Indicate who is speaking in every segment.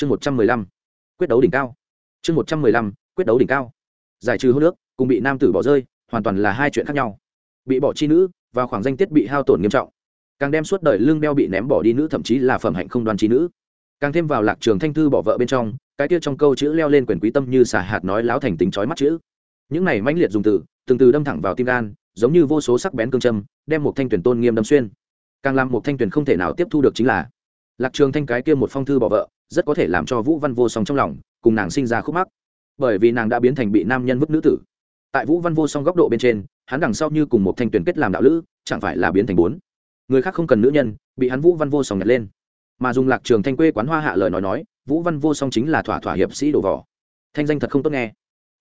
Speaker 1: chương một trăm mười lăm, quyết đấu đỉnh cao. Chương một trăm mười lăm, quyết đấu đỉnh cao. Giải trừ hô nước, cùng bị nam tử bỏ rơi, hoàn toàn là hai chuyện khác nhau. Bị bỏ chi nữ và khoảng danh tiết bị hao tổn nghiêm trọng. Càng đem suốt đời lương đeo bị ném bỏ đi nữ thậm chí là phẩm hạnh không đoan trí nữ. Càng thêm vào lạc trường thanh thư bỏ vợ bên trong, cái kia trong câu chữ leo lên quyền quý tâm như xả hạt nói láo thành tính chói mắt chữ. Những này mãnh liệt dùng từ, từng từ đâm thẳng vào tim gan, giống như vô số sắc bén cương châm, đem một thanh tuyển tôn nghiêm đâm xuyên. Càng làm một thanh tuyển không thể nào tiếp thu được chính là, lạc trường thanh cái kia một phong thư bỏ vợ rất có thể làm cho vũ văn vô song trong lòng, cùng nàng sinh ra khúc mắc. Bởi vì nàng đã biến thành bị nam nhân vứt nữ tử. Tại vũ văn vô song góc độ bên trên, hắn đằng sau như cùng một thanh tuyển kết làm đạo lữ, chẳng phải là biến thành bốn. Người khác không cần nữ nhân, bị hắn vũ văn vô song nhặt lên. Mà dùng lạc trường thanh quê quán hoa hạ lời nói nói, vũ văn vô song chính là thỏa thỏa hiệp sĩ đổ vỏ. Thanh danh thật không tốt nghe.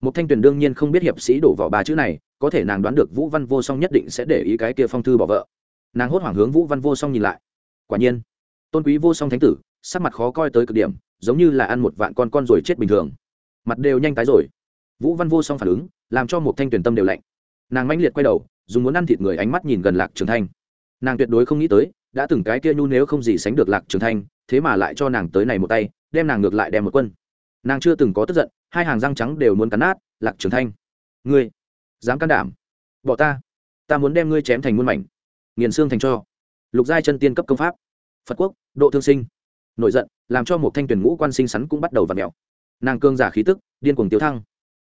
Speaker 1: Một thanh tuyển đương nhiên không biết hiệp sĩ đổ vỏ ba chữ này, có thể nàng đoán được vũ văn vô song nhất định sẽ để ý cái kia phong thư bỏ vợ. Nàng hốt hoảng hướng vũ văn vô song nhìn lại. Quả nhiên, tôn quý vô song thánh tử sắc mặt khó coi tới cực điểm, giống như là ăn một vạn con con rồi chết bình thường. Mặt đều nhanh tái rồi. Vũ văn vô song phản ứng, làm cho một thanh tuyển tâm đều lạnh. Nàng mãnh liệt quay đầu, dùng muốn ăn thịt người ánh mắt nhìn gần lạc trường thanh. Nàng tuyệt đối không nghĩ tới, đã từng cái kia nhu nếu không gì sánh được lạc trường thanh, thế mà lại cho nàng tới này một tay, đem nàng ngược lại đem một quân. Nàng chưa từng có tức giận, hai hàng răng trắng đều muốn cắn nát, lạc trường thanh. Ngươi, dám can đảm. Bỏ ta. Ta muốn đem ngươi chém thành muôn mảnh. Nghiền xương thành cho. Lục giai chân tiên cấp công pháp. Phật quốc, độ thương sinh nổi giận, làm cho một thanh tuyển ngũ quan sinh sắn cũng bắt đầu v ặ mẹo nàng cương giả khí tức, điên cuồng tiêu thăng.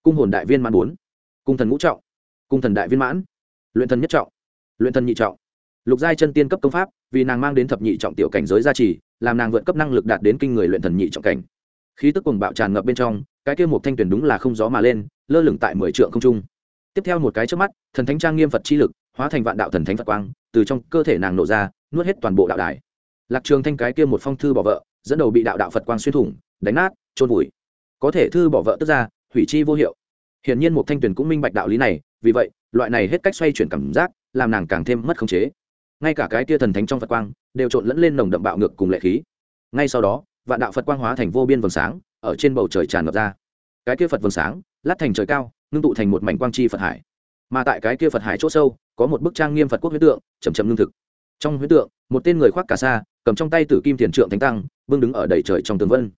Speaker 1: Cung hồn đại viên mãn bốn. Cung thần ngũ trọng. Cung thần đại viên mãn. Luyện thần nhất trọng. Luyện thần nhị trọng. Lục giai chân tiên cấp công pháp, vì nàng mang đến thập nhị trọng tiểu cảnh giới gia trì, làm nàng vượt cấp năng lực đạt đến kinh người luyện thần nhị trọng cảnh. Khí tức cùng bạo tràn ngập bên trong, cái kia một thanh tuyển đúng là không gió mà lên, lơ lửng tại mười trượng không trung. Tiếp theo một cái trước mắt, thần thánh trang nghiêm phật chi lực, hóa thành vạn đạo thần thánh phật quang, từ trong cơ thể nàng nổ ra, nuốt hết toàn bộ đạo đài lạc trường thanh cái kia một phong thư bỏ vợ, dẫn đầu bị đạo đạo phật quang xuyên thủng, đánh nát trôn vùi. Có thể thư bỏ vợ tức ra, hủy chi vô hiệu. Hiển nhiên một thanh tuyển cũng minh bạch đạo lý này, vì vậy, loại này hết cách xoay chuyển cảm giác, làm nàng càng thêm mất khống chế. Ngay cả cái kia thần thánh trong phật quang, đều trộn lẫn lên nồng đậm bạo ngược cùng lệ khí. Ngay sau đó, vạn đạo phật quang hóa thành vô biên vầng sáng, ở trên bầu trời tràn ngập ra. Cái kia phật vầng sáng, lát thành trời cao, ngưng tụ thành một mảnh quang chi phật hải. Mà tại cái kia phật hải chỗ sâu, có một bức trang nghiêm phật quốc huyết tượng chầm chầm lương thực. Trong huyết tượng, một tên người khoác cả sa cầm trong tay tử kim thiền trượng thánh tăng, vương đứng ở đầy trời trong tường vân.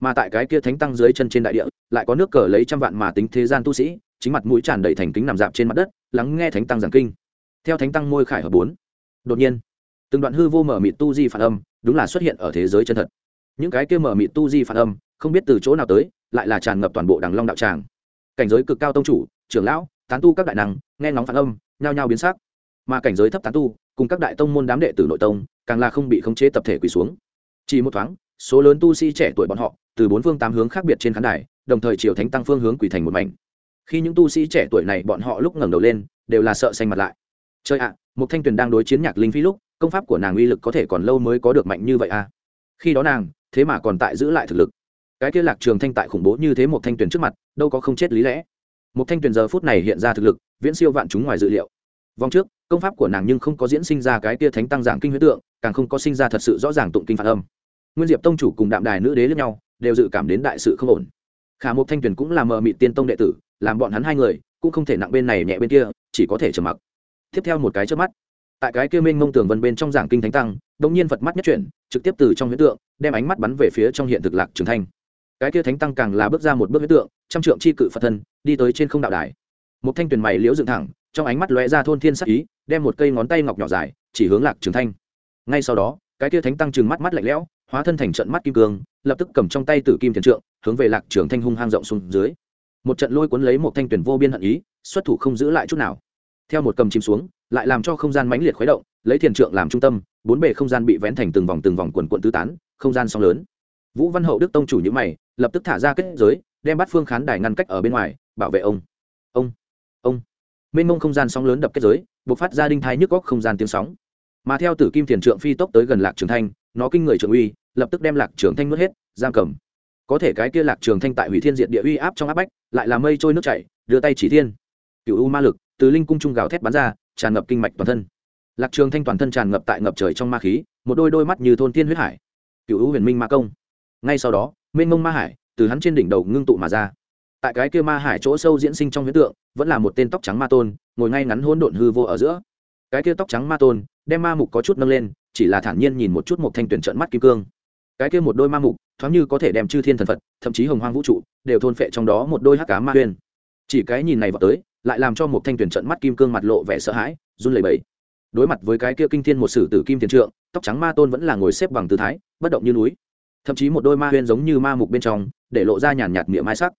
Speaker 1: Mà tại cái kia thánh tăng dưới chân trên đại địa, lại có nước cờ lấy trăm vạn mà tính thế gian tu sĩ, chính mặt mũi tràn đầy thành kính nằm dạp trên mặt đất, lắng nghe thánh tăng giảng kinh. Theo thánh tăng môi khải hợp bốn, đột nhiên, từng đoạn hư vô mở mịt tu di phản âm, đúng là xuất hiện ở thế giới chân thật. Những cái kia mở mịt tu di phản âm, không biết từ chỗ nào tới, lại là tràn ngập toàn bộ đằng long đạo tràng. Cảnh giới cực cao tông chủ, trưởng lão, tán tu các đại năng, nghe ngóng phản âm, nhao nhao biến sắc. Mà cảnh giới thấp tán tu, cùng các đại tông môn đám đệ tử nội tông càng là không bị khống chế tập thể quỳ xuống. Chỉ một thoáng, số lớn tu sĩ trẻ tuổi bọn họ, từ bốn phương tám hướng khác biệt trên khán đài, đồng thời chiều thánh tăng phương hướng quỳ thành một mảnh. Khi những tu sĩ trẻ tuổi này bọn họ lúc ngẩng đầu lên, đều là sợ xanh mặt lại. Chơi ạ một thanh tuyền đang đối chiến nhạc linh phi lúc, công pháp của nàng uy lực có thể còn lâu mới có được mạnh như vậy à? Khi đó nàng, thế mà còn tại giữ lại thực lực. Cái kia lạc trường thanh tại khủng bố như thế một thanh tuyền trước mặt, đâu có không chết lý lẽ. Một thanh tuyền giờ phút này hiện ra thực lực, viễn siêu vạn chúng ngoài dự liệu. Vòng trước công pháp của nàng nhưng không có diễn sinh ra cái kia thánh tăng giảng kinh huyết tượng, càng không có sinh ra thật sự rõ ràng tụng kinh phản âm. Nguyên diệp tông chủ cùng đạm đài nữ đế lẫn nhau, đều dự cảm đến đại sự không ổn. Khả mục thanh tuyền cũng là mờ mị tiên tông đệ tử, làm bọn hắn hai người cũng không thể nặng bên này nhẹ bên kia, chỉ có thể trầm mặc. Tiếp theo một cái trước mắt, tại cái kia minh mông tường vân bên trong giảng kinh thánh tăng đông nhiên phật mắt nhất chuyển, trực tiếp từ trong huyết tượng, đem ánh mắt bắn về phía trong hiện thực lạc trường thanh. Cái kia thánh tăng càng là bước ra một bước huyết tượng, trăm trượng chi cự phật thân, đi tới trên không đạo đài. Một thanh tuyền mày liễu dựng thẳng trong ánh mắt lóe ra thôn thiên sắc ý, đem một cây ngón tay ngọc nhỏ dài, chỉ hướng lạc trường thanh. Ngay sau đó, cái kia thánh tăng trừng mắt mắt lạnh lẽo, hóa thân thành trận mắt kim cương, lập tức cầm trong tay tử kim thiền trượng, hướng về lạc trường thanh hung hăng rộng xuống dưới. Một trận lôi cuốn lấy một thanh tuyển vô biên hận ý, xuất thủ không giữ lại chút nào. Theo một cầm chìm xuống, lại làm cho không gian mãnh liệt khuấy động, lấy thiền trượng làm trung tâm, bốn bề không gian bị vén thành từng vòng từng vòng quần quận tứ tán, không gian song lớn. Vũ văn hậu đức tông chủ nhữ mày, lập tức thả ra kết giới, đem bắt phương khán đài ngăn cách ở bên ngoài, bảo vệ ông. Ông. Ông mênh mông không gian sóng lớn đập kết giới buộc phát ra đinh thai nhức góc không gian tiếng sóng. Mà theo tử kim thiền trượng phi tốc tới gần lạc trường thanh, nó kinh người trường uy, lập tức đem lạc trường thanh nuốt hết, giam cầm. Có thể cái kia lạc trường thanh tại hủy thiên diện địa uy áp trong áp bách, lại là mây trôi nước chảy, đưa tay chỉ thiên. Cựu u ma lực từ linh cung trung gào thét bắn ra, tràn ngập kinh mạch toàn thân. Lạc trường thanh toàn thân tràn ngập tại ngập trời trong ma khí, một đôi đôi mắt như thôn thiên huyết hải. Cựu u huyền minh ma công. Ngay sau đó, mênh mông ma hải từ hắn trên đỉnh đầu ngưng tụ mà ra tại cái kia ma hải chỗ sâu diễn sinh trong huyễn tượng, vẫn là một tên tóc trắng ma tôn, ngồi ngay ngắn hỗn độn hư vô ở giữa. Cái kia tóc trắng ma tôn, đem ma mục có chút nâng lên, chỉ là thản nhiên nhìn một chút một thanh tuyển trận mắt kim cương. Cái kia một đôi ma mục, thoáng như có thể đem chư thiên thần phật, thậm chí hồng hoang vũ trụ, đều thôn phệ trong đó một đôi hắc cá ma huyền. Chỉ cái nhìn này vào tới, lại làm cho một thanh tuyển trận mắt kim cương mặt lộ vẻ sợ hãi, run lẩy bẩy. Đối mặt với cái kia kinh thiên một sử tử kim thiên trượng, tóc trắng ma tôn vẫn là ngồi xếp bằng tư thái, bất động như núi. Thậm chí một đôi ma huyền giống như ma mục bên trong, để lộ ra nhàn nhạt miệng mai sắc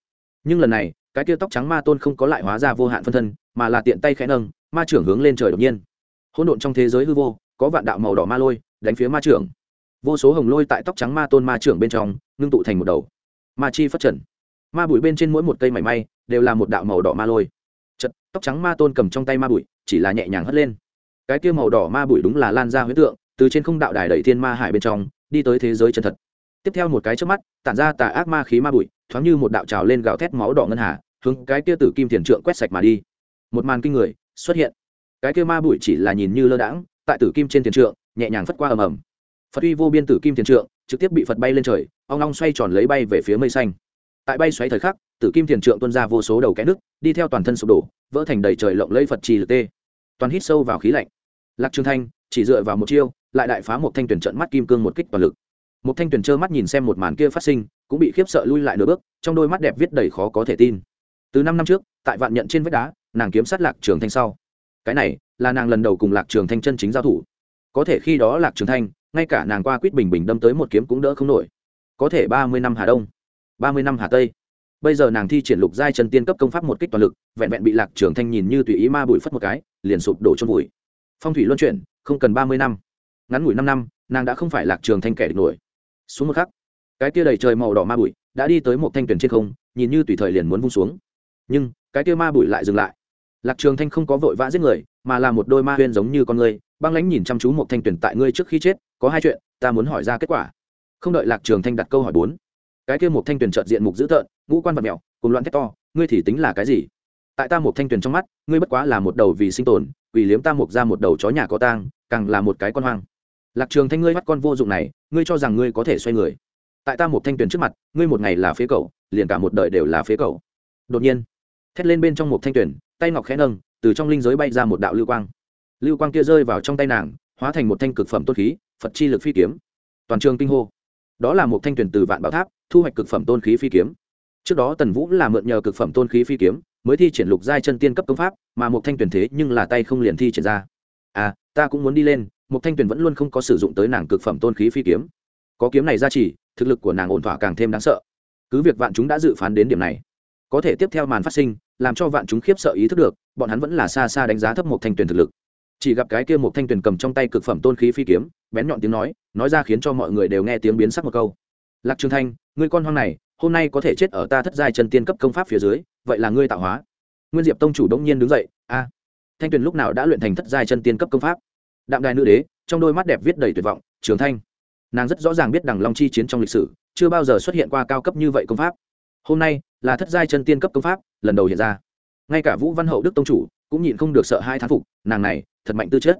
Speaker 1: nhưng lần này, cái kia tóc trắng ma tôn không có lại hóa ra vô hạn phân thân, mà là tiện tay khẽ nâng, ma trưởng hướng lên trời đột nhiên. Hỗn độn trong thế giới hư vô, có vạn đạo màu đỏ ma lôi, đánh phía ma trưởng. Vô số hồng lôi tại tóc trắng ma tôn ma trưởng bên trong, ngưng tụ thành một đầu. Ma chi phát trần. Ma bụi bên trên mỗi một cây mảy may, đều là một đạo màu đỏ ma lôi. Chật, tóc trắng ma tôn cầm trong tay ma bụi, chỉ là nhẹ nhàng hất lên. Cái kia màu đỏ ma bụi đúng là lan ra huyết tượng, từ trên không đạo đài đẩy thiên ma hải bên trong, đi tới thế giới chân thật. Tiếp theo một cái trước mắt, tản ra tà ác ma khí ma bụi thoáng như một đạo trào lên gạo thét máu đỏ ngân hà, hướng cái kia tử kim thiền trượng quét sạch mà đi. Một màn kinh người xuất hiện. Cái kia ma bụi chỉ là nhìn như lơ đãng, tại tử kim trên thiền trượng, nhẹ nhàng phất qua ầm ầm. Phật uy vô biên tử kim thiền trượng, trực tiếp bị phật bay lên trời ông long xoay tròn lấy bay về phía mây xanh. Tại bay xoáy thời khắc, tử kim thiền trượng tuôn ra vô số đầu kẽ nước, đi theo toàn thân sụp đổ, vỡ thành đầy trời lộng lấy phật trì lực tê. Toàn hít sâu vào khí lạnh. Lạc trường thanh chỉ dựa vào một chiêu, lại đại phá một thanh tuyển trận mắt kim cương một kích toàn lực. Một thanh tuyển trơ mắt nhìn xem một màn kia phát sinh cũng bị khiếp sợ lui lại nửa bước, trong đôi mắt đẹp viết đầy khó có thể tin. Từ năm năm trước, tại vạn nhận trên vách đá, nàng kiếm sát lạc trường thanh sau. Cái này là nàng lần đầu cùng lạc trường thanh chân chính giao thủ. Có thể khi đó lạc trường thanh, ngay cả nàng qua quýt bình bình đâm tới một kiếm cũng đỡ không nổi. Có thể ba mươi năm hà đông, ba mươi năm hà tây. Bây giờ nàng thi triển lục giai chân tiên cấp công pháp một kích toàn lực, vẹn vẹn bị lạc trường thanh nhìn như tùy ý ma bụi phất một cái, liền sụp đổ trong bụi phong thủy luân chuyển, không cần ba mươi năm. Ngắn ngủi năm năm, nàng đã không phải lạc trường thanh kẻ địch nổi. Xuống một khắc cái kia đầy trời màu đỏ ma bụi đã đi tới một thanh tuyển trên không, nhìn như tùy thời liền muốn vung xuống. Nhưng, cái kia ma bụi lại dừng lại. Lạc trường thanh không có vội vã giết người, mà là một đôi ma huyên giống như con người, băng lãnh nhìn chăm chú một thanh tuyển tại ngươi trước khi chết, có hai chuyện, ta muốn hỏi ra kết quả. Không đợi lạc trường thanh đặt câu hỏi bốn, cái kia một thanh tuyển trợt diện mục dữ tợn, ngũ quan vật mèo, cùng loạn thét to, ngươi thì tính là cái gì? Tại ta một thanh tuyển trong mắt, ngươi bất quá là một đầu vì sinh tồn, vì liếm ta một ra một đầu chó nhà có tang, càng là một cái con hoang. Lạc trường thanh ngươi mắt con vô dụng này, ngươi cho rằng ngươi có thể xoay người tại ta một thanh tuyển trước mặt, ngươi một ngày là phế cầu liền cả một đời đều là phế cầu đột nhiên, thét lên bên trong một thanh tuyển tay ngọc khẽ nâng, từ trong linh giới bay ra một đạo lưu quang. Lưu quang kia rơi vào trong tay nàng, hóa thành một thanh cực phẩm tôn khí, phật chi lực phi kiếm. Toàn trường kinh hô. Đó là một thanh tuyển từ vạn bảo tháp, thu hoạch cực phẩm tôn khí phi kiếm. Trước đó tần vũ là mượn nhờ cực phẩm tôn khí phi kiếm, mới thi triển lục giai chân tiên cấp công pháp, mà một thanh tuyển thế nhưng là tay không liền thi triển ra. À ta cũng muốn đi lên, một thanh tuyển vẫn luôn không có sử dụng tới nàng cực phẩm tôn khí phi kiếm. Có kiếm này ra chỉ thực lực của nàng ổn thỏa càng thêm đáng sợ. Cứ việc vạn chúng đã dự phán đến điểm này, có thể tiếp theo màn phát sinh, làm cho vạn chúng khiếp sợ ý thức được, bọn hắn vẫn là xa xa đánh giá thấp một thanh tuyển thực lực. Chỉ gặp cái kia một thanh tuyển cầm trong tay cực phẩm tôn khí phi kiếm, bén nhọn tiếng nói nói ra khiến cho mọi người đều nghe tiếng biến sắc một câu. Lạc trường thanh, ngươi con hoang này, hôm nay có thể chết ở ta thất giai chân tiên cấp công pháp phía dưới, vậy là ngươi tạo hóa. Nguyên diệp tông chủ đống nhiên đứng dậy, a, thanh tuyền lúc nào đã luyện thành thất giai chân tiên cấp công pháp? Đạm đài nữ đế, trong đôi mắt đẹp viết đầy tuyệt vọng, trường thanh nàng rất rõ ràng biết đằng long chi chiến trong lịch sử, chưa bao giờ xuất hiện qua cao cấp như vậy công pháp. Hôm nay, là thất giai chân tiên cấp công pháp, lần đầu hiện ra. Ngay cả vũ văn hậu đức tông chủ cũng nhịn không được sợ hai thán phục, nàng này, thật mạnh tư chất.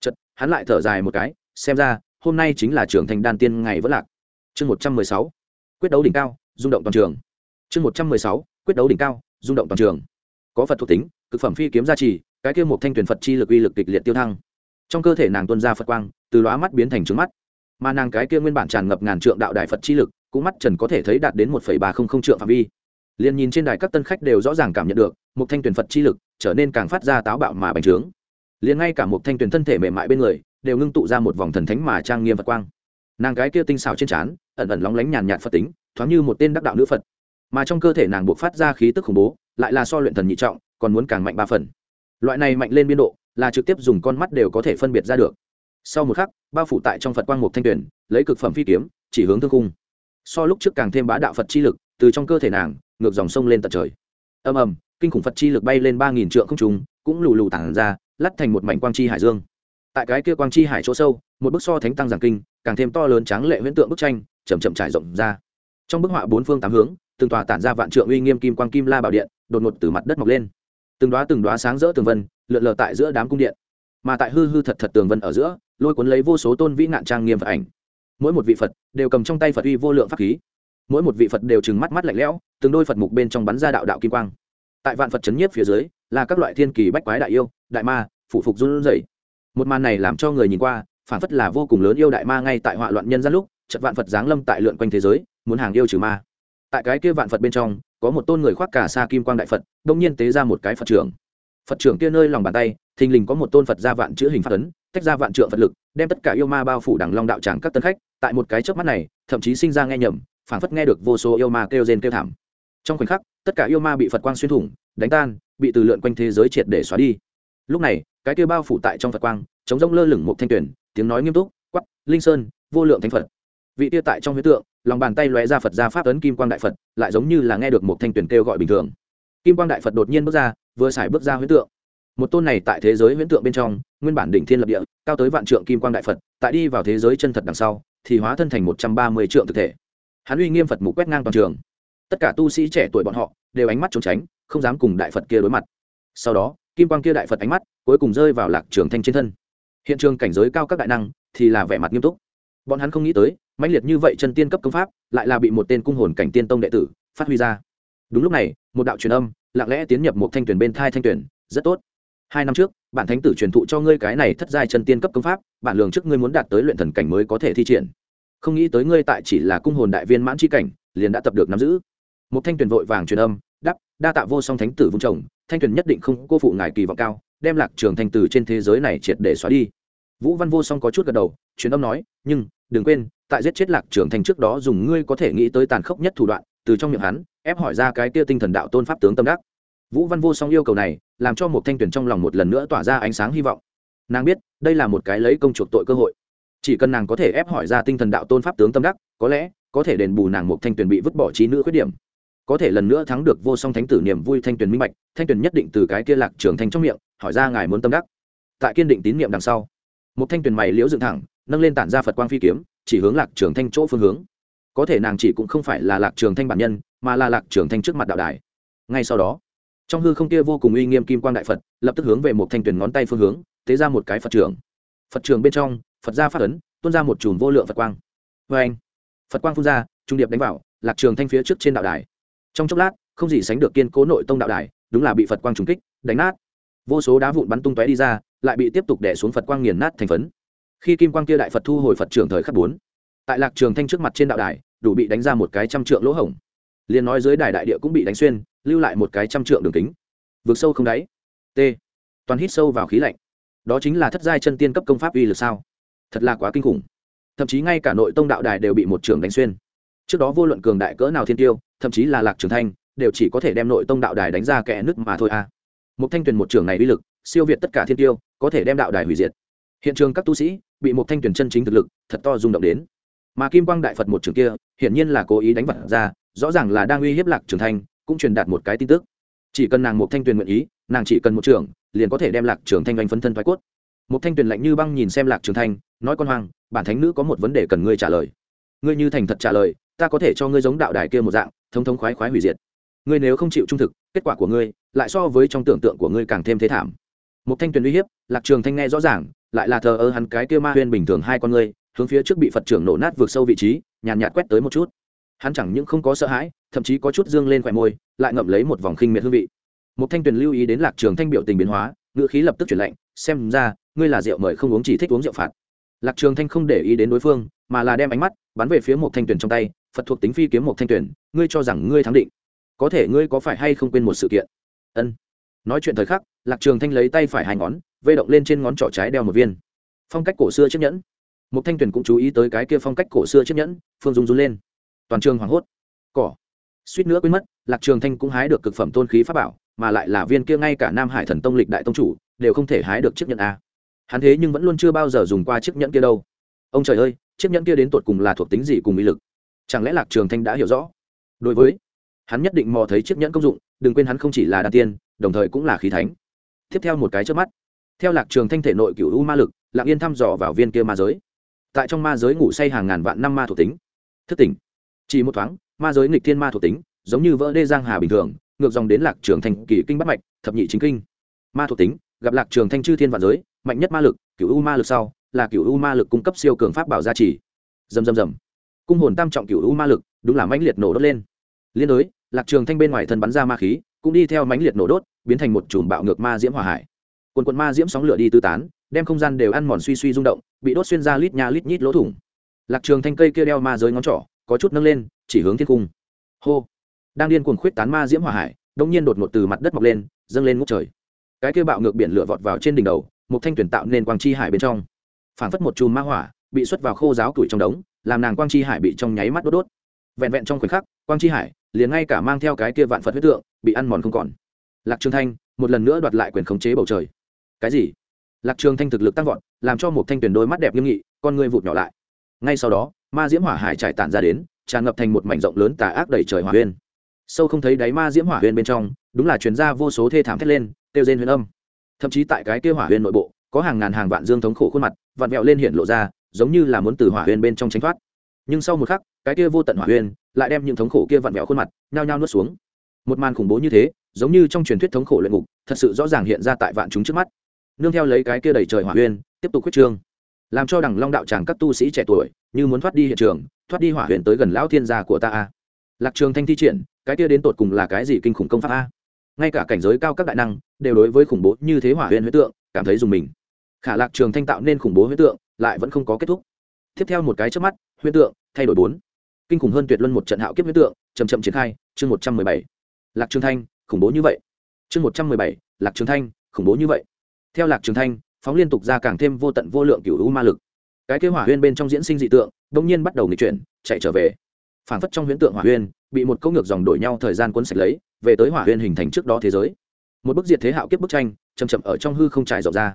Speaker 1: Chật hắn lại thở dài một cái, xem ra, hôm nay chính là trường thành đan tiên ngày vất lạc. Chương một trăm mười sáu, quyết đấu đỉnh cao, rung động toàn trường. Chương một trăm mười sáu, quyết đấu đỉnh cao, rung động toàn trường. Có phật thuộc tính, cực phẩm phi kiếm gia trì, cái kia một thanh tuyển phật chi lực uy lực kịch liệt tiêu thăng. Trong cơ thể nàng tuân ra phật quang, từ lóa mắt biến thành trứng mắt mà nàng cái kia nguyên bản tràn ngập ngàn trượng đạo đài phật chi lực, cũng mắt trần có thể thấy đạt đến một ba không không trượng phạm vi. Liền nhìn trên đài các tân khách đều rõ ràng cảm nhận được, một thanh tuyển phật chi lực trở nên càng phát ra táo bạo mà bành trướng. Liền ngay cả một thanh tuyển thân thể mềm mại bên người, đều ngưng tụ ra một vòng thần thánh mà trang nghiêm phật quang. Nàng cái kia tinh xảo trên trán, ẩn ẩn lóng lánh nhàn nhạt phật tính, thoáng như một tên đắc đạo nữ phật. Mà trong cơ thể nàng buộc phát ra khí tức khủng bố, lại là so luyện thần nhị trọng, còn muốn càng mạnh ba phần. Loại này mạnh lên biên độ, là trực tiếp dùng con mắt đều có thể phân biệt ra được sau một khắc, bao phủ tại trong phật quang một thanh tuyển, lấy cực phẩm phi kiếm, chỉ hướng thương cung so lúc trước càng thêm bá đạo phật chi lực, từ trong cơ thể nàng, ngược dòng sông lên tận trời. Ầm ầm, kinh khủng phật chi lực bay lên ba nghìn trượng không trùng cũng lù lù tản ra, lắt thành một mảnh quang chi hải dương. Tại cái kia quang chi hải chỗ sâu, một bức so thánh tăng giảng kinh, càng thêm to lớn tráng lệ huyễn tượng bức tranh, chậm chậm trải rộng ra. Trong bức họa bốn phương tám hướng, từng tòa tản ra vạn trượng uy nghiêm kim quang kim la bảo điện, đột ngột từ mặt đất mọc lên. Từng đoá từng đoá sáng rỡ tường vân, lượn lờ tại giữa đám cung điện mà tại hư hư thật thật tường vân ở giữa, lôi cuốn lấy vô số tôn vĩ nạn trang nghiêm phật ảnh. Mỗi một vị phật đều cầm trong tay phật uy vô lượng pháp khí. Mỗi một vị phật đều trừng mắt mắt lạnh lẽo, từng đôi phật mục bên trong bắn ra đạo đạo kim quang. Tại vạn phật chấn nhiếp phía dưới, là các loại thiên kỳ bách quái đại yêu, đại ma phụ phục run rẩy. Một màn này làm cho người nhìn qua phản phất là vô cùng lớn yêu đại ma ngay tại họa loạn nhân gian lúc trận vạn phật giáng lâm tại lượn quanh thế giới, muốn hàng yêu trừ ma. Tại cái kia vạn phật bên trong, có một tôn người khoác cả xa kim quang đại phật, đông nhiên tế ra một cái phật trưởng. Phật trưởng kia nơi lòng bàn tay thình lình có một tôn phật gia vạn chữ hình phát ấn, tách ra vạn trượng phật lực, đem tất cả yêu ma bao phủ đằng long đạo tràng các tân khách, tại một cái chớp mắt này, thậm chí sinh ra nghe nhầm, phảng phất nghe được vô số yêu ma kêu rên kêu thảm. Trong khoảnh khắc, tất cả yêu ma bị phật quang xuyên thủng, đánh tan, bị từ lượn quanh thế giới triệt để xóa đi. Lúc này, cái kia bao phủ tại trong phật quang, chống rông lơ lửng một thanh tuyển tiếng nói nghiêm túc quắp linh sơn, vô lượng thánh phật. Vị tia tại trong huyết tượng, lòng bàn tay lóe ra phật ra pháp ấn kim quang đại phật, lại giống như là nghe được một thanh tuyển kêu gọi bình thường. Kim quang đại phật đột nhiên bước ra, vừa xài bước ra huyết tượng một tôn này tại thế giới huyễn tượng bên trong, nguyên bản đỉnh thiên lập địa, cao tới vạn trượng kim quang đại phật, tại đi vào thế giới chân thật đằng sau, thì hóa thân thành một trăm ba mươi trượng thực thể. Hắn uy nghiêm phật mục quét ngang toàn trường. Tất cả tu sĩ trẻ tuổi bọn họ đều ánh mắt trốn tránh, không dám cùng đại phật kia đối mặt. Sau đó, kim quang kia đại phật ánh mắt cuối cùng rơi vào lạc trường thanh trên thân. Hiện trường cảnh giới cao các đại năng thì là vẻ mặt nghiêm túc. Bọn hắn không nghĩ tới, mãnh liệt như vậy chân tiên cấp công pháp lại là bị một tên cung hồn cảnh tiên tông đệ tử phát huy ra. Đúng lúc này, một đạo truyền âm lặng lẽ tiến nhập một thanh tuyển bên thai thanh tuyển, rất tốt hai năm trước, bản thánh tử truyền thụ cho ngươi cái này thất giai chân tiên cấp công pháp, bản lường trước ngươi muốn đạt tới luyện thần cảnh mới có thể thi triển. Không nghĩ tới ngươi tại chỉ là cung hồn đại viên mãn chi cảnh, liền đã tập được nắm giữ. Một thanh tuyển vội vàng truyền âm đắp đa tạ vô song thánh tử vung chồng, thanh tuyển nhất định không cô phụ ngài kỳ vọng cao, đem lạc trường thanh tử trên thế giới này triệt để xóa đi. Vũ văn vô song có chút gật đầu, truyền âm nói, nhưng, đừng quên, tại giết chết lạc trường thanh trước đó dùng ngươi có thể nghĩ tới tàn khốc nhất thủ đoạn, từ trong miệng hắn, ép hỏi ra cái kia tinh thần đạo tôn pháp tướng tâm đắc. Vũ văn vô song yêu cầu này làm cho một thanh tuyển trong lòng một lần nữa tỏa ra ánh sáng hy vọng. Nàng biết, đây là một cái lấy công chuộc tội cơ hội. Chỉ cần nàng có thể ép hỏi ra tinh thần đạo tôn pháp tướng tâm đắc, có lẽ, có thể đền bù nàng một thanh tuyển bị vứt bỏ trí nữ khuyết điểm. Có thể lần nữa thắng được vô song thánh tử niềm vui thanh tuyển minh bạch, thanh tuyển nhất định từ cái kia lạc trưởng thanh trong miệng, hỏi ra ngài muốn tâm đắc. Tại kiên định tín niệm đằng sau, một thanh tuyển mày liễu dựng thẳng, nâng lên tản ra phật quang phi kiếm, chỉ hướng lạc trưởng thanh chỗ phương hướng. Có thể nàng chỉ cũng không phải là lạc trường thanh bản nhân, mà là lạc trường thanh trước mặt đạo đài. Ngay sau đó trong hư không kia vô cùng uy nghiêm kim quang đại phật, lập tức hướng về một thanh tuyển ngón tay phương hướng, tế ra một cái phật trường. Phật trường bên trong, phật gia phát ấn, tuôn ra một chùm vô lượng phật quang. Vê anh, phật quang phun ra, trung điệp đánh vào, lạc trường thanh phía trước trên đạo đài. Trong chốc lát, không gì sánh được kiên cố nội tông đạo đài, đúng là bị phật quang trùng kích, đánh nát. Vô số đá vụn bắn tung tóe đi ra, lại bị tiếp tục đè xuống phật quang nghiền nát thành phấn. Khi kim quang kia đại phật thu hồi phật trường thời khắc bốn, tại lạc trường thanh trước mặt trên đạo đài, đủ bị đánh ra một cái trăm trượng lỗ hổng. Liền nói dưới đài đại địa cũng bị đánh xuyên lưu lại một cái trăm trượng đường kính. Vượt sâu không đáy. T. Toàn hít sâu vào khí lạnh. Đó chính là thất giai chân tiên cấp công pháp uy lực sao? Thật là quá kinh khủng. Thậm chí ngay cả nội tông đạo đài đều bị một trường đánh xuyên. Trước đó vô luận cường đại cỡ nào thiên tiêu, thậm chí là lạc trường thanh, đều chỉ có thể đem nội tông đạo đài đánh ra kẽ nứt mà thôi à. một thanh tuyền một trường này uy lực, siêu việt tất cả thiên tiêu, có thể đem đạo đài hủy diệt. Hiện trường các tu sĩ bị một thanh tuyển chân chính thực lực thật to rung động đến. Mà kim quang đại phật một trường kia, hiển nhiên là cố ý đánh vật ra, rõ ràng là đang uy hiếp lạc trường thanh cũng truyền đạt một cái tin tức. Chỉ cần nàng một thanh tuyền nguyện ý nàng chỉ cần một trường liền có thể đem lạc trường thanh anh phấn thân thoái cốt. Một thanh tuyền lạnh như băng nhìn xem lạc trường thanh nói con hoàng bản thánh nữ có một vấn đề cần ngươi trả lời. Ngươi như thành thật trả lời ta có thể cho ngươi giống đạo đài kia một dạng thống thống khoái khoái hủy diệt. Ngươi nếu không chịu trung thực kết quả của ngươi lại so với trong tưởng tượng của ngươi càng thêm thế thảm. Một thanh tuyền uy hiếp lạc trường thanh nghe rõ ràng lại là thờ ơ hắn cái kia ma huyên bình thường hai con ngươi hướng phía trước bị phật trưởng nổ nát vượt sâu vị trí nhàn nhạt, nhạt quét tới một chút. Hắn chẳng những không có sợ hãi thậm chí có chút dương lên khỏe môi, lại ngậm lấy một vòng khinh miệt hương vị. Một thanh tuyền lưu ý đến lạc trường thanh biểu tình biến hóa, ngữ khí lập tức chuyển lạnh, xem ra, ngươi là rượu mời không uống chỉ thích uống rượu phạt. Lạc trường thanh không để ý đến đối phương, mà là đem ánh mắt bắn về phía một thanh tuyển trong tay, phật thuộc tính phi kiếm một thanh tuyển ngươi cho rằng ngươi thắng định. Có thể ngươi có phải hay không quên một sự kiện? Ân. Nói chuyện thời khắc, lạc trường thanh lấy tay phải hai ngón, vê động lên trên ngón trỏ trái đeo một viên. Phong cách cổ xưa chiếc nhẫn. Một thanh tuyển cũng chú ý tới cái kia phong cách cổ xưa chiếc nhẫn, phương dung run lên. Toàn trường hoảng hốt. Cỏ suýt nữa quên mất, lạc trường thanh cũng hái được cực phẩm tôn khí pháp bảo, mà lại là viên kia ngay cả nam hải thần tông lịch đại tông chủ, đều không thể hái được chiếc nhẫn a. Hắn thế nhưng vẫn luôn chưa bao giờ dùng qua chiếc nhẫn kia đâu. Ông trời ơi, chiếc nhẫn kia đến tột cùng là thuộc tính gì cùng ý lực? Chẳng lẽ lạc trường thanh đã hiểu rõ? Đối với, hắn nhất định mò thấy chiếc nhẫn công dụng, đừng quên hắn không chỉ là đan tiên, đồng thời cũng là khí thánh. Tiếp theo một cái trước mắt, theo lạc trường thanh thể nội cửu u ma lực lặng yên thăm dò vào viên kia ma giới. Tại trong ma giới ngủ say hàng ngàn vạn năm ma thuộc tính. Thức tỉnh. Chỉ một thoáng ma giới nghịch thiên ma thuộc tính, giống như vỡ đê giang hà bình thường, ngược dòng đến lạc trường thành kỳ kinh bắt mạch, thập nhị chính kinh. Ma thuộc tính, gặp lạc trường thanh chư thiên vạn giới, mạnh nhất ma lực cựu u ma lực sau, là cựu u ma lực cung cấp siêu cường pháp bảo gia trì. Dầm dầm dầm cung hồn tam trọng cựu u ma lực, đúng là mãnh liệt nổ đốt lên. Liên đối, lạc trường thanh bên ngoài thân bắn ra ma khí, cũng đi theo mãnh liệt nổ đốt, biến thành một chùm bạo ngược ma diễm hỏa hải. Quần quần ma diễm sóng lửa đi tứ tán, đem không gian đều ăn mòn suy suy rung động, bị đốt xuyên ra lít nha lít nhít lỗ thủng. Lạc trường thanh cây kia đeo ma giới ngón trỏ, có chút nâng lên chỉ hướng thiên cung. Hô. Đang điên cuồng khuyết tán ma diễm hỏa hải đông nhiên đột ngột từ mặt đất mọc lên, dâng lên ngút trời. Cái kia bạo ngược biển lửa vọt vào trên đỉnh đầu, một thanh tuyển tạo nên quang chi hải bên trong. Phảng phất một chùm ma hỏa, bị xuất vào khô giáo tuổi trong đống, làm nàng quang chi hải bị trong nháy mắt đốt đốt. Vẹn vẹn trong khoảnh khắc, quang chi hải liền ngay cả mang theo cái kia vạn phật huyết tượng, bị ăn mòn không còn. Lạc trường thanh một lần nữa đoạt lại quyền khống chế bầu trời. Cái gì? Lạc trường thanh thực lực tăng vọt, làm cho một thanh tuyển đôi mắt đẹp nghiêm nghị, con người vụt nhỏ lại. Ngay sau đó, ma diễm hỏa hải trải tản ra đến tràn ngập thành một mảnh rộng lớn tà ác đầy trời hỏa huyên sâu không thấy đáy ma diễm hỏa huyên bên trong, đúng là truyền ra vô số thê thảm thét lên tiêu rên huyền âm. Thậm chí tại cái kia hỏa huyên nội bộ, có hàng ngàn hàng vạn dương thống khổ khuôn mặt, vặn vẹo lên hiện lộ ra, giống như là muốn từ hỏa huyên bên trong tránh thoát. Nhưng sau một khắc, cái kia vô tận hỏa huyên lại đem những thống khổ kia vặn vẹo khuôn mặt nhao nhao nuốt xuống. Một màn khủng bố như thế, giống như trong truyền thuyết thống khổ luyện ngục, thật sự rõ ràng hiện ra tại vạn chúng trước mắt. Nương theo lấy cái kia đầy trời hỏa huyên tiếp tục quyết trương làm cho đằng long đạo tràng các tu sĩ trẻ tuổi như muốn thoát đi hiện trường, thoát đi hỏa huyện tới gần lão thiên gia của ta a. Lạc trường thanh thi triển, cái kia đến tột cùng là cái gì kinh khủng công pháp a? Ngay cả cảnh giới cao các đại năng, đều đối với khủng bố như thế hỏa huyện huyết tượng, cảm thấy dùng mình. Khả lạc trường thanh tạo nên khủng bố huyết tượng, lại vẫn không có kết thúc. Tiếp theo một cái trước mắt, huyết tượng thay đổi bốn. Kinh khủng hơn tuyệt luân một trận hạo kiếp huyết tượng, chậm chậm triển khai, chương một trăm mười bảy. Lạc trường thanh, khủng bố như vậy. Chương một trăm mười bảy, lạc trường thanh, khủng bố như vậy. Theo lạc trường thanh phóng liên tục ra càng thêm vô tận vô lượng cửu u ma lực. Cái kế hỏa huyên bên trong diễn sinh dị tượng đông nhiên bắt đầu nghịch chuyển, chạy trở về. Phản phất trong huyễn tượng hỏa huyên, bị một câu ngược dòng đổi nhau thời gian cuốn sạch lấy, về tới hỏa huyên hình thành trước đó thế giới. Một bức diệt thế hạo kiếp bức tranh chầm chậm ở trong hư không trải rộng ra.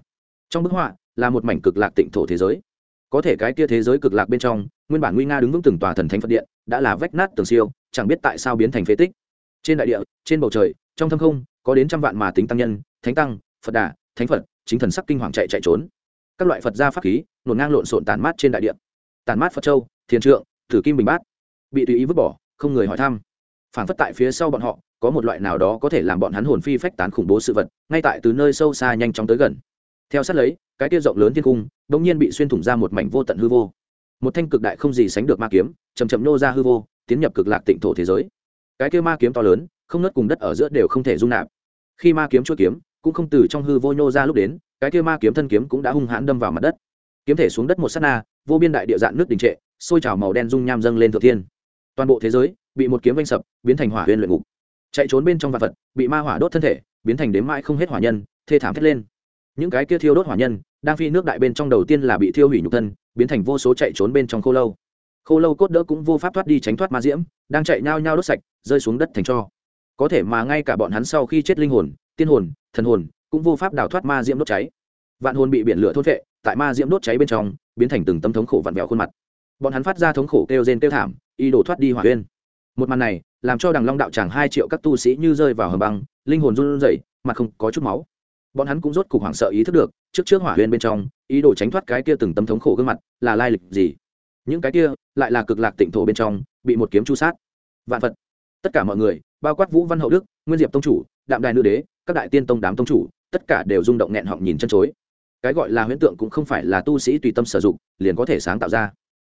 Speaker 1: Trong bức họa, là một mảnh cực lạc tịnh thổ thế giới. Có thể cái kia thế giới cực lạc bên trong, nguyên bản nguy nga đứng vững từng tòa thần thánh phật điện, đã là vách nát tường siêu, chẳng biết tại sao biến thành phế tích. Trên đại địa, trên bầu trời, trong thâm không, có đến trăm vạn mà tính tăng nhân, thánh tăng, phật đà, thánh phật chính thần sắc kinh hoàng chạy chạy trốn. Các loại phật gia pháp khí nổn ngang lộn xộn tàn mát trên đại địa. Tàn mát phật châu, thiền trượng thử kim bình bát. Bị tùy ý vứt bỏ, không người hỏi thăm. Phản phất tại phía sau bọn họ, có một loại nào đó có thể làm bọn hắn hồn phi phách tán khủng bố sự vật, ngay tại từ nơi sâu xa nhanh chóng tới gần. Theo sát lấy, cái tia rộng lớn thiên cung đ ỗ n g nhiên bị xuyên thủng ra một mảnh vô tận hư vô. Một thanh cực đại không gì sánh được ma kiếm chầm chậm nô ra hư vô, tiến nhập cực lạc tịnh thổ thế giới. Cái kia ma kiếm to lớn, không nớt cùng đất ở giữa đều không thể dung nạp. Khi ma kiếm chua kiếm cũng không từ trong hư vô nhô ra lúc đến, cái kia ma kiếm thân kiếm cũng đã hung hãn đâm vào mặt đất. Kiếm thể xuống đất một s á t na, vô biên đại địa dạn nước đình trệ xôi trào màu đen dung nham dâng lên thượng thiên. Toàn bộ thế giới bị một kiếm vanh sập, biến thành hỏa huyên luyện ngục. Chạy trốn bên trong vạn vật, bị ma hỏa đốt thân thể, biến thành đếm mãi không hết hỏa nhân, thê thảm thét lên. Những cái kia thiêu đốt hỏa nhân, đang phi nước đại bên trong đầu tiên là bị thiêu hủy nhục thân, biến thành vô số chạy trốn bên trong khô lâu. Khô lâu cốt đỡ cũng vô pháp thoát đi tránh thoát ma diễm, đang chạy nhao nhao đốt sạch, rơi xuống đất thành cho có thể mà ngay cả bọn hắn sau khi chết linh hồn, tiên hồn thần hồn, cũng vô pháp đào thoát ma diễm đốt cháy. Vạn hồn bị biển lửa thốt vệ tại ma diễm đốt cháy bên trong, biến thành từng tâm thống khổ vặn vẹo khuôn mặt. Bọn hắn phát ra thống khổ kêu rên kêu thảm y đổ thoát đi hỏa huyên một màn này, làm cho đằng long đạo tràng hai triệu các tu sĩ như rơi vào hầm băng, linh hồn run rẩy mà không có chút máu. Bọn hắn cũng rốt cục hoảng sợ ý thức được, trước trước hỏa huyên bên trong, ý đồ tránh thoát cái kia từng tấm thống khổ gương mặt là lai lịch gì? Những cái kia lại là cực lạc tịnh thổ bên trong, bị một kiếm chu sát. Vạn phật. Tất cả mọi người, bao quát vũ văn hậu đức, nguyên diệp tông chủ, đạm đài nữ đế các đại tiên tông đám tông chủ, tất cả đều rung động nghẹn họng nhìn chân chối. Cái gọi là huyễn tượng cũng không phải là tu sĩ tùy tâm sử dụng, liền có thể sáng tạo ra.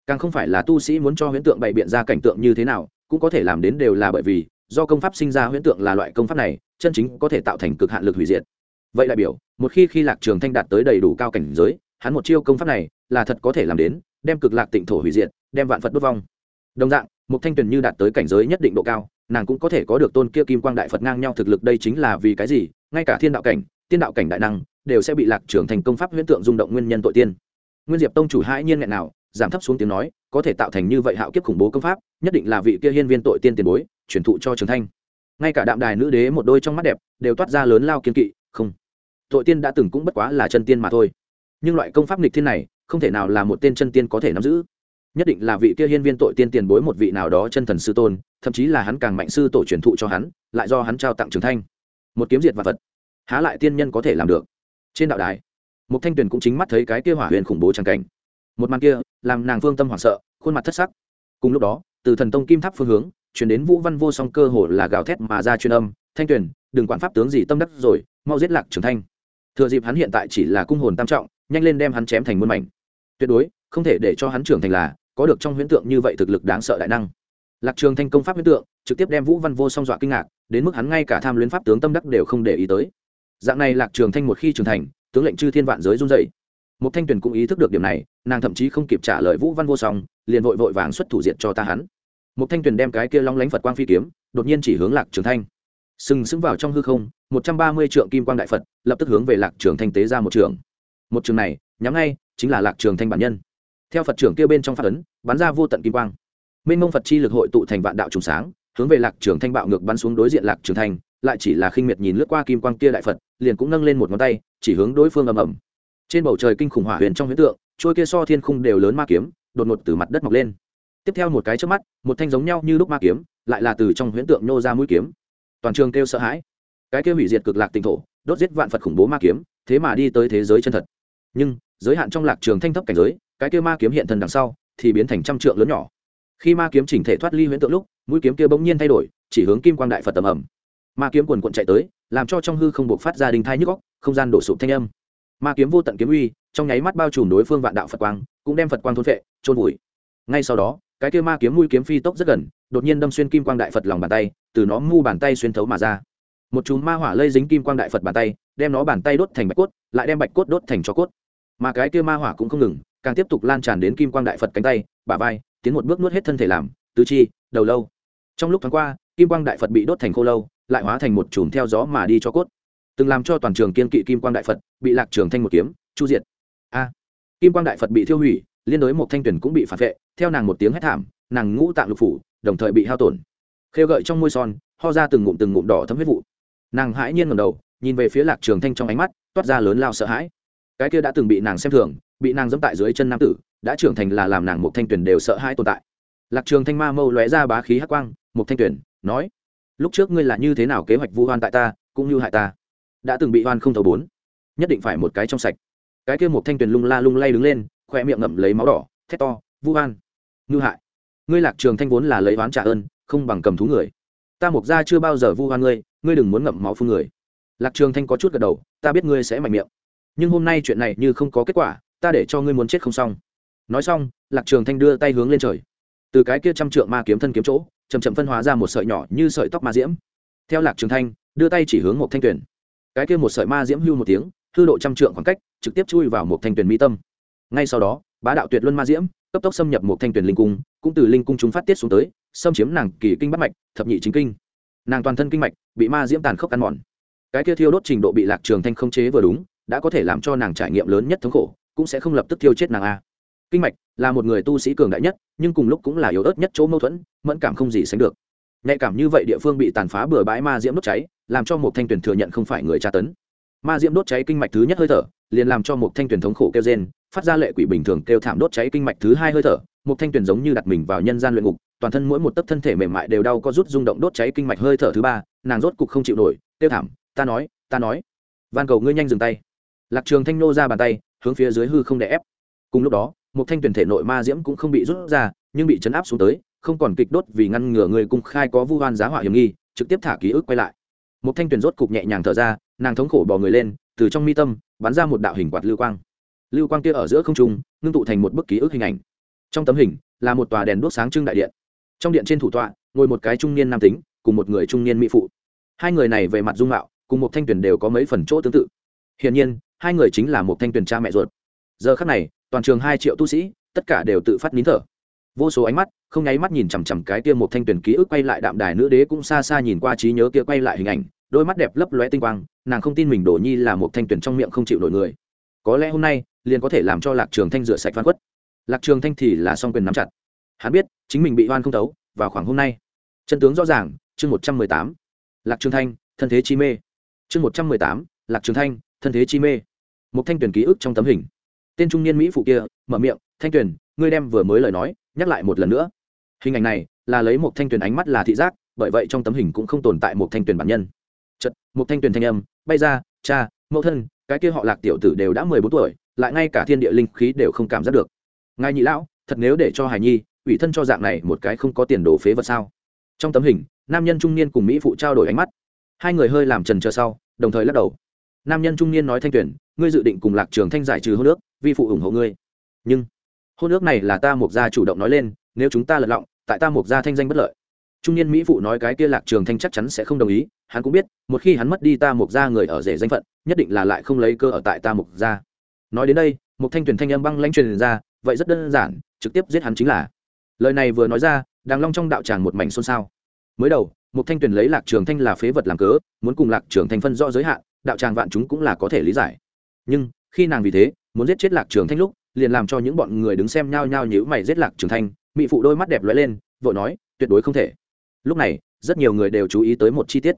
Speaker 1: Càng không phải là tu sĩ muốn cho huyễn tượng bày biện ra cảnh tượng như thế nào, cũng có thể làm đến đều là bởi vì, do công pháp sinh ra huyễn tượng là loại công pháp này, chân chính có thể tạo thành cực hạn lực hủy diệt. Vậy đại biểu, một khi khi lạc trường thanh đạt tới đầy đủ cao cảnh giới, hắn một chiêu công pháp này là thật có thể làm đến, đem cực lạc tịnh thổ hủy diệt, đem vạn phật đốt vong. Đồng dạng một thanh tuyền như đạt tới cảnh giới nhất định độ cao nàng cũng có thể có được tôn kia kim quang đại phật ngang nhau thực lực đây chính là vì cái gì ngay cả thiên đạo cảnh tiên đạo cảnh đại năng đều sẽ bị lạc trưởng thành công pháp huyễn tượng rung động nguyên nhân tội tiên nguyên diệp tông chủ hãi nhiên nghẹn nào giảm thấp xuống tiếng nói có thể tạo thành như vậy hạo kiếp khủng bố công pháp nhất định là vị kia hiên viên tội tiên tiền bối truyền thụ cho trường thanh ngay cả đạm đài nữ đế một đôi trong mắt đẹp đều toát ra lớn lao kiên kỵ không tội tiên đã từng cũng bất quá là chân tiên mà thôi nhưng loại công pháp nghịch thiên này không thể nào là một tên chân tiên có thể nắm giữ nhất định là vị kia hiên viên tội tiên tiền bối một vị nào đó chân thần sư tôn, thậm chí là hắn càng mạnh sư tổ truyền thụ cho hắn, lại do hắn trao tặng trường thanh. Một kiếm diệt và vật, há lại tiên nhân có thể làm được? Trên đạo đài một thanh tuyền cũng chính mắt thấy cái kia hỏa huyền khủng bố tràng cảnh. Một màn kia, làm nàng phương tâm hoảng sợ, khuôn mặt thất sắc. Cùng lúc đó, từ thần tông kim tháp phương hướng, chuyển đến vũ văn vô song cơ hồ là gào thét mà ra chuyên âm, thanh tuyền, đừng quản pháp tướng gì tâm đắc rồi, mau giết lạc trường thanh. Thừa dịp hắn hiện tại chỉ là cung hồn tam trọng, nhanh lên đem hắn chém thành muôn mảnh. Tuyệt đối, không thể để cho hắn trưởng thành là có được trong huyễn tượng như vậy thực lực đáng sợ đại năng. Lạc trường thanh công pháp huyễn tượng, trực tiếp đem vũ văn vô song dọa kinh ngạc, đến mức hắn ngay cả tham luyến pháp tướng tâm đắc đều không để ý tới. Dạng này lạc trường thanh một khi trưởng thành, tướng lệnh chư thiên vạn giới run dậy một thanh tuyền cũng ý thức được điểm này, nàng thậm chí không kịp trả lời vũ văn vô song, liền vội vội vàng xuất thủ diện cho ta hắn. Một thanh tuyền đem cái kia long lánh phật quang phi kiếm, đột nhiên chỉ hướng lạc trường thanh. Sừng sững vào trong hư không, một trăm ba mươi trượng kim quang đại phật, lập tức hướng về lạc trường thanh tế ra một trường. Một trường này, nhắm ngay, chính là lạc trường thanh bản nhân theo phật trưởng kia bên trong phát ấn, bắn ra vô tận kim quang. Minh mông phật chi lực hội tụ thành vạn đạo trùng sáng, hướng về lạc trường thanh bạo ngược bắn xuống đối diện lạc trường thanh, lại chỉ là khinh miệt nhìn lướt qua kim quang kia đại phật, liền cũng nâng lên một ngón tay, chỉ hướng đối phương ầm ầm. Trên bầu trời kinh khủng hỏa huyền trong huyễn tượng, trôi kia so thiên khung đều lớn ma kiếm, đột ngột từ mặt đất mọc lên. Tiếp theo một cái trước mắt, một thanh giống nhau như lúc ma kiếm, lại là từ trong huyễn tượng nô ra mũi kiếm. Toàn trường kêu sợ hãi. Cái kia hủy diệt cực lạc tinh thổ, đốt giết vạn phật khủng bố ma kiếm, thế mà đi tới thế giới chân thật. Nhưng, giới hạn trong lạc trường thanh thấp cảnh giới cái kia ma kiếm hiện thần đằng sau, thì biến thành trăm trượng lớn nhỏ. Khi ma kiếm chỉnh thể thoát ly huyễn tượng lúc, mũi kiếm kia bỗng nhiên thay đổi, chỉ hướng kim quang đại phật tầm ẩm ma kiếm quần quận chạy tới, làm cho trong hư không buộc phát ra đình thai nhức góc không gian đổ sụp thanh âm. Ma kiếm vô tận kiếm uy, trong nháy mắt bao trùm đối phương vạn đạo phật quang, cũng đem phật quang thôn vệ trôn vùi. Ngay sau đó, cái kia ma kiếm mũi kiếm phi tốc rất gần, đột nhiên đâm xuyên kim quang đại phật lòng bàn tay, từ nó mu bàn tay xuyên thấu mà ra. Một chùm ma hỏa lây dính kim quang đại phật bàn tay, đem nó bàn tay đốt thành bạch cốt, lại đem bạch cốt đốt thành cho cốt. Mà cái kia ma hỏa cũng không ngừng càng tiếp tục lan tràn đến kim quang đại phật cánh tay, bả vai, tiến một bước nuốt hết thân thể làm, tứ chi, đầu lâu. Trong lúc tháng qua, kim quang đại phật bị đốt thành khô lâu, lại hóa thành một chùm theo gió mà đi cho cốt. Từng làm cho toàn trường kiên kỵ kim quang đại phật, bị lạc trường thanh một kiếm, chu diệt. A! Kim quang đại phật bị thiêu hủy, liên đối một thanh tuyển cũng bị phản vệ, theo nàng một tiếng hét thảm, nàng ngũ tạng lục phủ, đồng thời bị hao tổn. Khêu gợi trong môi son, ho ra từng ngụm từng ngụm đỏ thấm huyết vụ. Nàng hãi nhiên ngầm đầu, nhìn về phía lạc trường thanh trong ánh mắt, toát ra lớn lao sợ hãi cái kia đã từng bị nàng xem thường, bị nàng dẫm tại dưới chân nam tử, đã trưởng thành là làm nàng một thanh tuyển đều sợ hãi tồn tại. Lạc trường thanh ma mâu lóe ra bá khí hắc quang, một thanh tuyển, nói, lúc trước ngươi là như thế nào kế hoạch vu hoan tại ta, cũng như hại ta? Đã từng bị hoan không thấu bốn, nhất định phải một cái trong sạch. Cái kia một thanh tuyển lung la lung lay đứng lên khoe miệng ngậm lấy máu đỏ, thét to, vu hoan ngư hại. Ngươi lạc trường thanh vốn là lấy oán trả ơn, không bằng cầm thú người. Ta mục gia chưa bao giờ vu hoan ngươi ngươi đừng muốn ngậm máu phương người. Lạc trường thanh có chút gật đầu, ta biết ngươi sẽ mạnh miệng nhưng hôm nay chuyện này như không có kết quả, ta để cho ngươi muốn chết không xong. Nói xong, lạc trường thanh đưa tay hướng lên trời. Từ cái kia trăm trượng ma kiếm thân kiếm chỗ chầm chậm phân hóa ra một sợi nhỏ như sợi tóc ma diễm. Theo lạc trường thanh, đưa tay chỉ hướng một thanh tuyển cái kia một sợi ma diễm hưu một tiếng, hư độ trăm trượng khoảng cách, trực tiếp chui vào một thanh tuyển mỹ tâm. Ngay sau đó, bá đạo tuyệt luân ma diễm, cấp tốc xâm nhập một thanh tuyển linh cung, cũng từ linh cung chúng phát tiết xuống tới, xâm chiếm nàng kỳ kinh bắt mạch, thập nhị chính kinh. Nàng toàn thân kinh mạch bị ma diễm tàn khốc ăn mòn cái kia thiêu đốt trình độ bị lạc trường thanh không chế vừa đúng, đã có thể làm cho nàng trải nghiệm lớn nhất thống khổ, cũng sẽ không lập tức thiêu chết nàng a. Kinh mạch là một người tu sĩ cường đại nhất, nhưng cùng lúc cũng là yếu ớt nhất chỗ mâu thuẫn, mẫn cảm không gì sánh được. Nhạy cảm như vậy địa phương bị tàn phá bừa bãi ma diễm đốt cháy, làm cho một thanh tuyển thừa nhận không phải người tra tấn. Ma diễm đốt cháy kinh mạch thứ nhất hơi thở, liền làm cho một thanh tuyển thống khổ kêu gen phát ra lệ quỷ bình thường kêu thảm đốt cháy kinh mạch thứ hai hơi thở, một thanh tuyển giống như đặt mình vào nhân gian luyện ngục, toàn thân mỗi một tấc thân thể mềm mại đều đau có rút rung động đốt cháy kinh mạch hơi thở thứ ba, nàng rốt cục không chịu nổi, kêu thảm ta nói ta nói. Van cầu ngươi nhanh dừng tay. Lạc trường thanh nô ra bàn tay, hướng phía dưới hư không đè ép. Cùng lúc đó, một thanh tuyển thể nội ma diễm cũng không bị rút ra, nhưng bị chấn áp xuống tới, không còn kịch đốt vì ngăn ngừa người cung khai có vu hoan giá họa hiểm nghi, trực tiếp thả ký ức quay lại. Một thanh tuyển rốt cục nhẹ nhàng thở ra, nàng thống khổ bò người lên, từ trong mi tâm, bắn ra một đạo hình quạt lưu quang. Lưu quang kia ở giữa không trung, ngưng tụ thành một bức ký ức hình ảnh. Trong tấm hình, là một tòa đèn đuốc sáng trưng đại điện. Trong điện trên thủ tọa, ngồi một cái trung niên nam tính, cùng một người trung niên mỹ phụ. Hai người này về mặt dung mạo cùng một thanh tuyển đều có mấy phần chỗ tương tự. Hiển nhiên, hai người chính là một thanh tuyển cha mẹ ruột. Giờ khắc này, toàn trường hai triệu tu sĩ, tất cả đều tự phát nín thở. Vô số ánh mắt, không nháy mắt nhìn chằm chằm cái kia một thanh tuyển ký ức quay lại đạm đài nữ đế cũng xa xa nhìn qua trí nhớ kia quay lại hình ảnh, đôi mắt đẹp lấp lóe tinh quang, nàng không tin mình đổ nhi là một thanh tuyển trong miệng không chịu nổi người. Có lẽ hôm nay, liền có thể làm cho lạc trường thanh rửa sạch văn quất. Lạc trường thanh thì là song quyền nắm chặt. Hắn biết, chính mình bị oan không thấu, vào khoảng hôm nay. Chân tướng rõ ràng, chương một trăm mười tám. Lạc trường thanh, thân thế chi mê chương một trăm mười tám lạc trường thanh thân thế chi mê. Một thanh tuyển ký ức trong tấm hình. Tên trung niên mỹ phụ kia mở miệng thanh tuyển, ngươi đem vừa mới lời nói nhắc lại một lần nữa. Hình ảnh này là lấy một thanh tuyển ánh mắt là thị giác bởi vậy trong tấm hình cũng không tồn tại một thanh tuyển bản nhân. Chật một thanh tuyển thanh âm bay ra cha mẫu thân cái kia họ lạc tiểu tử đều đã mười bốn tuổi lại ngay cả thiên địa linh khí đều không cảm giác được. Ngài nhị lão thật nếu để cho hải nhi ủy thân cho dạng này một cái không có tiền đồ phế vật sao? Trong tấm hình nam nhân trung niên cùng mỹ phụ trao đổi ánh mắt. Hai người hơi làm trần chờ sau đồng thời lắc đầu. Nam nhân trung niên nói thanh tuyển, ngươi dự định cùng lạc trường thanh giải trừ hôn ước, vi phụ ủng hộ ngươi. Nhưng, hôn ước này là ta mục gia chủ động nói lên, nếu chúng ta lật lọng, tại ta mục gia thanh danh bất lợi. Trung niên mỹ phụ nói cái kia lạc trường thanh chắc chắn sẽ không đồng ý, hắn cũng biết, một khi hắn mất đi ta mục gia người ở rể danh phận, nhất định là lại không lấy cơ ở tại ta mục gia. Nói đến đây, một thanh tuyển thanh âm băng lãnh truyền ra, vậy rất đơn giản, trực tiếp giết hắn chính là. Lời này vừa nói ra, đàng long trong đạo tràng một mảnh xôn xao. Mới đầu một thanh tuyển lấy lạc trường thanh là phế vật làm cớ, muốn cùng lạc trường thanh phân rõ giới hạn, đạo tràng vạn chúng cũng là có thể lý giải. Nhưng, khi nàng vì thế, muốn giết chết lạc trường thanh lúc, liền làm cho những bọn người đứng xem nhao nhao nhíu mày giết lạc trường thanh mỹ phụ đôi mắt đẹp lóe lên, vội nói, tuyệt đối không thể. Lúc này, rất nhiều người đều chú ý tới một chi tiết.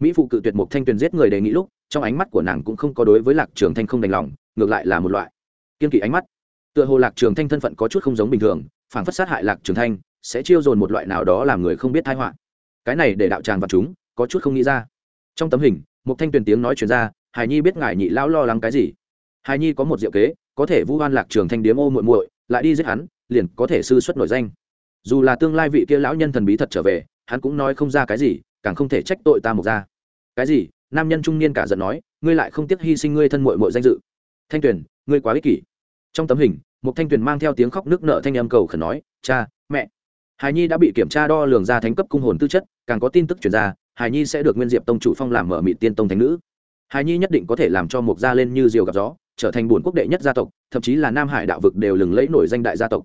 Speaker 1: Mỹ phụ cự tuyệt một thanh tuyền giết người đề nghị lúc, trong ánh mắt của nàng cũng không có đối với lạc trường thanh không đành lòng, ngược lại là một loại kiên kỵ ánh mắt. Tựa hồ lạc trường thanh thân phận có chút không giống bình thường phản phất sát hại lạc trường thanh, sẽ chiêu dồn một loại nào đó làm người không biết thai họa cái này để đạo tràng và chúng có chút không nghĩ ra. Trong tấm hình, một thanh tuyền tiếng nói chuyện ra hài nhi biết ngài nhị lão lo lắng cái gì. Hài nhi có một diệu kế, có thể vu oan lạc trường thanh điếm ô muội muội, lại đi giết hắn, liền có thể sư xuất nổi danh. Dù là tương lai vị kia lão nhân thần bí thật trở về, hắn cũng nói không ra cái gì, càng không thể trách tội ta một ra. Cái gì? Nam nhân trung niên cả giận nói, ngươi lại không tiếc hy sinh ngươi thân muội muội danh dự. Thanh tuyền, ngươi quá ích kỷ. Trong tấm hình, một thanh tuyền mang theo tiếng khóc nước nợ thanh âm cầu khẩn nói, cha, mẹ hài nhi đã bị kiểm tra đo lường ra thánh cấp cung hồn tư chất, càng có tin tức chuyển ra hài nhi sẽ được nguyên diệp tông chủ phong làm mở mị tiên tông thánh nữ. Hài nhi nhất định có thể làm cho một gia lên như diều gặp gió, trở thành bổn quốc đệ nhất gia tộc, thậm chí là nam hải đạo vực đều lừng lẫy nổi danh đại gia tộc.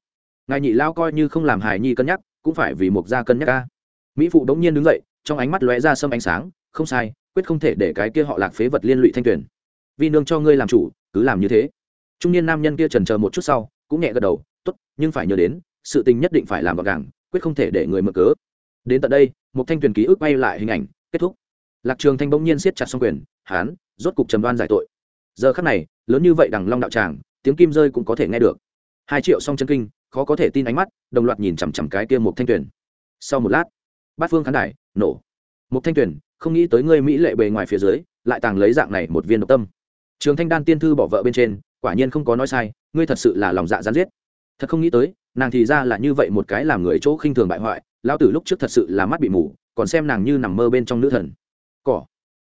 Speaker 1: Ngài nhị lao coi như không làm hài nhi cân nhắc, cũng phải vì một gia cân nhắc ca mỹ phụ đống nhiên đứng dậy, trong ánh mắt lóe ra sâm ánh sáng, không sai, quyết không thể để cái kia họ lạc phế vật liên lụy thanh tuyển vì nương cho ngươi làm chủ, cứ làm như thế. Trung niên nam nhân kia trần chờ một chút sau, cũng nhẹ gật đầu, tốt, nhưng phải nhớ đến, sự tình nhất định phải làm gọn gàng quyết không thể để người mở cớ. Đến tận đây, một thanh tuyển ký ức bay lại hình ảnh, kết thúc. Lạc trường thanh bỗng nhiên siết chặt song quyền, hán, rốt cục trầm đoan giải tội. Giờ khắc này, lớn như vậy đằng long đạo tràng, tiếng kim rơi cũng có thể nghe được. Hai triệu song chân kinh, khó có thể tin ánh mắt, đồng loạt nhìn chằm chằm cái kia một thanh tuyển sau một lát, bát phương khán đài, nổ. Một thanh tuyển không nghĩ tới ngươi mỹ lệ bề ngoài phía dưới, lại tàng lấy dạng này một viên độc tâm. Trường thanh đan tiên thư bỏ vợ bên trên, quả nhiên không có nói sai, ngươi thật sự là lòng dạ gián giết. Thật không nghĩ tới nàng thì ra là như vậy một cái làm người chỗ khinh thường bại hoại lao tử lúc trước thật sự là mắt bị mù, còn xem nàng như nằm mơ bên trong nữ thần. Cỏ.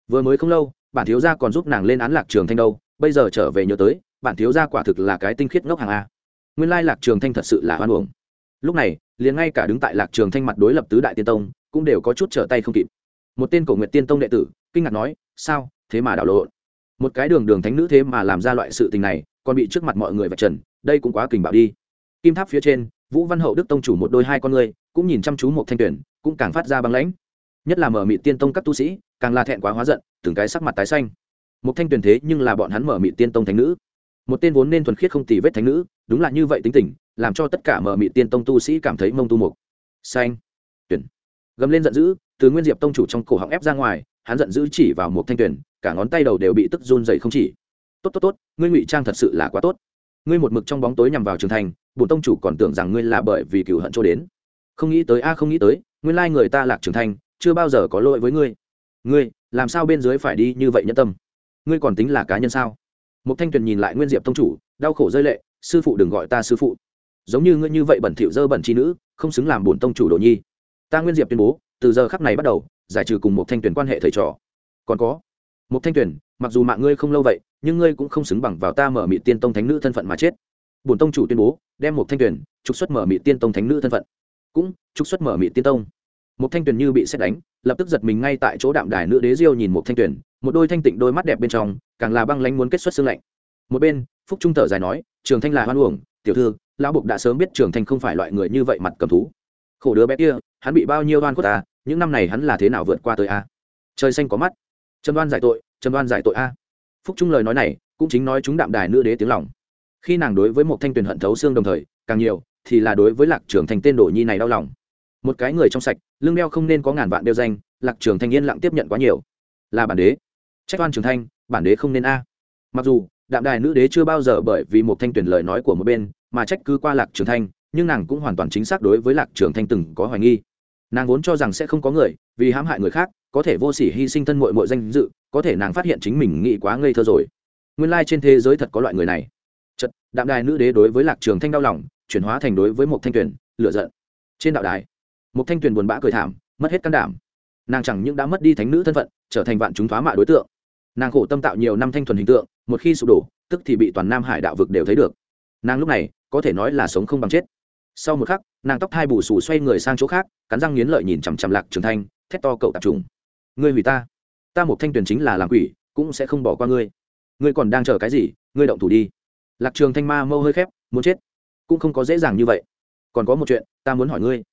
Speaker 1: Vừa mới không lâu, bản thiếu gia còn giúp nàng lên án lạc trường thanh đâu, bây giờ trở về nhớ tới, bản thiếu gia quả thực là cái tinh khiết ngốc hàng a. Nguyên lai lạc trường thanh thật sự là hoan uổng. Lúc này, liền ngay cả đứng tại lạc trường thanh mặt đối lập tứ đại tiên tông, cũng đều có chút trở tay không kịp. Một tên cổ nguyệt tiên tông đệ tử, kinh ngạc nói, sao? Thế mà đảo lộn. Một cái đường đường thánh nữ thế mà làm ra loại sự tình này, còn bị trước mặt mọi người vạch trần, đây cũng quá kình bạo đi kim tháp phía trên, vũ văn hậu đức tông chủ một đôi hai con người, cũng nhìn chăm chú một thanh tuyển, cũng càng phát ra băng lãnh. Nhất là mở mị tiên tông các tu sĩ, càng là thẹn quá hóa giận, từng cái sắc mặt tái xanh. Một thanh tuyển thế nhưng là bọn hắn mở mị tiên tông thánh nữ. Một tên vốn nên thuần khiết không tì vết thánh nữ, đúng là như vậy tính tình, làm cho tất cả mở mị tiên tông tu sĩ cảm thấy mông tu mục. Xanh. Tuyển. Gầm lên giận dữ, từ nguyên diệp tông chủ trong cổ họng ép ra ngoài, hắn giận dữ chỉ vào một thanh tuyển, cả ngón tay đầu đều bị tức run dày không chỉ. Tốt tốt tốt, ngươi ngụy trang thật sự là quá tốt ngươi một mực trong bóng tối nhằm vào trường thành, bổn tông chủ còn tưởng rằng ngươi là bởi vì cựu hận trôi đến. Không nghĩ tới a, không nghĩ tới, nguyên lai người ta lạc trường thành, chưa bao giờ có lỗi với ngươi. Ngươi, làm sao bên dưới phải đi như vậy nhân tâm? Ngươi còn tính là cá nhân sao? Một thanh tuyền nhìn lại nguyên diệp tông chủ, đau khổ rơi lệ, sư phụ đừng gọi ta sư phụ. Giống như ngươi như vậy bẩn thỉu dơ bẩn chi nữ, không xứng làm bổn tông chủ đồ nhi. Ta nguyên diệp tuyên bố, từ giờ khắc này bắt đầu, giải trừ cùng một thanh tuyển quan hệ thầy trò. Còn có một thanh tuyển mặc dù mạng ngươi không lâu vậy, nhưng ngươi cũng không xứng bằng vào ta mở mị tiên tông thánh nữ thân phận mà chết. Bổn tông chủ tuyên bố, đem một thanh tuyển trục xuất mở mị tiên tông thánh nữ thân phận. Cũng, trục xuất mở mị tiên tông. Một thanh tuyển như bị xét đánh, lập tức giật mình ngay tại chỗ đạm đài nữ đế diêu nhìn một thanh tuyển một đôi thanh tịnh đôi mắt đẹp bên trong, càng là băng lánh muốn kết xuất xương lạnh. Một bên, phúc trung thở dài nói, trường thanh là hoan uổng, tiểu thư, lão bục đã sớm biết trường thanh không phải loại người như vậy mặt cầm thú. Khổ đứa bé kia, hắn bị bao nhiêu đoan khuất ta những năm này hắn là thế nào vượt qua tới a trời xanh có mắt. Trầm đoan giải tội trầm đoan giải tội a phúc trung lời nói này cũng chính nói chúng đạm đài nữ đế tiếng lòng khi nàng đối với một thanh tuyền hận thấu xương đồng thời càng nhiều thì là đối với lạc trường thành tên đồ nhi này đau lòng một cái người trong sạch lương đeo không nên có ngàn vạn đeo danh lạc trường thanh yên lặng tiếp nhận quá nhiều là bản đế trách oan trường thanh bản đế không nên a mặc dù đạm đài nữ đế chưa bao giờ bởi vì một thanh tuyển lời nói của một bên mà trách cứ qua lạc trường thanh nhưng nàng cũng hoàn toàn chính xác đối với lạc trường thanh từng có hoài nghi nàng vốn cho rằng sẽ không có người vì hãm hại người khác có thể vô sỉ hy sinh thân mội mội danh dự, có thể nàng phát hiện chính mình nghĩ quá ngây thơ rồi. Nguyên lai、like、trên thế giới thật có loại người này. Chật, đạm đài nữ đế đối với lạc trường thanh đau lòng, chuyển hóa thành đối với một thanh tuyển lựa giận. Trên đạo đài một thanh tuyển buồn bã cười thảm, mất hết can đảm. Nàng chẳng những đã mất đi thánh nữ thân phận, trở thành vạn chúng thoá mạ đối tượng. Nàng khổ tâm tạo nhiều năm thanh thuần hình tượng, một khi sụp đổ, tức thì bị toàn nam hải đạo vực đều thấy được. Nàng lúc này, có thể nói là sống không bằng chết. Sau một khắc, nàng tóc hai bù xù xoay người sang chỗ khác, cắn răng nghiến lợi nhìn chằm chằm lạc trường thanh, thét to cậu tạp trùng ngươi hủy ta. Ta một thanh tuyển chính là làm quỷ, cũng sẽ không bỏ qua ngươi. Ngươi còn đang chờ cái gì? Ngươi động thủ đi. Lạc trường thanh ma mâu hơi khép, muốn chết. Cũng không có dễ dàng như vậy. Còn có một chuyện, ta muốn hỏi ngươi.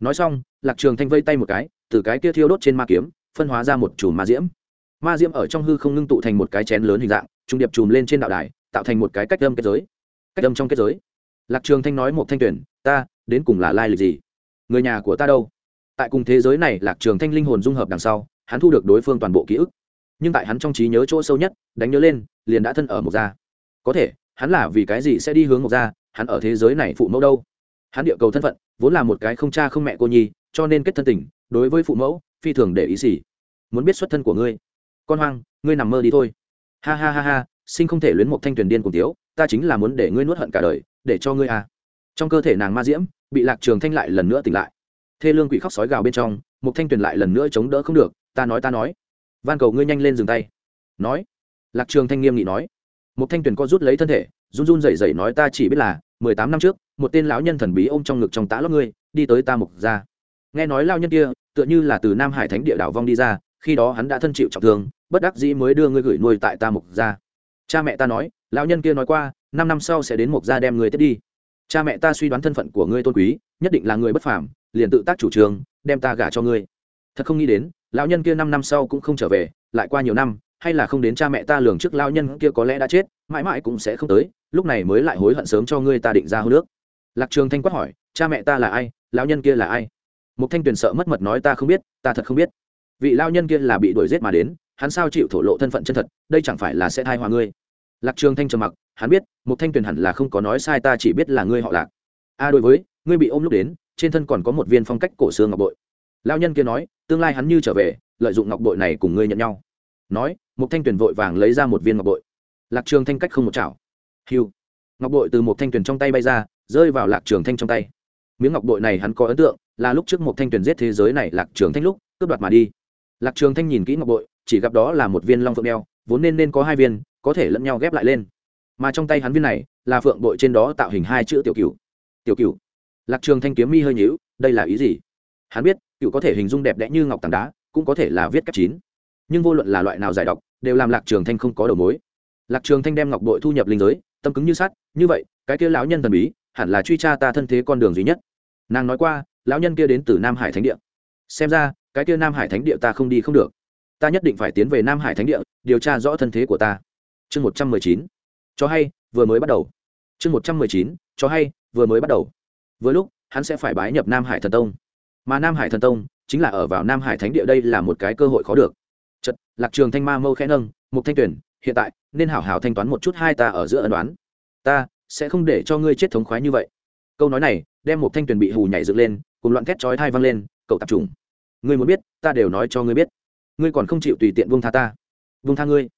Speaker 1: Nói xong, lạc trường thanh vây tay một cái, từ cái kia thiêu đốt trên ma kiếm, phân hóa ra một chùm ma diễm. Ma diễm ở trong hư không ngưng tụ thành một cái chén lớn hình dạng, trung điệp chùm lên trên đạo đài, tạo thành một cái cách âm kết giới. Cách âm trong kết giới. Lạc trường thanh nói một thanh tuyển, ta, đến cùng là lai lịch gì? Người nhà của ta đâu? Tại cùng thế giới này, lạc trường thanh linh hồn dung hợp đằng sau hắn thu được đối phương toàn bộ ký ức. Nhưng tại hắn trong trí nhớ chỗ sâu nhất, đánh nhớ lên, liền đã thân ở một gia. Có thể, hắn là vì cái gì sẽ đi hướng một gia, hắn ở thế giới này phụ mẫu đâu? Hắn địa cầu thân phận, vốn là một cái không cha không mẹ cô nhi, cho nên kết thân tình, đối với phụ mẫu, phi thường để ý gì muốn biết xuất thân của ngươi. Con hoang, ngươi nằm mơ đi thôi. Ha ha ha ha, sinh không thể luyến một thanh tuyển điên cùng tiếu, ta chính là muốn để ngươi nuốt hận cả đời, để cho ngươi à. Trong cơ thể nàng ma diễm, bị lạc trường thanh lại lần nữa tỉnh lại. Thê lương quỷ khóc sói gào bên trong, một thanh tuyển lại lần nữa chống đỡ không được ta nói ta nói. Van cầu ngươi nhanh lên dừng tay. Nói. Lạc trường thanh nghiêm nghị nói. Một thanh tuyển co rút lấy thân thể, run run rẩy rẩy nói ta chỉ biết là mười tám năm trước, một tên lão nhân thần bí ôm trong ngực trong tã lót ngươi, đi tới ta mục ra. Nghe nói lao nhân kia, tựa như là từ nam hải thánh địa đảo vong đi ra, khi đó hắn đã thân chịu trọng thương, bất đắc dĩ mới đưa ngươi gửi nuôi tại ta mục ra. Cha mẹ ta nói, lão nhân kia nói qua, năm năm sau sẽ đến mục ra đem ngươi tiếp đi. Cha mẹ ta suy đoán thân phận của ngươi tôn quý, nhất định là người bất phàm, liền tự tác chủ trương, đem ta gả cho ngươi. Thật không nghĩ đến lão nhân kia năm năm sau cũng không trở về, lại qua nhiều năm, hay là không đến cha mẹ ta lường trước lão nhân kia có lẽ đã chết, mãi mãi cũng sẽ không tới, lúc này mới lại hối hận sớm cho ngươi ta định ra hô nước lạc trường thanh quát hỏi, cha mẹ ta là ai, lão nhân kia là ai? Một thanh tuyền sợ mất mật nói ta không biết, ta thật không biết. Vị lão nhân kia là bị đuổi giết mà đến, hắn sao chịu thổ lộ thân phận chân thật, đây chẳng phải là sẽ thai hòa ngươi? Lạc trường thanh trầm mặc, hắn biết một thanh tuyền hẳn là không có nói sai ta chỉ biết là ngươi họ lạc. A đối với, ngươi bị ôm lúc đến, trên thân còn có một viên phong cách cổ xương ngọc bội lao nhân kia nói, tương lai hắn như trở về, lợi dụng ngọc bội này cùng ngươi nhận nhau. Nói một thanh tuyển vội vàng lấy ra một viên ngọc bội. Lạc trường thanh cách không một chảo. Hiu ngọc bội từ một thanh tuyển trong tay bay ra, rơi vào lạc trường thanh trong tay. Miếng ngọc bội này hắn có ấn tượng, là lúc trước một thanh tuyển giết thế giới này lạc trường thanh lúc, cướp đoạt mà đi. Lạc trường thanh nhìn kỹ ngọc bội, chỉ gặp đó là một viên long phượng đeo, vốn nên nên có hai viên, có thể lẫn nhau ghép lại lên. Mà trong tay hắn viên này, là phượng bội trên đó tạo hình hai chữ tiểu cửu. Tiểu cửu. Lạc trường thanh kiếm mi hơi nhíu, đây là ý gì? Hắn biết cựu có thể hình dung đẹp đẽ như ngọc tảng đá, cũng có thể là viết cách chín. Nhưng vô luận là loại nào giải đọc đều làm lạc trường thanh không có đầu mối. Lạc trường thanh đem ngọc bội thu nhập linh giới, tâm cứng như sắt, như vậy, cái kia lão nhân thần bí, hẳn là truy tra ta thân thế con đường duy nhất. Nàng nói qua, lão nhân kia đến từ nam hải thánh địa. Xem ra, cái kia nam hải thánh địa ta không đi không được. Ta nhất định phải tiến về nam hải thánh địa, điều tra rõ thân thế của ta. Chương một trăm mười chín. Cho hay, vừa mới bắt đầu. Chương một trăm mười chín. Cho hay, vừa mới bắt đầu. Vừa lúc, hắn sẽ phải bái nhập nam hải thần tông mà nam hải thần tông chính là ở vào nam hải thánh địa đây là một cái cơ hội khó được. Chật, lạc trường thanh ma mâu khẽ nâng, mục thanh tuyển hiện tại nên hảo hảo thanh toán một chút hai ta ở giữa ân đoán ta sẽ không để cho ngươi chết thống khoái như vậy. Câu nói này đem một thanh tuyển bị hù nhảy dựng lên, cùng loạn thét chói thai văng lên, cậu tập trung ngươi muốn biết, ta đều nói cho ngươi biết. Ngươi còn không chịu tùy tiện buông tha ta. Buông tha ngươi?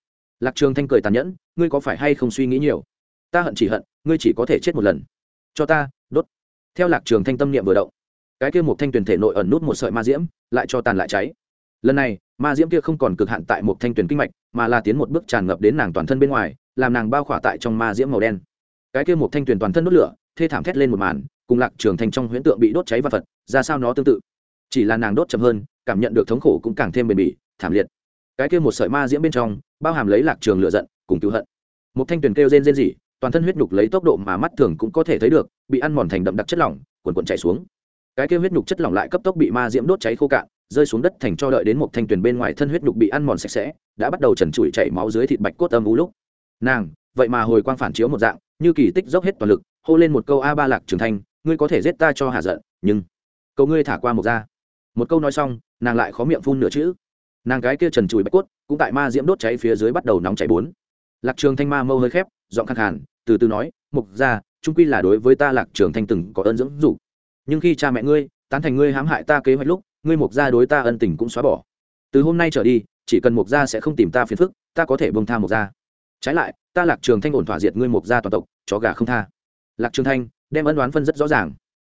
Speaker 1: Lạc trường thanh cười tàn nhẫn, ngươi có phải hay không suy nghĩ nhiều? Ta hận chỉ hận, ngươi chỉ có thể chết một lần. Cho ta, đốt. Theo lạc trường thanh tâm niệm vừa động cái kia một thanh tuyển thể nội ẩn nút một sợi ma diễm, lại cho tàn lại cháy. Lần này, ma diễm kia không còn cực hạn tại một thanh tuyển kinh mạch, mà là tiến một bước tràn ngập đến nàng toàn thân bên ngoài, làm nàng bao khỏa tại trong ma diễm màu đen. Cái kia một thanh tuyển toàn thân đốt lửa, thê thảm thét lên một màn, cùng lạc trường thành trong huyễn tượng bị đốt cháy và phật, ra sao nó tương tự. Chỉ là nàng đốt chậm hơn, cảm nhận được thống khổ cũng càng thêm bền bỉ, thảm liệt. Cái kia một sợi ma diễm bên trong, bao hàm lấy lạc trường lựa giận, cùng cứu hận. Một thanh tuyển kêu rên rên rỉ, toàn thân huyết nhục lấy tốc độ mà mắt thường cũng có thể thấy được, bị ăn mòn thành đậm đặc chất lỏng quần quần chảy xuống cái kia huyết nhục chất lỏng lại cấp tốc bị ma diễm đốt cháy khô cạn, rơi xuống đất thành cho đợi đến một thanh tuyền bên ngoài thân huyết nhục bị ăn mòn sạch sẽ, đã bắt đầu trần trụi chảy máu dưới thịt bạch cốt âm u lúc. Nàng, vậy mà hồi quang phản chiếu một dạng, như kỳ tích dốc hết toàn lực, hô lên một câu, a ba lạc trường thanh ngươi có thể giết ta cho hạ giận, nhưng câu ngươi thả qua một ra. Một câu nói xong, nàng lại khó miệng phun nửa chữ. Nàng cái kia trần trụi bạch cốt, cũng tại ma diễm đốt cháy phía dưới bắt đầu nóng chảy bốn. Lạc trường thanh ma mâu hơi khép, giọng khẳng hẳn từ từ nói, mục ra trung quy là đối với ta lạc trường thanh từng có ơn dưỡng dục nhưng khi cha mẹ ngươi tán thành ngươi hãm hại ta kế hoạch lúc, ngươi mục gia đối ta ân tình cũng xóa bỏ. Từ hôm nay trở đi, chỉ cần mục gia sẽ không tìm ta phiền phức, ta có thể bông tha mục gia. Trái lại, ta lạc trường thanh ổn thỏa diệt ngươi mục gia toàn tộc, chó gà không tha. Lạc trường thanh đem ân đoán phân rất rõ ràng.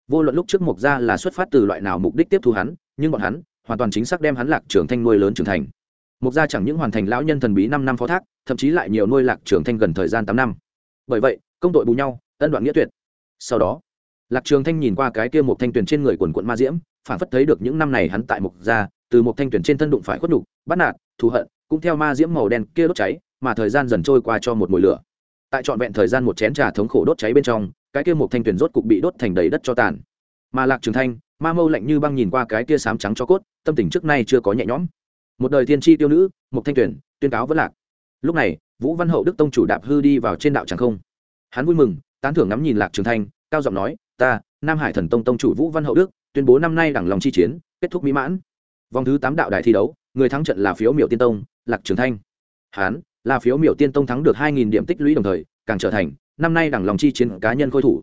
Speaker 1: Vô luận lúc trước mục gia là xuất phát từ loại nào mục đích tiếp thu hắn, nhưng bọn hắn hoàn toàn chính xác đem hắn lạc trường thanh nuôi lớn trưởng thành. Mục gia chẳng những hoàn thành lão nhân thần bí năm năm phó thác, thậm chí lại nhiều nuôi lạc trường thanh gần thời gian tám năm. Bởi vậy, công tội bù nhau, ân đoạn nghĩa tuyệt. Sau đó lạc trường thanh nhìn qua cái kia một thanh tuyển trên người quần quận ma diễm, phản phất thấy được những năm này hắn tại mục gia, từ một thanh tuyển trên thân đụng phải khuất đục bắt nạt, thù hận, cũng theo ma diễm màu đen kia đốt cháy, mà thời gian dần trôi qua cho một mùi lửa. Tại trọn vẹn thời gian một chén trà thống khổ đốt cháy bên trong, cái kia một thanh tuyển rốt cục bị đốt thành đầy đất cho tàn. Mà lạc trường thanh, ma mâu lạnh như băng nhìn qua cái kia sám trắng cho cốt, tâm tình trước nay chưa có nhẹ nhõm. Một đời thiên tri tiêu nữ, một thanh tuyển, tuyên cáo vẫn lạc. Lúc này, vũ văn hậu đức tông chủ đạp hư đi vào trên đạo tràng không. Hắn vui mừng, tán thưởng ngắm nhìn lạc trường thanh, cao giọng nói ta, nam hải thần tông tông chủ vũ văn hậu đức, tuyên bố năm nay đẳng lòng chi chiến, kết thúc mỹ mãn. Vòng thứ tám đạo đài thi đấu, người thắng trận là phiếu miểu tiên tông, lạc trường thanh. Hán, là phiếu miểu tiên tông thắng được hai nghìn điểm tích lũy đồng thời, càng trở thành, năm nay đẳng lòng chi chiến cá nhân khôi thủ.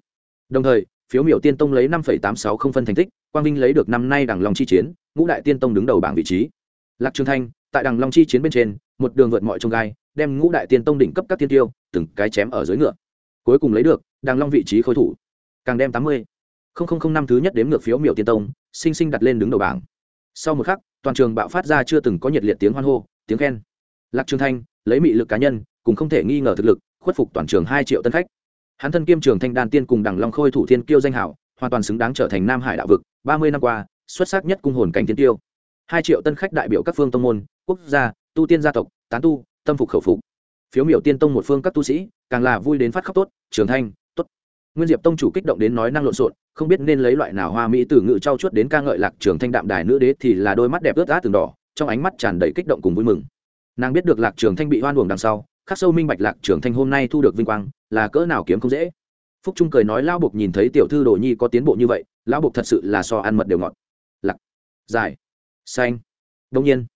Speaker 1: Đồng thời, phiếu miểu tiên tông lấy năm tám sáu không phân thành tích, quang vinh lấy được năm nay đẳng lòng chi chiến, ngũ đại tiên tông đứng đầu bảng vị trí. Lạc trường thanh, tại đẳng long chi chiến bên trên, một đường vượt mọi trông gai, đem ngũ đại tiên tông đỉnh cấp các tiên tiêu, từng cái chém ở dưới ngựa. Cuối cùng lấy được đằng long vị trí khôi thủ càng đem tám mươi năm thứ nhất đếm ngược phiếu miểu tiên tông, sinh sinh đặt lên đứng đầu bảng. Sau một khắc, toàn trường bạo phát ra chưa từng có nhiệt liệt tiếng hoan hô, tiếng khen. Lạc trường thanh, lấy mị lực cá nhân, cùng không thể nghi ngờ thực lực, khuất phục toàn trường hai triệu tân khách. Hắn thân kiêm trường thanh đan tiên cùng đằng long khôi thủ thiên kiêu danh hảo, hoàn toàn xứng đáng trở thành nam hải đạo vực, ba mươi năm qua, xuất sắc nhất cung hồn cảnh thiên tiêu. Hai triệu tân khách đại biểu các phương tông môn, quốc gia, tu tiên gia tộc, tán tu, tâm phục khẩu phục. Phiếu miểu tiên tông một phương các tu sĩ, càng là vui đến phát khóc tốt, trường thanh nguyên diệp tông chủ kích động đến nói năng lộn xộn, không biết nên lấy loại nào hoa mỹ từ ngự trau chuốt đến ca ngợi lạc trường thanh đạm đài nữ đế thì là đôi mắt đẹp ướt át từng đỏ, trong ánh mắt tràn đầy kích động cùng vui mừng. Nàng biết được lạc trường thanh bị hoan uổng đằng sau, khắc sâu minh bạch lạc trường thanh hôm nay thu được vinh quang, là cỡ nào kiếm không dễ. Phúc trung cười nói, lão bục nhìn thấy tiểu thư đồ nhi có tiến bộ như vậy, lão bục thật sự là so ăn mật đều ngọt. Lạc, dài, xanh. Đông nhiên,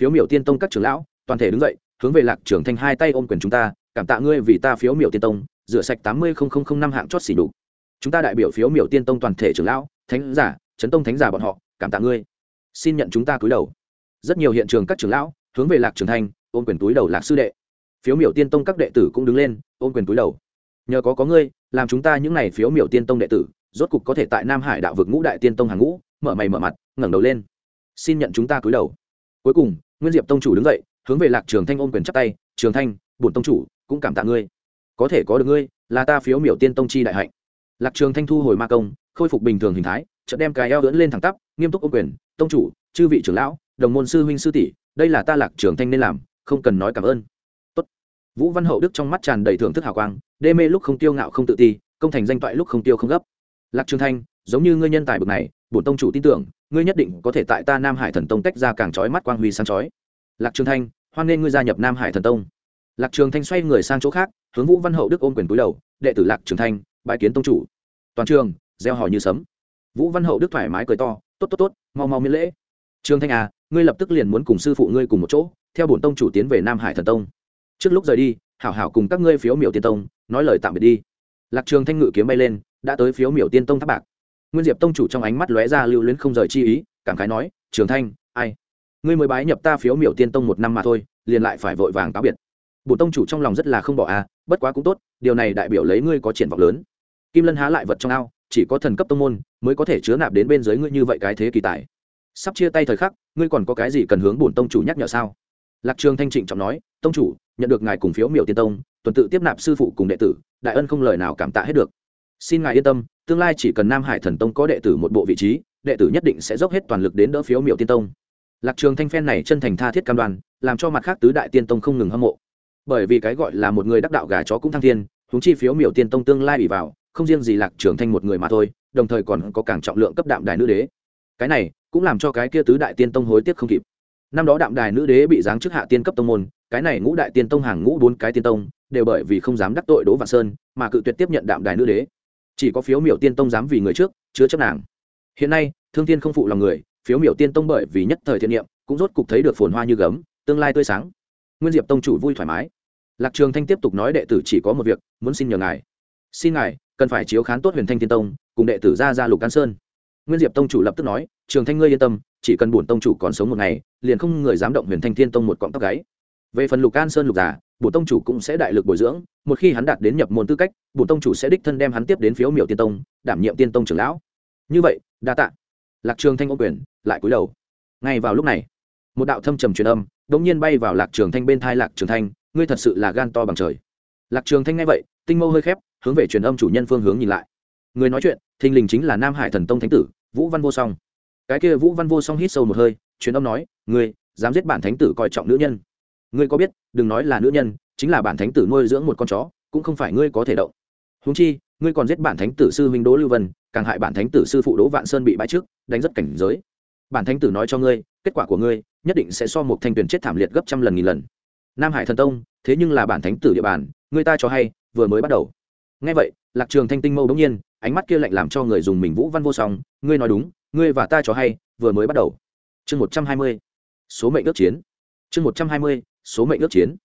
Speaker 1: phiếu miểu tiên tông các trưởng lão toàn thể đứng dậy, hướng về lạc trường thanh hai tay ôm quyền chúng ta, cảm tạ ngươi vì ta phiếu miểu tiên tông rửa sạch tám mươi năm hạng chót xỉ đủ chúng ta đại biểu phiếu miểu tiên tông toàn thể trưởng lão, thánh giả, chấn tông thánh giả bọn họ, cảm tạ ngươi. Xin nhận chúng ta cúi đầu. Rất nhiều hiện trường các trưởng lão, hướng về lạc trường thanh, ôm quyền túi đầu lạc sư đệ. Phiếu miểu tiên tông các đệ tử cũng đứng lên, ôm quyền túi đầu. Nhờ có có ngươi, làm chúng ta những n à y phiếu miểu tiên tông đệ tử, rốt cục có thể tại nam hải đạo vực ngũ đại tiên tông hàng ngũ, mở mày mở mặt, ngẩng đầu lên. Xin nhận chúng ta cúi đầu. Cuối cùng, nguyên diệp tông chủ đứng dậy, hướng về lạc trường thanh ôm quyền chắp tay, trường thanh, bổn tông chủ cũng cảm tạ ngươi có thể có được ngươi, là ta phiếu miểu tiên tông chi đại hạnh. Lạc trường thanh thu hồi ma công, khôi phục bình thường hình thái, chợt đem cái eo lưỡn lên thẳng tắp, nghiêm túc ôm quyền, tông chủ, chư vị trưởng lão, đồng môn sư huynh sư tỷ, đây là ta lạc trường thanh nên làm, không cần nói cảm ơn. Tốt. vũ văn hậu đức trong mắt tràn đầy thưởng thức hào quang, đê mê lúc không tiêu ngạo không tự ti, công thành danh toại lúc không tiêu không gấp. Lạc trường thanh, giống như ngươi nhân tài bậc này, bổn tông chủ tin tưởng, ngươi nhất định có thể tại ta nam hải thần tông tách ra càng chói mắt quang huy sáng chói. Lạc trường thanh, hoan nghênh ngươi gia nhập nam hải thần tông. Lạc trường thanh xoay người sang chỗ khác hướng vũ văn hậu đức ôm quyền cúi đầu, đệ tử lạc trường thanh bãi kiến tông chủ. Toàn trường, gieo hỏi như sấm. Vũ văn hậu đức thoải mái cười to, tốt tốt tốt, mau mau miễn lễ. Trường thanh à ngươi lập tức liền muốn cùng sư phụ ngươi cùng một chỗ, theo bổn tông chủ tiến về nam hải thần tông. Trước lúc rời đi, hảo hảo cùng các ngươi phiếu miểu tiên tông, nói lời tạm biệt đi. Lạc trường thanh ngự kiếm bay lên, đã tới phiếu miểu tiên tông tháp bạc. Nguyên diệp tông chủ trong ánh mắt lóe ra lưu luyến không rời chi ý, cảm khái nói, trường thanh, ai? Ngươi mới bái nhập ta phiếu miểu tiên tông một năm mà thôi, liền lại phải vội vàng cáo biệt. Bổn tông chủ trong lòng rất là không bỏ à bất quá cũng tốt, điều này đại biểu lấy ngươi có triển vọng lớn. Kim lân há lại vật trong ao, chỉ có thần cấp tông môn mới có thể chứa nạp đến bên dưới ngươi như vậy cái thế kỳ tài. Sắp chia tay thời khắc, ngươi còn có cái gì cần hướng bổn tông chủ nhắc nhở sao? Lạc trường thanh trịnh trọng nói, tông chủ, nhận được ngài cùng phiếu miểu tiên tông, tuần tự tiếp nạp sư phụ cùng đệ tử, đại ân không lời nào cảm tạ hết được. Xin ngài yên tâm, tương lai chỉ cần nam hải thần tông có đệ tử một bộ vị trí, đệ tử nhất định sẽ dốc hết toàn lực đến đỡ phiếu miểu tiên tông. Lạc trường thanh phen này chân thành tha thiết cam đoan, làm cho mặt khác tứ đại tiên tông không ngừng hâm mộ bởi vì cái gọi là một người đắc đạo gà chó cũng thăng thiên húng chi phiếu miểu tiên tông tương lai bị vào, không riêng gì lạc trưởng thanh một người mà thôi, đồng thời còn có càng trọng lượng cấp đạm đài nữ đế. Cái này cũng làm cho cái kia tứ đại tiên tông hối tiếc không kịp. Năm đó đạm đài nữ đế bị giáng chức hạ tiên cấp tông môn, cái này ngũ đại tiên tông hàng ngũ bốn cái tiên tông, đều bởi vì không dám đắc tội đỗ vạn sơn, mà cự tuyệt tiếp nhận đạm đài nữ đế. Chỉ có phiếu miểu tiên tông dám vì người trước, chứa chấp nàng. Hiện nay, thương tiên không phụ lòng người, phiếu miểu tiên tông bởi vì nhất thời thiện niệm, cũng rốt cục thấy được phồn hoa như gấm, tương lai tươi sáng. Nguyên diệp tông chủ vui thoải mái lạc trường thanh tiếp tục nói đệ tử chỉ có một việc, muốn xin nhờ ngài. Xin ngài, cần phải chiếu khán tốt huyền thanh Thiên tông, cùng đệ tử ra ra lục can sơn. Nguyên diệp tông chủ lập tức nói, trường thanh ngươi yên tâm, chỉ cần bổn tông chủ còn sống một ngày, liền không người dám động huyền thanh thiên tông một cọng tóc gáy. Về phần lục can sơn lục giả bổn tông chủ cũng sẽ đại lực bồi dưỡng, một khi hắn đạt đến nhập môn tư cách, bổn tông chủ sẽ đích thân đem hắn tiếp đến phiếu miểu tiên tông, đảm nhiệm tiên tông trưởng lão. Như vậy, đa tạ. Lạc trường thanh ô quyền, lại cúi đầu. Ngay vào lúc này, một đạo thâm trầm truyền âm đột nhiên bay vào lạc trường thanh bên thai lạc trường thanh ngươi thật sự là gan to bằng trời. Lạc trường thanh nghe vậy, tinh mâu hơi khép, hướng về truyền âm chủ nhân phương hướng nhìn lại. Người nói chuyện, thình lình chính là nam hải thần tông thánh tử, vũ văn vô song. Cái kia vũ văn vô song hít sâu một hơi, truyền âm nói, ngươi, dám giết bản thánh tử coi trọng nữ nhân. Ngươi có biết, đừng nói là nữ nhân, chính là bản thánh tử nuôi dưỡng một con chó, cũng không phải ngươi có thể động. Huống chi, ngươi còn giết bản thánh tử sư huynh đỗ lưu vân, càng hại bản thánh tử sư phụ đỗ vạn sơn bị bãi trước, đánh rất cảnh giới. Bản thánh tử nói cho ngươi, kết quả của ngươi, nhất định sẽ so một thanh tuyển chết thảm liệt gấp trăm lần nghìn lần nam hải thần tông, thế nhưng là bản thánh tử địa bàn, người ta cho hay, vừa mới bắt đầu. Ngay vậy, lạc trường thanh tinh mâu đống nhiên, ánh mắt kia lạnh làm cho người dùng mình vũ văn vô song, ngươi nói đúng, ngươi và ta cho hay, vừa mới bắt đầu. Chương một trăm hai mươi, số mệnh ước chiến. Chương một trăm hai mươi, số mệnh ước chiến.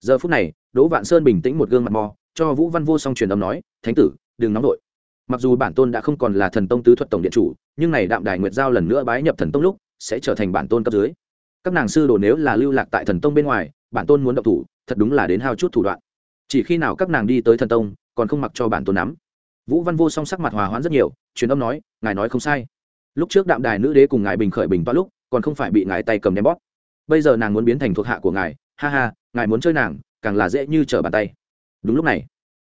Speaker 1: Giờ phút này, đỗ vạn sơn bình tĩnh một gương mặt mò, cho vũ văn vô song truyền âm nói, thánh tử, đừng nóng đội mặc dù bản tôn đã không còn là thần tông tứ thuật tổng điện chủ, nhưng này đạm đài nguyệt giao lần nữa bái nhập thần tông lúc, sẽ trở thành bản tôn cấp dưới. Các nàng sư đồ nếu là lưu lạc tại thần tông bên ngoài bản tôn muốn động thủ, thật đúng là đến hao chút thủ đoạn. Chỉ khi nào các nàng đi tới thần tông, còn không mặc cho bản tôn nắm. Vũ văn vô song sắc mặt hòa hoãn rất nhiều, truyền âm nói, ngài nói không sai. Lúc trước đạm đài nữ đế cùng ngài bình khởi bình toát lúc, còn không phải bị ngài tay cầm đem bóp. Bây giờ nàng muốn biến thành thuộc hạ của ngài, ha ha, ngài muốn chơi nàng, càng là dễ như trở bàn tay. Đúng lúc này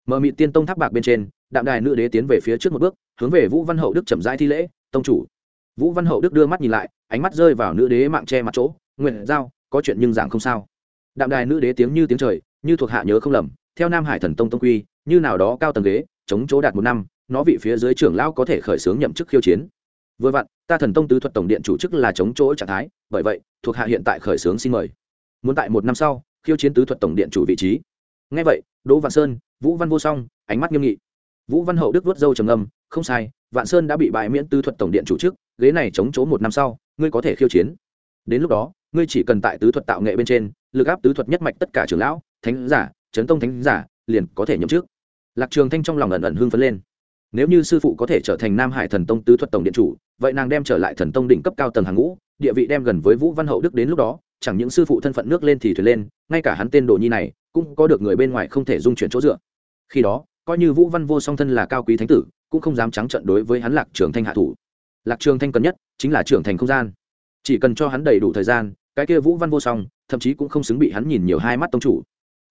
Speaker 1: mờ mị tiên tông tháp bạc bên trên, đạm đài nữ đế tiến về phía trước một bước, hướng về vũ văn hậu đức chậm rãi thi lễ, tông chủ. Vũ văn hậu đức đưa mắt nhìn lại, ánh mắt rơi vào nữ đế mạng che mặt chỗ nguyện giao, có chuyện nhưng giảng không sao đạm đài nữ đế tiếng như tiếng trời, như thuộc hạ nhớ không lầm, theo nam hải thần tông tông quy, như nào đó cao tầng ghế, chống chỗ đạt một năm, nó vị phía dưới trưởng lão có thể khởi xướng nhậm chức khiêu chiến. Vừa vặn, ta thần tông tứ thuật tổng điện chủ chức là chống chỗ trạng thái, bởi vậy, thuộc hạ hiện tại khởi xướng xin mời. Muốn tại một năm sau, khiêu chiến tứ thuật tổng điện chủ vị trí. Ngay vậy, đỗ vạn sơn, vũ văn vô song, ánh mắt nghiêm nghị. Vũ văn hậu đức vớt dâu trầm âm không sai, vạn sơn đã bị bại miễn tứ thuật tổng điện chủ chức, ghế này chống chỗ một năm sau, ngươi có thể khiêu chiến. Đến lúc đó, ngươi chỉ cần tại tứ thuật tạo nghệ bên trên lực áp tứ thuật nhất mạch tất cả trưởng lão, thánh giả, chấn tông thánh giả, liền có thể nhậm chức. Lạc trường thanh trong lòng ẩn ẩn hưng phấn lên. Nếu như sư phụ có thể trở thành nam hải thần tông tứ thuật tổng điện chủ, vậy nàng đem trở lại thần tông đỉnh cấp cao tầng hàng ngũ, địa vị đem gần với vũ văn hậu đức đến lúc đó, chẳng những sư phụ thân phận nước lên thì thuyền lên, ngay cả hắn tên đồ nhi này, cũng có được người bên ngoài không thể dung chuyển chỗ dựa. Khi đó, coi như vũ văn vô song thân là cao quý thánh tử, cũng không dám trắng trận đối với hắn lạc trường thanh hạ thủ. Lạc trường thanh cần nhất chính là trưởng thành không gian. Chỉ cần cho hắn đầy đủ thời gian cái kia vũ văn vô song, thậm chí cũng không xứng bị hắn nhìn nhiều hai mắt tông chủ.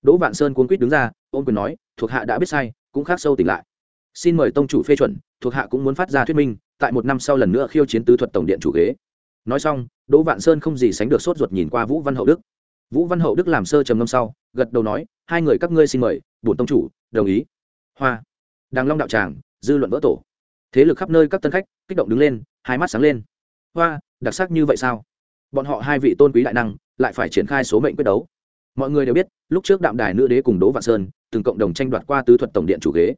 Speaker 1: Đỗ vạn sơn cuốn quýt đứng ra ôm quyền nói, thuộc hạ đã biết sai, cũng khác sâu tỉnh lại. Xin mời tông chủ phê chuẩn, thuộc hạ cũng muốn phát ra thuyết minh, tại một năm sau lần nữa khiêu chiến tứ thuật tổng điện chủ ghế. Nói xong, đỗ vạn sơn không gì sánh được sốt ruột nhìn qua vũ văn hậu đức. Vũ văn hậu đức làm sơ trầm ngâm sau, gật đầu nói, hai người các ngươi xin mời, bổn tông chủ, đồng ý. Hoa. Đàng long đạo tràng, dư luận vỡ tổ. Thế lực khắp nơi các tân khách, kích động đứng lên, hai mắt sáng lên. Hoa, đặc sắc như vậy sao? Bọn họ hai vị tôn quý đại năng lại phải triển khai số mệnh quyết đấu. Mọi người đều biết, lúc trước đạm đài nữ đế cùng đỗ vạn sơn từng cộng đồng tranh đoạt qua tứ thuật tổng điện chủ ghế.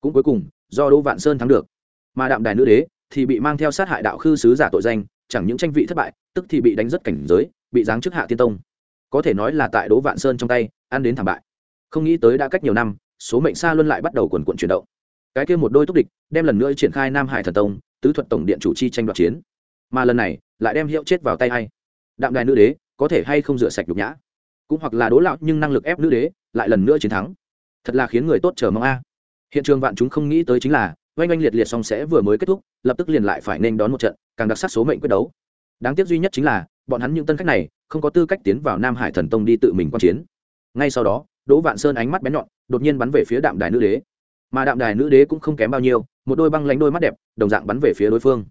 Speaker 1: Cũng cuối cùng, do đỗ vạn sơn thắng được. Mà đạm đài nữ đế thì bị mang theo sát hại đạo khư sứ giả tội danh, chẳng những tranh vị thất bại, tức thì bị đánh rất cảnh giới, bị giáng chức hạ tiên tông. Có thể nói là tại đỗ vạn sơn trong tay, ăn đến thảm bại. Không nghĩ tới đã cách nhiều năm, số mệnh xa luân lại bắt đầu quần quận chuyển động. Cái kia một đôi túc địch đem lần nữa triển khai nam hải thần tông, tứ thuật tổng điện chủ chi tranh đoạt chiến. Mà lần này, lại đem hiệu chết vào tay hay đạm đài nữ đế có thể hay không rửa sạch nhục nhã? Cũng hoặc là đố lão nhưng năng lực ép nữ đế lại lần nữa chiến thắng. Thật là khiến người tốt chờ mong a. Hiện trường vạn chúng không nghĩ tới chính là, oanh oanh liệt liệt xong sẽ vừa mới kết thúc, lập tức liền lại phải nên đón một trận, càng đặc sắc số mệnh quyết đấu. Đáng tiếc duy nhất chính là, bọn hắn những tân khách này không có tư cách tiến vào nam hải thần tông đi tự mình quan chiến. Ngay sau đó, đỗ vạn sơn ánh mắt bén nhọn, đột nhiên bắn về phía đạm đài nữ đế. Mà đạm đài nữ đế cũng không kém bao nhiêu, một đôi băng lánh đôi mắt đẹp, đồng dạng bắn về phía đối phương.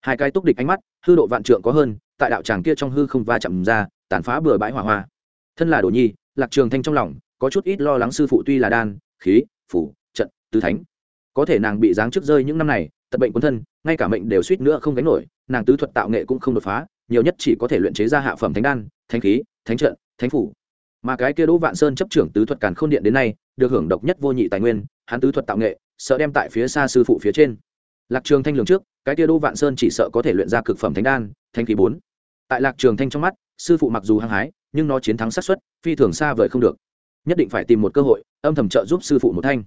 Speaker 1: Hai cái túc địch ánh mắt, hư độ vạn trượng có hơn tại đạo tràng kia trong hư không va chạm ra, tàn phá bừa bãi hỏa hoa. Thân là đồ nhi, lạc trường thanh trong lòng có chút ít lo lắng sư phụ tuy là đan, khí, phủ, trận, tứ thánh. Có thể nàng bị giáng trước rơi những năm này, tật bệnh quân thân, ngay cả mệnh đều suýt nữa không gánh nổi, nàng tứ thuật tạo nghệ cũng không đột phá, nhiều nhất chỉ có thể luyện chế ra hạ phẩm thánh đan, thánh khí, thánh trận, thánh phủ. Mà cái kia đỗ vạn sơn chấp trưởng tứ thuật càn khôn điện đến nay, được hưởng độc nhất vô nhị tài nguyên, hắn tứ thuật tạo nghệ, sợ đem tại phía xa sư phụ phía trên. Lạc trường thanh lường trước, cái kia đỗ vạn sơn chỉ sợ có thể luyện ra cực phẩm thánh đan, thánh khí bốn tại lạc trường thanh trong mắt, sư phụ mặc dù hăng hái, nhưng nó chiến thắng sát suất, phi thường xa vời không được. Nhất định phải tìm một cơ hội, âm thầm trợ giúp sư phụ một thanh.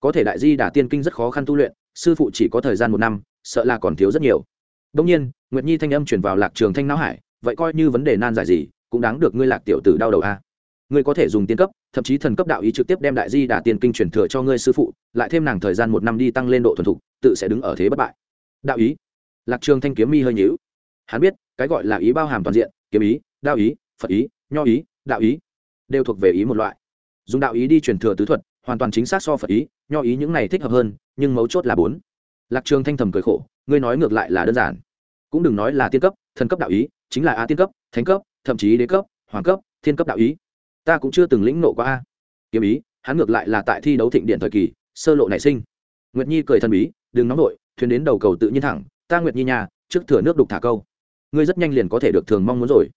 Speaker 1: Có thể đại di đả tiên kinh rất khó khăn tu luyện, sư phụ chỉ có thời gian một năm, sợ là còn thiếu rất nhiều. Đông nhiên, nguyệt nhi thanh âm chuyển vào lạc trường thanh não hải, vậy coi như vấn đề nan giải gì, cũng đáng được ngươi lạc tiểu tử đau đầu a. Ngươi có thể dùng tiên cấp, thậm chí thần cấp đạo ý trực tiếp đem đại di đả tiên kinh truyền thừa cho ngươi sư phụ, lại thêm nàng thời gian một năm đi tăng lên độ thuần thục, tự sẽ đứng ở thế bất bại. Đạo ý. Lạc trường thanh kiếm mi hơi nhíu hắn biết, cái gọi là ý bao hàm toàn diện, kiếm ý đạo ý, phật ý, nho ý, đạo ý, đều thuộc về ý một loại. Dùng đạo ý đi truyền thừa tứ thuật, hoàn toàn chính xác so phật ý, nho ý những này thích hợp hơn, nhưng mấu chốt là bốn. Lạc trường thanh thầm cười khổ, ngươi nói ngược lại là đơn giản. Cũng đừng nói là tiên cấp, thần cấp đạo ý, chính là a tiên cấp, thánh cấp, thậm chí đế cấp, hoàng cấp, thiên cấp đạo ý. Ta cũng chưa từng lĩnh nộ qua a. Kiếm ý, hắn ngược lại là tại thi đấu thịnh điện thời kỳ, sơ lộ nảy sinh. Nguyệt nhi cười thần bí, đừng nóng nổi, thuyền đến đầu cầu tự nhiên thẳng, ta nguyệt nhi nhà, trước thừa nước đục thả câu ngươi rất nhanh liền có thể được thường mong muốn rồi.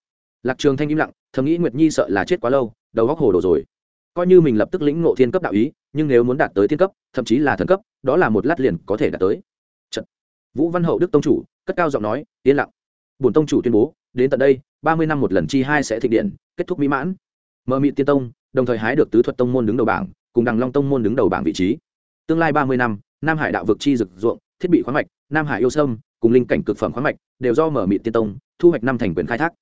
Speaker 1: Lạc trường thanh im lặng, thầm nghĩ nguyệt nhi sợ là chết quá lâu, đầu góc hồ đồ rồi. Coi như mình lập tức lĩnh ngộ thiên cấp đạo ý, nhưng nếu muốn đạt tới thiên cấp, thậm chí là thần cấp, đó là một lát liền có thể đạt tới. Trật. vũ văn hậu đức tông chủ, cất cao giọng nói, yên lặng. Bổn tông chủ tuyên bố, đến tận đây, ba mươi năm một lần chi hai sẽ thịnh điện, kết thúc mỹ mãn. Mờ mị tiên tông, đồng thời hái được tứ thuật tông môn đứng đầu bảng, cùng đằng long tông môn đứng đầu bảng vị trí. Tương lai ba mươi năm, nam hải đạo vực chi rực ruộng, thiết bị khoáng mạch, nam hải yêu sâm cùng linh cảnh cực phẩm khoáng mạch, đều do mở mịt tiên tông, thu hoạch năm thành quyền khai thác.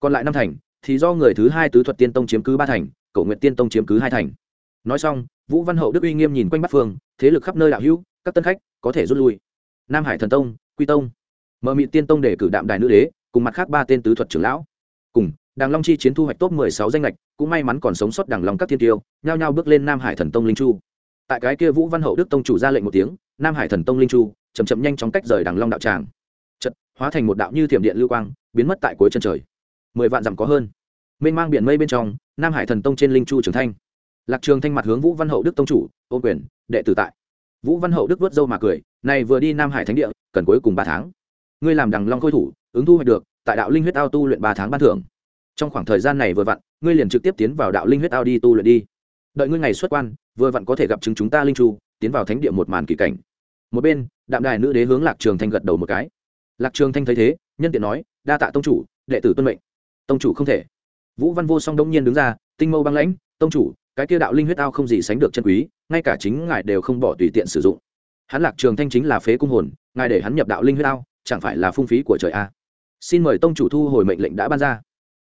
Speaker 1: Còn lại năm thành thì do người thứ hai tứ thuật tiên tông chiếm cứ ba thành, cổ nguyện tiên tông chiếm cứ hai thành. Nói xong, vũ văn hậu đức uy nghiêm nhìn quanh bắc phương, thế lực khắp nơi đạo hữu, các tân khách, có thể rút lui. Nam hải thần tông, quy tông. Mở mịt tiên tông để cử đạm đài nữ đế, cùng mặt khác ba tên tứ thuật trưởng lão. Cùng, đàng long chi chiến thu hoạch top mười sáu danh lệch cũng may mắn còn sống sót đàng long các thiên tiêu, nhao nhao bước lên nam hải thần tông linh chu. Tại cái kia vũ văn hậu đức tông chủ ra lệnh một tiếng, nam hải thần tông linh chu chầm chậm nhanh chóng cách rời đằng long đạo tràng. Chật hóa thành một đạo như thiểm điện lưu quang, biến mất tại cuối chân trời. Mười vạn dặm có hơn. Mênh mang biển mây bên trong, nam hải thần tông trên linh chu trường thanh. Lạc trường thanh mặt hướng vũ văn hậu đức tông chủ, ô quyền, đệ tử tại. Vũ văn hậu đức vớt dâu mà cười, này vừa đi nam hải thánh địa, cần cuối cùng ba tháng. Ngươi làm đằng long khôi thủ, ứng thu hoạch được, tại đạo linh huyết ao tu luyện ba tháng ban thưởng. Trong khoảng thời gian này vừa vặn, ngươi liền trực tiếp tiến vào đạo linh huyết ao đi tu luyện đi. Đợi ngươi ngày xuất quan, vừa vặn có thể gặp chứng chúng ta linh chu, tiến vào thánh địa một màn kỳ cảnh một bên, đạm đài nữ đế hướng lạc trường thanh gật đầu một cái. Lạc trường thanh thấy thế, nhân tiện nói, đa tạ tông chủ, đệ tử tuân mệnh. Tông chủ không thể. Vũ văn vô song đông nhiên đứng ra, tinh mâu băng lãnh, tông chủ, cái kia đạo linh huyết ao không gì sánh được chân quý, ngay cả chính ngài đều không bỏ tùy tiện sử dụng. Hắn lạc trường thanh chính là phế cung hồn, ngài để hắn nhập đạo linh huyết ao, chẳng phải là phung phí của trời a? Xin mời tông chủ thu hồi mệnh lệnh đã ban ra.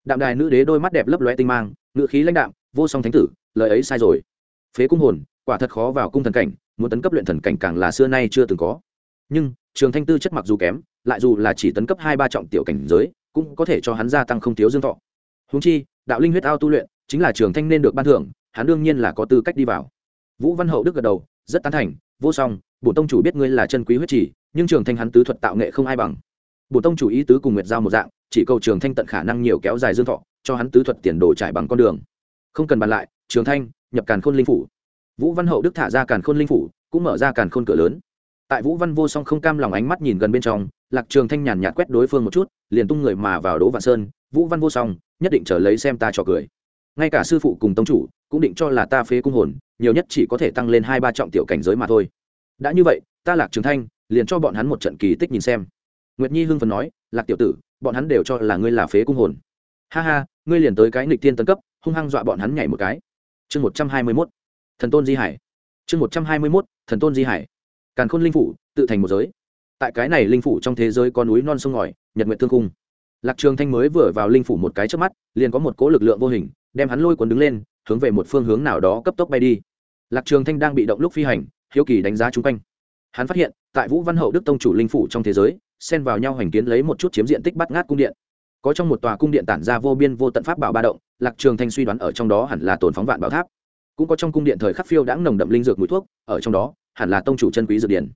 Speaker 1: Đạm đài nữ đế đôi mắt đẹp lấp lóe tinh mang ngự khí lãnh đạm, vô song thánh tử, lời ấy sai rồi. Phế cung hồn, quả thật khó vào cung thần cảnh muốn tấn cấp luyện thần cảnh càng là xưa nay chưa từng có. Nhưng, trường thanh tư chất mặc dù kém, lại dù là chỉ tấn cấp hai ba trọng tiểu cảnh giới, cũng có thể cho hắn gia tăng không thiếu dương thọ. Húng chi, đạo linh huyết ao tu luyện, chính là trường thanh nên được ban thưởng, hắn đương nhiên là có tư cách đi vào. Vũ văn hậu đức gật đầu, rất tán thành, vô song bổ tông chủ biết ngươi là chân quý huyết chỉ, nhưng trường thanh hắn tứ thuật tạo nghệ không ai bằng. Bổ tông chủ ý tứ cùng nguyệt giao một dạng, chỉ cầu trường thanh tận khả năng nhiều kéo dài dương thọ, cho hắn tứ thuật tiền đồ trải bằng con đường. Không cần bàn lại, trường thanh, nhập càn khôn linh phủ vũ văn hậu đức thả ra càn khôn linh phủ, cũng mở ra càn khôn cửa lớn. Tại vũ văn vô song không cam lòng ánh mắt nhìn gần bên trong, lạc trường thanh nhàn nhạt quét đối phương một chút, liền tung người mà vào đỗ vạn sơn. Vũ văn vô song, nhất định trở lấy xem ta cho cười. Ngay cả sư phụ cùng tông chủ, cũng định cho là ta phế cung hồn, nhiều nhất chỉ có thể tăng lên hai ba trọng tiểu cảnh giới mà thôi. Đã như vậy, ta lạc trường thanh, liền cho bọn hắn một trận kỳ tích nhìn xem. Nguyệt nhi hưng phấn nói, lạc tiểu tử, bọn hắn đều cho là ngươi là phế cung hồn. Ha ha, ngươi liền tới cái nghịch tiên tấn cấp, hung hăng dọa bọn hắn nhảy một cái. Chương một trăm hai mươi mốt thần tôn di hải. Chương một trăm hai mươi mốt, thần tôn di hải. Càn khôn linh phủ, tự thành một giới. Tại cái này linh phủ trong thế giới có núi non sông ngòi, nhật nguyện thương cung lạc trường thanh mới vừa vào linh phủ một cái trước mắt, liền có một cỗ lực lượng vô hình, đem hắn lôi cuốn đứng lên, hướng về một phương hướng nào đó cấp tốc bay đi. Lạc trường thanh đang bị động lúc phi hành, hiếu kỳ đánh giá chung quanh. Hắn phát hiện, tại vũ văn hậu đức tông chủ linh phủ trong thế giới, xen vào nhau hành kiến lấy một chút chiếm diện tích bắt ngát cung điện. Có trong một tòa cung điện tản ra vô biên vô tận pháp bảo ba động, lạc trường thanh suy đoán ở trong đó hẳn là tồn phóng vạn bảo tháp cũng có trong cung điện thời khắc phiêu đã nồng đậm linh dược mũi thuốc, ở trong đó, hẳn là tông chủ chân quý dược điển.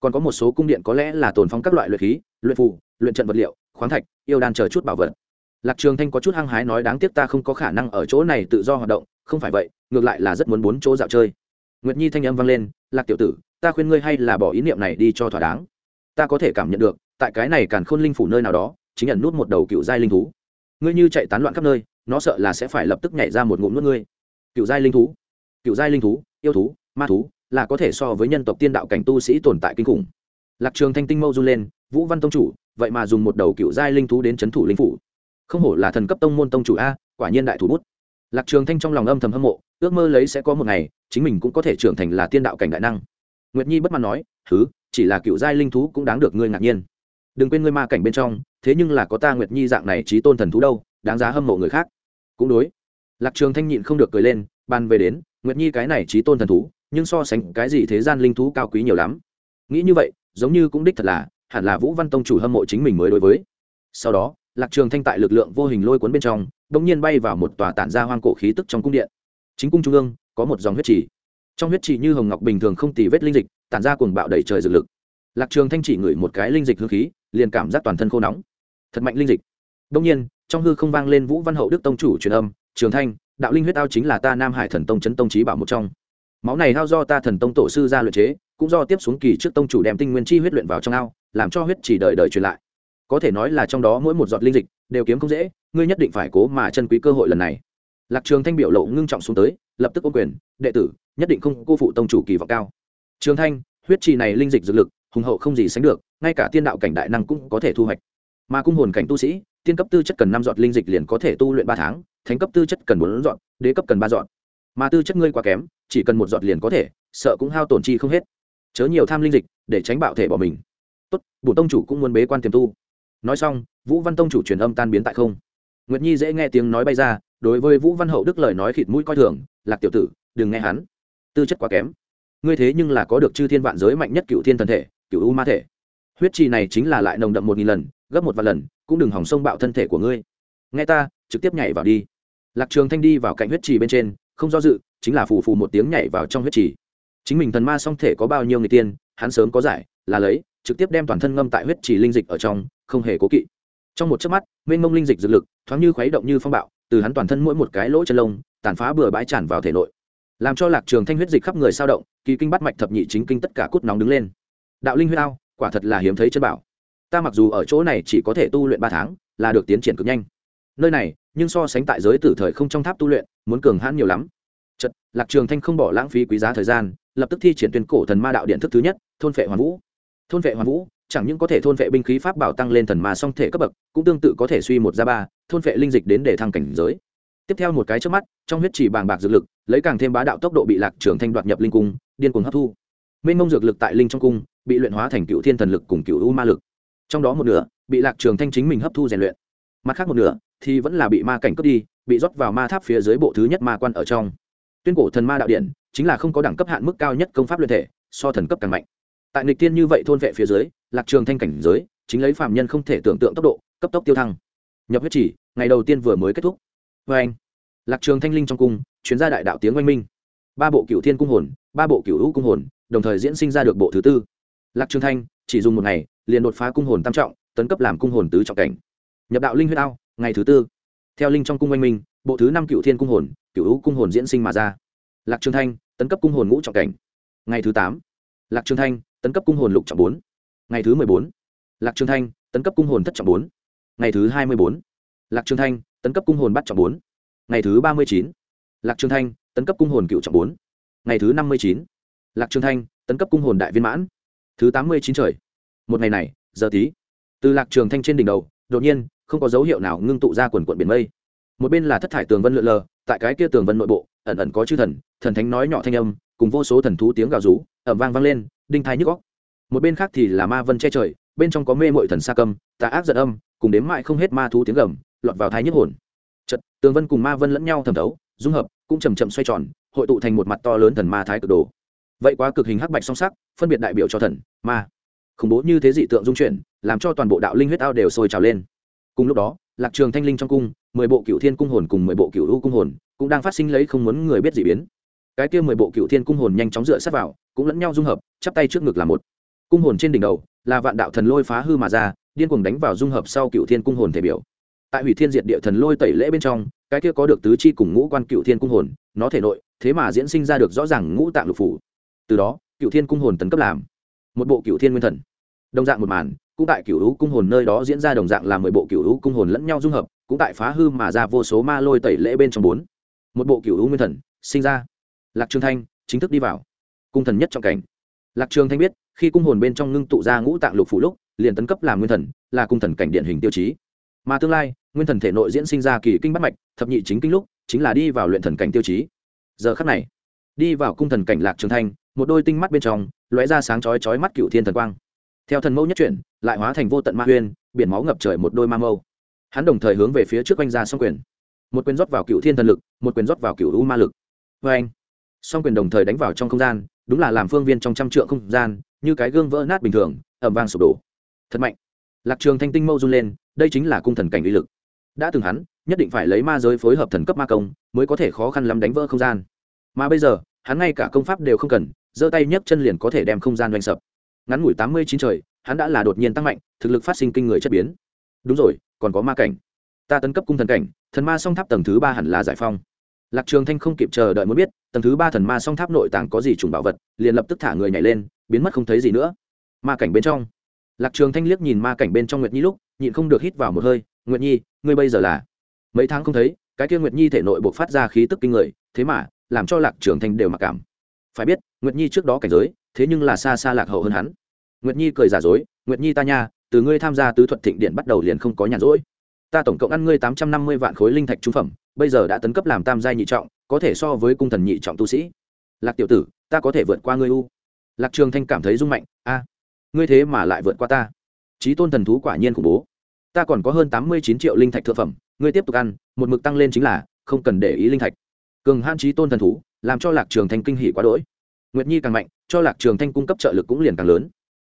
Speaker 1: Còn có một số cung điện có lẽ là tồn phóng các loại luyện khí, luyện phù, luyện trận vật liệu, khoáng thạch, yêu đan chờ chút bảo vật. Lạc trường thanh có chút hăng hái nói đáng tiếc ta không có khả năng ở chỗ này tự do hoạt động, không phải vậy, ngược lại là rất muốn bốn chỗ dạo chơi. Nguyệt nhi thanh âm vang lên, lạc tiểu tử, ta khuyên ngươi hay là bỏ ý niệm này đi cho thỏa đáng. Ta có thể cảm nhận được, tại cái này càn khôn linh phủ nơi nào đó, chính nhận nút một đầu cựu giai linh thú. Ngươi như chạy tán loạn khắp nơi, nó sợ là sẽ phải lập tức nhảy ra một ngụm nuốt ngươi. Cựu giai linh thú? Cựu giai linh thú, yêu thú, ma thú, là có thể so với nhân tộc tiên đạo cảnh tu sĩ tồn tại kinh khủng. Lạc trường thanh tinh mâu run lên, vũ văn tông chủ, vậy mà dùng một đầu cựu giai linh thú đến c h ấ n thủ linh phủ. Không hổ là thần cấp tông môn tông chủ a, quả nhiên đại thủ bút. Lạc trường thanh trong lòng âm thầm hâm mộ, ước mơ lấy sẽ có một ngày, chính mình cũng có thể trưởng thành là tiên đạo cảnh đại năng. Nguyệt nhi bất mãn nói thứ chỉ là cựu giai linh thú cũng đáng được ngươi ngạc nhiên. Đừng quên ngươi ma cảnh bên trong, thế nhưng là có ta nguyệt nhi dạng này trí tôn thần thú đâu, đáng giá hâm mộ người khác. Cũng đối. Lạc trường thanh nhịn không được cười lên, ban về đến nguyệt nhi cái này trí tôn thần thú, nhưng so sánh cái gì thế gian linh thú cao quý nhiều lắm. Nghĩ như vậy, giống như cũng đích thật là, hẳn là vũ văn tông chủ hâm mộ chính mình mới đối với. Sau đó, lạc trường thanh tại lực lượng vô hình lôi cuốn bên trong, đột nhiên bay vào một tòa tản ra hoang cổ khí tức trong cung điện. Chính cung trung ương, có một dòng huyết trì. Trong huyết trì như hồng ngọc bình thường không tì vết linh dịch, tản ra cuồng bạo đầy trời dược lực. Lạc trường thanh chỉ ngửi một cái linh dịch hương khí, liền cảm giác toàn thân khô nóng. Thật mạnh linh dịch. Đông nhiên, trong hư không vang lên vũ văn hậu đức tông chủ truyền âm, trường thanh đạo linh huyết ao chính là ta nam hải thần tông chấn tông trí bảo một trong. Máu này ao do ta thần tông tổ sư ra luyện chế, cũng do tiếp xuống kỳ trước tông chủ đem tinh nguyên chi huyết luyện vào trong ao, làm cho huyết chỉ đời đời truyền lại. Có thể nói là trong đó mỗi một giọt linh dịch đều kiếm không dễ, ngươi nhất định phải cố mà chân quý cơ hội lần này. Lạc trường thanh biểu lộ ngưng trọng xuống tới, lập tức ô quyền, đệ tử, nhất định không cô phụ tông chủ kỳ vọng cao. Trường thanh, huyết trì này linh dịch dược lực, hùng hậu không gì sánh được, ngay cả tiên đạo cảnh đại năng cũng có thể thu hoạch. Mà cung hồn cảnh tu sĩ, tiên cấp tư chất cần năm giọt linh dịch liền có thể tu luyện ba tháng thánh cấp tư chất cần bốn dọn, đế cấp cần ba dọn, mà tư chất ngươi quá kém chỉ cần một dọn liền có thể sợ cũng hao tổn chi không hết. Chớ nhiều tham linh dịch để tránh bạo thể bỏ mình. Tốt bổn tông chủ cũng muốn bế quan tiềm tu. Nói xong vũ văn tông chủ truyền âm tan biến tại không. Nguyệt nhi dễ nghe tiếng nói bay ra đối với vũ văn hậu đức lời nói khịt mũi coi thường lạc tiểu tử đừng nghe hắn. Tư chất quá kém. Ngươi thế nhưng là có được chư thiên vạn giới mạnh nhất cựu thiên thần thể cựu u ma thể. Huyết trì này chính là lại nồng đậm một nghìn lần gấp một vạn lần cũng đừng hỏng sông bạo thân thể của ngươi. Nghe ta trực tiếp nhảy vào đi lạc trường thanh đi vào cạnh huyết trì bên trên, không do dự, chính là phù phù một tiếng nhảy vào trong huyết trì. Chính mình thần ma song thể có bao nhiêu người tiên, hắn sớm có giải, là lấy, trực tiếp đem toàn thân ngâm tại huyết trì linh dịch ở trong, không hề cố kỵ. Trong một chớp mắt, mênh mông linh dịch dược lực, thoáng như khuấy động như phong bạo, từ hắn toàn thân mỗi một cái lỗ chân lông, tàn phá bừa bãi tràn vào thể nội. Làm cho lạc trường thanh huyết dịch khắp người sao động, kỳ kinh bắt mạch thập nhị chính kinh tất cả cút nóng đứng lên. Đạo linh huyết ao, quả thật là hiếm thấy chân bảo. Ta mặc dù ở chỗ này chỉ có thể tu luyện ba tháng, là được tiến triển cực nhanh nơi này, nhưng so sánh tại giới tử thời không trong tháp tu luyện, muốn cường hãn nhiều lắm. Chật, lạc trường thanh không bỏ lãng phí quý giá thời gian, lập tức thi triển tuyên cổ thần ma đạo điện thức thứ nhất, thôn vệ hoàn vũ. Thôn vệ hoàn vũ, chẳng những có thể thôn vệ binh khí pháp bảo tăng lên thần ma song thể cấp bậc, cũng tương tự có thể suy một ra ba, thôn vệ linh dịch đến để thăng cảnh giới. Tiếp theo một cái trước mắt, trong huyết chỉ bàng bạc dược lực, lấy càng thêm bá đạo tốc độ bị lạc trường thanh đoạt nhập linh cung, điên cuồng hấp thu. Minh mông dược lực tại linh trong cung, bị luyện hóa thành cựu thiên thần lực cùng cựu u ma lực. Trong đó một nửa, bị lạc trường thanh chính mình hấp thu rèn luyện. Mặt khác một nửa thì vẫn là bị ma cảnh cướp đi, bị rót vào ma tháp phía dưới bộ thứ nhất ma quan ở trong. Tuyên cổ thần ma đạo điện chính là không có đẳng cấp hạn mức cao nhất công pháp luyện thể, so thần cấp càng mạnh. Tại nghịch tiên như vậy thôn vệ phía dưới, lạc trường thanh cảnh giới, chính lấy phạm nhân không thể tưởng tượng tốc độ, cấp tốc tiêu thăng. Nhập huyết chỉ, ngày đầu tiên vừa mới kết thúc. Vê anh, lạc trường thanh linh trong cung chuyến gia đại đạo tiếng oanh minh. Ba bộ cựu thiên cung hồn, ba bộ cựu hữu cung hồn, đồng thời diễn sinh ra được bộ thứ tư. Lạc trường thanh, chỉ dùng một ngày, liền đột phá cung hồn tam trọng, tấn cấp làm cung hồn tứ trọng cảnh. Nhập đạo linh huyết ao ngày thứ tư. Theo linh trong cung oanh minh, bộ thứ năm cựu thiên cung hồn cựu hữu cung hồn diễn sinh mà ra. Lạc trường thanh, tấn cấp cung hồn ngũ trọng cảnh. Ngày thứ tám. Lạc trường thanh, tấn cấp cung hồn lục trọng bốn. Ngày thứ mười bốn. Lạc trường thanh, tấn cấp cung hồn thất trọng bốn. Ngày thứ hai mươi bốn. Lạc trường thanh, tấn cấp cung hồn bắt trọng bốn. Ngày thứ ba mươi chín. Lạc trường thanh, tấn cấp cung hồn cựu trọng bốn. Ngày thứ năm mươi chín. Lạc trường thanh, tấn cấp cung hồn đại viên mãn. Thứ tám mươi chín trời. Một ngày này, giờ tí. Từ lạc trường thanh trên đỉnh đầu, đột nhiên không có dấu hiệu nào ngưng tụ ra quần quận biển mây. Một bên là thất thải tường vân lượn lờ, tại cái kia tường vân nội bộ, ẩn ẩn có chư thần thần thánh nói nhỏ thanh âm, cùng vô số thần thú tiếng gào rú ẩm vang vang lên, đinh thai nhức góc một bên khác thì là ma vân che trời, bên trong có mê mội thần sa câm, tà ác giận âm, cùng đếm mại không hết ma thú tiếng gầm, lọt vào thái nhức hồn. Chật tường vân cùng ma vân lẫn nhau thẩm thấu, dung hợp, cũng chầm chậm xoay tròn, hội tụ thành một mặt to lớn thần ma thái cực đồ. Vậy quá cực hình hắc bạch song sắc, phân biệt đại biểu cho thần, ma. Khủng bố như thế dị tượng dung chuyển, làm cho toàn bộ đạo linh huyết ao đều sôi trào lên cùng lúc đó, lạc trường thanh linh trong cung, mười bộ cựu thiên cung hồn cùng mười bộ cựu u cung hồn cũng đang phát sinh lấy không muốn người biết gì biến. Cái kia mười bộ cựu thiên cung hồn nhanh chóng dựa sát vào, cũng lẫn nhau dung hợp, chắp tay trước ngực là một. Cung hồn trên đỉnh đầu là vạn đạo thần lôi phá hư mà ra, điên cuồng đánh vào dung hợp sau cựu thiên cung hồn thể biểu. Tại hủy thiên diệt địa thần lôi tẩy lễ bên trong, cái kia có được tứ chi cùng ngũ quan cựu thiên cung hồn, nó thể nội, thế mà diễn sinh ra được rõ ràng ngũ tạng lục phủ. Từ đó cựu thiên cung hồn tấn cấp làm một bộ cựu thiên nguyên thần. Đồng dạng một màn cũng tại cựu hữu cung hồn nơi đó diễn ra đồng dạng là mười bộ cựu hữu cung hồn lẫn nhau dung hợp, cũng tại phá hư mà ra vô số ma lôi tẩy lễ bên trong bốn. Một bộ cựu hữu nguyên thần, sinh ra. Lạc trường thanh, chính thức đi vào. Cung thần nhất trong cảnh. Lạc trường thanh biết, khi cung hồn bên trong ngưng tụ ra ngũ tạng lục phủ lúc, liền tấn cấp làm nguyên thần, là cung thần cảnh điển hình tiêu chí. Mà tương lai, nguyên thần thể nội diễn sinh ra kỳ kinh bắt mạch, thập nhị chính kinh lúc, chính là đi vào luyện thần cảnh tiêu chí. Giờ khắc này, đi vào cung thần cảnh lạc trường thanh, một đôi tinh mắt bên trong, lóe ra sáng chói chói mắt cựu thiên thần quang theo thần mâu nhất chuyển, lại hóa thành vô tận ma huyên, biển máu ngập trời một đôi ma mâu. Hắn đồng thời hướng về phía trước oanh ra song quyền. Một quyền rót vào cựu thiên thần lực, một quyền rót vào cựu u ma lực. Vê anh, song quyền đồng thời đánh vào trong không gian, đúng là làm phương viên trong trăm trượng không gian, như cái gương vỡ nát bình thường ẩm vang sụp đổ. Thật mạnh. Lạc trường thanh tinh mâu run lên, đây chính là cung thần cảnh uy lực. Đã từng hắn, nhất định phải lấy ma giới phối hợp thần cấp ma công, mới có thể khó khăn lắm đánh vỡ không gian. Mà bây giờ, hắn ngay cả công pháp đều không cần, giơ tay nhấc chân liền có thể đem không gian doanh sập ngắn ngủi tám mươi chín trời, hắn đã là đột nhiên tăng mạnh, thực lực phát sinh kinh người chất biến. Đúng rồi, còn có ma cảnh. Ta tấn cấp cung thần cảnh, thần ma song tháp tầng thứ ba hẳn là giải phong. Lạc trường thanh không kịp chờ đợi muốn biết, tầng thứ ba thần ma song tháp nội tàng có gì trùng bảo vật, liền lập tức thả người nhảy lên, biến mất không thấy gì nữa. Ma cảnh bên trong. Lạc trường thanh liếc nhìn ma cảnh bên trong nguyệt nhi lúc, nhịn không được hít vào một hơi, nguyệt nhi, ngươi bây giờ là? Mấy tháng không thấy, cái kia nguyệt nhi thể nội buộc phát ra khí tức kinh người, thế mà, làm cho lạc trường thanh đều mặc cảm. Phải biết, nguyệt nhi trước đó cảnh giới thế nhưng là xa xa lạc hậu hơn hắn. Nguyệt nhi cười giả dối, nguyệt nhi ta nha, từ ngươi tham gia tứ thuật thịnh điện bắt đầu liền không có nhàn rỗi. Ta tổng cộng ăn ngươi tám trăm năm mươi vạn khối linh thạch trung phẩm, bây giờ đã tấn cấp làm tam giai nhị trọng, có thể so với cung thần nhị trọng tu sĩ. Lạc tiểu tử, ta có thể vượt qua ngươi u. Lạc trường thanh cảm thấy rung mạnh, a, ngươi thế mà lại vượt qua ta. Trí tôn thần thú quả nhiên khủng bố. Ta còn có hơn tám mươi chín triệu linh thạch thượng phẩm, ngươi tiếp tục ăn, một mực tăng lên chính là không cần để ý linh thạch. Cường han trí tôn thần thú, làm cho lạc trường thanh kinh hỉ quá đỗi nguyệt nhi càng mạnh, cho lạc trường thanh cung cấp trợ lực cũng liền càng lớn.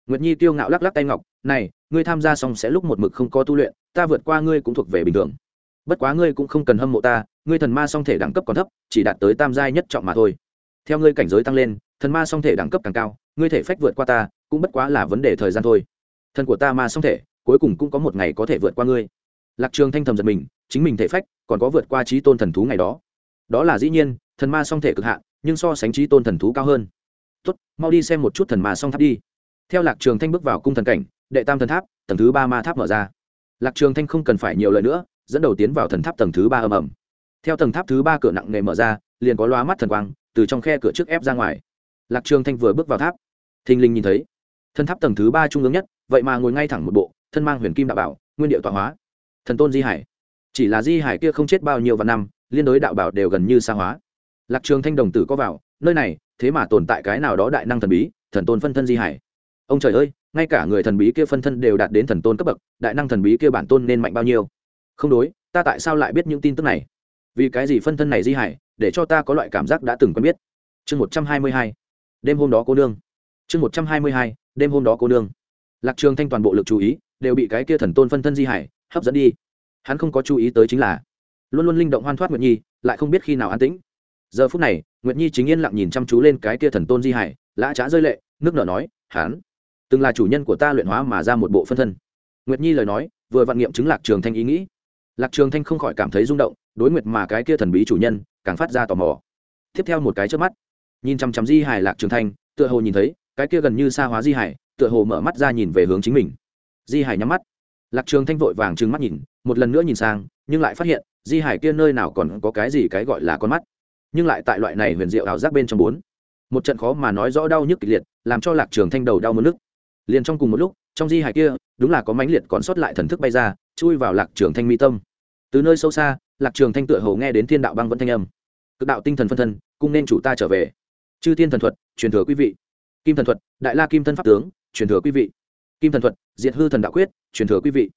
Speaker 1: Nguyệt nhi tiêu ngạo lắc lắc tay ngọc, này, ngươi tham gia xong sẽ lúc một mực không có tu luyện, ta vượt qua ngươi cũng thuộc về bình thường. Bất quá ngươi cũng không cần hâm mộ ta, ngươi thần ma song thể đẳng cấp còn thấp, chỉ đạt tới tam giai nhất trọng mà thôi. Theo ngươi cảnh giới tăng lên, thần ma song thể đẳng cấp càng cao, ngươi thể phách vượt qua ta, cũng bất quá là vấn đề thời gian thôi. Thần của ta ma song thể, cuối cùng cũng có một ngày có thể vượt qua ngươi. Lạc trường thanh thầm giật mình, chính mình thể phách, còn có vượt qua trí tôn thần thú ngày đó. Đó là dĩ nhiên thần ma song thể cực hạn, nhưng so sánh trí tôn thần thú cao hơn. Tốt, mau đi xem một chút thần ma song tháp đi. Theo lạc trường thanh bước vào cung thần cảnh, đệ tam thần tháp, tầng thứ ba ma tháp mở ra. Lạc trường thanh không cần phải nhiều lời nữa, dẫn đầu tiến vào thần tháp tầng thứ ba ầm ầm. Theo tầng tháp thứ ba cửa nặng nề mở ra, liền có loa mắt thần quang từ trong khe cửa trước ép ra ngoài. Lạc trường thanh vừa bước vào tháp, thình linh nhìn thấy, thần tháp tầng thứ ba trung ương nhất, vậy mà ngồi ngay thẳng một bộ, thân mang huyền kim đạo bảo, nguyên điệu tọa hóa. Thần tôn di hải, chỉ là di hải kia không chết bao nhiêu vạn năm, liên đối đạo bảo đều gần như xa hóa lạc trường thanh đồng tử có vào, nơi này, thế mà tồn tại cái nào đó đại năng thần bí, thần tôn phân thân di hải. Ông trời ơi, ngay cả người thần bí kia phân thân đều đạt đến thần tôn cấp bậc, đại năng thần bí kia bản tôn nên mạnh bao nhiêu? Không đối, ta tại sao lại biết những tin tức này? Vì cái gì phân thân này di hải, để cho ta có loại cảm giác đã từng quen biết? Chương một trăm hai mươi hai. Đêm hôm đó cô nương. Chương một trăm hai mươi hai, đêm hôm đó cô nương. Lạc trường thanh toàn bộ lực chú ý, đều bị cái kia thần tôn phân thân di hải, hấp dẫn đi. Hắn không có chú ý tới chính là, luôn luôn linh động hoan thoát nguyệt nhi, lại không biết khi nào an tĩnh giờ phút này, nguyệt nhi chính yên lặng nhìn chăm chú lên cái kia thần tôn di hải, lã trá rơi lệ, nước nở nói, hắn từng là chủ nhân của ta luyện hóa mà ra một bộ phân thân. Nguyệt nhi lời nói, vừa vạn nghiệm chứng lạc trường thanh ý nghĩ. Lạc trường thanh không khỏi cảm thấy rung động, đối nguyệt mà cái kia thần bí chủ nhân, càng phát ra tò mò. Tiếp theo một cái trước mắt, nhìn chăm chăm di hải lạc trường thanh, tựa hồ nhìn thấy, cái kia gần như xa hóa di hải, tựa hồ mở mắt ra nhìn về hướng chính mình. Di hải nhắm mắt. Lạc trường thanh vội vàng trừng mắt nhìn, một lần nữa nhìn sang, nhưng lại phát hiện, di hải kia nơi nào còn có cái gì cái gọi là con mắt nhưng lại tại loại này huyền diệu ảo giác bên trong bốn. Một trận khó mà nói rõ đau nhức kịch liệt, làm cho lạc trường thanh đầu đau mất nước. Liền trong cùng một lúc, trong di hải kia, đúng là có mãnh liệt còn sót lại thần thức bay ra, chui vào lạc trường thanh mi tâm. Từ nơi sâu xa, lạc trường thanh tựa hồ nghe đến thiên đạo băng vẫn thanh âm. Cực đạo tinh thần phân thân cung nên chủ ta trở về. Chư thiên thần thuật, truyền thừa quý vị. Kim thần thuật, đại la kim thân pháp tướng, truyền thừa quý vị. Kim thần thuật, diệt hư thần đạo quyết, truyền thừa quý vị.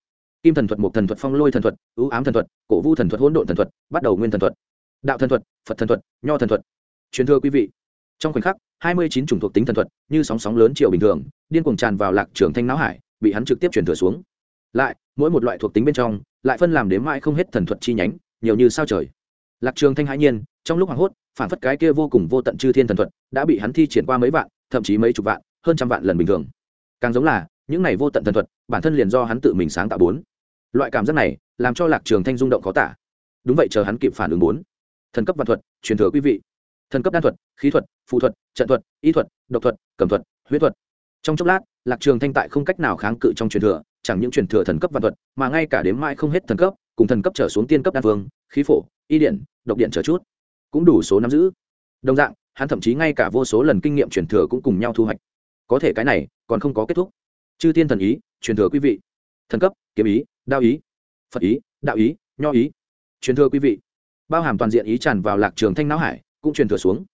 Speaker 1: Kim thần thuật một thần thuật, phong lôi thần thuật, ưu ám thần thuật, cổ vu thần thuật, hỗn độn thần thuật, bắt đầu nguyên thần thuật đạo thần thuật, phật thần thuật, nho thần thuật. Truyền thừa quý vị. Trong khoảnh khắc, hai mươi chín chủng thuộc tính thần thuật, như sóng sóng lớn chiều bình thường, điên cuồng tràn vào lạc trường thanh não hải, bị hắn trực tiếp truyền thừa xuống. Lại, mỗi một loại thuộc tính bên trong, lại phân làm đếm mãi không hết thần thuật chi nhánh, nhiều như sao trời. Lạc trường thanh hãi nhiên, trong lúc hoảng hốt, phản phất cái kia vô cùng vô tận chư thiên thần thuật, đã bị hắn thi triển qua mấy vạn, thậm chí mấy chục vạn, hơn trăm vạn lần bình thường. Càng giống là, những này vô tận thần thuật, bản thân liền do hắn tự mình sáng tạo bốn. Loại cảm giác này, làm cho lạc trường thanh rung động khó tả. Đúng vậy, chờ hắn kịp phản ứng bốn thần cấp văn thuật, truyền thừa quý vị. Thần cấp đan thuật, khí thuật phụ thuật, trận thuật, y thuật, độc thuật, cầm thuật, huyết thuật. Trong chốc lát, lạc trường thanh tại không cách nào kháng cự trong truyền thừa, chẳng những truyền thừa thần cấp văn thuật, mà ngay cả đếm mãi không hết thần cấp, cùng thần cấp trở xuống tiên cấp đan vương, khí phổ, y điện, độc điện trở chút, cũng đủ số nắm giữ. Đồng dạng, hắn thậm chí ngay cả vô số lần kinh nghiệm truyền thừa cũng cùng nhau thu hoạch. Có thể cái này còn không có kết thúc. Chư thiên thần ý, truyền thừa quý vị. Thần cấp, kiếm ý đao ý, phật ý, đạo ý, nho ý. Truyền thừa quý vị bao hàm toàn diện ý tràn vào lạc trường thanh não hải, cũng truyền thừa xuống.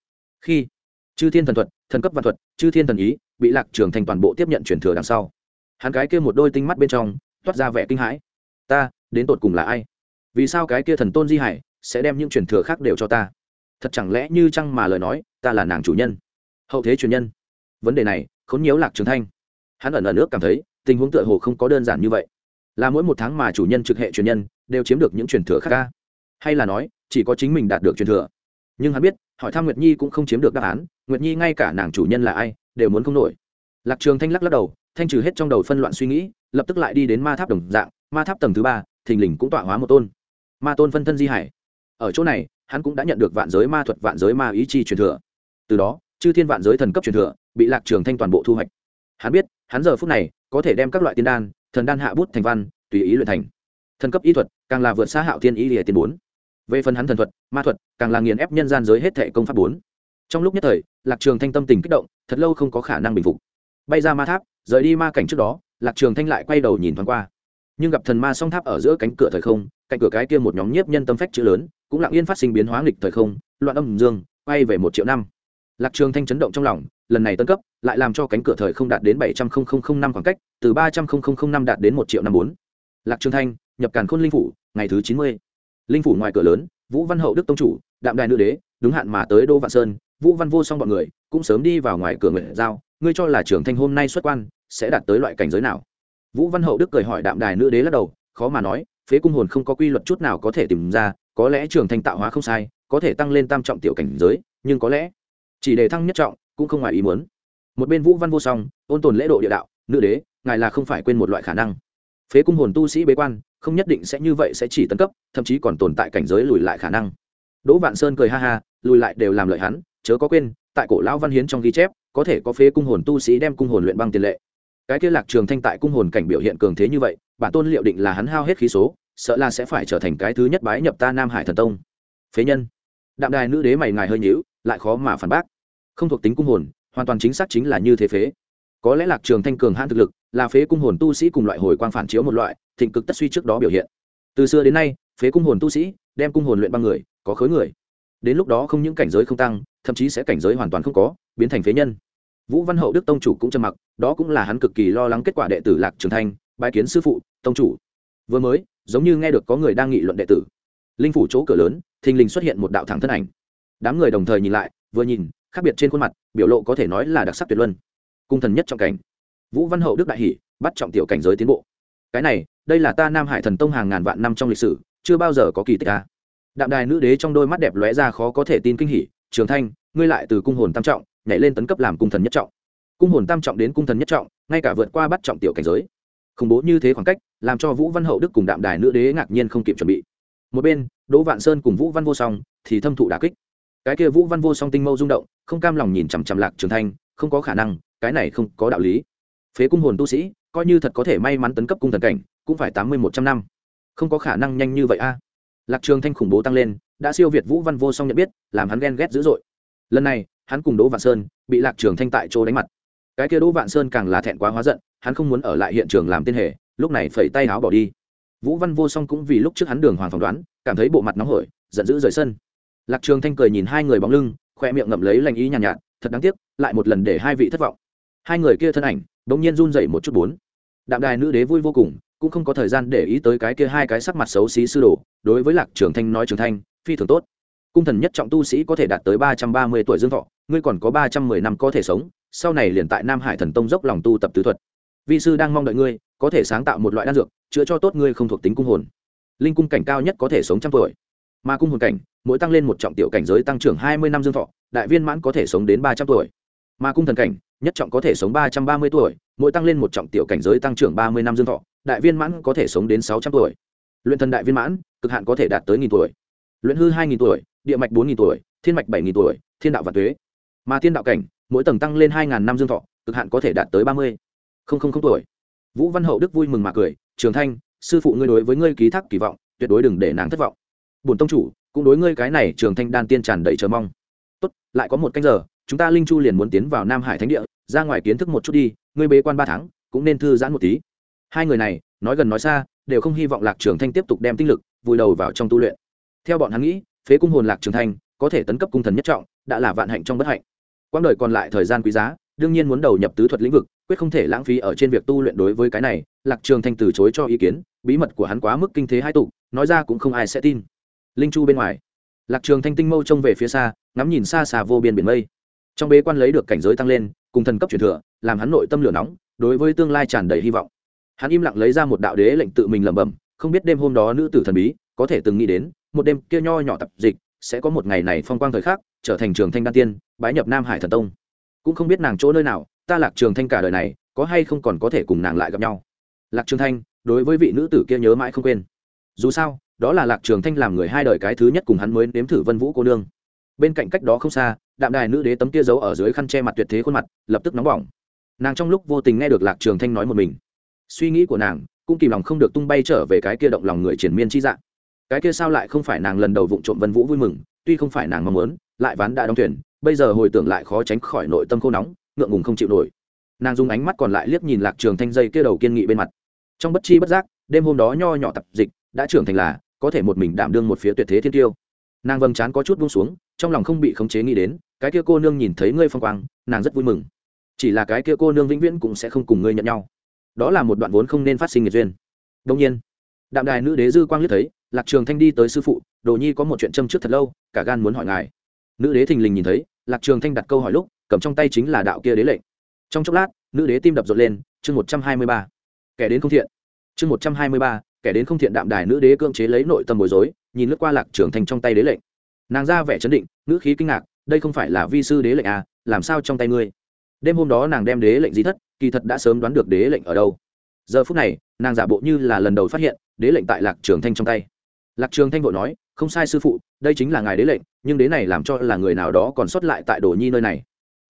Speaker 1: Khi chư thiên thần thuật, thần cấp văn thuật, chư thiên thần ý, bị lạc trường thanh toàn bộ tiếp nhận truyền thừa đằng sau, hắn cái kia một đôi tinh mắt bên trong, toát ra vẻ kinh hãi. Ta, đến tột cùng là ai? Vì sao cái kia thần tôn di hải sẽ đem những truyền thừa khác đều cho ta? Thật chẳng lẽ như chăng mà lời nói, ta là nàng chủ nhân? Hậu thế truyền nhân. Vấn đề này, khốn nhiễu lạc trường thanh. Hắn ẩn ẩn ước cảm thấy, tình huống tựa hồ không có đơn giản như vậy. Là mỗi một tháng mà chủ nhân trực hệ truyền nhân, đều chiếm được những truyền thừa khác ca. Hay là nói chỉ có chính mình đạt được truyền thừa. Nhưng hắn biết, hỏi thăm nguyệt nhi cũng không chiếm được đáp án, nguyệt nhi ngay cả nàng chủ nhân là ai, đều muốn không nổi. Lạc trường thanh lắc lắc đầu, thanh trừ hết trong đầu phân loạn suy nghĩ, lập tức lại đi đến ma tháp đồng dạng, ma tháp tầng thứ ba, thình lình cũng tọa hóa một tôn. Ma tôn phân thân di hải. Ở chỗ này, hắn cũng đã nhận được vạn giới ma thuật, vạn giới ma ý chi truyền thừa. Từ đó, chư thiên vạn giới thần cấp truyền thừa bị lạc trường thanh toàn bộ thu hoạch. Hắn biết, hắn giờ phút này có thể đem các loại tiên đan, thần đan hạ bút thành văn, tùy ý luyện thành. Thần cấp y thuật càng là vượt xa hạo thiên ý lìa tiên bốn về phần hắn thần thuật, ma thuật, càng là nghiền ép nhân gian giới hết thệ công pháp bốn. Trong lúc nhất thời, lạc trường thanh tâm tình kích động, thật lâu không có khả năng bình phục. Bay ra ma tháp, rời đi ma cảnh trước đó, lạc trường thanh lại quay đầu nhìn thoáng qua. Nhưng gặp thần ma song tháp ở giữa cánh cửa thời không, cạnh cửa cái kia một nhóm nhiếp nhân tâm phách chữ lớn, cũng lặng yên phát sinh biến hóa nghịch thời không, loạn âm dương, quay về một triệu năm. Lạc trường thanh chấn động trong lòng, lần này tân cấp, lại làm cho cánh cửa thời không đạt đến bảy trăm năm khoảng cách, từ ba trăm năm đạt đến một triệu năm bốn. Lạc trường thanh, nhập càn khôn linh phủ, ngày thứ chín mươi linh phủ ngoài cửa lớn, vũ văn hậu đức tông chủ, đạm đài nữ đế, đúng hạn mà tới đô vạn sơn, vũ văn vô song bọn người, cũng sớm đi vào ngoài cửa nguyện giao, ngươi cho là trưởng thanh hôm nay xuất quan, sẽ đạt tới loại cảnh giới nào? Vũ văn hậu đức cười hỏi đạm đài nữ đế lắc đầu, khó mà nói, phế cung hồn không có quy luật chút nào có thể tìm ra, có lẽ trưởng thanh tạo hóa không sai, có thể tăng lên tam trọng tiểu cảnh giới, nhưng có lẽ chỉ để thăng nhất trọng cũng không ngoài ý muốn. Một bên vũ văn vô song, ôn tồn lễ độ địa đạo, nữ đế, ngài là không phải quên một loại khả năng phế cung hồn tu sĩ bế quan, không nhất định sẽ như vậy sẽ chỉ tấn cấp, thậm chí còn tồn tại cảnh giới lùi lại khả năng. Đỗ vạn sơn cười ha ha, lùi lại đều làm lợi hắn, chớ có quên, tại cổ lão văn hiến trong ghi chép, có thể có phế cung hồn tu sĩ đem cung hồn luyện băng tiền lệ. Cái kia lạc trường thanh tại cung hồn cảnh biểu hiện cường thế như vậy, bản tôn liệu định là hắn hao hết khí số, sợ là sẽ phải trở thành cái thứ nhất bái nhập ta nam hải thần tông. Phế nhân. Đạm đài nữ đế mày ngài hơi nhíu, lại khó mà phản bác. Không thuộc tính cung hồn, hoàn toàn chính xác chính là như thế phế. Có lẽ lạc trường thanh cường hãn thực lực là phế cung hồn tu sĩ cùng loại hồi quang phản chiếu một loại, thịnh cực tất suy trước đó biểu hiện. Từ xưa đến nay, phế cung hồn tu sĩ đem cung hồn luyện băng người, có khối người. Đến lúc đó không những cảnh giới không tăng, thậm chí sẽ cảnh giới hoàn toàn không có, biến thành phế nhân. Vũ văn hậu đức tông chủ cũng trầm mặc, đó cũng là hắn cực kỳ lo lắng kết quả đệ tử lạc trường thanh bài kiến sư phụ, tông chủ. Vừa mới, giống như nghe được có người đang nghị luận đệ tử. Linh phủ chỗ cửa lớn, thình lình xuất hiện một đạo thẳng thân ảnh. Đám người đồng thời nhìn lại, vừa nhìn, khác biệt trên khuôn mặt, biểu lộ có thể nói là đặc sắc tuyệt luân. Cung thần nhất trong cảnh vũ văn hậu đức đại hỷ, bắt trọng tiểu cảnh giới tiến bộ. Cái này, đây là ta nam hải thần tông hàng ngàn vạn năm trong lịch sử, chưa bao giờ có kỳ tích ta đạm đài nữ đế trong đôi mắt đẹp lóe ra khó có thể tin kinh hỉ, trường thanh, ngươi lại từ cung hồn tam trọng, nhảy lên tấn cấp làm cung thần nhất trọng. Cung hồn tam trọng đến cung thần nhất trọng, ngay cả vượt qua bắt trọng tiểu cảnh giới. Khủng bố như thế khoảng cách, làm cho vũ văn hậu đức cùng đạm đài nữ đế ngạc nhiên không kịp chuẩn bị. Một bên, đỗ vạn sơn cùng vũ văn vô song thì thâm thụ đà kích. Cái kia vũ văn vô song tinh mâu rung động, không cam lòng nhìn chằm chằm lạc trường thanh, không có khả năng, cái này không có đạo lý phế cung hồn tu sĩ coi như thật có thể may mắn tấn cấp cung thần cảnh cũng phải tám mươi một trăm năm. Không có khả năng nhanh như vậy a. Lạc trường thanh khủng bố tăng lên đã siêu việt vũ văn vô song nhận biết làm hắn ghen ghét dữ dội. Lần này hắn cùng đỗ vạn sơn bị lạc trường thanh tại chỗ đánh mặt. Cái kia đỗ vạn sơn càng là thẹn quá hóa giận hắn không muốn ở lại hiện trường làm tên hề lúc này phẩy tay áo bỏ đi. Vũ văn vô song cũng vì lúc trước hắn đường hoàng phỏng đoán cảm thấy bộ mặt nóng hổi giận dữ rời sân. Lạc trường thanh cười nhìn hai người bóng lưng khoe miệng ngậm lấy lành ý nhàn nhạt, nhạt thật đáng tiếc lại một lần để hai vị thất vọng. Hai người kia thân ảnh bỗng nhiên run dậy một chút bốn. Đạm đài nữ đế vui vô cùng, cũng không có thời gian để ý tới cái kia hai cái sắc mặt xấu xí sư đồ, đối với lạc trường thanh nói trường thanh, phi thường tốt. Cung thần nhất trọng tu sĩ có thể đạt tới ba trăm ba mươi tuổi dương thọ, ngươi còn có ba trăm mười năm có thể sống, sau này liền tại nam hải thần tông dốc lòng tu tập tứ thuật. Vi sư đang mong đợi ngươi, có thể sáng tạo một loại đan dược, chữa cho tốt ngươi không thuộc tính cung hồn. Linh cung cảnh cao nhất có thể sống trăm tuổi. Mà cung hồn cảnh, mỗi tăng lên một trọng tiểu cảnh giới tăng trưởng hai mươi năm dương thọ, đại viên mãn có thể sống đến ba trăm tuổi. Mà cung thần cảnh nhất trọng có thể sống ba trăm ba mươi tuổi, mỗi tăng lên một trọng tiểu cảnh giới tăng trưởng ba mươi năm dương thọ, đại viên mãn có thể sống đến sáu trăm tuổi. Luyện thần đại viên mãn, cực hạn có thể đạt tới nghìn tuổi. Luyện hư hai nghìn tuổi, địa mạch bốn nghìn tuổi, thiên mạch bảy nghìn tuổi, thiên đạo và tuế. Mà thiên đạo cảnh, mỗi tầng tăng lên hai năm dương thọ, cực hạn có thể đạt tới ba mươi. Không không không tuổi. Vũ văn hậu đức vui mừng mà cười, trường thanh, sư phụ ngươi đối với ngươi ký thác kỳ vọng, tuyệt đối đừng để nàng thất vọng. Bổn tông chủ, cũng đối ngươi cái này trường thanh đan tiên tràn đầy chờ mong. Tốt, lại có một canh giờ chúng ta linh chu liền muốn tiến vào nam hải thánh địa ra ngoài kiến thức một chút đi ngươi bế quan ba tháng cũng nên thư giãn một tí hai người này nói gần nói xa đều không hy vọng lạc trường thanh tiếp tục đem tinh lực vùi đầu vào trong tu luyện theo bọn hắn nghĩ phế cung hồn lạc trường thanh có thể tấn cấp cung thần nhất trọng đã là vạn hạnh trong bất hạnh quãng đời còn lại thời gian quý giá đương nhiên muốn đầu nhập tứ thuật lĩnh vực quyết không thể lãng phí ở trên việc tu luyện đối với cái này lạc trường thanh từ chối cho ý kiến bí mật của hắn quá mức kinh thế hai tụ nói ra cũng không ai sẽ tin linh chu bên ngoài lạc trường thanh tinh mâu trông về phía xa ngắm nhìn xa xa vô biên biển mây trong bế quan lấy được cảnh giới tăng lên, cùng thần cấp truyền thừa, làm hắn nội tâm lửa nóng, đối với tương lai tràn đầy hy vọng. Hắn im lặng lấy ra một đạo đế lệnh tự mình lẩm bẩm, không biết đêm hôm đó nữ tử thần bí, có thể từng nghĩ đến, một đêm kia nho nhỏ tập dịch, sẽ có một ngày này phong quang thời khắc, trở thành trường thanh đan tiên, bái nhập nam hải thần tông. Cũng không biết nàng chỗ nơi nào, ta lạc trường thanh cả đời này, có hay không còn có thể cùng nàng lại gặp nhau. Lạc trường thanh, đối với vị nữ tử kia nhớ mãi không quên. Dù sao, đó là lạc trường thanh làm người hai đời cái thứ nhất cùng hắn mới nếm thử vân vũ cô nương. Bên cạnh cách đó không xa đạm đài nữ đế tấm kia giấu ở dưới khăn che mặt tuyệt thế khuôn mặt, lập tức nóng bỏng. Nàng trong lúc vô tình nghe được lạc trường thanh nói một mình. Suy nghĩ của nàng, cũng kìm lòng không được tung bay trở về cái kia động lòng người triển miên chi dạng. Cái kia sao lại không phải nàng lần đầu vụng trộm vân vũ vui mừng, tuy không phải nàng mong muốn, lại ván đã đóng thuyền, bây giờ hồi tưởng lại khó tránh khỏi nội tâm khô nóng, ngượng ngùng không chịu nổi. Nàng dùng ánh mắt còn lại liếc nhìn lạc trường thanh dây kia đầu kiên nghị bên mặt. Trong bất chi bất giác, đêm hôm đó nho nhỏ tập dịch, đã trưởng thành là, có thể một mình đảm đương một phía tuyệt thế thiên tiêu. Nàng vầng trán có chút buông xuống trong lòng không bị khống chế nghĩ đến, cái kia cô nương nhìn thấy ngươi phong quang, nàng rất vui mừng. Chỉ là cái kia cô nương vĩnh viễn cũng sẽ không cùng ngươi nhận nhau. Đó là một đoạn vốn không nên phát sinh nghiệt duyên. Đông nhiên, đạm đài nữ đế dư quang liếc thấy, lạc trường thanh đi tới sư phụ, đồ nhi có một chuyện châm trước thật lâu, cả gan muốn hỏi ngài. Nữ đế thình lình nhìn thấy, lạc trường thanh đặt câu hỏi lúc, cầm trong tay chính là đạo kia đế lệnh. Trong chốc lát, nữ đế tim đập rộn lên, chương một trăm hai mươi ba. Kẻ đến không thiện. Chương một trăm hai mươi ba, kẻ đến không thiện đạm đài nữ đế cưỡng chế lấy nội tâm bối rối, nhìn lướt qua lạc trường thanh trong tay đế lệnh nàng ra vẻ chấn định, ngữ khí kinh ngạc, đây không phải là vi sư đế lệnh à làm sao trong tay ngươi? Đêm hôm đó nàng đem đế lệnh di thất, kỳ thật đã sớm đoán được đế lệnh ở đâu. Giờ phút này, nàng giả bộ như là lần đầu phát hiện, đế lệnh tại lạc trường thanh trong tay. Lạc trường thanh vội nói, không sai sư phụ, đây chính là ngài đế lệnh, nhưng đế này làm cho là người nào đó còn sót lại tại đồ nhi nơi này.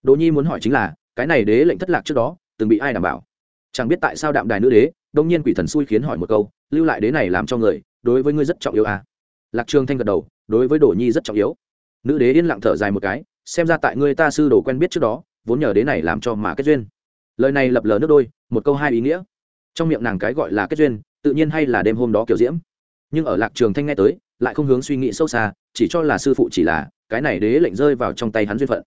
Speaker 1: Đồ nhi muốn hỏi chính là, cái này đế lệnh thất lạc trước đó, từng bị ai đảm bảo? Chẳng biết tại sao đạm đài nữ đế, đông nhiên quỷ thần xui khiến hỏi một câu, lưu lại đế này làm cho người, đối với ngươi rất trọng yếu à lạc trường thanh gật đầu, đối với đồ nhi rất trọng yếu. Nữ đế yên lặng thở dài một cái, xem ra tại ngươi ta sư đồ quen biết trước đó, vốn nhờ đế này làm cho mà kết duyên. Lời này lập lờ nước đôi, một câu hai ý nghĩa. Trong miệng nàng cái gọi là kết duyên, tự nhiên hay là đêm hôm đó kiểu diễm. Nhưng ở lạc trường thanh nghe tới, lại không hướng suy nghĩ sâu xa, chỉ cho là sư phụ chỉ là, cái này đế lệnh rơi vào trong tay hắn duyên phận.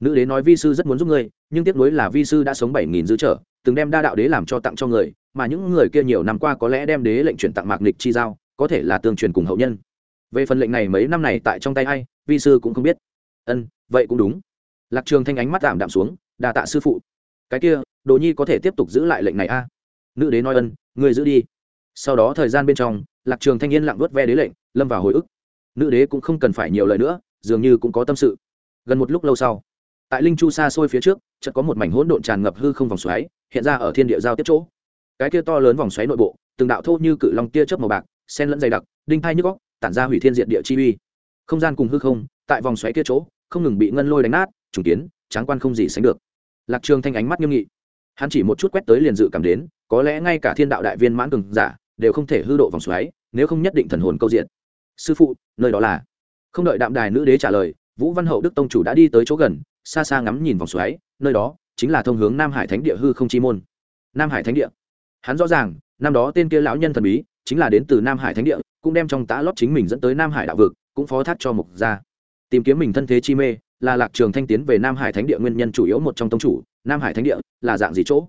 Speaker 1: Nữ đế nói vi sư rất muốn giúp ngươi, nhưng tiếc nuối là vi sư đã sống bảy nghìn dư trở, từng đem đa đạo đế làm cho tặng cho người, mà những người kia nhiều năm qua có lẽ đem đế lệnh chuyển tặng mạc nịch chi giao, có thể là tương truyền cùng hậu nhân về phần lệnh này mấy năm này tại trong tay hay vi sư cũng không biết. Ân, vậy cũng đúng. Lạc trường thanh ánh mắt tạm đạm xuống đà tạ sư phụ. Cái kia đồ nhi có thể tiếp tục giữ lại lệnh này a? Nữ đế nói ân người giữ đi. Sau đó thời gian bên trong, lạc trường thanh yên lặng đốt ve đế lệnh, lâm vào hồi ức. Nữ đế cũng không cần phải nhiều lời nữa, dường như cũng có tâm sự. Gần một lúc lâu sau, tại linh chu xa xôi phía trước, chợt có một mảnh hỗn độn tràn ngập hư không vòng xoáy, hiện ra ở thiên địa giao tiếp chỗ. Cái kia to lớn vòng xoáy nội bộ, từng đạo thô như cự long tia chớp màu bạc sen lẫn dày đặc, đinh thai nhức góc tản ra hủy thiên diện địa chi uy. Không gian cùng hư không, tại vòng xoáy kia chỗ, không ngừng bị ngân lôi đánh nát, trùng kiến, tráng quan không gì sánh được. Lạc trường thanh ánh mắt nghiêm nghị. Hắn chỉ một chút quét tới liền dự cảm đến, có lẽ ngay cả thiên đạo đại viên mãn cường giả, đều không thể hư độ vòng xoáy, nếu không nhất định thần hồn câu diện. Sư phụ, nơi đó là? Không đợi đạm đài nữ đế trả lời, vũ văn hậu đức tông chủ đã đi tới chỗ gần, xa xa ngắm nhìn vòng xoáy, nơi đó chính là thông hướng nam hải thánh địa hư không chi môn. Nam hải thánh địa. Hắn rõ ràng, năm đó tên kia lão nhân thần bí, chính là đến từ nam hải thánh địa cũng đem trong tã lót chính mình dẫn tới nam hải đạo vực, cũng phó thác cho mục gia. Tìm kiếm mình thân thế chi mê, là lạc trường thanh tiến về nam hải thánh địa nguyên nhân chủ yếu một trong tông chủ, nam hải thánh địa là dạng gì chỗ?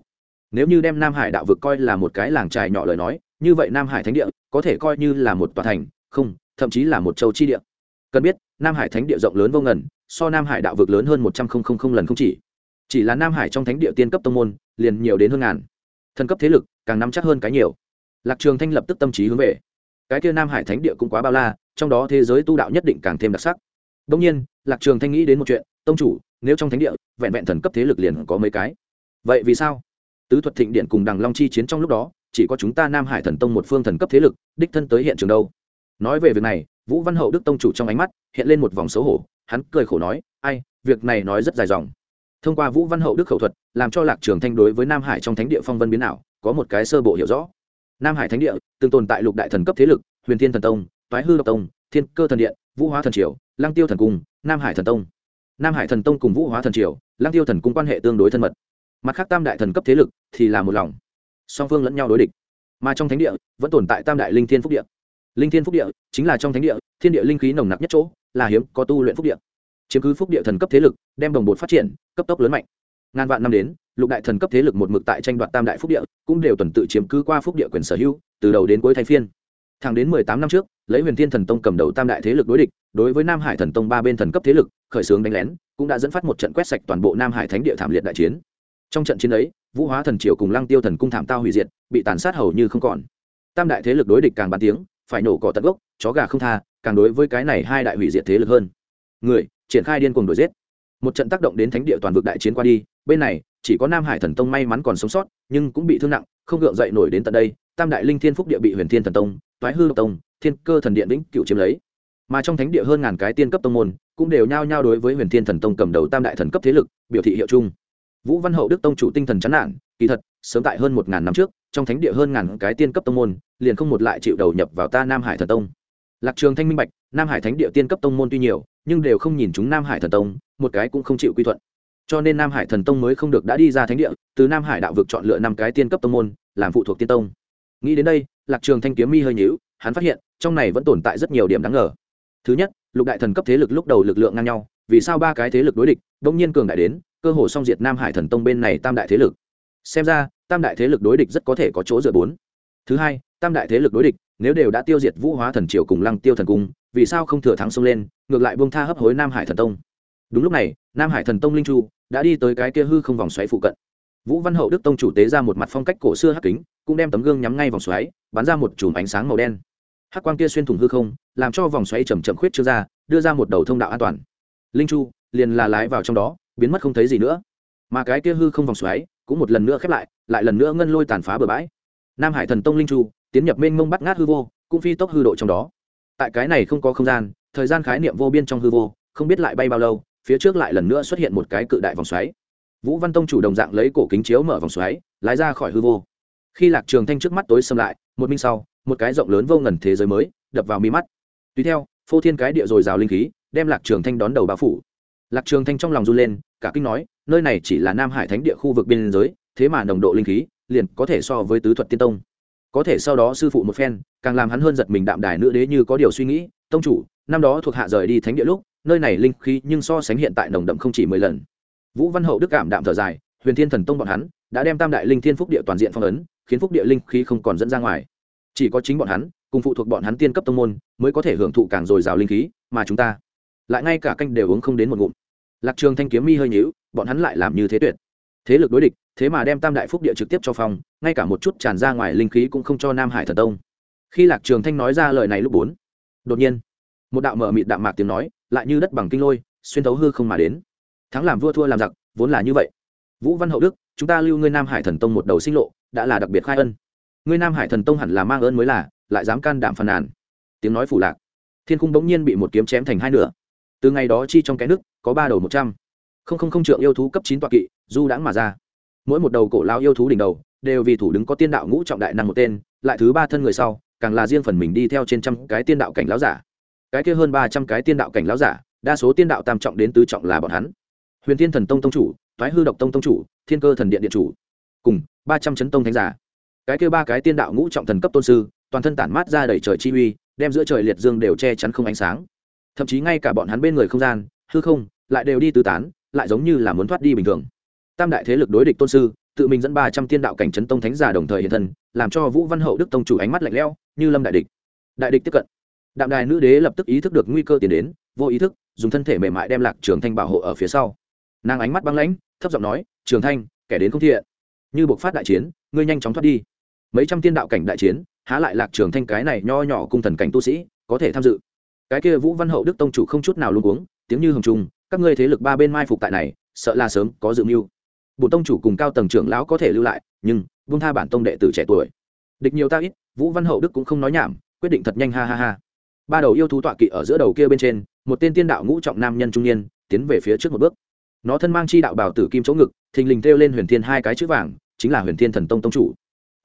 Speaker 1: Nếu như đem nam hải đạo vực coi là một cái làng trài nhỏ lời nói, như vậy nam hải thánh địa có thể coi như là một tòa thành, không, thậm chí là một châu chi địa. Cần biết, nam hải thánh địa rộng lớn vô ngần, so nam hải đạo vực lớn hơn một trăm linh lần không chỉ. Chỉ là nam hải trong thánh địa tiên cấp tông môn, liền nhiều đến hơn ngàn. Thân cấp thế lực càng nắm chắc hơn cái nhiều. Lạc trường thanh lập tức tâm trí hướng về cái kia nam hải thánh địa cũng quá bao la, trong đó thế giới tu đạo nhất định càng thêm đặc sắc. Đông nhiên, lạc trường thanh nghĩ đến một chuyện, tông chủ, nếu trong thánh địa, vẹn vẹn thần cấp thế lực liền có mấy cái. Vậy vì sao? Tứ thuật thịnh điện cùng đằng long chi chiến trong lúc đó, chỉ có chúng ta nam hải thần tông một phương thần cấp thế lực, đích thân tới hiện trường đâu. Nói về việc này, vũ văn hậu đức tông chủ trong ánh mắt, hiện lên một vòng xấu hổ, hắn cười khổ nói, ai, việc này nói rất dài dòng. Thông qua vũ văn hậu đức khẩu thuật, làm cho lạc trường thanh đối với nam hải trong thánh địa phong vân biến ảo, có một cái sơ bộ hiểu rõ nam hải thánh địa, từng tồn tại lục đại thần cấp thế lực, huyền thiên thần tông, toái hư độc tông, thiên cơ thần điện, vũ hóa thần triều, lăng tiêu thần cung, nam hải thần tông. Nam hải thần tông cùng vũ hóa thần triều, lăng tiêu thần cung quan hệ tương đối thân mật. Mặt khác tam đại thần cấp thế lực thì là một lòng. Song phương lẫn nhau đối địch. Mà trong thánh địa, vẫn tồn tại tam đại linh thiên phúc địa. Linh thiên phúc địa chính là trong thánh địa, thiên địa linh khí nồng nặc nhất chỗ, là hiếm, có tu luyện phúc địa. Chiếm cứ phúc địa thần cấp thế lực, đem đồng bột phát triển, cấp tốc lớn mạnh. Ngàn vạn năm đến lục đại thần cấp thế lực một mực tại tranh đoạt tam đại phúc địa, cũng đều tuần tự chiếm cứ qua phúc địa quyền sở hữu, từ đầu đến cuối thay phiên. Thẳng đến mười tám năm trước, lấy huyền thiên thần tông cầm đầu tam đại thế lực đối địch, đối với nam hải thần tông ba bên thần cấp thế lực, khởi xướng đánh lén, cũng đã dẫn phát một trận quét sạch toàn bộ nam hải thánh địa thảm liệt đại chiến. Trong trận chiến ấy, vũ hóa thần triều cùng lăng tiêu thần cung thảm tao hủy diệt, bị tàn sát hầu như không còn. Tam đại thế lực đối địch càng bàn tiếng, phải nổ cỏ tận gốc, chó gà không tha, càng đối với cái này hai đại hủy diệt thế lực hơn. Người, triển khai điên cuồng đuổi giết một trận tác động đến thánh địa toàn vực đại chiến qua đi, bên này, chỉ có nam hải thần tông may mắn còn sống sót, nhưng cũng bị thương nặng, không gượng dậy nổi đến tận đây, tam đại linh thiên phúc địa bị huyền thiên thần tông, toái hư tông, thiên cơ thần điện vĩnh cựu chiếm lấy. Mà trong thánh địa hơn ngàn cái tiên cấp tông môn, cũng đều nhao nhao đối với huyền thiên thần tông cầm đầu tam đại thần cấp thế lực, biểu thị hiệu chung. Vũ văn hậu đức tông chủ tinh thần chán nản, kỳ thật, sớm tại hơn một ngàn năm trước, trong thánh địa hơn ngàn cái tiên cấp tông môn, liền không một lại chịu đầu nhập vào ta nam hải thần tông. Lạc trường thanh minh bạch nam hải thánh địa tiên cấp tông môn tuy nhiều, nhưng đều không nhìn chúng nam hải thần tông, một cái cũng không chịu quy thuận. Cho nên nam hải thần tông mới không được đã đi ra thánh địa, từ nam hải đạo vực chọn lựa năm cái tiên cấp tông môn, làm phụ thuộc tiên tông. Nghĩ đến đây, lạc trường thanh kiếm mi hơi nhíu, hắn phát hiện, trong này vẫn tồn tại rất nhiều điểm đáng ngờ. Thứ nhất, lục đại thần cấp thế lực lúc đầu lực lượng ngang nhau, vì sao ba cái thế lực đối địch đông nhiên cường đại đến, cơ hồ song diệt nam hải thần tông bên này tam đại thế lực? Xem ra, tam đại thế lực đối địch rất có thể có chỗ dựa bốn. Thứ hai tam đại thế lực đối địch, nếu đều đã tiêu diệt vũ hóa thần triều cùng lăng tiêu thần cung, vì sao không thừa thắng xông lên, ngược lại buông tha hấp hối nam hải thần tông? Đúng lúc này, nam hải thần tông linh chu đã đi tới cái kia hư không vòng xoáy phụ cận. Vũ văn hậu đức tông chủ tế ra một mặt phong cách cổ xưa hắc kính, cũng đem tấm gương nhắm ngay vòng xoáy, bắn ra một chùm ánh sáng màu đen. Hắc quang kia xuyên thủng hư không, làm cho vòng xoáy chầm chậm khuyết chưa ra, đưa ra một đầu thông đạo an toàn. Linh chu liền là lái vào trong đó, biến mất không thấy gì nữa. Mà cái kia hư không vòng xoáy cũng một lần nữa khép lại lại lần nữa ngân lôi tàn phá bờ bãi. Nam hải thần tông linh chu tiến nhập mênh mông bắt ngát hư vô, cũng phi tốc hư độ trong đó. Tại cái này không có không gian, thời gian khái niệm vô biên trong hư vô, không biết lại bay bao lâu, phía trước lại lần nữa xuất hiện một cái cự đại vòng xoáy. Vũ văn tông chủ đồng dạng lấy cổ kính chiếu mở vòng xoáy, lái ra khỏi hư vô. Khi lạc trường thanh trước mắt tối xâm lại, một minh sau, một cái rộng lớn vô ngần thế giới mới, đập vào mi mắt. Tùy theo, phô thiên cái địa dồi dào linh khí, đem lạc trường thanh đón đầu bao phủ. Lạc trường thanh trong lòng run lên, cả kinh nói, nơi này chỉ là nam hải thánh địa khu vực biên giới, thế mà nồng độ linh khí, liền có thể so với tứ thuật tiên tông có thể sau đó sư phụ một phen, càng làm hắn hơn giật mình đạm đài nữ đế như có điều suy nghĩ, tông chủ, năm đó thuộc hạ rời đi thánh địa lúc, nơi này linh khí nhưng so sánh hiện tại nồng đậm không chỉ mười lần. Vũ văn hậu đức cảm đạm thở dài, huyền thiên thần tông bọn hắn đã đem tam đại linh thiên phúc địa toàn diện phong ấn, khiến phúc địa linh khí không còn dẫn ra ngoài. Chỉ có chính bọn hắn, cùng phụ thuộc bọn hắn tiên cấp tông môn, mới có thể hưởng thụ càng dồi dào linh khí, mà chúng ta lại ngay cả canh đều uống không đến một ngụm. Lạc trường thanh kiếm mi hơi nhíu, bọn hắn lại làm như thế tuyệt. Thế lực đối địch thế mà đem tam đại phúc địa trực tiếp cho phòng ngay cả một chút tràn ra ngoài linh khí cũng không cho nam hải thần tông. Khi lạc trường thanh nói ra lời này lúc bốn, đột nhiên, một đạo mở mịt đạm mạc tiếng nói, lại như đất bằng kinh lôi, xuyên thấu hư không mà đến. Thắng làm vua thua làm giặc, vốn là như vậy. Vũ văn hậu đức, chúng ta lưu ngươi nam hải thần tông một đầu sinh lộ, đã là đặc biệt khai ân. Ngươi nam hải thần tông hẳn là mang ơn mới là, lại dám can đảm phàn nàn. Tiếng nói phủ lạc. Thiên khung bỗng nhiên bị một kiếm chém thành hai nửa. Từ ngày đó chi trong cái nước, có ba đầu một trăm. Không không không trượng yêu thú cấp chín tọa kỵ, du đãng mà ra mỗi một đầu cổ lao yêu thú đỉnh đầu đều vì thủ đứng có tiên đạo ngũ trọng đại năng một tên, lại thứ ba thân người sau, càng là riêng phần mình đi theo trên trăm cái tiên đạo cảnh láo giả. Cái kia hơn ba trăm cái tiên đạo cảnh láo giả, đa số tiên đạo tam trọng đến tứ trọng là bọn hắn. Huyền thiên thần tông tông chủ thoái hư độc tông tông chủ, thiên cơ thần điện điện chủ, cùng ba trăm chấn tông thánh giả. Cái kia ba cái tiên đạo ngũ trọng thần cấp tôn sư, toàn thân tản mát ra đầy trời chi uy, đem giữa trời liệt dương đều che chắn không ánh sáng. Thậm chí ngay cả bọn hắn bên người không gian, hư không, lại đều đi tứ tán, lại giống như là muốn thoát đi bình thường tam đại thế lực đối địch tôn sư, tự mình dẫn ba trăm tiên đạo cảnh trấn tông thánh giả đồng thời hiện thân, làm cho vũ văn hậu đức tông chủ ánh mắt lạnh lẽo, như lâm đại địch. Đại địch tiếp cận. Đạm đài nữ đế lập tức ý thức được nguy cơ tiến đến, vô ý thức, dùng thân thể mềm mại đem lạc trường thanh bảo hộ ở phía sau. Nàng ánh mắt băng lãnh, thấp giọng nói, trường thanh, kẻ đến không thiện. Như buộc phát đại chiến, ngươi nhanh chóng thoát đi. Mấy trăm tiên đạo cảnh đại chiến, há lại lạc trường thanh cái này nho nhỏ cung thần cảnh tu sĩ, có thể tham dự. Cái kia vũ văn hậu đức tông chủ không chút nào luôn uống tiếng như hồng trung các ngươi thế lực ba bên mai phục tại này, sợ là sớm có dự mưu. Bộ tông chủ cùng cao tầng trưởng lão có thể lưu lại, nhưng vung tha bản tông đệ tử trẻ tuổi. Địch nhiều ta ít, vũ văn hậu đức cũng không nói nhảm, quyết định thật nhanh, ha ha ha. Ba đầu yêu thú tọa kỵ ở giữa đầu kia bên trên, một tên tiên đạo ngũ trọng nam nhân trung niên, tiến về phía trước một bước. Nó thân mang chi đạo bảo tử kim chỗ ngực, thình lình thêu lên huyền thiên hai cái chữ vàng, chính là huyền thiên thần tông tông chủ.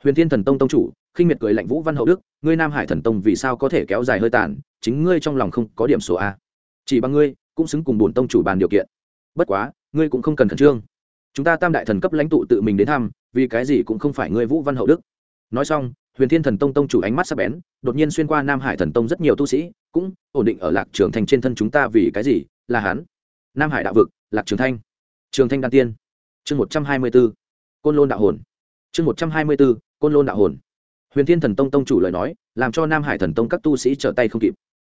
Speaker 1: Huyền thiên thần tông tông chủ, khinh miệt cười lạnh vũ văn hậu đức, ngươi nam hải thần tông vì sao có thể kéo dài hơi tàn, chính ngươi trong lòng không có điểm số a. Chỉ bằng ngươi, cũng xứng cùng bổn tông chủ bàn điều kiện. Bất quá, ngươi cũng không cần khẩn trương chúng ta tam đại thần cấp lãnh tụ tự mình đến thăm, vì cái gì cũng không phải ngươi vũ văn hậu đức. Nói xong, huyền thiên thần tông tông chủ ánh mắt sắp bén, đột nhiên xuyên qua nam hải thần tông rất nhiều tu sĩ, cũng ổn định ở lạc trường thanh trên thân chúng ta vì cái gì? Là hắn. Nam hải đạo vực, lạc trường thanh. Trường thanh đan tiên. Chương một trăm hai mươi b ố côn lôn đạo hồn. Chương một trăm hai mươi b ố côn lôn đạo hồn. Huyền thiên thần tông tông chủ lời nói, làm cho nam hải thần tông các tu sĩ trở tay không kịp.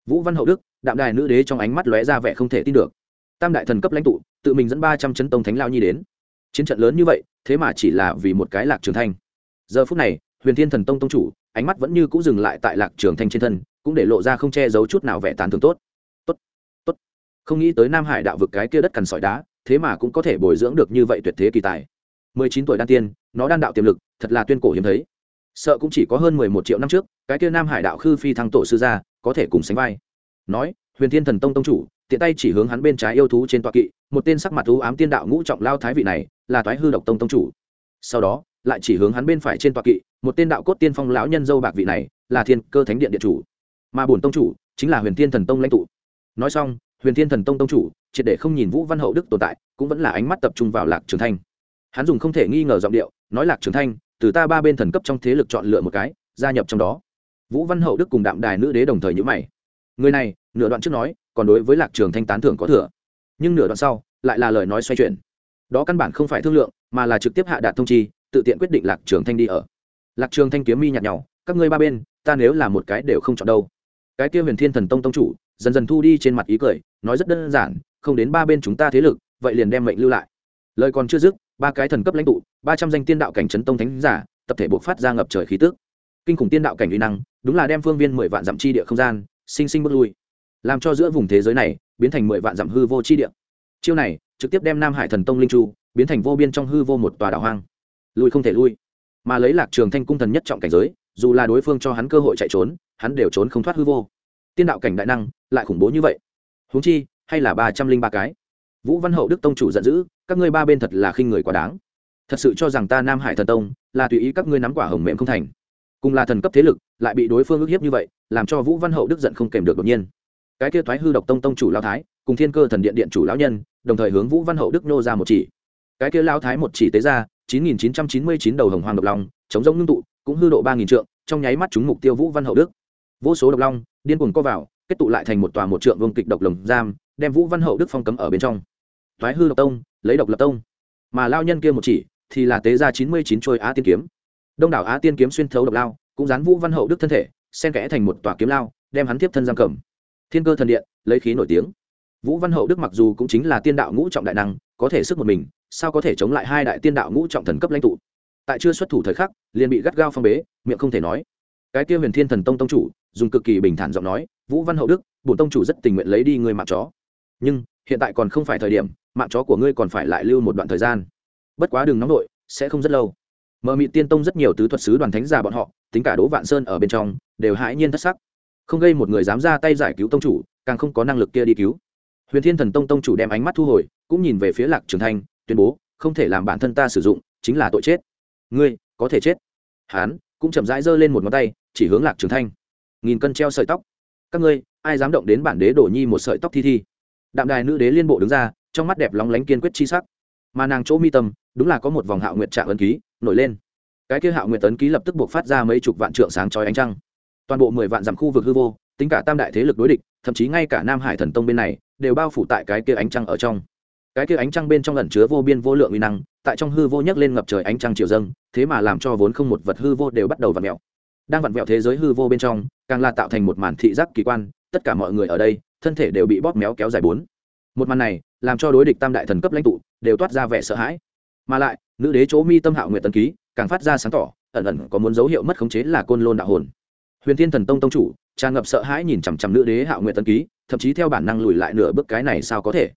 Speaker 1: Vũ văn hậu đức, đạm đài nữ đế trong ánh mắt lóe ra vẻ không thể tin được. Tam đại thần cấp lãnh tụ, tự mình dẫn ba trăm chấn tông thánh lao nhi đến chiến trận lớn như vậy, thế mà chỉ là vì một cái lạc trường thanh. Giờ phút này, huyền thiên thần tông tông chủ, ánh mắt vẫn như cũ dừng lại tại lạc trường thanh trên thân, cũng để lộ ra không che giấu chút nào vẻ tán thường tốt. Tốt tốt. Không nghĩ tới nam hải đạo vực cái kia đất cằn sỏi đá, thế mà cũng có thể bồi dưỡng được như vậy tuyệt thế kỳ tài. Mười chín tuổi đan tiên, nó đan đạo tiềm lực, thật là tuyên cổ hiếm thấy. Sợ cũng chỉ có hơn mười một triệu năm trước, cái kia nam hải đạo khư phi thăng tổ sư gia, có thể cùng sánh vai. Nói huyền thiên thần tông tông chủ, tiện tay chỉ hướng hắn bên trái yêu thú trên tọa kỵ, một tên sắc mặt thú ám tiên đạo ngũ trọng lao thái vị này, là toái hư độc tông tông chủ. Sau đó, lại chỉ hướng hắn bên phải trên tọa kỵ, một tên đạo cốt tiên phong lão nhân dâu bạc vị này, là thiên cơ thánh điện điện chủ. Mà bổn tông chủ chính là huyền thiên thần tông lãnh tụ. Nói xong, huyền thiên thần tông tông chủ, triệt để không nhìn vũ văn hậu đức tồn tại, cũng vẫn là ánh mắt tập trung vào lạc trường thanh. Hắn dùng không thể nghi ngờ giọng điệu, nói lạc trường thanh, từ ta ba bên thần cấp trong thế lực chọn lựa một cái, gia nhập trong đó. Vũ văn hậu đức cùng đạm đài nữ đế đồng thời nhữ mày người này, nửa đoạn trước nói, còn đối với lạc trường thanh tán thưởng có thừa. Nhưng nửa đoạn sau, lại là lời nói xoay chuyển. Đó căn bản không phải thương lượng, mà là trực tiếp hạ đạt thông chi, tự tiện quyết định lạc trường thanh đi ở. Lạc trường thanh kiếm mi nhạt nhào các ngươi ba bên, ta nếu là một cái đều không chọn đâu. Cái kia huyền thiên thần tông tông chủ, dần dần thu đi trên mặt ý cười, nói rất đơn giản, không đến ba bên chúng ta thế lực, vậy liền đem mệnh lưu lại. Lời còn chưa dứt, ba cái thần cấp lãnh tụ, ba trăm danh tiên đạo cảnh trấn tông thánh giả, tập thể buộc phát ra ngập trời khí tước kinh khủng tiên đạo cảnh uy năng, đúng là đem phương viên mười vạn dặm chi địa không gian sinh sinh bước lui. Làm cho giữa vùng thế giới này biến thành mười vạn dặm hư vô chi địa. Chiêu này trực tiếp đem nam hải thần tông linh chu biến thành vô biên trong hư vô một tòa đảo hoang. Lui không thể lui, mà lấy lạc trường thanh cung thần nhất trọng cảnh giới, dù là đối phương cho hắn cơ hội chạy trốn, hắn đều trốn không thoát hư vô. Tiên đạo cảnh đại năng lại khủng bố như vậy. Huống chi, hay là ba trăm linh ba cái. Vũ văn hậu đức tông chủ giận dữ, các ngươi ba bên thật là khinh người quá đáng. Thật sự cho rằng ta nam hải thần tông là tùy ý các ngươi nắm quả hồng mềm không thành cùng là thần cấp thế lực, lại bị đối phương ức hiếp như vậy, làm cho vũ văn hậu đức giận không kèm được đột nhiên. Cái kia thoái hư độc tông tông chủ lao thái, cùng thiên cơ thần điện điện chủ lão nhân, đồng thời hướng vũ văn hậu đức nô ra một chỉ. Cái kia lao thái một chỉ tế ra, chín nghìn chín trăm chín mươi chín đầu hồng hoàng độc long, chống giống ngưng tụ, cũng hư độ ba nghìn trượng, trong nháy mắt chúng mục tiêu vũ văn hậu đức. Vô số độc long, điên cuồng co vào, kết tụ lại thành một tòa một trượng vương kịch độc lồng giam, đem vũ văn hậu đức phong cấm ở bên trong. Thoái hư độc tông, lấy độc lập tông. Mà lao nhân kia một chỉ, thì là tế ra chín mươi chín trôi á tiên kiếm đông đảo á tiên kiếm xuyên thấu độc lao, cũng dán vũ văn hậu đức thân thể, xen kẽ thành một tòa kiếm lao, đem hắn tiếp thân giam cầm. Thiên cơ thần điện, lấy khí nổi tiếng. Vũ văn hậu đức mặc dù cũng chính là tiên đạo ngũ trọng đại năng, có thể sức một mình, sao có thể chống lại hai đại tiên đạo ngũ trọng thần cấp lãnh tụ? Tại chưa xuất thủ thời khắc, liền bị gắt gao phong bế, miệng không thể nói. Cái kia huyền thiên thần tông tông chủ, dùng cực kỳ bình thản giọng nói, vũ văn hậu đức, bổn tông chủ rất tình nguyện lấy đi người mạng chó. Nhưng, hiện tại còn không phải thời điểm, mạng chó của ngươi còn phải lại lưu một đoạn thời gian. Bất quá đừng nóng nội sẽ không rất lâu mờ mị tiên tông rất nhiều tứ thuật sứ đoàn thánh già bọn họ, tính cả đỗ vạn sơn ở bên trong, đều hãi nhiên thất sắc. Không gây một người dám ra tay giải cứu tông chủ, càng không có năng lực kia đi cứu. Huyền thiên thần tông tông chủ đem ánh mắt thu hồi, cũng nhìn về phía lạc trường thanh, tuyên bố, không thể làm bản thân ta sử dụng, chính là tội chết. Ngươi, có thể chết. Hán, cũng chậm rãi giơ lên một ngón tay, chỉ hướng lạc trường thanh. Nghìn cân treo sợi tóc. Các ngươi, ai dám động đến bản đế đổ nhi một sợi tóc thi thi? Đạm đài nữ đế liên bộ đứng ra, trong mắt đẹp lóng lánh kiên quyết chi sắc. Mà nàng chỗ mi tâm, đúng là có một vòng hạo nguyệt trạng ấn ký nổi lên. Cái kia hạo nguyệt Tấn ký lập tức buộc phát ra mấy chục vạn trượng sáng chói ánh trăng. Toàn bộ mười vạn dặm khu vực hư vô, tính cả tam đại thế lực đối địch, thậm chí ngay cả nam hải thần tông bên này, đều bao phủ tại cái kia ánh trăng ở trong. Cái kia ánh trăng bên trong ẩn chứa vô biên vô lượng uy năng, tại trong hư vô nhấc lên ngập trời ánh trăng chiều dâng, thế mà làm cho vốn không một vật hư vô đều bắt đầu vặn mẹo đang vặn vẹo thế giới hư vô bên trong, càng là tạo thành một màn thị giác kỳ quan, tất cả mọi người ở đây, thân thể đều bị bóp méo kéo dài bốn. Một màn này, làm cho đối địch tam đại thần cấp lãnh tụ, đều toát ra vẻ sợ hãi mà lại, nữ đế chỗ mi tâm hạo nguyện tân ký, càng phát ra sáng tỏ, ẩn ẩn có muốn dấu hiệu mất khống chế là côn lôn đạo hồn. Huyền thiên thần tông tông chủ, tràn ngập sợ hãi nhìn chằm chằm nữ đế hạo nguyện tân ký, thậm chí theo bản năng lùi lại nửa bước cái này sao có thể?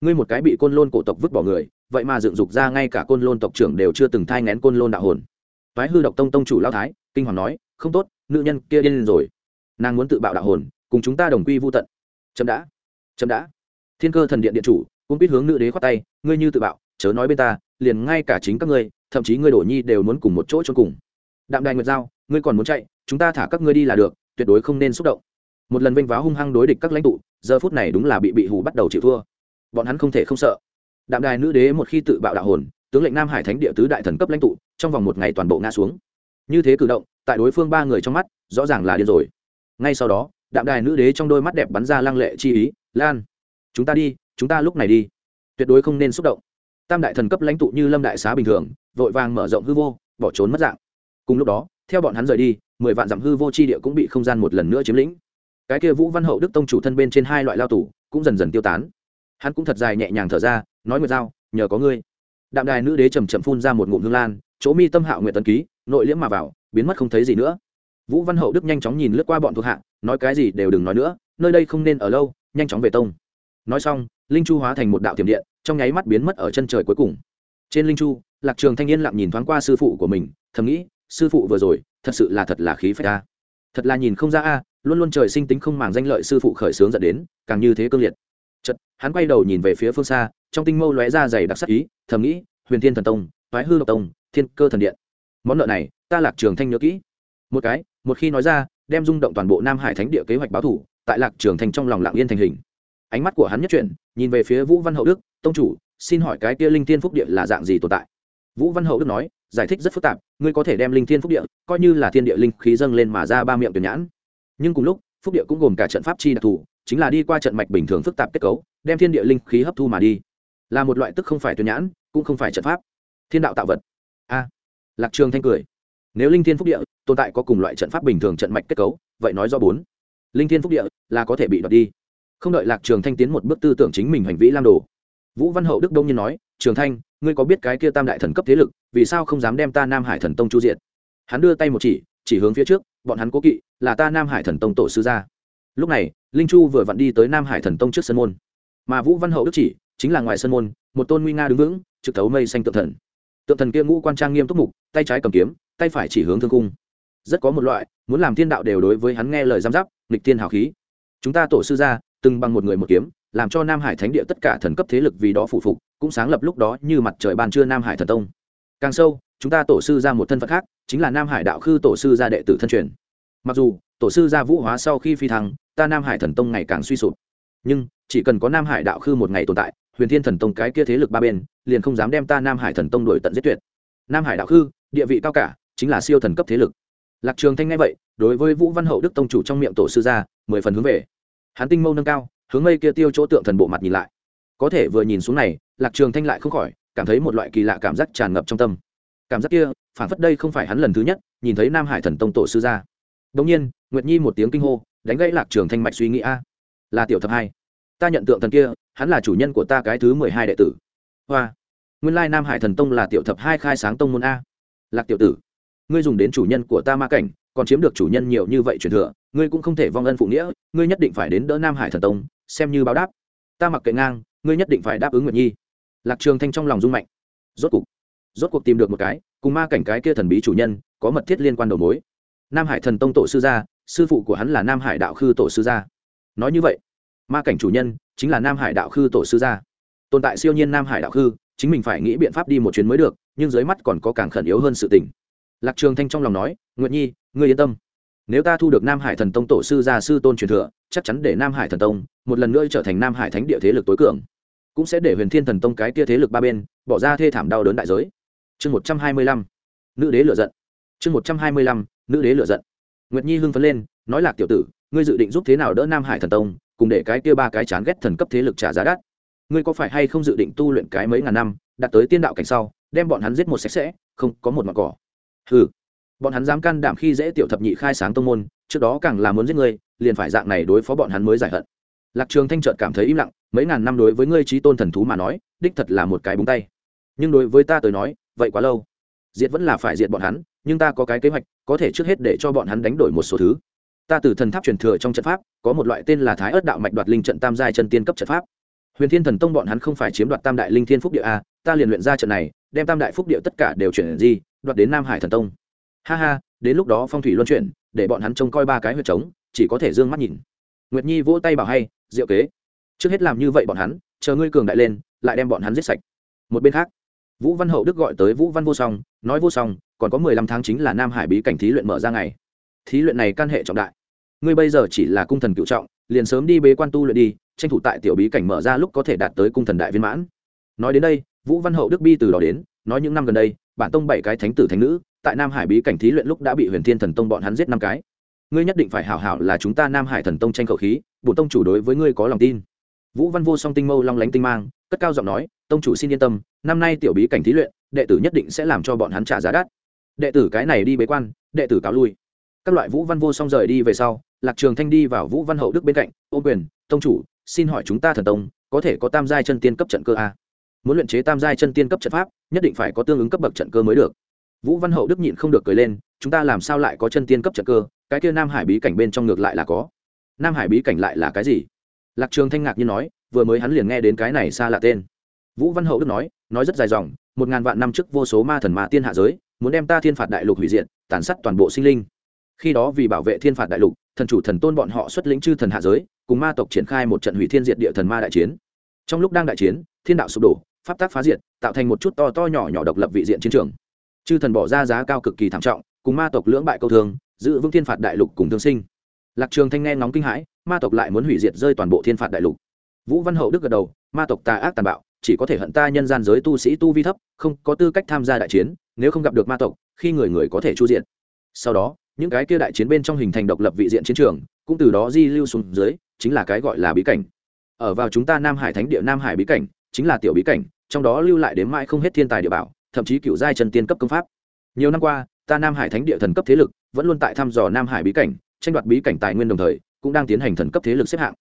Speaker 1: Ngươi một cái bị côn lôn cổ tộc vứt bỏ người, vậy mà dựng dục ra ngay cả côn lôn tộc trưởng đều chưa từng thai ngén côn lôn đạo hồn. Toái hư độc tông tông chủ lao thái, kinh hoàng nói, không tốt, nữ nhân kia điên rồi. Nàng muốn tự bạo đạo hồn, cùng chúng ta đồng quy vô tận. Chậm đã chậm đã. Thiên cơ thần điện điện chủ cũng biết hướng nữ đế khoát tay, ngươi như tự bạo, chớ nói bên ta liền ngay cả chính các ngươi, thậm chí ngươi đổ nhi đều muốn cùng một chỗ cho cùng. Đạm đài nguyệt giao, ngươi còn muốn chạy, chúng ta thả các ngươi đi là được, tuyệt đối không nên xúc động. Một lần vênh váo hung hăng đối địch các lãnh tụ, giờ phút này đúng là bị bị hù bắt đầu chịu thua. Bọn hắn không thể không sợ. Đạm đài nữ đế một khi tự bạo đạo hồn, tướng lệnh nam hải thánh địa tứ đại thần cấp lãnh tụ, trong vòng một ngày toàn bộ ngã xuống. Như thế cử động, tại đối phương ba người trong mắt, rõ ràng là điên rồi. Ngay sau đó, đạm đài nữ đế trong đôi mắt đẹp bắn ra lăng lệ chi ý, lan, chúng ta đi, chúng ta lúc này đi. Tuyệt đối không nên xúc động tam đại thần cấp lãnh tụ như lâm đại xá bình thường, vội vàng mở rộng hư vô, bỏ trốn mất dạng. Cùng lúc đó, theo bọn hắn rời đi, mười vạn dặm hư vô chi địa cũng bị không gian một lần nữa chiếm lĩnh. Cái kia vũ văn hậu đức tông chủ thân bên trên hai loại lao tủ cũng dần dần tiêu tán. Hắn cũng thật dài nhẹ nhàng thở ra, nói nguyệt giao, nhờ có ngươi. Đạm đài nữ đế chầm chậm phun ra một ngụm hương lan, chỗ mi tâm hạo nguyện tân ký, nội liễm mà vào, biến mất không thấy gì nữa. Vũ văn hậu đức nhanh chóng nhìn lướt qua bọn thuộc hạ, nói cái gì đều đừng nói nữa, nơi đây không nên ở lâu, nhanh chóng về tông. Nói xong, linh chu hóa thành một đạo tiềm điện trong nháy mắt biến mất ở chân trời cuối cùng. Trên linh chu, lạc trường thanh niên lặng nhìn thoáng qua sư phụ của mình, thầm nghĩ, sư phụ vừa rồi, thật sự là thật là khí phách a. Thật là nhìn không ra a, luôn luôn trời sinh tính không màng danh lợi sư phụ khởi sướng dẫn đến, càng như thế cương liệt. Chật hắn quay đầu nhìn về phía phương xa, trong tinh mâu lóe ra dày đặc sắc ý, thầm nghĩ, huyền thiên thần tông thoái hư độc tông, thiên cơ thần điện. Món nợ này, ta lạc trường thanh nhớ kỹ. Một cái, một khi nói ra, đem rung động toàn bộ nam hải thánh địa kế hoạch báo thủ, tại lạc trường thanh trong lòng lặng yên thành hình. Ánh mắt của hắn nhất chuyển, nhìn về phía vũ văn hậu đức tông chủ, xin hỏi cái kia linh thiên phúc địa là dạng gì tồn tại? Vũ văn hậu đức nói, giải thích rất phức tạp, ngươi có thể đem linh thiên phúc địa, coi như là thiên địa linh khí dâng lên mà ra ba miệng tuyển nhãn. Nhưng cùng lúc, phúc địa cũng gồm cả trận pháp chi đặc thù, chính là đi qua trận mạch bình thường phức tạp kết cấu, đem thiên địa linh khí hấp thu mà đi. Là một loại tức không phải tuyển nhãn, cũng không phải trận pháp. Thiên đạo tạo vật. A. Lạc trường thanh cười. Nếu linh thiên phúc địa tồn tại có cùng loại trận pháp bình thường trận mạch kết cấu, vậy nói do bốn. Linh thiên phúc địa là có thể bị đoạt đi. Không đợi lạc trường thanh tiến một bước tư tưởng chính mình hành vi lam đồ vũ văn hậu đức đông nhiên nói, trường thanh, ngươi có biết cái kia tam đại thần cấp thế lực, vì sao không dám đem ta nam hải thần tông chu diện hắn đưa tay một chỉ chỉ hướng phía trước, bọn hắn cố kỵ, là ta nam hải thần tông tổ sư gia. Lúc này, linh chu vừa vặn đi tới nam hải thần tông trước sân môn. Mà vũ văn hậu đức chỉ, chính là ngoài sân môn, một tôn nguy nga đứng vững, trực thấu mây xanh tượng thần. Tượng thần kia ngũ quan trang nghiêm túc mục, tay trái cầm kiếm, tay phải chỉ hướng thương cung. Rất có một loại, muốn làm thiên đạo đều đối với hắn nghe lời giám giáp, nghịch thiên hào khí. Chúng ta tổ sư gia, từng bằng một người một kiếm làm cho nam hải thánh địa tất cả thần cấp thế lực vì đó phụ phục, cũng sáng lập lúc đó như mặt trời ban trưa nam hải thần tông. Càng sâu, chúng ta tổ sư ra một thân phận khác, chính là nam hải đạo khư tổ sư gia đệ tử thân truyền. Mặc dù, tổ sư gia vũ hóa sau khi phi thăng, ta nam hải thần tông ngày càng suy sụp. Nhưng, chỉ cần có nam hải đạo khư một ngày tồn tại, huyền thiên thần tông cái kia thế lực ba bên, liền không dám đem ta nam hải thần tông đổi tận giết tuyệt. Nam hải đạo khư, địa vị cao cả, chính là siêu thần cấp thế lực. Lạc trường thanh nghe vậy, đối với vũ văn hậu đức tông chủ trong miệng tổ sư gia mười phần hướng về. Hắn tinh mâu nâng cao hướng mây kia tiêu chỗ tượng thần bộ mặt nhìn lại. Có thể vừa nhìn xuống này, lạc trường thanh lại không khỏi cảm thấy một loại kỳ lạ cảm giác tràn ngập trong tâm. Cảm giác kia phản phất đây không phải hắn lần thứ nhất nhìn thấy nam hải thần tông tổ sư gia. Đồng nhiên, nguyệt nhi một tiếng kinh hô, đánh gãy lạc trường thanh mạch suy nghĩ, a, là tiểu thập hai. Ta nhận tượng thần kia, hắn là chủ nhân của ta cái thứ mười hai đệ tử. Hoa, nguyên lai nam hải thần tông là tiểu thập hai khai sáng tông môn a. Lạc tiểu tử, ngươi dùng đến chủ nhân của ta ma cảnh, còn chiếm được chủ nhân nhiều như vậy truyền thừa, ngươi cũng không thể vong ân phụ nghĩa, ngươi nhất định phải đến đỡ nam hải thần tông xem như báo đáp. Ta mặc kệ ngang, ngươi nhất định phải đáp ứng nguyệt nhi. Lạc trường thanh trong lòng rung mạnh. Rốt cục, rốt cuộc tìm được một cái, cùng ma cảnh cái kia thần bí chủ nhân, có mật thiết liên quan đầu mối. Nam hải thần tông tổ sư gia, sư phụ của hắn là nam hải đạo khư tổ sư gia. Nói như vậy, ma cảnh chủ nhân chính là nam hải đạo khư tổ sư gia. Tồn tại siêu nhiên nam hải đạo khư, chính mình phải nghĩ biện pháp đi một chuyến mới được, nhưng dưới mắt còn có càng khẩn yếu hơn sự tình. Lạc trường thanh trong lòng nói, nguyệt nhi, ngươi yên tâm nếu ta thu được nam hải thần tông tổ sư gia sư tôn truyền thừa, chắc chắn để nam hải thần tông một lần nữa trở thành nam hải thánh địa thế lực tối cường. Cũng sẽ để huyền thiên thần tông cái tia thế lực ba bên bỏ ra thê thảm đau đớn đại giới. Chương một trăm hai mươi lăm. Nữ đế lựa giận. Chương một trăm hai mươi lăm. Nữ đế lựa giận. Nguyệt nhi hưng phấn lên, nói lạc tiểu tử, ngươi dự định giúp thế nào đỡ nam hải thần tông, cùng để cái kia ba cái chán ghét thần cấp thế lực trả giá đắt. Ngươi có phải hay không dự định tu luyện cái mấy ngàn năm, đạt tới tiên đạo cảnh sau, đem bọn hắn giết một sạch sẽ, không có một mặt cỏ. Ừ bọn hắn dám can đảm khi dễ tiểu thập nhị khai sáng tông môn, trước đó càng là muốn giết ngươi, liền phải dạng này đối phó bọn hắn mới giải hận. Lạc trường thanh trợt cảm thấy im lặng, mấy ngàn năm đối với ngươi trí tôn thần thú mà nói, đích thật là một cái búng tay. Nhưng đối với ta tới nói, vậy quá lâu. Diệt vẫn là phải diệt bọn hắn, nhưng ta có cái kế hoạch, có thể trước hết để cho bọn hắn đánh đổi một số thứ. Ta từ thần tháp truyền thừa trong trận pháp, có một loại tên là thái ớt đạo mạch đoạt linh trận tam giai chân tiên cấp trận pháp. Huyền thiên thần tông bọn hắn không phải chiếm đoạt tam đại linh thiên phúc địa a ta liền luyện ra trận này, đem tam đại phúc địa tất cả đều chuyển di, đoạt đến nam hải thần tông ha ha, đến lúc đó phong thủy luân chuyển, để bọn hắn trông coi ba cái huyệt trống, chỉ có thể d ư ơ n g mắt nhìn. Nguyệt nhi vỗ tay bảo hay, diệu kế, trước hết làm như vậy bọn hắn, chờ ngươi cường đại lên, lại đem bọn hắn giết sạch. Một bên khác, vũ văn hậu đức gọi tới vũ văn vô song, nói vô song, còn có mười lăm tháng chính là nam hải bí cảnh thí luyện mở ra ngày. Thí luyện này căn hệ trọng đại. Ngươi bây giờ chỉ là cung thần cựu trọng, liền sớm đi bế quan tu luyện đi, tranh thủ tại tiểu bí cảnh mở ra lúc có thể đạt tới cung thần đại viên mãn. Nói đến đây, vũ văn hậu đức bi từ đó đến, nói những năm gần đây, bản tông bảy cái thánh tử thánh nữ tại nam hải bí cảnh thí luyện lúc đã bị huyền thiên thần tông bọn hắn giết năm cái. Ngươi nhất định phải hảo hảo là chúng ta nam hải thần tông tranh khẩu khí, bổn tông chủ đối với ngươi có lòng tin. Vũ văn vô song tinh mâu long lánh tinh mang, cất cao giọng nói, tông chủ xin yên tâm, năm nay tiểu bí cảnh thí luyện, đệ tử nhất định sẽ làm cho bọn hắn trả giá đắt. Đệ tử cái này đi bế quan, đệ tử cáo lui. Các loại vũ văn vô song rời đi về sau, lạc trường thanh đi vào vũ văn hậu đức bên cạnh, ô quyền, tông chủ, xin hỏi chúng ta thần tông, có thể có tam giai chân tiên cấp trận cơ a? Muốn luyện chế tam giai chân tiên cấp trận pháp, nhất định phải có tương ứng cấp bậc trận cơ mới được vũ văn hậu đức nhịn không được cười lên, chúng ta làm sao lại có chân tiên cấp trận cơ? Cái kia nam hải bí cảnh bên trong ngược lại là có. Nam hải bí cảnh lại là cái gì? Lạc trường thanh ngạc như nói, vừa mới hắn liền nghe đến cái này xa lạ tên. Vũ văn hậu đức nói nói rất dài dòng, một ngàn vạn năm trước vô số ma thần ma tiên hạ giới, muốn đem ta thiên phạt đại lục hủy diệt, tàn sát toàn bộ sinh linh. Khi đó vì bảo vệ thiên phạt đại lục, thần chủ thần tôn bọn họ xuất lĩnh chư thần hạ giới, cùng ma tộc triển khai một trận hủy thiên diệt địa thần ma đại chiến. Trong lúc đang đại chiến, thiên đạo sụp đổ, pháp tác phá diệt, tạo thành một chút to to nhỏ nhỏ độc lập vị diện chiến trường chư thần bỏ ra giá cao cực kỳ thảm trọng, cùng ma tộc lưỡng bại câu thương, giữ vững thiên phạt đại lục cùng thương sinh. Lạc trường thanh nghe ngóng kinh hãi, ma tộc lại muốn hủy diệt rơi toàn bộ thiên phạt đại lục. Vũ văn hậu đức gật đầu, ma tộc tà ác tàn bạo, chỉ có thể hận ta nhân gian giới tu sĩ tu vi thấp, không có tư cách tham gia đại chiến, nếu không gặp được ma tộc, khi người người có thể chu diện. Sau đó, những cái kia đại chiến bên trong hình thành độc lập vị diện chiến trường, cũng từ đó di lưu xuống dưới, chính là cái gọi là bí cảnh. Ở vào chúng ta nam hải thánh địa nam hải bí cảnh, chính là tiểu bí cảnh, trong đó lưu lại đến mãi không hết thiên tài địa bảo thậm chí cựu giai chân tiên cấp công pháp. Nhiều năm qua, ta nam hải thánh địa thần cấp thế lực vẫn luôn tại thăm dò nam hải bí cảnh, tranh đoạt bí cảnh tài nguyên đồng thời, cũng đang tiến hành thần cấp thế lực xếp hạng.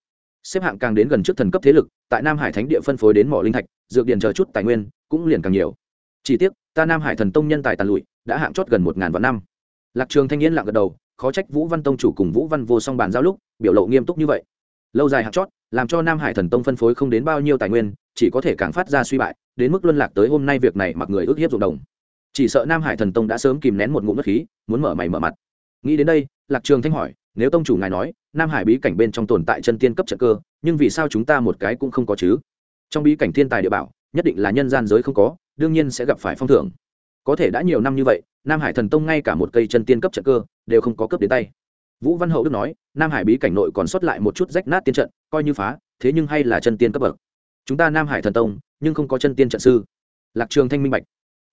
Speaker 1: Xếp hạng càng đến gần trước thần cấp thế lực, tại nam hải thánh địa phân phối đến mỏ linh thạch, dược điện chờ chút tài nguyên cũng liền càng nhiều. Chỉ tiếc, ta nam hải thần tông nhân tài tàn lụi, đã hạng chót gần một ngàn vạn năm. Lạc trường thanh niên lặng gật đầu, khó trách vũ văn tông chủ cùng vũ văn vô song bàn giao lúc, biểu lộ nghiêm túc như vậy. Lâu dài hạng chót, làm cho nam hải thần tông phân phối không đến bao nhiêu tài nguyên, chỉ có thể càng phát ra suy bại đến mức luân lạc tới hôm nay việc này mặc người ước hiếp ruộng đồng. Chỉ sợ nam hải thần tông đã sớm kìm nén một ngụm nước khí, muốn mở mày mở mặt. Nghĩ đến đây, lạc trường thanh hỏi, nếu tông chủ ngài nói, nam hải bí cảnh bên trong tồn tại chân tiên cấp trận cơ, nhưng vì sao chúng ta một cái cũng không có chứ? Trong bí cảnh thiên tài địa bảo, nhất định là nhân gian giới không có, đương nhiên sẽ gặp phải phong thưởng. Có thể đã nhiều năm như vậy, nam hải thần tông ngay cả một cây chân tiên cấp trận cơ, đều không có cấp đến tay. Vũ văn hậu đức nói, nam hải bí cảnh nội còn sót lại một chút rách nát tiên trận, coi như phá, thế nhưng hay là chân tiên cấp bậc. Chúng ta nam hải thần tông nhưng không có chân tiên trận sư. Lạc trường thanh minh bạch.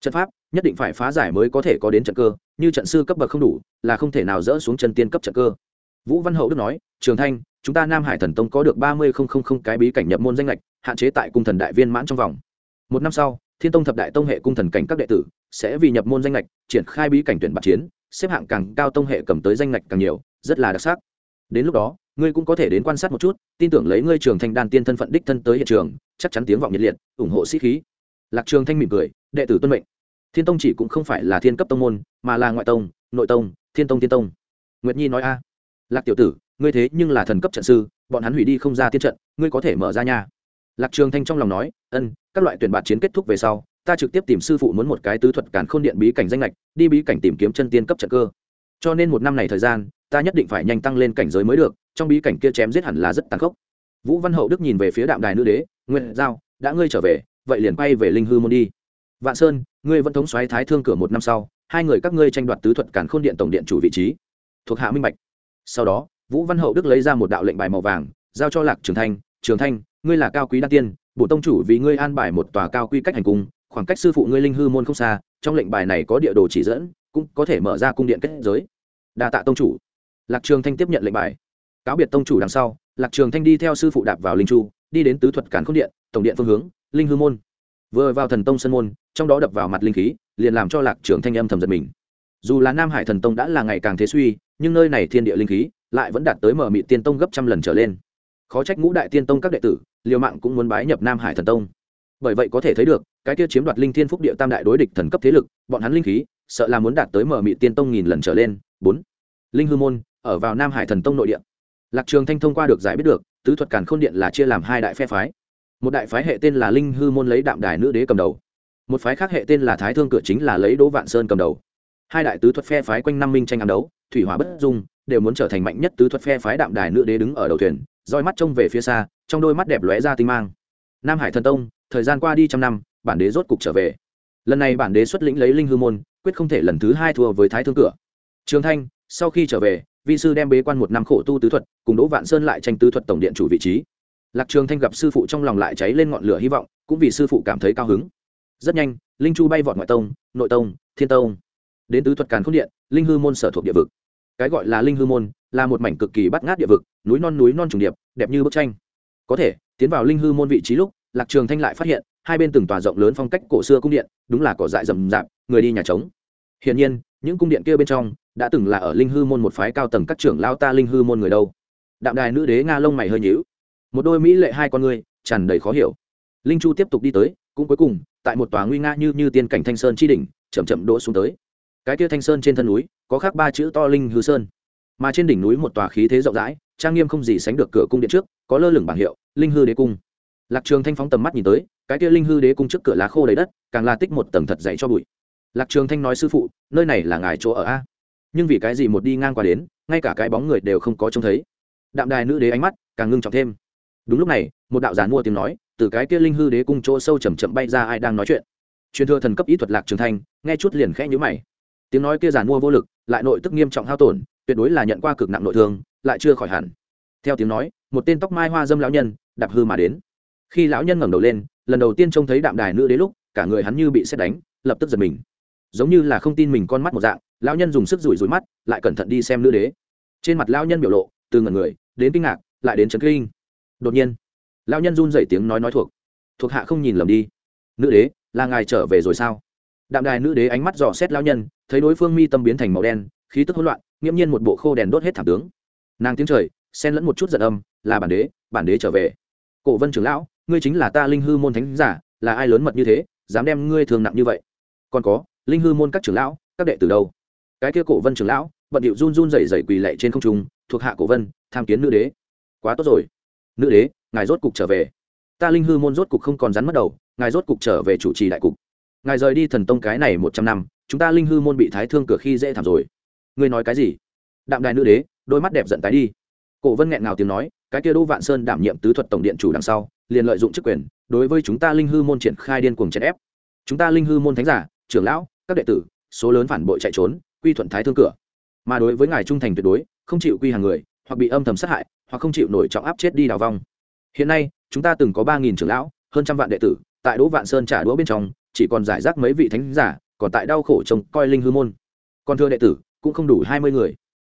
Speaker 1: Trận pháp nhất định phải phá giải mới có thể có đến trận cơ, như trận sư cấp bậc không đủ, là không thể nào dỡ xuống chân tiên cấp trận cơ. Vũ văn hậu đức nói, trường thanh, chúng ta nam hải thần tông có được ba mươi cái bí cảnh nhập môn danh lệch, hạn chế tại cung thần đại viên mãn trong vòng. Một năm sau, thiên tông thập đại tông hệ cung thần cảnh các đệ tử sẽ vì nhập môn danh lệch, triển khai bí cảnh tuyển bạc chiến, xếp hạng càng cao tông hệ cầm tới danh lệch càng nhiều, rất là đặc sắc. Đến lúc đó ngươi cũng có thể đến quan sát một chút, tin tưởng lấy ngươi trường thanh đan tiên thân phận đích thân tới hiện trường, chắc chắn tiếng vọng nhiệt liệt, ủng hộ sĩ khí. Lạc trường thanh mỉm cười, đệ tử tuân mệnh. Thiên tông chỉ cũng không phải là thiên cấp tông môn, mà là ngoại tông, nội tông, thiên tông tiên tông. Nguyệt nhi nói, a, lạc tiểu tử, ngươi thế nhưng là thần cấp trận sư, bọn hắn hủy đi không ra tiên trận, ngươi có thể mở ra nhà lạc trường thanh trong lòng nói, ân, các loại tuyển bạt chiến kết thúc về sau, ta trực tiếp tìm sư phụ muốn một cái tứ thuật cản khôn điện bí cảnh danh lệch đi bí cảnh tìm kiếm chân tiên cấp trận cơ. Cho nên một năm này thời gian ta nhất định phải nhanh tăng lên cảnh giới mới được, trong bí cảnh kia chém giết hẳn là rất tàn khốc. Vũ văn hậu đức nhìn về phía đạm đài nữ đế nguyên giao, đã ngươi trở về, vậy liền quay về linh hư môn đi. Vạn sơn, ngươi vẫn thống xoáy thái thương cửa một năm sau, hai người các ngươi tranh đoạt tứ thuật cản khôn điện tổng điện chủ vị trí. Thuộc hạ minh bạch. Sau đó, vũ văn hậu đức lấy ra một đạo lệnh bài màu vàng, giao cho lạc trường thanh trường thanh, ngươi là cao quý đa tiên bộ tông chủ vì ngươi an bài một tòa cao quy cách hành cung, khoảng cách sư phụ ngươi linh hư môn không xa, trong lệnh bài này có địa đồ chỉ dẫn, cũng có thể mở ra cung điện kết giới. Đa tạ tông chủ lạc trường thanh tiếp nhận lệnh bài. Cáo biệt tông chủ đằng sau, lạc trường thanh đi theo sư phụ đạp vào linh chu, đi đến tứ thuật cản khôn điện, tổng điện phương hướng, linh hư môn. Vừa vào thần tông sân môn, trong đó đập vào mặt linh khí, liền làm cho lạc trường thanh âm thầm giật mình. Dù là nam hải thần tông đã là ngày càng thế suy, nhưng nơi này thiên địa linh khí lại vẫn đạt tới mở mị tiên tông gấp trăm lần trở lên. Khó trách ngũ đại tiên tông các đệ tử, liều mạng cũng muốn bái nhập nam hải thần tông. Bởi vậy có thể thấy được, cái kia chiếm đoạt linh thiên phúc địa tam đại đối địch thần cấp thế lực, bọn hắn linh khí, sợ là muốn đạt tới mở mị tiên tông nghìn lần trở lên. Bốn. Linh hư môn ở vào nam hải thần tông nội địa. Lạc trường thanh thông qua được giải biết được, tứ thuật càn khôn điện là chia làm hai đại phe phái. Một đại phái hệ tên là linh hư môn lấy đạm đài nữ đế cầm đầu. Một phái khác hệ tên là thái thương cửa chính là lấy đỗ vạn sơn cầm đầu. Hai đại tứ thuật phe phái quanh năm minh tranh ám đấu, thủy hỏa bất dung, đều muốn trở thành mạnh nhất tứ thuật phe phái đạm đài nữ đế đứng ở đầu thuyền, roi mắt trông về phía xa, trong đôi mắt đẹp lóe ra tinh mang. Nam hải thần tông, thời gian qua đi trăm năm, bản đế rốt cục trở về. Lần này bản đế xuất lĩnh lấy linh hư môn, quyết không thể lần thứ hai thua với thái thương cửa. Trường thanh, sau khi trở về vi sư đem bế quan một năm khổ tu tứ thuật, cùng đỗ vạn sơn lại tranh tứ thuật tổng điện chủ vị trí. Lạc trường thanh gặp sư phụ trong lòng lại cháy lên ngọn lửa hy vọng, cũng vì sư phụ cảm thấy cao hứng. Rất nhanh, linh chu bay vọt ngoại tông, nội tông, thiên tông. Đến tứ thuật càn khôn điện, linh hư môn sở thuộc địa vực. Cái gọi là linh hư môn, là một mảnh cực kỳ bắt ngát địa vực, núi non núi non trùng điệp, đẹp như bức tranh. Có thể, tiến vào linh hư môn vị trí lúc, lạc trường thanh lại phát hiện, hai bên từng tòa rộng lớn phong cách cổ xưa cung điện, đúng là cỏ dại rậm rạp, người đi nhà trống. Hiển nhiên, những cung điện kia bên trong đã từng là ở linh hư môn một phái cao tầng các trưởng lao ta linh hư môn người đâu. Đạm đài nữ đế nga lông mày hơi nhíu. Một đôi mỹ lệ hai con người tràn đầy khó hiểu. Linh chu tiếp tục đi tới, cũng cuối cùng, tại một tòa nguy nga như như tiên cảnh thanh sơn chi đỉnh, chậm chậm đỗ xuống tới. Cái kia thanh sơn trên thân núi, có khắc ba chữ to linh hư sơn. Mà trên đỉnh núi một tòa khí thế rộng rãi, trang nghiêm không gì sánh được cửa cung điện trước, có lơ lửng bảng hiệu, linh hư đế cung. Lạc trường thanh phóng tầm mắt nhìn tới, cái kia linh hư đế cung trước cửa lá khô đầy đất, càng là tích một tầng thật dày cho bụi. Lạc trường thanh nói, sư phụ, nơi này là ngài chỗ ở a? Nhưng vì cái gì một đi ngang qua đến, ngay cả cái bóng người đều không có trông thấy. Đạm đài nữ đế ánh mắt càng ngưng trọng thêm. Đúng lúc này, một đạo giàn mua tiếng nói, từ cái kia linh hư đế cung chỗ sâu chầm chậm bay ra ai đang nói chuyện. Truyền thừa thần cấp ý thuật lạc trường thanh, nghe chút liền khẽ nhíu mày. Tiếng nói kia giàn mua vô lực, lại nội tức nghiêm trọng hao tổn, tuyệt đối là nhận qua cực nặng nội thương, lại chưa khỏi hẳn. Theo tiếng nói, một tên tóc mai hoa dâm lão nhân, đạp hư mà đến. Khi lão nhân ngẩng đầu lên, lần đầu tiên trông thấy đạm đài nữ đế lúc, cả người hắn như bị xét đánh, lập tức giật mình. Giống như là không tin mình con mắt một dạng lão nhân dùng sức rủi rủi mắt, lại cẩn thận đi xem nữ đế. Trên mặt lão nhân biểu lộ, từ ngẩn người, đến kinh ngạc, lại đến chấn kinh. Đột nhiên, lão nhân run dậy tiếng nói nói thuộc. Thuộc hạ không nhìn lầm đi. Nữ đế, là ngài trở về rồi sao? Đạm đài nữ đế ánh mắt dò xét lão nhân, thấy đối phương mi tâm biến thành màu đen, khí tức hỗn loạn, nghiễm nhiên một bộ khô đèn đốt hết thảm tướng. Nàng tiếng trời, xen lẫn một chút giận âm, là bản đế bản đế trở về. Cổ vân trưởng lão, ngươi chính là ta linh hư môn thánh giả, là ai lớn mật như thế, dám đem ngươi thường nặng như vậy? Còn có, linh hư môn các trưởng lão, các đệ từ đâu? Cái kia cổ vân trưởng lão, bận điệu run run rẩy rẩy quỳ lạy trên không trung, thuộc hạ cổ vân, tham kiến nữ đế. Quá tốt rồi. Nữ đế, ngài rốt cục trở về. Ta linh hư môn rốt cục không còn rắn mất đầu, ngài rốt cục trở về chủ trì đại cục. Ngài rời đi thần tông cái này một trăm năm, chúng ta linh hư môn bị thái thương cửa khi dễ thảm rồi. Ngươi nói cái gì? Đạm đài nữ đế, đôi mắt đẹp giận tái đi. Cổ vân nghẹn ngào tiếng nói, cái kia đỗ vạn sơn đảm nhiệm tứ thuật tổng điện chủ đằng sau, liền lợi dụng chức quyền, đối với chúng ta linh hư môn triển khai điên cuồng chèn ép. Chúng ta linh hư môn thánh giả, trưởng lão, các đệ tử, số lớn phản bội chạy trốn quy thuận thái thương cửa. Mà đối với ngài trung thành tuyệt đối, không chịu quy hàng người, hoặc bị âm thầm sát hại, hoặc không chịu nổi trọng áp chết đi đào vong. Hiện nay, chúng ta từng có ba nghìn trưởng lão, hơn trăm vạn đệ tử, tại đỗ vạn sơn trả đũa bên trong, chỉ còn giải rác mấy vị thánh giả, còn tại đau khổ trông coi linh hư môn. Còn thưa đệ tử, cũng không đủ hai mươi người.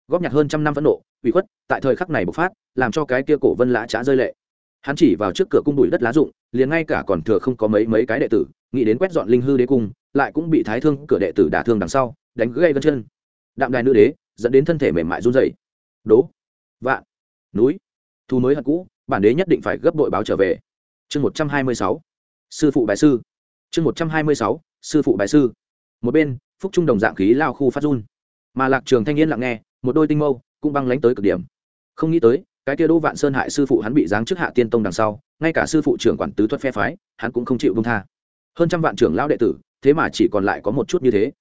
Speaker 1: Góp nhặt hơn trăm năm phẫn nộ, ủy khuất, tại thời khắc này bộc phát, làm cho cái kia cổ vân lã trá rơi lệ. Hắn chỉ vào trước cửa cung đùi đất lá rụng, liền ngay cả còn thừa không có mấy mấy cái đệ tử, nghĩ đến quét dọn linh hư đế cung, lại cũng bị thái thương cửa đệ tử đả thương đằng sau đánh gây gân chân. Đạm đài nữ đế, dẫn đến thân thể mềm mại run dày đố, vạn, núi thu mới hận cũ, bản đế nhất định phải gấp đội báo trở về. Chương một trăm hai mươi sáu, sư phụ bài sư. Chương một trăm hai mươi sáu, sư phụ bài sư. Một bên, phúc trung đồng dạng khí lao khu phát run. Mà lạc trường thanh niên lặng nghe, một đôi tinh mâu cũng băng lánh tới cực điểm. Không nghĩ tới, cái kia đỗ vạn sơn hại sư phụ hắn bị giáng trước hạ tiên tông đằng sau, ngay cả sư phụ trưởng quản tứ thuật phe phái, hắn cũng không chịu bông tha. Hơn trăm vạn trưởng lão đệ tử, thế mà chỉ còn lại có một chút như thế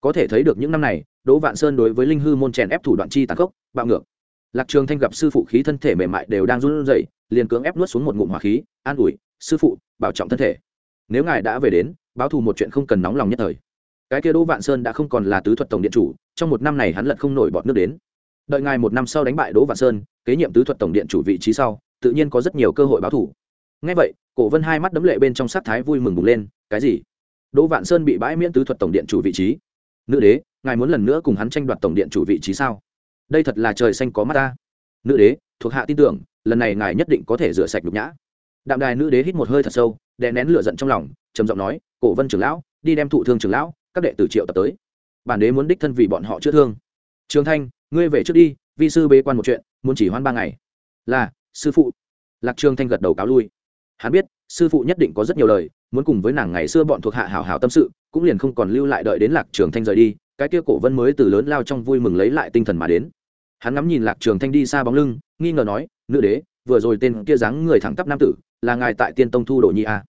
Speaker 1: có thể thấy được những năm này, đỗ vạn sơn đối với linh hư môn chèn ép thủ đoạn chi tàn khốc, bạo ngược. Lạc trường thanh gặp sư phụ khí thân thể mềm mại đều đang run rẩy, liền cưỡng ép nuốt xuống một ngụm hỏa khí, an ủi, sư phụ, bảo trọng thân thể. Nếu ngài đã về đến, báo thù một chuyện không cần nóng lòng nhất thời. Cái kia đỗ vạn sơn đã không còn là tứ thuật tổng điện chủ, trong một năm này hắn lật không nổi bọt nước đến. Đợi ngài một năm sau đánh bại đỗ vạn sơn, kế nhiệm tứ thuật tổng điện chủ vị trí sau, tự nhiên có rất nhiều cơ hội báo thù. Ngay vậy, cổ vân hai mắt đấm lệ bên trong sát thái vui mừng bùng lên, cái gì? Đỗ vạn sơn bị bãi miễn tứ thuật tổng điện chủ vị trí? Nữ đế, ngài muốn lần nữa cùng hắn tranh đoạt tổng điện chủ vị trí sao? Đây thật là trời xanh có mắt ta. Nữ đế, thuộc hạ tin tưởng, lần này ngài nhất định có thể rửa sạch nhục nhã. Đạm đài nữ đế hít một hơi thật sâu, đè nén lửa giận trong lòng, trầm giọng nói, cổ vân trưởng lão, đi đem thụ thương trưởng lão, các đệ tử triệu tập tới. Bản đế muốn đích thân vì bọn họ chữa thương. Trường thanh, ngươi về trước đi, vi sư bế quan một chuyện, muốn chỉ hoan ba ngày. Là, sư phụ. Lạc trường thanh gật đầu cáo lui. Hắn biết sư phụ nhất định có rất nhiều lời, muốn cùng với nàng ngày xưa bọn thuộc hạ hảo hảo tâm sự, cũng liền không còn lưu lại đợi đến lạc trường thanh rời đi, cái kia cổ vân mới từ lớn lao trong vui mừng lấy lại tinh thần mà đến. Hắn ngắm nhìn lạc trường thanh đi xa bóng lưng, nghi ngờ nói, nữ đế, vừa rồi tên kia dáng người thẳng tắp nam tử, là ngài tại tiên tông thu đồ nhi a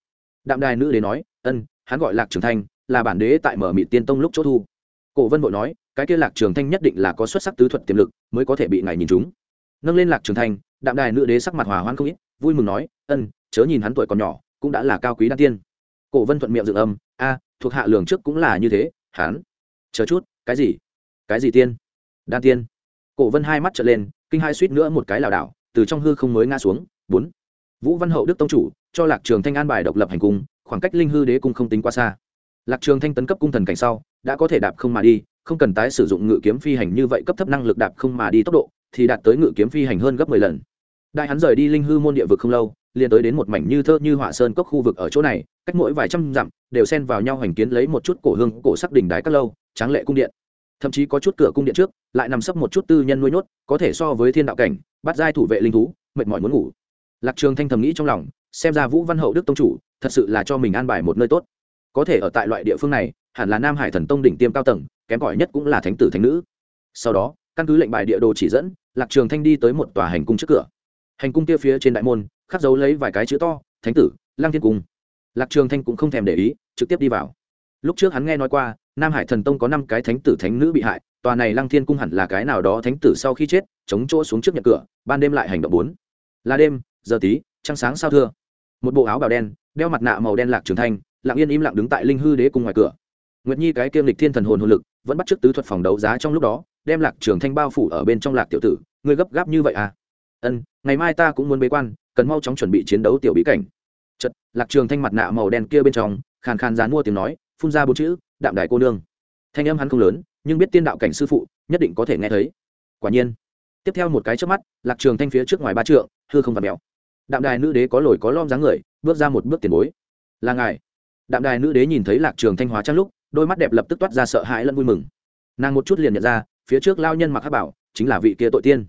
Speaker 1: đạm đài nữ đế nói, ân, hắn gọi lạc trường thanh, là bản đế tại mở mị tiên tông lúc chỗ thu. Cổ vân vội nói, cái kia lạc trường thanh nhất định là có xuất sắc tứ thuật tiềm lực, mới có thể bị ngài nhìn chúng nâng lên lạc trường thanh, đạm đài nữ đế sắc mặt hòa hoan không ít, vui mừng nói, ân chớ nhìn hắn tuổi còn nhỏ, cũng đã là cao quý đan tiên. Cổ vân thuận miệng dựng âm, a, thuộc hạ lường trước cũng là như thế, hắn, chờ chút, cái gì? Cái gì tiên? Đan tiên? Cổ vân hai mắt trở lên, kinh hai suýt nữa một cái lảo đảo, từ trong hư không mới ngã xuống. Bốn, vũ văn hậu đức tông chủ, cho lạc trường thanh an bài độc lập hành cung, khoảng cách linh hư đế cung không tính quá xa. Lạc trường thanh tấn cấp cung thần cảnh sau, đã có thể đạp không mà đi, không cần tái sử dụng ngự kiếm phi hành như vậy cấp thấp năng lực đạp không mà đi tốc độ, thì đạt tới ngự kiếm phi hành hơn gấp mười lần. Đại hắn rời đi linh hư môn địa vực không lâu liền tới đến một mảnh như thơ như họa sơn cốc khu vực ở chỗ này, cách mỗi vài trăm dặm, đều xen vào nhau hành kiến lấy một chút cổ hương, cổ sắc đỉnh đái các lâu, tráng lệ cung điện. Thậm chí có chút cửa cung điện trước, lại nằm sấp một chút tư nhân nuôi nhốt, có thể so với thiên đạo cảnh, bắt giai thủ vệ linh thú, mệt mỏi muốn ngủ. Lạc trường thanh thầm nghĩ trong lòng, xem ra vũ văn hậu đức tông chủ, thật sự là cho mình an bài một nơi tốt. Có thể ở tại loại địa phương này, hẳn là nam hải thần tông đỉnh tiêm cao tầng, kém cỏi nhất cũng là thánh tử thánh nữ. Sau đó, căn cứ lệnh bài địa đồ chỉ dẫn, lạc trường thanh đi tới một tòa hành cung trước cửa. Hành cung kia phía trên đại môn khắc dấu lấy vài cái chữ to, thánh tử lang thiên cung. Lạc trường thanh cũng không thèm để ý, trực tiếp đi vào. Lúc trước hắn nghe nói qua, nam hải thần tông có năm cái thánh tử thánh nữ bị hại, tòa này lăng thiên cung hẳn là cái nào đó thánh tử sau khi chết, chống chỗ xuống trước nhận cửa, ban đêm lại hành động bốn. Là đêm, giờ tí, trăng sáng sao thưa. Một bộ áo bào đen, đeo mặt nạ màu đen lạc trường thanh, lặng yên im lặng đứng tại linh hư đế cung ngoài cửa. Nguyệt nhi cái kiêm lịch thiên thần hồn hồn lực, vẫn bắt chước tứ thuật phòng đấu giá trong lúc đó, đem lạc trường thanh bao phủ ở bên trong lạc tiểu tử. Ngươi gấp gáp như vậy à? Ân, ngày mai ta cũng muốn bế quan cần mau chóng chuẩn bị chiến đấu tiểu bí cảnh. Chật lạc trường thanh mặt nạ màu đen kia bên trong, khàn khàn dán mua tiếng nói, phun ra bốn chữ, đạm đài cô nương. Thanh âm hắn không lớn, nhưng biết tiên đạo cảnh sư phụ, nhất định có thể nghe thấy. Quả nhiên, tiếp theo một cái trước mắt, lạc trường thanh phía trước ngoài ba trượng, hư không vặt mèo. Đạm đài nữ đế có lồi có lom dáng người, bước ra một bước tiền bối. Là ngài. Đạm đài nữ đế nhìn thấy lạc trường thanh hóa trang lúc, đôi mắt đẹp lập tức toát ra sợ hãi lẫn vui mừng. Nàng một chút liền nhận ra, phía trước lao nhân mặc hát bảo chính là vị kia tội tiên.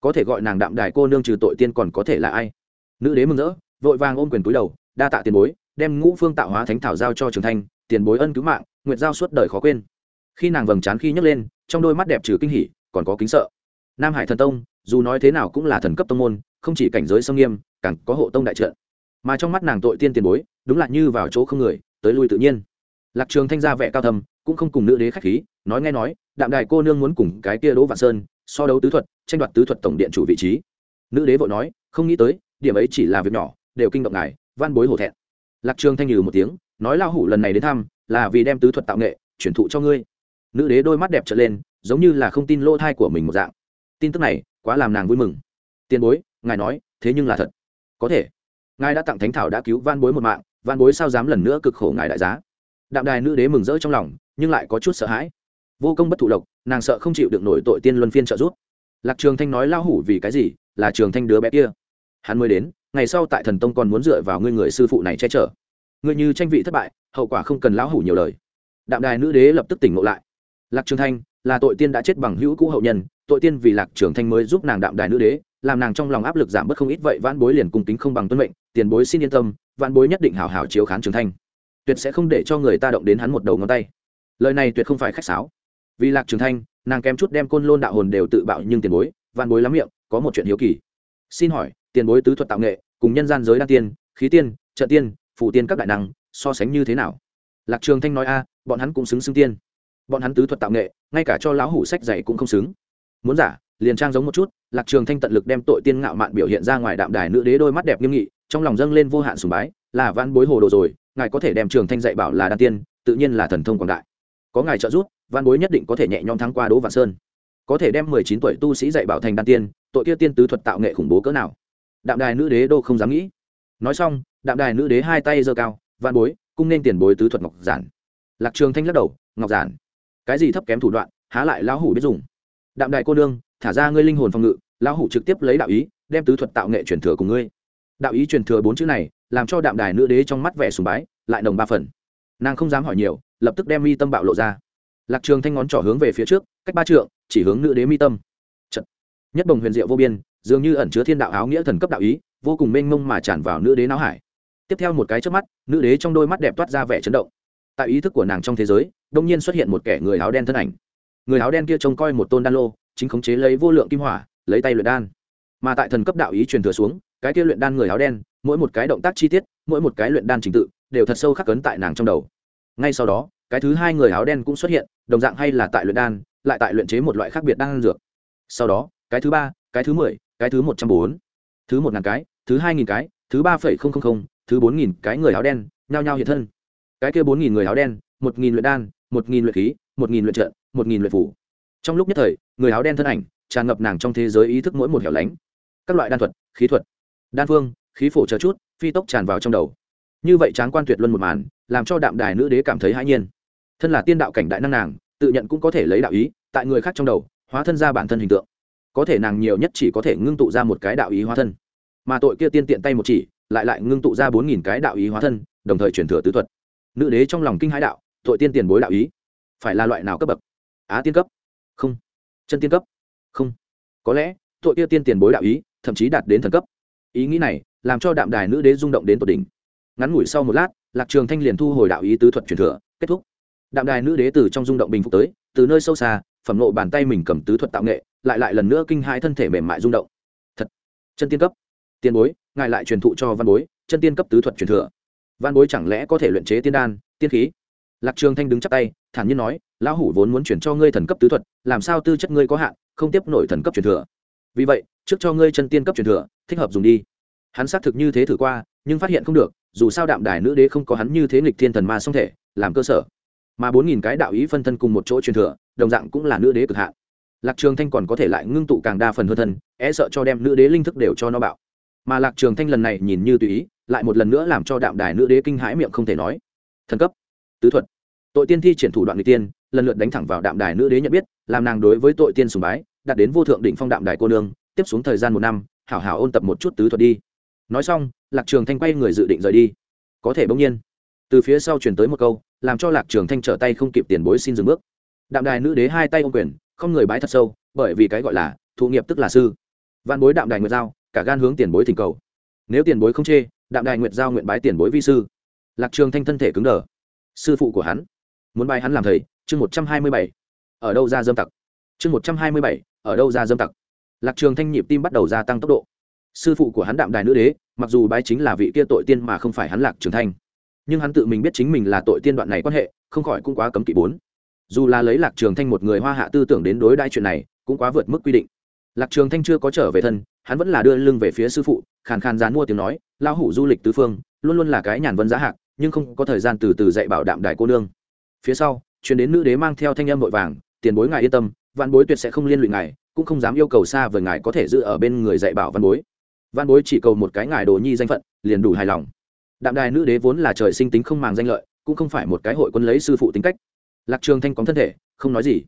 Speaker 1: Có thể gọi nàng đạm đài cô nương trừ tội tiên còn có thể là ai? Nữ đế mừng rỡ, vội vàng ôm quyền túi đầu, đa tạ tiền bối, đem ngũ phương tạo hóa thánh thảo giao cho trường thanh, tiền bối ân cứu mạng nguyệt giao suốt đời khó quên. Khi nàng vầng trán khi nhấc lên, trong đôi mắt đẹp trừ kinh hỉ, còn có kính sợ. Nam hải thần tông, dù nói thế nào cũng là thần cấp tông môn, không chỉ cảnh giới sông nghiêm, càng có hộ tông đại trợ mà trong mắt nàng tội tiên tiền bối, đúng là như vào chỗ không người, tới lui tự nhiên. Lạc trường thanh gia vẻ cao thầm cũng không cùng nữ đế khách khí, nói nghe nói, đạm đài cô nương muốn cùng cái kia đỗ vạn sơn, so đấu tứ thuật, tranh đoạt tứ thuật tổng điện chủ vị trí. Nữ đế vội nói, không nghĩ tới điểm ấy chỉ là việc nhỏ, đều kinh động ngài, van bối hổ thẹn. Lạc trường thanh nhừ một tiếng, nói lao hủ lần này đến thăm, là vì đem tứ thuật tạo nghệ, chuyển thụ cho ngươi. Nữ đế đôi mắt đẹp trở lên, giống như là không tin lỗ thai của mình một dạng. Tin tức này, quá làm nàng vui mừng. Tiền bối, ngài nói, thế nhưng là thật. Có thể. Ngài đã tặng thánh thảo đã cứu van bối một mạng, van bối sao dám lần nữa cực khổ ngài đại giá? Đạm đài nữ đế mừng rỡ trong lòng, nhưng lại có chút sợ hãi. Vô công bất thụ lộc nàng sợ không chịu được nổi tội tiên luân phiên trợ giúp. Lạc trường thanh nói lao hủ vì cái gì, là trường thanh đứa bé kia hắn mới đến, ngày sau tại thần tông còn muốn dựa vào ngươi người sư phụ này che chở. Ngươi như tranh vị thất bại, hậu quả không cần lão hủ nhiều lời. Đạm đài nữ đế lập tức tỉnh ngộ lại. Lạc trường thanh, là tội tiên đã chết bằng hữu cũ hậu nhân, tội tiên vì lạc trường thanh mới giúp nàng đạm đài nữ đế, làm nàng trong lòng áp lực giảm bớt không ít, vậy vãn bối liền cung kính không bằng tuân mệnh, tiền bối xin yên tâm, vãn bối nhất định hảo hảo chiếu khán trường thanh. Tuyệt sẽ không để cho người ta động đến hắn một đầu ngón tay. Lời này tuyệt không phải khách sáo. Vì lạc trường thanh, nàng kém chút đem côn lôn đạo hồn đều tự bạo nhưng tiền bối, vãn bối lắm miệng, có một chuyện hiếu kỳ. Xin hỏi tiền bối tứ thuật tạo nghệ, cùng nhân gian giới đăng tiên, khí tiên trợ tiên phụ tiên các đại năng, so sánh như thế nào? Lạc trường thanh nói a, bọn hắn cũng xứng xứng tiên. Bọn hắn tứ thuật tạo nghệ, ngay cả cho lão hủ sách dạy cũng không xứng. Muốn giả, liền trang giống một chút, lạc trường thanh tận lực đem tội tiên ngạo mạn biểu hiện ra ngoài đạm đài nữ đế đôi mắt đẹp nghiêm nghị, trong lòng dâng lên vô hạn sùng bái, là văn bối hồ đồ rồi, ngài có thể đem trường thanh dạy bảo là đan tiên, tự nhiên là thần thông quảng đại. Có ngài trợ giúp văn bối nhất định có thể nhẹ nhõm thắng qua đỗ vạn sơn. Có thể đem mười chín tuổi tu sĩ dạy bảo thành đan tiên, tội kia tiên tứ thuật tạo nghệ khủng bố cỡ nào? Đạm đài nữ đế đô không dám nghĩ. Nói xong, đạm đài nữ đế hai tay giơ cao, vạn bối, cung nên tiền bối tứ thuật ngọc giản. Lạc trường thanh lắc đầu, ngọc giản. Cái gì thấp kém thủ đoạn, há lại lão hủ biết dùng. Đạm đài cô nương, thả ra ngươi linh hồn phòng ngự, lão hủ trực tiếp lấy đạo ý, đem tứ thuật tạo nghệ truyền thừa cùng ngươi. Đạo ý truyền thừa bốn chữ này, làm cho đạm đài nữ đế trong mắt vẻ sùng bái, lại nồng ba phần. Nàng không dám hỏi nhiều, lập tức đem mi tâm bạo lộ ra. Lạc trường thanh ngón trỏ hướng về phía trước, cách ba trượng, chỉ hướng nữ đế mi tâm. Chật. nhất bồng huyền diệu vô biên dường như ẩn chứa thiên đạo áo nghĩa thần cấp đạo ý, vô cùng mênh mông mà tràn vào nữ đế não hải. Tiếp theo một cái trước mắt, nữ đế trong đôi mắt đẹp toát ra vẻ chấn động. Tại ý thức của nàng trong thế giới, đông nhiên xuất hiện một kẻ người áo đen thân ảnh. Người áo đen kia trông coi một tôn đan lô, chính khống chế lấy vô lượng kim hỏa, lấy tay luyện đan. Mà tại thần cấp đạo ý truyền thừa xuống, cái kia luyện đan người áo đen, mỗi một cái động tác chi tiết, mỗi một cái luyện đan trình tự, đều thật sâu khắc cấn tại nàng trong đầu. Ngay sau đó, cái thứ hai người áo đen cũng xuất hiện, đồng dạng hay là tại luyện đan, lại tại luyện chế một loại khác biệt đan dược. Sau đó, cái thứ ba, cái thứ mười cái thứ một trăm bốn, thứ một ngàn cái, thứ hai nghìn cái, thứ ba phẩy không không không, thứ bốn nghìn cái người áo đen, nhao nhao hiện thân. Cái kia bốn nghìn người áo đen, một nghìn luyện đan, một nghìn luyện khí, một nghìn luyện trận, một nghìn luyện phủ. Trong lúc nhất thời, người áo đen thân ảnh tràn ngập nàng trong thế giới ý thức mỗi một hẻo lánh. Các loại đan thuật, khí thuật, đan phương, khí phổ chờ chút, phi tốc tràn vào trong đầu. Như vậy tráng quan tuyệt luân một màn, làm cho đạm đài nữ đế cảm thấy hãi nhiên. Thân là tiên đạo cảnh đại năng nàng, tự nhận cũng có thể lấy đạo ý, tại người khác trong đầu, hóa thân ra bản thân hình tượng có thể nàng nhiều nhất chỉ có thể ngưng tụ ra một cái đạo ý hóa thân. Mà tội kia tiên tiện tay một chỉ, lại lại ngưng tụ ra bốn nghìn cái đạo ý hóa thân, đồng thời truyền thừa tứ thuật. Nữ đế trong lòng kinh hãi đạo, tội tiên tiền bối đạo ý, phải là loại nào cấp bậc? Á tiên cấp? Không. Chân tiên cấp? Không. Có lẽ, tội kia tiên tiền bối đạo ý, thậm chí đạt đến thần cấp. Ý nghĩ này, làm cho đạm đài nữ đế rung động đến tột đỉnh. Ngắn ngủi sau một lát, lạc trường thanh liền thu hồi đạo ý tứ thuật truyền thừa, kết thúc. Đạm đài nữ đế từ trong rung động bình phục tới, từ nơi sâu xa phẩm nộ bàn tay mình cầm tứ thuật tạo nghệ lại lại lần nữa kinh hai thân thể mềm mại rung động. Thật, chân tiên cấp tiền bối, ngài lại truyền thụ cho văn bối, chân tiên cấp tứ thuật truyền thừa. Văn bối chẳng lẽ có thể luyện chế tiên đan, tiên khí? Lạc trường thanh đứng chắp tay, thản nhiên nói, lão hủ vốn muốn chuyển cho ngươi thần cấp tứ thuật, làm sao tư chất ngươi có hạn, không tiếp nổi thần cấp truyền thừa. Vì vậy, trước cho ngươi chân tiên cấp truyền thừa, thích hợp dùng đi. Hắn xác thực như thế thử qua, nhưng phát hiện không được, dù sao đạm đài nữ đế không có hắn như thế nghịch thiên thần ma song thể, làm cơ sở. Mà bốn nghìn cái đạo ý phân thân cùng một chỗ truyền thừa, đồng dạng cũng là nữ đế cực hạn lạc trường thanh còn có thể lại ngưng tụ càng đa phần hơn thân e sợ cho đem nữ đế linh thức đều cho nó bạo. Mà lạc trường thanh lần này nhìn như tùy ý, lại một lần nữa làm cho đạm đài nữ đế kinh hãi miệng không thể nói. Thần cấp, tứ thuật. Tội tiên thi triển thủ đoạn người tiên, lần lượt đánh thẳng vào đạm đài nữ đế nhận biết, làm nàng đối với tội tiên sùng bái, đạt đến vô thượng đỉnh phong đạm đài cô nương, tiếp xuống thời gian một năm, hảo hảo ôn tập một chút tứ thuật đi. Nói xong, lạc trường thanh quay người dự định rời đi. Có thể bỗng nhiên, từ phía sau truyền tới một câu, làm cho lạc trường thanh trở tay không kịp tiền bối xin dừng bước. Đạm đài nữ đế hai tay ôm quyền không người bái thật sâu, bởi vì cái gọi là thụ nghiệp tức là sư. Văn bối đạm đài nguyệt giao, cả gan hướng tiền bối thỉnh cầu. Nếu tiền bối không chê, đạm đài nguyệt giao nguyện bái tiền bối vi sư. Lạc trường thanh thân thể cứng đờ. Sư phụ của hắn. Muốn bài hắn làm thầy, chương một trăm hai mươi bảy. Ở đâu ra dâm tặc? Chương một trăm hai mươi bảy, ở đâu ra dâm tặc? Lạc trường thanh nhịp tim bắt đầu gia tăng tốc độ. Sư phụ của hắn đạm đài nữ đế, mặc dù bái chính là vị kia tội tiên mà không phải hắn lạc trường thanh. Nhưng hắn tự mình biết chính mình là tội tiên đoạn này quan hệ, không khỏi cũng quá cấm kỵ bốn dù là lấy lạc trường thanh một người hoa hạ tư tưởng đến đối đãi chuyện này, cũng quá vượt mức quy định. Lạc trường thanh chưa có trở về thân, hắn vẫn là đưa lưng về phía sư phụ, khàn khàn dán mua tiếng nói lao hủ du lịch tứ phương, luôn luôn là cái nhàn vân giá hạc, nhưng không có thời gian từ từ dạy bảo đạm đại cô nương. Phía sau, truyền đến nữ đế mang theo thanh âm vội vàng, tiền bối ngài yên tâm văn bối tuyệt sẽ không liên lụy ngài, cũng không dám yêu cầu xa với ngài có thể giữ ở bên người dạy bảo văn bối. Văn bối chỉ cầu một cái ngài đồ nhi danh phận, liền đủ hài lòng. Đạm đài nữ đế vốn là trời sinh tính không màng danh lợi, cũng không phải một cái hội quân lấy sư phụ tính cách lạc trường thanh cóng thân thể, không nói gì.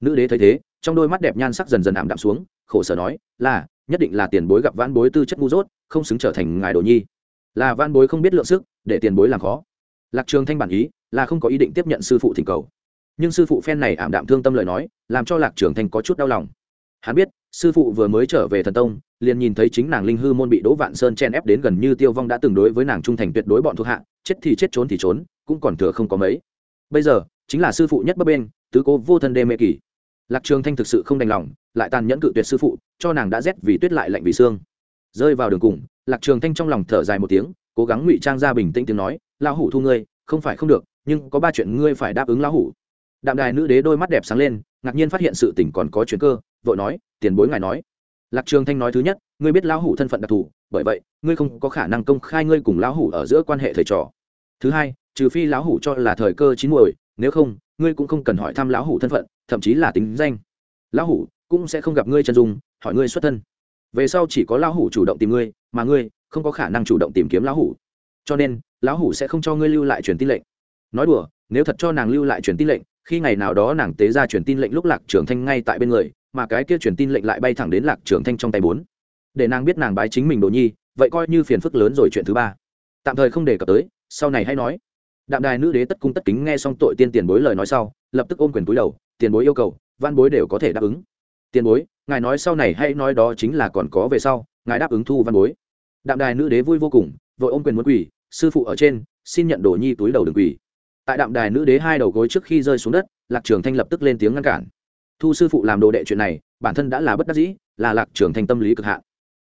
Speaker 1: Nữ đế thấy thế, trong đôi mắt đẹp nhan sắc dần dần ảm đạm xuống, khổ sở nói, là, nhất định là tiền bối gặp vãn bối tư chất ngu dốt, không xứng trở thành ngài đồ nhi. Là, vãn bối không biết lượng sức, để tiền bối làm khó. Lạc trường thanh bản ý, là không có ý định tiếp nhận sư phụ thỉnh cầu. Nhưng sư phụ phen này ảm đạm thương tâm lời nói, làm cho lạc trường thanh có chút đau lòng. Hắn biết, sư phụ vừa mới trở về thần tông, liền nhìn thấy chính nàng linh hư môn bị đỗ vạn sơn chen ép đến gần như tiêu vong đã từng đối với nàng trung thành tuyệt đối bọn thuộc hạ, chết thì chết trốn thì trốn, cũng còn thừa không có mấy. Bây giờ chính là sư phụ nhất bấp bên, tứ cố vô thân đê mê kỳ. Lạc trường thanh thực sự không đành lòng, lại tàn nhẫn cự tuyệt sư phụ, cho nàng đã rét vì tuyết lại lạnh vì xương. Rơi vào đường cùng, lạc trường thanh trong lòng thở dài một tiếng, cố gắng ngụy trang ra bình tĩnh tiếng nói, lão hủ thu ngươi, không phải không được, nhưng có ba chuyện ngươi phải đáp ứng lão hủ. Đạm đài nữ đế đôi mắt đẹp sáng lên, ngạc nhiên phát hiện sự tình còn có chuyện cơ, vội nói, tiền bối ngài nói. Lạc trường thanh nói thứ nhất, ngươi biết lão hủ thân phận đặc thù, bởi vậy, ngươi không có khả năng công khai ngươi cùng lão hủ ở giữa quan hệ thầy trò. Thứ hai, trừ phi lão hủ cho là thời cơ chín muồi nếu không, ngươi cũng không cần hỏi thăm lão hủ thân phận, thậm chí là tính danh. Lão hủ cũng sẽ không gặp ngươi chân dung, hỏi ngươi xuất thân. Về sau chỉ có lão hủ chủ động tìm ngươi, mà ngươi không có khả năng chủ động tìm kiếm lão hủ. Cho nên, lão hủ sẽ không cho ngươi lưu lại truyền tin lệnh. Nói đùa, nếu thật cho nàng lưu lại truyền tin lệnh, khi ngày nào đó nàng tế ra truyền tin lệnh lúc lạc trưởng thanh ngay tại bên người, mà cái kia truyền tin lệnh lại bay thẳng đến lạc trưởng thanh trong tay bốn. Để nàng biết nàng bái chính mình đồ nhi, vậy coi như phiền phức lớn rồi chuyện thứ ba. Tạm thời không đề cập tới, sau này hãy nói đạm đài nữ đế tất cung tất kính nghe xong tội tiên tiền bối lời nói sau, lập tức ôm quyền túi đầu, tiền bối yêu cầu, văn bối đều có thể đáp ứng. Tiền bối, ngài nói sau này hãy nói đó chính là còn có về sau, ngài đáp ứng thu văn bối. Đạm đài nữ đế vui vô cùng, vội ôm quyền muốn quỳ, sư phụ ở trên, xin nhận đồ nhi túi đầu đừng quỳ. Tại đạm đài nữ đế hai đầu gối trước khi rơi xuống đất, lạc trường thanh lập tức lên tiếng ngăn cản. Thu sư phụ làm đồ đệ chuyện này, bản thân đã là bất đắc dĩ, là lạc trường thanh tâm lý cực hạn.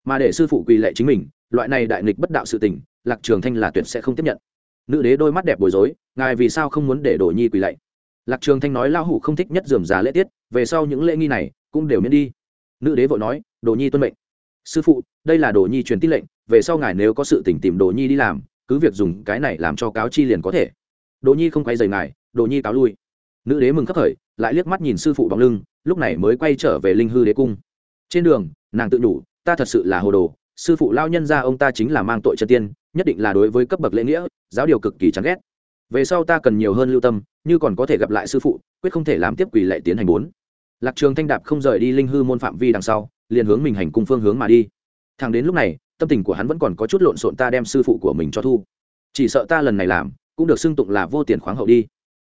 Speaker 1: Mà để sư phụ quỳ lệ chính mình, loại này đại nghịch bất đạo sự tình, lạc trường thanh là tuyệt sẽ không tiếp nhận nữ đế đôi mắt đẹp bối rối, ngài vì sao không muốn để đồ nhi quỳ lạy? Lạc trường thanh nói lao hủ không thích nhất dườm già lễ tiết, về sau những lễ nghi này cũng đều miễn đi. Nữ đế vội nói, đồ nhi tuân mệnh. Sư phụ, đây là đồ nhi truyền tin lệnh, về sau ngài nếu có sự tỉnh tìm đồ nhi đi làm, cứ việc dùng cái này làm cho cáo chi liền có thể. Đồ nhi không quay dày ngài, đồ nhi cáo lui. Nữ đế mừng khắc khởi, lại liếc mắt nhìn sư phụ bóng lưng, lúc này mới quay trở về linh hư đế cung. Trên đường, nàng tự nhủ, ta thật sự là hồ đồ sư phụ lao nhân ra ông ta chính là mang tội chân tiên, nhất định là đối với cấp bậc lễ nghĩa, giáo điều cực kỳ chán ghét. Về sau ta cần nhiều hơn lưu tâm, như còn có thể gặp lại sư phụ, quyết không thể làm tiếp quỷ lệ tiến hành bốn. Lạc trường thanh đạp không rời đi linh hư môn phạm vi đằng sau, liền hướng mình hành cung phương hướng mà đi. Thằng đến lúc này, tâm tình của hắn vẫn còn có chút lộn xộn ta đem sư phụ của mình cho thu. Chỉ sợ ta lần này làm, cũng được xưng tụng là vô tiền khoáng hậu đi.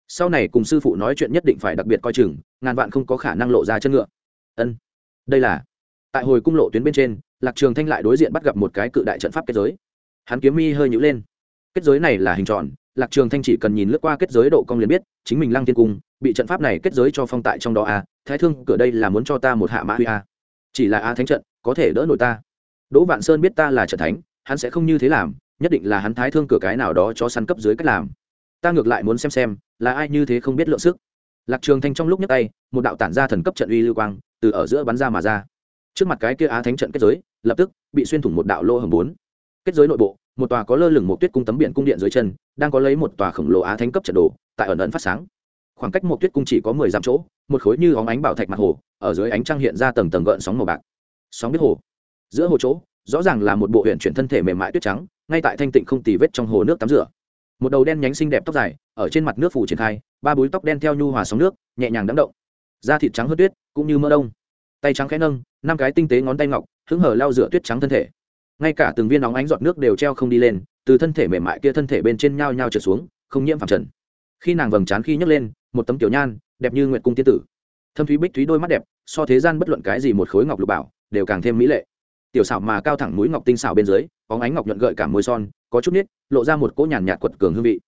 Speaker 1: Sau này cùng sư phụ nói chuyện nhất định phải đặc biệt coi chừng, ngàn vạn không có khả năng lộ ra chân ngựa. Ân, đây là, tại hồi cung lộ tuyến bên trên lạc trường thanh lại đối diện bắt gặp một cái cự đại trận pháp kết giới. Hắn kiếm mi hơi nhữ lên. Kết giới này là hình tròn, lạc trường thanh chỉ cần nhìn lướt qua kết giới độ cong liền biết, chính mình lăng thiên cung, bị trận pháp này kết giới cho phong tại trong đó a à. thái thương, cửa đây là muốn cho ta một hạ mã huy a chỉ là a thánh trận, có thể đỡ nổi ta. Đỗ vạn sơn biết ta là trận thánh, hắn sẽ không như thế làm, nhất định là hắn thái thương cửa cái nào đó cho săn cấp dưới cách làm. Ta ngược lại muốn xem xem, là ai như thế không biết lượng sức. Lạc trường thanh trong lúc nhấc tay, một đạo tản ra thần cấp trận uy lưu quang, từ ở giữa bắn ra mà ra. Trước mặt cái kia á thánh trận kết giới lập tức bị xuyên thủng một đạo lô hầm bốn. Kết giới nội bộ, một tòa có lơ lửng một tuyết cung tấm biển cung điện dưới chân, đang có lấy một tòa khổng lồ á thánh cấp trận đồ, tại ẩn ẩn phát sáng. Khoảng cách một tuyết cung chỉ có mười dặm chỗ, một khối như óng ánh bảo thạch mặt hồ, ở dưới ánh trăng hiện ra tầng tầng gợn sóng màu bạc. Sóng biết hồ. Giữa hồ chỗ, rõ ràng là một bộ huyện chuyển thân thể mềm mại tuyết trắng, ngay tại thanh tịnh không tì vết trong hồ nước tắm rửa. Một đầu đen nhánh xinh đẹp tóc dài, ở trên mặt nước phủ triển khai, ba búi tóc đen theo nhu hòa sóng nước, nhẹ nhàng đẫm động. Da thịt trắng hơn tuyết, cũng như mỡ đông. Tay trắng khẽ nâng, năm cái tinh tế ngón tay ngọc hứng hở lau rửa tuyết trắng thân thể. Ngay cả từng viên nóng ánh giọt nước đều treo không đi lên, từ thân thể mềm mại kia thân thể bên trên nhao nhao trượt xuống, không nhiễm phẳng trần. Khi nàng vầng trán khi nhấc lên, một tấm tiểu nhan, đẹp như nguyệt cung tiên tử. Thâm thúy bích thúy đôi mắt đẹp, so thế gian bất luận cái gì một khối ngọc lục bảo, đều càng thêm mỹ lệ. Tiểu xảo mà cao thẳng mũi ngọc tinh xảo bên dưới có ánh ngọc nhuận gợi cả môi son, có chút nít, lộ ra một cỗ nhàn nhạt quật cường hương vị.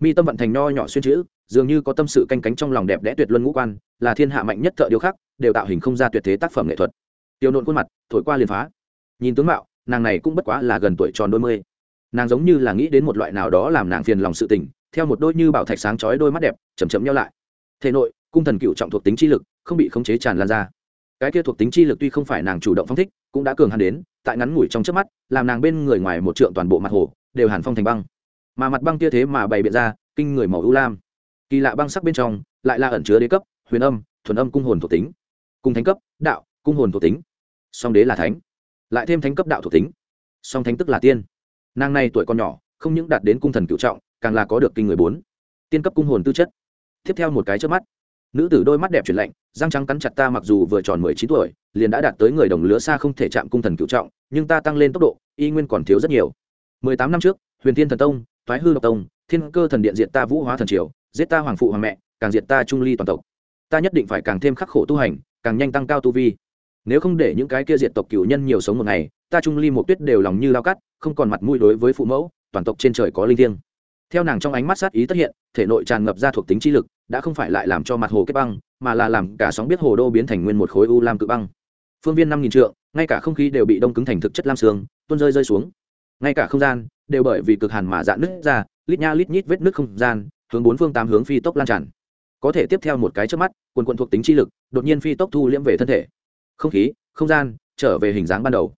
Speaker 1: Mi tâm vận thành nho nhỏ xuyên chữ, dường như có tâm sự canh cánh trong lòng đẹp đẽ tuyệt luân ngũ quan, là thiên hạ mạnh nhất thợ điêu khắc, đều tạo hình không ra tuyệt thế tác phẩm nghệ thuật tiêu nộn khuôn mặt, thổi qua liền phá. Nhìn tướng mạo, nàng này cũng bất quá là gần tuổi tròn đôi mươi. Nàng giống như là nghĩ đến một loại nào đó làm nàng phiền lòng sự tình, theo một đôi như bảo thạch sáng chói đôi mắt đẹp chầm chậm nhau lại. Thể nội, cung thần cựu trọng thuộc tính chi lực, không bị khống chế tràn lan ra. Cái kia thuộc tính chi lực tuy không phải nàng chủ động phong thích, cũng đã cường hàn đến, tại ngắn ngủi trong trước mắt, làm nàng bên người ngoài một trượng toàn bộ mặt hồ, đều hàn phong thành băng. Mà mặt băng kia thế mà bày biện ra, kinh người màu ưu lam. Kỳ lạ băng sắc bên trong, lại là ẩn chứa đế cấp, huyền âm, thuần âm cung hồn thuộc tính. Cung thánh cấp, đạo, cung hồn thuộc tính song đế là thánh, lại thêm thánh cấp đạo thuộc tính, song thánh tức là tiên. Nàng này tuổi còn nhỏ, không những đạt đến cung thần cựu trọng, càng là có được kinh người bốn, tiên cấp cung hồn tư chất. Tiếp theo một cái trước mắt, nữ tử đôi mắt đẹp chuyển lạnh, răng trắng cắn chặt ta mặc dù vừa tròn mười chín tuổi, liền đã đạt tới người đồng lứa xa không thể chạm cung thần cựu trọng, nhưng ta tăng lên tốc độ, y nguyên còn thiếu rất nhiều. Mười tám năm trước, huyền thiên thần tông thoái hư độc tông, thiên cơ thần điện diệt ta vũ hóa thần triều, giết ta hoàng phụ hoàng mẹ, càng diệt ta trung ly toàn tộc. Ta nhất định phải càng thêm khắc khổ tu hành, càng nhanh tăng cao tu vi nếu không để những cái kia diệt tộc cửu nhân nhiều sống một ngày, ta trung ly một tuyết đều lòng như lao cắt, không còn mặt mũi đối với phụ mẫu, toàn tộc trên trời có linh thiêng. Theo nàng trong ánh mắt sát ý tất hiện, thể nội tràn ngập ra thuộc tính chi lực, đã không phải lại làm cho mặt hồ kết băng, mà là làm cả sóng biết hồ đô biến thành nguyên một khối u lam cự băng. Phương viên năm nghìn trượng, ngay cả không khí đều bị đông cứng thành thực chất lam sương, tuôn rơi rơi xuống. Ngay cả không gian, đều bởi vì cực hàn mà dạn nứt ra, lít nha lít nhít vết nứt không gian, hướng bốn phương tám hướng phi tốc lan tràn. Có thể tiếp theo một cái trước mắt, quần quận thuộc tính chi lực, đột nhiên phi tốc thu liễm về thân thể không khí, không gian, trở về hình dáng ban đầu.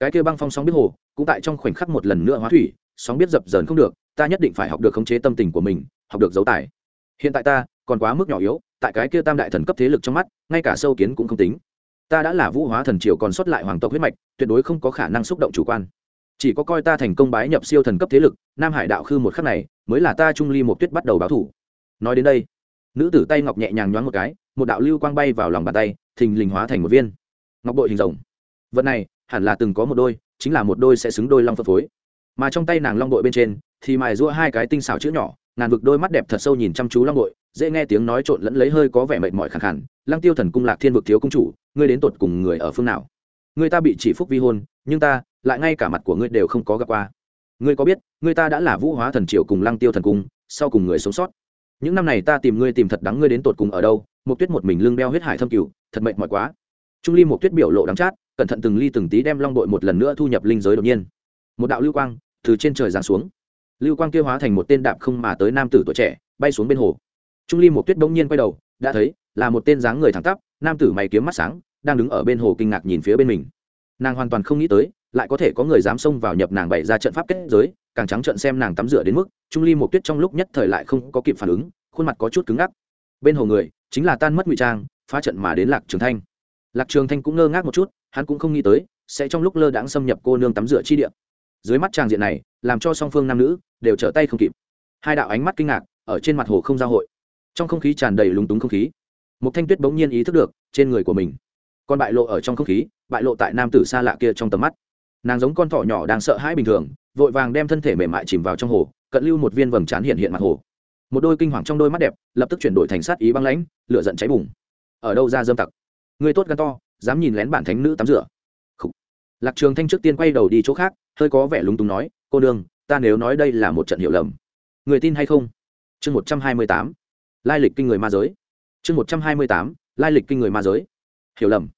Speaker 1: Cái kia băng phong sóng biết hồ, cũng tại trong khoảnh khắc một lần nữa hóa thủy, sóng biết dập dờn không được, ta nhất định phải học được khống chế tâm tình của mình, học được giấu tài hiện tại ta, còn quá mức nhỏ yếu, tại cái kia tam đại thần cấp thế lực trong mắt, ngay cả sâu kiến cũng không tính. Ta đã là vũ hóa thần triều còn sót lại hoàng tộc huyết mạch, tuyệt đối không có khả năng xúc động chủ quan. Chỉ có coi ta thành công bái nhập siêu thần cấp thế lực, nam hải đạo khư một khắc này, mới là ta trung ly một tuyết bắt đầu báo thủ. Nói đến đây, nữ tử tay ngọc nhẹ nhàng nhoáng một cái, một đạo lưu quang bay vào lòng bàn tay, thình lình hóa thành một viên ngọc bội hình rồng. Vật này, hẳn là từng có một đôi, chính là một đôi sẽ xứng đôi long phân phối. Mà trong tay nàng long bội bên trên, thì mài giũa hai cái tinh xảo chữ nhỏ, ngàn vực đôi mắt đẹp thật sâu nhìn chăm chú long bội, dễ nghe tiếng nói trộn lẫn lấy hơi có vẻ mệt mỏi khẳng khẳng lăng tiêu thần cung lạc thiên vực thiếu công chủ, ngươi đến tột cùng người ở phương nào? Ngươi ta bị chỉ phúc vi hôn, nhưng ta, lại ngay cả mặt của ngươi đều không có gặp qua. Ngươi có biết, ngươi ta đã là vũ hóa thần triều cùng lăng tiêu thần cung, sau cùng người sống sót. Những năm này ta tìm ngươi tìm thật đắng ngươi đến tột cùng ở đâu một tuyết một mình lưng đeo huyết hải thâm cửu thật mệt mỏi quá trung ly một tuyết biểu lộ đắng chát, cẩn thận từng ly từng tí đem long đội một lần nữa thu nhập linh giới đột nhiên. Một đạo lưu quang từ trên trời giáng xuống. Lưu quang kia hóa thành một tên đạp không mà tới nam tử tuổi trẻ, bay xuống bên hồ. Trung ly một tuyết bỗng nhiên quay đầu, đã thấy là một tên dáng người thẳng tắp, nam tử mày kiếm mắt sáng, đang đứng ở bên hồ kinh ngạc nhìn phía bên mình. Nàng hoàn toàn không nghĩ tới, lại có thể có người dám xông vào nhập nàng bày ra trận pháp kết giới, càng trắng trận xem nàng tắm rửa đến mức, trung ly một tuyết trong lúc nhất thời lại không có kịp phản ứng, khuôn mặt có chút cứng ngắc. Bên hồ người chính là tan mất ngụy trang, phá trận mà đến lạc trường thanh lạc trường thanh cũng ngơ ngác một chút, hắn cũng không nghĩ tới, sẽ trong lúc lơ đãng xâm nhập cô nương tắm rửa chi địa. Dưới mắt tràng diện này, làm cho song phương nam nữ đều trở tay không kịp. Hai đạo ánh mắt kinh ngạc ở trên mặt hồ không giao hội. Trong không khí tràn đầy lúng túng không khí. Một thanh tuyết bỗng nhiên ý thức được trên người của mình. Còn bại lộ ở trong không khí, bại lộ tại nam tử xa lạ kia trong tầm mắt. Nàng giống con thỏ nhỏ đang sợ hãi bình thường, vội vàng đem thân thể mềm mại chìm vào trong hồ, cận lưu một viên vầng trán hiện hiện mặt hồ. Một đôi kinh hoàng trong đôi mắt đẹp lập tức chuyển đổi thành sát ý băng lãnh, lửa giận cháy bùng. Ở đâu ra dâm tặc? Người tốt gan to dám nhìn lén bản thánh nữ tắm rửa. Khủ. lạc trường thanh trước tiên quay đầu đi chỗ khác hơi có vẻ lúng túng nói cô Đường, ta nếu nói đây là một trận hiểu lầm người tin hay không? Chương một trăm hai mươi tám. Lai lịch kinh người ma giới. Chương một trăm hai mươi tám. Lai lịch kinh người ma giới. Hiểu lầm.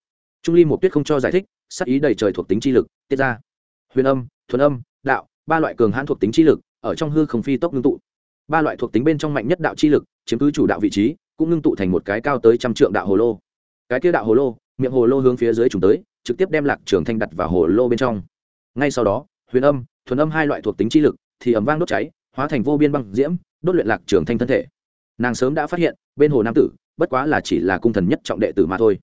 Speaker 1: Trung ly một tuyết không cho giải thích sắc ý đầy trời thuộc tính chi lực tiết ra. Huyền âm thuần âm đạo ba loại cường hãn thuộc tính chi lực ở trong hư không phi tốc ngưng tụ. Ba loại thuộc tính bên trong mạnh nhất đạo chi lực chiếm cứ chủ đạo vị trí cũng ngưng tụ thành một cái cao tới trăm trượng đạo hồ lô cái kia đạo hồ lô, miệng hồ lô hướng phía dưới trùng tới, trực tiếp đem lạc trường thanh đặt vào hồ lô bên trong. Ngay sau đó, huyền âm, thuần âm hai loại thuộc tính chi lực thì ầm vang đốt cháy, hóa thành vô biên băng diễm, đốt luyện lạc trường thanh thân thể. Nàng sớm đã phát hiện, bên hồ nam tử, bất quá là chỉ là cung thần nhất trọng đệ tử mà thôi.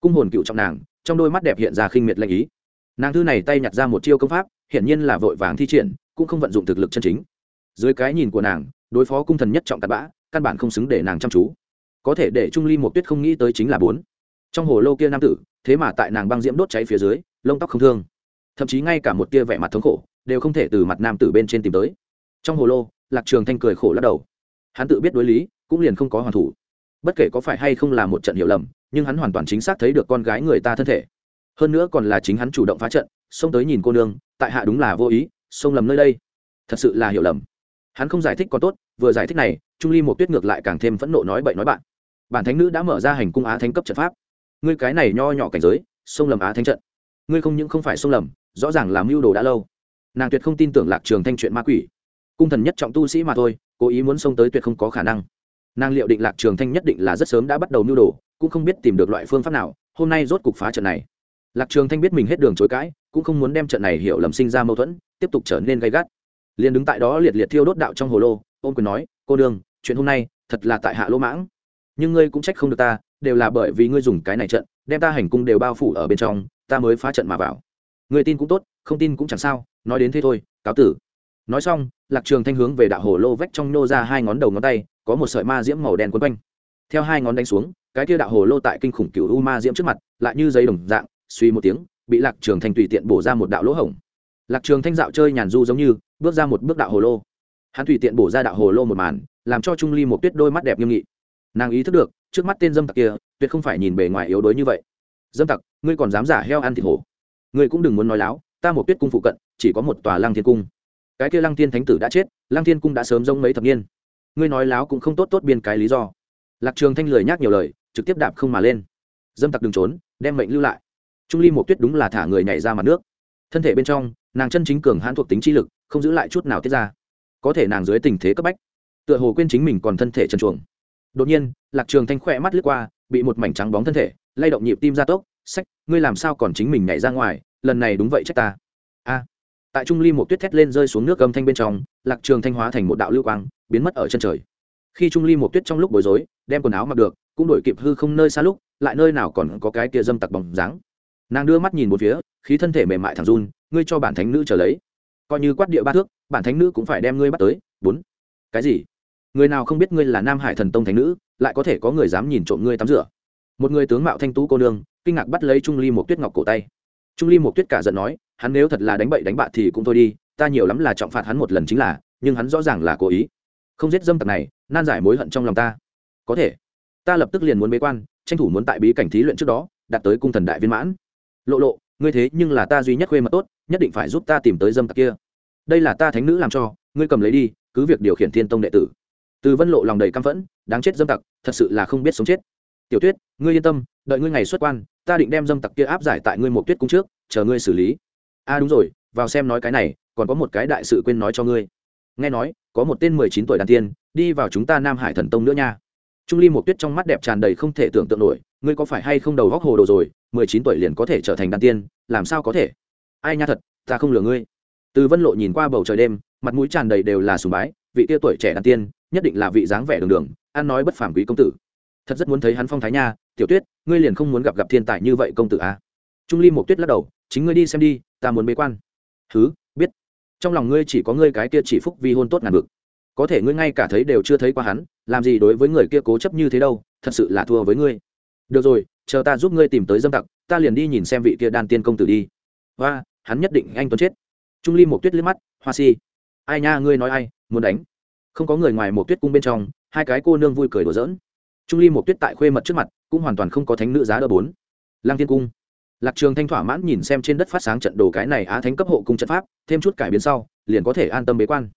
Speaker 1: Cung hồn cựu trọng nàng, trong đôi mắt đẹp hiện ra khinh miệt lệnh ý. Nàng thư này tay nhặt ra một chiêu công pháp, hiển nhiên là vội vàng thi triển, cũng không vận dụng thực lực chân chính. Dưới cái nhìn của nàng, đối phó cung thần nhất trọng tạt bã, căn bản không xứng để nàng chăm chú. Có thể để trung ly một tuyết không nghĩ tới chính là bốn trong hồ lô kia nam tử, thế mà tại nàng băng diễm đốt cháy phía dưới, lông tóc không thương. Thậm chí ngay cả một tia vẻ mặt thống khổ, đều không thể từ mặt nam tử bên trên tìm tới. Trong hồ lô, lạc trường thanh cười khổ lắc đầu. Hắn tự biết đối lý, cũng liền không có hoàn thủ. Bất kể có phải hay không là một trận hiểu lầm, nhưng hắn hoàn toàn chính xác thấy được con gái người ta thân thể. Hơn nữa còn là chính hắn chủ động phá trận, xông tới nhìn cô nương, tại hạ đúng là vô ý, xông lầm nơi đây. Thật sự là hiểu lầm. Hắn không giải thích còn tốt, vừa giải thích này, trung ly một tuyết ngược lại càng thêm phẫn nộ nói bậy nói bạn. Bản thánh nữ đã mở ra hành cung á thánh cấp trận pháp ngươi cái này nho nhỏ cảnh giới xông lầm á thánh trận. Ngươi không những không phải xông lầm rõ ràng làm mưu đồ đã lâu. Nàng tuyệt không tin tưởng lạc trường thanh chuyện ma quỷ. Cung thần nhất trọng tu sĩ mà thôi cố ý muốn xông tới tuyệt không có khả năng. Nàng liệu định lạc trường thanh nhất định là rất sớm đã bắt đầu mưu đồ cũng không biết tìm được loại phương pháp nào hôm nay rốt cục phá trận này. Lạc trường thanh biết mình hết đường chối cãi cũng không muốn đem trận này hiểu lầm sinh ra mâu thuẫn tiếp tục trở nên gay gắt. Liền đứng tại đó liệt liệt thiêu đốt đạo trong hồ lô ôm quyền nói cô đường, chuyện hôm nay thật là tại hạ lỗ mãng. Nhưng ngươi cũng trách không được ta đều là bởi vì ngươi dùng cái này trận, đem ta hành cung đều bao phủ ở bên trong, ta mới phá trận mà vào. Người tin cũng tốt, không tin cũng chẳng sao, nói đến thế thôi, cáo tử. Nói xong, lạc trường thanh hướng về đạo hồ lô vách trong nô ra hai ngón đầu ngón tay, có một sợi ma diễm màu đen quấn quanh. Theo hai ngón đánh xuống, cái kia đạo hồ lô tại kinh khủng cửu u ma diễm trước mặt, lại như giấy đồng dạng, suy một tiếng, bị lạc trường thanh tùy tiện bổ ra một đạo lỗ hổng. Lạc trường thanh dạo chơi nhàn du giống như, bước ra một bước đạo hồ lô. Hắn tùy tiện bổ ra đạo hồ lô một màn, làm cho trung ly một tuyết đôi mắt đẹp nghiêm nghị. Nàng ý thức được trước mắt tên dâm tặc kia, tuyệt không phải nhìn bề ngoài yếu đuối như vậy. Dâm tặc, ngươi còn dám giả heo ăn thịt hổ? Ngươi cũng đừng muốn nói láo, ta một tuyết cung phụ cận, chỉ có một tòa lăng thiên cung. Cái kia lăng thiên thánh tử đã chết, lăng thiên cung đã sớm rông mấy thập niên. Ngươi nói láo cũng không tốt tốt biên cái lý do. Lạc trường thanh lười nhắc nhiều lời, trực tiếp đạp không mà lên. Dâm tặc đừng trốn, đem mệnh lưu lại. Trung ly một tuyết đúng là thả người nhảy ra mặt nước. Thân thể bên trong, nàng chân chính cường hãn thuộc tính chi lực, không giữ lại chút nào tiết ra. Có thể nàng dưới tình thế cấp bách, tựa hồ quên chính mình còn thân thể trần chuồng đột nhiên, lạc trường thanh khỏe mắt lướt qua, bị một mảnh trắng bóng thân thể, lay động nhịp tim ra tốc, sách, ngươi làm sao còn chính mình nhảy ra ngoài, lần này đúng vậy trách ta. A. Tại trung ly một tuyết thét lên rơi xuống nước âm thanh bên trong, lạc trường thanh hóa thành một đạo lưu quang, biến mất ở chân trời. Khi trung ly một tuyết trong lúc bối rối, đem quần áo mặc được, cũng đổi kịp hư không nơi xa lúc, lại nơi nào còn có cái kia dâm tặc bóng dáng. Nàng đưa mắt nhìn một phía, khí thân thể mềm mại thẳng run, ngươi cho bản thánh nữ trở lấy. Coi như quát địa ba thước, bản thánh nữ cũng phải đem ngươi bắt tới. Bốn. Cái gì? Người nào không biết ngươi là nam hải thần tông thánh nữ, lại có thể có người dám nhìn trộm ngươi tắm rửa. Một người tướng mạo thanh tú cô nương, kinh ngạc bắt lấy trung ly một tuyết ngọc cổ tay. Trung ly một tuyết cả giận nói, hắn nếu thật là đánh bậy đánh bạ thì cũng thôi đi, ta nhiều lắm là trọng phạt hắn một lần chính là, nhưng hắn rõ ràng là cố ý. Không giết dâm tặc này, nan giải mối hận trong lòng ta. Có thể. Ta lập tức liền muốn bế quan, tranh thủ muốn tại bí cảnh thí luyện trước đó, đạt tới cung thần đại viên mãn. Lộ lộ, ngươi thế nhưng là ta duy nhất khuê mật tốt, nhất định phải giúp ta tìm tới dâm tặc kia. Đây là ta thánh nữ làm cho, ngươi cầm lấy đi, cứ việc điều khiển thiên tông đệ tử từ vân lộ lòng đầy căm phẫn, đáng chết dâm tặc, thật sự là không biết sống chết. Tiểu tuyết, ngươi yên tâm, đợi ngươi ngày xuất quan, ta định đem dâm tặc kia áp giải tại ngươi một tuyết cung trước, chờ ngươi xử lý. A à đúng rồi, vào xem nói cái này, còn có một cái đại sự quên nói cho ngươi. Nghe nói, có một tên mười chín tuổi đàn tiên, đi vào chúng ta nam hải thần tông nữa nha. Trung ly một tuyết trong mắt đẹp tràn đầy không thể tưởng tượng nổi, ngươi có phải hay không đầu góc hồ đồ rồi, mười chín tuổi liền có thể trở thành đàn tiên, làm sao có thể? Ai nha thật, ta không lừa ngươi. Từ vân lộ nhìn qua bầu trời đêm, mặt mũi tràn đầy đều là sùng bái, vị tia tuổi trẻ đàn tiên nhất định là vị dáng vẻ đường đường, ăn nói bất phàm quý công tử. Thật rất muốn thấy hắn phong thái nha, tiểu tuyết, ngươi liền không muốn gặp gặp thiên tài như vậy công tử à? trung ly một tuyết lắc đầu, chính ngươi đi xem đi, ta muốn bế quan. Thứ biết. Trong lòng ngươi chỉ có ngươi cái kia chỉ phúc vi hôn tốt ngàn vực có thể ngươi ngay cả thấy đều chưa thấy qua hắn, làm gì đối với người kia cố chấp như thế đâu, thật sự là thua với ngươi. Được rồi, chờ ta giúp ngươi tìm tới dâm tặc, ta liền đi nhìn xem vị kia đan tiên công tử đi. Và hắn nhất định anh tuấn chết. Trung ly một tuyết liếc mắt, hoa si. Ai nha, ngươi nói ai, muốn đánh không có người ngoài một tuyết cung bên trong, hai cái cô nương vui cười đùa giỡn. Trung ly một tuyết tại khuê mật trước mặt, cũng hoàn toàn không có thánh nữ giá đỡ bốn. Lang thiên cung. Lạc trường thanh thỏa mãn nhìn xem trên đất phát sáng trận đồ cái này á thánh cấp hộ cung trận pháp, thêm chút cải biến sau, liền có thể an tâm bế quan.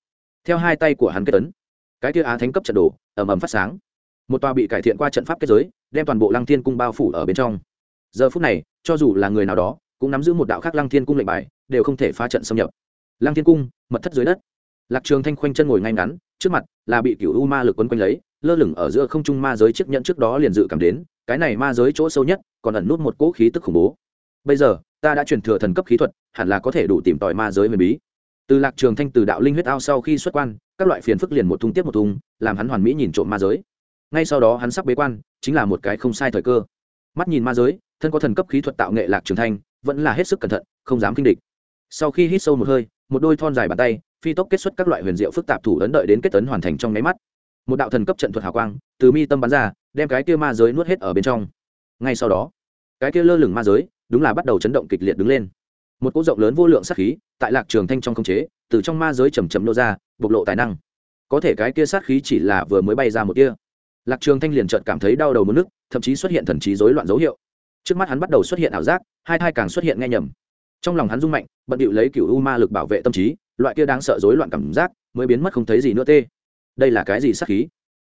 Speaker 1: Theo hai tay của hắn kết tấn, cái kia á thánh cấp trận đồ, ầm ầm phát sáng. Một tòa bị cải thiện qua trận pháp kết giới, đem toàn bộ lăng thiên cung bao phủ ở bên trong. Giờ phút này, cho dù là người nào đó, cũng nắm giữ một đạo khác lăng thiên cung lệnh bài, đều không thể phá trận xâm nhập. Lăng thiên cung, mật thất dưới đất. Lạc trường thanh khoanh chân ngồi ngay ngắn trước mặt là bị cựu u ma lực quấn quanh lấy, lơ lửng ở giữa không trung ma giới chiếc nhẫn trước đó liền dự cảm đến, cái này ma giới chỗ sâu nhất còn ẩn nút một cỗ khí tức khủng bố. Bây giờ, ta đã truyền thừa thần cấp khí thuật, hẳn là có thể đủ tìm tòi ma giới huyền bí. Từ lạc trường thanh, từ đạo linh huyết ao sau khi xuất quan, các loại phiền phức liền một thung tiếp một thung làm hắn hoàn mỹ nhìn trộm ma giới. Ngay sau đó hắn sắp bế quan, chính là một cái không sai thời cơ. Mắt nhìn ma giới, thân có thần cấp khí thuật tạo nghệ lạc trường thanh, vẫn là hết sức cẩn thận, không dám kinh địch. Sau khi hít sâu một hơi, một đôi thon dài bàn tay phi tốc kết xuất các loại huyền diệu phức tạp thủ ấn đợi đến kết tấn hoàn thành trong nháy mắt. Một đạo thần cấp trận thuật hào quang từ mi tâm bắn ra đem cái kia ma giới nuốt hết ở bên trong. Ngay sau đó cái kia lơ lửng ma giới đúng là bắt đầu chấn động kịch liệt đứng lên. Một cỗ rộng lớn vô lượng sát khí tại lạc trường thanh trong không chế từ trong ma giới chầm chậm nô ra bộc lộ tài năng. Có thể cái kia sát khí chỉ là vừa mới bay ra một kia lạc trường thanh liền chợt cảm thấy đau đầu muốn nức, thậm chí xuất hiện thần trí rối loạn dấu hiệu. Trước mắt hắn bắt đầu xuất hiện ảo giác hai thai càng xuất hiện nghe nhầm trong lòng hắn rung mạnh, bận điệu lấy cựu u ma lực bảo vệ tâm trí, loại kia đáng sợ rối loạn cảm giác mới biến mất không thấy gì nữa tê. Đây là cái gì sát khí?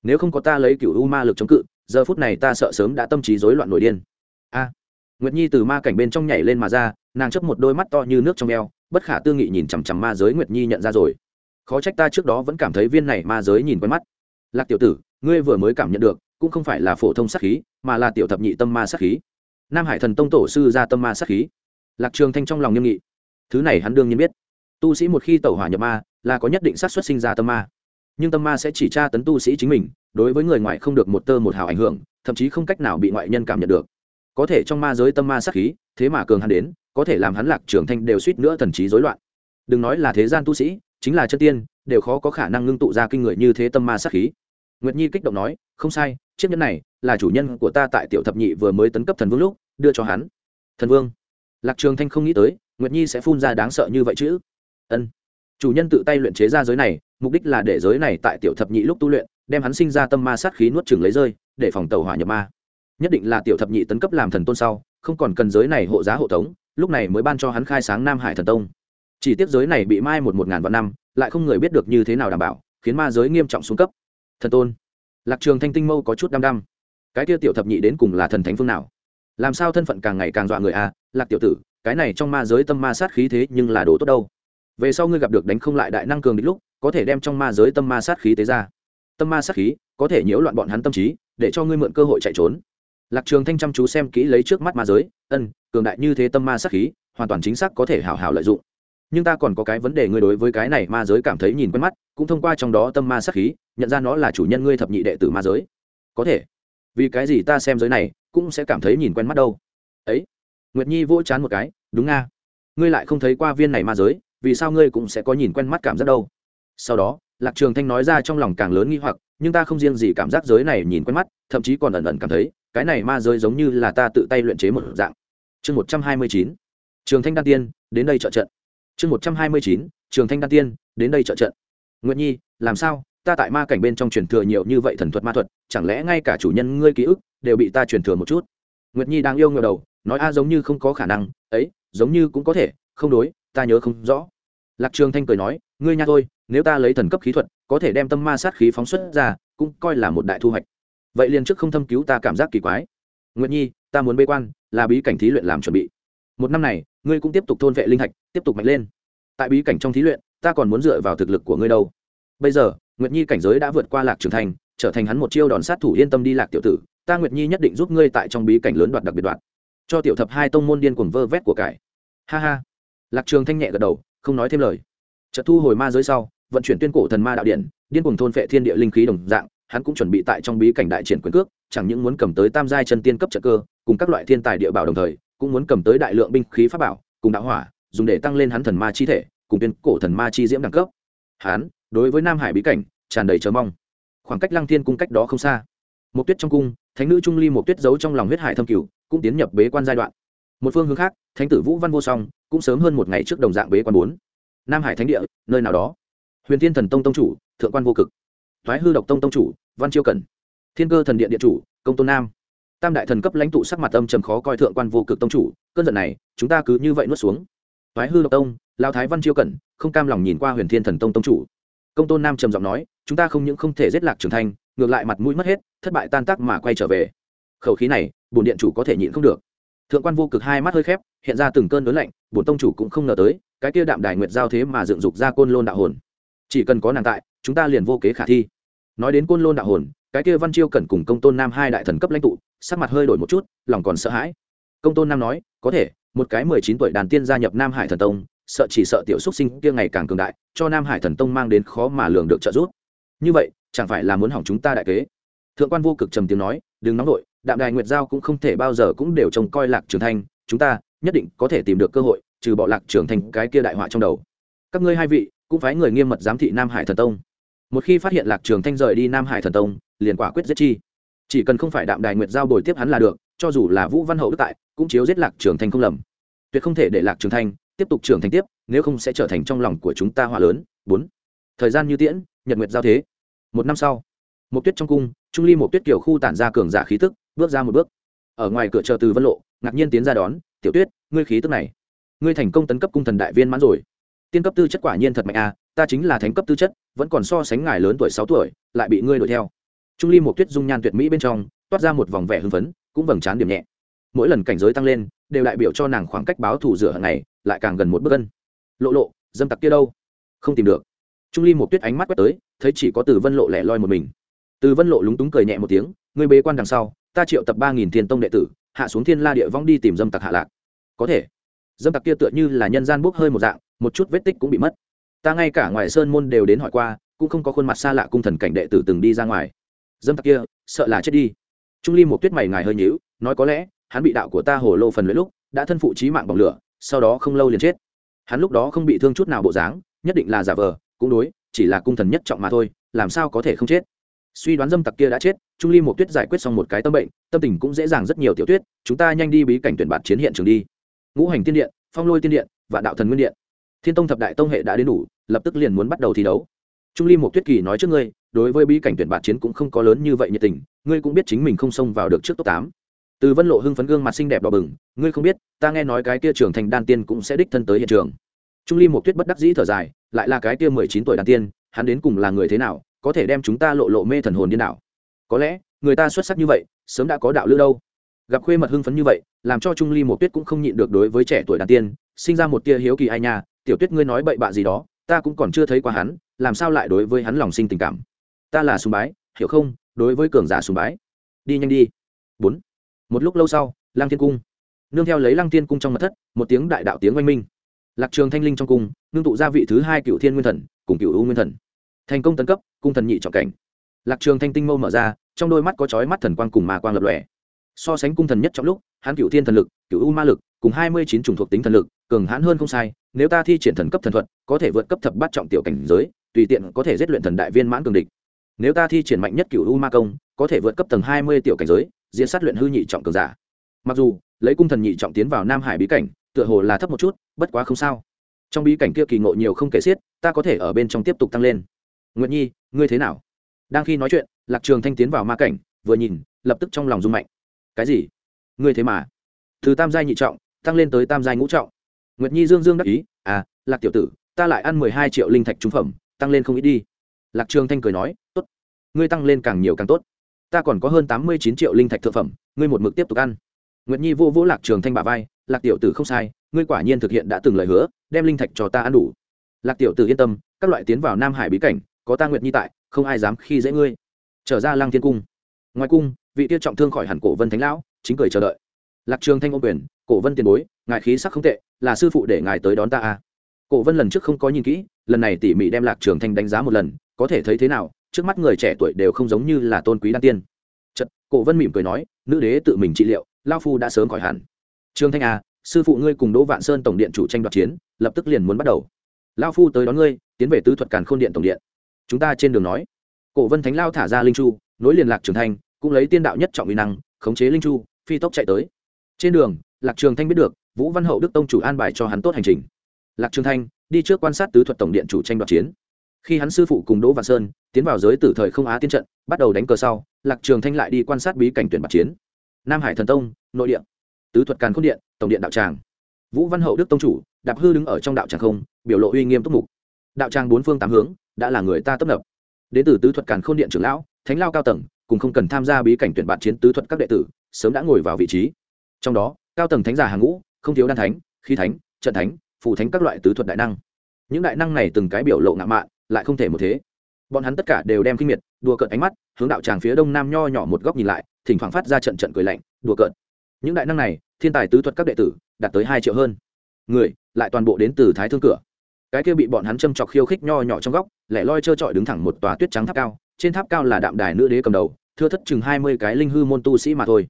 Speaker 1: Nếu không có ta lấy cựu u ma lực chống cự, giờ phút này ta sợ sớm đã tâm trí rối loạn nổi điên. A. Nguyệt nhi từ ma cảnh bên trong nhảy lên mà ra, nàng chấp một đôi mắt to như nước trong eo, bất khả tư nghị nhìn chằm chằm ma giới nguyệt nhi nhận ra rồi. Khó trách ta trước đó vẫn cảm thấy viên này ma giới nhìn quen mắt. Lạc tiểu tử, ngươi vừa mới cảm nhận được, cũng không phải là phổ thông sát khí, mà là tiểu thập nhị tâm ma sát khí. Nam hải thần tông tổ sư ra tâm ma sát khí lạc trường thanh trong lòng nghiêm nghị. Thứ này hắn đương nhiên biết. Tu sĩ một khi tẩu hỏa nhập ma, là có nhất định xác suất sinh ra tâm ma. Nhưng tâm ma sẽ chỉ tra tấn tu sĩ chính mình, đối với người ngoài không được một tơ một hào ảnh hưởng, thậm chí không cách nào bị ngoại nhân cảm nhận được. Có thể trong ma giới tâm ma sát khí, thế mà cường hắn đến, có thể làm hắn lạc trường thanh đều suýt nữa thần trí rối loạn. Đừng nói là thế gian tu sĩ, chính là chân tiên, đều khó có khả năng ngưng tụ ra kinh người như thế tâm ma sát khí. Nguyệt nhi kích động nói, không sai, chiếc nhẫn này là chủ nhân của ta tại tiểu thập nhị vừa mới tấn cấp thần vương lúc, đưa cho hắn. Thần vương? Lạc trường thanh không nghĩ tới, nguyệt nhi sẽ phun ra đáng sợ như vậy chứ? Ân. Chủ nhân tự tay luyện chế ra giới này, mục đích là để giới này tại tiểu thập nhị lúc tu luyện, đem hắn sinh ra tâm ma sát khí nuốt chừng lấy rơi, để phòng tàu hỏa nhập ma. Nhất định là tiểu thập nhị tấn cấp làm thần tôn sau, không còn cần giới này hộ giá hộ tống, lúc này mới ban cho hắn khai sáng nam hải thần tông. Chỉ tiếp giới này bị mai một một ngàn vạn năm, lại không người biết được như thế nào đảm bảo, khiến ma giới nghiêm trọng xuống cấp. Thần tôn. Lạc trường thanh tinh mâu có chút đăm đăm. Cái kia tiểu thập nhị đến cùng là thần thánh phương nào? Làm sao thân phận càng ngày càng dọa người à? lạc tiểu tử, cái này trong ma giới tâm ma sát khí thế nhưng là đồ tốt đâu. Về sau ngươi gặp được đánh không lại đại năng cường địch lúc, có thể đem trong ma giới tâm ma sát khí tế ra. Tâm ma sát khí, có thể nhiễu loạn bọn hắn tâm trí, để cho ngươi mượn cơ hội chạy trốn. Lạc trường thanh chăm chú xem kỹ lấy trước mắt ma giới, ân, cường đại như thế tâm ma sát khí, hoàn toàn chính xác có thể hảo hảo lợi dụng. Nhưng ta còn có cái vấn đề ngươi đối với cái này ma giới cảm thấy nhìn quen mắt, cũng thông qua trong đó tâm ma sát khí, nhận ra nó là chủ nhân ngươi thập nhị đệ tử ma giới. Có thể. Vì cái gì ta xem giới này cũng sẽ cảm thấy nhìn quen mắt đâu. Ấy, nguyệt nhi vỗ chán một cái, đúng nga. Ngươi lại không thấy qua viên này ma giới, vì sao ngươi cũng sẽ có nhìn quen mắt cảm giác đâu? Sau đó, lạc trường thanh nói ra trong lòng càng lớn nghi hoặc, nhưng ta không riêng gì cảm giác giới này nhìn quen mắt, thậm chí còn ẩn ẩn cảm thấy, cái này ma giới giống như là ta tự tay luyện chế một dạng. Chương một trăm hai mươi chín, trường thanh đan tiên, đến đây trợ trận. Chương một trăm hai mươi chín, trường thanh đan tiên, đến đây trợ trận. Nguyệt nhi, làm sao? Ta tại ma cảnh bên trong truyền thừa nhiều như vậy thần thuật ma thuật, chẳng lẽ ngay cả chủ nhân ngươi ký ức đều bị ta truyền thừa một chút? Nguyệt nhi đang yêu ngờ đầu, nói a giống như không có khả năng, ấy, giống như cũng có thể, không đối, ta nhớ không rõ. Lạc trường thanh cười nói, ngươi nha thôi, nếu ta lấy thần cấp khí thuật, có thể đem tâm ma sát khí phóng xuất ra, cũng coi là một đại thu hoạch. Vậy liền trước không thâm cứu ta cảm giác kỳ quái. Nguyệt nhi, ta muốn bế quan, là bí cảnh thí luyện làm chuẩn bị. Một năm này, ngươi cũng tiếp tục thôn vệ linh hạch tiếp tục mạnh lên. Tại bí cảnh trong thí luyện, ta còn muốn dựa vào thực lực của ngươi đâu. Bây giờ nguyệt nhi cảnh giới đã vượt qua lạc trường thành, trở thành hắn một chiêu đòn sát thủ yên tâm đi lạc tiểu tử, ta nguyệt nhi nhất định giúp ngươi tại trong bí cảnh lớn đoạt đặc biệt đoạt. Cho tiểu thập hai tông môn điên cuồng vơ vét của cải. Ha ha. Lạc trường thanh nhẹ gật đầu, không nói thêm lời. Chợt thu hồi ma giới sau, vận chuyển tuyên cổ thần ma đạo điện, điên cuồng thôn phệ thiên địa linh khí đồng dạng, hắn cũng chuẩn bị tại trong bí cảnh đại triển quyền cước, chẳng những muốn cầm tới tam giai chân tiên cấp trận cơ, cùng các loại thiên tài địa bảo đồng thời, cũng muốn cầm tới đại lượng binh khí pháp bảo, cùng đạo hỏa, dùng để tăng lên hắn thần ma chi thể, cùng tuyên cổ thần ma chi diễm đẳng cấp. Hắn, đối với nam hải bí cảnh tràn đầy chờ mong. Khoảng cách lăng thiên cung cách đó không xa. Một tuyết trong cung, thánh nữ trung ly một tuyết giấu trong lòng huyết hải thâm cửu, cũng tiến nhập bế quan giai đoạn. Một phương hướng khác, thánh tử vũ văn vô song, cũng sớm hơn một ngày trước đồng dạng bế quan bốn. Nam hải thánh địa, nơi nào đó. Huyền thiên thần tông tông chủ, thượng quan vô cực. Thoái hư độc tông tông chủ, văn chiêu cẩn. Thiên cơ thần điện điện chủ, công tôn nam. Tam đại thần cấp lãnh tụ sắc mặt âm trầm khó coi thượng quan vô cực tông chủ, cơn giận này, chúng ta cứ như vậy nuốt xuống. Thoái hư độc tông, lao thái văn chiêu cẩn, không cam lòng nhìn qua huyền thiên thần tông tông chủ công tôn nam trầm giọng nói, chúng ta không những không thể giết lạc trưởng thành ngược lại mặt mũi mất hết, thất bại tan tác mà quay trở về. Khẩu khí này, bổn điện chủ có thể nhịn không được. Thượng quan vô cực hai mắt hơi khép, hiện ra từng cơn lớn lạnh, bổn tông chủ cũng không ngờ tới, cái kia đạm đài nguyệt giao thế mà dựng dục ra côn lôn đạo hồn. Chỉ cần có nàng tại, chúng ta liền vô kế khả thi. Nói đến côn lôn đạo hồn, cái kia văn chiêu cần cùng công tôn nam hai đại thần cấp lãnh tụ, sắc mặt hơi đổi một chút, lòng còn sợ hãi. Công tôn nam nói, có thể, một cái mười chín tuổi đàn tiên gia nhập nam hải thần tông sợ chỉ sợ tiểu xúc sinh kia ngày càng cường đại, cho nam hải thần tông mang đến khó mà lường được trợ giúp. Như vậy, chẳng phải là muốn hỏng chúng ta đại kế? Thượng quan vô cực trầm tiếng nói, đừng nóng vội, đạm đài nguyệt giao cũng không thể bao giờ cũng đều trông coi lạc trường thanh, chúng ta nhất định có thể tìm được cơ hội, trừ bỏ lạc trường thanh cái kia đại họa trong đầu. Các ngươi hai vị, cũng phái người nghiêm mật giám thị nam hải thần tông. Một khi phát hiện lạc trường thanh rời đi nam hải thần tông, liền quả quyết giết chi. Chỉ cần không phải đạm đài nguyệt giao bồi tiếp hắn là được, cho dù là vũ văn hậu đức tại, cũng chiếu giết lạc trường thanh không lầm. Tuyệt không thể để lạc trường thanh tiếp tục trưởng thành tiếp, nếu không sẽ trở thành trong lòng của chúng ta hỏa lớn. Bốn, thời gian như tiễn, nhật nguyệt giao thế. Một năm sau một tuyết trong cung, trung ly một tuyết kiểu khu tản ra cường giả khí tức, bước ra một bước. Ở ngoài cửa chờ từ vân lộ, ngạc nhiên tiến ra đón, tiểu tuyết, ngươi khí tức này, ngươi thành công tấn cấp cung thần đại viên mãn rồi. Tiên cấp tư chất quả nhiên thật mạnh à ta chính là thánh cấp tư chất, vẫn còn so sánh ngài lớn tuổi sáu tuổi, lại bị ngươi đuổi theo. Trung ly một tuyết dung nhan tuyệt mỹ bên trong, toát ra một vòng vẻ hưng phấn, cũng vầng trán điểm nhẹ. Mỗi lần cảnh giới tăng lên, đều đại biểu cho nàng khoảng cách báo thù rửa hàng ngày lại càng gần một bước gân lộ lộ, dâm tặc kia đâu? Không tìm được. Trung ly một tuyết ánh mắt quét tới, thấy chỉ có từ vân lộ lẻ loi một mình. Từ vân lộ lúng túng cười nhẹ một tiếng người bế quan đằng sau, ta triệu tập ba nghìn thiên tông đệ tử, hạ xuống thiên la địa vong đi tìm dâm tặc hạ lạc. Có thể. Dâm tặc kia tựa như là nhân gian bốc hơi một dạng, một chút vết tích cũng bị mất. Ta ngay cả ngoài sơn môn đều đến hỏi qua, cũng không có khuôn mặt xa lạ cung thần cảnh đệ tử từng đi ra ngoài. Dâm tặc kia, sợ là chết đi. Trung ly một tuyết mày ngài hơi nhíu, nói có lẽ, hắn bị đạo của ta hồ lô phần lưỡi lúc, đã thân phụ trí mạng bỏng lửa sau đó không lâu liền chết. Hắn lúc đó không bị thương chút nào bộ dáng, nhất định là giả vờ, cũng đối, chỉ là cung thần nhất trọng mà thôi, làm sao có thể không chết? Suy đoán dâm tặc kia đã chết, trung ly một tuyết giải quyết xong một cái tâm bệnh, tâm tình cũng dễ dàng rất nhiều tiểu tuyết, chúng ta nhanh đi bí cảnh tuyển bạt chiến hiện trường đi. Ngũ hành tiên điện, phong lôi tiên điện và đạo thần nguyên điện. Thiên tông thập đại tông hệ đã đến đủ, lập tức liền muốn bắt đầu thi đấu. Trung ly một tuyết kỳ nói trước ngươi, đối với bí cảnh tuyển bạt chiến cũng không có lớn như vậy nhiệt tình, ngươi cũng biết chính mình không xông vào được trước top tám từ vân lộ hưng phấn gương mặt xinh đẹp đỏ bừng, ngươi không biết, ta nghe nói cái kia trưởng thành đan tiên cũng sẽ đích thân tới hiện trường. Trung ly một tuyết bất đắc dĩ thở dài, lại là cái kia mười chín tuổi đan tiên, hắn đến cùng là người thế nào, có thể đem chúng ta lộ lộ mê thần hồn điên đảo? Có lẽ, người ta xuất sắc như vậy, sớm đã có đạo lữ đâu. Gặp khuê mật hưng phấn như vậy, làm cho trung ly một tuyết cũng không nhịn được đối với trẻ tuổi đàn tiên, sinh ra một tia hiếu kỳ ai nha, tiểu tuyết ngươi nói bậy bạ gì đó, ta cũng còn chưa thấy qua hắn, làm sao lại đối với hắn lòng sinh tình cảm? Ta là sùng bái, hiểu không, đối với cường giả sùng bái. Đi nhanh đi. Bốn một lúc lâu sau, lăng thiên cung. Nương theo lấy lăng thiên cung trong mật thất, một tiếng đại đạo tiếng oanh minh. Lạc trường thanh linh trong cung nương tụ gia vị thứ hai cựu thiên nguyên thần, cùng cựu u nguyên thần. Thành công tấn cấp, cung thần nhị trọng cảnh. Lạc trường thanh tinh mâu mở ra, trong đôi mắt có chói mắt thần quang cùng ma quang lập lòe. So sánh cung thần nhất trong lúc, hắn cựu thiên thần lực cựu u ma lực, cùng hai mươi chín chủng thuộc tính thần lực, cường hãn hơn không sai, nếu ta thi triển thần cấp thần thuật, có thể vượt cấp thập bát trọng tiểu cảnh giới, tùy tiện có thể giết luyện thần đại viên mãn cường địch. Nếu ta thi triển mạnh nhất cựu u ma công, có thể vượt cấp tầng hai mươi tiểu cảnh giới diễn sát luyện hư nhị trọng cường giả. Mặc dù, lấy cung thần nhị trọng tiến vào nam hải bí cảnh, tựa hồ là thấp một chút, bất quá không sao. Trong bí cảnh kia kỳ ngộ nhiều không kể xiết, ta có thể ở bên trong tiếp tục tăng lên. Nguyệt nhi, ngươi thế nào? Đang khi nói chuyện, lạc trường thanh tiến vào ma cảnh, vừa nhìn, lập tức trong lòng rung mạnh. Cái gì? Ngươi thế mà? Từ tam giai nhị trọng, tăng lên tới tam giai ngũ trọng. Nguyệt nhi dương dương đắc ý à lạc tiểu tử, ta lại ăn mười hai triệu linh thạch trúng phẩm, tăng lên không ít đi. Lạc trường thanh cười nói, tốt, ngươi tăng lên càng nhiều càng tốt ta còn có hơn tám mươi chín triệu linh thạch thượng phẩm, ngươi một mực tiếp tục ăn. Nguyệt nhi vô vỗ lạc trường thanh bả vai, lạc tiểu tử không sai, ngươi quả nhiên thực hiện đã từng lời hứa, đem linh thạch cho ta ăn đủ. Lạc tiểu tử yên tâm, các loại tiến vào nam hải bí cảnh, có ta nguyệt nhi tại, không ai dám khi dễ ngươi. Trở ra lăng thiên cung. Ngoài cung, vị tiêu trọng thương khỏi hẳn cổ vân thánh lão, chính cười chờ đợi. Lạc trường thanh ô quyền, cổ vân tiền bối, ngài khí sắc không tệ, là sư phụ để ngài tới đón ta à. cổ vân lần trước không có nhìn kỹ, lần này tỉ mỉ đem lạc trường thanh đánh giá một lần, có thể thấy thế nào trước mắt người trẻ tuổi đều không giống như là tôn quý đan tiên. Chật cổ vân mỉm cười nói, nữ đế tự mình trị liệu lao phu đã sớm khỏi hẳn. Trương thanh à sư phụ ngươi cùng đỗ vạn sơn tổng điện chủ tranh đoạt chiến, lập tức liền muốn bắt đầu. Lao phu tới đón ngươi, tiến về tứ thuật càn khôn điện tổng điện. Chúng ta trên đường nói. Cổ vân thánh lao thả ra linh chu, nối liền lạc trường thanh, cũng lấy tiên đạo nhất trọng uy năng, khống chế linh chu, phi tốc chạy tới. Trên đường, lạc trường thanh biết được, vũ văn hậu đức tông chủ an bài cho hắn tốt hành trình. Lạc trường thanh, đi trước quan sát tứ thuật tổng điện chủ tranh đoạt chiến khi hắn sư phụ cùng đỗ vạn sơn tiến vào giới tử thời không á tiên trận, bắt đầu đánh cờ sau, lạc trường thanh lại đi quan sát bí cảnh tuyển bạc chiến. Nam hải thần tông, nội điện tứ thuật càn khôn điện, tổng điện đạo tràng. Vũ văn hậu đức tông chủ, đạp hư đứng ở trong đạo tràng không, biểu lộ uy nghiêm túc mục. Đạo tràng bốn phương tám hướng, đã là người ta tấp nập. Đến từ tứ thuật càn khôn điện trưởng lão, thánh lao cao tầng, cùng không cần tham gia bí cảnh tuyển bạt chiến tứ thuật các đệ tử, sớm đã ngồi vào vị trí. Trong đó, cao tầng thánh giả hàng ngũ, không thiếu đan thánh, khí thánh, trận thánh, phù thánh các loại tứ thuật đại năng. Những đại năng này từng cái biểu lộ ngạo mạn lại không thể một thế. Bọn hắn tất cả đều đem kinh miệt, đùa cợt ánh mắt, hướng đạo tràng phía đông nam nho nhỏ một góc nhìn lại, thỉnh thoảng phát ra trận trận cười lạnh, đùa cợt. Những đại năng này, thiên tài tứ thuật các đệ tử, đạt tới hai triệu hơn. Người, lại toàn bộ đến từ thái thương cửa. Cái kia bị bọn hắn châm chọc khiêu khích nho nhỏ trong góc, lẻ loi trơ trọi đứng thẳng một tòa tuyết trắng tháp cao, trên tháp cao là đạm đài nữ đế cầm đầu, thưa thất chừng hai mươi cái linh hư môn tu sĩ mà thôi.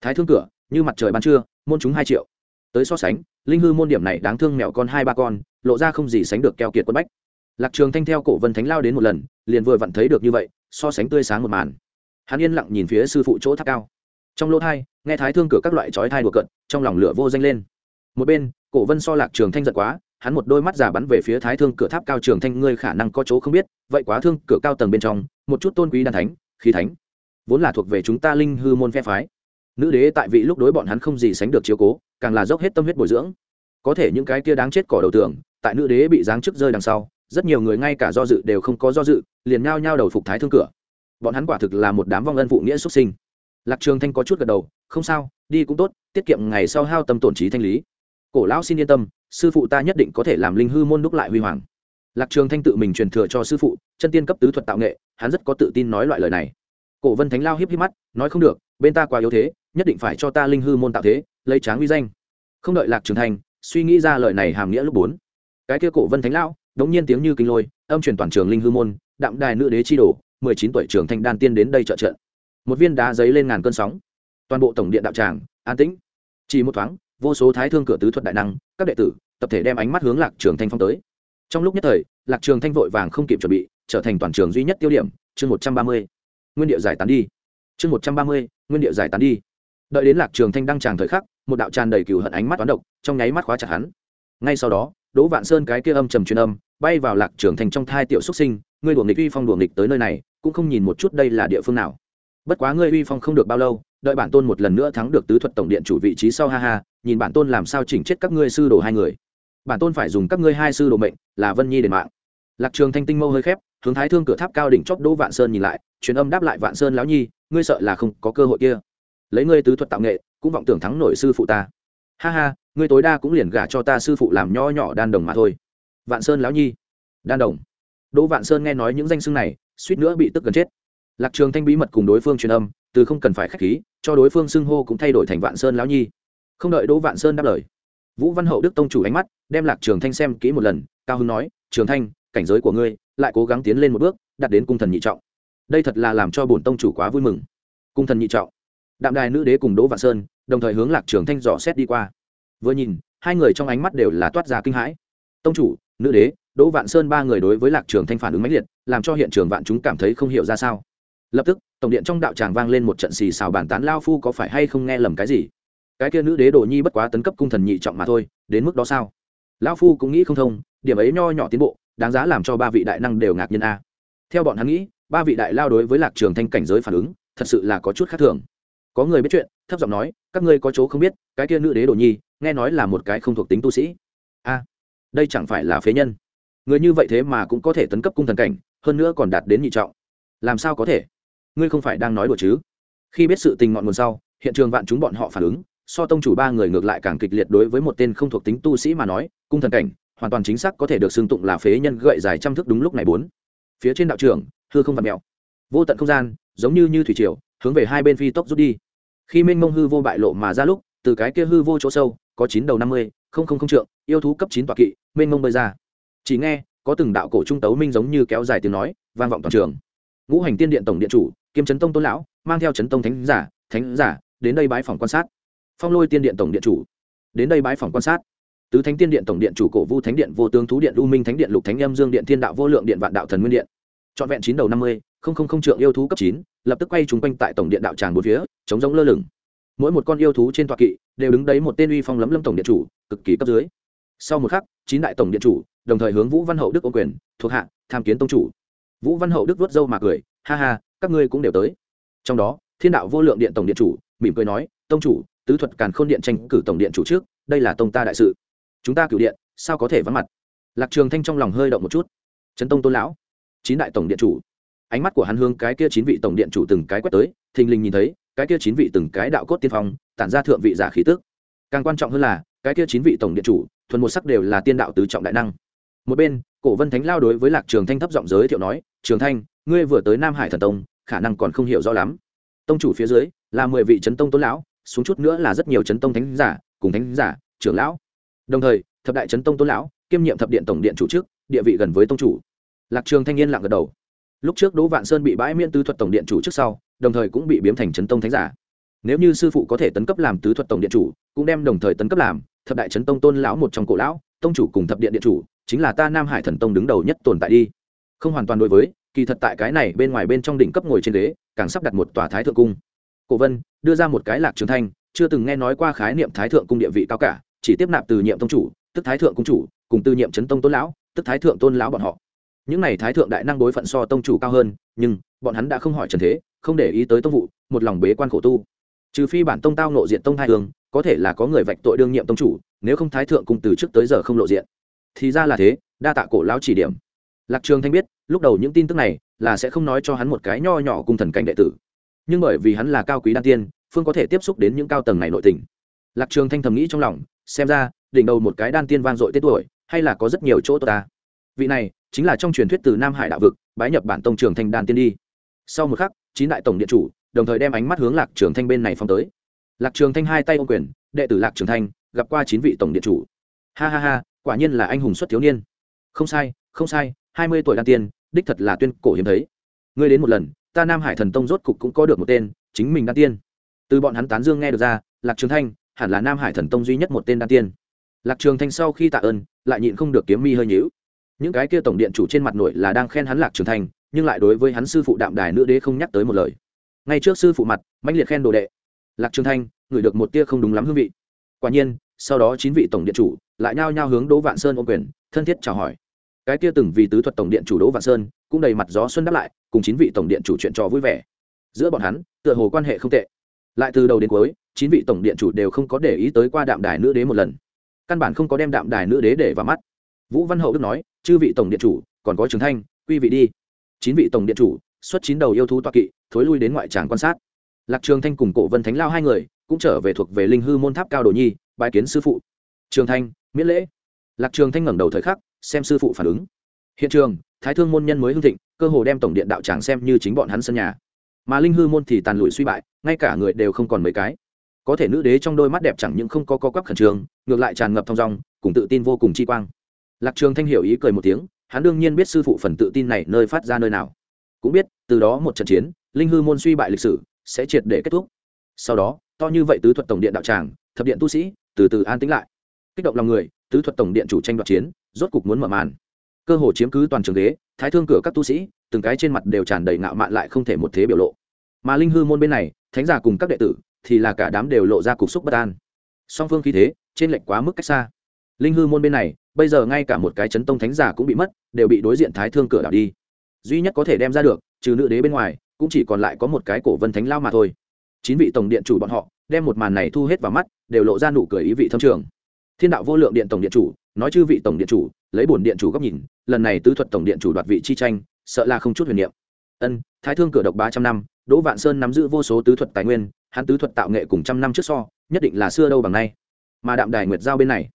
Speaker 1: Thái thương cửa, như mặt trời ban trưa, môn chúng hai triệu. Tới so sánh, linh hư môn điểm này đáng thương mẹo con hai ba con, lộ ra không gì sánh được keo kiệt quân bách lạc trường thanh theo cổ vân thánh lao đến một lần, liền vừa vặn thấy được như vậy, so sánh tươi sáng một màn. Hắn yên lặng nhìn phía sư phụ chỗ tháp cao. Trong lỗ thai, nghe thái thương cửa các loại chói thai đùa cận trong lòng lửa vô danh lên. Một bên, cổ vân so lạc trường thanh giật quá, hắn một đôi mắt giả bắn về phía thái thương cửa tháp cao trường thanh, ngươi khả năng có chỗ không biết, vậy quá thương cửa cao tầng bên trong, một chút tôn quý đàn thánh, khí thánh, vốn là thuộc về chúng ta linh hư môn phe phái. Nữ đế tại vị lúc đối bọn hắn không gì sánh được chiếu cố, càng là dốc hết tâm huyết bồi dưỡng. Có thể những cái kia đáng chết cỏ đầu tường, tại nữ đế bị giáng chức rơi đằng sau rất nhiều người ngay cả do dự đều không có do dự, liền nhao nhao đầu phục thái thương cửa. Bọn hắn quả thực là một đám vong ân phụ nghĩa xuất sinh. Lạc trường thanh có chút gật đầu, không sao, đi cũng tốt, tiết kiệm ngày sau hao tâm tổn trí thanh lý. Cổ lão xin yên tâm, sư phụ ta nhất định có thể làm linh hư môn đúc lại huy hoàng. Lạc trường thanh tự mình truyền thừa cho sư phụ, chân tiên cấp tứ thuật tạo nghệ, hắn rất có tự tin nói loại lời này. Cổ vân thánh lao hiếp hiếp mắt, nói, không được, bên ta quá yếu thế, nhất định phải cho ta linh hư môn tạo thế, lấy tráng uy danh. Không đợi lạc trường thanh suy nghĩ ra lời này hàm nghĩa lúc bốn, cái kia cổ vân thánh lão đống nhiên tiếng như kinh lôi, âm truyền toàn trường linh hư môn, đạm đài nữ đế chi đổ mười chín tuổi trường thanh đan tiên đến đây trợ trận. Một viên đá giấy lên ngàn cơn sóng. Toàn bộ tổng điện đạo tràng, an tĩnh. Chỉ một thoáng, vô số thái thương cửa tứ thuật đại năng, các đệ tử, tập thể đem ánh mắt hướng lạc trường thanh phong tới. Trong lúc nhất thời, lạc trường thanh vội vàng không kịp chuẩn bị, trở thành toàn trường duy nhất tiêu điểm, chương một trăm ba mươi. Nguyên điệu giải tán đi. Chương một trăm ba mươi, nguyên điệu giải tán đi. Đợi đến lạc trường thanh đăng tràng thời khắc, một đạo tràn đầy cừu hận ánh mắt toán độc, trong nháy mắt khóa chặt hắn. Ngay sau đó đỗ vạn sơn cái kia âm trầm truyền âm, bay vào lạc trường thành trong thai tiểu xuất sinh, ngươi đuổi nghịch uy phong đuổi nghịch tới nơi này, cũng không nhìn một chút đây là địa phương nào. Bất quá ngươi uy phong không được bao lâu, đợi bản tôn một lần nữa thắng được tứ thuật tổng điện chủ vị trí sau ha ha, nhìn bản tôn làm sao chỉnh chết các ngươi sư đồ hai người. Bản tôn phải dùng các ngươi hai sư đồ mệnh, là vân nhi đền mạng. Lạc trường thanh tinh mâu hơi khép, hướng thái thương cửa tháp cao đỉnh chóp đỗ vạn sơn nhìn lại, truyền âm đáp lại vạn sơn lão nhi, ngươi sợ là không có cơ hội kia. Lấy ngươi tứ thuật tạo nghệ, cũng vọng tưởng thắng nổi sư phụ ta ha ha, ngươi tối đa cũng liền gả cho ta sư phụ làm nho nhỏ đan đồng mà thôi. Vạn sơn lão nhi. Đan đồng. Đỗ vạn sơn nghe nói những danh xưng này, suýt nữa bị tức gần chết. Lạc trường thanh bí mật cùng đối phương truyền âm, từ không cần phải khách khí, cho đối phương xưng hô cũng thay đổi thành vạn sơn lão nhi. Không đợi đỗ vạn sơn đáp lời, vũ văn hậu đức tông chủ ánh mắt, đem lạc trường thanh xem kỹ một lần, cao hưng nói, trường thanh, cảnh giới của ngươi, lại cố gắng tiến lên một bước, đạt đến cung thần nhị trọng. Đây thật là làm cho bổn tông chủ quá vui mừng. Cung thần nhị trọng. Đạm đài nữ đế cùng đỗ vạn sơn đồng thời hướng lạc trường thanh dò xét đi qua. Vừa nhìn, hai người trong ánh mắt đều là toát ra kinh hãi. Tông chủ, nữ đế, đỗ vạn sơn ba người đối với lạc trường thanh phản ứng mãnh liệt, làm cho hiện trường vạn chúng cảm thấy không hiểu ra sao. Lập tức, tổng điện trong đạo tràng vang lên một trận xì xào bàn tán lao phu có phải hay không nghe lầm cái gì? Cái kia nữ đế đồ nhi bất quá tấn cấp cung thần nhị trọng mà thôi, đến mức đó sao? Lao phu cũng nghĩ không thông, điểm ấy nho nhỏ tiến bộ, đáng giá làm cho ba vị đại năng đều ngạc nhiên a. Theo bọn hắn nghĩ, ba vị đại lao đối với lạc trường thanh cảnh giới phản ứng, thật sự là có chút khác thường có người biết chuyện, thấp giọng nói, các ngươi có chỗ không biết, cái kia nữ đế đồ nhi, nghe nói là một cái không thuộc tính tu sĩ. A, đây chẳng phải là phế nhân. Người như vậy thế mà cũng có thể tấn cấp cung thần cảnh, hơn nữa còn đạt đến nhị trọng. Làm sao có thể? Ngươi không phải đang nói đùa chứ? Khi biết sự tình ngọn nguồn sau, hiện trường vạn chúng bọn họ phản ứng, so tông chủ ba người ngược lại càng kịch liệt đối với một tên không thuộc tính tu sĩ mà nói, cung thần cảnh, hoàn toàn chính xác có thể được xưng tụng là phế nhân gậy dài trăm thước đúng lúc này bốn. Phía trên đạo trường hư không vặt mèo vô tận không gian, giống như như thủy triều, hướng về hai bên phi tốc rút đi khi minh mông hư vô bại lộ mà ra lúc, từ cái kia hư vô chỗ sâu, có chín đầu năm mươi, không không không trượng, yêu thú cấp chín tọa kỵ minh mông bơi ra. Chỉ nghe, có từng đạo cổ trung tấu minh giống như kéo dài tiếng nói, vang vọng toàn trường. Ngũ hành tiên điện tổng điện chủ, kiêm chấn tông tôn lão, mang theo chấn tông thánh giả thánh giả, đến đây bái phòng quan sát. Phong lôi tiên điện tổng điện chủ, đến đây bái phòng quan sát. Tứ thánh tiên điện tổng điện chủ cổ vu thánh điện, vô tướng thú điện u minh thánh điện, lục thánh âm dương điện, thiên đạo vô lượng điện, vạn đạo thần nguyên điện. Trọn vẹn chín đầu năm mươi không không không trượng yêu thú cấp chín, lập tức quay chúng quanh tại tổng điện đạo tràng bốn phía, chống giống lơ lửng. Mỗi một con yêu thú trên tọa kỵ đều đứng đấy một tên uy phong lấm lâm tổng điện chủ, cực kỳ cấp dưới. Sau một khắc, chín đại tổng điện chủ, đồng thời hướng vũ văn hậu đức ô quyền, thuộc hạ, tham kiến tông chủ. Vũ văn hậu đức vớt râu mà cười, ha ha, các ngươi cũng đều tới. Trong đó, thiên đạo vô lượng điện tổng điện chủ mỉm cười nói, tông chủ, tứ thuật càn khôn điện tranh cử tổng điện chủ trước, đây là tông ta đại sự. Chúng ta cửu điện, sao có thể vắng mặt? Lạc trường thanh trong lòng hơi động một chút. Trấn tông tôn lão, chín đại tổng điện chủ ánh mắt của hắn hướng cái kia chín vị tổng điện chủ từng cái quét tới, thình lình nhìn thấy, cái kia chín vị từng cái đạo cốt tiên phong, tản ra thượng vị giả khí tức. Càng quan trọng hơn là, cái kia chín vị tổng điện chủ, thuần một sắc đều là tiên đạo tứ trọng đại năng. Một bên, cổ vân thánh lao đối với lạc trường thanh thấp giọng giới thiệu nói, trường thanh, ngươi vừa tới nam hải thần tông, khả năng còn không hiểu rõ lắm. Tông chủ phía dưới là mười vị chấn tông tôn lão, xuống chút nữa là rất nhiều chấn tông thánh giả, cùng thánh giả, trưởng lão. Đồng thời, thập đại chấn tông tôn lão, kiêm nhiệm thập điện tổng điện chủ trước, địa vị gần với tông chủ. Lạc trường thanh niên lặng gật đầu lúc trước đỗ vạn sơn bị bãi miễn tứ thuật tổng điện chủ trước sau đồng thời cũng bị biếm thành chấn tông thánh giả. Nếu như sư phụ có thể tấn cấp làm tứ thuật tổng điện chủ cũng đem đồng thời tấn cấp làm thập đại chấn tông tôn lão một trong cổ lão tông chủ cùng thập điện điện chủ chính là ta nam hải thần tông đứng đầu nhất tồn tại đi. Không hoàn toàn đối với kỳ thật tại cái này bên ngoài bên trong đỉnh cấp ngồi trên đế, càng sắp đặt một tòa thái thượng cung. Cổ vân đưa ra một cái lạc trường thanh chưa từng nghe nói qua khái niệm thái thượng cung địa vị cao cả chỉ tiếp nạp từ nhiệm tông chủ tức thái thượng cung chủ cùng từ nhiệm chấn tông tôn lão tức thái thượng tôn lão bọn họ những này thái thượng đại năng đối phận so tông chủ cao hơn, nhưng bọn hắn đã không hỏi trần thế, không để ý tới tông vụ, một lòng bế quan khổ tu. Trừ phi bản tông tao nộ diện tông hai hướng có thể là có người vạch tội đương nhiệm tông chủ, nếu không thái thượng cùng từ trước tới giờ không lộ diện. Thì ra là thế, đa tạ cổ lão chỉ điểm. Lạc trường thanh biết, lúc đầu những tin tức này là sẽ không nói cho hắn một cái nho nhỏ cung thần cảnh đệ tử. Nhưng bởi vì hắn là cao quý đan tiên, phương có thể tiếp xúc đến những cao tầng này nội tình. Lạc trường thanh thầm nghĩ trong lòng, xem ra, đỉnh đầu một cái đan tiên vang dội tết tuổi, hay là có rất nhiều chỗ tốt ta vị này chính là trong truyền thuyết từ nam hải đạo vực, bái nhập bản tông trường thanh đan tiên đi. Sau một khắc, chín đại tổng điện chủ đồng thời đem ánh mắt hướng lạc trường thanh bên này phong tới. Lạc trường thanh hai tay ô quyền, đệ tử lạc trường thanh, gặp qua chín vị tổng điện chủ. Ha ha ha, quả nhiên là anh hùng xuất thiếu niên. Không sai không sai, hai mươi tuổi đan tiên, đích thật là tuyên cổ hiếm thấy. Ngươi đến một lần, ta nam hải thần tông rốt cục cũng có được một tên, chính mình đan tiên. Từ bọn hắn tán dương nghe được ra, lạc trường thanh hẳn là nam hải thần tông duy nhất một tên đan tiên. Lạc trường thanh sau khi tạ ơn, lại nhịn không được kiếm mi hơi nhíu những cái kia tổng điện chủ trên mặt nội là đang khen hắn lạc trường thanh nhưng lại đối với hắn sư phụ đạm đài nữ đế không nhắc tới một lời. Ngay trước sư phụ mặt, mãnh liệt khen đồ đệ. Lạc trường thanh ngửi được một tia không đúng lắm hương vị. Quả nhiên, sau đó chín vị tổng điện chủ lại nhao nhao hướng đỗ vạn sơn ôm quyền, thân thiết chào hỏi. Cái kia từng vì tứ thuật tổng điện chủ đỗ vạn sơn cũng đầy mặt gió xuân đáp lại, cùng chín vị tổng điện chủ chuyện trò vui vẻ. Giữa bọn hắn, tựa hồ quan hệ không tệ. Lại từ đầu đến cuối, chín vị tổng điện chủ đều không có để ý tới qua đạm đài nữ đế một lần. Căn bản không có đem đạm đài nữ đế để vào mắt. Vũ văn hậu đức nói chư vị tổng điện chủ, còn có trường thanh quy vị đi. Chín vị tổng điện chủ, xuất chín đầu yêu thú toa kỵ, thối lui đến ngoại tràng quan sát. Lạc trường thanh cùng cổ vân thánh lao hai người, cũng trở về thuộc về linh hư môn tháp cao đồ nhi bài kiến sư phụ. Trường thanh, miễn lễ. Lạc trường thanh ngẩng đầu thời khắc, xem sư phụ phản ứng. Hiện trường, thái thương môn nhân mới hưng thịnh, cơ hồ đem tổng điện đạo tràng xem như chính bọn hắn sân nhà. Mà linh hư môn thì tàn lụi suy bại, ngay cả người đều không còn mấy cái. Có thể nữ đế trong đôi mắt đẹp chẳng những không có co quắp khẩn trương, ngược lại tràn ngập thong dong, cùng tự tin vô cùng chi quang lạc trường thanh hiểu ý cười một tiếng, hắn đương nhiên biết sư phụ phần tự tin này nơi phát ra nơi nào. Cũng biết, từ đó một trận chiến, linh hư môn suy bại lịch sử, sẽ triệt để kết thúc. Sau đó, to như vậy tứ thuật tổng điện đạo tràng, thập điện tu sĩ, từ từ an tĩnh lại. Kích động lòng người, tứ thuật tổng điện chủ tranh đoạt chiến, rốt cục muốn mở màn. Cơ hồ chiếm cứ toàn trường ghế, thái thương cửa các tu sĩ, từng cái trên mặt đều tràn đầy ngạo mạn lại không thể một thế biểu lộ. Mà linh hư môn bên này, thánh giả cùng các đệ tử, thì là cả đám đều lộ ra cục xúc bất an. Song phương khí thế, trên lệnh quá mức cách xa. Linh hư môn bên này bây giờ ngay cả một cái chấn tông thánh giả cũng bị mất, đều bị đối diện thái thương cửa đảo đi. Duy nhất có thể đem ra được, trừ nữ đế bên ngoài, cũng chỉ còn lại có một cái cổ vân thánh lao mà thôi. Chín vị tổng điện chủ bọn họ, đem một màn này thu hết vào mắt, đều lộ ra nụ cười ý vị thâm trường. Thiên đạo vô lượng điện tổng điện chủ, nói chư vị tổng điện chủ, lấy bổn điện chủ góc nhìn, lần này tứ thuật tổng điện chủ đoạt vị chi tranh, sợ là không chút huyền niệm. Ân, thái thương cửa độc ba trăm năm, đỗ vạn sơn nắm giữ vô số tứ thuật tài nguyên, hắn tứ thuật tạo nghệ cùng trăm năm trước so, nhất định là xưa đâu bằng nay. Mà đạm đài nguyệt giao bên này.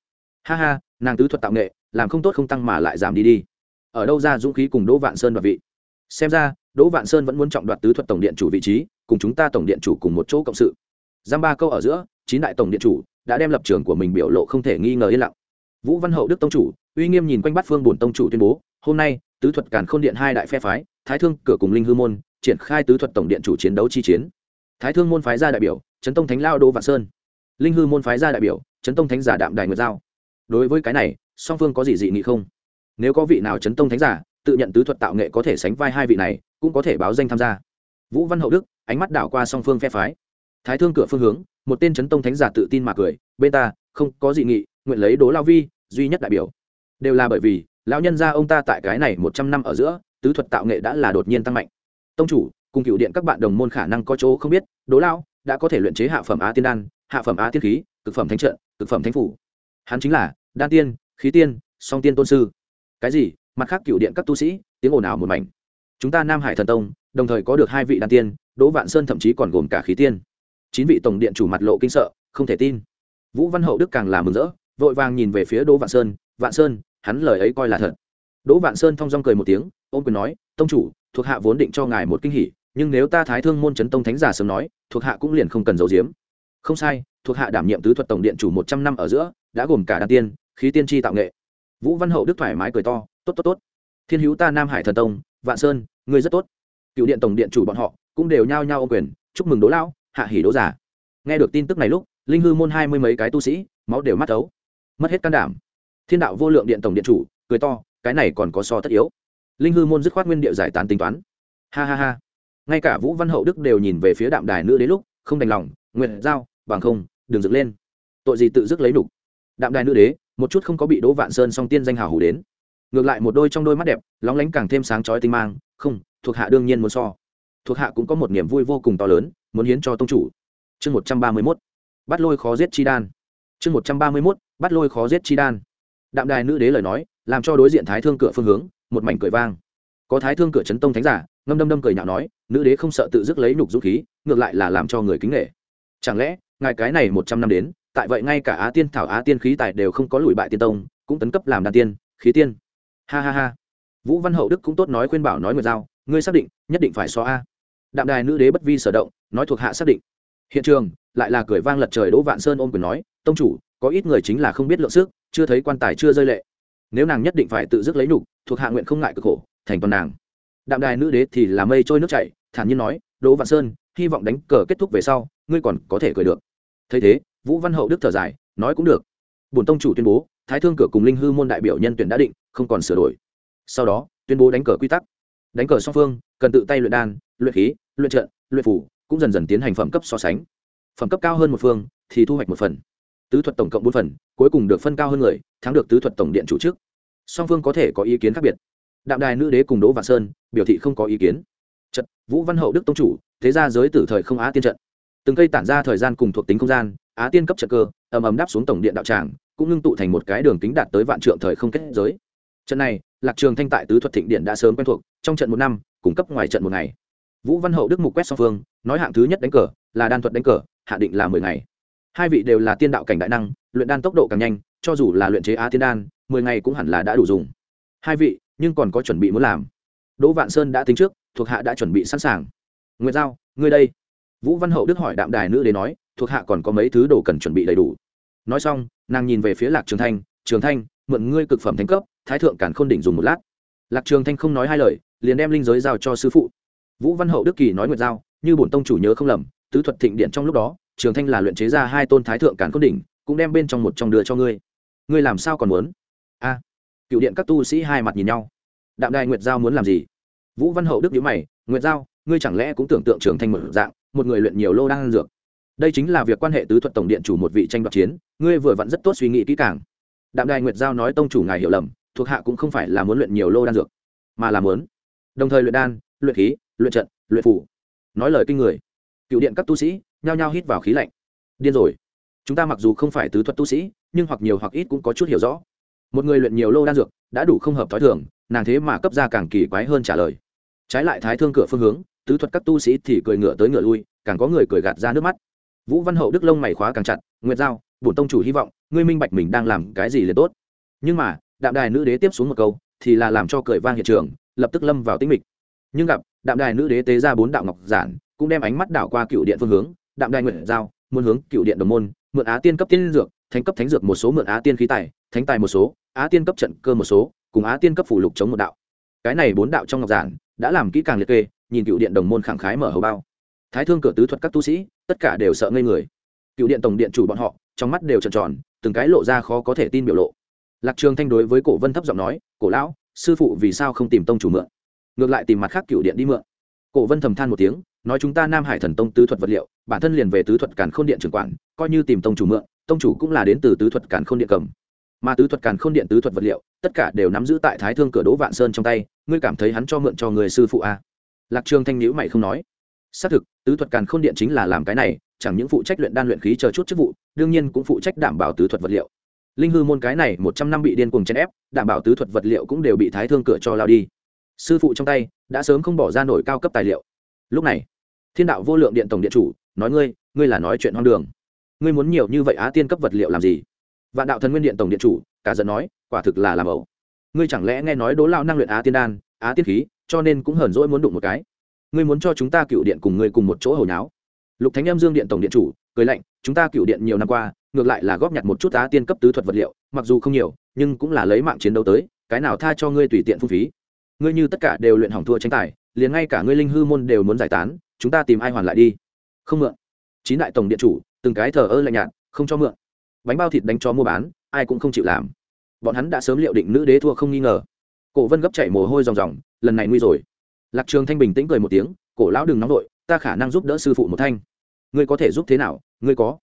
Speaker 1: Ha ha nàng tứ thuật tạo nghệ, làm không tốt không tăng mà lại giảm đi đi. Ở đâu ra dũng khí cùng đỗ vạn sơn đoạt vị? Xem ra, đỗ vạn sơn vẫn muốn trọng đoạt tứ thuật tổng điện chủ vị trí, cùng chúng ta tổng điện chủ cùng một chỗ cộng sự. Giam ba câu ở giữa, chín đại tổng điện chủ đã đem lập trường của mình biểu lộ không thể nghi ngờ yên lặng. Vũ văn hậu đức tông chủ, uy nghiêm nhìn quanh bát phương bổn tông chủ tuyên bố, hôm nay, tứ thuật càn khôn điện hai đại phe phái, thái thương, cửa cùng linh hư môn, triển khai tứ thuật tổng điện chủ chiến đấu chi chiến. Thái thương môn phái ra đại biểu, trấn tông thánh lao đô vạn sơn. Linh hư môn phái ra đại biểu, trấn tông thánh giả đạm đài nguyệt giao đối với cái này, song phương có gì dị nghị không? Nếu có vị nào chấn tông thánh giả, tự nhận tứ thuật tạo nghệ có thể sánh vai hai vị này, cũng có thể báo danh tham gia. Vũ văn hậu đức, ánh mắt đảo qua song phương phe phái. Thái thương cửa phương hướng, một tên chấn tông thánh giả tự tin mà cười, bên ta, không có dị nghị, nguyện lấy đố lao vi, duy nhất đại biểu. Đều là bởi vì, lão nhân gia ông ta tại cái này một trăm năm ở giữa, tứ thuật tạo nghệ đã là đột nhiên tăng mạnh. Tông chủ, cùng cựu điện các bạn đồng môn khả năng có chỗ không biết đố lao đã có thể luyện chế hạ phẩm á tiên đan, hạ phẩm á tiên khí, cực phẩm thánh trận, cực phẩm thánh phủ. Hắn chính là đan tiên, khí tiên, song tiên tôn sư. Cái gì? Mặt khác cựu điện các tu sĩ, tiếng ồn ào một mảnh. Chúng ta nam hải thần tông, đồng thời có được hai vị đan tiên, đỗ vạn sơn thậm chí còn gồm cả khí tiên. Chín vị tổng điện chủ mặt lộ kinh sợ, không thể tin. Vũ văn hậu đức càng làm mừng rỡ, vội vàng nhìn về phía đỗ vạn sơn vạn sơn, hắn lời ấy coi là thật. Đỗ vạn sơn thong dong cười một tiếng ôm quyền nói, tông chủ, thuộc hạ vốn định cho ngài một kinh hỉ, nhưng nếu ta thái thương môn chấn tông thánh giả sớm nói, thuộc hạ cũng liền không cần giấu giếm. Không sai thuộc hạ đảm nhiệm tứ thuật tổng điện chủ một trăm năm ở giữa, đã gồm cả đan tiên, khí tiên tri tạo nghệ. Vũ văn hậu đức thoải mái cười to, tốt tốt tốt. Thiên hữu ta nam hải thần tông, vạn sơn, ngươi rất tốt. Cựu điện tổng điện chủ bọn họ cũng đều nhao nhao ô quyền, chúc mừng đỗ lão, hạ hỉ đỗ giả nghe được tin tức này lúc, linh hư môn hai mươi mấy cái tu sĩ, máu đều mắt thấu mất hết can đảm. Thiên đạo vô lượng điện tổng điện chủ cười to, cái này còn có so tất yếu. Linh hư môn dứt khoát nguyên địa giải tán tính toán. Ha ha ha. Ngay cả vũ văn hậu đức đều nhìn về phía đạm đài nữ đến lúc, không đành lòng nguyện giao, bằng không đừng dựng lên. Tội gì tự dứt lấy đủ. đạm đài nữ đế, một chút không có bị đỗ vạn sơn song tiên danh hào hủ đến. Ngược lại một đôi trong đôi mắt đẹp, lóng lánh càng thêm sáng chói tinh mang, không, thuộc hạ đương nhiên muốn so. Thuộc hạ cũng có một niềm vui vô cùng to lớn, muốn hiến cho tông chủ. Chương một trăm ba mươi mốt. Bắt lôi khó giết chi đan. Chương một trăm ba mươi mốt. Bắt lôi khó giết chi đan. Đạm đài nữ đế lời nói, làm cho đối diện thái thương cửa phương hướng, một mảnh cười vang. Có thái thương cửa chấn tông thánh giả, ngâm đâm đâm cười nhạo nói, nữ đế không sợ tự dứt lấy nhục dũng khí, ngược lại là làm cho người kính nghệ chẳng lẽ ngài cái này một trăm năm đến, tại vậy ngay cả á tiên thảo, á tiên khí tài đều không có lùi bại tiên tông, cũng tấn cấp làm đan tiên, khí tiên. Ha ha ha. Vũ văn hậu đức cũng tốt nói khuyên bảo nói nguyệt giao, ngươi xác định, nhất định phải xóa a. Đạm đài nữ đế bất vi sở động, nói thuộc hạ xác định. Hiện trường, lại là cười vang lật trời đỗ vạn sơn ôm quyền nói, tông chủ, có ít người chính là không biết lượng sức, chưa thấy quan tài chưa rơi lệ. Nếu nàng nhất định phải tự dứt lấy nhục, thuộc hạ nguyện không ngại cực khổ, thành toàn nàng. Đạm đài nữ đế thì là mây trôi nước chảy, thản nhiên nói, đỗ vạn sơn, hy vọng đánh cờ kết thúc về sau, ngươi còn có thể cười được thấy thế, vũ văn hậu đức thở dài, nói cũng được. Bổn tông chủ tuyên bố, thái thương cửa cùng linh hư môn đại biểu nhân tuyển đã định, không còn sửa đổi. Sau đó, tuyên bố đánh cờ quy tắc. Đánh cờ song phương, cần tự tay luyện đan, luyện khí, luyện trận, luyện phủ, cũng dần dần tiến hành phẩm cấp so sánh. Phẩm cấp cao hơn một phương, thì thu hoạch một phần. Tứ thuật tổng cộng bốn phần, cuối cùng được phân cao hơn người, thắng được tứ thuật tổng điện chủ chức song phương có thể có ý kiến khác biệt. Đạm đài nữ đế cùng đỗ vạn sơn, biểu thị không có ý kiến. Trận vũ văn hậu đức tông chủ, thế ra giới tử thời không á tiên trận từng cây tản ra thời gian cùng thuộc tính không gian, á tiên cấp trợ cơ, ầm ầm đáp xuống tổng điện đạo tràng, cũng ngưng tụ thành một cái đường kính đạt tới vạn trượng thời không kết giới. Trận này, lạc trường thanh tại tứ thuật thịnh điện đã sớm quen thuộc, trong trận một năm cung cấp ngoài trận một ngày. Vũ văn hậu đức mục quét song phương, nói hạng thứ nhất đánh cờ, là đan thuật đánh cờ, hạ định là mười ngày. Hai vị đều là tiên đạo cảnh đại năng, luyện đan tốc độ càng nhanh, cho dù là luyện chế á tiên đan, mười ngày cũng hẳn là đã đủ dùng. Hai vị, nhưng còn có chuẩn bị muốn làm. Đỗ vạn sơn đã tính trước, thuộc hạ đã chuẩn bị sẵn sàng. Nguyệt giao, ngươi đây vũ văn hậu đức hỏi đạm đài nữ để nói, thuộc hạ còn có mấy thứ đồ cần chuẩn bị đầy đủ. Nói xong, nàng nhìn về phía lạc trường thanh trường thanh, mượn ngươi cực phẩm thánh cấp, thái thượng càn khôn đỉnh dùng một lát. Lạc trường thanh không nói hai lời, liền đem linh giới giao cho sư phụ. Vũ văn hậu đức kỳ nói nguyệt giao, như bổn tông chủ nhớ không lầm, tứ thuật thịnh điện trong lúc đó, trường thanh là luyện chế ra hai tôn thái thượng càn khôn đỉnh, cũng đem bên trong một trong đưa cho ngươi. Ngươi làm sao còn muốn? A, cựu điện các tu sĩ hai mặt nhìn nhau. Đạm đài nguyệt giao muốn làm gì? Vũ văn hậu đức nhíu mày, nguyệt giao ngươi chẳng lẽ cũng tưởng tượng trưởng thành một dạng, một người luyện nhiều lô đang dược? Đây chính là việc quan hệ tứ thuật tổng điện chủ một vị tranh đoạt chiến, ngươi vừa vặn rất tốt suy nghĩ kỹ càng. Đạm đài nguyệt giao nói tông chủ ngài hiểu lầm, thuộc hạ cũng không phải là muốn luyện nhiều lô đan dược, mà là muốn đồng thời luyện đan, luyện khí, luyện trận, luyện phủ nói lời kinh người. Cựu điện các tu sĩ nhao nhao hít vào khí lạnh. Điên rồi. Chúng ta mặc dù không phải tứ thuật tu sĩ, nhưng hoặc nhiều hoặc ít cũng có chút hiểu rõ. Một người luyện nhiều lô đan dược đã đủ không hợp t h ó i thường, nàng thế mà cấp ra càng kỳ quái hơn trả lời. Trái lại thái thương cửa phương hướng tứ thuật các tu sĩ thì cười ngựa tới ngựa lui, càng có người cười gạt ra nước mắt. Vũ văn hậu đức lông mày khóa càng chặt, nguyệt giao, bổn tông chủ hy vọng, ngươi minh bạch mình đang làm cái gì liền tốt. Nhưng mà, đạm đài nữ đế tiếp xuống một câu, thì là làm cho cười vang hiện trường, lập tức lâm vào tĩnh mịch. Nhưng gặp, đạm đài nữ đế tế ra bốn đạo ngọc giản, cũng đem ánh mắt đảo qua cựu điện phương hướng, đạm đài nguyện giao, muốn hướng cựu điện đồng môn, mượn á tiên cấp tiên dược, thánh cấp thánh dược một số mượn á tiên khí tài, thánh tài một số, á tiên cấp trận cơ một số, cùng á tiên cấp phủ lục chống một đạo cái này bốn đạo trong ngọc giản đã làm kỹ càng liệt kê, nhìn cựu điện đồng môn khẳng khái mở hầu bao. Thái thương cửa tứ thuật các tu sĩ, tất cả đều sợ ngây người. Cựu điện tổng điện chủ bọn họ, trong mắt đều tròn tròn, từng cái lộ ra khó có thể tin biểu lộ. Lạc trường thanh đối với cổ vân thấp giọng nói, cổ lão, sư phụ vì sao không tìm tông chủ mượn? Ngược lại tìm mặt khác cựu điện đi mượn. Cổ vân thầm than một tiếng, nói chúng ta nam hải thần tông tứ thuật vật liệu, bản thân liền về tứ thuật càn khôn điện trưởng quản, coi như tìm tông chủ mượn, tông chủ cũng là đến từ tứ thuật càn khôn điện cầm. Mà tứ thuật càn khôn điện tứ thuật vật liệu, tất cả đều nắm giữ tại thái thương cửa đỗ vạn sơn trong tay ngươi cảm thấy hắn cho mượn cho người sư phụ a à? lạc trường thanh nhữ mày không nói. Xác thực, tứ thuật càn khôn điện chính là làm cái này, chẳng những phụ trách luyện đan luyện khí chờ chút chức vụ, đương nhiên cũng phụ trách đảm bảo tứ thuật vật liệu. Linh hư môn cái này một trăm năm bị điên cuồng chèn ép, đảm bảo tứ thuật vật liệu cũng đều bị thái thương cửa cho lao đi. Sư phụ trong tay, đã sớm không bỏ ra nổi cao cấp tài liệu. Lúc này, thiên đạo vô lượng điện tổng điện chủ, nói ngươi ngươi là nói chuyện hoang đường. Ngươi muốn nhiều như vậy á tiên cấp vật liệu làm gì? Vạn đạo thần nguyên điện tổng điện chủ, cả giận nói, quả thực là làm ẩu ngươi chẳng lẽ nghe nói đố lao năng luyện á tiên đan, á tiên khí, cho nên cũng hờn dỗi muốn đụng một cái. Ngươi muốn cho chúng ta cựu điện cùng ngươi cùng một chỗ hồi nháo. Lục thánh âm dương điện tổng điện chủ, cười lạnh, chúng ta cựu điện nhiều năm qua, ngược lại là góp nhặt một chút á tiên cấp tứ thuật vật liệu, mặc dù không nhiều, nhưng cũng là lấy mạng chiến đấu tới, cái nào tha cho ngươi tùy tiện phung phí. Ngươi như tất cả đều luyện hỏng thua tranh tài, liền ngay cả ngươi linh hư môn đều muốn giải tán, chúng ta tìm ai hoàn lại đi? Không mượn. Chín đại tổng điện chủ, từng cái thờ ơ lạnh nhạt, không cho mượn. Bánh bao thịt đánh cho mua bán, ai cũng không chịu làm bọn hắn đã sớm liệu định nữ đế thua không nghi ngờ. Cổ vân gấp chạy mồ hôi ròng ròng, lần này nguy rồi. Lạc trường thanh bình tĩnh cười một tiếng, cổ lão đừng nóng vội, ta khả năng giúp đỡ sư phụ một thanh. Ngươi có thể giúp thế nào? Ngươi có.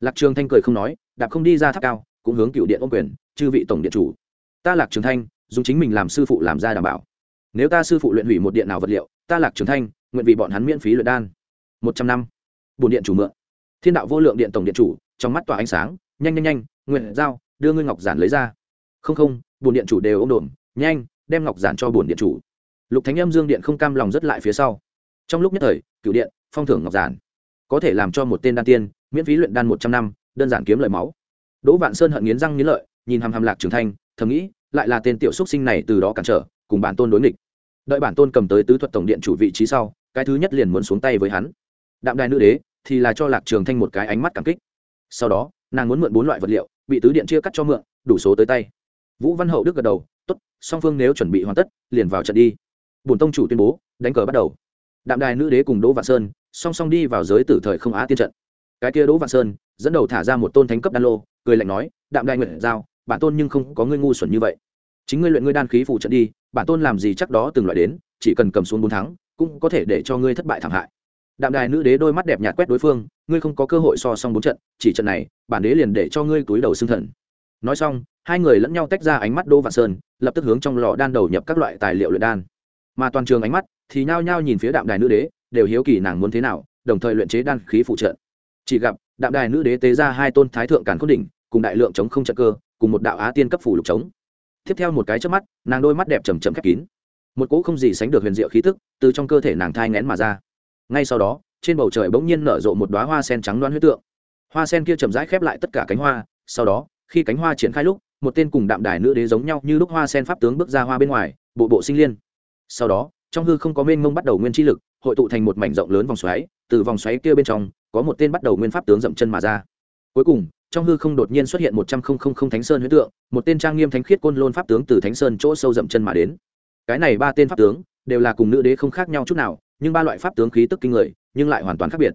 Speaker 1: Lạc trường thanh cười không nói, đạp không đi ra tháp cao, cũng hướng cựu điện ôm quyền, chư vị tổng điện chủ, ta lạc trường thanh, dùng chính mình làm sư phụ làm ra đảm bảo. Nếu ta sư phụ luyện hủy một điện nào vật liệu, ta lạc trường thanh, nguyện vì bọn hắn miễn phí luyện đan. Một trăm năm, bổn điện chủ mượn. Thiên đạo vô lượng điện tổng điện chủ, trong mắt tỏa ánh sáng, nhanh nhanh nhanh, nguyện giao, đưa ngươi ngọc giản lấy ra không không, bổn điện chủ đều ôm đồn nhanh, đem ngọc giản cho bổn điện chủ. Lục thánh âm dương điện không cam lòng rất lại phía sau. Trong lúc nhất thời cựu điện, phong thưởng ngọc giản. Có thể làm cho một tên đan tiên, miễn phí luyện đan một trăm năm, đơn giản kiếm lời máu. Đỗ vạn sơn hận nghiến răng nghiến lợi, nhìn hàm hàm lạc trường thanh thầm nghĩ, lại là tên tiểu xúc sinh này từ đó cản trở, cùng bản tôn đối nghịch. Đợi bản tôn cầm tới tứ thuật tổng điện chủ vị trí sau, cái thứ nhất liền muốn xuống tay với hắn. Đạm đài nữ đế, thì là cho lạc trường thanh một cái ánh mắt cảm kích. Sau đó, nàng muốn mượn bốn loại vật liệu, bị tứ điện chia cắt cho mượn, đủ số tới tay vũ văn hậu đức gật đầu, tốt, song phương nếu chuẩn bị hoàn tất, liền vào trận đi. Bổn tông chủ tuyên bố, đánh cờ bắt đầu. Đạm đài nữ đế cùng đỗ vạn sơn, song song đi vào giới tử thời không á tiên trận. Cái kia đỗ vạn sơn, dẫn đầu thả ra một tôn thánh cấp đan lô, cười lạnh nói, đạm đài nguyện giao, bản tôn nhưng không có ngươi ngu xuẩn như vậy. Chính ngươi luyện ngươi đan khí phụ trận đi, bản tôn làm gì chắc đó từng loại đến, chỉ cần cầm xuống bốn tháng cũng có thể để cho ngươi thất bại thảm hại. Đạm đài nữ đế đôi mắt đẹp nhạt quét đối phương, ngươi không có cơ hội so xong bốn trận, chỉ trận này, bản đế liền để cho ngươi túi đầu xương thần nói xong, hai người lẫn nhau tách ra ánh mắt đỗ vạn sơn, lập tức hướng trong lò đan đầu nhập các loại tài liệu luyện đan. Mà toàn trường ánh mắt thì nhao nhao nhìn phía đạm đài nữ đế, đều hiếu kỳ nàng muốn thế nào, đồng thời luyện chế đan khí phụ trợ. Chỉ gặp, đạm đài nữ đế tế ra hai tôn thái thượng càn khôn đỉnh, cùng đại lượng chống không trận cơ, cùng một đạo á tiên cấp phủ lục chống. Tiếp theo một cái trước mắt, nàng đôi mắt đẹp chầm chầm khép kín. Một cỗ không gì sánh được huyền diệu khí tức từ trong cơ thể nàng thai ngén mà ra. Ngay sau đó, trên bầu trời bỗng nhiên nở rộ một đoá hoa sen trắng đoan huyết tượng. Hoa sen kia chậm rãi khép lại tất cả cánh hoa, sau đó khi cánh hoa triển khai lúc một tên cùng đạm đài nữ đế giống nhau như lúc hoa sen pháp tướng bước ra hoa bên ngoài bộ bộ sinh liên. Sau đó trong hư không có mênh mông bắt đầu nguyên chi lực hội tụ thành một mảnh rộng lớn vòng xoáy từ vòng xoáy kia bên trong có một tên bắt đầu nguyên pháp tướng dậm chân mà ra. Cuối cùng trong hư không đột nhiên xuất hiện một trăm không không không thánh sơn huyết tượng một tên trang nghiêm thánh khiết côn lôn pháp tướng từ thánh sơn chỗ sâu dậm chân mà đến. Cái này ba tên pháp tướng đều là cùng nữ đế không khác nhau chút nào nhưng ba loại pháp tướng khí tức kinh người nhưng lại hoàn toàn khác biệt.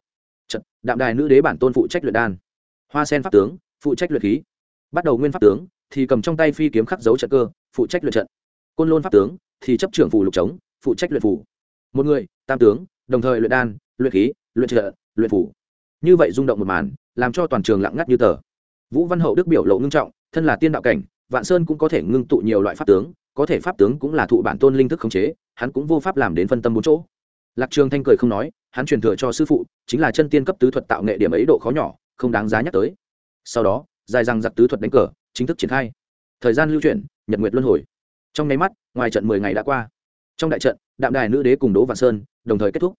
Speaker 1: Trận, đạm đài nữ đế bản tôn phụ trách luyện đan. Hoa sen pháp tướng phụ trách luyện khí bắt đầu nguyên pháp tướng, thì cầm trong tay phi kiếm khắc dấu trận cơ, phụ trách luyện trận. Côn lôn pháp tướng, thì chấp trưởng phủ lục trống, phụ trách luyện phủ. Một người, tam tướng, đồng thời luyện đan, luyện khí, luyện trợ, luyện phủ. Như vậy rung động một màn, làm cho toàn trường lặng ngắt như tờ. Vũ văn hậu đức biểu lộ ngưng trọng, thân là tiên đạo cảnh, vạn sơn cũng có thể ngưng tụ nhiều loại pháp tướng, có thể pháp tướng cũng là thụ bản tôn linh thức khống chế, hắn cũng vô pháp làm đến phân tâm bốn chỗ. Lạc trường thanh cười không nói, hắn truyền thừa cho sư phụ, chính là chân tiên cấp tứ thuật tạo nghệ điểm ấy độ khó nhỏ, không đáng giá nhắc tới. Sau đó dài răng giặc tứ thuật đánh cờ, chính thức triển khai. Thời gian lưu chuyển, nhật nguyệt luân hồi. Trong nháy mắt, ngoài trận mười ngày đã qua. Trong đại trận, đạm đài nữ đế cùng đỗ vạn sơn đồng thời kết thúc.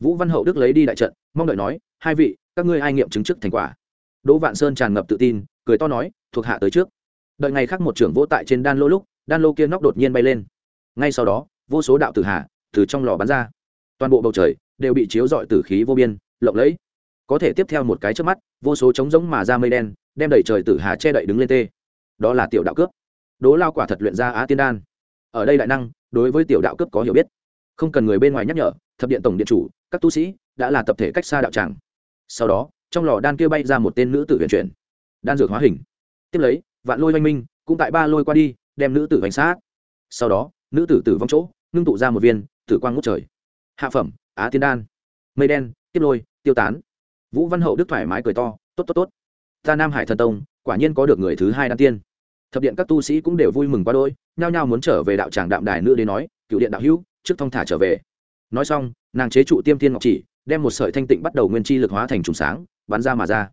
Speaker 1: Vũ văn hậu đức lấy đi đại trận, mong đợi nói, hai vị, các ngươi ai nghiệm chứng chức thành quả? Đỗ vạn sơn tràn ngập tự tin, cười to nói, thuộc hạ tới trước. Đợi ngày khác một trưởng vỗ tại trên đan lô lúc, đan lô kia nóc đột nhiên bay lên. Ngay sau đó, vô số đạo tử hạ từ trong lò bắn ra. Toàn bộ bầu trời đều bị chiếu rọi tử khí vô biên, lộng lẫy. Có thể tiếp theo một cái trước mắt, vô số trống giống mà ra mây đen đem đẩy trời tử hà che đậy đứng lên tê. Đó là tiểu đạo cướp. Đố lao quả thật luyện ra á tiên đan. Ở đây đại năng, đối với tiểu đạo cướp có hiểu biết. Không cần người bên ngoài nhắc nhở, thập điện tổng điện chủ, các tu sĩ, đã là tập thể cách xa đạo tràng. Sau đó, trong lò đan kia bay ra một tên nữ tử huyền chuyển. Đan dược hóa hình. Tiếp lấy, vạn lôi oanh minh, cũng tại ba lôi qua đi, đem nữ tử hành sát. Sau đó, nữ tử tử vong chỗ, ngưng tụ ra một viên, tử quang ngút trời. Hạ phẩm, á tiên đan. Mây đen, tiếp lôi, tiêu tán. Vũ văn hậu đức thoải mái cười to, tốt tốt tốt ta nam hải thần tông, quả nhiên có được người thứ hai đan tiên. Thập điện các tu sĩ cũng đều vui mừng quá đôi nhao nhao muốn trở về đạo tràng đạm đài nữ đến nói cựu điện đạo hữu, trước thông thả trở về. Nói xong, nàng chế trụ tiêm tiên ngọc chỉ, đem một sợi thanh tịnh bắt đầu nguyên chi lực hóa thành trùng sáng, bắn ra mà ra.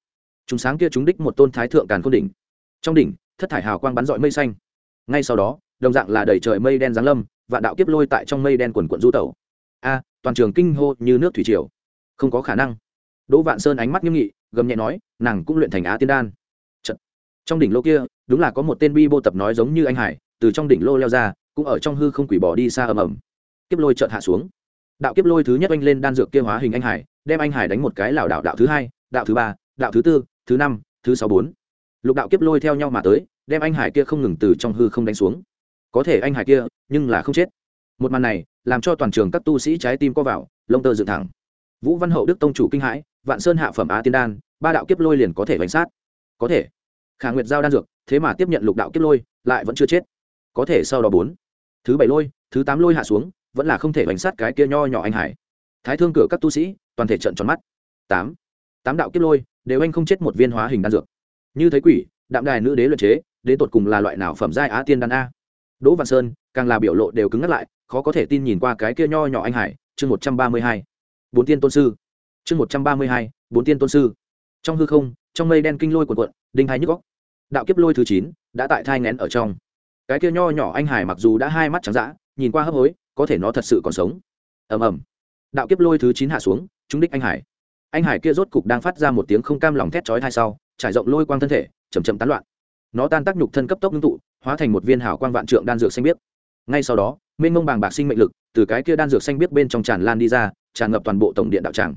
Speaker 1: Trùng sáng kia trúng đích một tôn thái thượng càn khôn đỉnh. Trong đỉnh, thất thải hào quang bắn dọi mây xanh. Ngay sau đó, đồng dạng là đẩy trời mây đen giáng lâm và đạo kiếp lôi tại trong mây đen quần quận du tẩu. A, toàn trường kinh hô như nước thủy triều. Không có khả năng. Đỗ vạn sơn ánh mắt nghiêm nghị gầm nhẹ nói, nàng cũng luyện thành á tiên đan. Chật. trong đỉnh lô kia, đúng là có một tên bi bô tập nói giống như anh hải, từ trong đỉnh lô leo ra, cũng ở trong hư không quỷ bỏ đi xa ầm ầm. Kiếp lôi chợt hạ xuống. Đạo kiếp lôi thứ nhất oanh lên đan dược kia hóa hình anh hải, đem anh hải đánh một cái lảo đạo đạo thứ hai, đạo thứ ba, đạo thứ tư, thứ năm, thứ sáu bốn. Lục đạo kiếp lôi theo nhau mà tới, đem anh hải kia không ngừng từ trong hư không đánh xuống. Có thể anh hải kia, nhưng là không chết. Một màn này, làm cho toàn trường các tu sĩ trái tim co vào, lông tơ dựng thẳng. Vũ văn hậu đức tông chủ kinh hãi vạn sơn hạ phẩm á tiên đan, ba đạo kiếp lôi liền có thể bánh sát. Có thể. Khả nguyệt giao đan dược, thế mà tiếp nhận lục đạo kiếp lôi, lại vẫn chưa chết. Có thể sau đó bốn. Thứ bảy lôi, thứ tám lôi hạ xuống, vẫn là không thể bánh sát cái kia nho nhỏ anh hải. Thái thương cửa các tu sĩ, toàn thể trận tròn mắt. Tám. Tám đạo kiếp lôi, đều anh không chết một viên hóa hình đan dược. Như thấy quỷ, đạm đài nữ đế luật chế, đến tột cùng là loại nào phẩm giai á tiên đan a? Đỗ văn sơn, càng là biểu lộ đều cứng ngắt lại, khó có thể tin nhìn qua cái kia nho nhỏ anh hải, chương một trăm ba mươi hai. Bốn tiên tôn sư chương một trăm ba mươi hai, bốn tiên tôn sư. Trong hư không, trong mây đen kinh lôi cuộn cuộn, đinh hai nhức góc đạo kiếp lôi thứ chín đã tại thai ngén ở trong. Cái kia nho nhỏ anh hải mặc dù đã hai mắt trắng d nhìn qua hấp hối, có thể nó thật sự còn sống. Ầm ầm. Đạo kiếp lôi thứ chín hạ xuống, trúng đích anh hải. Anh hải kia rốt cục đang phát ra một tiếng không cam lòng thét chói thai sau, trải rộng lôi quang thân thể chầm chậm tán loạn. Nó tan tác nhục thân cấp tốc ngưng tụ, hóa thành một viên hảo quang vạn trượng đan dược xanh biếc. Ngay sau đó, mênh mông bàng bạc sinh mệnh lực từ cái kia đan dược xanh biếc bên trong tràn lan đi ra, tràn ngập toàn bộ tổng điện đạo tràng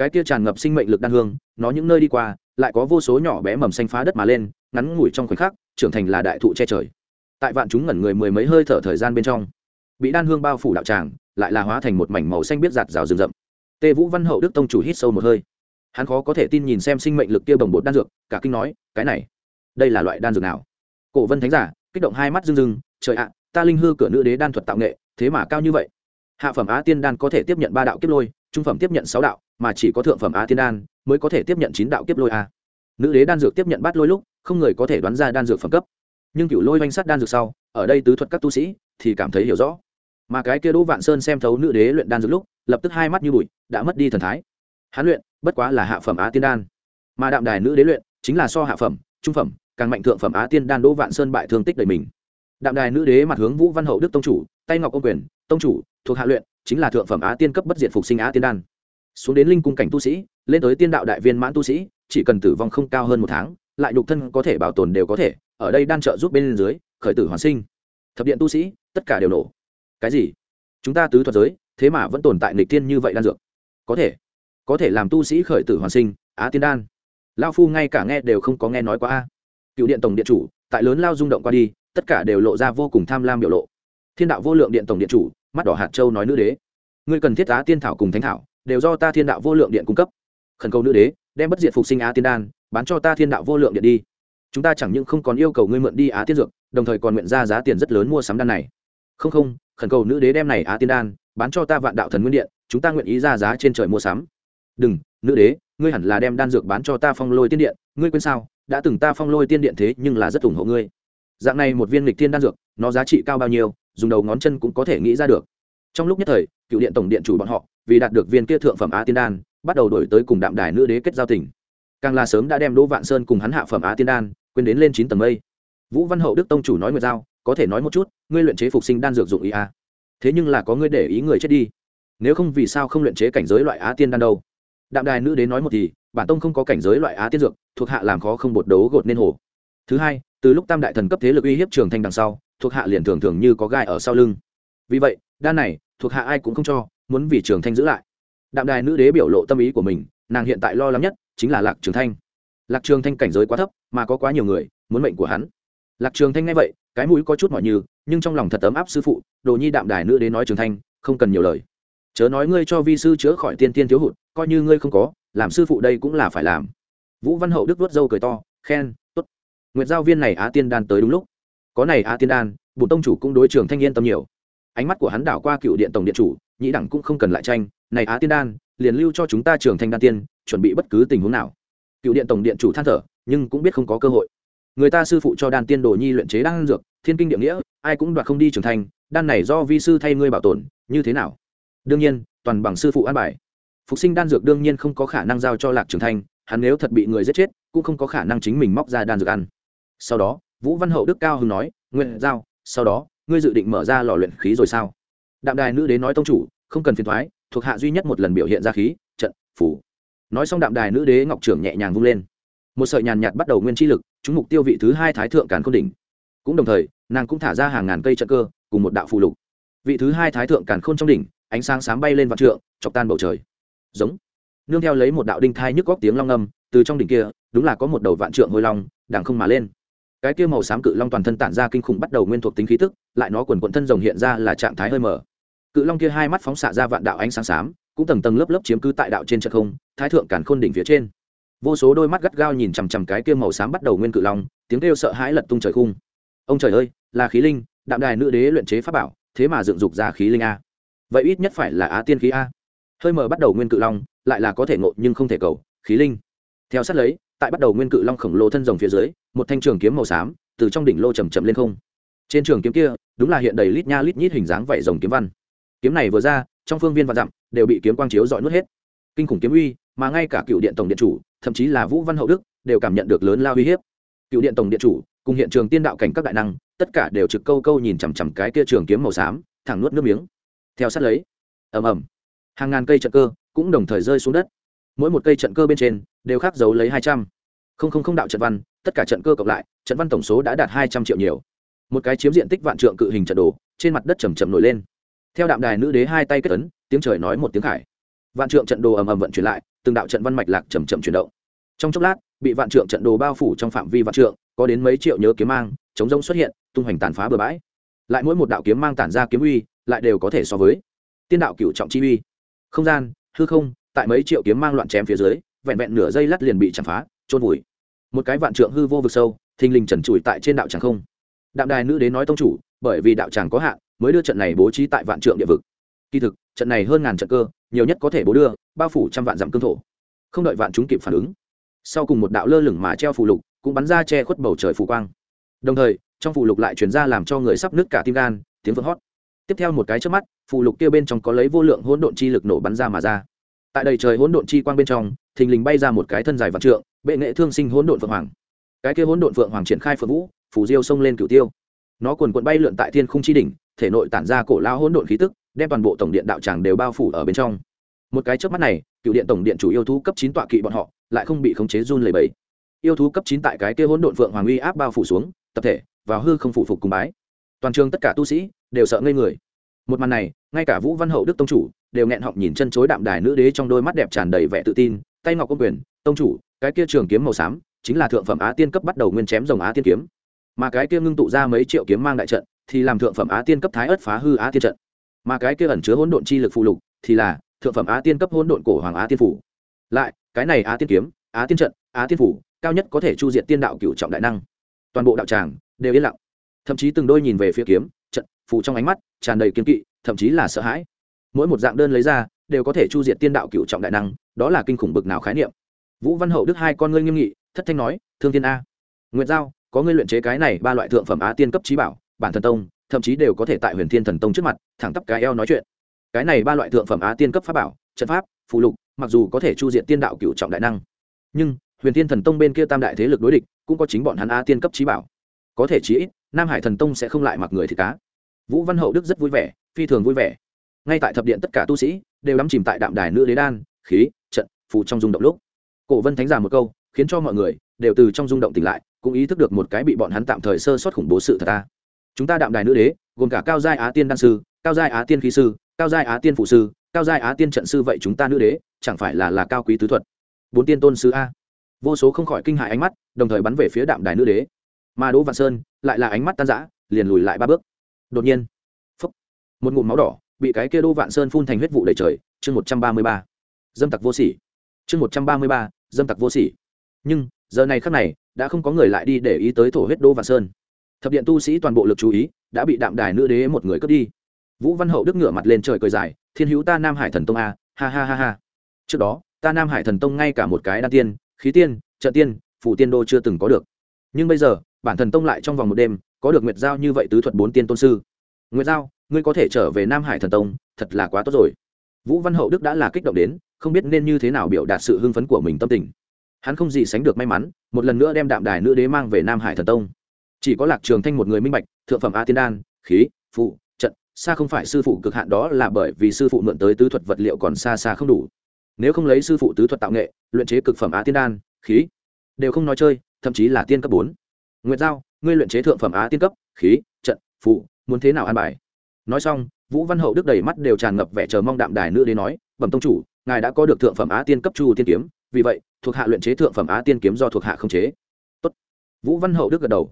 Speaker 1: cái kia tràn ngập sinh mệnh lực đan hương, nó những nơi đi qua, lại có vô số nhỏ bé mầm xanh phá đất mà lên, ngắn ngủi trong khoảnh khắc, trưởng thành là đại thụ che trời. Tại vạn chúng ngẩn người mười mấy hơi thở thời gian bên trong, bị đan hương bao phủ đạo tràng, lại là hóa thành một mảnh màu xanh biết giạt rào rừng rậm. Tê vũ văn hậu đức tông chủ hít sâu một hơi. Hắn khó có thể tin nhìn xem sinh mệnh lực kia bồng bột đan dược, cả kinh nói, cái này, đây là loại đan dược nào? Cổ vân thánh giả, kích động hai mắt rưng rưng, trời ạ, ta linh hư cửa nữ đế đan thuật tạo nghệ, thế mà cao như vậy. Hạ phẩm á tiên đan có thể tiếp nhận ba đạo kiếp lôi trung phẩm tiếp nhận sáu đạo, mà chỉ có thượng phẩm á tiên đan mới có thể tiếp nhận chín đạo kiếp lôi a. Nữ đế đan dược tiếp nhận bát lôi lúc, không người có thể đoán ra đan dược phẩm cấp. Nhưng cựu lôi oanh sắt đan dược sau, ở đây tứ thuật các tu sĩ thì cảm thấy hiểu rõ. Mà cái kia đỗ vạn sơn xem thấu nữ đế luyện đan dược lúc, lập tức hai mắt như bụi, đã mất đi thần thái. Hán luyện, bất quá là hạ phẩm á tiên đan. Mà đạm đài nữ đế luyện, chính là so hạ phẩm, trung phẩm, càng mạnh thượng phẩm á tiên đan đỗ vạn sơn bại thương tích đầy mình. Đạm đài nữ đế mặt hướng vũ văn hậu đức tông chủ, tay ngọc công quyền, tông chủ, thuộc hạ luyện chính là thượng phẩm á tiên cấp bất diệt phục sinh á tiên đan. Xuống đến linh cung cảnh tu sĩ, lên tới tiên đạo đại viên mãn tu sĩ, chỉ cần tử vong không cao hơn một tháng, lại nhục thân có thể bảo tồn đều có thể, ở đây đan trợ giúp bên dưới, khởi tử hoàn sinh. Thập điện tu sĩ, tất cả đều nổ. Cái gì? Chúng ta tứ thuật giới, thế mà vẫn tồn tại nghịch tiên như vậy đan dược. Có thể. Có thể làm tu sĩ khởi tử hoàn sinh, á tiên đan. Lao phu ngay cả nghe đều không có nghe nói qua a. Cựu điện tổng điện chủ, tại lớn lao rung động qua đi, tất cả đều lộ ra vô cùng tham lam biểu lộ. Thiên đạo vô lượng điện tổng điện chủ mắt đỏ hạt châu nói nữ đế. Ngươi cần thiết á tiên thảo cùng thánh thảo, đều do ta thiên đạo vô lượng điện cung cấp. Khẩn cầu nữ đế, đem bất diệt phục sinh á tiên đan, bán cho ta thiên đạo vô lượng điện đi. Chúng ta chẳng những không còn yêu cầu ngươi mượn đi á tiên dược, đồng thời còn nguyện ra giá tiền rất lớn mua sắm đan này. Không không, khẩn cầu nữ đế đem này á tiên đan, bán cho ta vạn đạo thần nguyên điện, chúng ta nguyện ý ra giá trên trời mua sắm. Đừng, nữ đế, ngươi hẳn là đem đan dược bán cho ta phong lôi tiên điện, ngươi quên sao, đã từng ta phong lôi tiên điện thế nhưng là rất ủng hộ ngươi. Dạng này một viên lịch tiên đan dược, nó giá trị cao bao nhiêu dùng đầu ngón chân cũng có thể nghĩ ra được. Trong lúc nhất thời, cựu điện tổng điện chủ bọn họ, vì đạt được viên kia thượng phẩm á tiên đan, bắt đầu đổi tới cùng đạm đài nữ đế kết giao tình. Càng là sớm đã đem đỗ vạn sơn cùng hắn hạ phẩm á tiên đan, quên đến lên chín tầng mây. Vũ văn hậu đức tông chủ nói nguyệt giao, có thể nói một chút, ngươi luyện chế phục sinh đan dược dụng ý a à. thế nhưng là có ngươi để ý người chết đi. Nếu không vì sao không luyện chế cảnh giới loại á tiên đan đâu? Đạm đài nữ đế nói một thì, bản tông không có cảnh giới loại á tiên dược, thuộc hạ làm khó không bột đấu gột nên hồ. Thứ hai, từ lúc tam đại thần cấp thế lực uy hiếp trường thanh đằng sau thuộc hạ liền thường thường như có gai ở sau lưng. Vì vậy, đan này, thuộc hạ ai cũng không cho, muốn vì trường thanh giữ lại. Đạm đài nữ đế biểu lộ tâm ý của mình, nàng hiện tại lo lắng nhất chính là lạc trường thanh. Lạc trường thanh cảnh giới quá thấp, mà có quá nhiều người, muốn mệnh của hắn. Lạc trường thanh nghe vậy, cái mũi có chút mọi như nhưng trong lòng thật ấm áp sư phụ, đồ nhi đạm đài nữ đế nói trường thanh, không cần nhiều lời. Chớ nói ngươi cho vi sư chữa khỏi tiên tiên thiếu hụt, coi như ngươi không có, làm sư phụ đây cũng là phải làm. Vũ văn hậu đức vớt dâu cười to, khen, tốt. Nguyệt giao viên này á tiên đan tới đúng lúc có này á tiên đan bùn tông chủ cũng đối trường thanh yên tâm nhiều. Ánh mắt của hắn đảo qua cựu điện tổng điện chủ, nhĩ đẳng cũng không cần lại tranh, này á tiên đan, liền lưu cho chúng ta trường thanh đan tiên, chuẩn bị bất cứ tình huống nào. Cựu điện tổng điện chủ than thở, nhưng cũng biết không có cơ hội. Người ta sư phụ cho đan tiên đồ nhi luyện chế đan dược, thiên kinh địa nghĩa, ai cũng đoạt không đi trưởng thành đan này do vi sư thay ngươi bảo tồn, như thế nào? Đương nhiên, toàn bằng sư phụ an bài. Phục sinh đan dược đương nhiên không có khả năng giao cho lạc trưởng thành hắn nếu thật bị người giết chết, cũng không có khả năng chính mình móc ra đan dược ăn. Sau đó vũ văn hậu đức cao hưng nói nguyện giao, sau đó, ngươi dự định mở ra lò luyện khí rồi sao? Đạm đài nữ đến nói, tông chủ, không cần phiền thoái thuộc hạ duy nhất một lần biểu hiện ra khí, trận, phủ. Nói xong đạm đài nữ đế ngọc trưởng nhẹ nhàng vung lên. Một sợi nhàn nhạt bắt đầu nguyên chi lực, chúng mục tiêu vị thứ hai thái thượng càn khôn đỉnh. Cũng đồng thời, nàng cũng thả ra hàng ngàn cây trận cơ, cùng một đạo phù lục. Vị thứ hai thái thượng càn khôn trong đỉnh, ánh sáng sáng bay lên vạn trượng, chọc tan bầu trời. Giống. Nương theo lấy một đạo đinh thai nhức góc tiếng long âm, từ trong đỉnh kia, đúng là có một đầu vạn trượng hôi long, đằng không mà lên cái kia màu xám cự long toàn thân tản ra kinh khủng bắt đầu nguyên thuộc tính khí tức, lại nó quần quận thân rồng hiện ra là trạng thái hơi mở. Cự long kia hai mắt phóng xạ ra vạn đạo ánh sáng xám, cũng tầng tầng lớp lớp chiếm cứ tại đạo trên trận không, thái thượng cản khôn đỉnh phía trên. Vô số đôi mắt gắt gao nhìn chằm chằm cái kia màu xám bắt đầu nguyên cự long, tiếng kêu sợ hãi lật tung trời khung. Ông trời ơi, là khí linh, đạm đài nữ đế luyện chế pháp bảo, thế mà dựng dục ra khí linh a. Vậy ít nhất phải là á tiên khí a. Hơi mở bắt đầu nguyên cự long, lại là có thể ngộ nhưng không thể cầu, khí linh. Theo sát lấy tại bắt đầu nguyên cự long khổng lồ thân rồng phía dưới, một thanh trường kiếm màu xám từ trong đỉnh lô chầm chậm lên không. Trên trường kiếm kia, đúng là hiện đầy lít nha lít nhít hình dáng vảy rồng kiếm văn. Kiếm này vừa ra, trong phương viên và dặm đều bị kiếm quang chiếu dọi nuốt hết. Kinh khủng kiếm uy, mà ngay cả cựu điện tổng điện chủ, thậm chí là vũ văn hậu đức, đều cảm nhận được lớn lao uy hiếp. Cựu điện tổng điện chủ, cùng hiện trường tiên đạo cảnh các đại năng, tất cả đều trực câu câu nhìn chằm chằm cái kia trường kiếm màu xám, thẳng nuốt nước miếng. Theo sát lấy, ầm ầm, hàng ngàn cây trận cơ cũng đồng thời rơi xuống đất. Mỗi một cây trận cơ bên trên đều khác giấu lấy hai trăm. Không không không đạo trận văn, tất cả trận cơ cộng lại, trận văn tổng số đã đạt hai trăm triệu nhiều. Một cái chiếm diện tích vạn trượng cự hình trận đồ, trên mặt đất chầm chậm nổi lên. Theo đạm đài nữ đế hai tay kết ấn, tiếng trời nói một tiếng khải. Vạn trượng trận đồ ầm ầm vận chuyển lại, từng đạo trận văn mạch lạc chầm chậm chuyển động. Trong chốc lát, bị vạn trượng trận đồ bao phủ trong phạm vi vạn trượng, có đến mấy triệu nhớ kiếm mang, chống rông xuất hiện, tung hoành tàn phá bừa bãi. Lại mỗi một đạo kiếm mang tản ra kiếm uy, lại đều có thể so với tiên đạo cựu trọng chi uy. Không gian, hư không, tại mấy triệu kiếm mang loạn chém phía dưới vẹn vẹn nửa giây lát liền bị chạm phá trôn vùi. Một cái vạn trượng hư vô vực sâu, thình lình trần trụi tại trên đạo tràng không. Đạm đài nữ đến nói tông chủ, bởi vì đạo tràng có hạn, mới đưa trận này bố trí tại vạn trượng địa vực. Kỳ thực, trận này hơn ngàn trận cơ, nhiều nhất có thể bố đưa, bao phủ trăm vạn dặm cương thổ. Không đợi vạn chúng kịp phản ứng, sau cùng một đạo lơ lửng mà treo phù lục, cũng bắn ra che khuất bầu trời phù quang. Đồng thời, trong phù lục lại chuyển ra làm cho người sắp nứt cả tim gan, tiếng vỡ hót tiếp theo một cái trước mắt, phù lục kia bên trong có lấy vô lượng hỗn độn chi lực nổ bắn ra mà ra tại đầy trời hỗn độn chi quang bên trong, thình lình bay ra một cái thân dài vạn trượng, bệ nghệ thương sinh hỗn độn phượng hoàng. Cái kia hỗn độn phượng hoàng triển khai phượng vũ phủ diêu xông lên cửu tiêu. Nó quần quận bay lượn tại thiên khung chi đỉnh, thể nội tản ra cổ lao hỗn độn khí tức, đem toàn bộ tổng điện đạo tràng đều bao phủ ở bên trong. Một cái trước mắt này cựu điện tổng điện chủ yêu thú cấp chín tọa kỵ bọn họ, lại không bị khống chế run lẩy bẩy. Yêu thú cấp chín tại cái kia hỗn độn phượng hoàng uy áp bao phủ xuống, tập thể, vào hư không phủ phục cùng bái. Toàn trường tất cả tu sĩ, đều sợ ngây người. Một màn này ngay cả vũ văn hậu đức tông chủ đều nghẹn họng nhìn chân chối đạm đài nữ đế trong đôi mắt đẹp tràn đầy vẻ tự tin, tay ngọc công quyền, tông chủ, cái kia trường kiếm màu xám chính là thượng phẩm á tiên cấp bắt đầu nguyên chém rồng á tiên kiếm. Mà cái kia ngưng tụ ra mấy triệu kiếm mang đại trận thì làm thượng phẩm á tiên cấp thái ớt phá hư á tiên trận. Mà cái kia ẩn chứa hỗn độn chi lực phụ lục thì là thượng phẩm á tiên cấp hỗn độn cổ hoàng á tiên phủ. Lại, cái này á tiên kiếm, á tiên trận, á tiên phủ, cao nhất có thể chu diệt tiên đạo cựu trọng đại năng. Toàn bộ đạo tràng đều yên lặng. Thậm chí từng đôi nhìn về phía kiếm, trận, phù trong ánh mắt tràn đầy kiên kỵ thậm chí là sợ hãi. Mỗi một dạng đơn lấy ra, đều có thể chu diệt tiên đạo cựu trọng đại năng, đó là kinh khủng bực nào khái niệm. Vũ văn hậu đức hai con ngươi nghiêm nghị, thất thanh nói, thương tiên a, nguyệt giao, có ngươi luyện chế cái này ba loại thượng phẩm á tiên cấp trí bảo, bản thần tông, thậm chí đều có thể tại huyền thiên thần tông trước mặt, thẳng tắp cái eo nói chuyện. Cái này ba loại thượng phẩm á tiên cấp pháp bảo, trận pháp phụ lục, mặc dù có thể chu diệt tiên đạo cựu trọng đại năng, nhưng huyền thiên thần tông bên kia tam đại thế lực đối địch, cũng có chính bọn hắn á tiên cấp trí bảo. Có thể chí ít, nam hải thần tông sẽ không lại mặc người thì cá vũ văn hậu đức rất vui vẻ, phi thường vui vẻ. Ngay tại thập điện tất cả tu sĩ đều đắm chìm tại đạm đài nữ đế đan, khí, trận, phù trong rung động lúc. Cổ vân thánh giả một câu, khiến cho mọi người đều từ trong rung động tỉnh lại, cũng ý thức được một cái bị bọn hắn tạm thời sơ sót khủng bố sự thật ta. Chúng ta đạm đài nữ đế, gồm cả cao giai á tiên đan sư, cao giai á tiên khí sư, cao giai á tiên phụ sư, cao giai á tiên trận sư vậy chúng ta nữ đế, chẳng phải là là cao quý tứ thuật. Bốn tiên tôn sư a. Vô số không khỏi kinh hại ánh mắt, đồng thời bắn về phía đạm đài nữ đế. Mà đỗ vạn sơn lại là ánh mắt tan rã, liền lùi lại ba bước đột nhiên phúc, một ngụm máu đỏ bị cái kia đô vạn sơn phun thành huyết vụ đầy trời chương một trăm ba mươi ba. Dâm tặc vô sỉ. Chương một trăm ba mươi ba dâm tặc vô sỉ. Nhưng giờ này khắc này đã không có người lại đi để ý tới thổ huyết đô vạn sơn. Thập điện tu sĩ toàn bộ lực chú ý đã bị đạm đài nữ đế một người cướp đi. Vũ văn hậu đức ngửa mặt lên trời cười dài thiên hữu ta nam hải thần tông a ha ha ha ha. Trước đó ta nam hải thần tông ngay cả một cái đan tiên khí tiên trợ tiên phủ tiên đô chưa từng có được. Nhưng bây giờ bản thần tông lại trong vòng một đêm có được nguyệt giao như vậy tứ thuật bốn tiên tôn sư. Nguyệt giao, ngươi có thể trở về nam hải thần tông, thật là quá tốt rồi. Vũ văn hậu đức đã là kích động đến, không biết nên như thế nào biểu đạt sự hưng phấn của mình tâm tình. Hắn không gì sánh được may mắn, một lần nữa đem đạm đài nữ đế mang về nam hải thần tông. Chỉ có lạc trường thanh một người minh bạch, thượng phẩm a tiên đan, khí, phụ, trận, xa không phải sư phụ cực hạn đó là bởi vì sư phụ mượn tới tứ thuật vật liệu còn xa xa không đủ. Nếu không lấy sư phụ tứ thuật tạo nghệ, luyện chế cực phẩm á tiên đan, khí, đều không nói chơi, thậm chí là tiên cấp bốn nguyệt giao, ngươi luyện chế thượng phẩm á tiên cấp, khí, trận phụ muốn thế nào an bài? Nói xong, vũ văn hậu đức đầy mắt đều tràn ngập vẻ chờ mong đạm đài nữ đến nói, bẩm tông chủ, ngài đã có được thượng phẩm á tiên cấp chu tiên kiếm, vì vậy, thuộc hạ luyện chế thượng phẩm á tiên kiếm do thuộc hạ không chế. Tốt. vũ văn hậu đức gật đầu.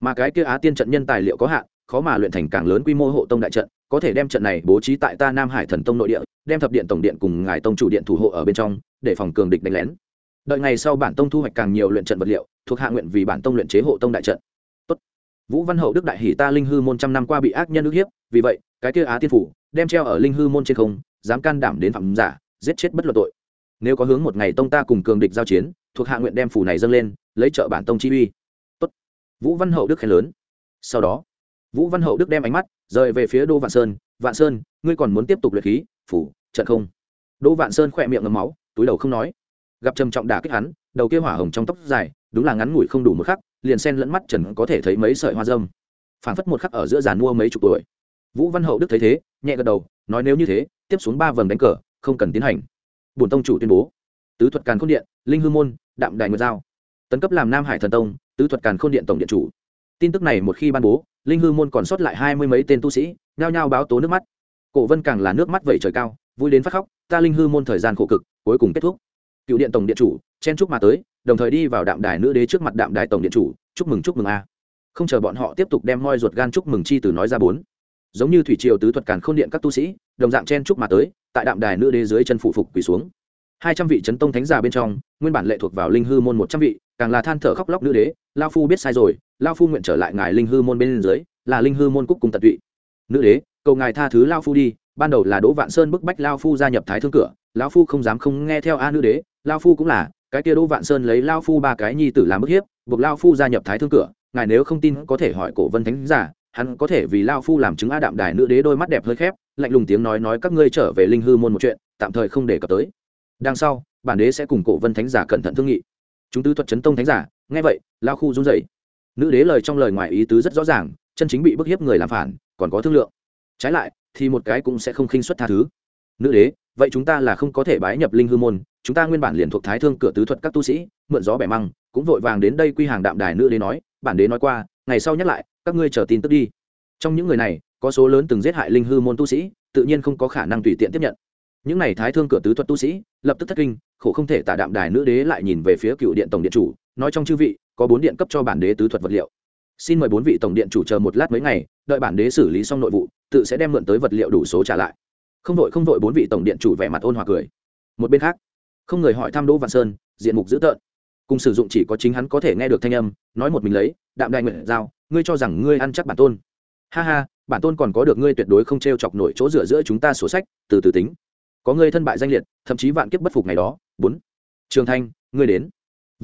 Speaker 1: Mà cái kia á tiên trận nhân tài liệu có hạn, khó mà luyện thành càng lớn quy mô hộ tông đại trận, có thể đem trận này bố trí tại ta nam hải thần tông nội địa, đem thập điện tổng điện cùng ngài tông chủ điện thủ hộ ở bên trong, để phòng cường địch đánh lén đợi ngày sau bản tông thu hoạch càng nhiều luyện trận vật liệu, thuộc hạ nguyện vì bản tông luyện chế hộ tông đại trận. Tốt. vũ văn hậu đức đại hỷ ta linh hư môn trăm năm qua bị ác nhân ức hiếp, vì vậy, cái kia á tiên phủ, đem treo ở linh hư môn trên không, dám can đảm đến phạm giả, giết chết bất luận tội. Nếu có hướng một ngày tông ta cùng cường địch giao chiến, thuộc hạ nguyện đem phủ này dâng lên, lấy trợ bản tông chi uy. Tốt. vũ văn hậu đức khen lớn. Sau đó, vũ văn hậu đức đem ánh mắt rời về phía đô vạn sơn vạn sơn, ngươi còn muốn tiếp tục luyện khí, phủ, trận không? Đỗ vạn sơn khỏe miệng ngấm máu, túi đầu không nói gặp trầm trọng đả kích hắn, đầu kia hỏa hồng trong tóc dài, đúng là ngắn ngủi không đủ một khắc, liền sen lẫn mắt trần có thể thấy mấy sợi hoa dâm. Phảng phất một khắc ở giữa giàn mua mấy chục tuổi. Vũ văn hậu đức thấy thế, nhẹ gật đầu, nói nếu như thế, tiếp xuống ba vầng đánh cờ, không cần tiến hành. Bổn tông chủ tuyên bố. Tứ thuật càn khôn điện, linh hư môn, đạm đại nguyệt giao. Tấn cấp làm nam hải thần tông, tứ thuật càn khôn điện tổng điện chủ. Tin tức này một khi ban bố, linh hư môn còn sót lại hai mươi mấy tên tu sĩ, nhao nhao báo tố nước mắt. Cổ vân càng là nước mắt vẩy trời cao, vui đến phát khóc, ta linh hư môn thời gian khổ cực, cuối cùng kết thúc cựu điện tổng điện chủ, chen chúc mà tới, đồng thời đi vào đạm đài nữ đế trước mặt đạm đài tổng điện chủ, chúc mừng chúc mừng a. Không chờ bọn họ tiếp tục đem moi ruột gan chúc mừng chi từ nói ra bốn. Giống như thủy triều tứ thuật càn k h ô n điện các tu sĩ, đồng dạng chen chúc mà tới, tại đạm đài nữ đế dưới chân phụ phục quỳ xuống. Hai trăm vị chấn tông thánh già bên trong, nguyên bản lệ thuộc vào linh hư môn một trăm vị, càng là than thở khóc lóc nữ đế, lao phu biết sai rồi, lao phu nguyện trở lại ngài linh hư môn bên dưới, là linh hư môn cúc cùng tận tụy. Nữ đế, cầu ngài tha thứ lao phu đi, ban đầu là đỗ vạn sơn bức bách lao phu gia nhập thái thương cửa Lão phu không dám không nghe theo a nữ đế lao phu cũng là, cái kia đỗ vạn sơn lấy lao phu ba cái nhi tử làm bức hiếp, buộc lao phu gia nhập thái thương cửa, ngài nếu không tin có thể hỏi cổ vân thánh giả, hắn có thể vì lao phu làm chứng a đạm đài nữ đế đôi mắt đẹp hơi khép, lạnh lùng tiếng nói nói các ngươi trở về linh hư môn một chuyện, tạm thời không để cập tới. Đằng sau, bản đế sẽ cùng cổ vân thánh giả cẩn thận thương nghị. Chúng tư thuật chấn tông thánh giả, nghe vậy lao khu run dậy nữ đế lời trong lời ngoài ý tứ rất rõ ràng, chân chính bị bức hiếp người làm phản, còn có thương lượng. Trái lại, thì một cái cũng sẽ không khinh xuất tha thứ. Nữ đế vậy chúng ta là không có thể bái nhập linh hư môn, chúng ta nguyên bản liền thuộc thái thương cửa tứ thuật các tu sĩ, mượn gió bẻ măng, cũng vội vàng đến đây quy hàng đạm đài nữ đế nói, bản đế nói qua, ngày sau nhắc lại, các ngươi chờ tin tức đi. Trong những người này, có số lớn từng giết hại linh hư môn tu sĩ, tự nhiên không có khả năng tùy tiện tiếp nhận. Những này thái thương cửa tứ thuật tu sĩ, lập tức thất kinh, khổ không thể tả đạm đài nữ đế lại nhìn về phía cựu điện tổng điện chủ, nói trong chư vị, có bốn điện cấp cho bản đế tứ thuật vật liệu. Xin mời bốn vị tổng điện chủ chờ một lát mấy ngày, đợi bản đế xử lý xong nội vụ, tự sẽ đem mượn tới vật liệu đủ số trả lại không đội không đội bốn vị tổng điện chủ vẻ mặt ôn hòa cười. Một bên khác, không người hỏi thăm đỗ văn sơn, diện mục dữ tợn. Cùng sử dụng chỉ có chính hắn có thể nghe được thanh âm, nói một mình lấy, đạm đại nguyện giao, ngươi cho rằng ngươi ăn chắc bản tôn. Ha ha, bản tôn còn có được ngươi tuyệt đối không t r e o chọc nổi chỗ dựa giữa chúng ta sổ sách, từ từ tính. Có ngươi thân bại danh liệt, thậm chí vạn kiếp bất phục ngày đó. Bốn, trường thanh, ngươi đến.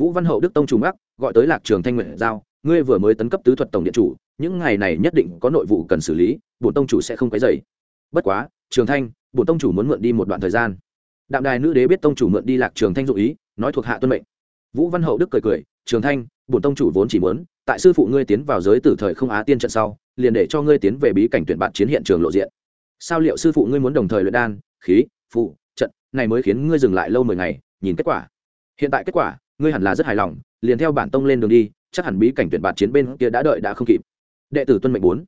Speaker 1: Vũ văn hậu đức tông trùng bắc gọi tới lạc trường thanh nguyện giao, ngươi vừa mới tấn cấp tứ thuật tổng điện chủ, những ngày này nhất định có nội vụ cần xử lý, bổn tông chủ sẽ không cái dày bất quá trường thanh bổn tông chủ muốn mượn đi một đoạn thời gian. Đạm đài nữ đế biết tông chủ mượn đi lạc trường thanh dụ ý, nói thuộc hạ tuân mệnh. Vũ văn hậu đức cười cười, trường thanh bổn tông chủ vốn chỉ muốn, tại sư phụ ngươi tiến vào giới tử thời không á tiên trận sau, liền để cho ngươi tiến về bí cảnh tuyển bạn chiến hiện trường lộ diện. Sao liệu sư phụ ngươi muốn đồng thời luyện đan, khí, phụ, trận, này mới khiến ngươi dừng lại lâu mười ngày, nhìn kết quả? Hiện tại kết quả, ngươi hẳn là rất hài lòng, liền theo bản tông lên đường đi, chắc hẳn bí cảnh tuyển bạt chiến bên kia đã đợi đã không kịp. Đệ tử tuân mệnh bốn.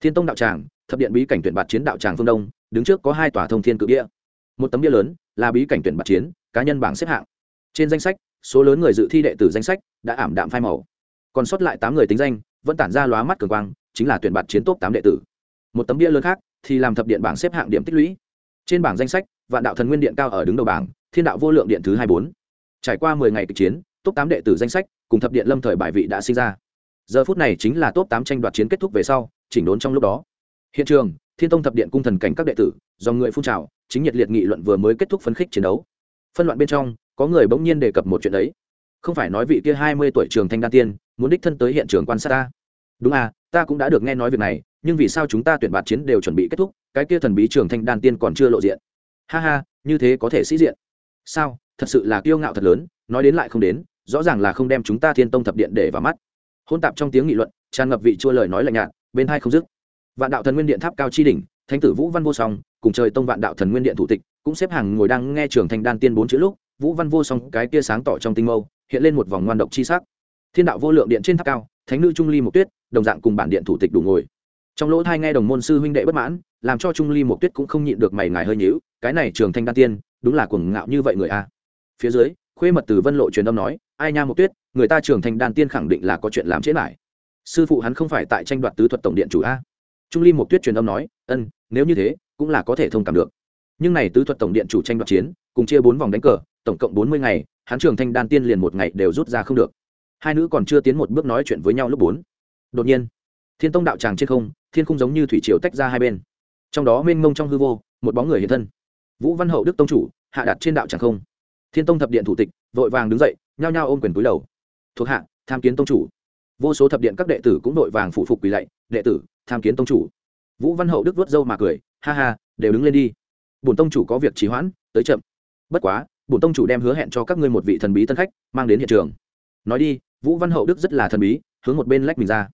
Speaker 1: Thiên tông đạo tràng, thập điện bí cảnh tuyển bạt chiến đạo tràng phương đông đứng trước có hai tòa thông thiên cự bia. Một tấm bia lớn là bí cảnh tuyển bạt chiến, cá nhân bảng xếp hạng. Trên danh sách, số lớn người dự thi đệ tử danh sách đã ảm đạm phai màu. Còn sót lại tám người tính danh, vẫn tản ra lóa mắt cường quang, chính là tuyển bạt chiến top tám đệ tử. Một tấm bia lớn khác thì làm thập điện bảng xếp hạng điểm tích lũy. Trên bảng danh sách, vạn đạo thần nguyên điện cao ở đứng đầu bảng, thiên đạo vô lượng điện thứ hai bốn. Trải qua mười ngày kịch chiến, top tám đệ tử danh sách cùng thập điện lâm thời bài vị đã sinh ra. Giờ phút này chính là top tám tranh đoạt chiến kết thúc về sau, chỉnh đốn trong lúc đó. Hiện trường thiên tông thập điện cung thần cảnh các đệ tử, do người phun trào, chính nhiệt liệt nghị luận vừa mới kết thúc phấn khích chiến đấu. Phân loạn bên trong, có người bỗng nhiên đề cập một chuyện ấy không phải nói vị kia hai mươi tuổi trường thanh đan tiên, muốn đích thân tới hiện trường quan sát ta. Đúng à ta cũng đã được nghe nói việc này, nhưng vì sao chúng ta tuyển bạt chiến đều chuẩn bị kết thúc, cái kia thần bí trường thanh đan tiên còn chưa lộ diện? Ha ha, như thế có thể sĩ diện. Sao, thật sự là kiêu ngạo thật lớn, nói đến lại không đến, rõ ràng là không đem chúng ta thiên tông thập điện để vào mắt. Hôn tạp trong tiếng nghị luận, tràn ngập vị chua lời nói lạnh nhạt, bên hai không dứt vạn đạo thần nguyên điện tháp cao chi đỉnh, thánh tử vũ văn vô song, cùng trời tông vạn đạo thần nguyên điện thủ tịch, cũng xếp hàng ngồi đang nghe trường thanh đan tiên bốn chữ lúc, vũ văn vô song cái kia sáng tỏ trong tinh mâu, hiện lên một vòng ngoan độc chi sắc. Thiên đạo vô lượng điện trên tháp cao, thánh nữ trung ly một tuyết, đồng dạng cùng bản điện thủ tịch đủ ngồi. Trong lỗ thai nghe đồng môn sư huynh đệ bất mãn, làm cho trung ly một tuyết cũng không nhịn được mày ngài hơi nhíu, cái này trường thanh đan tiên, đúng là cuồng ngạo như vậy người a. Phía dưới, khuê mật từ vân lộ truyền âm nói, ai nha một tuyết, người ta trường thanh đan tiên khẳng định là có chuyện làm chế lại sư phụ hắn không phải tại tranh đoạt tứ thuật tổng điện chủ a trung ly một tuyết truyền âm nói, ân, nếu như thế, cũng là có thể thông cảm được. Nhưng này tứ thuật tổng điện chủ tranh đoạt chiến, cùng chia bốn vòng đánh cờ, tổng cộng bốn mươi ngày hán trường thanh đan tiên liền một ngày đều rút ra không được. Hai nữ còn chưa tiến một bước nói chuyện với nhau lúc bốn. Đột nhiên, thiên tông đạo tràng trên không, thiên không giống như thủy triều tách ra hai bên. Trong đó mênh mông trong hư vô, một bóng người hiện thân. Vũ văn hậu đức tông chủ, hạ đặt trên đạo tràng không. Thiên tông thập điện thủ tịch, vội vàng đứng dậy, nhao nhao ôm quyền túi đầu. Thuộc hạ, tham kiến tông chủ vô số thập điện các đệ tử cũng đội vàng phụ phục quỳ lạy, đệ tử, tham kiến tông chủ. Vũ văn hậu đức vớt râu mà cười, ha ha, đều đứng lên đi. Bổn tông chủ có việc trì hoãn, tới chậm. Bất quá, bổn tông chủ đem hứa hẹn cho các ngươi một vị thần bí tân khách, mang đến hiện trường. Nói đi, vũ văn hậu đức rất là thần bí, hướng một bên lách mình ra.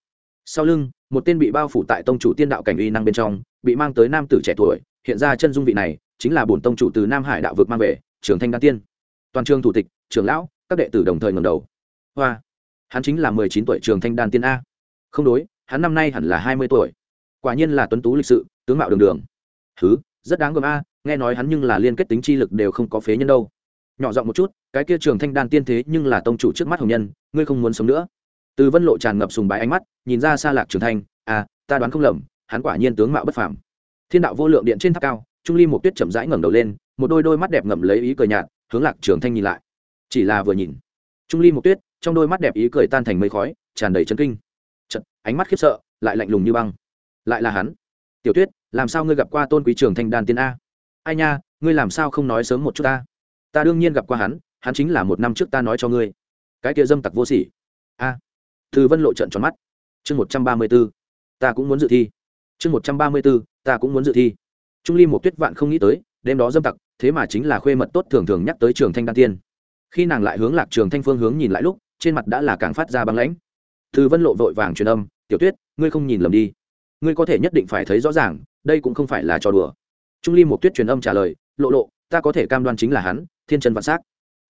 Speaker 1: Sau lưng, một tên bị bao phủ tại tông chủ tiên đạo cảnh uy năng bên trong, bị mang tới nam tử trẻ tuổi, hiện ra chân dung vị này, chính là bổn tông chủ từ nam hải đạo vực mang về, trưởng thanh đan tiên. Toàn trường thủ tịch, trưởng lão, các đệ tử đồng thời ngầm đầu. Hoa! Hắn chính là mười chín tuổi trường thanh đan tiên a. Không đối, hắn năm nay hẳn là hai mươi tuổi. Quả nhiên là tuấn tú lịch sự, tướng mạo đường đường. Thứ rất đáng gờm a, nghe nói hắn nhưng là liên kết tính chi lực đều không có phế nhân đâu. Nhỏ giọng một chút, cái kia trường thanh đan tiên thế nhưng là tông chủ trước mắt hồng nhân, ngươi không muốn sống nữa. Từ vân lộ tràn ngập sùng bái ánh mắt, nhìn ra xa lạc trường thanh à ta đoán không lầm, hắn quả nhiên tướng mạo bất phàm. Thiên đạo vô lượng điện trên tháp cao, trung ly một tuyết chậm rãi ngẩng đầu lên, một đôi đôi mắt đẹp ngậm lấy ý cười nhạt, hướng lạc trường thanh nhìn lại. Chỉ là vừa nhìn, trung ly một tuyết trong đôi mắt đẹp ý cười tan thành mây khói tràn đầy chấn kinh. Chật, ánh mắt khiếp sợ lại lạnh lùng như băng. Lại là hắn. Tiểu tuyết làm sao ngươi gặp qua tôn quý trường thanh đan tiên a? Ai nha ngươi làm sao không nói sớm một chút ta? Ta đương nhiên gặp qua hắn hắn chính là một năm trước ta nói cho ngươi. Cái kia dâm tặc vô sỉ. A. Thư vân lộ trận tròn mắt. Chương một trăm ba mươi b ố ta cũng muốn dự thi. Chương một trăm ba mươi b ố ta cũng muốn dự thi. Trung ly một tuyết vạn không nghĩ tới đêm đó dâm tặc thế mà chính là khuê mật tốt thường thường nhắc tới trường thanh đan tiên. Khi nàng lại hướng lạc trường thanh phương hướng nhìn lại lúc trên mặt đã là càng phát ra băng lãnh. Thư vân lộ vội vàng truyền âm, tiểu tuyết, ngươi không nhìn lầm đi. Ngươi có thể nhất định phải thấy rõ ràng, đây cũng không phải là trò đùa. Trung ly một tuyết truyền âm trả lời, lộ lộ, ta có thể cam đoan chính là hắn, thiên trần vạn s á c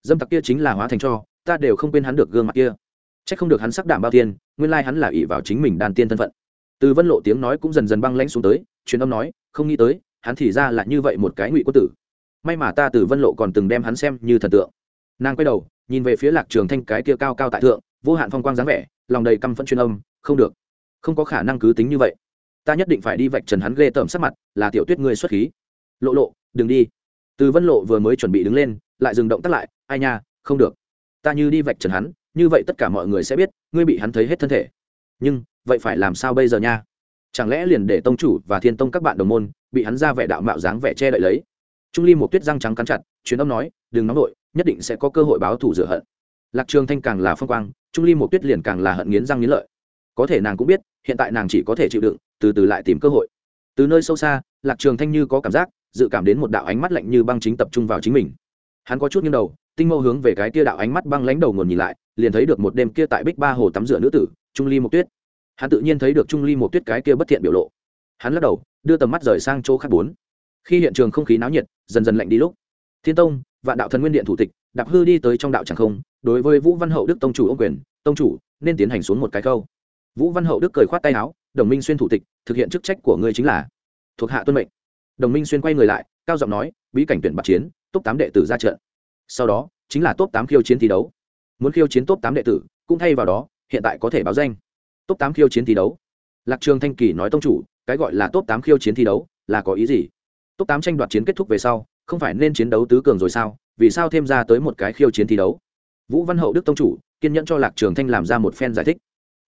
Speaker 1: dâm tặc kia chính là hóa thành cho, ta đều không quên hắn được gương mặt kia. C h ắ c không được hắn sắc đảm bao tiên nguyên lai hắn là ỷ vào chính mình đàn tiên thân phận. Từ vân lộ tiếng nói cũng dần dần băng lãnh xuống tới, truyền âm nói, không nghĩ tới, hắn thì ra là như vậy một cái ngụy quân tử. May mà ta từ vân lộ còn từng đem hắn xem như thần tượng. Nàng quay đầu nhìn về phía lạc trường thanh cái kia cao cao tại thượng, vô hạn phong quang dáng vẻ, lòng đầy căm phẫn chuyên âm, không được, không có khả năng cứ tính như vậy. Ta nhất định phải đi vạch trần hắn ghê tởm sắc mặt, là tiểu tuyết ngươi xuất khí. Lộ lộ, đừng đi. Từ vân lộ vừa mới chuẩn bị đứng lên, lại dừng động tắt lại, ai nha, không được. Ta như đi vạch trần hắn, như vậy tất cả mọi người sẽ biết, ngươi bị hắn thấy hết thân thể. Nhưng, vậy phải làm sao bây giờ nha? Chẳng lẽ liền để tông chủ và thiên tông các bạn đồng môn, bị hắn ra vẻ đạo mạo dáng vẻ che đậy lấy? Trung ly một tuyết răng trắng cắn chặt chuyến âm nói, đừng nóng nổi nhất định sẽ có cơ hội báo thù rửa hận. Lạc trường thanh càng là phong quang, trung ly một tuyết liền càng là hận nghiến răng nghiến lợi. Có thể nàng cũng biết, hiện tại nàng chỉ có thể chịu đựng, từ từ lại tìm cơ hội. Từ nơi sâu xa, lạc trường thanh như có cảm giác, dự cảm đến một đạo ánh mắt lạnh như băng chính tập trung vào chính mình. Hắn có chút nghiêng đầu, tinh mâu hướng về cái kia đạo ánh mắt băng lãnh đầu nguồn nhìn lại, liền thấy được một đêm kia tại bích ba hồ tắm rửa nữ tử, trung ly một tuyết. Hắn tự nhiên thấy được trung ly một tuyết cái kia bất thiện biểu lộ. Hắn lắc đầu, đưa tầm mắt rời sang chỗ khác bốn. Khi hiện trường không khí náo nhiệt, dần dần lạnh đi lúc. Thiên tông vạn đạo thần nguyên điện thủ tịch, đạp hư đi tới trong đạo tràng không, đối với vũ văn hậu đức tông chủ ô quyền, tông chủ, nên tiến hành xuống một cái câu vũ văn hậu đức cười khoát tay áo, đồng minh xuyên thủ tịch, thực hiện chức trách của ngươi chính là thuộc hạ tuân mệnh. Đồng minh xuyên quay người lại, cao giọng nói, bí cảnh tuyển bạc chiến, top tám đệ tử ra trận. Sau đó, chính là top tám khiêu chiến thi đấu. Muốn khiêu chiến top tám đệ tử, cũng thay vào đó, hiện tại có thể báo danh. Top tám khiêu chiến thi đấu. Lạc trường thanh kỳ nói, tông chủ, cái gọi là top tám khiêu chiến thi đấu là có ý gì? Top tám tranh đoạt chiến kết thúc về sau không phải nên chiến đấu tứ cường rồi sao? Vì sao thêm ra tới một cái khiêu chiến thi đấu? Vũ văn hậu đức tông chủ, kiên nhẫn cho lạc trường thanh làm ra một phen giải thích.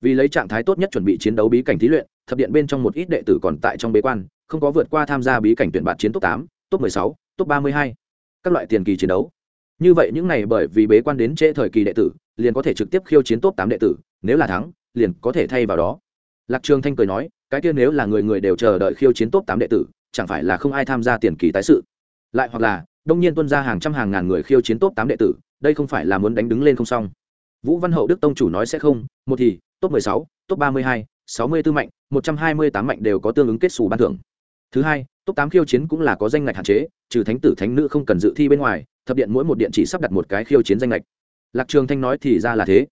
Speaker 1: Vì lấy trạng thái tốt nhất chuẩn bị chiến đấu bí cảnh thí luyện, thập điện bên trong một ít đệ tử còn tại trong bế quan, không có vượt qua tham gia bí cảnh tuyển bạn chiến top tám, top mười sáu, top ba mươi hai, các loại tiền kỳ chiến đấu. Như vậy những này bởi vì bế quan đến trễ thời kỳ đệ tử, liền có thể trực tiếp khiêu chiến top tám đệ tử, nếu là thắng, liền có thể thay vào đó. Lạc trường thanh cười nói, cái kia nếu là người người đều chờ đợi khiêu chiến top tám đệ tử, chẳng phải là không ai tham gia tiền kỳ tái sự lại hoặc là đông nhiên tuân ra hàng trăm hàng ngàn người khiêu chiến top tám đệ tử đây không phải là muốn đánh đứng lên không xong. Vũ văn hậu đức tông chủ nói sẽ không một thì top 16, top 32, 64 mạnh 128 mạnh đều có tương ứng kết xù ban thưởng. Thứ hai top tám khiêu chiến cũng là có danh ngạch hạn chế trừ thánh tử thánh nữ không cần dự thi bên ngoài thập điện mỗi một điện chỉ sắp đặt một cái khiêu chiến danh ngạch. Lạc trường thanh nói thì ra là thế.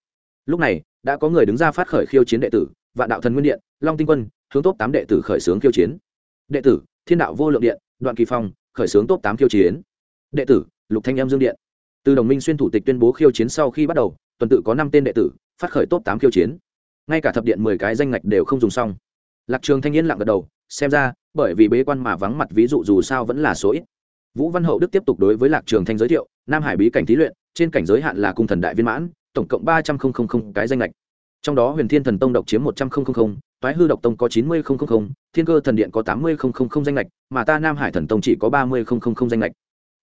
Speaker 1: Lúc này đã có người đứng ra phát khởi khiêu chiến đệ tử vạn đạo thần nguyên điện long tinh quân hướng top tám đệ tử khởi xướng khiêu chiến. Đệ tử thiên đạo vô lượng điện đoạn kỳ phong khởi xướng top tám khiêu chiến. Đệ tử, lục thanh em dương điện. Từ đồng minh xuyên thủ tịch tuyên bố khiêu chiến sau khi bắt đầu, tuần tự có năm tên đệ tử, phát khởi top tám khiêu chiến. Ngay cả thập điện mười cái danh ngạch đều không dùng xong. Lạc trường thanh niên lặng gật đầu, xem ra, bởi vì bế quan mà vắng mặt ví dụ dù sao vẫn là số ít. Vũ văn hậu đức tiếp tục đối với lạc trường thanh giới thiệu, nam hải bí cảnh thí luyện, trên cảnh giới hạn là cung thần đại viên mãn, tổng cộng ba trăm linh cái danh lệch trong đó huyền thiên thần tông độc chiếm một trăm linh toái hư độc tông có chín mươi thiên cơ thần điện có tám mươi danh lệch mà ta nam hải thần tông chỉ có ba mươi danh lệch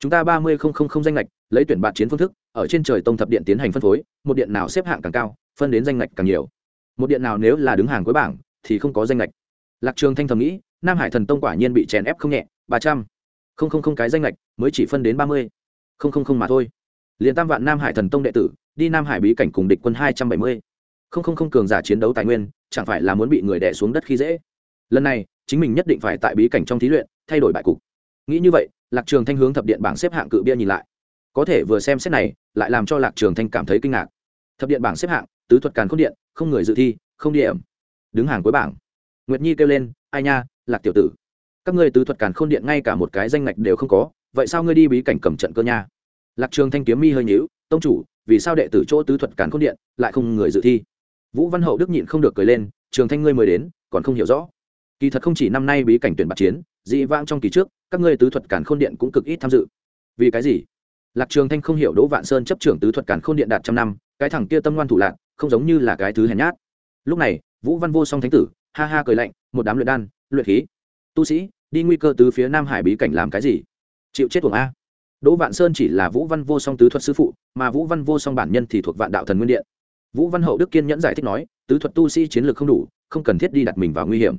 Speaker 1: chúng ta ba mươi danh lệch lấy tuyển bạt chiến phương thức ở trên trời tông thập điện tiến hành phân phối một điện nào xếp hạng càng cao phân đến danh lệch càng nhiều một điện nào nếu là đứng hàng cuối bảng thì không có danh lệch lạc trường thanh thầm nghĩ nam hải thần tông quả nhiên bị chèn ép không nhẹ ba trăm không không không cái danh lệch mới chỉ phân đến ba mươi không không không mà thôi liền tam vạn nam hải thần tông đệ tử đi nam hải bí cảnh cùng địch quân hai trăm bảy mươi không không không cường giả chiến đấu tài nguyên, chẳng phải là muốn bị người đẻ xuống đất khi dễ. Lần này, chính mình nhất định phải tại bí cảnh trong thí luyện, thay đổi bại cục. Nghĩ như vậy, lạc trường thanh hướng thập điện bảng xếp hạng cự bia nhìn lại. Có thể vừa xem xét này, lại làm cho lạc trường thanh cảm thấy kinh ngạc. Thập điện bảng xếp hạng, tứ thuật càn khôn điện, không người dự thi, không điểm đứng hàng cuối bảng. Nguyệt nhi kêu lên, ai nha, lạc tiểu tử. Các ngươi tứ thuật càn khôn điện ngay cả một cái danh ngạch đều không có, vậy sao ngươi đi bí cảnh cầm trận cơ nha? Lạc trường thanh kiếm mi hơi nhíu, tông chủ, vì sao đệ tử chỗ tứ thuật càn khôn điện lại không người dự thi? Vũ văn hậu đức nhịn không được cười lên, trường thanh ngươi mới đến, còn không hiểu rõ. Kỳ thật không chỉ năm nay bí cảnh tuyển bạc chiến, dị vãng trong kỳ trước, các ngươi tứ thuật cản k h ô n điện cũng cực ít tham dự. Vì cái gì? Lạc trường thanh không hiểu đỗ vạn sơn chấp trưởng tứ thuật cản k h ô n điện đạt trăm năm, cái thằng kia tâm ngoan thủ lạc không giống như là cái thứ hèn nhát. Lúc này, vũ văn vô song thánh tử, ha ha cười lạnh, một đám luyện đan, luyện khí. Tu sĩ, đi nguy cơ từ phía nam hải bí cảnh làm cái gì? Chịu chết tuồng a. Đỗ vạn sơn chỉ là vũ văn vô song tứ thuật sư phụ, mà vũ văn vô song bản nhân thì thuộc vạn đạo thần nguyên điện vũ văn hậu đức kiên nhẫn giải thích nói, tứ thuật tu sĩ chiến lược không đủ, không cần thiết đi đặt mình vào nguy hiểm.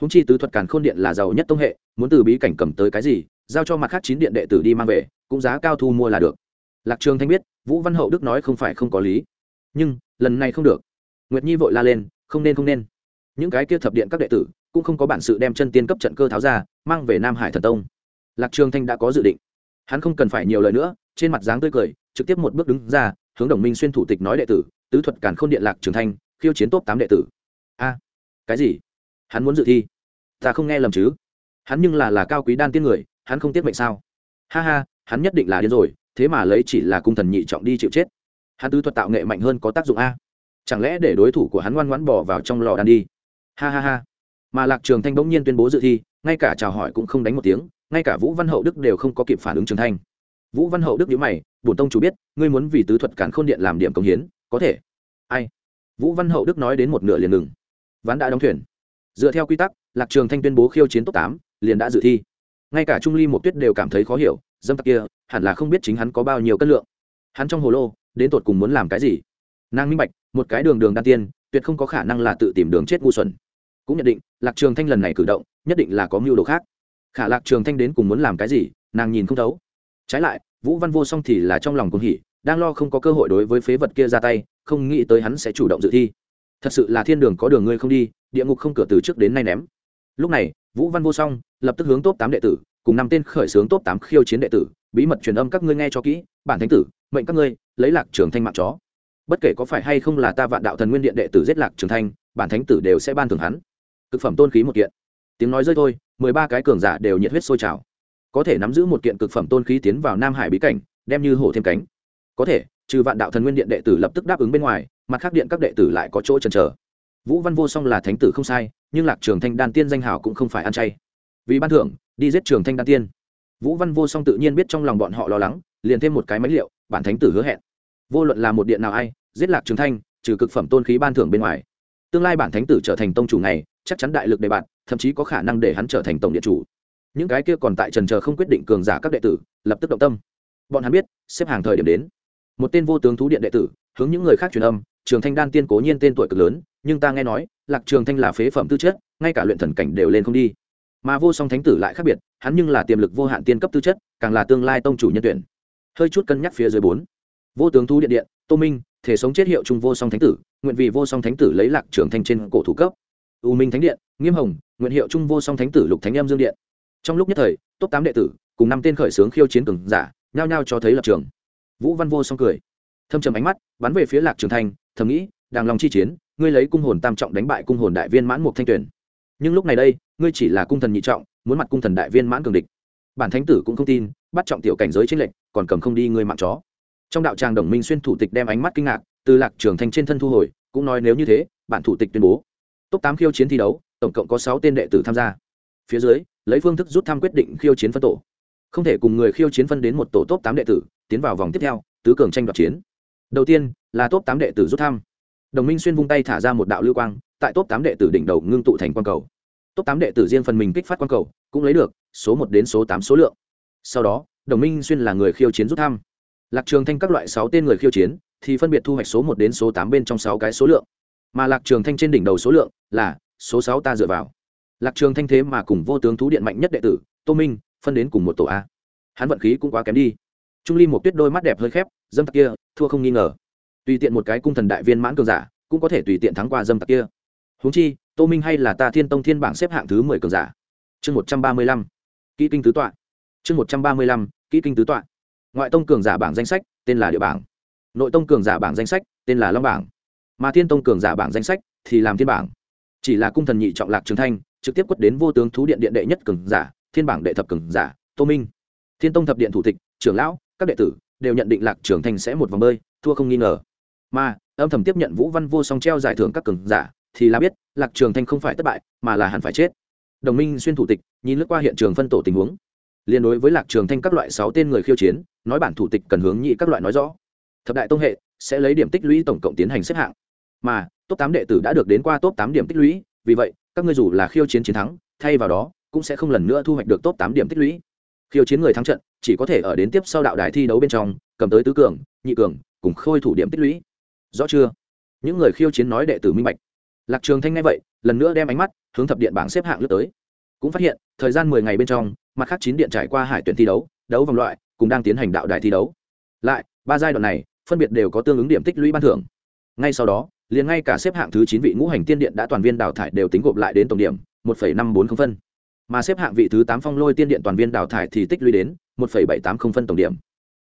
Speaker 1: Húng chi tứ thuật càn khôn điện là giàu nhất tông hệ, muốn từ bí cảnh cầm tới cái gì, giao cho mặt khác chín điện đệ tử đi mang về, cũng giá cao thu mua là được. Lạc trường thanh biết, vũ văn hậu đức nói không phải không có lý. Nhưng, lần này không được. Nguyệt nhi vội la lên, không nên không nên. Những cái kia thập điện các đệ tử, cũng không có bản sự đem chân tiên cấp trận cơ tháo ra, mang về nam hải thần tông. Lạc trường thanh đã có dự định. Hắn không cần phải nhiều lời nữa, trên mặt dáng tươi cười, trực tiếp một bước đứng ra, hướng đồng minh xuyên thủ tịch nói đệ tử tứ thuật càn khôn điện lạc trường thanh, khiêu chiến top tám đệ tử. A, cái gì? Hắn muốn dự thi? Ta không nghe lầm chứ? Hắn nhưng là là cao quý đan tiên người, hắn không tiếc mệnh sao? Ha ha, hắn nhất định là điên rồi, thế mà lấy chỉ là cung thần nhị trọng đi chịu chết. Hắn tứ thuật tạo nghệ mạnh hơn có tác dụng a. Chẳng lẽ để đối thủ của hắn ngoan ngoãn bỏ vào trong lò đan đi? Ha ha ha. Mà lạc trường thanh bỗng nhiên tuyên bố dự thi, ngay cả chào hỏi cũng không đánh một tiếng, ngay cả vũ văn hậu đức đều không có kịp phản ứng trường thanh. Vũ văn hậu đức nhíu mày, bổn tông chủ biết, ngươi muốn vì tứ thuật cản khôn điện làm điểm công hiến có thể. Ai? Vũ văn hậu đức nói đến một nửa liền ngừng. Ván đã đóng thuyền. Dựa theo quy tắc, lạc trường thanh tuyên bố khiêu chiến top tám, liền đã dự thi. Ngay cả trung ly một tuyết đều cảm thấy khó hiểu, dâm tặc kia, hẳn là không biết chính hắn có bao nhiêu cân lượng. Hắn trong hồ lô, đến tột cùng muốn làm cái gì? Nàng minh bạch, một cái đường đường đan tiên, tuyệt không có khả năng là tự tìm đường chết ngu xuẩn. Cũng nhận định, lạc trường thanh lần này cử động, nhất định là có mưu đồ khác. Khả lạc trường thanh đến cùng muốn làm cái gì, nàng nhìn không thấu. Trái lại, vũ văn vô song thì là trong lòng cũng hỉ đang lo không có cơ hội đối với phế vật kia ra tay, không nghĩ tới hắn sẽ chủ động dự thi. Thật sự là thiên đường có đường ngươi không đi, địa ngục không cửa từ trước đến nay ném. Lúc này, vũ văn vô song, lập tức hướng top tám đệ tử, cùng năm tên khởi xướng top tám khiêu chiến đệ tử, bí mật truyền âm các ngươi nghe cho kỹ, bản thánh tử, mệnh các ngươi, lấy lạc trường thanh mạng chó. Bất kể có phải hay không là ta vạn đạo thần nguyên điện đệ tử giết lạc trường thanh, bản thánh tử đều sẽ ban thưởng hắn. Cực phẩm tôn khí một kiện. Tiếng nói rơi thôi, mười ba cái cường giả đều nhiệt huyết sôi trào. Có thể nắm giữ một kiện cực phẩm tôn khí tiến vào nam hải bí cảnh, đem như hổ thêm cánh có thể, trừ vạn đạo thần nguyên điện đệ tử lập tức đáp ứng bên ngoài, mặt khác điện các đệ tử lại có chỗ chần chờ. Vũ văn vô song là thánh tử không sai, nhưng lạc trường thanh đan tiên danh hào cũng không phải ăn chay. Vì ban thưởng, đi giết trường thanh đan tiên. Vũ văn vô song tự nhiên biết trong lòng bọn họ lo lắng, liền thêm một cái máy liệu, bản thánh tử hứa hẹn. Vô luận là một điện nào ai, giết lạc trường thanh, trừ cực phẩm tôn khí ban thưởng bên ngoài, tương lai bản thánh tử trở thành tông chủ này, chắc chắn đại lực đề bạn thậm chí có khả năng để hắn trở thành tổng điện chủ. Những cái kia còn tại trần chờ không quyết định cường giả các đệ tử, lập tức động tâm. Bọn hắn biết, xếp hàng thời điểm đến một tên vô tướng thú điện đệ tử, hướng những người khác truyền âm, trường thanh đan tiên cố nhiên tên tuổi cực lớn, nhưng ta nghe nói, lạc trường thanh là phế phẩm tư chất, ngay cả luyện thần cảnh đều lên không đi. Mà vô song thánh tử lại khác biệt, hắn nhưng là tiềm lực vô hạn tiên cấp tư chất, càng là tương lai tông chủ nhân tuyển. Hơi chút cân nhắc phía dưới bốn. Vô tướng thu điện điện, tô minh, thể sống chết hiệu trung vô song thánh tử, nguyện vì vô song thánh tử lấy lạc trường thanh trên cổ thủ cấp. U minh thánh điện, nghiêm hồng, nguyện hiệu trung vô song thánh tử lục thánh em dương điện. Trong lúc nhất thời, top tám đệ tử, cùng năm tên khởi sướng khiêu chiến cường giả, nhao nhao cho thấy lập trường vũ văn vô song cười. Thâm trầm ánh mắt, bắn về phía lạc trường thanh, thầm nghĩ, đàng lòng chi chiến, ngươi lấy cung hồn tam trọng đánh bại cung hồn đại viên mãn mục thanh tuyển. Nhưng lúc này đây, ngươi chỉ là cung thần nhị trọng, muốn mặt cung thần đại viên mãn cường địch. Bản thánh tử cũng không tin, bắt trọng tiểu cảnh giới trên lệnh còn cầm không đi ngươi mạng chó. Trong đạo tràng đồng minh xuyên thủ tịch đem ánh mắt kinh ngạc, từ lạc trường thanh trên thân thu hồi, cũng nói nếu như thế, bản thủ tịch tuyên bố. Top tám khiêu chiến thi đấu, tổng cộng có sáu tên đệ tử tham gia. Phía dưới, lấy phương thức rút thăm quyết định khiêu chiến phân tổ. Không thể cùng người khiêu chiến phân đến một tổ top tám đệ tử tiến vào vòng tiếp theo, tứ cường tranh đoạt chiến. Đầu tiên, là top tám đệ tử rút thăm. Đồng minh xuyên vung tay thả ra một đạo lưu quang, tại top tám đệ tử đỉnh đầu ngưng tụ thành quang cầu. Top tám đệ tử riêng phần mình kích phát quang cầu, cũng lấy được số một đến số tám số lượng. Sau đó, đồng minh xuyên là người khiêu chiến rút thăm. Lạc trường thanh các loại sáu tên người khiêu chiến thì phân biệt thu hoạch số một đến số tám bên trong sáu cái số lượng. Mà lạc trường thanh trên đỉnh đầu số lượng là số sáu ta dựa vào. Lạc trường thanh thế mà cùng vô tướng thú điện mạnh nhất đệ tử, tô minh, phân đến cùng một tổ a. Hắn vận khí cũng quá kém đi trung ly một tuyết đôi mắt đẹp hơi khép, dâm tặc kia, thua không nghi ngờ. Tùy tiện một cái cung thần đại viên mãn cường giả, cũng có thể tùy tiện thắng qua dâm tặc kia. Huống chi, tô minh hay là ta thiên tông thiên bảng xếp hạng thứ mười cường giả. Chương một trăm ba mươi lăm, kỹ kinh tứ tọa. Chương một trăm ba mươi lăm, kỹ kinh tứ tọa. Ngoại tông cường giả bảng danh sách, tên là địa bảng. Nội tông cường giả bảng danh sách, tên là long bảng. Mà thiên tông cường giả bảng danh sách thì làm thiên bảng. Chỉ là cung thần nhị trọng lạc trường thanh, trực tiếp quất đến vô tướng thú điện điện đệ nhất cường giả, thiên bảng đệ thập cường giả, tô minh. Thiên tông thập điện thủ tịch, trưởng lão các đệ tử đều nhận định lạc trường thanh sẽ một vòng bơi, thua không nghi ngờ. Mà, âm thầm tiếp nhận vũ văn vô song treo giải thưởng các cường giả, thì là biết, lạc trường thanh không phải thất bại, mà là hẳn phải chết. Đồng minh xuyên thủ tịch, nhìn lướt qua hiện trường phân tổ tình huống. Liên đối với lạc trường thanh các loại sáu tên người khiêu chiến, nói bản thủ tịch cần hướng nhị các loại nói rõ. Thập đại tông hệ sẽ lấy điểm tích lũy tổng cộng tiến hành xếp hạng. Mà, top tám đệ tử đã được đến qua top tám điểm tích lũy, vì vậy, các ngươi dù là khiêu chiến chiến thắng, thay vào đó, cũng sẽ không lần nữa thu hoạch được top tám điểm tích lũy khiêu chiến người thắng trận, chỉ có thể ở đến tiếp sau đạo đài thi đấu bên trong, cầm tới tứ cường, nhị cường, cùng khôi thủ điểm tích lũy. Rõ chưa? Những người khiêu chiến nói đệ tử minh bạch. Lạc trường thanh ngay vậy, lần nữa đem ánh mắt hướng thập điện bảng xếp hạng lướt tới. Cũng phát hiện, thời gian mười ngày bên trong, mặt khác chín điện trải qua hải tuyển thi đấu đấu vòng loại cũng đang tiến hành đạo đài thi đấu. Lại, ba giai đoạn này, phân biệt đều có tương ứng điểm tích lũy ban thưởng. Ngay sau đó, liền ngay cả xếp hạng thứ chín vị ngũ hành tiên điện đã toàn viên đào thải đều tính gộp lại đến tổng điểm, một năm bốn phân mà xếp hạng vị thứ tám phong lôi tiên điện toàn viên đào thải thì tích lũy đến một bảy tám phân tổng điểm.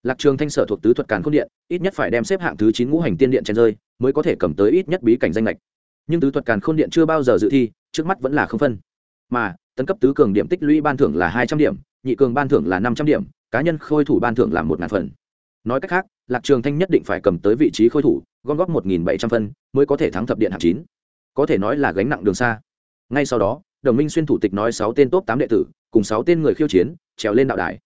Speaker 1: Lạc trường thanh sở thuộc tứ thuật càn khôn điện, ít nhất phải đem xếp hạng thứ chín ngũ hành tiên điện trên rơi, mới có thể cầm tới ít nhất bí cảnh danh lệch nhưng tứ thuật càn khôn điện chưa bao giờ dự thi, trước mắt vẫn là không phân. Mà, tấn cấp tứ cường điểm tích lũy ban thưởng là hai trăm điểm, nhị cường ban thưởng là năm trăm điểm, cá nhân khôi thủ ban thưởng là một ngàn phần. Nói cách khác, lạc trường thanh nhất định phải cầm tới vị trí khôi thủ, gom góp một nghìn bảy trăm phân, mới có thể thắng thập điện hạng chín. Có thể nói là gánh nặng đường xa. Ngay sau đó đồng minh xuyên thủ tịch nói sáu tên top tám đệ tử, cùng sáu tên người khiêu chiến, trèo lên đạo đài.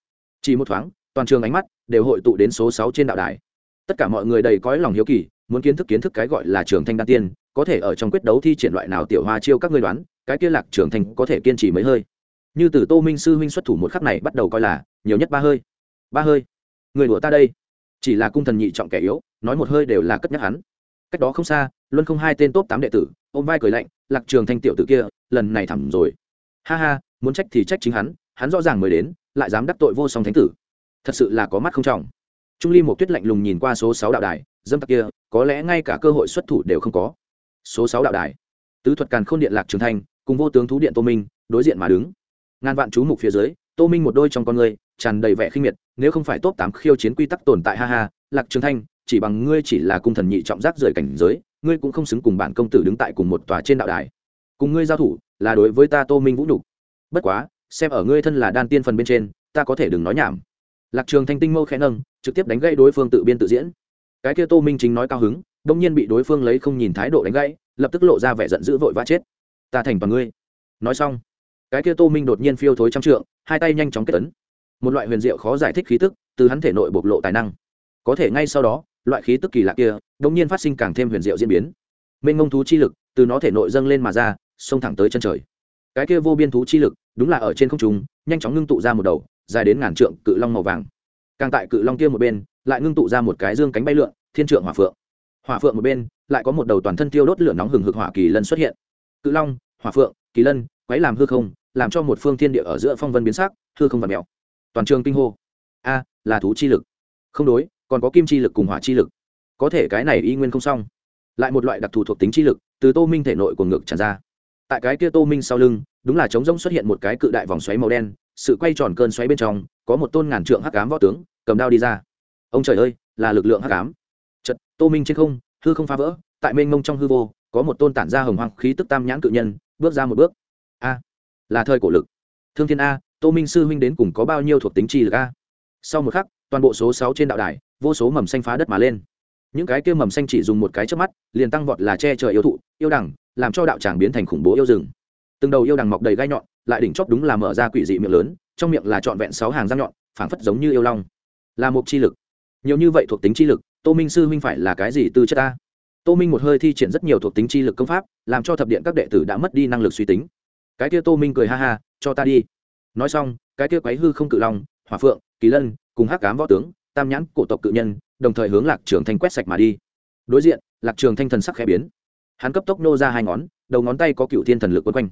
Speaker 1: Chỉ một thoáng, toàn trường ánh mắt đều hội tụ đến số sáu trên đạo đài. Tất cả mọi người đầy cõi lòng hiếu kỳ, muốn kiến thức kiến thức cái gọi là trường thanh đan tiên, có thể ở trong quyết đấu thi triển loại nào tiểu hoa chiêu các ngươi đoán, cái kia lạc trường thanh có thể kiên trì mấy hơi. Như từ tô minh sư huynh xuất thủ một khắc này bắt đầu coi là nhiều nhất ba hơi. Ba hơi? Người đùa ta đây. Chỉ là cung thần nhị trọng kẻ yếu, nói một hơi đều là cất nhắc hắn. Cách đó không xa luân không hai tên top tám đệ tử, ôm vai cười lạnh, lạc trường thanh tiểu tử kia lần này thẳng rồi. Ha ha, muốn trách thì trách chính hắn hắn rõ ràng mới đến, lại dám đắc tội vô song thánh tử. Thật sự là có mắt không trọng. Trung ly một tuyết lạnh lùng nhìn qua số sáu đạo đài, dâm tặc kia, có lẽ ngay cả cơ hội xuất thủ đều không có. Số sáu đạo đài. Tứ thuật càn khôn điện lạc trường thanh, cùng vô tướng thú điện tô minh, đối diện mà đứng. Ngàn vạn chú mục phía dưới, tô minh một đôi trong con người, tràn đầy vẻ khinh miệt, nếu không phải top tám khiêu chiến quy tắc tồn tại ha ha, lạc trường thanh, chỉ bằng ngươi chỉ là cung thần nhị trọng giác rời cảnh giới, ngươi cũng không xứng cùng bản công tử đứng tại cùng một tòa trên đạo đài cùng ngươi giao thủ là đối với ta tô minh vũ nhục. Bất quá, xem ở ngươi thân là đan tiên phần bên trên, ta có thể đừng nói nhảm. Lạc trường thanh tinh mâu khẽ nâng, trực tiếp đánh gãy đối phương tự biên tự diễn. Cái kia tô minh chính nói cao hứng, đông nhiên bị đối phương lấy không nhìn thái độ đánh gãy, lập tức lộ ra vẻ giận dữ vội vã chết. Ta thành bằng ngươi. Nói xong, cái kia tô minh đột nhiên phiêu thối trăm trượng, hai tay nhanh chóng kết tấn một loại huyền diệu khó giải thích khí tức, từ hắn thể nội bộc lộ tài năng. Có thể ngay sau đó, loại khí tức kỳ lạ kia đột nhiên phát sinh càng thêm huyền diệu diễn biến. Mênh ngông thú chi lực, từ nó thể nội dâng lên mà ra xông thẳng tới chân trời. Cái kia vô biên thú chi lực, đúng là ở trên không trung, nhanh chóng ngưng tụ ra một đầu, dài đến ngàn trượng, cự long màu vàng. Càng tại cự long kia một bên, lại ngưng tụ ra một cái dương cánh bay lượn, thiên trượng hỏa phượng. Hỏa phượng một bên, lại có một đầu toàn thân tiêu đốt lửa nóng hừng hực hỏa kỳ lân xuất hiện. Cự long, hỏa phượng, kỳ lân, quấy làm hư không, làm cho một phương thiên địa ở giữa phong vân biến sắc, hư không và mèo. Toàn trường kinh hô. A, là thú chi lực. Không đối, còn có kim chi lực cùng hỏa chi lực. Có thể cái này y nguyên không xong. Lại một loại đặc thù thuộc tính chi lực, từ tô minh thể nội của ngực tràn ra tại cái kia tô minh sau lưng, đúng là trống rỗng xuất hiện một cái cự đại vòng xoáy màu đen, sự quay tròn cơn xoáy bên trong, có một tôn ngàn trượng hắc ám võ tướng, cầm đao đi ra. Ông trời ơi, là lực lượng hắc ám. Chật tô minh trên không, hư không phá vỡ, tại mênh mông trong hư vô, có một tôn tản ra hồng hoang khí tức tam nhãn cự nhân, bước ra một bước. A, là thời cổ lực. Thương thiên a, tô minh sư huynh đến cùng có bao nhiêu thuộc tính chi lực a? Sau một khắc, toàn bộ số sáu trên đạo đài, vô số mầm xanh phá đất mà lên. Những cái kia mầm xanh chỉ dùng một cái trước mắt, liền tăng vọt là che trời yêu thụ, yêu đẳng làm cho đạo tràng biến thành khủng bố yêu rừng. Từng đầu yêu đằng mọc đầy gai nhọn, lại đỉnh chóp đúng là mở ra quỷ dị miệng lớn, trong miệng là trọn vẹn sáu hàng răng nhọn, phảng phất giống như yêu long. Là một chi lực. Nhiều như vậy thuộc tính chi lực, tô minh sư huynh phải là cái gì tư chất ta? Tô minh một hơi thi triển rất nhiều thuộc tính chi lực công pháp, làm cho thập điện các đệ tử đã mất đi năng lực suy tính. Cái kia tô minh cười ha ha, cho ta đi. Nói xong, cái kia quái hư không cự long, hỏa phượng, kỳ lân, cùng hắc cám võ tướng, tam nhãn cổ tộc cự nhân, đồng thời hướng lạc trường thanh quét sạch mà đi. Đối diện, lạc trường thanh thần sắc khẽ biến hắn cấp tốc nô ra hai ngón, đầu ngón tay có cựu thiên thần lực quấn quanh.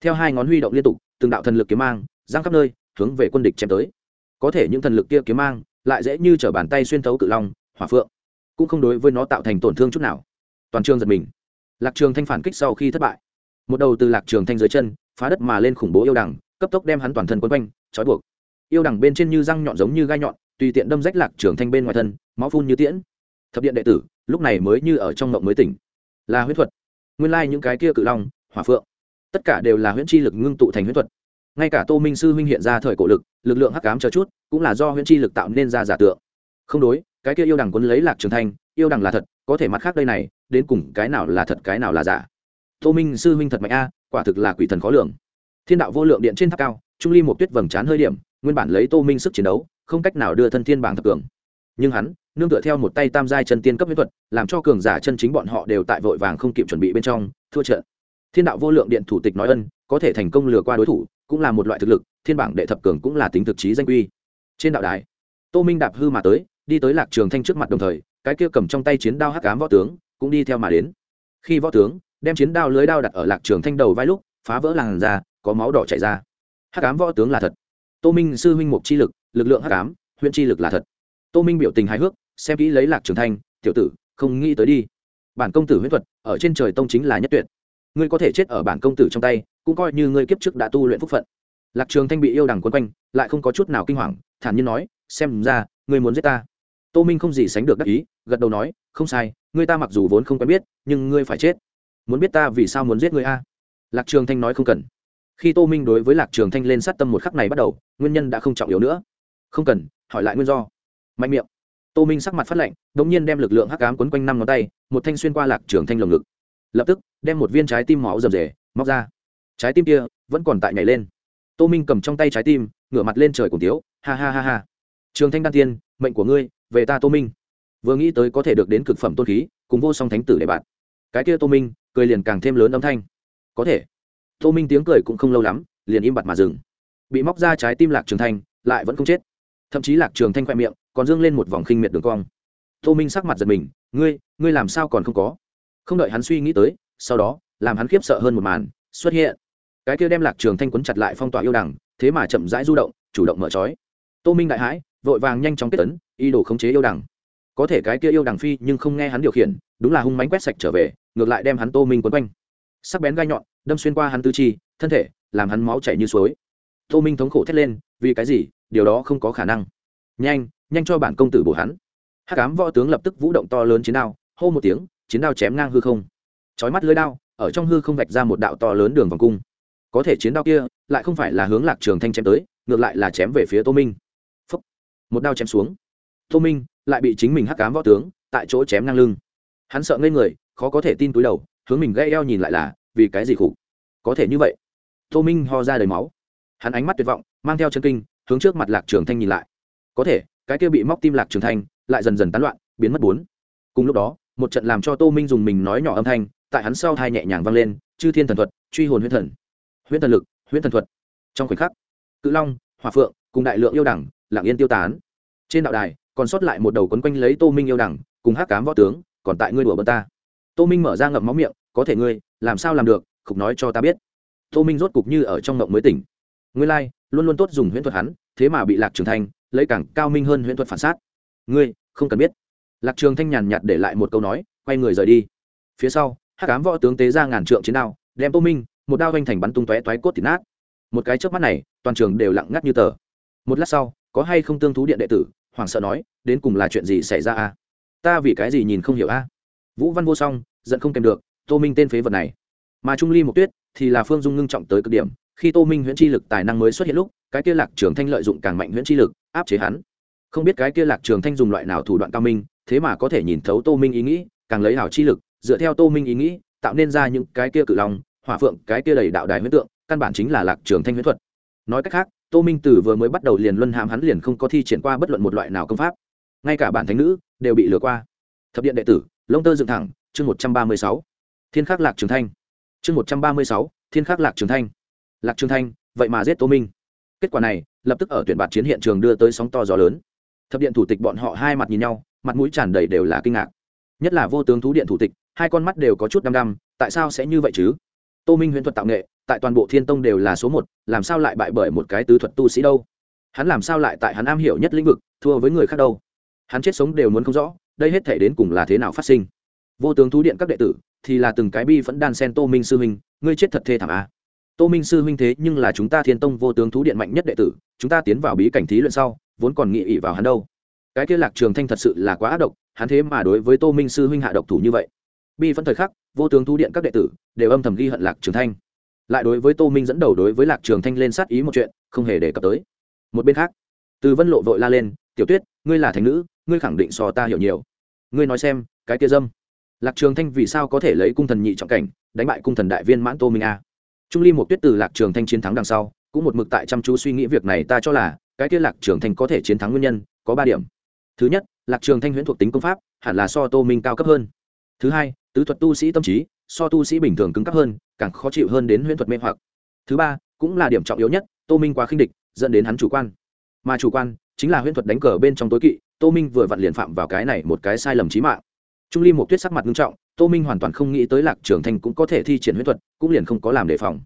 Speaker 1: Theo hai ngón huy động liên tục, từng đạo thần lực kiếm mang, giang khắp nơi, hướng về quân địch chém tới. Có thể những thần lực kia kiếm mang, lại dễ như trở bàn tay xuyên thấu cự long, hỏa phượng, cũng không đối với nó tạo thành tổn thương chút nào. Toàn trường giật mình. Lạc trường thanh phản kích sau khi thất bại. Một đầu từ lạc trường thanh dưới chân, phá đất mà lên khủng bố yêu đằng, cấp tốc đem hắn toàn thân quấn quanh, trói buộc. Yêu đằng bên trên như răng nhọn giống như gai nhọn, tùy tiện đâm rách lạc trường thanh bên ngoài thân, máu phun như tiễn. Thập điện đệ tử, lúc này mới như ở trong mộng mới tỉnh là huyễn thuật. Nguyên lai những cái kia cự long, hỏa phượng, tất cả đều là huyễn chi lực ngưng tụ thành huyễn thuật. Ngay cả tô minh sư huynh hiện ra thời cổ lực lực lượng hắc cám chờ chút, cũng là do huyễn chi lực tạo nên ra giả tượng. Không đối, cái kia yêu đằng quấn lấy lạc trường thanh, yêu đằng là thật, có thể mặt khác đây này, đến cùng cái nào là thật, cái nào là giả. Tô minh sư huynh thật mạnh a, quả thực là quỷ thần khó lường. Thiên đạo vô lượng điện trên tháp cao, trung ly một tuyết vầng trán hơi điểm, nguyên bản lấy tô minh sức chiến đấu, không cách nào đưa thân thiên bảng thập cường nhưng hắn, nương tựa theo một tay tam giai chân tiên cấp huyết thuật, làm cho cường giả chân chính bọn họ đều tại vội vàng không kịp chuẩn bị bên trong, thua trận. Thiên đạo vô lượng điện thủ tịch nói ân, có thể thành công lừa qua đối thủ, cũng là một loại thực lực, thiên bảng đệ thập cường cũng là tính thực chí danh uy. Trên đạo đài, tô minh đạp hư mà tới, đi tới lạc trường thanh trước mặt đồng thời, cái kia cầm trong tay chiến đao hắc ám võ tướng, cũng đi theo mà đến. Khi võ tướng đem chiến đao lưới đao đặt ở lạc trường thanh đầu vai lúc, phá vỡ làn da, có máu đỏ chảy ra. Hắc ám võ tướng là thật. Tô minh sư huynh mục chi lực lực lượng hắc ám huyện chi lực là thật tô minh biểu tình hài hước, xem kỹ lấy lạc trường thanh, tiểu tử, không nghĩ tới đi. Bản công tử huyễn thuật ở trên trời tông chính là nhất tuyệt. Ngươi có thể chết ở bản công tử trong tay, cũng coi như ngươi kiếp trước đã tu luyện phúc phận. Lạc trường thanh bị yêu đằng quấn quanh, lại không có chút nào kinh hoàng, thản nhiên nói, xem ra, ngươi muốn giết ta. Tô minh không gì sánh được đắc ý, gật đầu nói, không sai, ngươi ta mặc dù vốn không quen biết, nhưng ngươi phải chết. Muốn biết ta vì sao muốn giết ngươi a? Lạc trường thanh nói không cần. Khi tô minh đối với lạc trường thanh lên sát tâm một khắc này bắt đầu, nguyên nhân đã không trọng yếu nữa. Không cần, hỏi lại nguyên do mạnh miệng. Tô minh sắc mặt phát lạnh đ ỗ n g nhiên đem lực lượng hắc cám quấn quanh năm ngón tay, một thanh xuyên qua lạc trường thanh lồng ngực. Lập tức, đem một viên trái tim máu rầm rề, móc ra. Trái tim kia vẫn còn tại nhảy lên. Tô minh cầm trong tay trái tim, ngửa mặt lên trời cùng tiếu, ha ha ha ha. Trường thanh đan tiên, mệnh của ngươi, về ta tô minh. Vừa nghĩ tới có thể được đến cực phẩm tôn khí, cùng vô song thánh tử để bạn. Cái kia tô minh, cười liền càng thêm lớn âm thanh. Có thể. Tô minh tiếng cười cũng không lâu lắm, liền im bặt mà dừng. Bị móc ra trái tim lạc trường thanh, lại vẫn không chết. Thậm chí lạc trường thanh khoe miệng còn dương lên một vòng khinh miệt đường cong. Tô minh sắc mặt giật mình, ngươi ngươi làm sao còn không có? Không đợi hắn suy nghĩ tới, sau đó, làm hắn khiếp sợ hơn một màn, xuất hiện. Cái kia đem lạc trường thanh quấn chặt lại phong tỏa yêu đằng, thế mà chậm rãi du động, chủ động mở trói. Tô minh đại hãi, vội vàng nhanh chóng kết tấn, ý đồ khống chế yêu đằng. Có thể cái kia yêu đằng phi nhưng không nghe hắn điều khiển, đúng là hung mánh quét sạch trở về, ngược lại đem hắn tô minh quấn quanh. Sắc bén gai nhọn, đâm xuyên qua hắn tư chi, thân thể, làm hắn máu chảy như suối. Tô minh thống khổ thét lên, vì cái gì? Điều đó không có khả năng. Nhanh nhanh cho bản công tử bổ hắn. Hắc ám võ tướng lập tức vũ động to lớn chiến đao, hô một tiếng, chiến đao chém ngang hư không. Chói mắt lưới đao, ở trong hư không vạch ra một đạo to lớn đường vòng cung. Có thể chiến đao kia lại không phải là hướng lạc trường thanh chém tới, ngược lại là chém về phía tô minh. Phúc. một đao chém xuống. Tô minh lại bị chính mình hắc ám võ tướng tại chỗ chém ngang lưng. Hắn sợ ngây người, khó có thể tin túi đầu, hướng mình gây eo nhìn lại là, vì cái gì khủng? Có thể như vậy. Tô minh ho ra đầy máu. Hắn ánh mắt tuyệt vọng, mang theo chân kinh, hướng trước mặt lạc trường thanh nhìn lại. Có thể cái kia bị móc tim lạc trường thanh lại dần dần tán loạn biến mất bốn. Cùng lúc đó một trận làm cho tô minh dùng mình nói nhỏ âm thanh tại hắn sau thai nhẹ nhàng vang lên chư thiên thần thuật truy hồn huyễn thần. Huyễn thần lực huyễn thần thuật. Trong khoảnh khắc cự long hòa phượng cùng đại lượng yêu đẳng lạng yên tiêu tán. Trên đạo đài còn sót lại một đầu quấn quanh lấy tô minh yêu đẳng cùng hát cám võ tướng còn tại ngươi đùa bờ ta. Tô minh mở ra ngậm máu miệng có thể ngươi làm sao làm được khục nói cho ta biết. Tô minh rốt cục như ở trong ngậm mới tỉnh. Ngươi lai、like, luôn luôn tốt dùng huyễn thuật hắn thế mà bị lạc trưởng thành lấy càng cao minh hơn huyễn thuật phản sát. Ngươi, không cần biết. Lạc trường thanh nhàn nhạt để lại một câu nói, quay người rời đi. Phía sau, hắc ám võ tướng tế ra ngàn trượng chiến đao, đem tô minh, một đao vanh thành bắn tung tóe toái cốt thịt nát. Một cái chớp mắt này, toàn trường đều lặng ngắt như tờ. Một lát sau, có hay không tương thú điện đệ tử hoàng sợ nói, đến cùng là chuyện gì xảy ra a? Ta vì cái gì nhìn không hiểu a? Vũ văn vô song, giận không kèm được, tô minh tên phế vật này. Mà trung ly một tuyết thì là phương dung ngưng trọng tới cực điểm khi tô minh huyễn chi lực tài năng mới xuất hiện lúc, cái kia lạc trường thanh lợi dụng càng mạnh huyễn chi lực, áp chế hắn. Không biết cái kia lạc trường thanh dùng loại nào thủ đoạn cao minh, thế mà có thể nhìn thấu tô minh ý nghĩ, càng lấy hảo chi lực, dựa theo tô minh ý nghĩ, tạo nên ra những cái kia cự long, hỏa phượng, cái kia đầy đạo đài huyễn tượng, căn bản chính là lạc trường thanh huyễn thuật. Nói cách khác, tô minh từ vừa mới bắt đầu liền luân hãm hắn liền không có thi triển qua bất luận một loại nào công pháp. Ngay cả bản thánh nữ đều bị lừa qua. Thập điện đệ tử, lông tơ dựng thẳng, chương một trăm ba mươi sáu. Thiên khắc lạc trường thanh. Chương một trăm ba mươi sáu, thiên khắc lạc trường thanh lạc trường thanh, vậy mà giết tô minh. Kết quả này, lập tức ở tuyển bạt chiến hiện trường đưa tới sóng to gió lớn. Thập điện thủ tịch bọn họ hai mặt nhìn nhau, mặt mũi tràn đầy đều là kinh ngạc. Nhất là vô tướng thú điện thủ tịch, hai con mắt đều có chút đăm đăm, tại sao sẽ như vậy chứ? Tô minh huyễn thuật tạo nghệ, tại toàn bộ thiên tông đều là số một, làm sao lại bại bởi một cái tứ thuật tu sĩ đâu? Hắn làm sao lại tại hắn am hiểu nhất lĩnh vực, thua với người khác đâu? Hắn chết sống đều muốn không rõ, đây hết thể đến cùng là thế nào phát sinh? Vô tướng thú điện các đệ tử, thì là từng cái bi vẫn đan sen tô minh sư huynh, ngươi chết thật thê thảm à tô minh sư huynh thế nhưng là chúng ta thiên tông vô tướng thú điện mạnh nhất đệ tử, chúng ta tiến vào bí cảnh thí luyện sau, vốn còn nghĩ ỉ vào hắn đâu. Cái kia lạc trường thanh thật sự là quá ác độc, hắn thế mà đối với tô minh sư huynh hạ độc thủ như vậy. Bi phân thời khắc, vô tướng thú điện các đệ tử đều âm thầm ghi hận lạc trường thanh. Lại đối với tô minh dẫn đầu đối với lạc trường thanh lên sát ý một chuyện, không hề đề cập tới. Một bên khác, từ vân lộ vội la lên, tiểu tuyết, ngươi là thành nữ, ngươi khẳng định so ta hiểu nhiều. Ngươi nói xem, cái kia dâm. Lạc trường thanh vì sao có thể lấy cung thần nhị trọng cảnh, đánh bại cung thần đại viên mãn tô minh a? Trung ly một tuyết từ lạc trường thanh chiến thắng đằng sau, cũng một mực tại chăm chú suy nghĩ việc này ta cho là, cái kia lạc trường thanh có thể chiến thắng nguyên nhân, có ba điểm. Thứ nhất, lạc trường thanh huyễn thuộc tính công pháp, hẳn là so tô minh cao cấp hơn. Thứ hai, tứ thuật tu sĩ tâm trí, so tu sĩ bình thường cứng cấp hơn, càng khó chịu hơn đến huyễn thuật mê hoặc. Thứ ba, cũng là điểm trọng yếu nhất, tô minh quá khinh địch, dẫn đến hắn chủ quan. Mà chủ quan, chính là huyễn thuật đánh cờ bên trong tối kỵ, tô minh vừa vặn liền phạm vào cái này một cái sai lầm trí mạng. Trung ly một tuyết sắc mặt nghiêm trọng tô minh hoàn toàn không nghĩ tới lạc trường thanh cũng có thể thi triển huyết thuật, cũng liền không có làm đề phòng.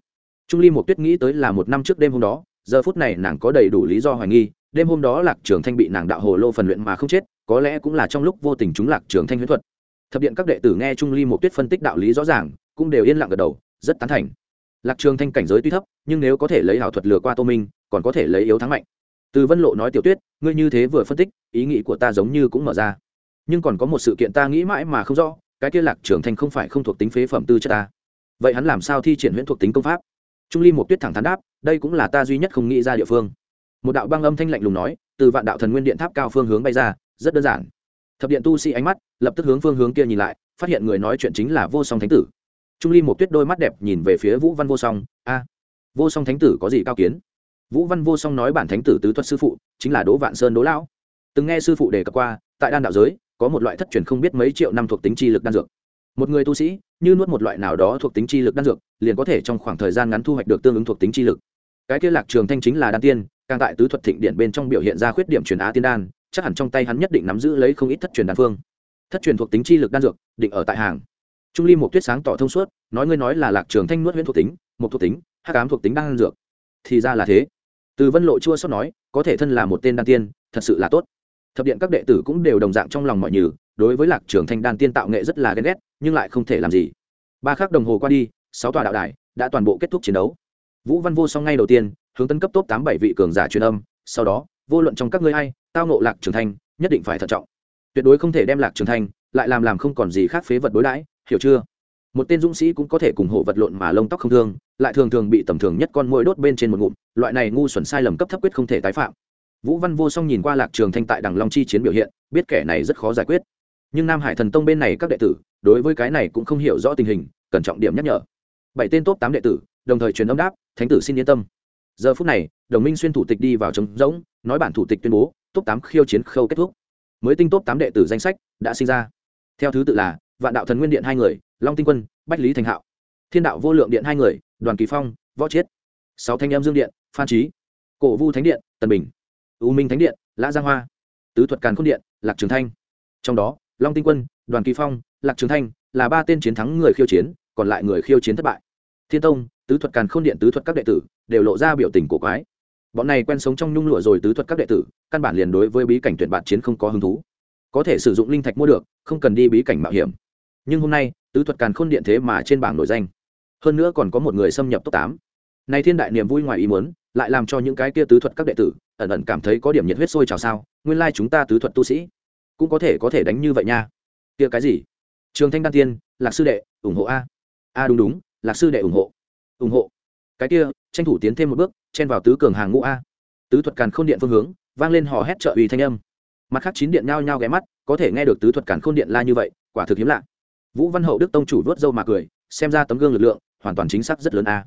Speaker 1: Trung ly một tuyết nghĩ tới là một năm trước đêm hôm đó, giờ phút này nàng có đầy đủ lý do hoài nghi, đêm hôm đó lạc trường thanh bị nàng đạo hồ lô phần luyện mà không chết, có lẽ cũng là trong lúc vô tình chúng lạc trường thanh huyết thuật. Thập điện các đệ tử nghe trung ly một tuyết phân tích đạo lý rõ ràng, cũng đều yên lặng gật đầu, rất tán thành. Lạc trường thanh cảnh giới tuy thấp, nhưng nếu có thể lấy hảo thuật lừa qua tô minh, còn có thể lấy yếu thắng mạnh. Từ vân lộ nói tiểu tuyết, ngươi như thế vừa phân tích, ý nghĩ của ta giống như cũng mở ra. Nhưng còn có một sự kiện ta nghĩ mãi mà không rõ cái kia lạc trưởng thành không phải không thuộc tính phế phẩm tư chất ta. Vậy hắn làm sao thi triển huyễn thuộc tính công pháp? Trung ly một tuyết thẳng thắn đáp, đây cũng là ta duy nhất không nghĩ ra địa phương. Một đạo băng âm thanh lạnh lùng nói, từ vạn đạo thần nguyên điện tháp cao phương hướng bay ra, rất đơn giản. Thập điện tu sĩ ánh mắt, lập tức hướng phương hướng kia nhìn lại, phát hiện người nói chuyện chính là vô song thánh tử. Trung ly một tuyết đôi mắt đẹp nhìn về phía vũ văn vô song, a, vô song thánh tử có gì cao kiến? Vũ văn vô song nói bản thánh tử tứ thuật sư phụ, chính là đỗ vạn sơn đỗ lão. Từng nghe sư phụ đề cập qua, tại đan đạo giới có một loại thất truyền không biết mấy triệu năm thuộc tính chi lực đan dược. Một người tu sĩ, như nuốt một loại nào đó thuộc tính chi lực đan dược, liền có thể trong khoảng thời gian ngắn thu hoạch được tương ứng thuộc tính chi lực. Cái kia lạc trường thanh chính là đan tiên, càng tại tứ thuật thịnh điện bên trong biểu hiện ra khuyết điểm truyền á tiên đan, chắc hẳn trong tay hắn nhất định nắm giữ lấy không ít thất truyền đan phương. Thất truyền thuộc tính chi lực đan dược, định ở tại hàng. Trung ly một tuyết sáng tỏ thông suốt, nói ngươi nói là lạc trường thanh nuốt huyễn thuộc tính một thuộc tính, hắc ám thuộc tính đan dược. Thì ra là thế. Từ vân lộ chua xót nói, có thể thân là một tên đan tiên, thật sự là tốt thập điện các đệ tử cũng đều đồng dạng trong lòng mọi nhừ, đối với lạc trường thanh đan tiên tạo nghệ rất là ghen ghét, nhưng lại không thể làm gì. Ba khắc đồng hồ qua đi, sáu tòa đạo đài đã toàn bộ kết thúc chiến đấu. Vũ văn vô song ngay đầu tiên, hướng tấn cấp top tám bảy vị cường giả truyền âm, sau đó, vô luận trong các ngươi hay tao nộ lạc trường thanh, nhất định phải thận trọng. Tuyệt đối không thể đem lạc trường thanh, lại làm làm không còn gì khác phế vật đối đãi, hiểu chưa? Một tên dũng sĩ cũng có thể cùng hộ vật lộn mà lông tóc không thương, lại thường thường bị tầm thường nhất con mũi đốt bên trên một ngụm, loại này ngu xuẩn sai lầm cấp thấp quyết không thể tái phạm vũ văn vô song nhìn qua lạc trường thanh tại đằng long chi chiến biểu hiện, biết kẻ này rất khó giải quyết. Nhưng nam hải thần tông bên này các đệ tử, đối với cái này cũng không hiểu rõ tình hình cần trọng điểm nhắc nhở. Bảy tên top tám đệ tử, đồng thời truyền âm đáp, thánh tử xin yên tâm. Giờ phút này, đồng minh xuyên thủ tịch đi vào trống rỗng, nói bản thủ tịch tuyên bố, top tám khiêu chiến khâu kết thúc. Mới tinh top tám đệ tử danh sách đã sinh ra. Theo thứ tự là, vạn đạo thần nguyên điện hai người, long tinh quân, bách lý thành hạo. Thiên đạo vô lượng điện hai người, đoàn kỳ phong, võ chiết. Sáu thanh em dương điện, phan trí. Cổ vu thánh điện, tần bình u minh thánh điện, lã giang hoa, tứ thuật càn khôn điện, lạc trường thanh. Trong đó, long tinh quân, đoàn kỳ phong, lạc trường thanh là ba tên chiến thắng người khiêu chiến, còn lại người khiêu chiến thất bại. Thiên tông, tứ thuật càn khôn điện, tứ thuật các đệ tử đều lộ ra biểu tình cổ quái. Bọn này quen sống trong nhung lụa rồi tứ thuật các đệ tử, căn bản liền đối với bí cảnh tuyển bạn chiến không có hứng thú. Có thể sử dụng linh thạch mua được, không cần đi bí cảnh mạo hiểm. Nhưng hôm nay, tứ thuật càn khôn điện thế mà trên bảng nổi danh. Hơn nữa còn có một người xâm nhập top tám nay thiên đại niềm vui ngoài ý muốn, lại làm cho những cái kia tứ thuật các đệ tử, ẩn ẩn cảm thấy có điểm nhiệt huyết sôi trào sao, nguyên lai chúng ta tứ thuật tu sĩ, cũng có thể có thể đánh như vậy nha. Kia cái gì? Trường thanh đan tiên, lạc sư đệ, ủng hộ a. A, đúng đúng, lạc sư đệ ủng hộ. Ủng hộ. Cái kia, tranh thủ tiến thêm một bước, chen vào tứ cường hàng ngũ a. Tứ thuật càn k h ô n điện phương hướng, vang lên hò hét trợ uy thanh âm. Mặt khác chín điện nhao nhao ghé mắt, có thể nghe được tứ thuật càn k h ô n điện la như vậy, quả thực hiếm lạ. Vũ văn hậu đức tông chủ vớt dâu mà cười, xem ra tấm gương lực lượng, hoàn toàn chính xác rất lớn a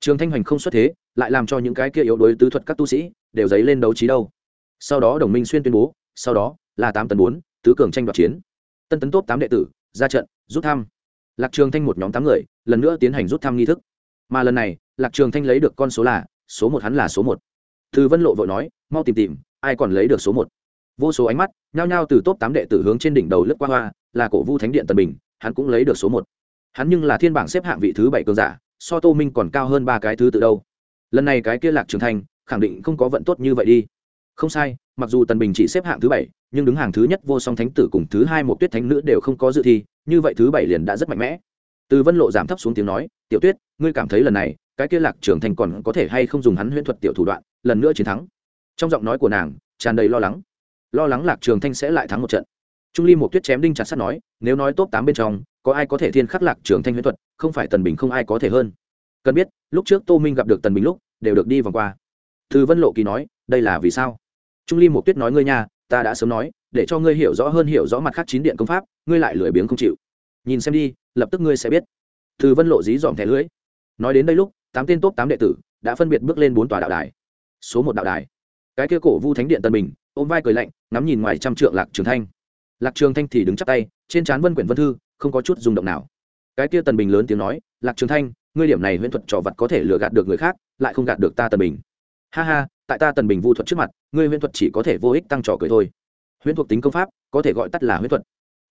Speaker 1: trường thanh hoành không xuất thế, lại làm cho những cái kia yếu đối tứ thuật các tu sĩ đều dấy lên đấu trí đâu. Sau đó đồng minh xuyên tuyên bố, sau đó là tám tấn bốn, tứ cường tranh đoạt chiến. Tân tấn tốt tám đệ tử, ra trận, rút thăm. Lạc trường thanh một nhóm tám người, lần nữa tiến hành rút thăm nghi thức. Mà lần này, lạc trường thanh lấy được con số là, số một hắn là số một. Từ vân lộ vội nói, mau tìm tìm, ai còn lấy được số một? Vô số ánh mắt, nhao nhao từ top tám đệ tử hướng trên đỉnh đầu lướt qua hoa, là cổ vu thánh điện tần bình, hắn cũng lấy được số một. Hắn nhưng là thiên bảng xếp hạng vị thứ bảy cường giả so tô minh còn cao hơn ba cái thứ tự đâu. Lần này cái kia lạc trường thành, khẳng định không có vận tốt như vậy đi. Không sai, mặc dù tần bình chỉ xếp hạng thứ bảy, nhưng đứng hàng thứ nhất vô song thánh tử cùng thứ hai một tuyết thánh nữ đều không có dự thi, như vậy thứ bảy liền đã rất mạnh mẽ. Từ vân lộ giảm thấp xuống tiếng nói, tiểu tuyết, ngươi cảm thấy lần này, cái kia lạc trường thành còn có thể hay không dùng hắn huyễn thuật tiểu thủ đoạn, lần nữa chiến thắng? Trong giọng nói của nàng, tràn đầy lo lắng. Lo lắng lạc trường thanh sẽ lại thắng một trận. Trung ly một tuyết chém đinh chặt sắt nói, nếu nói top tám bên trong có ai có thể thiên khắc lạc trường thanh huyễn thuật, không phải tần bình không ai có thể hơn. Cần biết, lúc trước tô minh gặp được tần bình lúc, đều được đi vòng qua. Từ vân lộ kỳ nói, đây là vì sao? Trung ly một tuyết nói ngươi nha, ta đã sớm nói, để cho ngươi hiểu rõ hơn hiểu rõ mặt khác chín điện công pháp, ngươi lại lười biếng không chịu. Nhìn xem đi, lập tức ngươi sẽ biết. Từ vân lộ dí dòm thẻ lưới. Nói đến đây lúc, tám tên top tám đệ tử đã phân biệt bước lên bốn tòa đạo đài. Số một đạo đài. Cái kia cổ vu thánh điện tân bình, ôm vai cười lạnh, ngắm nhìn ngoài trăm trượng lạc trường thanh. Lạc trường thanh thì đứng chắp tay, trên trán vân quyển vân thư không có chút rung động nào. Cái kia tần bình lớn tiếng nói, lạc trường thanh, ngươi điểm này huyễn thuật trò vật có thể lừa gạt được người khác, lại không gạt được ta tần bình. Ha ha, tại ta tần bình vu thuật trước mặt, ngươi huyễn thuật chỉ có thể vô ích tăng trò cười thôi. Huyễn thuộc tính công pháp, có thể gọi tắt là huyễn thuật.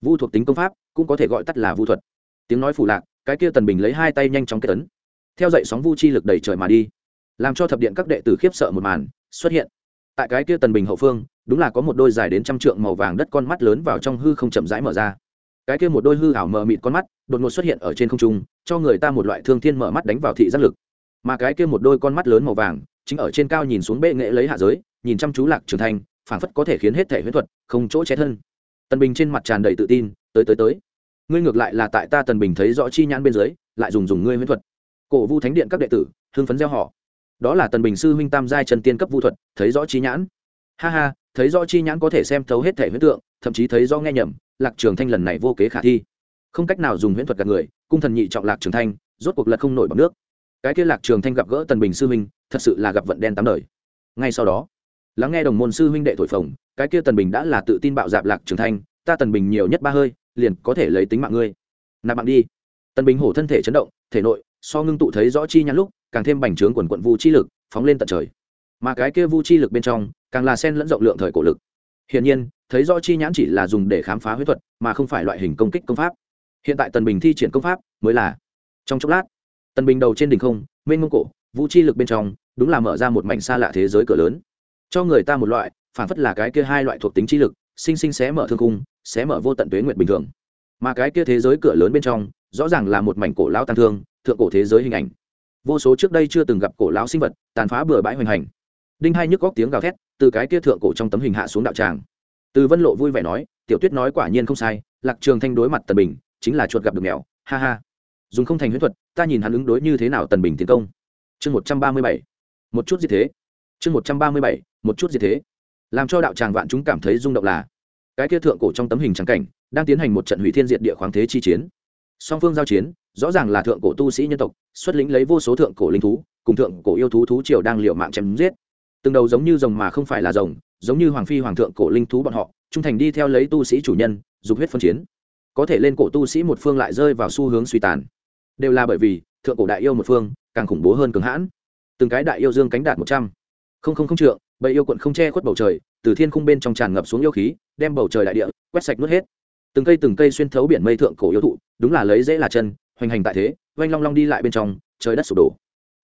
Speaker 1: Vu thuộc tính công pháp, cũng có thể gọi tắt là vu thuật. Tiếng nói phủ lạc, cái kia tần bình lấy hai tay nhanh chóng kết tấn theo dậy sóng vu chi lực đầy trời mà đi, làm cho thập điện các đệ tử khiếp sợ một màn xuất hiện. Tại cái kia tần bình hậu phương, đúng là có một đôi dài đến trăm trượng màu vàng đất con mắt lớn vào trong hư không chậm rãi mở ra cái kia một đôi hư ảo mờ mịt con mắt đột ngột xuất hiện ở trên không trung, cho người ta một loại thương thiên mở mắt đánh vào thị giác lực. Mà cái kia một đôi con mắt lớn màu vàng, chính ở trên cao nhìn xuống bệ nghệ lấy hạ giới, nhìn chăm chú lạc trưởng thành phảng phất có thể khiến hết thể huyễn thuật không chỗ che thân. Tần bình trên mặt tràn đầy tự tin, tới tới tới. Ngươi ngược lại là tại ta tần bình thấy rõ chi nhãn bên dưới, lại dùng dùng ngươi huyễn thuật. Cổ vu thánh điện các đệ tử, hưng phấn gieo họ đó là tần bình sư huynh tam giai chân tiên cấp vu thuật, thấy rõ chi nhãn. Ha ha, thấy rõ chi nhãn có thể xem thấu hết thể huyễn tượng, thậm chí thấy rõ nghe nhầm lạc trường thanh lần này vô kế khả thi. Không cách nào dùng huyễn thuật gạt người, cung thần nhị trọng lạc trường thanh, rốt cuộc lật không nổi bằng nước. Cái kia lạc trường thanh gặp gỡ tần bình sư huynh, thật sự là gặp vận đen tám đời. Ngay sau đó, lắng nghe đồng môn sư huynh đệ thổi phồng, cái kia tần bình đã là tự tin bạo dạp lạc trường thanh, ta tần bình nhiều nhất ba hơi, liền có thể lấy tính mạng ngươi. Nạp mạng đi. Tần bình hổ thân thể chấn động, thể nội, so ngưng tụ thấy rõ chi nhãn lúc, càng thêm bành trướng quần quận vu chi lực, phóng lên tận trời. Mà cái kia vu chi lực bên trong, càng là sen lẫn rộng lượng thời cổ lực hiển nhiên, thấy rõ chi nhãn chỉ là dùng để khám phá huyết thuật, mà không phải loại hình công kích công pháp. Hiện tại tần bình thi triển công pháp mới là, trong chốc lát, tần bình đầu trên đỉnh không, mênh mông cổ, vũ chi lực bên trong, đúng là mở ra một mảnh xa lạ thế giới cửa lớn. Cho người ta một loại, phản phất là cái kia hai loại thuộc tính chi lực, sinh sinh xé mở thương cung xé mở vô tận tuế nguyện bình thường. Mà cái kia thế giới cửa lớn bên trong, rõ ràng là một mảnh cổ lão tăng thương, thượng cổ thế giới hình ảnh. Vô số trước đây chưa từng gặp cổ lão sinh vật, tàn phá bừa bãi hoành hành. Đinh hai nhức góc tiếng gào thét từ cái kia thượng cổ trong tấm hình hạ xuống đạo tràng. Từ vân lộ vui vẻ nói, tiểu tuyết nói quả nhiên không sai, lạc trường thanh đối mặt tần bình, chính là chuột gặp được mèo, ha ha. Dùng không thành huyễn thuật, ta nhìn hắn ứng đối như thế nào tần bình tiến công. Chương một trăm ba mươi bảy. Một chút gì thế? Chương một trăm ba mươi bảy, một chút gì thế? Làm cho đạo tràng vạn chúng cảm thấy rung động là, cái kia thượng cổ trong tấm hình trắng cảnh, đang tiến hành một trận hủy thiên diệt địa khoáng thế chi chiến. Song phương giao chiến, rõ ràng là thượng cổ tu sĩ nhân tộc, xuất lĩnh lấy vô số thượng cổ linh thú, cùng thượng cổ yêu thú thú triều đang liều mạng chém giết từng đầu giống như rồng mà không phải là rồng, giống như hoàng phi hoàng thượng cổ linh thú bọn họ, trung thành đi theo lấy tu sĩ chủ nhân, dục huyết phân chiến. Có thể lên cổ tu sĩ một phương lại rơi vào xu hướng suy tàn. Đều là bởi vì, thượng cổ đại yêu một phương, càng khủng bố hơn cường hãn. Từng cái đại yêu dương cánh đạt một trăm. Không không không trượng, bầy yêu quận không che khuất bầu trời, từ thiên khung bên trong tràn ngập xuống yêu khí, đem bầu trời đại địa quét sạch nuốt hết. Từng cây từng cây xuyên thấu biển mây thượng cổ yêu thụ, đúng là lấy dễ là chân, hoành hành tại thế, oanh long long đi lại bên trong, trời đất sụp đổ.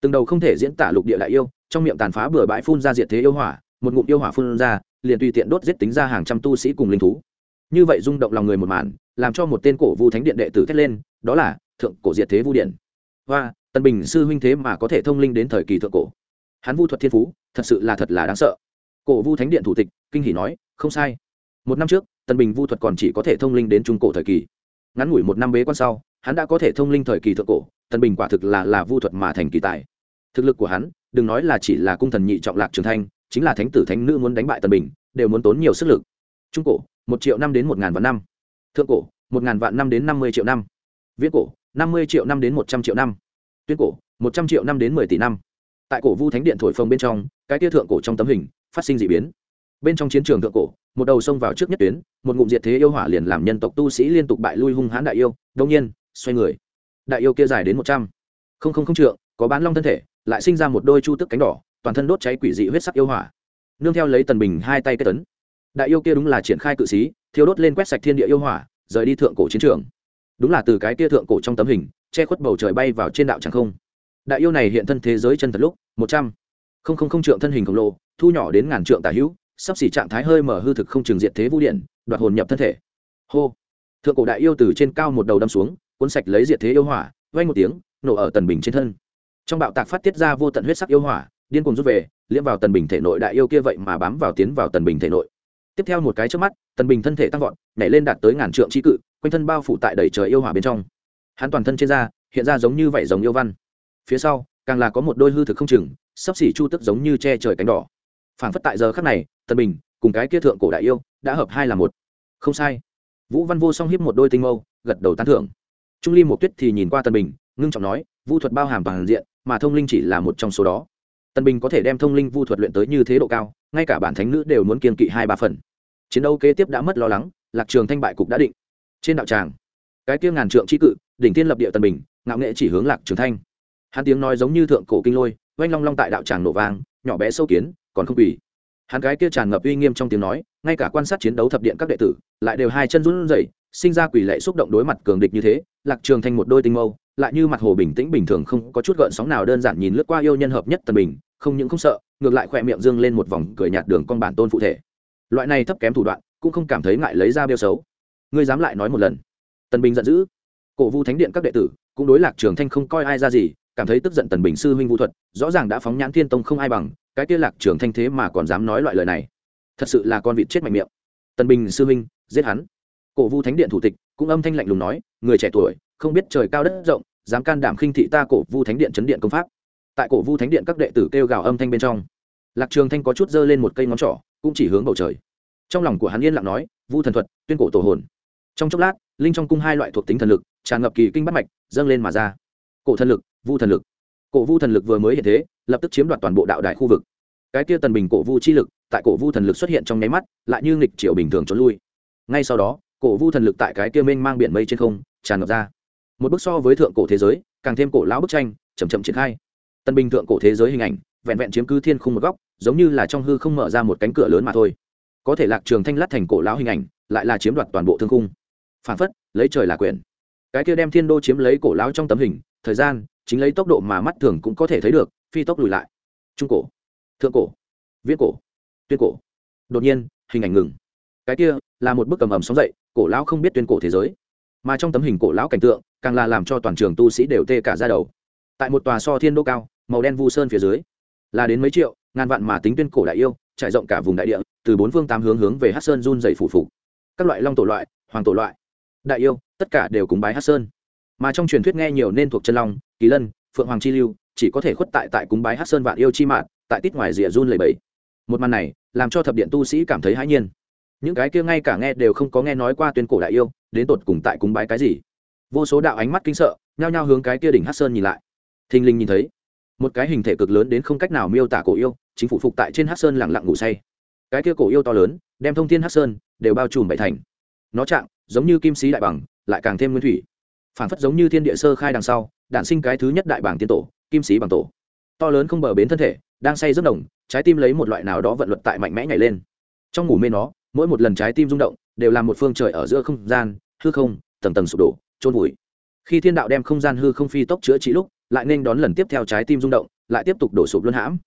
Speaker 1: Từng đầu không thể diễn tả lục địa đại yêu trong miệng tàn phá bừa bãi phun ra diệt thế yêu hỏa, một ngụm yêu hỏa phun ra, liền tùy tiện đốt giết tính ra hàng trăm tu sĩ cùng linh thú. Như vậy rung động lòng người một màn, làm cho một tên cổ vu thánh điện đệ tử thét lên, đó là thượng cổ diệt thế vu điện. Hoa tần bình sư huynh thế mà có thể thông linh đến thời kỳ thượng cổ. Hắn vu thuật thiên phú, thật sự là thật là đáng sợ. Cổ vu thánh điện thủ tịch, kinh hỷ nói, không sai. Một năm trước tần bình vu thuật còn chỉ có thể thông linh đến trung cổ thời kỳ. Ngắn ngủi một năm bế quan sau, hắn đã có thể thông linh thời kỳ thượng cổ tần bình quả thực là là vu thuật mà thành kỳ tài thực lực của hắn, đừng nói là chỉ là cung thần nhị trọng lạc trường thanh, chính là thánh tử thánh nữ muốn đánh bại tần bình, đều muốn tốn nhiều sức lực. Trung cổ, một triệu năm đến một ngàn vạn năm. Thượng cổ, một ngàn vạn năm đến năm mươi triệu năm. Viễn cổ, năm mươi triệu năm đến một trăm triệu năm. Tuyên cổ, một trăm triệu năm đến mười tỷ năm. Tại cổ vu thánh điện thổi phồng bên trong, cái tia thượng cổ trong tấm hình phát sinh d ị biến. Bên trong chiến trường thượng cổ, một đầu xông vào trước nhất tuyến, một ngụm diệt thế yêu hỏa liền làm nhân tộc tu sĩ liên tục bại lui hung hãn đại yêu, đông nhiên, xoay người. Đại yêu kia dài đến một trăm. Không không không trượng, có bán long thân thể lại sinh ra một đôi chu tức cánh đỏ toàn thân đốt cháy quỷ dị huyết sắc yêu hỏa. Nương theo lấy tần bình hai tay kết tấn. Đại yêu kia đúng là triển khai cự xí, thiêu đốt lên quét sạch thiên địa yêu hỏa rời đi thượng cổ chiến trường. Đúng là từ cái kia thượng cổ trong tấm hình che khuất bầu trời bay vào trên đạo tràng không. Đại yêu này hiện thân thế giới chân thật lúc một trăm. Không không không trượng thân hình khổng lồ thu nhỏ đến ngàn trượng tả hữu sắp xỉ trạng thái hơi mở hư thực không trường diện thế vũ điện đoạt hồn nhập thân thể. Hô. Thượng cổ đại yêu từ trên cao một đầu đâm xuống cuốn sạch lấy diệt thế yêu hỏa vay một tiếng nổ ở tần bình trên thân trong bạo tạc phát tiết ra vô tận huyết sắc yêu hỏa, điên cuồng rút về, liễm vào tần bình thể nội đại yêu kia vậy mà bám vào tiến vào tần bình thể nội. Tiếp theo một cái trước mắt, tần bình thân thể tăng vọt, nhảy lên đạt tới ngàn trượng tri cự, quanh thân bao phủ tại đầy trời yêu hỏa bên trong. Hắn toàn thân trên da, hiện ra giống như vậy giống yêu văn. Phía sau, càng là có một đôi hư thực không chừng, sắp xỉ chu tức giống như che trời cánh đỏ. Phảng phất tại giờ khắc này, tần bình cùng cái kia thượng cổ đại yêu đã hợp hai là một. Không sai. Vũ văn vô song hiếp một đôi tinh mâu, gật đầu tán thưởng. Trung ly một tuyết thì nhìn qua tần bình, ngưng trọng nói vu thuật bao hàm toàn diện, mà thông linh chỉ là một trong số đó. Tần bình có thể đem thông linh vu thuật luyện tới như thế độ cao, ngay cả bản thánh nữ đều muốn kiên kỵ hai ba phần. Chiến đấu kế tiếp đã mất lo lắng, lạc trường thanh bại cục đã định. Trên đạo tràng, cái kia ngàn trượng chi cự, đỉnh tiên lập địa tần bình ngạo nghệ chỉ hướng lạc trường thanh. Hắn tiếng nói giống như thượng cổ kinh lôi, oanh long long tại đạo tràng nổ vang, nhỏ bé sâu kiến, còn không quỳ. Hắn cái kia tràn ngập uy nghiêm trong tiếng nói, ngay cả quan sát chiến đấu thập điện các đệ tử, lại đều hai chân run rẩy, sinh ra quỷ lệ xúc động đối mặt cường địch như thế, lạc trường thanh một đôi tinh mâu lại như mặt hồ bình tĩnh bình thường không có chút gợn sóng nào đơn giản nhìn lướt qua yêu nhân hợp nhất tần bình, không những không sợ, ngược lại khỏe miệng dương lên một vòng cười nhạt đường con bản tôn phụ thể. Loại này thấp kém thủ đoạn, cũng không cảm thấy ngại lấy ra bêu xấu. Ngươi dám lại nói một lần. Tần bình giận dữ. Cổ vu thánh điện các đệ tử, cũng đối lạc trường thanh không coi ai ra gì, cảm thấy tức giận tần bình sư huynh vũ thuật, rõ ràng đã phóng nhãn thiên tông không ai bằng, cái kia lạc trường thanh thế mà còn dám nói loại lời này. Thật sự là con vịt chết mạnh miệng. Tần bình sư huynh, giết hắn. Cổ vu thánh điện thủ tịch, cũng âm thanh lạnh lùng nói, người trẻ tuổi, không biết trời cao đất rộng dám can đảm khinh thị ta cổ vu thánh điện chấn điện công pháp. Tại cổ vu thánh điện các đệ tử kêu gào âm thanh bên trong, lạc trường thanh có chút giơ lên một cây ngón trỏ, cũng chỉ hướng bầu trời. Trong lòng của hắn yên lặng nói, vu thần thuật, tuyên cổ tổ hồn. Trong chốc lát, linh trong cung hai loại thuộc tính thần lực, tràn ngập kỳ kinh bắt mạch, dâng lên mà ra. Cổ thần lực, vu thần lực. Cổ vu thần lực vừa mới hiện thế, lập tức chiếm đoạt toàn bộ đạo đại khu vực. Cái kia tần bình cổ vu chi lực, tại cổ vu thần lực xuất hiện trong nháy mắt, lại như nghịch triệu bình thường trốn lui. Ngay sau đó, cổ vu thần lực tại cái kia mênh mang biển mây trên không, tràn ngập ra một bức so với thượng cổ thế giới, càng thêm cổ lão bức tranh chầm chậm triển khai. Tân bình thượng cổ thế giới hình ảnh, vẹn vẹn chiếm cứ thiên khung một góc, giống như là trong hư không mở ra một cánh cửa lớn mà thôi. Có thể lạc trường thanh lát thành cổ lão hình ảnh, lại là chiếm đoạt toàn bộ thương khung. Phản phất, lấy trời là quyền. Cái kia đem thiên đô chiếm lấy cổ lão trong tấm hình, thời gian, chính lấy tốc độ mà mắt thường cũng có thể thấy được, phi tốc lùi lại. Trung cổ, thượng cổ viết cổ, tuyên cổ. Đột nhiên, hình ảnh ngừng. Cái kia là một bức cầm ầm sóng dậy, cổ lão không biết tuyên cổ thế giới mà trong tấm hình cổ lão cảnh tượng, càng là làm cho toàn trường tu sĩ đều tê cả ra đầu. Tại một tòa so thiên đô cao, màu đen vu sơn phía dưới, là đến mấy triệu, ngàn vạn mà tính tuyên cổ đại yêu, trải rộng cả vùng đại địa, từ bốn phương tám hướng hướng về hát sơn run dày phủ phủ. các loại long tổ loại, hoàng tổ loại, đại yêu, tất cả đều cúng bái hát sơn. Mà trong truyền thuyết nghe nhiều nên thuộc chân long, kỳ lân, phượng hoàng chi lưu, chỉ có thể khuất tại tại cúng bái hát sơn vạn yêu chi mạng tại tít ngoài rìa run lầy bẫy một màn này, làm cho thập điện tu sĩ cảm thấy hãi nhiên. Những cái kia ngay cả nghe đều không có nghe nói qua tuyên cổ đại yêu đến tột cùng tại cúng bái cái gì? Vô số đạo ánh mắt kinh sợ, nhao nhao hướng cái kia đỉnh hát sơn nhìn lại. Thình linh nhìn thấy, một cái hình thể cực lớn đến không cách nào miêu tả cổ yêu, chính phủ phục tại trên hát sơn lẳng lặng ngủ say. Cái kia cổ yêu to lớn, đem thông thiên hát sơn đều bao trùm bảy thành. Nó chạm giống như kim sĩ đại bằng, lại càng thêm nguyên thủy. Phản phất giống như thiên địa sơ khai đằng sau đạn sinh cái thứ nhất đại bảng tiên tổ, kim sĩ bằng tổ. To lớn không bờ bến thân thể, đang say rất đồng trái tim lấy một loại nào đó vận luật tại mạnh mẽ nhảy lên. Trong ngủ mê nó, mỗi một lần trái tim rung động đều là một phương trời ở giữa không gian, hư không, tầng tầng sụp đổ trôn vùi. Khi thiên đạo đem không gian hư không phi tốc chữa trị lúc, lại nên đón lần tiếp theo trái tim rung động, lại tiếp tục đổ sụp luân hãm.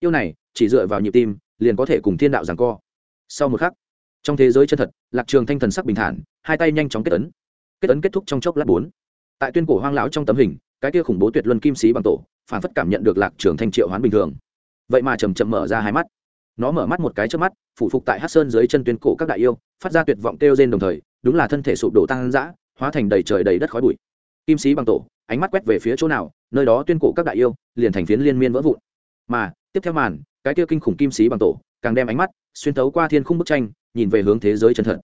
Speaker 1: Yêu này, chỉ dựa vào nhịp tim, liền có thể cùng thiên đạo giằng co. Sau một khắc, trong thế giới chân thật, lạc trường thanh thần sắc bình thản, hai tay nhanh chóng kết ấn. Kết ấn kết thúc trong chốc lát bốn. Tại tuyên cổ hoang lão trong tấm hình, cái kia khủng bố tuyệt luân kim sĩ bằng tổ, phản phất cảm nhận được lạc trường thanh triệu hoán bình thường. Vậy mà chầm chậm mở ra hai mắt nó mở mắt một cái trước mắt, phủ phục tại hát sơn dưới chân tuyên cổ các đại yêu, phát ra tuyệt vọng kêu rên đồng thời, đúng là thân thể sụp đổ tăng dã, hóa thành đầy trời đầy đất khói bụi. Kim sĩ bằng tổ, ánh mắt quét về phía chỗ nào, nơi đó tuyên cổ các đại yêu, liền thành phiến liên miên vỡ vụn. Mà, tiếp theo màn, cái kia kinh khủng kim sĩ bằng tổ, càng đem ánh mắt xuyên thấu qua thiên khung bức tranh, nhìn về hướng thế giới chân thật.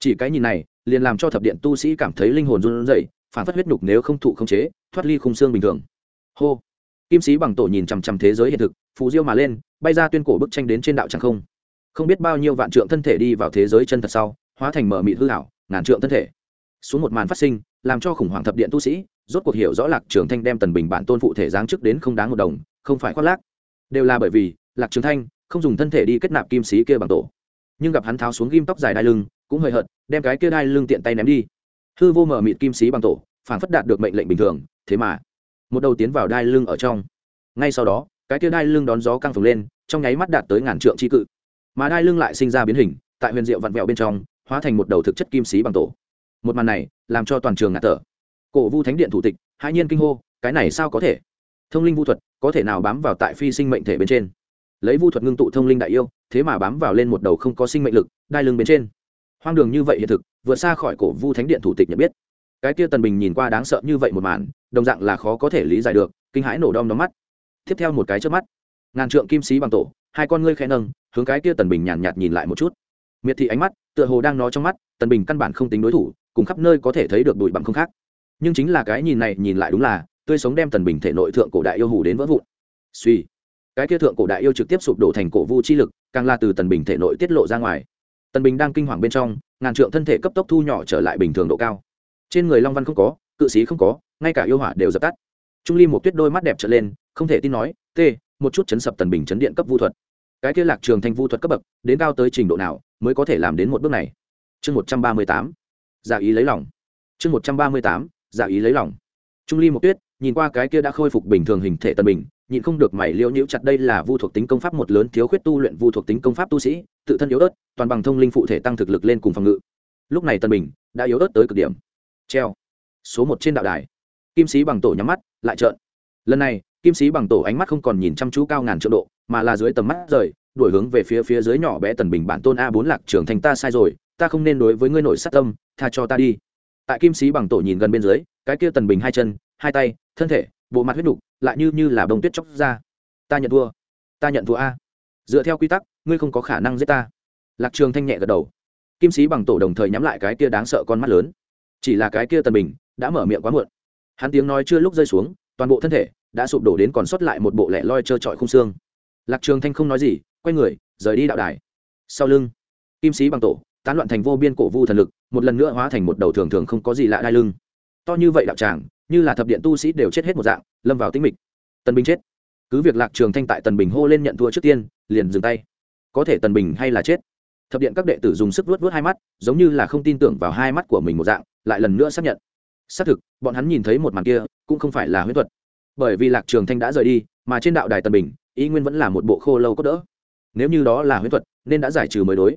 Speaker 1: Chỉ cái nhìn này, liền làm cho thập điện tu sĩ cảm thấy linh hồn run rẩy, phản phất huyết nhục nếu không thụ không chế, thoát ly khung xương bình thường. Hô! Kim sĩ bằng tổ nhìn chằm chằm thế giới hiện thực, phù diêu mà lên, bay ra tuyên cổ bức tranh đến trên đạo tràng không. Không biết bao nhiêu vạn trượng thân thể đi vào thế giới chân thật sau, hóa thành mở mịt hư hảo ngàn trượng thân thể. Xuống một màn phát sinh, làm cho khủng hoảng thập điện tu sĩ, rốt cuộc hiểu rõ lạc trường thanh đem tần bình bản tôn phụ thể giáng chức đến không đáng một đồng, không phải khoác lác. Đều là bởi vì, lạc trường thanh không dùng thân thể đi kết nạp kim sĩ kia bằng tổ. Nhưng gặp hắn tháo xuống ghim tóc dài đai lưng, cũng hơi hợt, đem cái kia đai lưng tiện tay ném đi. Hư vô mở mịt kim sĩ bằng tổ phản phất đạt được mệnh lệnh bình thường, thế mà một đầu tiến vào đai lưng ở trong. Ngay sau đó, cái kia đai lưng đón gió căng phồng lên, trong nháy mắt đạt tới ngàn trượng chi cự. Mà đai lưng lại sinh ra biến hình, tại huyền diệu vặn vẹo bên trong, hóa thành một đầu thực chất kim xí bằng tổ. Một màn này, làm cho toàn trường ngạt thở. Cổ vu thánh điện thủ tịch, hãi nhiên kinh hô, cái này sao có thể? Thông linh vu thuật, có thể nào bám vào tại phi sinh mệnh thể bên trên? Lấy vu thuật ngưng tụ thông linh đại yêu, thế mà bám vào lên một đầu không có sinh mệnh lực, đai lưng bên trên. Hoang đường như vậy hiện thực, vượt xa khỏi cổ vu thánh điện thủ tịch nhận biết cái kia tần bình nhìn qua đáng sợ như vậy một màn đồng dạng là khó có thể lý giải được kinh hãi nổ đom đóm mắt. Tiếp theo một cái trước mắt ngàn trượng kim sĩ bằng tổ hai con ngươi khẽ nâng hướng cái kia tần bình nhàn nhạt, nhạt nhìn lại một chút. Miệt thị ánh mắt tựa hồ đang nói trong mắt tần bình căn bản không tính đối thủ cùng khắp nơi có thể thấy được bụi bằng không khác. Nhưng chính là cái nhìn này nhìn lại đúng là tươi sống đem tần bình thể nội thượng cổ đại yêu hủ đến vỡ vụn. Suy cái kia thượng cổ đại yêu trực tiếp sụp đổ thành cổ vu chi lực càng là từ tần bình thể nội tiết lộ ra ngoài. Tần bình đang kinh hoàng bên trong ngàn trượng thân thể cấp tốc thu nhỏ trở lại bình thường độ cao trên người long văn không có, cự sĩ không có, ngay cả yêu hỏa đều dập tắt. Trung ly một tuyết đôi mắt đẹp trở lên, không thể tin nói, t, một chút chấn sập tần bình chấn điện cấp vu thuật. Cái kia lạc trường thanh vu thuật cấp bậc, đến cao tới trình độ nào mới có thể làm đến một bước này? Chương một trăm ba mươi tám, giả ý lấy lòng. Chương một trăm ba mươi tám, giả ý lấy lòng. Trung ly một tuyết, nhìn qua cái kia đã khôi phục bình thường hình thể tần bình, nhịn không được mày liễu nhiễu chặt, đây là vu thuộc tính công pháp một lớn thiếu khuyết tu luyện vu thuộc tính công pháp tu sĩ, tự thân yếu ớt, toàn bằng thông linh phụ thể tăng thực lực lên cùng phòng ngự. Lúc này tần bình đã yếu ớt tới cực điểm treo. Số một trên đạo đài. Kim sĩ bằng tổ nhắm mắt, lại trợn. Lần này, kim sĩ bằng tổ ánh mắt không còn nhìn chăm chú cao ngàn trượng độ, mà là dưới tầm mắt rời đổi hướng về phía phía dưới nhỏ bé tần bình bản tôn a bốn lạc trưởng thành ta sai rồi, ta không nên đối với ngươi nổi sát tâm, tha cho ta đi. Tại kim sĩ bằng tổ nhìn gần bên dưới, cái kia tần bình hai chân, hai tay, thân thể, bộ mặt huyết đục lại như như là bông tuyết chóc ra. Ta nhận thua. Ta nhận thua a. Dựa theo quy tắc, ngươi không có khả năng giết ta. Lạc trường thanh nhẹ gật đầu. Kim sĩ bằng tổ đồng thời nhắm lại cái kia đáng sợ con mắt lớn chỉ là cái kia tần bình đã mở miệng quá muộn. Hắn tiếng nói chưa lúc rơi xuống, toàn bộ thân thể đã sụp đổ đến còn sót lại một bộ lẻ loi trơ trọi khung xương. Lạc trường thanh không nói gì, quay người, rời đi đạo đài. Sau lưng, kim sĩ bằng tổ, tán loạn thành vô biên cổ vu thần lực, một lần nữa hóa thành một đầu thường thường không có gì lạ đai lưng. To như vậy đạo tràng, như là thập điện tu sĩ đều chết hết một dạng, lâm vào tĩnh mịch. Tần bình chết. Cứ việc lạc trường thanh tại tần bình hô lên nhận thua trước tiên, liền dừng tay. Có thể tần bình hay là chết. Thập điện các đệ tử dùng sức vuốt vuốt hai mắt, giống như là không tin tưởng vào hai mắt của mình một dạng lại lần nữa xác nhận. Xác thực bọn hắn nhìn thấy một màn kia cũng không phải là huyễn thuật. Bởi vì lạc trường thanh đã rời đi mà trên đạo đài tân bình ý nguyên vẫn là một bộ khô lâu cốt đỡ. Nếu như đó là huyễn thuật nên đã giải trừ mới đối.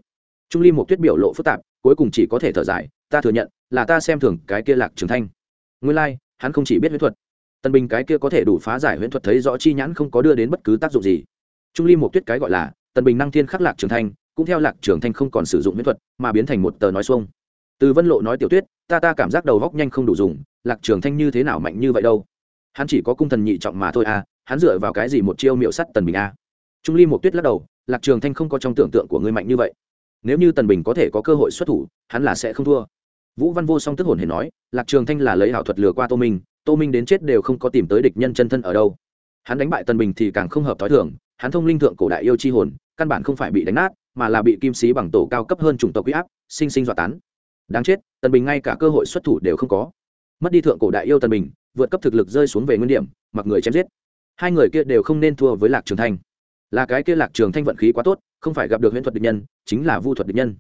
Speaker 1: Trung ly một tuyết biểu lộ phức tạp cuối cùng chỉ có thể thở dài ta thừa nhận là ta xem thường cái kia lạc trường thanh. Nguyên lai、like, hắn không chỉ biết huyễn thuật tân bình cái kia có thể đủ phá giải huyễn thuật thấy rõ chi nhãn không có đưa đến bất cứ tác dụng gì. Trung ly một tuyết cái gọi là tân bình năng thiên khắc lạc trường thanh cũng theo lạc trường thanh không còn sử dụng huyễn thuật mà biến thành một tờ nói xuông từ vân lộ nói tiểu tuyết ta ta cảm giác đầu góc nhanh không đủ dùng, lạc trường thanh như thế nào mạnh như vậy đâu? Hắn chỉ có cung thần nhị trọng mà thôi à hắn dựa vào cái gì một chiêu miệu sắt tần bình à? Trung ly một tuyết lắc đầu, lạc trường thanh không có trong tưởng tượng của ngươi mạnh như vậy. Nếu như tần bình có thể có cơ hội xuất thủ, hắn là sẽ không thua. Vũ văn vô song tức hồn hề nói, lạc trường thanh là lấy ảo thuật lừa qua tô minh tô minh đến chết đều không có tìm tới địch nhân chân thân ở đâu. Hắn đánh bại tần bình thì càng không hợp t h i thưởng hắn thông linh thượng cổ đại yêu chi hồn, căn bản không phải bị đánh nát, mà là bị kim sĩ bằng tổ cao cấp hơn chủng tộc huy áp, sinh sinh dọa tán đáng chết, tần bình ngay cả cơ hội xuất thủ đều không có. Mất đi thượng cổ đại yêu tần bình, vượt cấp thực lực rơi xuống về nguyên điểm, mặc người chém giết. Hai người kia đều không nên thua với lạc trường thanh. Là cái kia lạc trường thanh vận khí quá tốt, không phải gặp được huyễn thuật địch nhân, chính là vu thuật địch nhân.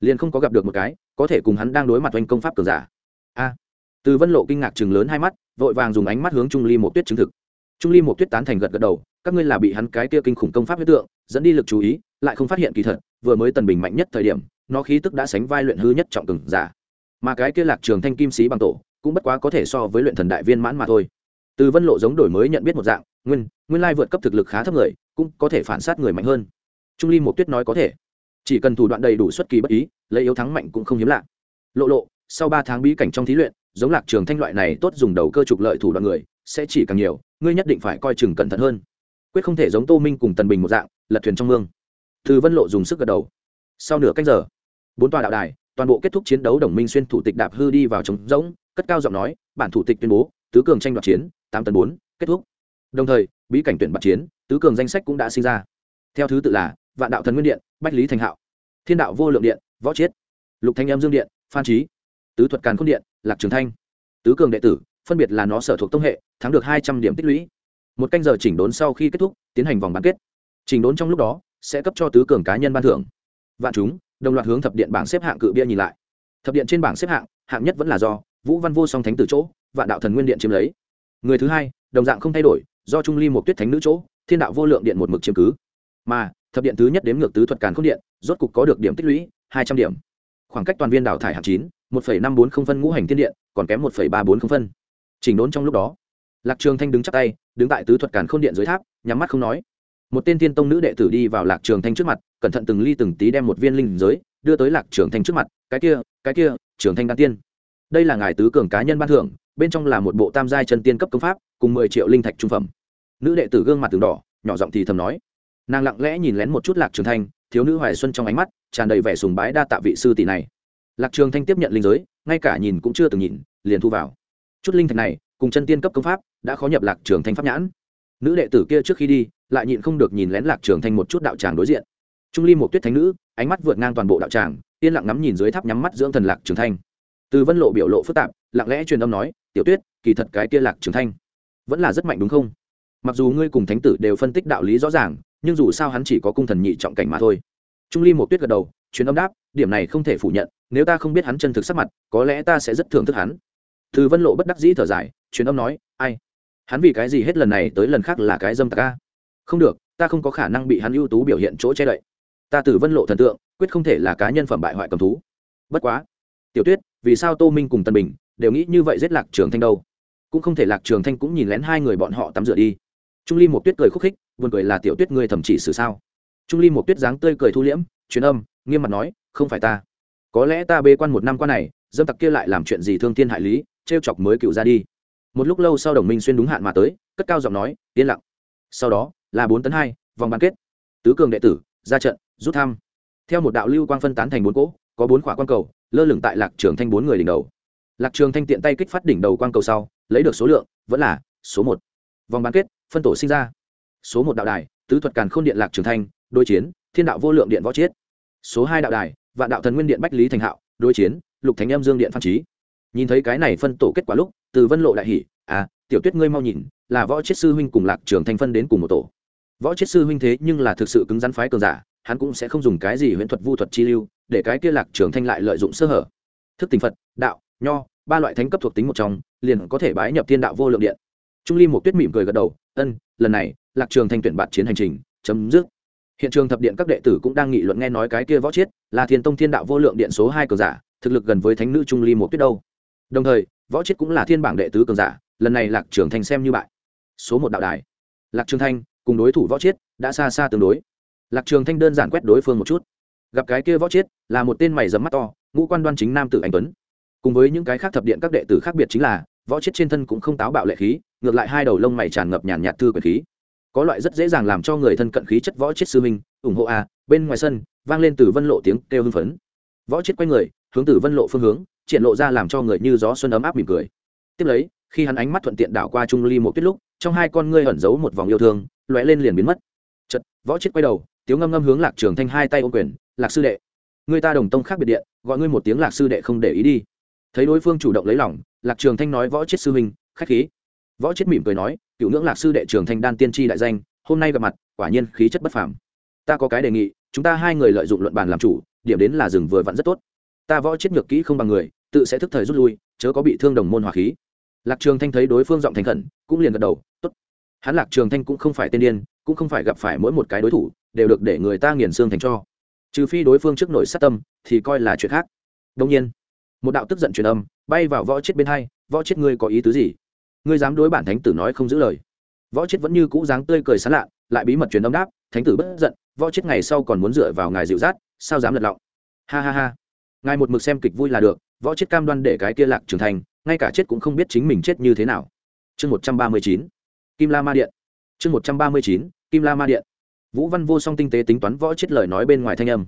Speaker 1: Liền không có gặp được một cái, có thể cùng hắn đang đối mặt oanh công pháp cường giả. A. Từ vân lộ kinh ngạc chừng lớn hai mắt, vội vàng dùng ánh mắt hướng trung ly một tuyết chứng thực. Trung ly một tuyết tán thành gật gật đầu, các ngươi là bị hắn cái kia kinh khủng công pháp huyết tượng, dẫn đi lực chú ý, lại không phát hiện kỳ thật, vừa mới tần bình mạnh nhất thời điểm nó khí tức đã sánh vai luyện hư nhất trọng cường giả. Mà cái kia lạc trường thanh kim sĩ bằng tổ, cũng bất quá có thể so với luyện thần đại viên mãn mà thôi. Từ vân lộ giống đổi mới nhận biết một dạng, nguyên nguyên lai vượt cấp thực lực khá thấp người, cũng có thể phản sát người mạnh hơn. Trung ly một tuyết nói có thể. Chỉ cần thủ đoạn đầy đủ xuất kỳ bất ý, lấy yếu thắng mạnh cũng không hiếm lạ. Lộ lộ, sau ba tháng bí cảnh trong thí luyện, giống lạc trường thanh loại này tốt dùng đầu cơ trục lợi thủ đoạn người, sẽ chỉ càng nhiều, ngươi nhất định phải coi chừng cẩn thận hơn. Quyết không thể giống tô minh cùng tần bình một dạng, lật thuyền trong mương. Từ vân lộ dùng sức gật đầu. Sau nửa cách giờ bốn tòa đạo đài, toàn bộ kết thúc chiến đấu đồng minh xuyên thủ tịch đạp hư đi vào trống rỗng, cất cao giọng nói, bản thủ tịch tuyên bố, tứ cường tranh đoạt chiến, tám tấn bốn, kết thúc. Đồng thời, bí cảnh tuyển bạc chiến, tứ cường danh sách cũng đã sinh ra. Theo thứ tự là, vạn đạo thần nguyên điện, bách lý thành hạo, thiên đạo vô lượng điện, võ chiết, lục thanh em dương điện, phan trí tứ thuật càn khôn điện, lạc trường thanh. Tứ cường đệ tử, phân biệt là nó sở thuộc tông hệ, thắng được hai trăm điểm tích lũy. Một canh giờ chỉnh đốn sau khi kết thúc, tiến hành vòng bán kết. Chỉnh đốn trong lúc đó, sẽ cấp cho tứ cường cá nhân ban thưởng. Vạn chúng đồng loạt hướng thập điện bảng xếp hạng cự bia nhìn lại. Thập điện trên bảng xếp hạng hạng nhất vẫn là do vũ văn vô song thánh từ chỗ, vạn đạo thần nguyên điện chiếm lấy. Người thứ hai, đồng dạng không thay đổi, do trung ly một tuyết thánh nữ chỗ, thiên đạo vô lượng điện một mực chiếm cứ. Mà, thập điện thứ nhất đếm ngược tứ thuật càn k h ô n điện, rốt cục có được điểm tích lũy, hai trăm điểm. Khoảng cách toàn viên đào thải hạng chín, một phẩy năm bốn không phân ngũ hành tiên điện, còn kém một phẩy ba bốn không phân. Chỉnh đốn trong lúc đó, lạc trường thanh đứng chắc tay, đứng tại tứ thuật càn k h ô n điện dưới tháp, nhắm mắt không nói. Một tên tiên tông nữ đệ tử đi vào lạc trường thanh trước mặt cẩn thận từng ly từng tí đem một viên linh giới đưa tới lạc trường thanh trước mặt, cái kia cái kia, trường thanh đan tiên. Đây là ngài tứ cường cá nhân ban thưởng, bên trong là một bộ tam giai chân tiên cấp công pháp, cùng mười triệu linh thạch trung phẩm. Nữ đệ tử gương mặt từng đỏ, nhỏ giọng thì thầm nói. Nàng lặng lẽ nhìn lén một chút lạc trường thanh, thiếu nữ hoài xuân trong ánh mắt, tràn đầy vẻ sùng bái đa tạ vị sư tỷ này. Lạc trường thanh tiếp nhận linh giới, ngay cả nhìn cũng chưa từng nhìn, liền thu vào. Chút linh thạch này, cùng chân tiên cấp công pháp, đã khó nhập lạc trường thanh pháp nhãn. Nữ đệ tử kia trước khi đi, lại nhịn không được nhìn lén lạc trường thanh một chút đạo tràng đối diện trung ly một tuyết thánh nữ, ánh mắt vượt ngang toàn bộ đạo tràng, yên lặng ngắm nhìn dưới tháp nhắm mắt dưỡng thần lạc trường thanh. Từ vân lộ biểu lộ phức tạp, lặng lẽ truyền âm nói, tiểu tuyết, kỳ thật cái kia lạc trường thanh vẫn là rất mạnh đúng không? Mặc dù ngươi cùng thánh tử đều phân tích đạo lý rõ ràng, nhưng dù sao hắn chỉ có cung thần nhị trọng cảnh mà thôi. Trung ly một tuyết gật đầu, truyền âm đáp, điểm này không thể phủ nhận, nếu ta không biết hắn chân thực sắc mặt, có lẽ ta sẽ rất thưởng thức hắn. Từ vân lộ bất đắc dĩ thở dài, truyền âm nói, ai? Hắn vì cái gì hết lần này tới lần khác là cái dâm tạc không được, ta không có khả năng bị hắn ưu tú biểu hiện chỗ che đậy ta tử vân lộ thần tượng, quyết không thể là cá nhân phẩm bại hoại cầm thú. Bất quá, tiểu tuyết, vì sao tô minh cùng tân bình đều nghĩ như vậy giết lạc trường thanh đâu? Cũng không thể lạc trường thanh cũng nhìn lén hai người bọn họ tắm rửa đi. Trung ly một tuyết cười khúc khích, buồn cười là tiểu tuyết ngươi thầm chỉ xử sao? Trung ly một tuyết dáng tươi cười thu liễm, truyền âm, nghiêm mặt nói, không phải ta. Có lẽ ta bê quan một năm qua này, dâm tặc kia lại làm chuyện gì thương thiên hại lý, trêu chọc mới cựu ra đi. Một lúc lâu sau đồng minh xuyên đúng hạn mà tới, cất cao giọng nói, yên lặng. Sau đó, là bốn tấn hai, vòng bán kết. Tứ cường đệ tử, ra trận rút thăm. Theo một đạo lưu quang phân tán thành bốn cỗ, có bốn khỏa quang cầu, lơ lửng tại lạc trường thanh bốn người đỉnh đầu. Lạc trường thanh tiện tay kích phát đỉnh đầu quang cầu sau, lấy được số lượng, vẫn là số một. Vòng bán kết, phân tổ sinh ra. Số một đạo đài, tứ thuật càn k h ô n điện lạc trường thanh, đối chiến, thiên đạo vô lượng điện võ chiết. Số hai đạo đài, vạn đạo thần nguyên điện bách lý thành hạo, đối chiến, lục thánh em dương điện phan trí nhìn thấy cái này phân tổ kết quả lúc, từ vân lộ đại hỷ à tiểu tuyết ngươi mau nhìn, là võ chiết sư huynh cùng lạc trường thanh phân đến cùng một tổ. Võ chiết sư huynh thế nhưng là thực sự cứng rắn phái cường giả hắn cũng sẽ không dùng cái gì huyễn thuật vu thuật chi lưu, để cái kia lạc trường thanh lại lợi dụng sơ hở. Thức tình phật, đạo, nho, ba loại thánh cấp thuộc tính một trong, liền có thể bái nhập thiên đạo vô lượng điện. Trung ly một tuyết mỉm cười gật đầu, ân, lần này, lạc trường thanh tuyển bạt chiến hành trình, chấm dứt. Hiện trường thập điện các đệ tử cũng đang nghị luận nghe nói cái kia võ chiết, là thiên tông thiên đạo vô lượng điện số hai cường giả, thực lực gần với thánh nữ trung ly một tuyết đâu. Đồng thời, võ chiết cũng là thiên bảng đệ tứ cường giả, lần này lạc trường thanh xem như bại. Số một đạo đài. Lạc trường thanh cùng đối thủ võ chiết đã xa xa tương đối lạc trường thanh đơn giản quét đối phương một chút. Gặp cái kia võ chiết, là một tên mày dấm mắt to, ngũ quan đoan chính nam tử anh tuấn. Cùng với những cái khác thập điện các đệ tử khác biệt chính là, võ chiết trên thân cũng không táo bạo lệ khí, ngược lại hai đầu lông mày tràn ngập nhàn nhạt thư quyền khí. Có loại rất dễ dàng làm cho người thân cận khí chất võ chiết sư minh ủng hộ a, bên ngoài sân, vang lên từ vân lộ tiếng kêu hưng phấn. Võ chiết quay người, hướng từ vân lộ phương hướng, triển lộ ra làm cho người như gió xuân ấm áp mỉm cười. Tiếp lấy, khi hắn ánh mắt thuận tiện đảo qua trung ly một tuyết lúc, trong hai con ngươi ẩn giấu một vòng yêu thương, lóe lên liền biến mất. Chật võ chiết quay đầu tiếu ngâm ngâm hướng lạc trường thanh hai tay ôm quyền, lạc sư đệ, người ta đồng tông khác biệt điện, gọi ngươi một tiếng lạc sư đệ không để ý đi. Thấy đối phương chủ động lấy lòng, lạc trường thanh nói, võ chiết sư huynh, khách khí. Võ chết mỉm cười nói, cựu ngưỡng lạc sư đệ trường thanh đan tiên tri đại danh, hôm nay gặp mặt, quả nhiên khí chất bất phàm. Ta có cái đề nghị, chúng ta hai người lợi dụng luận bàn làm chủ, điểm đến là rừng vừa vặn rất tốt. Ta võ chết nhược kỹ không bằng người, tự sẽ thức thời rút lui, chớ có bị thương đồng môn hỏa khí. Lạc trường thanh thấy đối phương giọng thành khẩn, cũng liền gật đầu, tốt. Hắn lạc trường thanh cũng không phải tên điên, cũng không phải gặp phải mỗi một cái đối thủ đều được để người ta nghiền xương thành cho. Trừ phi đối phương trước nổi sát tâm, thì coi là chuyện khác. Đông nhiên, một đạo tức giận truyền âm, bay vào võ chết bên hai, võ chết ngươi có ý tứ gì? Ngươi dám đối bản thánh tử nói không giữ lời. Võ chết vẫn như cũ dáng tươi cười sán lạ, lại bí mật truyền âm đáp, thánh tử bất giận, võ chết ngày sau còn muốn dựa vào ngài dịu rát sao dám lật lọng? Ha ha ha. Ngài một mực xem kịch vui là được, võ chết cam đoan để cái kia lạc trưởng thành, ngay cả chết cũng không biết chính mình chết như thế nào. Chương một trăm ba mươi chín, kim la ma điện. Chương một trăm ba mươi chín, kim la ma điện vũ văn vô song tinh tế tính toán võ chết lời nói bên ngoài thanh âm.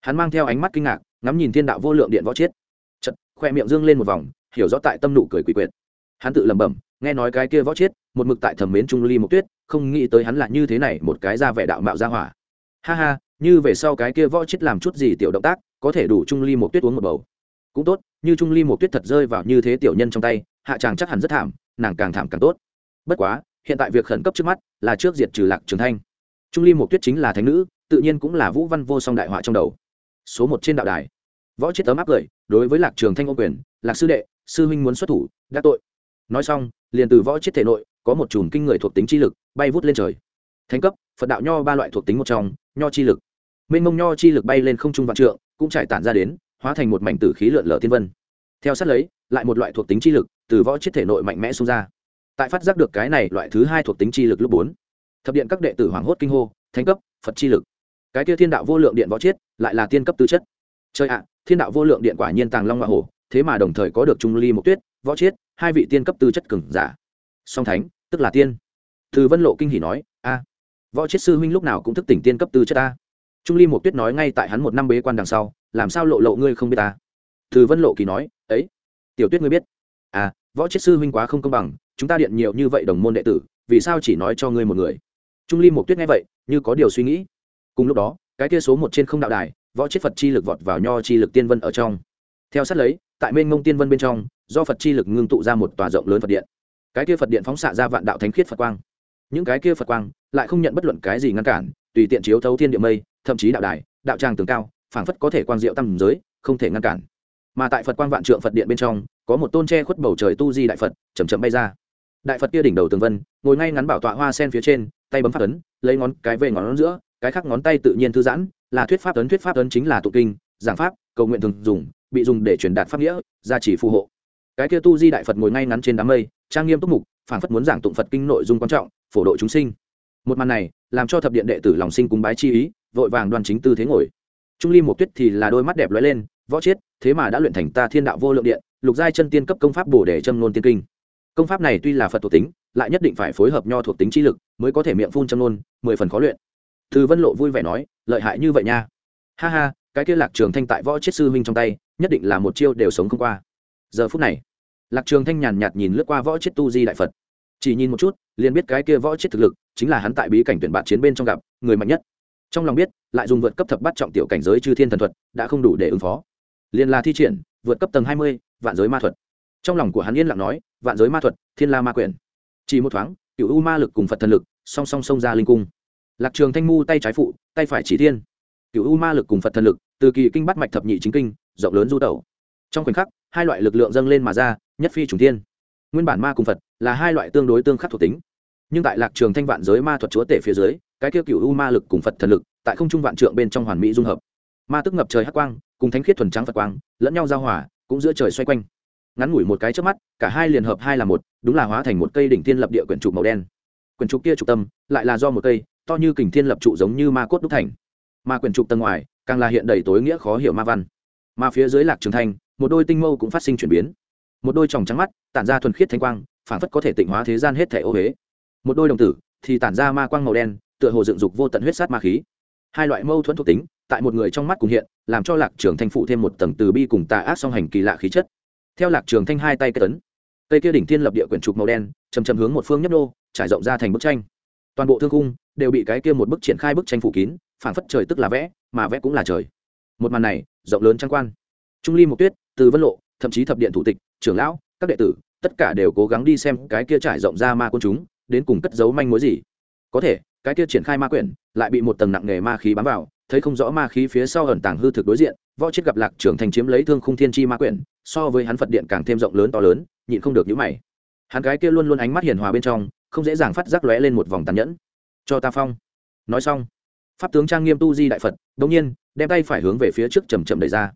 Speaker 1: Hắn mang theo ánh mắt kinh ngạc, ngắm nhìn thiên đạo vô lượng điện võ chết. Chật khoe miệng dương lên một vòng, hiểu rõ tại tâm nụ cười quỷ quyệt. Hắn tự lẩm bẩm, nghe nói cái kia võ chết, một mực tại thẩm mến trung ly một tuyết, không nghĩ tới hắn là như thế này, một cái ra vẻ đạo mạo ra hỏa. Ha ha, như về sau cái kia võ chết làm chút gì tiểu động tác, có thể đủ trung ly một tuyết uống một bầu. Cũng tốt, như trung ly một tuyết thật rơi vào như thế tiểu nhân trong tay, hạ chàng chắc hẳn rất thảm, nàng càng thảm càng tốt. Bất quá, hiện tại việc khẩn cấp trước mắt là trước diệt trừ lạc trường thanh trung ly một tuyết chính là thánh nữ, tự nhiên cũng là vũ văn vô song đại họa trong đầu. Số một trên đạo đài. Võ chết tấm áp cười, đối với lạc trường thanh ô quyền, lạc sư đệ, sư huynh muốn xuất thủ đã tội. Nói xong, liền từ võ chết thể nội, có một chùm kinh người thuộc tính chi lực bay vút lên trời. Thánh cấp, phật đạo nho ba loại thuộc tính một trong, nho chi lực. Mênh mông nho chi lực bay lên không trung vạn trượng, cũng trải tản ra đến, hóa thành một mảnh tử khí lượn lờ thiên vân. Theo sát lấy, lại một loại thuộc tính chi lực từ võ chết thể nội mạnh mẽ xông ra. Tại phát giác được cái này loại thứ hai thuộc tính chi lực lúc bốn thập điện các đệ tử hoảng hốt kinh hô, thánh cấp, phật chi lực. Cái kia thiên đạo vô lượng điện võ chiết lại là tiên cấp tư chất. Chơi ạ, thiên đạo vô lượng điện quả nhiên tàng long hoa hổ, thế mà đồng thời có được trung ly mục tuyết, võ chiết, hai vị tiên cấp tư chất cừng giả. Song thánh, tức là tiên. Từ vân lộ kinh hỉ nói, a, võ chiết sư huynh lúc nào cũng thức tỉnh tiên cấp tư chất ta. Trung ly mục tuyết nói ngay tại hắn một năm bế quan đằng sau, làm sao lộ lộ ngươi không biết ta? Từ vân lộ kỳ nói, ấy, tiểu tuyết ngươi biết. À võ chiết sư huynh quá không công bằng, chúng ta điện nhiều như vậy đồng môn đệ tử, vì sao chỉ nói cho ngươi một người? Trung ly mục tuyết nghe vậy, như có điều suy nghĩ. Cùng lúc đó, cái kia số một trên không đạo đài, võ chết phật chi lực vọt vào nho chi lực tiên vân ở trong. Theo sát lấy, tại mênh mông tiên vân bên trong, do phật chi lực ngưng tụ ra một tòa rộng lớn phật điện. Cái kia phật điện phóng xạ ra vạn đạo thánh khiết phật quang. Những cái kia phật quang lại không nhận bất luận cái gì ngăn cản, tùy tiện chiếu thấu thiên địa mây, thậm chí đạo đài, đạo tràng tường cao, phảng phất có thể quang diệu tăng giới, không thể ngăn cản. Mà tại phật quang vạn trượng phật điện bên trong, có một tôn tre khuất bầu trời tu di đại phật chầm chậm bay ra. Đại phật kia đỉnh đầu tường vân, ngồi ngay ngắn bảo tọa hoa sen phía trên tay bấm phát ấn, lấy ngón cái về ngón giữa, cái khác ngón tay tự nhiên thư giãn, là thuyết pháp ấn, thuyết pháp ấn chính là tụ kinh, giảng pháp, cầu nguyện thường dùng, bị dùng để truyền đạt pháp nghĩa, gia chỉ phù hộ. Cái kia tu di đại phật ngồi ngay ngắn trên đám mây, trang nghiêm túc mục phản phất muốn giảng tụng phật kinh nội dung quan trọng, phổ độ chúng sinh. Một màn này, làm cho thập điện đệ tử lòng sinh cúng bái chi ý, vội vàng đoan chính tư thế ngồi. Trung ly một tuyết thì là đôi mắt đẹp lóe lên, võ chiết, thế mà đã luyện thành ta thiên đạo vô lượng điện, lục giai chân tiên cấp công pháp bổ để châm nôn tiên kinh. Công pháp này tuy là phật thuộc tính lại nhất định phải phối hợp nho thuộc tính chi lực mới có thể miệng phun châm nôn mười phần khó luyện. Từ vân lộ vui vẻ nói, lợi hại như vậy nha. Ha ha, cái kia lạc trường thanh tại võ chết sư huynh trong tay, nhất định là một chiêu đều sống không qua. Giờ phút này, lạc trường thanh nhàn nhạt nhìn lướt qua võ chết tu di đại phật. Chỉ nhìn một chút, liền biết cái kia võ chết thực lực chính là hắn tại bí cảnh tuyển bạt chiến bên trong gặp người mạnh nhất. Trong lòng biết, lại dùng vượt cấp thập bắt trọng tiểu cảnh giới chư thiên thần thuật, đã không đủ để ứng phó. Liền là thi triển, vượt cấp tầng hai mươi, vạn giới ma thuật. Trong lòng của hắn yên lặng nói, vạn giới ma thuật, thiên la ma quyển chỉ một thoáng, cựu u ma lực cùng phật thần lực song song xông ra linh cung. Lạc trường thanh mu tay trái phụ, tay phải chỉ thiên. Cựu u ma lực cùng phật thần lực từ kỳ kinh bắt mạch thập nhị chính kinh, rộng lớn du tẩu. Trong khoảnh khắc, hai loại lực lượng dâng lên mà ra, nhất phi trùng thiên. Nguyên bản ma cùng phật là hai loại tương đối tương khắc thuộc tính. Nhưng tại lạc trường thanh vạn giới ma thuật chúa tể phía dưới, cái kia cựu u ma lực cùng phật thần lực tại không trung vạn trượng bên trong hoàn mỹ dung hợp. Ma tức ngập trời hắc quang, cùng thánh khiết thuần trắng phật quang, lẫn nhau giao hòa, cũng giữa trời xoay quanh ngắn ngủi một cái trước mắt, cả hai liền hợp hai là một, đúng là hóa thành một cây đỉnh thiên lập địa quyển trục màu đen. Quyển trục kia trục tâm, lại là do một cây, to như kình thiên lập trụ giống như ma cốt đúc thành. Ma quyển trục tầng ngoài, càng là hiện đầy tối nghĩa khó hiểu ma văn. Mà phía dưới lạc trường thanh, một đôi tinh mâu cũng phát sinh chuyển biến. Một đôi tròng trắng mắt, tản ra thuần khiết thanh quang phản phất có thể tịnh hóa thế gian hết thể ô huế một đôi đồng tử, thì tản ra ma quang màu đen, tựa hồ dựng dục vô tận huyết sát ma khí. Hai loại mâu thuẫn thuộc tính, tại một người trong mắt cùng hiện, làm cho lạc trường thanh phụ thêm một tầng từ bi cùng tà ác song hành kỳ lạ khí chất theo lạc trường thanh hai tay cây tấn cây kia đỉnh thiên lập địa quyển trục màu đen, chầm chầm hướng một phương nhấp đô trải rộng ra thành bức tranh. Toàn bộ thương cung đều bị cái kia một bức triển khai bức tranh phủ kín phản phất trời tức là vẽ, mà vẽ cũng là trời. Một màn này, rộng lớn trang quan. Trung ly mục tuyết, từ vân lộ, thậm chí thập điện thủ tịch, trưởng lão, các đệ tử, tất cả đều cố gắng đi xem cái kia trải rộng ra ma quân chúng, đến cùng cất giấu manh mối gì. Có thể, cái kia triển khai ma quyển, lại bị một tầng nặng nghề ma khí bám vào, thấy không rõ ma khí phía sau ẩn tàng hư thực đối diện võ chết gặp lạc trưởng thành chiếm lấy thương khung thiên chi ma quyển, so với hắn phật điện càng thêm rộng lớn to lớn, nhịn không được nhữ mày. Hắn gái kia luôn luôn ánh mắt hiền hòa bên trong, không dễ dàng phát giác lóe lên một vòng tàn nhẫn. Cho ta phong. Nói xong, pháp tướng trang nghiêm tu di đại phật đ nhiên, đem tay phải hướng về phía trước chầm chậm đẩy ra.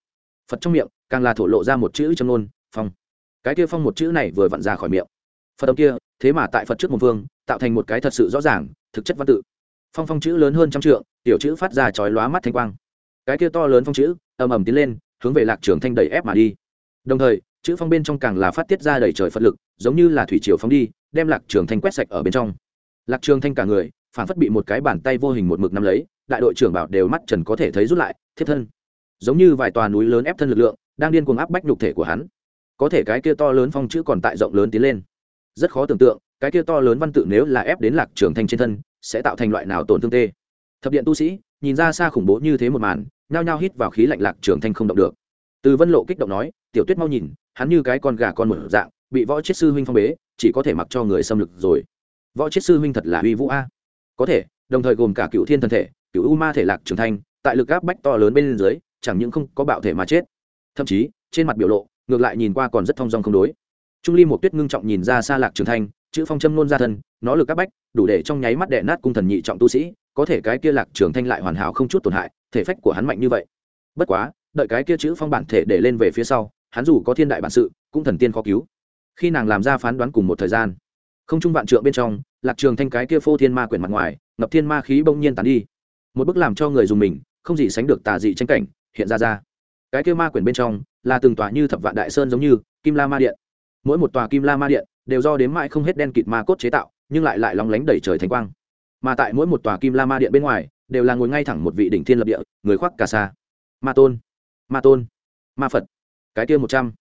Speaker 1: Phật trong miệng, càng là thổ lộ ra một chữ châm nôn phong. Cái kia phong một chữ này vừa vặn ra khỏi miệng. Phật ông kia, thế mà tại phật trước một vương tạo thành một cái thật sự rõ ràng, thực chất văn tự. Phong phong chữ lớn hơn trăm trượng, tiểu chữ phát ra chói lóa mắt thanh quang. Cái kia to lớn phong chữ ầm ầm tiến lên, hướng về lạc trường thanh đẩy ép mà đi. Đồng thời, chữ phong bên trong càng là phát tiết ra đầy trời phật lực, giống như là thủy triều phóng đi, đem lạc trường thanh quét sạch ở bên trong. Lạc trường thanh cả người phản phất bị một cái bàn tay vô hình một mực nắm lấy, đại đội trưởng bảo đều mắt trần có thể thấy rút lại thiết thân. Giống như vài tòa núi lớn ép thân lực lượng, đang điên cuồng áp bách nhục thể của hắn. Có thể cái kia to lớn phong chữ còn tại rộng lớn tiến lên. Rất khó tưởng tượng, cái kia to lớn văn tự nếu là ép đến lạc trường thanh trên thân, sẽ tạo thành loại nào tổn thương tê. Thập điện tu sĩ nhìn ra xa khủng bố như thế một màn, nhao nhao hít vào khí lạnh lạc trường thanh không động được. Từ vân lộ kích động nói, tiểu tuyết mau nhìn, hắn như cái con gà con một dạng, bị võ chết sư huynh phong bế, chỉ có thể mặc cho người xâm lực rồi. Võ chết sư huynh thật là uy vũ a. Có thể, đồng thời gồm cả cựu thiên thần thể cựu u ma thể lạc trường thanh, tại lực áp bách to lớn bên dưới, chẳng những không có bạo thể mà chết. Thậm chí, trên mặt biểu lộ, ngược lại nhìn qua còn rất thong dong không đối. Trung ly một tuyết ngưng trọng nhìn ra xa lạc trường thanh, chữ phong châm nôn ra thân, nó lực áp bách, đủ để trong nháy mắt đệ nát cung thần nhị trọng tu sĩ có thể cái kia lạc trường thanh lại hoàn hảo không chút tổn hại, thể phách của hắn mạnh như vậy. Bất quá, đợi cái kia chữ phong bản thể để lên về phía sau, hắn dù có thiên đại bản sự, cũng thần tiên khó cứu. Khi nàng làm ra phán đoán cùng một thời gian, không trung vạn trượng bên trong, lạc trường thanh cái kia phô thiên ma quyển mặt ngoài, ngập thiên ma khí bỗng nhiên tán đi. Một bức làm cho người dùng mình, không gì sánh được tà dị tranh cảnh, hiện ra ra. Cái kia ma quyển bên trong, là từng tòa như thập vạn đại sơn giống như, kim la ma điện. Mỗi một tòa kim la ma điện, đều do đếm mãi không hết đen kịt ma cốt chế tạo, nhưng lại lại lóng lánh đẩy trời thành quang mà tại mỗi một tòa kim la ma điện bên ngoài, đều là ngồi ngay thẳng một vị đỉnh thiên lập địa, người khoác cà sa. Ma tôn ma tôn, ma phật. Cái kia một trăm.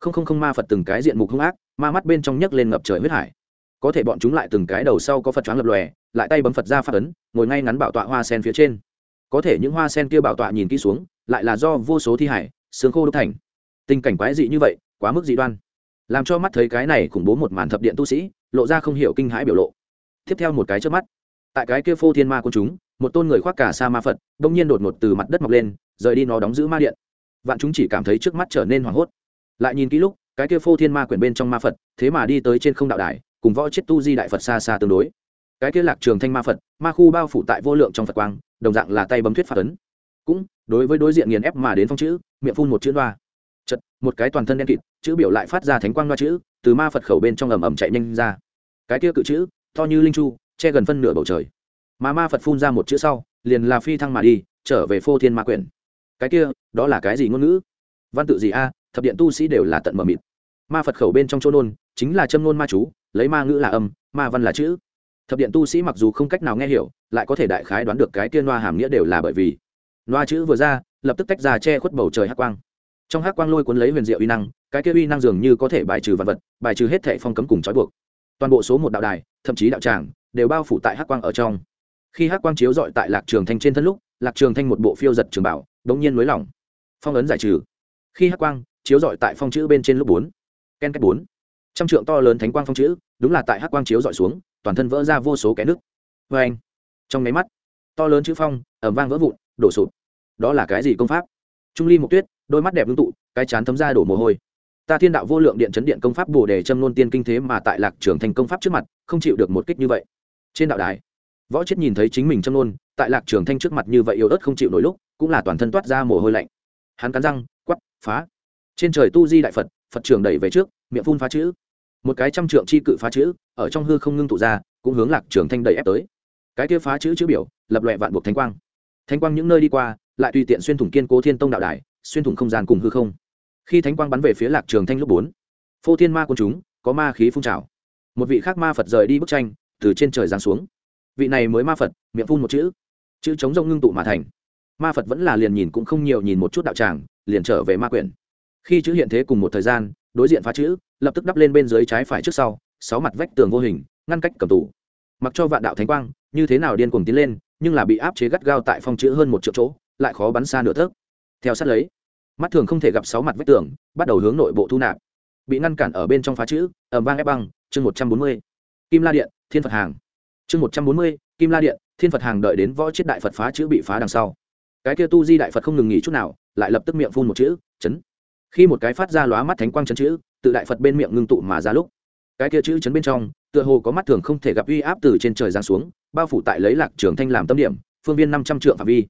Speaker 1: Không không không, ma phật từng cái diện mục hung ác, ma mắt bên trong nhấc lên ngập trời huyết hải. Có thể bọn chúng lại từng cái đầu sau có phật choáng lập lòe, lại tay bấm phật ra phát ấn, ngồi ngay ngắn bảo tọa hoa sen phía trên. Có thể những hoa sen kia bảo tọa nhìn kỹ xuống, lại là do vô số thi hải sướng khô đúc thành. Tình cảnh quái dị như vậy, quá mức dị đoan. Làm cho mắt thấy cái này khủng bố một màn thập điện tu sĩ, lộ ra không hiểu kinh hãi biểu lộ. Tiếp theo một cái trước mắt tại cái kia phô thiên ma của chúng, một tôn người khoác cả sa ma phật đông nhiên đột ngột từ mặt đất mọc lên, rời đi nó đóng giữ ma điện. Vạn chúng chỉ cảm thấy trước mắt trở nên hoảng hốt. Lại nhìn kỹ lúc, cái kia phô thiên ma quyển bên trong ma phật, thế mà đi tới trên không đạo đài, cùng võ chết tu di đại phật xa xa tương đối. Cái kia lạc trường thanh ma phật, ma khu bao phủ tại vô lượng trong phật quang, đồng dạng là tay bấm thuyết phật ấn. Cũng, đối với đối diện nghiền ép mà đến phong chữ, miệng phun một chữ đoa chật, một cái toàn thân đen kịt, chữ biểu lại phát ra thánh quang đoa chữ, từ ma phật khẩu bên trong ầm ầm chạy nhanh ra. Cái kia cự chữ, to như linh chu che gần phân nửa bầu trời. Mà ma phật phun ra một chữ sau, liền là phi thăng mà đi, trở về phô thiên ma quyển. Cái kia, đó là cái gì ngôn ngữ? Văn tự gì a? Thập điện tu sĩ đều là tận mờ mịt. Ma phật khẩu bên trong chỗ nôn, chính là châm nôn ma chú, lấy ma ngữ là âm, ma văn là chữ. Thập điện tu sĩ mặc dù không cách nào nghe hiểu, lại có thể đại khái đoán được cái tiên noa hàm nghĩa đều là bởi vì. Noa chữ vừa ra, lập tức tách ra che khuất bầu trời hắc quang. Trong hắc quang lôi cuốn lấy huyền diệu uy năng, cái kia uy năng dường như có thể bài trừ vật vật, bài trừ hết thệ phong cấm cùng trói buộc. Toàn bộ số một đạo đài, thậm chí đạo tràng đều bao phủ tại hắc quang ở trong. Khi hắc quang chiếu dọi tại lạc trường thanh trên thân lúc, lạc trường thanh một bộ phiêu giật trường bảo, đống nhiên nới lỏng. Phong ấn giải trừ. Khi hắc quang chiếu dọi tại phong chữ bên trên lúc bốn, ken cách bốn, trăm trượng to lớn thánh quang phong chữ, đúng là tại hắc quang chiếu dọi xuống, toàn thân vỡ ra vô số kẽ nước vê anh, trong máy mắt, to lớn chữ phong ẩm vang vỡ vụn, đổ sụp. Đó là cái gì công pháp? Trung ly mục tuyết, đôi mắt đẹp ngưng tụ, cái chán thấm ra đổ mồ hôi. Ta thiên đạo vô lượng điện chấn điện công pháp bồ đề châm nôn tiên kinh thế mà tại lạc trường thành công pháp trước mặt, không chịu được một kích như vậy trên đạo đài, võ chết nhìn thấy chính mình châm nôn tại lạc trường thanh trước mặt như vậy yếu ớt không chịu nổi lúc, cũng là toàn thân toát ra mồ hôi lạnh. Hắn cắn răng quắp phá. Trên trời tu di đại phật phật trường đẩy về trước, miệng phun phá chữ. Một cái trăm trượng chi cự phá chữ, ở trong hư không ngưng tụ ra, cũng hướng lạc trường thanh đẩy ép tới. Cái kia phá chữ chữ biểu, lập loẹ vạn buộc thánh quang. Thánh quang những nơi đi qua, lại tùy tiện xuyên thủng kiên cố thiên tông đạo đài, xuyên thủng không gian cùng hư không. Khi thánh quang bắn về phía lạc trường thanh lúc bốn, phô thiên ma quân chúng, có ma khí phun trào. Một vị khác ma phật rời đi bức tranh từ trên trời giáng xuống. Vị này mới ma phật, miệng phun một chữ. Chữ chống rông ngưng tụ mà thành. Ma phật vẫn là liền nhìn cũng không nhiều nhìn một chút đạo tràng, liền trở về ma quyển. Khi chữ hiện thế cùng một thời gian, đối diện phá chữ, lập tức đắp lên bên dưới trái phải trước sau, sáu mặt vách tường vô hình, ngăn cách cầm tủ mặc cho vạn đạo thánh quang, như thế nào điên cuồng tiến lên, nhưng là bị áp chế gắt gao tại phong chữ hơn một triệu chỗ, lại khó bắn xa nửa thước. Theo sát lấy, mắt thường không thể gặp sáu mặt vách tường, bắt đầu hướng nội bộ thu nạp. Bị ngăn cản ở bên trong phá chữ ẩm vang ép băng, chương một trăm bốn mươi. Kim la điện thiên phật hàng. Chương một trăm bốn mươi, kim la điện, thiên phật hàng đợi đến võ chết đại phật phá chữ bị phá đằng sau. Cái kia tu di đại phật không ngừng nghỉ chút nào, lại lập tức miệng phun một chữ, chấn. Khi một cái phát ra lóa mắt thánh quang chấn chữ, tự đại phật bên miệng ngưng tụ mà ra lúc. Cái kia chữ chấn bên trong, tựa hồ có mắt thường không thể gặp uy áp từ trên trời giáng xuống, bao phủ tại lấy lạc trường thanh làm tâm điểm, phương viên năm trăm trượng phạm vi.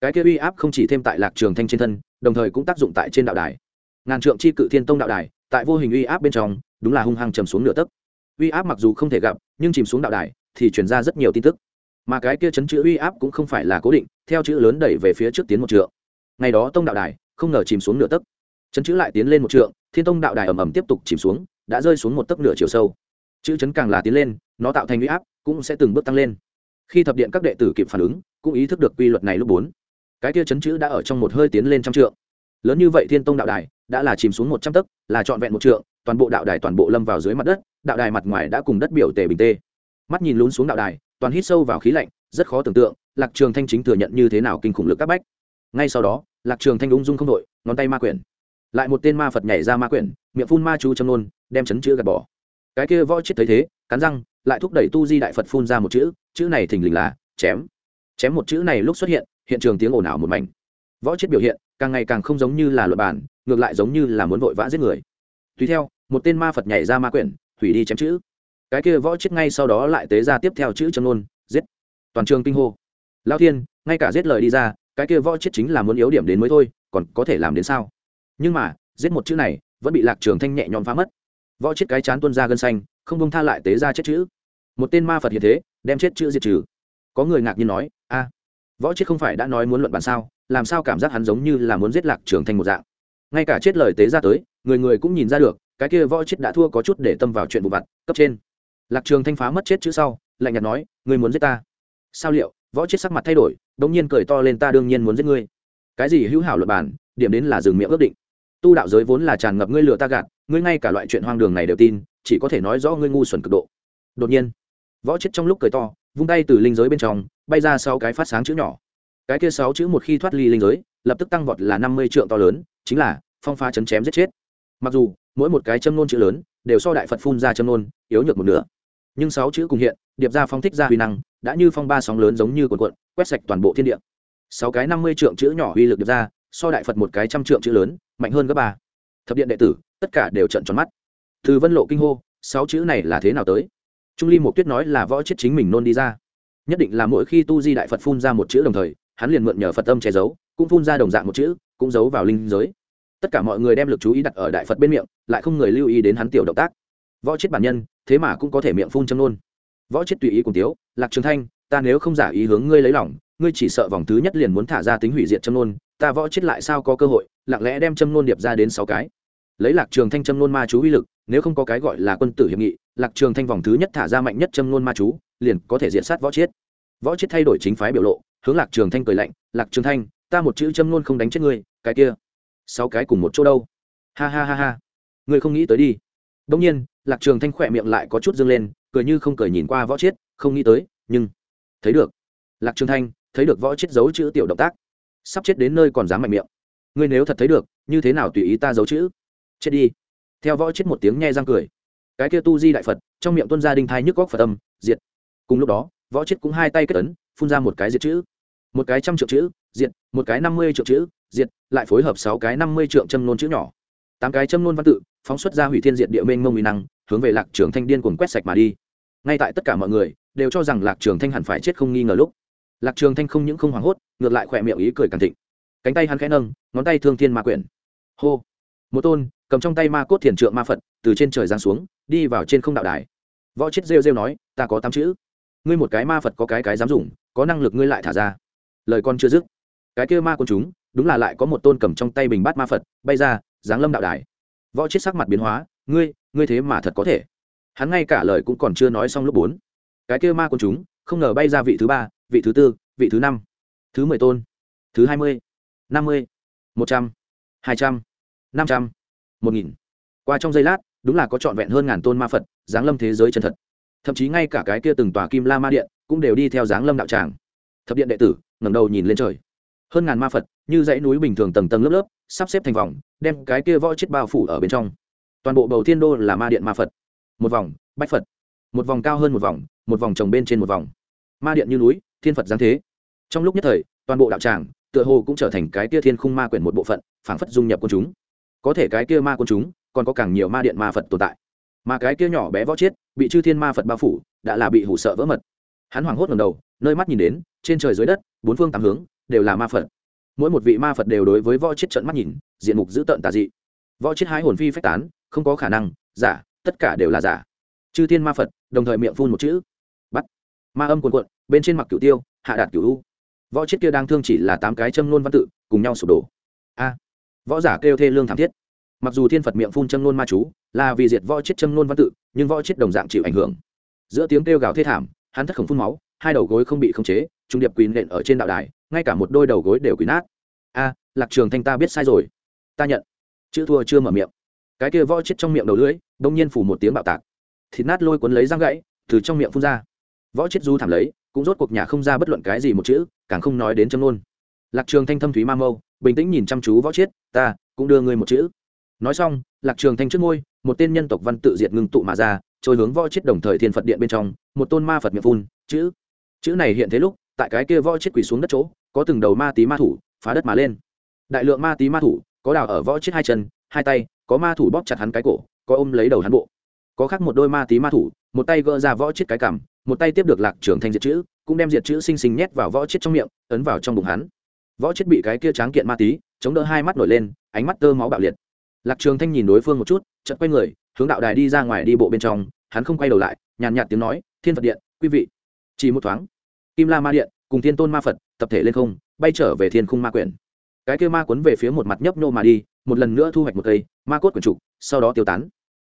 Speaker 1: Cái kia uy áp không chỉ thêm tại lạc trường thanh trên thân, đồng thời cũng tác dụng tại trên đạo đài. Ngàn trượng chi cự thiên tông đạo đài, tại vô hình uy áp bên trong, đúng là hung hăng trầm xuống nửa tấc uy áp mặc dù không thể gặp, nhưng chìm xuống đạo đài thì truyền ra rất nhiều tin tức. Mà cái kia chấn chữ uy áp cũng không phải là cố định, theo chữ lớn đẩy về phía trước tiến một trượng. Ngày đó tông đạo đài không ngờ chìm xuống nửa tấc. Chấn chữ lại tiến lên một trượng, thiên tông đạo đài ầm ầm tiếp tục chìm xuống, đã rơi xuống một tấc nửa chiều sâu. Chữ chấn càng là tiến lên, nó tạo thành uy áp cũng sẽ từng bước tăng lên. Khi thập điện các đệ tử kịp phản ứng, cũng ý thức được quy luật này lúc bốn. Cái kia chấn chữ đã ở trong một hơi tiến lên trăm trượng. Lớn như vậy thiên tông đạo đài đã là chìm xuống một trăm tấc, là trọn vẹn một trượng, toàn bộ đạo đài toàn bộ lâm vào dưới mặt đất, đạo đài mặt ngoài đã cùng đất biểu tề bình tê. Mắt nhìn lún xuống đạo đài, toàn hít sâu vào khí lạnh, rất khó tưởng tượng, lạc trường thanh chính thừa nhận như thế nào kinh khủng lực các bách. Ngay sau đó, lạc trường thanh ung dung không đội ngón tay ma quyển. Lại một tên ma phật nhảy ra ma quyển, miệng phun ma chú châm nôn đem chấn chữ gạt bỏ. Cái kia võ chết thấy thế, cắn răng, lại thúc đẩy tu di đại phật phun ra một chữ chữ này thình lình là chém. Chém một chữ này lúc xuất hiện hiện trường tiếng ồn ào một mảnh. Võ chết biểu hiện, càng ngày càng không giống như là luật bản ngược lại giống như là muốn vội vã giết người. Tùy theo, một tên ma phật nhảy ra ma quyển, hủy đi chém chữ. Cái kia võ chết ngay sau đó lại tế ra tiếp theo chữ chân ôn giết. Toàn trường kinh hô. Lao thiên, ngay cả giết lời đi ra, cái kia võ chết chính là muốn yếu điểm đến mới thôi, còn có thể làm đến sao? Nhưng mà, giết một chữ này, vẫn bị lạc trường thanh nhẹ nhõm phá mất. Võ chết cái chán tuôn ra gân xanh, không bông tha lại tế ra chết chữ. Một tên ma phật hiện thế, đem chết chữ diệt trừ. Có người ngạc nhiên nói, a, võ chết không phải đã nói muốn luận bàn sao? Làm sao cảm giác hắn giống như là muốn giết lạc trường thanh một dạng? Ngay cả chết lời tế ra tới, người người cũng nhìn ra được, cái kia võ chết đã thua có chút để tâm vào chuyện vụ vặt, cấp trên. Lạc trường thanh phá mất chết chữ sau, lạnh nhạt nói, ngươi muốn giết ta? Sao liệu? Võ chết sắc mặt thay đổi, đống nhiên cười to lên, ta đương nhiên muốn giết ngươi. Cái gì hữu hảo luật bản điểm đến là dừng miệng ước định. Tu đạo giới vốn là tràn ngập ngươi lừa ta gạt, ngươi ngay cả loại chuyện hoang đường này đều tin, chỉ có thể nói rõ ngươi ngu xuẩn cực độ. Đột nhiên, võ chết trong lúc cười to, vung tay từ linh giới bên trong, bay ra sáu cái phát sáng chữ nhỏ. Cái kia sáu chữ một khi thoát ly linh giới lập tức tăng vọt là năm mươi trượng to lớn, chính là phong phá chấn chém giết chết. Mặc dù, mỗi một cái châm nôn chữ lớn đều so đại phật phun ra châm nôn yếu nhược một nửa. Nhưng sáu chữ cùng hiện, điệp ra phong thích ra huy năng, đã như phong ba sóng lớn giống như cuộn cuộn, quét sạch toàn bộ thiên địa. Sáu cái năm mươi trượng chữ nhỏ uy lực điệp ra, so đại phật một cái trăm trượng chữ lớn, mạnh hơn gấp ba. Thập điện đệ tử, tất cả đều trận tròn mắt. Từ vân lộ kinh hô, sáu chữ này là thế nào tới? Trung ly một tuyết nói là võ chết chính mình nôn đi ra. Nhất định là mỗi khi tu di đại phật phun ra một chữ đồng thời hắn liền mượn nhờ phật âm che giấu, cũng phun ra đồng dạng một chữ, cũng giấu vào linh giới. Tất cả mọi người đem lực chú ý đặt ở đại phật bên miệng, lại không người lưu ý đến hắn tiểu động tác. Võ chết bản nhân, thế mà cũng có thể miệng phun châm nôn võ chết tùy ý cùng tiếu, lạc trường thanh, ta nếu không giả ý hướng ngươi lấy lòng, ngươi chỉ sợ vòng thứ nhất liền muốn thả ra tính hủy diệt châm nôn ta võ chết lại sao có cơ hội, lặng lẽ đem châm nôn điệp ra đến sáu cái. Lấy lạc trường thanh châm nôn ma chú uy lực, nếu không có cái gọi là quân tử hiệp nghị, lạc trường thanh vòng thứ nhất thả ra mạnh nhất châm nôn ma chú, liền có thể diện sát võ chết. Võ chết thay đổi chính phái biểu lộ hướng lạc trường thanh cười lạnh, lạc trường thanh, ta một chữ châm nôn không đánh chết ngươi, cái kia, sáu cái cùng một chỗ đâu? Ha ha ha ha. Ngươi không nghĩ tới đi. Đông nhiên, lạc trường thanh khỏe miệng lại có chút dương lên, cười như không cười nhìn qua võ chết không nghĩ tới, nhưng thấy được. Lạc trường thanh, thấy được võ chết giấu chữ tiểu động tác. Sắp chết đến nơi còn dám mạnh miệng. Ngươi nếu thật thấy được, như thế nào tùy ý ta giấu chữ? Chết đi. Theo võ chết một tiếng nghe răng cười. Cái kia tu di đại phật, trong miệng tuân gia đinh thai nhức góc phật âm, diệt. Cùng lúc đó, võ chết cũng hai tay kết ấn, phun ra một cái diệt chữ một cái trăm triệu chữ, diệt, một cái năm mươi triệu chữ, diệt, lại phối hợp sáu cái năm mươi triệu châm nôn chữ nhỏ. Tám cái châm nôn văn tự, phóng xuất ra hủy thiên diệt địa mênh mông uy năng, hướng về lạc trường thanh điên cuồng quét sạch mà đi. Ngay tại tất cả mọi người đều cho rằng lạc trường thanh hẳn phải chết không nghi ngờ lúc, lạc trường thanh không những không hoảng hốt, ngược lại khỏe miệng ý cười càng thịnh. Cánh tay hắn khẽ nâng, ngón tay thương thiên ma quyển. Hô! Một tôn, cầm trong tay ma cốt thiền trượng ma phật, từ trên trời giáng xuống, đi vào trên không đạo đài. Võ chết rêu rêu nói, ta có tám chữ. Ngươi một cái ma phật có cái cái dám dùng, có năng lực ngươi lại thả ra lời con chưa dứt. Cái kia ma quân chúng, đúng là lại có một tôn cầm trong tay bình bát ma phật, bay ra, giáng lâm đạo đài. Võ chết sắc mặt biến hóa, ngươi ngươi thế mà thật có thể. Hắn ngay cả lời cũng còn chưa nói xong lúc bốn. Cái kia ma quân chúng, không ngờ bay ra vị thứ ba, vị thứ tư, vị thứ năm, thứ mười tôn, thứ hai mươi, năm mươi, một trăm, hai trăm, năm trăm, một nghìn. Qua trong giây lát, đúng là có trọn vẹn hơn ngàn tôn ma phật giáng lâm thế giới chân thật. Thậm chí ngay cả cái kia từng tòa kim la ma điện cũng đều đi theo giáng lâm đạo tràng. Thập điện đệ tử ngẩng đầu nhìn lên trời. Hơn ngàn ma phật, như dãy núi bình thường tầng tầng lớp lớp, sắp xếp thành vòng, đem cái kia võ chết bao phủ ở bên trong. Toàn bộ bầu thiên đô là ma điện ma phật. Một vòng, bách phật. Một vòng cao hơn một vòng một vòng trồng bên trên một vòng. Ma điện như núi, thiên phật giáng thế. Trong lúc nhất thời, toàn bộ đạo tràng, tựa hồ cũng trở thành cái kia thiên khung ma quyển một bộ phận, phảng phất dung nhập quân chúng. Có thể cái kia ma quân chúng, còn có càng nhiều ma điện ma phật tồn tại. Mà cái kia nhỏ bé võ chết, bị chư thiên ma phật bao phủ, đã là bị hủ sợ vỡ mật. Hắn hoảng hốt ngầm đầu nơi mắt nhìn đến, trên trời dưới đất, bốn phương tám hướng, đều là ma phật. Mỗi một vị ma phật đều đối với võ chết trận mắt nhìn, diện mục dữ tợn tà dị. Võ chết hái hồn phi phách tán, không có khả năng, giả, tất cả đều là giả. Chư thiên ma phật, đồng thời miệng phun một chữ. Bắt. Ma âm cuồn cuộn, bên trên mặc cửu tiêu, hạ đạt cửu u. Võ chết kia đang thương chỉ là tám cái châm nôn văn tự, cùng nhau sụp đổ. A. Võ giả kêu thê lương thảm thiết. Mặc dù thiên phật miệng phun châm nôn ma chú, là vì diệt võ chết châm nôn văn tự, nhưng võ chết đồng dạng chịu ảnh hưởng. Giữa tiếng kêu gào thê thảm, hắn thất khổng phun máu hai đầu gối không bị khống chế, trung điệp quỳ nện ở trên đạo đài, ngay cả một đôi đầu gối đều quỳ nát. A, lạc trường thanh ta biết sai rồi. Ta nhận. Chữ thua chưa mở miệng. Cái kia võ chết trong miệng đầu lưỡi, đông nhiên phủ một tiếng bạo tạc. Thịt nát lôi cuốn lấy răng gãy, từ trong miệng phun ra. Võ chết du thảm lấy, cũng rốt cuộc nhà không ra bất luận cái gì một chữ, càng không nói đến châm luôn. lạc trường thanh thâm thúy ma mâu, bình tĩnh nhìn chăm chú võ chết, ta cũng đưa ngươi một chữ. Nói xong, lạc trường thanh trước ngôi, một tên nhân tộc văn tự diệt ngưng tụ mà ra, trôi hướng võ chết đồng thời thiên phật điện bên trong, một tôn ma phật miệng phun, chữ chữ này hiện thế lúc, tại cái kia võ chết quỳ xuống đất chỗ, có từng đầu ma tí ma thủ, phá đất mà lên. Đại lượng ma tí ma thủ, có đào ở võ chết hai chân, hai tay, có ma thủ bóp chặt hắn cái cổ, có ôm lấy đầu hắn bộ. Có khác một đôi ma tí ma thủ, một tay gỡ ra võ chết cái cằm, một tay tiếp được lạc trường thanh diệt chữ, cũng đem diệt chữ sinh sinh nhét vào võ chết trong miệng, ấn vào trong bụng hắn. Võ chết bị cái kia tráng kiện ma tí, chống đỡ hai mắt nổi lên, ánh mắt tơ máu bạo liệt. Lạc trường thanh nhìn đối phương một chút, chợt quay người, hướng đạo đài đi ra ngoài đi bộ bên trong, hắn không quay đầu lại, nhàn nhạt tiếng nói, thiên phật điện, quý vị chỉ một thoáng, kim la ma điện cùng thiên tôn ma phật tập thể lên không, bay trở về thiên khung ma quyển. Cái kia ma cuốn về phía một mặt nhấp nô mà đi, một lần nữa thu hoạch một cây, ma cốt quyển trục, sau đó tiêu tán.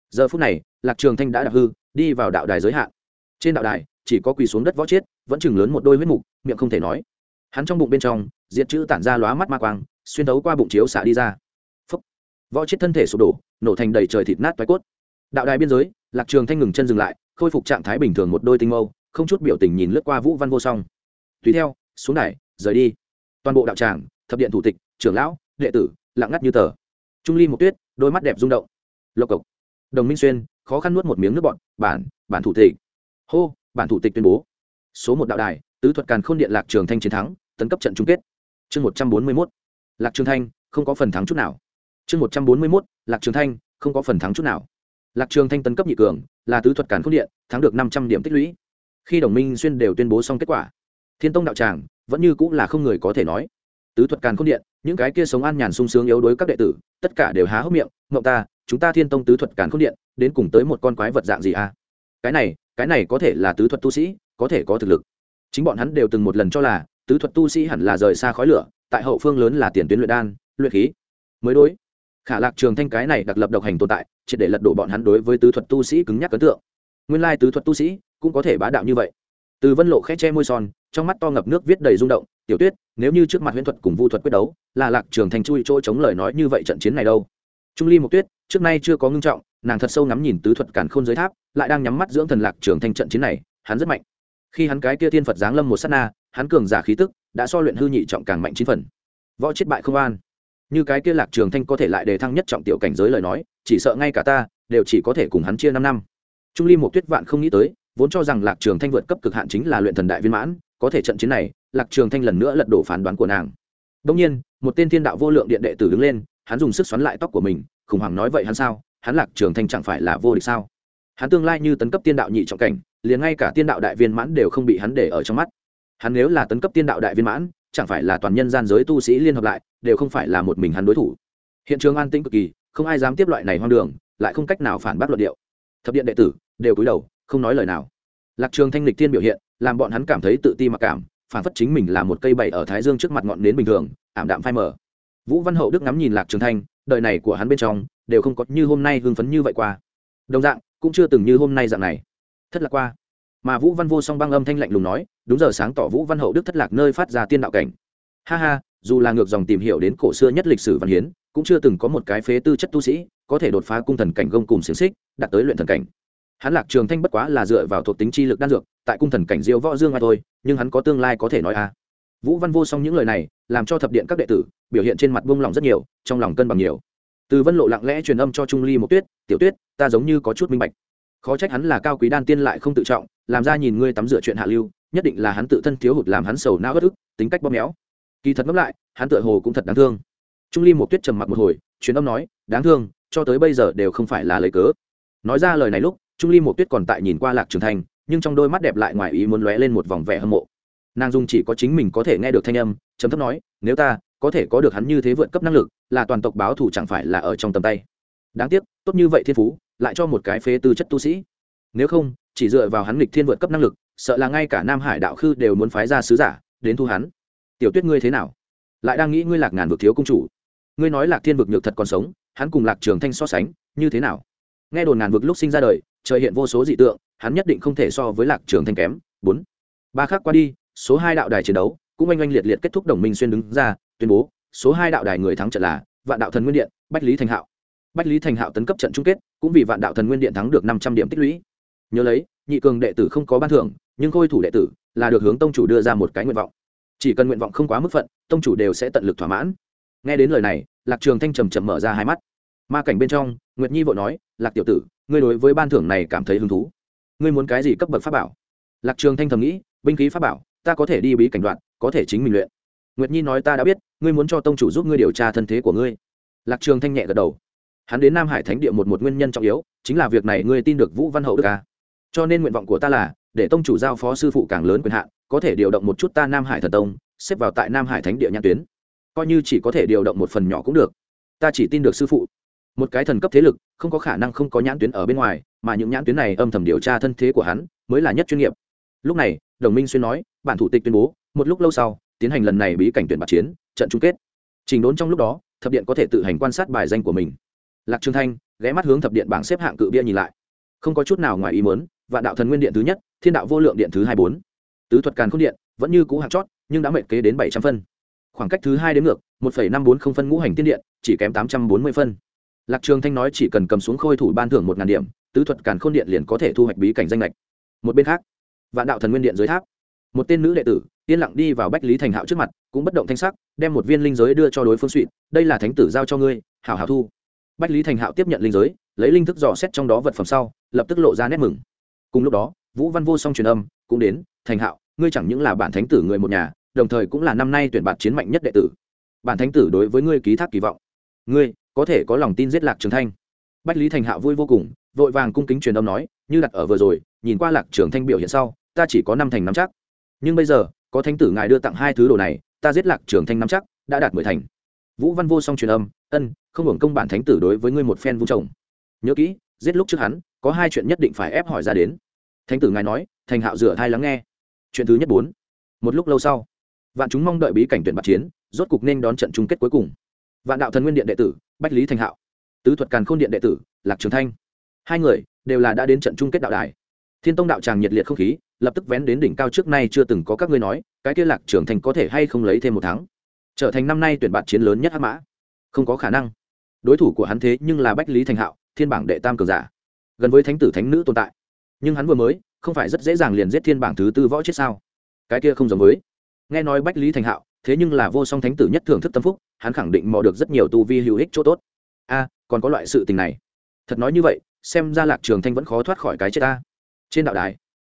Speaker 1: Giờ phút này, lạc trường thanh đã đạp hư, đi vào đạo đài giới hạn. Trên đạo đài, chỉ có quỳ xuống đất võ chết vẫn chừng lớn một đôi huyết mục, miệng không thể nói. Hắn trong bụng bên trong, diệt chữ tản ra lóa mắt ma quang, xuyên thấu qua bụng chiếu xạ đi ra. Phúc. võ chết thân thể sụp đổ, nổ thành đầy trời thịt nát toái cốt. Đạo đài biên giới, lạc trường thanh ngừng chân dừng lại, khôi phục trạng thái bình thường một đôi tinh mâu không chút biểu tình nhìn lướt qua vũ văn vô song. Tùy theo, xuống đài, rời đi. Toàn bộ đạo tràng, thập điện thủ tịch, trưởng lão, đệ tử, lặng ngắt như tờ. Trung ly một tuyết, đôi mắt đẹp rung động. Lộc cộc. Đồng minh xuyên, khó khăn nuốt một miếng nước bọn bản bản thủ tịch. Hô, bản thủ tịch tuyên bố. Số một đạo đài, tứ thuật càn khôn điện lạc trường thanh chiến thắng, tấn cấp trận chung kết. Chương một trăm bốn mươi mốt. Lạc trường thanh, không có phần thắng chút nào. Chương một trăm bốn mươi mốt, lạc trường thanh, không có phần thắng chút nào. Lạc trường thanh tấn cấp nhị cường, là tứ thuật càn khôn điện, thắng được năm trăm điểm tích lũy khi đồng minh xuyên đều tuyên bố xong kết quả. Thiên tông đạo tràng vẫn như cũng là không người có thể nói. Tứ thuật càn khôn điện, những cái kia sống an nhàn sung sướng yếu đuối các đệ tử, tất cả đều há hốc miệng mộng ta, chúng ta thiên tông tứ thuật càn khôn điện, đến cùng tới một con quái vật dạng gì à? Cái này cái này có thể là tứ thuật tu sĩ, có thể có thực lực. Chính bọn hắn đều từng một lần cho là, tứ thuật tu sĩ hẳn là rời xa khói lửa, tại hậu phương lớn là tiền tuyến luyện đan, luyện khí. Mới đối, khả lạc trường thanh cái này đặc lập độc hành tồn tại chỉ để lật đổ bọn hắn đối với tứ thuật tu sĩ cứng nhắc ấn tượng nguyên lai tứ thuật tu sĩ cũng có thể bá đạo như vậy. Từ vân lộ khẽ che môi son, trong mắt to ngập nước viết đầy rung động, tiểu tuyết, nếu như trước mặt huyễn thuật cùng vu thuật quyết đấu, là lạc trường thành chui chỗ chống lời nói như vậy trận chiến này đâu? Trung ly một tuyết, trước nay chưa có ngưng trọng, nàng thật sâu ngắm nhìn tứ thuật cản khôn giới tháp, lại đang nhắm mắt dưỡng thần lạc trường thành trận chiến này, hắn rất mạnh. Khi hắn cái kia thiên phật giáng lâm một sát na, hắn cường giả khí tức đã so luyện hư nhị trọng càng mạnh chín phần. Võ chết bại không an. Như cái kia lạc trường thanh có thể lại đề thăng nhất trọng tiểu cảnh giới lời nói, chỉ sợ ngay cả ta đều chỉ có thể cùng hắn chia năm năm trung ly một tuyết vạn không nghĩ tới, vốn cho rằng lạc trường thanh vượt cấp cực hạn chính là luyện thần đại viên mãn, có thể trận chiến này, lạc trường thanh lần nữa lật đổ phán đoán của nàng. Đông nhiên, một tên thiên đạo vô lượng điện đệ tử đứng lên, hắn dùng sức xoắn lại tóc của mình, khủng hoảng nói vậy hắn sao? Hắn lạc trường thanh chẳng phải là vô địch sao? Hắn tương lai như tấn cấp tiên đạo nhị trọng cảnh, liền ngay cả tiên đạo đại viên mãn đều không bị hắn để ở trong mắt. Hắn nếu là tấn cấp tiên đạo đại viên mãn, chẳng phải là toàn nhân gian giới tu sĩ liên hợp lại, đều không phải là một mình hắn đối thủ. Hiện trường an tĩnh cực kỳ, không ai dám tiếp loại này hoang đường, lại không cách nào phản bác luận điệu. Thập điện đệ tử đều cúi đầu, không nói lời nào. Lạc trường thanh lịch tiên biểu hiện, làm bọn hắn cảm thấy tự ti mặc cảm, phản phất chính mình là một cây bày ở thái dương trước mặt ngọn nến bình thường, ảm đạm phai mờ. Vũ văn hậu đức ngắm nhìn lạc trường thanh, đời này của hắn bên trong, đều không có như hôm nay hưng phấn như vậy qua. Đồng dạng, cũng chưa từng như hôm nay dạng này. Thất lạc qua. Mà vũ văn vô song băng âm thanh lạnh lùng nói, đúng giờ sáng tỏ vũ văn hậu đức thất lạc nơi phát ra tiên đạo cảnh. Ha ha, dù là ngược dòng tìm hiểu đến cổ xưa nhất lịch sử văn hiến, cũng chưa từng có một cái phế tư chất tu sĩ có thể đột phá cung thần cảnh gông cùng xiềng xích, đạt tới luyện thần cảnh hắn lạc trường thanh bất quá là dựa vào thuộc tính chi lực đan dược, tại cung thần cảnh diêu võ dương ai thôi, nhưng hắn có tương lai có thể nói a à. vũ văn vô song những lời này, làm cho thập điện các đệ tử, biểu hiện trên mặt buông lòng rất nhiều, trong lòng cân bằng nhiều. Từ vân lộ lặng lẽ truyền âm cho trung ly một tuyết, tiểu tuyết, ta giống như có chút minh bạch. Khó trách hắn là cao quý đan tiên lại không tự trọng, làm ra nhìn ngươi tắm rửa chuyện hạ lưu, nhất định là hắn tự thân thiếu hụt làm hắn sầu não bất ức, tính cách bóp méo. Kỳ thật ngẫm lại, hắn tựa hồ cũng thật đáng thương. Trung ly một tuyết trầm mặc một hồi, truyền âm nói, đáng thương, cho tới bây giờ đều không phải là lời cớ. Nói ra lời này lúc trung ly một tuyết còn tại nhìn qua lạc trường Thanh, nhưng trong đôi mắt đẹp lại ngoài ý muốn lóe lên một vòng vẻ hâm mộ. Nàng dung chỉ có chính mình có thể nghe được thanh âm chấm thấp nói nếu ta có thể có được hắn như thế vượt cấp năng lực là toàn tộc báo thủ chẳng phải là ở trong tầm tay. Đáng tiếc tốt như vậy thiên phú lại cho một cái phế tư chất tu sĩ. Nếu không chỉ dựa vào hắn lịch thiên vượt cấp năng lực sợ là ngay cả nam hải đạo khư đều muốn phái ra sứ giả đến thu hắn. Tiểu tuyết ngươi thế nào? Lại đang nghĩ ngươi lạc ngàn vực thiếu công chủ. Ngươi nói lạc thiên vực nhược thật còn sống hắn cùng lạc trường thanh so sánh như thế nào? Nghe đồn ngàn vực lúc sinh ra đời trời hiện vô số dị tượng, hắn nhất định không thể so với lạc trường thanh kém. Bốn. Ba khác qua đi, số hai đạo đài chiến đấu cũng oanh oanh liệt liệt kết thúc đồng minh xuyên đứng ra, tuyên bố, số hai đạo đài người thắng trận là vạn đạo thần nguyên điện, bách lý thành hạo. Bách lý thành hạo tấn cấp trận chung kết, cũng vì vạn đạo thần nguyên điện thắng được năm trăm điểm tích lũy. Nhớ lấy, nhị cường đệ tử không có ban thưởng, nhưng khôi thủ đệ tử là được hướng tông chủ đưa ra một cái nguyện vọng. Chỉ cần nguyện vọng không quá mức phận, tông chủ đều sẽ tận lực thỏa mãn. Nghe đến lời này, lạc trường thanh trầm trầm mở ra hai mắt. Ma cảnh bên trong, nguyệt nhi vội nói, lạc tiểu tử ngươi đối với ban thưởng này cảm thấy hứng thú. Ngươi muốn cái gì cấp bậc pháp bảo? Lạc trường thanh thầm nghĩ, binh khí pháp bảo, ta có thể đi bí cảnh đoạn, có thể chính mình luyện. Nguyệt nhi nói ta đã biết, ngươi muốn cho tông chủ giúp ngươi điều tra thân thế của ngươi. Lạc trường thanh nhẹ gật đầu. Hắn đến nam hải thánh địa một một nguyên nhân trọng yếu, chính là việc này ngươi tin được vũ văn hậu đức ca cho nên nguyện vọng của ta là, để tông chủ giao phó sư phụ càng lớn quyền hạn, có thể điều động một chút ta nam hải thần tông, xếp vào tại nam hải thánh địa nhãn tuyến. Coi như chỉ có thể điều động một phần nhỏ cũng được. Ta chỉ tin được sư phụ một cái thần cấp thế lực, không có khả năng không có nhãn tuyến ở bên ngoài, mà những nhãn tuyến này âm thầm điều tra thân thế của hắn, mới là nhất chuyên nghiệp. Lúc này, đồng minh xuyên nói, bản thủ tịch tuyên bố, một lúc lâu sau, tiến hành lần này bí cảnh tuyển bạc chiến, trận chung kết. Trình đốn trong lúc đó, thập điện có thể tự hành quan sát bài danh của mình. Lạc trường thanh ghé mắt hướng thập điện bảng xếp hạng cự bia nhìn lại. Không có chút nào ngoài ý muốn, vạn đạo thần nguyên điện thứ nhất, thiên đạo vô lượng điện thứ hai bốn. Tứ thuật càn khôn điện, vẫn như cũ hạng chót, nhưng đã mệt kế đến bảy trăm phân. Khoảng cách thứ hai đến ngược, một phẩy năm bốn không phân ngũ hành tiên điện, chỉ kém tám trăm bốn mươi phân lạc trường thanh nói chỉ cần cầm xuống khôi thủ ban thưởng một ngàn điểm, tứ thuật càn khôn điện liền có thể thu hoạch bí cảnh danh lệch một bên khác, vạn đạo thần nguyên điện dưới tháp, một tên nữ đệ tử, yên lặng đi vào bách lý thành hạo trước mặt, cũng bất động thanh sắc, đem một viên linh giới đưa cho đối phương suỵ đây là thánh tử giao cho ngươi, hảo hảo thu. Bách lý thành hạo tiếp nhận linh giới, lấy linh thức dò xét trong đó vật phẩm sau, lập tức lộ ra nét mừng. Cùng lúc đó, vũ văn vô song truyền âm, cũng đến, thành hạo, ngươi chẳng những là bản thánh tử người một nhà, đồng thời cũng là năm nay tuyển bạt chiến mạnh nhất đệ tử. Bản thánh tử đối với ngươi ký thác kỳ vọng. Ngươi có thể có lòng tin giết lạc trường thanh. Bách lý thành hạ vui vô cùng, vội vàng cung kính truyền âm nói, như đặt ở vừa rồi, nhìn qua lạc trường thanh biểu hiện sau, ta chỉ có năm thành năm chắc. Nhưng bây giờ, có thánh tử ngài đưa tặng hai thứ đồ này, ta giết lạc trường thanh năm chắc, đã đạt mười thành. Vũ văn vô song truyền âm, ân, không hưởng công bản thánh tử đối với ngươi một phen vung chồng. Nhớ kỹ, giết lúc trước hắn, có hai chuyện nhất định phải ép hỏi ra đến. Thánh tử ngài nói, thành hạo rửa thai lắng nghe. Chuyện thứ nhất bốn. Một lúc lâu sau, vạn chúng mong đợi bí cảnh tuyển bạc chiến, rốt cục nên đón trận chung kết cuối cùng. Vạn đạo thần nguyên điện đệ tử bách lý thành hạo, tứ thuật càn khôn điện đệ tử, lạc trường thanh. Hai người đều là đã đến trận chung kết đạo đài. Thiên tông đạo tràng nhiệt liệt không khí, lập tức vén đến đỉnh cao trước nay chưa từng có các ngươi nói, cái kia lạc trường thành có thể hay không lấy thêm một tháng trở thành năm nay tuyển bạt chiến lớn nhất hắc mã. Không có khả năng. Đối thủ của hắn thế nhưng là bách lý thành hạo, thiên bảng đệ tam cường giả. Gần với thánh tử thánh nữ tồn tại. Nhưng hắn vừa mới, không phải rất dễ dàng liền giết thiên bảng thứ tư võ chết sao? Cái kia không giống với. Nghe nói bách lý thành hạo thế nhưng là vô song thánh tử nhất thưởng thức tâm phúc, hắn khẳng định mò được rất nhiều tu vi hữu ích chỗ tốt. A, còn có loại sự tình này. Thật nói như vậy, xem ra lạc trường thanh vẫn khó thoát khỏi cái chết ta. Trên đạo đài,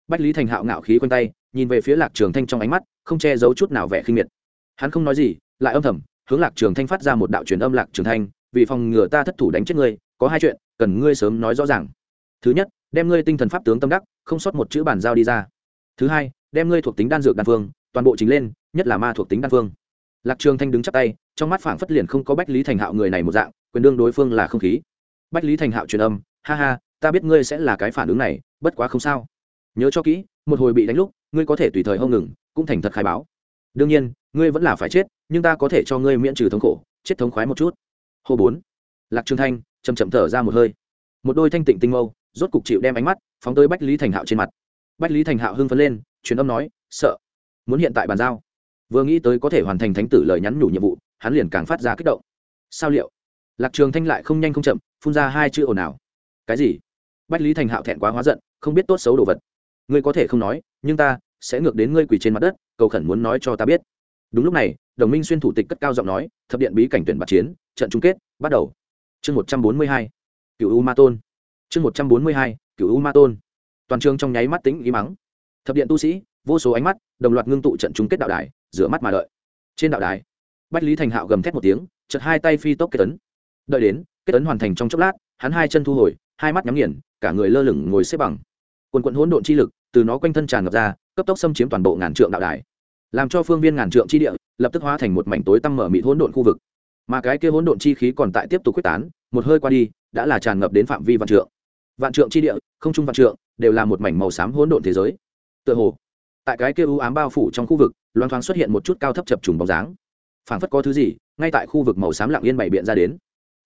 Speaker 1: bách lý thành hạo ngạo khí quanh tay, nhìn về phía lạc trường thanh trong ánh mắt, không che giấu chút nào vẻ khinh miệt. Hắn không nói gì, lại âm thầm, hướng lạc trường thanh phát ra một đạo truyền âm lạc trường thanh, vì phòng ngừa ta thất thủ đánh chết ngươi, có hai chuyện, cần ngươi sớm nói rõ ràng. Thứ nhất, đem ngươi tinh thần pháp tướng tâm đắc, không sót một chữ bản giao đi ra. Thứ hai, đem ngươi thuộc tính đan dược đan phương, toàn bộ chính lên nhất là ma thuộc tính đan phương. Lạc trường thanh đứng chắp tay, trong mắt phảng phất liền không có bách lý thành hạo người này một dạng, quyền đương đối phương là không khí. Bách lý thành hạo truyền âm, ha ha, ta biết ngươi sẽ là cái phản ứng này, bất quá không sao. Nhớ cho kỹ, một hồi bị đánh lúc, ngươi có thể tùy thời hông ngừng, cũng thành thật khai báo. Đương nhiên, ngươi vẫn là phải chết, nhưng ta có thể cho ngươi miễn trừ thống khổ, chết thống khoái một chút. Hô bốn. Lạc trường thanh chầm chậm thở ra một hơi. Một đôi thanh tịnh tinh mâu, rốt cục chịu đem ánh mắt phóng tới bách lý thành hạo trên mặt. Bách lý thành hạo hưng phấn lên, truyền âm nói, sợ. Muốn hiện tại bàn giao vừa nghĩ tới có thể hoàn thành thánh tử lời nhắn nhủ nhiệm vụ, hắn liền càng phát ra kích động. Sao liệu? Lạc trường thanh lại không nhanh không chậm, phun ra hai chữ ồn ào. Cái gì? Bách lý thành hạo thẹn quá hóa giận, không biết tốt xấu đồ vật. Ngươi có thể không nói, nhưng ta sẽ ngược đến ngươi quỳ trên mặt đất, cầu khẩn muốn nói cho ta biết. Đúng lúc này, đồng minh xuyên thủ tịch cất cao giọng nói, thập điện bí cảnh tuyển bạc chiến, trận chung kết, bắt đầu. Chương một trăm bốn mươi hai cựu u ma tôn. Chương một trăm bốn mươi hai cựu u ma tôn. Toàn trường trong nháy mắt tính ý mắng thập điện tu sĩ, vô số ánh mắt, đồng loạt ngưng tụ trận chung kết đạo đài, rửa mắt mà đợi. Trên đạo đài, bách lý thành hạo gầm thét một tiếng chật hai tay phi tốc kết tấn đợi đến, kết tấn hoàn thành trong chốc lát, hắn hai chân thu hồi, hai mắt nhắm nghiền, cả người lơ lửng ngồi xếp bằng. Quần quận hỗn độn chi lực, từ nó quanh thân tràn ngập ra, cấp tốc xâm chiếm toàn bộ ngàn trượng đạo đài. Làm cho phương viên ngàn trượng chi địa, lập tức hóa thành một mảnh tối tăm mở mịt hỗn độn khu vực. Mà cái kia hỗn độn chi khí còn tại tiếp tục quyết tán, một hơi qua đi, đã là tràn ngập đến phạm vi vạn trượng. Vạn trượng chi địa, không trung vạn trượng, đều là một mảnh màu xám hỗn độn thế giới tựa hồ tại cái kia u ám bao phủ trong khu vực loan thoáng xuất hiện một chút cao thấp chập trùng bóng dáng phảng phất có thứ gì ngay tại khu vực màu xám lặng yên bày biện ra đến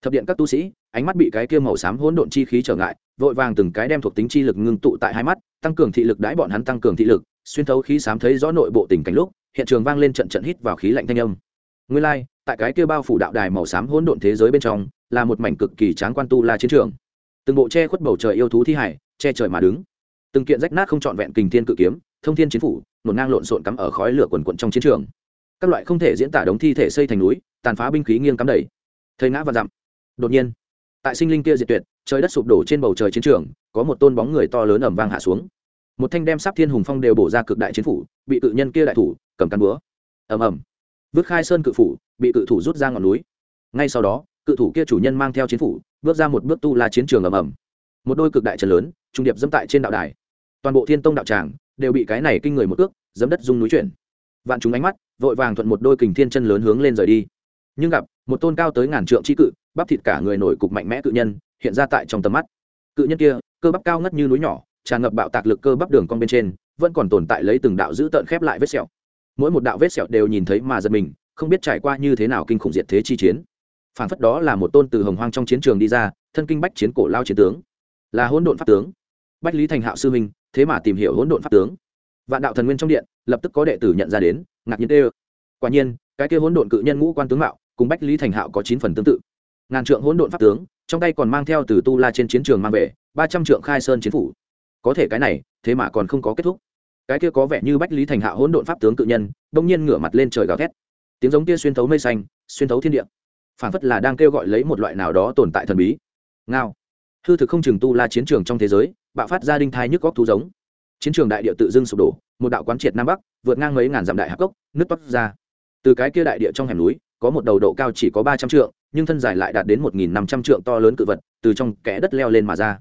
Speaker 1: thập điện các tu sĩ ánh mắt bị cái kia màu xám hỗn độn chi khí trở ngại vội vàng từng cái đem thuộc tính chi lực ngưng tụ tại hai mắt tăng cường thị lực đãi bọn hắn tăng cường thị lực xuyên thấu khí xám thấy rõ nội bộ tình cảnh lúc hiện trường vang lên trận trận hít vào khí lạnh thanh âm nguyên lai、like, tại cái kia bao phủ đạo đài màu xám hỗn độn thế giới bên trong là một mảnh cực kỳ tráng quan tu la chiến trường từng bộ che khuất bầu trời yêu thú thi hải che trời mà đứng từng kiện rách nát không trọn vẹn kình thiên cự kiếm, thông thiên chiến phủ, nổn ngang lộn xộn cắm ở khói lửa quần quận trong chiến trường. Các loại không thể diễn tả đống thi thể xây thành núi, tàn phá binh khí nghiêng cắm đầy. Thầy ngã và dặm. Đột nhiên, tại sinh linh kia diệt tuyệt, trời đất sụp đổ trên bầu trời chiến trường, có một tôn bóng người to lớn ẩm vang hạ xuống. Một thanh đem sắp thiên hùng phong đều bổ ra cực đại chiến phủ, bị cự nhân kia đại thủ, cầm căn búa. Ầm ầm. Vứt khai sơn cự phủ, bị cự thủ rút ra ngọn núi. Ngay sau đó, cự thủ kia chủ nhân mang theo chiến phủ, bước ra một bước tu la chiến trường ầm ầm. Một đôi cực đại trần lớn, trung điệp dẫm tại trên đạo đài toàn bộ thiên tông đạo tràng đều bị cái này kinh người một ước dấm đất dung núi chuyển. Vạn chúng ánh mắt vội vàng thuận một đôi kình thiên chân lớn hướng lên rời đi. Nhưng gặp một tôn cao tới ngàn trượng chi cự, bắp thịt cả người nổi cục mạnh mẽ cự nhân, hiện ra tại trong tầm mắt. Cự nhân kia, cơ bắp cao ngất như núi nhỏ, tràn ngập bạo tạc lực cơ bắp đường cong bên trên, vẫn còn tồn tại lấy từng đạo giữ tợn khép lại vết sẹo. Mỗi một đạo vết sẹo đều nhìn thấy mà giật mình, không biết trải qua như thế nào kinh khủng diệt thế chi chiến. Phản phất đó là một tôn từ hồng hoang trong chiến trường đi ra, thân kinh bách chiến cổ lao chiến tướng. Là hỗn độn pháp tướng. Bách lý thành hạo sư minh thế mà tìm hiểu hỗn độn pháp tướng. Vạn đạo thần nguyên trong điện, lập tức có đệ tử nhận ra đến, ngạc nhiên tê ơ. Quả nhiên, cái kia hỗn độn cự nhân ngũ quan tướng mạo, cùng bách lý thành hạo có chín phần tương tự. Ngàn trượng hỗn độn pháp tướng, trong tay còn mang theo từ tu la trên chiến trường mang về, ba trăm trượng khai sơn chiến phủ. Có thể cái này, thế mà còn không có kết thúc. Cái kia có vẻ như bách lý thành hạo hỗn độn pháp tướng cự nhân, đông nhiên ngửa mặt lên trời gào thét. Tiếng giống kia xuyên thấu mây xanh, xuyên thấu thiên địa. Phản phất là đang kêu gọi lấy một loại nào đó tồn tại thần bí. Ngao. Hư thực không chừng tu la chiến trường trong thế giới bạo phát ra đinh thai nhức góc thú giống. Chiến trường đại địa tự dưng sụp đổ, một đạo quán triệt nam bắc, vượt ngang mấy ngàn dặm đại hạp cốc nước toát ra. Từ cái kia đại địa trong hẻm núi, có một đầu độ cao chỉ có ba trăm trượng, nhưng thân dài lại đạt đến một nghìn năm trăm trượng to lớn cự vật, từ trong kẽ đất leo lên mà ra.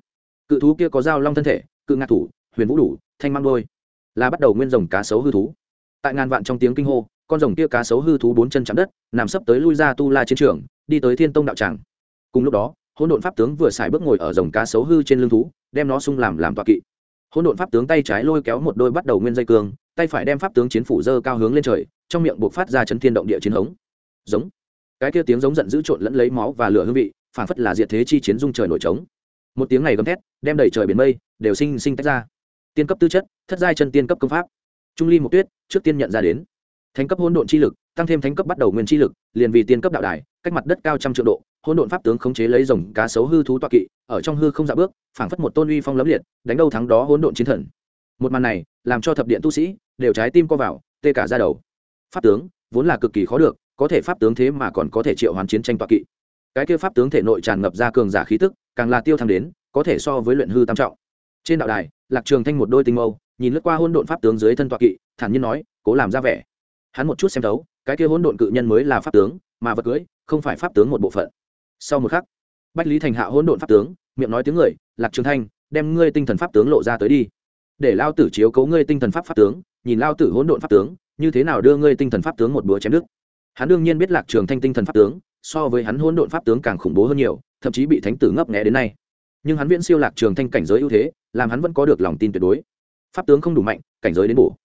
Speaker 1: Cự thú kia có dao long thân thể, cự ngạc thủ, huyền vũ đủ, thanh mang đôi. Là bắt đầu nguyên rồng cá sấu hư thú. Tại ngàn vạn trong tiếng kinh hô, con rồng kia cá sấu hư thú bốn chân chạm đất, nằm sấp tới lui ra tu la chiến trường, đi tới thiên tông đạo tràng. Cùng lúc đó hỗn độn pháp tướng vừa xài bước ngồi ở rồng cá sấu hư trên lưng thú, đem nó sung làm làm tọa kỵ. Hỗn độn pháp tướng tay trái lôi kéo một đôi bắt đầu nguyên dây cương, tay phải đem pháp tướng chiến phủ dơ cao hướng lên trời, trong miệng buộc phát ra chấn thiên động địa chiến hống. Giống. Cái kia tiếng giống giận dữ trộn lẫn lấy máu và lửa hương vị, phản phất là diệt thế chi chiến dung trời nổi trống. Một tiếng này gầm thét, đem đầy trời biển mây, đều sinh sinh tách ra. Tiên cấp tư chất, thất giai chân tiên cấp công pháp. Trung ly một tuyết, trước tiên nhận ra đến. Thánh cấp hỗn độn chi lực, tăng thêm thánh cấp bắt đầu nguyên chi lực, liền vì tiên cấp đạo đài, cách mặt đất cao trăm triệu độ hỗn độn pháp tướng khống chế lấy rồng cá sấu hư thú toa kỵ, ở trong hư không dạ bước, phảng phất một tôn uy phong lấm liệt, đánh đâu thắng đó hỗn độn chiến thần. Một màn này, làm cho thập điện tu sĩ đều trái tim co vào, tê cả ra đầu. Pháp tướng, vốn là cực kỳ khó được, có thể pháp tướng thế mà còn có thể triệu hoàn chiến tranh toa kỵ. Cái kia pháp tướng thể nội tràn ngập ra cường giả khí tức, càng là tiêu thăng đến, có thể so với luyện hư tam trọng. Trên đạo đài, lạc trường thanh một đôi tinh mâu, nhìn lướt qua hỗn độn pháp tướng dưới thân toa kỵ, thản nhiên nói, cố làm ra vẻ. Hắn một chút xem thấu, cái kia hỗn độn cự nhân mới là pháp tướng, mà vật cưới, không phải pháp tướng một bộ phận sau một khắc, bách lý thành hạ hỗn độn pháp tướng, miệng nói tiếng người, lạc trường thanh, đem ngươi tinh thần pháp tướng lộ ra tới đi. Để lao tử chiếu cấu ngươi tinh thần pháp pháp tướng, nhìn lao tử hỗn độn pháp tướng, như thế nào đưa ngươi tinh thần pháp tướng một búa chém đứt? Hắn đương nhiên biết lạc trường thanh tinh thần pháp tướng, so với hắn hỗn độn pháp tướng càng khủng bố hơn nhiều, thậm chí bị thánh tử ngấp nghé đến nay. Nhưng hắn viễn siêu lạc trường thanh cảnh giới ưu thế, làm hắn vẫn có được lòng tin tuyệt đối. Pháp tướng không đủ mạnh, cảnh giới đến bổ.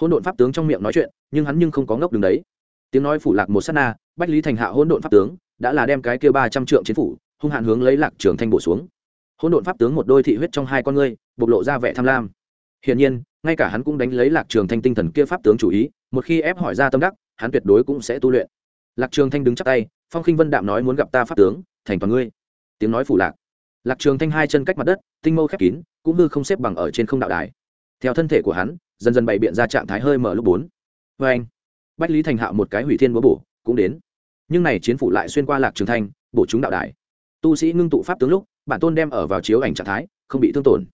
Speaker 1: Hỗn độn pháp tướng trong miệng nói chuyện, nhưng hắn nhưng không có ngốc đường đấy. Tiếng nói phủ lạc một sát na, bách lý thành hạ hỗn độn pháp tướng đã là đem cái kia ba trăm trượng chiến phủ, hung hạn hướng lấy lạc trường thanh bổ xuống. Hỗn độn pháp tướng một đôi thị huyết trong hai con ngươi, bộc lộ ra vẻ tham lam. Hiển nhiên, ngay cả hắn cũng đánh lấy lạc trường thanh tinh thần kia pháp tướng chủ ý, một khi ép hỏi ra tâm đắc, hắn tuyệt đối cũng sẽ tu luyện. Lạc trường thanh đứng chắc tay, phong khinh vân đạm nói muốn gặp ta pháp tướng, thành toàn ngươi. Tiếng nói phủ lạc. Lạc trường thanh hai chân cách mặt đất, tinh mâu khép kín, cũng hư không xếp bằng ở trên không đạo đài. Theo thân thể của hắn, dần dần bày biện ra trạng thái hơi mở lúc bốn. Vê anh bách lý thành hạo một cái hủy thiên búa bổ, cũng đến nhưng này chiến phủ lại xuyên qua lạc trường thanh, bổ chúng đạo đài. Tu sĩ ngưng tụ pháp tướng lúc, bản tôn đem ở vào chiếu ảnh trạng thái, không bị thương tổn.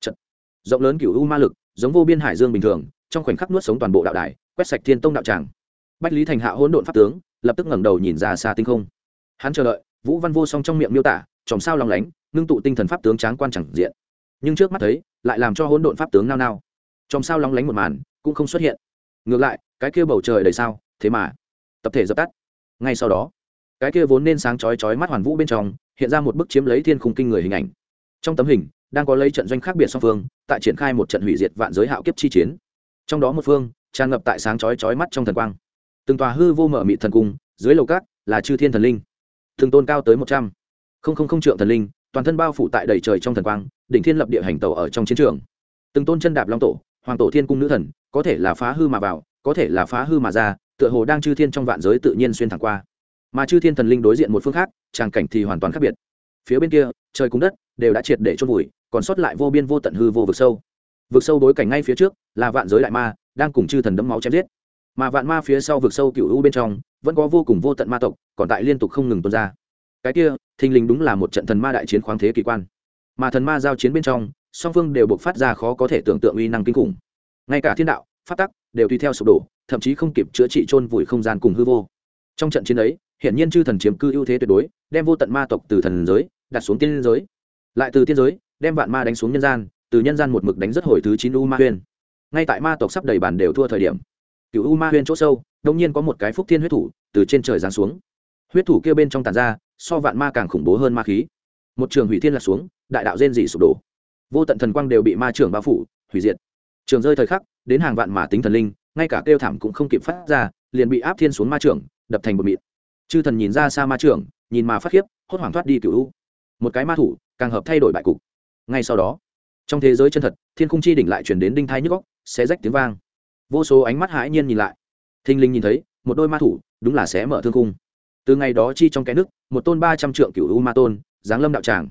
Speaker 1: Trận. rộng lớn cửu u ma lực, giống vô biên hải dương bình thường, trong khoảnh khắc nuốt sống toàn bộ đạo đài, quét sạch thiên tông đạo tràng. Bách lý thành hạ hỗn độn pháp tướng, lập tức ngẩng đầu nhìn ra xa tinh không. Hắn chờ đợi, vũ văn vô song trong miệng miêu tả, chòm sao lòng lánh, ngưng tụ tinh thần pháp tướng tráng quan chẳng diện. Nhưng trước mắt thấy, lại làm cho hỗn độn pháp tướng nao nao. Chòm sao long lánh một màn, cũng không xuất hiện. Ngược lại, cái kia bầu trời đầy sao, thế mà. Tập thể dập tắt ngay sau đó, cái kia vốn nên sáng chói chói mắt hoàn vũ bên trong, hiện ra một bức chiếm lấy thiên khung kinh người hình ảnh. Trong tấm hình, đang có lấy trận doanh khác biệt song phương, tại triển khai một trận hủy diệt vạn giới hạo kiếp chi chiến. Trong đó một phương, tràn ngập tại sáng chói chói mắt trong thần quang. Từng tòa hư vô mở mị thần cung, dưới lầu cát là chư thiên thần linh. Thường tôn cao tới một trăm. Không không không trượng thần linh, toàn thân bao phủ tại đầy trời trong thần quang, đỉnh thiên lập địa hành tàu ở trong chiến trường. Từng tôn chân đạp long tổ, hoàng tổ thiên cung nữ thần, có thể là phá hư mà vào, có thể là phá hư mà ra tựa hồ đang chư thiên trong vạn giới tự nhiên xuyên thẳng qua. Mà chư thiên thần linh đối diện một phương khác, tràng cảnh thì hoàn toàn khác biệt. Phía bên kia, trời cung đất đều đã triệt để chôn vùi, còn sót lại vô biên vô tận hư vô vực sâu. Vực sâu bối cảnh ngay phía trước, là vạn giới đại ma, đang cùng chư thần đấm máu chém giết. Mà vạn ma phía sau vực sâu cựu u bên trong, vẫn có vô cùng vô tận ma tộc, còn tại liên tục không ngừng tuôn ra. Cái kia, thình lình đúng là một trận thần ma đại chiến khoáng thế kỳ quan. Mà thần ma giao chiến bên trong, song phương đều buộc phát ra khó có thể tưởng tượng uy năng kinh khủng. Ngay cả thiên đạo phát tắc đều tùy theo sụp đổ thậm chí không kịp chữa trị chôn vùi không gian cùng hư vô. Trong trận chiến ấy, hiển nhiên chư thần chiếm cư ưu thế tuyệt đối, đem vô tận ma tộc từ thần giới, đặt xuống tiên giới. Lại từ tiên giới, đem vạn ma đánh xuống nhân gian, từ nhân gian một mực đánh rất hồi thứ chín u ma huyên. Ngay tại ma tộc sắp đầy bàn đều thua thời điểm, cựu u ma huyên chỗ sâu, đông nhiên có một cái phúc thiên huyết thủ từ trên trời giáng xuống. Huyết thủ kia bên trong tàn ra, so vạn ma càng khủng bố hơn ma khí. Một trường hủy thiên lạc xuống, đại đạo rên dị sụp đổ. Vô tận thần quang đều bị ma trưởng bao phủ, hủy diệt. Trường rơi thời khắc, đến hàng vạn mà tính thần linh ngay cả kêu thảm cũng không kịp phát ra, liền bị áp thiên xuống ma trường, đập thành một mịt chư thần nhìn ra xa ma trường, nhìn mà phát khiếp, hốt hoảng thoát đi cựu u. Một cái ma thủ, càng hợp thay đổi bại cục. Ngay sau đó, trong thế giới chân thật, thiên khung chi đỉnh lại chuyển đến đinh thai nhức góc xé rách tiếng vang. Vô số ánh mắt hãi nhiên nhìn lại. Thinh linh nhìn thấy, một đôi ma thủ, đúng là sẽ mở thương cung. từ ngày đó chi trong cái nước, một tôn ba trăm trượng cựu u ma tôn, giáng lâm đạo tràng.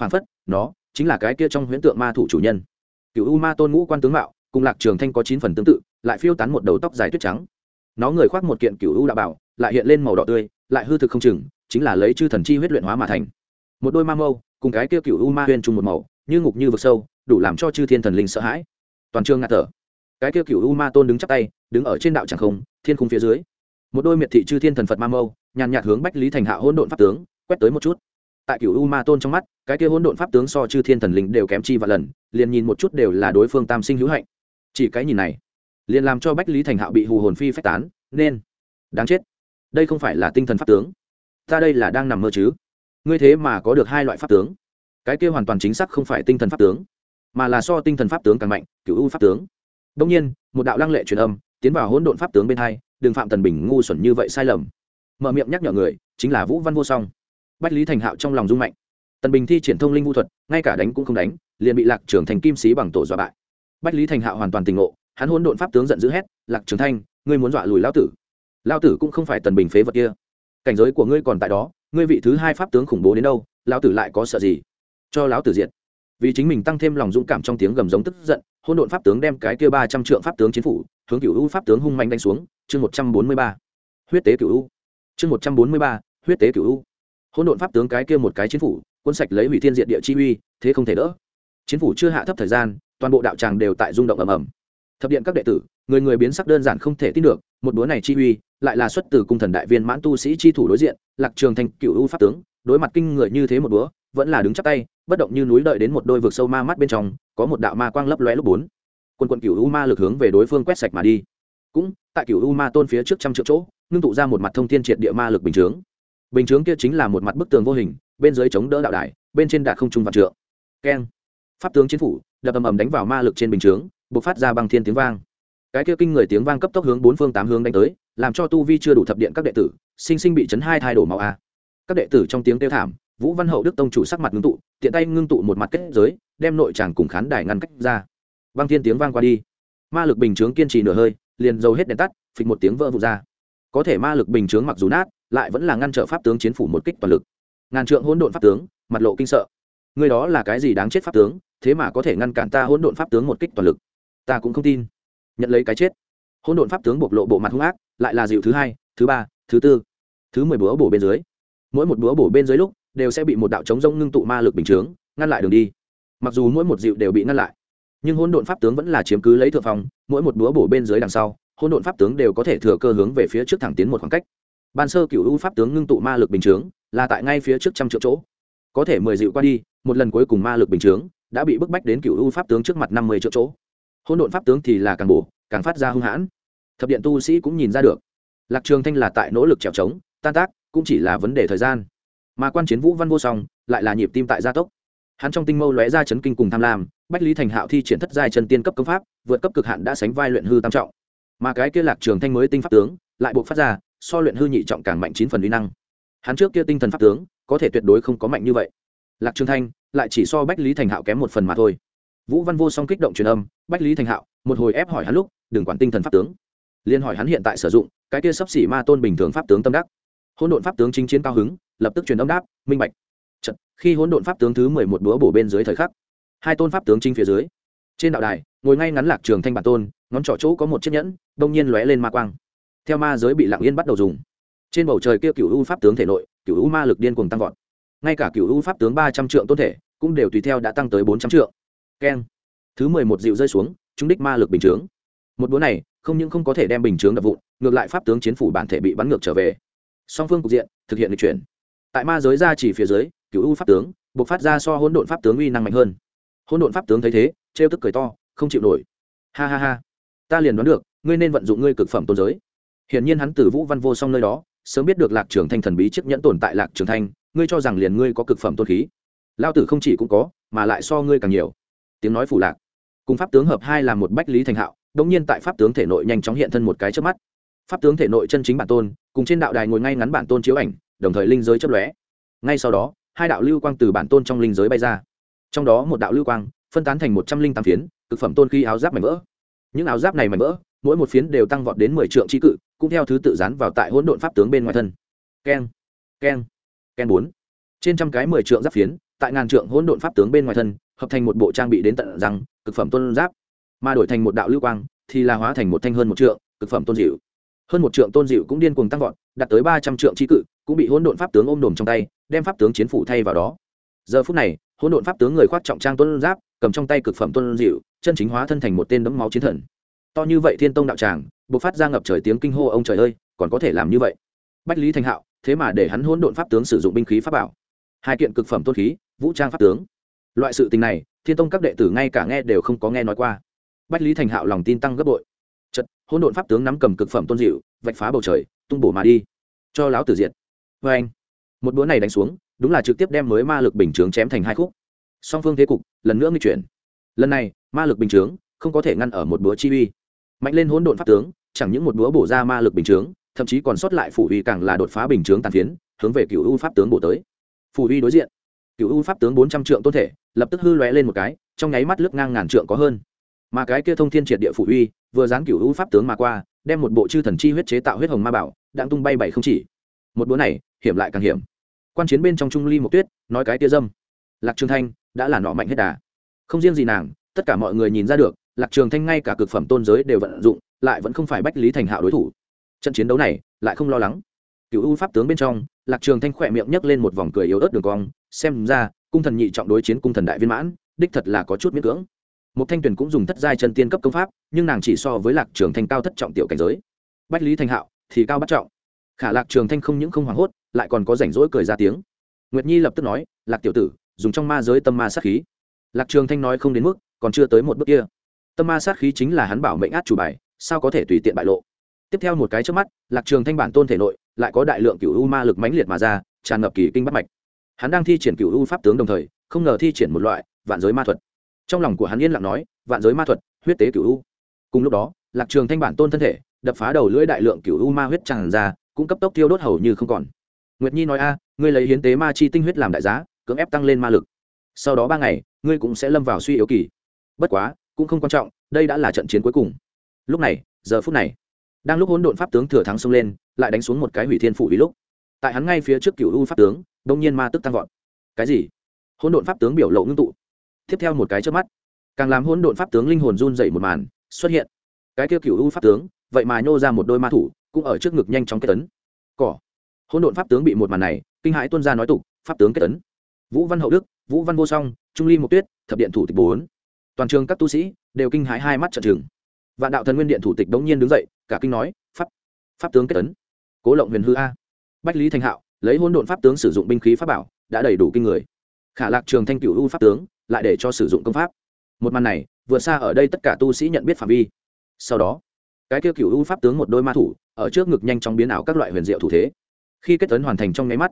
Speaker 1: Phản phất, nó chính là cái kia trong huyễn tượng ma thủ chủ nhân. Cựu u ma tôn ngũ quan tướng mạo, cùng lạc trường thanh có chín phần tương tự lại phiêu tán một đầu tóc dài tuyết trắng. Nó người khoác một kiện cựu u đạo bảo, lại hiện lên màu đỏ tươi, lại hư thực không chừng, chính là lấy chư thần chi huyết luyện hóa mà thành. Một đôi ma mâu, cùng cái kia cựu u ma huyên chung một màu, như ngục như vực sâu, đủ làm cho chư thiên thần linh sợ hãi. Toàn trường ngạt thở. Cái kia cựu u ma tôn đứng chắp tay, đứng ở trên đạo tràng không, thiên khung phía dưới. Một đôi miệt thị chư thiên thần phật ma mâu, nhàn nhạt hướng bách lý thành hạ hỗn độn pháp tướng, quét tới một chút. Tại cựu u ma tôn trong mắt, cái kia hỗn độn pháp tướng so chư thiên thần linh đều kém chi và lần, liền nhìn một chút đều là đối phương tam sinh hữu hạnh. Chỉ cái nhìn này liền làm cho bách lý thành hạo bị hù hồn phi phách tán, nên, đáng chết, đây không phải là tinh thần pháp tướng, ta đây là đang nằm mơ chứ, ngươi thế mà có được hai loại pháp tướng, cái kia hoàn toàn chính xác không phải tinh thần pháp tướng, mà là so tinh thần pháp tướng càng mạnh cựu u pháp tướng. Đông nhiên, một đạo lăng lệ truyền âm, tiến vào hỗn độn pháp tướng bên hai, đừng phạm tần bình ngu xuẩn như vậy sai lầm. Mở miệng nhắc nhở người, chính là vũ văn vô song. Bách lý thành hạo trong lòng rung mạnh. Tần bình thi triển thông linh vũ thuật, ngay cả đánh cũng không đánh, liền bị lạc trưởng thành kim sĩ bằng tổ dọa bại. Bách lý thành hạo hoàn toàn tình ngộ hắn hôn độn pháp tướng giận dữ hét, lạc trường thanh, ngươi muốn dọa lùi lao tử. Lao tử cũng không phải tần bình phế vật kia. Cảnh giới của ngươi còn tại đó, ngươi vị thứ hai pháp tướng khủng bố đến đâu lao tử lại có sợ gì? Cho lão tử diệt. Vì chính mình tăng thêm lòng dũng cảm trong tiếng gầm giống tức giận, hôn độn pháp tướng đem cái kia ba trăm trượng pháp tướng chiến phủ, hướng cựu u pháp tướng hung manh đánh xuống, chương một trăm bốn mươi ba. Huyết tế cựu u. Chương một trăm bốn mươi ba, huyết tế cựu u. Hôn độn pháp tướng cái kia một cái chiến phủ, quân sạch lấy hủy thiên diện địa chi uy, thế không thể đỡ. Chiến phủ chưa hạ thấp thời gian, toàn bộ đạo tràng đều tại rung động ầm ầm thập điện các đệ tử, người người biến sắc đơn giản không thể tin được, một búa này chi uy, lại là xuất từ cung thần đại viên mãn tu sĩ chi thủ đối diện, lạc trường thành cựu u pháp tướng, đối mặt kinh người như thế một búa vẫn là đứng chắp tay, bất động như núi đợi đến một đôi vực sâu ma mắt bên trong, có một đạo ma quang lấp lóe lúc bốn. Quân quận cựu u ma lực hướng về đối phương quét sạch mà đi. Cũng, tại cựu u ma tôn phía trước trăm triệu chỗ, ngưng tụ ra một mặt thông thiên triệt địa ma lực bình chướng. Bình chướng kia chính là một mặt bức tường vô hình, bên dưới chống đỡ đạo đài, bên trên đạt không trung vạn trượng. Keng. Pháp tướng chiến phủ, đập ầm ầm đánh vào ma lực trên bình chướng bộc phát ra băng thiên tiếng vang. Cái kia kinh người tiếng vang cấp tốc hướng bốn phương tám hướng đánh tới, làm cho tu vi chưa đủ thập điện các đệ tử, sinh sinh bị chấn hai thai đổ máu a. Các đệ tử trong tiếng kêu thảm, vũ văn hậu đức tông chủ sắc mặt ngưng tụ, tiện tay ngưng tụ một mặt kết giới, đem nội tràng cùng khán đài ngăn cách ra. Băng thiên tiếng vang qua đi. Ma lực bình chướng kiên trì nửa hơi, liền dầu hết đèn tắt, phịch một tiếng vỡ vụt ra. Có thể ma lực bình chướng mặc dù nát, lại vẫn là ngăn trở pháp tướng chiến phủ một kích toàn lực. Ngàn trượng hỗn độn pháp tướng, mặt lộ kinh sợ. Người đó là cái gì đáng chết pháp tướng, thế mà có thể ngăn cản ta hỗn độn pháp tướng một kích toàn lực? Ta cũng không tin. Nhận lấy cái chết. Hỗn độn pháp tướng bộc lộ bộ mặt hung ác, lại là dịu thứ hai, thứ ba, thứ tư, thứ mười búa bổ bên dưới. Mỗi một búa bổ bên dưới lúc, đều sẽ bị một đạo chống rông ngưng tụ ma lực bình chướng, ngăn lại đường đi. Mặc dù mỗi một dịu đều bị ngăn lại, nhưng hỗn độn pháp tướng vẫn là chiếm cứ lấy thượng phòng. mỗi một búa bổ bên dưới đằng sau, hỗn độn pháp tướng đều có thể thừa cơ hướng về phía trước thẳng tiến một khoảng cách. Ban sơ cựu u pháp tướng ngưng tụ ma lực bình chướng, là tại ngay phía trước trăm triệu chỗ. Có thể mười dịu qua đi, một lần cuối cùng ma lực bình chướng, đã bị bức bách đến cựu u pháp tướng trước mặt năm mươi triệu chỗ hỗn độn pháp tướng thì là càng bổ, càng phát ra hung hãn. Thập điện tu sĩ cũng nhìn ra được. Lạc trường thanh là tại nỗ lực trèo trống, tan tác cũng chỉ là vấn đề thời gian. Mà quan chiến vũ văn vô song lại là nhịp tim tại gia tốc. Hắn trong tinh mâu lóe ra chấn kinh cùng tham lam, bách lý thành hạo thi triển thất giai chân tiên cấp công pháp, vượt cấp cực hạn đã sánh vai luyện hư tam trọng. Mà cái kia lạc trường thanh mới tinh pháp tướng, lại buộc phát ra, so luyện hư nhị trọng càng mạnh chín phần uy năng. Hắn trước kia tinh thần pháp tướng, có thể tuyệt đối không có mạnh như vậy. Lạc trường thanh lại chỉ so bách lý thành hạo kém một phần mà thôi vũ văn vô song kích động truyền âm bách lý thành hạo một hồi ép hỏi hắn lúc đừng quản tinh thần pháp tướng. Liên hỏi hắn hiện tại sử dụng cái kia sắp xỉ ma tôn bình thường pháp tướng tâm đắc. Hỗn độn pháp tướng chính chiến cao hứng lập tức truyền âm đáp minh bạch. Chật, khi hỗn độn pháp tướng thứ mười một búa bổ bên dưới thời khắc hai tôn pháp tướng chính phía dưới trên đạo đài ngồi ngay ngắn lạc trường thanh bản tôn ngón trỏ chỗ có một chiếc nhẫn đông nhiên lóe lên ma quang. Theo ma giới bị lặng yên bắt đầu dùng. Trên bầu trời kia cựu u pháp tướng thể nội cựu u ma lực điên cuồng tăng vọt. Ngay cả cựu u pháp tướng ba trăm trượng tôn thể cũng đều tùy theo đã tăng tới bốn trăm trượng keng. Thứ mười một dịu rơi xuống chúng đích ma lực bình chướng. Một búa này, không những không có thể đem bình chướng đập vụn, ngược lại pháp tướng chiến phủ bản thể bị bắn ngược trở về. Song phương cục diện, thực hiện lịch chuyển. Tại ma giới ra chỉ phía dưới cựu u pháp tướng buộc phát ra so hỗn độn pháp tướng uy năng mạnh hơn. Hỗn độn pháp tướng thấy thế, trêu tức cười to, không chịu nổi. Ha ha ha. Ta liền đoán được, ngươi nên vận dụng ngươi cực phẩm tôn giới. Hiển nhiên hắn từ vũ văn vô song nơi đó, sớm biết được lạc trường thanh thần bí chiếc nhẫn tồn tại lạc trường thanh, ngươi cho rằng liền ngươi có cực phẩm tôn khí. Lao tử không chỉ cũng có, mà lại so ngươi càng nhiều tiếng nói phủ lạc. Cùng pháp tướng hợp hai là một bách lý thành hạo đống nhiên tại pháp tướng thể nội nhanh chóng hiện thân một cái trước mắt. Pháp tướng thể nội chân chính bản tôn, cùng trên đạo đài ngồi ngay ngắn bản tôn chiếu ảnh, đồng thời linh giới chấp lóe. Ngay sau đó, hai đạo lưu quang từ bản tôn trong linh giới bay ra. Trong đó một đạo lưu quang, phân tán thành một trăm linh tám phiến, cực phẩm tôn khi áo giáp mảnh vỡ. Những áo giáp này mảnh vỡ, mỗi một phiến đều tăng vọt đến mười trượng trí cự, cũng theo thứ tự dán vào tại hỗn độn pháp tướng bên ngoài thân. Keng keng keng bốn. Trên trăm cái mười trượng giáp phiến tại ngàn trượng hỗn độn pháp tướng bên ngoài thân, hợp thành một bộ trang bị đến tận răng, cực phẩm tôn giáp. Mà đổi thành một đạo lưu quang, thì là hóa thành một thanh hơn một trượng, cực phẩm tôn dịu. Hơn một trượng tôn dịu cũng điên cuồng tăng vọt, đạt tới ba trăm trượng chi cự, cũng bị hỗn độn pháp tướng ôm đồm trong tay, đem pháp tướng chiến phủ thay vào đó. Giờ phút này, hỗn độn pháp tướng người khoác trọng trang tôn giáp, cầm trong tay cực phẩm tôn dịu, chân chính hóa thân thành một tên đấm máu chiến thần. To như vậy thiên tông đạo tràng, bộc phát ra ngập trời tiếng kinh hô ông trời ơi, còn có thể làm như vậy? Bách lý thành hạo, thế mà để hắn hỗn độn pháp tướng sử dụng binh khí pháp bảo. Hai kiện cực phẩm tôn khí vũ trang pháp tướng. Loại sự tình này, thiên tông các đệ tử ngay cả nghe đều không có nghe nói qua. Bách lý thành hạo lòng tin tăng gấp bội. Chật, hỗn độn pháp tướng nắm cầm cực phẩm tôn dịu, vạch phá bầu trời, tung bổ mà đi. Cho láo tử diệt. Vê anh, một búa này đánh xuống, đúng là trực tiếp đem mới ma lực bình chướng chém thành hai khúc. Song phương thế cục, lần nữa nghi chuyển. Lần này, ma lực bình chướng không có thể ngăn ở một búa chi uy. Mạnh lên hỗn độn pháp tướng, chẳng những một búa bổ ra ma lực bình chướng, thậm chí còn sót lại phủ uy càng là đột phá bình chướng tàn phiến, hướng về cựu u pháp tướng bổ tới. Phủ uy đối diện cựu u pháp tướng bốn trăm trượng tôn thể, lập tức hư lóe lên một cái, trong nháy mắt lướt ngang ngàn trượng có hơn. Mà cái kia thông thiên triệt địa phủ uy, vừa dán cựu u pháp tướng mà qua, đem một bộ chư thần chi huyết chế tạo huyết hồng ma bảo đang tung bay bảy không chỉ. Một búa này, hiểm lại càng hiểm. Quan chiến bên trong trung ly một tuyết, nói cái tia dâm. Lạc trường thanh, đã là nọ mạnh hết đà. Không riêng gì nàng, tất cả mọi người nhìn ra được, lạc trường thanh ngay cả cực phẩm tôn giới đều vận dụng, lại vẫn không phải bách lý thành hạo đối thủ. Trận chiến đấu này, lại không lo lắng. Cựu u pháp tướng bên trong, lạc trường thanh khỏe miệng nhấc lên một vòng cười yếu ớt đường cong xem ra, cung thần nhị trọng đối chiến cung thần đại viên mãn, đích thật là có chút miễn cưỡng. Một thanh tuyển cũng dùng thất giai chân tiên cấp công pháp, nhưng nàng chỉ so với lạc trường thanh cao thất trọng tiểu cảnh giới. Bách lý thanh hạo thì cao bắt trọng. Khả lạc trường thanh không những không hoảng hốt, lại còn có rảnh rỗi cười ra tiếng. Nguyệt nhi lập tức nói, lạc tiểu tử, dùng trong ma giới tâm ma sát khí. Lạc trường thanh nói không đến mức, còn chưa tới một bước kia. Tâm ma sát khí chính là hắn bảo mệnh át chủ bài, sao có thể tùy tiện bại lộ? Tiếp theo một cái trước mắt, lạc trường thanh bản tôn thể nội lại có đại lượng cựu u ma lực mãnh liệt mà ra, tràn ngập kỳ kinh bắt mạch hắn đang thi triển cựu u pháp tướng đồng thời, không ngờ thi triển một loại vạn giới ma thuật. Trong lòng của hắn yên lặng nói, vạn giới ma thuật, huyết tế cựu u cùng lúc đó, lạc trường thanh bản tôn thân thể, đập phá đầu lưỡi đại lượng cựu u ma huyết tràn ra, cũng cấp tốc tiêu đốt hầu như không còn. Nguyệt nhi nói a, ngươi lấy hiến tế ma chi tinh huyết làm đại giá, cưỡng ép tăng lên ma lực. Sau đó ba ngày, ngươi cũng sẽ lâm vào suy yếu kỳ. Bất quá, cũng không quan trọng, đây đã là trận chiến cuối cùng. Lúc này, giờ phút này, đang lúc hỗn độn pháp tướng thừa thắng xông lên, lại đánh xuống một cái hủy thiên phủ ý lúc. Tại hắn ngay phía trước cựu u pháp tướng đông nhiên ma tức tăng vọt. Cái gì? Hỗn độn pháp tướng biểu lộ ngưng tụ. Tiếp theo một cái trước mắt, càng làm hỗn độn pháp tướng linh hồn run dậy một màn xuất hiện. Cái kia cựu u pháp tướng, vậy mà nhô ra một đôi ma thủ, cũng ở trước ngực nhanh chóng kết tấn cỏ. Hỗn độn pháp tướng bị một màn này, kinh hãi tuân ra nói tục, pháp tướng kết tấn vũ văn hậu đức, vũ văn vô song, trung ly mộc tuyết, thập điện thủ tịch bốn. Toàn trường các tu sĩ đều kinh hãi hai mắt trợn trừng. Vạn đạo thần nguyên điện thủ tịch đống nhiên đứng dậy, cả kinh nói, pháp pháp tướng kết tấn cố lộng huyền hư a. Bách lý thành hạo lấy hôn độn pháp tướng sử dụng binh khí pháp bảo, đã đầy đủ kinh người. Khả lạc trường thanh cửu u pháp tướng lại để cho sử dụng công pháp. Một màn này, vượt xa ở đây tất cả tu sĩ nhận biết phạm vi. Sau đó, cái kia cửu u pháp tướng một đôi ma thủ, ở trước ngực nhanh chóng biến ảo các loại huyền diệu thủ thế. Khi kết tấn hoàn thành trong nháy mắt,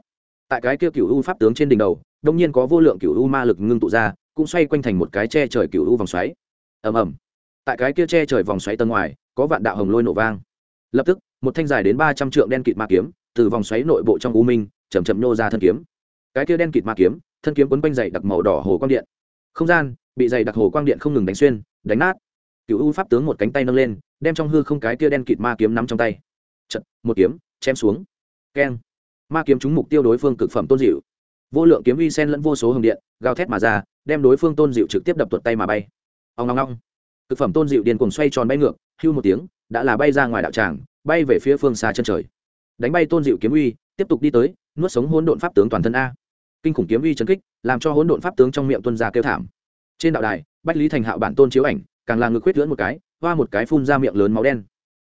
Speaker 1: tại cái kia cửu u pháp tướng trên đỉnh đầu, đông nhiên có vô lượng cửu u ma lực ngưng tụ ra, cũng xoay quanh thành một cái che trời cửu u vòng xoáy. Ầm ầm. Tại cái kia che trời vòng xoáy tầng ngoài, có vạn đạo hồng lôi nổ vang. Lập tức, một thanh dài đến ba trăm trượng đen kịt ma kiếm từ vòng xoáy nội bộ trong u minh chầm chậm nô ra thân kiếm. Cái kia đen kịt ma kiếm thân kiếm quấn quanh dày đặc màu đỏ hồ quang điện. Không gian bị dày đặc hồ quang điện không ngừng đánh xuyên đánh nát. Cựu u pháp tướng một cánh tay nâng lên đem trong hư không cái kia đen kịt ma kiếm nắm trong tay. Chật, một kiếm chém xuống. Keng. Ma kiếm trúng mục tiêu đối phương cực phẩm tôn dịu. Vô lượng kiếm uy sen lẫn vô số hồng điện gào thét mà ra đem đối phương tôn dịu trực tiếp đập tuột tay mà bay. Ông ngong ngong cực phẩm tôn dịu điên cuồng xoay tròn bay ngược hưu một tiếng đã là bay ra ngoài đạo tràng bay về phía phương xa chân trời đánh bay tôn dịu kiếm uy, tiếp tục đi tới, nuốt sống hỗn độn pháp tướng toàn thân a. Kinh khủng kiếm uy chấn kích, làm cho hỗn độn pháp tướng trong miệng tuân ra kêu thảm. Trên đạo đài, bách lý thành hạo bản tôn chiếu ảnh, càng là ngực khuyết lưỡn một cái, hoa một cái phun ra miệng lớn máu đen.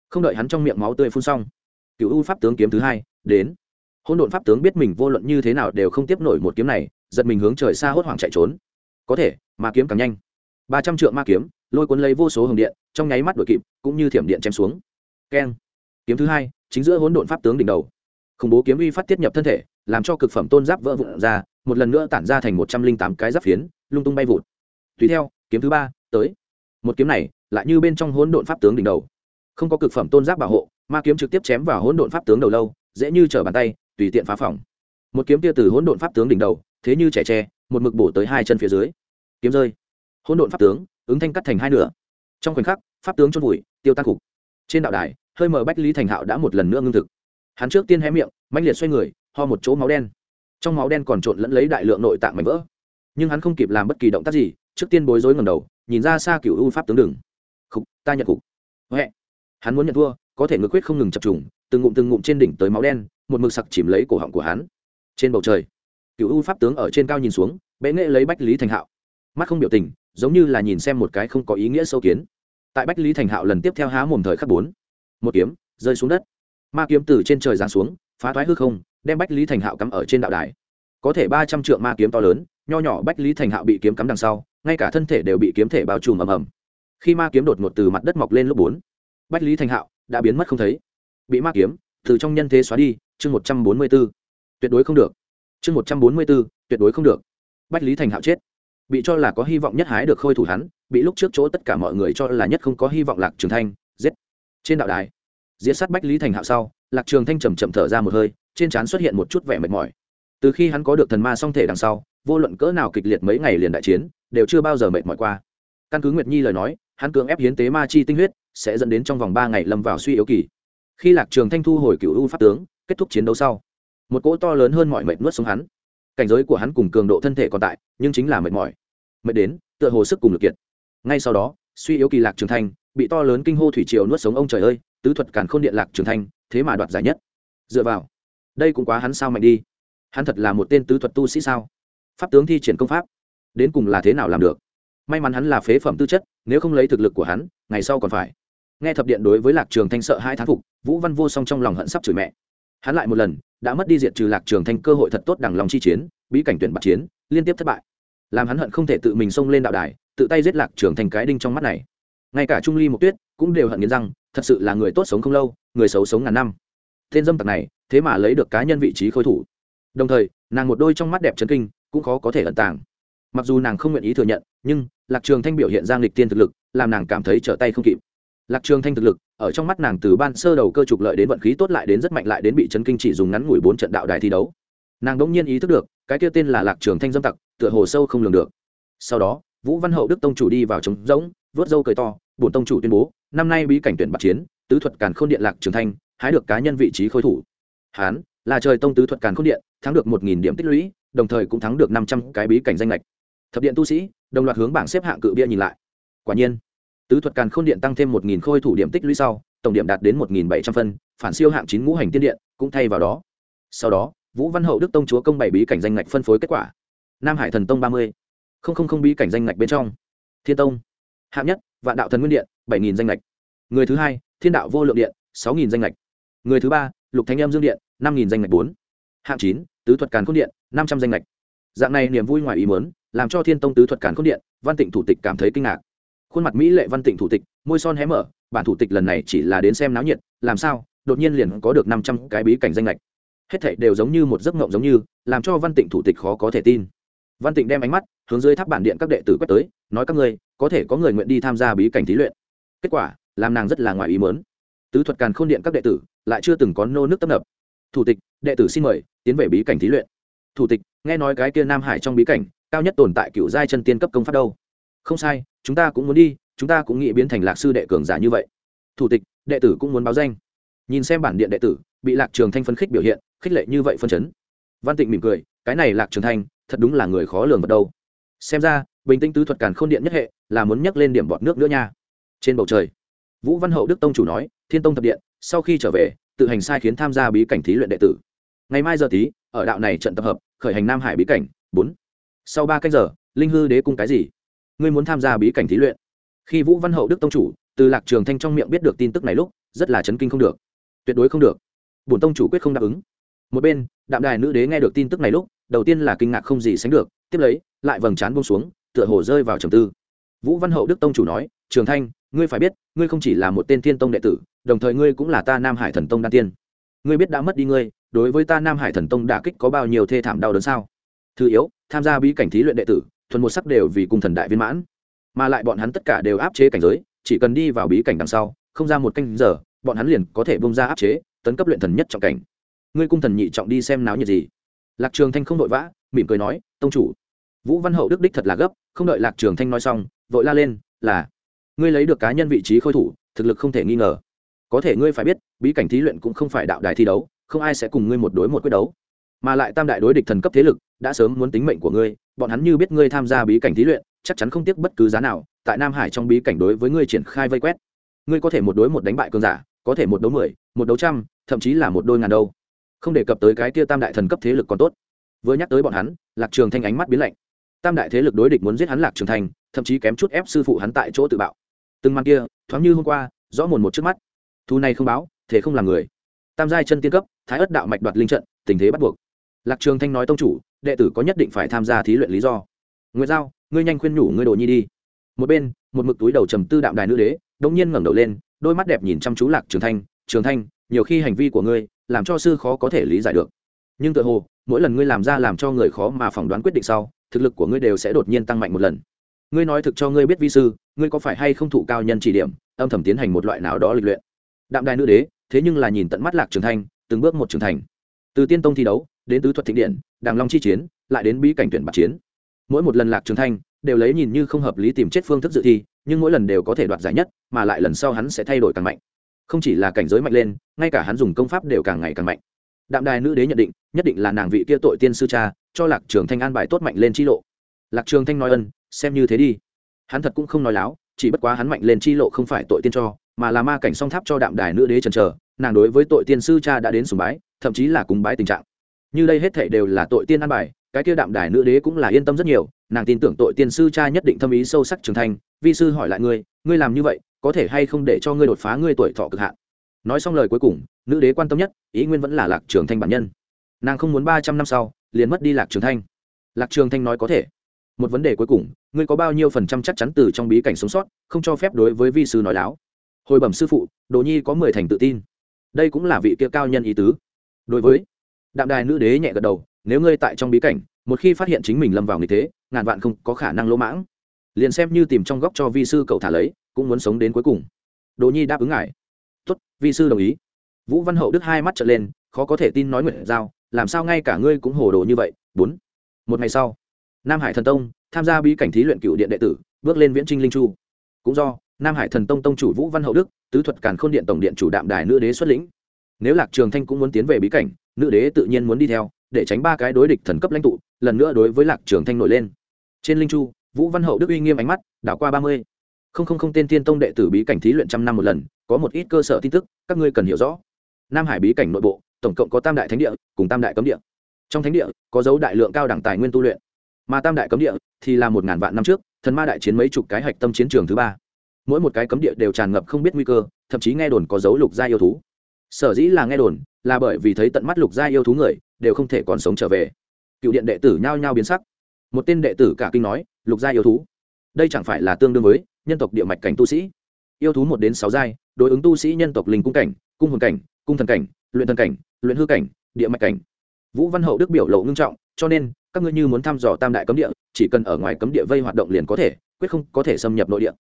Speaker 1: Không đợi hắn trong miệng máu tươi phun xong cựu u pháp tướng kiếm thứ hai, đến. Hỗn độn pháp tướng biết mình vô luận như thế nào đều không tiếp nổi một kiếm này, giật mình hướng trời xa hốt hoảng chạy trốn. Có thể, ma kiếm càng nhanh. Ba trăm trượng ma kiếm, lôi cuốn lấy vô số hồng điện, trong nháy mắt đuổi kịp, cũng như thiểm điện chém xuống. Keng. Kiếm thứ hai chính giữa hỗn độn pháp tướng đỉnh đầu. Khủng bố kiếm uy phát tiết nhập thân thể, làm cho cực phẩm tôn giáp vỡ vụn ra, một lần nữa tản ra thành một trăm linh tám cái giáp phiến, lung tung bay vụt. Tùy theo, kiếm thứ ba, tới. Một kiếm này, lại như bên trong hỗn độn pháp tướng đỉnh đầu. Không có cực phẩm tôn giáp bảo hộ, ma kiếm trực tiếp chém vào hỗn độn pháp tướng đầu lâu, dễ như trở bàn tay, tùy tiện phá phòng. Một kiếm tia từ hỗn độn pháp tướng đỉnh đầu, thế như trẻ tre, một mực bổ tới hai chân phía dưới. Kiếm rơi. Hỗn độn pháp tướng, ứng thanh cắt thành hai nửa. Trong khoảnh khắc, pháp tướng chôn vùi, tiêu tan cục. Trên đạo đài hơi mở bách lý thành hạo đã một lần nữa ngưng thực. Hắn trước tiên hé miệng mạnh liệt xoay người, ho một chỗ máu đen. Trong máu đen còn trộn lẫn lấy đại lượng nội tạng mảnh vỡ. Nhưng hắn không kịp làm bất kỳ động tác gì, trước tiên bối rối ngầm đầu, nhìn ra xa cựu u pháp tướng đừng khục, ta nhận khục huệ. Hắn muốn nhận thua, có thể ngược quyết không ngừng chập trùng, từng ngụm từng ngụm trên đỉnh tới máu đen, một mực sặc chìm lấy cổ họng của hắn. Trên bầu trời cựu u pháp tướng ở trên cao nhìn xuống, bệ nghệ lấy bách lý thành hạo. Mắt không biểu tình, giống như là nhìn xem một cái không có ý nghĩa sâu kiến. Tại bách lý thành hạo lần tiếp theo há mồm thời khắc bốn một kiếm, rơi xuống đất. Ma kiếm từ trên trời giáng xuống, phá thoái hư không, đem bách lý thành hạo cắm ở trên đạo đài. Có thể ba trăm trượng ma kiếm to lớn, nho nhỏ bách lý thành hạo bị kiếm cắm đằng sau, ngay cả thân thể đều bị kiếm thể bao trùm ầm ầm. Khi ma kiếm đột ngột từ mặt đất mọc lên lúc bốn, bách lý thành hạo đã biến mất không thấy. Bị ma kiếm từ trong nhân thế xóa đi, chương một trăm bốn mươi b ố tuyệt đối không được. Chương một trăm bốn mươi b ố tuyệt đối không được. Bách lý thành hạo chết. Bị cho là có hy vọng nhất hái được khôi thủ hắn, bị lúc trước chỗ tất cả mọi người cho là nhất không có hy vọng lạc trường thanh, giết trên đạo đài diễn sát bách lý thành hạo sau, lạc trường thanh trầm chậm thở ra một hơi, trên trán xuất hiện một chút vẻ mệt mỏi. Từ khi hắn có được thần ma song thể đằng sau, vô luận cỡ nào kịch liệt mấy ngày liền đại chiến, đều chưa bao giờ mệt mỏi qua. Căn cứ nguyệt nhi lời nói, hắn cưỡng ép hiến tế ma chi tinh huyết, sẽ dẫn đến trong vòng ba ngày lâm vào suy yếu kỳ. Khi lạc trường thanh thu hồi cựu u pháp tướng, kết thúc chiến đấu sau, một cỗ to lớn hơn mọi mệt nuốt xuống hắn. Cảnh giới của hắn cùng cường độ thân thể còn tại, nhưng chính là mệt mỏi. Mệt đến, tựa hồ sức cùng lực kiệt. Ngay sau đó, suy yếu kỳ lạc trường thanh bị to lớn kinh hô thủy triều nuốt sống ông trời ơi, tứ thuật càn khôn điện lạc trường thành thế mà đoạt giải nhất. Dựa vào, đây cũng quá hắn sao mạnh đi. Hắn thật là một tên tứ thuật tu sĩ sao? Pháp tướng thi triển công pháp, đến cùng là thế nào làm được? May mắn hắn là phế phẩm tư chất, nếu không lấy thực lực của hắn, ngày sau còn phải. Nghe thập điện đối với lạc trường thanh sợ hai thán phục, vũ văn vô song trong lòng hận sắp chửi mẹ. Hắn lại một lần, đã mất đi diện trừ lạc trường thanh cơ hội thật tốt đằng lòng chi chiến, bí cảnh tuyển bạc chiến, liên tiếp thất bại. Làm hắn hận không thể tự mình xông lên đạo đài, tự tay giết lạc trường thành cái đinh trong mắt này ngay cả trung ly một tuyết cũng đều hận nghiến rằng thật sự là người tốt sống không lâu, người xấu sống ngàn năm. Tên dâm tặc này, thế mà lấy được cá nhân vị trí khôi thủ. Đồng thời, nàng một đôi trong mắt đẹp chấn kinh, cũng khó có thể ẩn tàng. Mặc dù nàng không nguyện ý thừa nhận, nhưng lạc trường thanh biểu hiện ra nghịch tiên thực lực, làm nàng cảm thấy trở tay không kịp. Lạc trường thanh thực lực, ở trong mắt nàng từ ban sơ đầu cơ trục lợi đến vận khí tốt lại đến rất mạnh lại đến bị chấn kinh chỉ dùng ngắn ngủi bốn trận đạo đài thi đấu. Nàng đống nhiên ý thức được, cái kia tên là lạc trường thanh dâm tặc, tựa hồ sâu không lường được. Sau đó vũ văn hậu đức tông chủ đi vào trống rỗng vớt dâu cười to, bổn tông chủ tuyên bố, năm nay bí cảnh tuyển bạc chiến, tứ thuật càn khôn điện lạc trường thanh hái được cá nhân vị trí khôi thủ. Hán, là trời tông tứ thuật càn khôn điện, thắng được một nghìn điểm tích lũy, đồng thời cũng thắng được năm trăm cái bí cảnh danh lệch. Thập điện tu sĩ, đồng loạt hướng bảng xếp hạng cự bia nhìn lại. Quả nhiên, tứ thuật càn k h ô n điện tăng thêm một nghìn khôi thủ điểm tích lũy sau, tổng điểm đạt đến một nghìn bảy trăm phân, phản siêu hạng chín ngũ hành tiên điện, cũng thay vào đó. Sau đó, vũ văn hậu đức tông chúa công bày bí cảnh danh lệch phân phối kết quả. Nam hải thần tông ba mươi không không không bí cảnh danh ngạch bên trong. Thiên tông, hạng nhất, vạn đạo thần nguyên điện, bảy nghìn danh ngạch. Người thứ hai, thiên đạo vô lượng điện, sáu nghìn danh ngạch. Người thứ ba, lục thánh em dương điện, năm nghìn danh ngạch bốn. Hạng chín, tứ thuật càn k h ô n điện, năm trăm danh ngạch. Dạng này niềm vui ngoài ý mớn làm cho thiên tông tứ thuật càn k h ô n điện, văn tịnh thủ tịch cảm thấy kinh ngạc. Khuôn mặt mỹ lệ văn tịnh thủ tịch, môi son hé mở, bản thủ tịch lần này chỉ là đến xem náo nhiệt, làm sao, đột nhiên liền có được năm trăm cái bí cảnh danh lệch hết thảy đều giống như một giấc mộng giống như, làm cho văn tịnh thủ tịch khó có thể tin. Văn tịnh đem ánh mắt hướng dưới tháp bản điện các đệ tử quét tới, nói các ngươi, có thể có người nguyện đi tham gia bí cảnh thí luyện. Kết quả, làm nàng rất là ngoài ý mớn tứ thuật càn k h ô n điện các đệ tử lại chưa từng có nô nước tấp nập. Thủ tịch, đệ tử xin mời, tiến về bí cảnh thí luyện. Thủ tịch, nghe nói cái kia nam hải trong bí cảnh, cao nhất tồn tại cựu giai chân tiên cấp công pháp đâu? Không sai, chúng ta cũng muốn đi, chúng ta cũng nghĩ biến thành lạc sư đệ cường giả như vậy. Thủ tịch, đệ tử cũng muốn báo danh. Nhìn xem bản điện đệ tử, bị lạc trường thanh phân khích biểu hiện, khích lệ như vậy phân chấn. Văn tịnh mỉm cười, cái này lạc trường thanh, thật đúng là người khó lường vật đâu xem ra, bình tĩnh tứ thuật càn khôn điện nhất hệ, là muốn nhắc lên điểm bọt nước nữa nha. Trên bầu trời, vũ văn hậu đức tông chủ nói, thiên tông thập điện, sau khi trở về, tự hành sai khiến tham gia bí cảnh thí luyện đệ tử. Ngày mai giờ tí, ở đạo này trận tập hợp, khởi hành nam hải bí cảnh, bốn. Sau ba cách giờ, linh hư đế cung cái gì? Ngươi muốn tham gia bí cảnh thí luyện? Khi vũ văn hậu đức tông chủ, từ lạc trường thanh trong miệng biết được tin tức này lúc, rất là chấn kinh không được. Tuyệt đối không được. Bổn tông chủ quyết không đáp ứng. Một bên, đạm đài nữ đế nghe được tin tức này lúc, đầu tiên là kinh ngạc không gì sánh được tiếp lấy, lại vầng trán buông xuống, tựa hồ rơi vào trầm tư. Vũ văn hậu đức tông chủ nói, trường thanh, ngươi phải biết, ngươi không chỉ là một tên thiên tông đệ tử, đồng thời ngươi cũng là ta nam hải thần tông đan tiên. Ngươi biết đã mất đi ngươi, đối với ta nam hải thần tông đả kích có bao nhiêu thê thảm đau đớn sao? Thứ yếu, tham gia bí cảnh thí luyện đệ tử, thuần một sắc đều vì cung thần đại viên mãn. Mà lại bọn hắn tất cả đều áp chế cảnh giới, chỉ cần đi vào bí cảnh đằng sau, không ra một canh giờ, bọn hắn liền có thể bông ra áp chế, tấn cấp luyện thần nhất trọng cảnh. Ngươi cung thần nhị trọng đi xem náo nhiệt gì? Lạc trường thanh không vội vã mỉm cười nói, tông chủ, vũ văn hậu đức đích thật là gấp, không đợi lạc trường thanh nói xong, vội la lên, là, ngươi lấy được cá nhân vị trí khôi thủ, thực lực không thể nghi ngờ. Có thể ngươi phải biết, bí cảnh thí luyện cũng không phải đạo đài thi đấu, không ai sẽ cùng ngươi một đối một quyết đấu. Mà lại tam đại đối địch thần cấp thế lực, đã sớm muốn tính mệnh của ngươi, bọn hắn như biết ngươi tham gia bí cảnh thí luyện, chắc chắn không tiếc bất cứ giá nào, tại nam hải trong bí cảnh đối với ngươi triển khai vây quét. Ngươi có thể một đối một đánh bại cơn giả, có thể một đấu mười, một đấu trăm, thậm chí là một đôi ngàn đâu. Không đề cập tới cái tia tam đại thần cấp thế lực còn tốt vừa nhắc tới bọn hắn, lạc trường thanh ánh mắt biến lạnh. Tam đại thế lực đối địch muốn giết hắn lạc trường thanh, thậm chí kém chút ép sư phụ hắn tại chỗ tự bạo. Từng màn kia, thoáng như hôm qua, rõ mồn một trước mắt. Thu này không báo thế không làm người. Tam giai chân tiên cấp, thái ất đạo mạch đoạt linh trận, tình thế bắt buộc. Lạc trường thanh nói tông chủ, đệ tử có nhất định phải tham gia thí luyện lý do. Nguyễn giao, ngươi nhanh khuyên nhủ ngươi đồ nhi đi. Một bên, một mực túi đầu trầm tư đạm đài nữ đế, đống nhiên ngẩng đầu lên, đôi mắt đẹp nhìn chăm chú lạc trường thanh trường thanh, nhiều khi hành vi của ngươi, làm cho sư khó có thể lý giải được. Nhưng tự hồ mỗi lần ngươi làm ra làm cho người khó mà phỏng đoán quyết định sau, thực lực của ngươi đều sẽ đột nhiên tăng mạnh một lần. Ngươi nói thực cho ngươi biết vi sư, ngươi có phải hay không thụ cao nhân chỉ điểm, âm thầm tiến hành một loại nào đó lịch luyện? Đạm đài nữ đế, thế nhưng là nhìn tận mắt lạc trường thanh, từng bước một trưởng thành. Từ tiên tông thi đấu, đến tứ thuật thịnh điện, đàng long chi chiến, lại đến bí cảnh tuyển bạc chiến. Mỗi một lần lạc trường thanh đều lấy nhìn như không hợp lý tìm chết phương thức dự thi, nhưng mỗi lần đều có thể đoạt giải nhất, mà lại lần sau hắn sẽ thay đổi càng mạnh. Không chỉ là cảnh giới mạnh lên, ngay cả hắn dùng công pháp đều càng ngày càng mạnh. Đạm đài nữ đế nhận định nhất định là nàng vị kia tội tiên sư cha, cho lạc trường thanh an bài tốt mạnh lên chi lộ. Lạc trường thanh nói ân, xem như thế đi. Hắn thật cũng không nói láo, chỉ bất quá hắn mạnh lên chi lộ không phải tội tiên cho, mà là ma cảnh song tháp cho đạm đài nữ đế trần trở, nàng đối với tội tiên sư cha đã đến sùng bái, thậm chí là cúng bái tình trạng. Như đây hết thảy đều là tội tiên an bài, cái kia đạm đài nữ đế cũng là yên tâm rất nhiều, nàng tin tưởng tội tiên sư cha nhất định thâm ý sâu sắc trưởng thành vi sư hỏi lại ngươi ngươi làm như vậy, có thể hay không để cho ngươi đột phá ngươi tuổi thọ cực hạn? Nói xong lời cuối cùng, nữ đế quan tâm nhất, ý nguyên vẫn là lạc trường thanh bản nhân nàng không muốn ba trăm năm sau, liền mất đi lạc trường thanh. Lạc trường thanh nói có thể. Một vấn đề cuối cùng, ngươi có bao nhiêu phần trăm chắc chắn từ trong bí cảnh sống sót, không cho phép đối với vi sư nói láo? Hồi bẩm sư phụ, đồ nhi có mười thành tự tin. Đây cũng là vị kia cao nhân ý tứ. Đối với, đạm đài nữ đế nhẹ gật đầu, nếu ngươi tại trong bí cảnh, một khi phát hiện chính mình lâm vào nghịch thế, ngàn vạn không có khả năng lỗ mãng. Liền xem như tìm trong góc cho vi sư cậu thả lấy, cũng muốn sống đến cuối cùng. Đồ nhi đáp ứng ngài. Tuất vi sư đồng ý. Vũ văn hậu đức hai mắt trở lên, khó có thể tin nói nguyện giao làm sao ngay cả ngươi cũng hồ đồ như vậy, bốn. Một ngày sau, nam hải thần tông tham gia bí cảnh thí luyện cựu điện đệ tử, bước lên viễn trinh linh chu. Cũng do, nam hải thần tông tông chủ vũ văn hậu đức, tứ thuật càn khôn điện tổng điện chủ đạm đài nữ đế xuất lĩnh. Nếu lạc trường thanh cũng muốn tiến về bí cảnh, nữ đế tự nhiên muốn đi theo, để tránh ba cái đối địch thần cấp lãnh tụ, lần nữa đối với lạc trường thanh nổi lên. Trên linh chu, vũ văn hậu đức uy nghiêm ánh mắt, đảo qua ba mươi. Không không không tên thiên tông đệ tử bí cảnh thí luyện trăm năm một lần, có một ít cơ sở tin tức, các ngươi cần hiểu rõ. Nam hải bí cảnh nội bộ tổng cộng có tam đại thánh địa cùng tam đại cấm địa. Trong thánh địa, có dấu đại lượng cao đẳng tài nguyên tu luyện. Mà tam đại cấm địa thì là một ngàn vạn năm trước, thần ma đại chiến mấy chục cái hạch tâm chiến trường thứ ba. Mỗi một cái cấm địa đều tràn ngập không biết nguy cơ, thậm chí nghe đồn có dấu lục gia yêu thú. Sở dĩ là nghe đồn, là bởi vì thấy tận mắt lục gia yêu thú người, đều không thể còn sống trở về. Cựu điện đệ tử nhao nhao biến sắc. Một tên đệ tử cả kinh nói, lục gia yêu thú? Đây chẳng phải là tương đương với nhân tộc địa mạch cảnh tu sĩ? Yêu thú một đến sáu giai, đối ứng tu sĩ nhân tộc linh cung cảnh, cung hồn cảnh, cung thần cảnh luyện thần cảnh, luyện hư cảnh, địa mạch cảnh. Vũ văn hậu đức biểu lộ ngưng trọng, cho nên, các ngươi như muốn thăm dò tam đại cấm địa, chỉ cần ở ngoài cấm địa vây hoạt động liền có thể, quyết không có thể xâm nhập nội địa.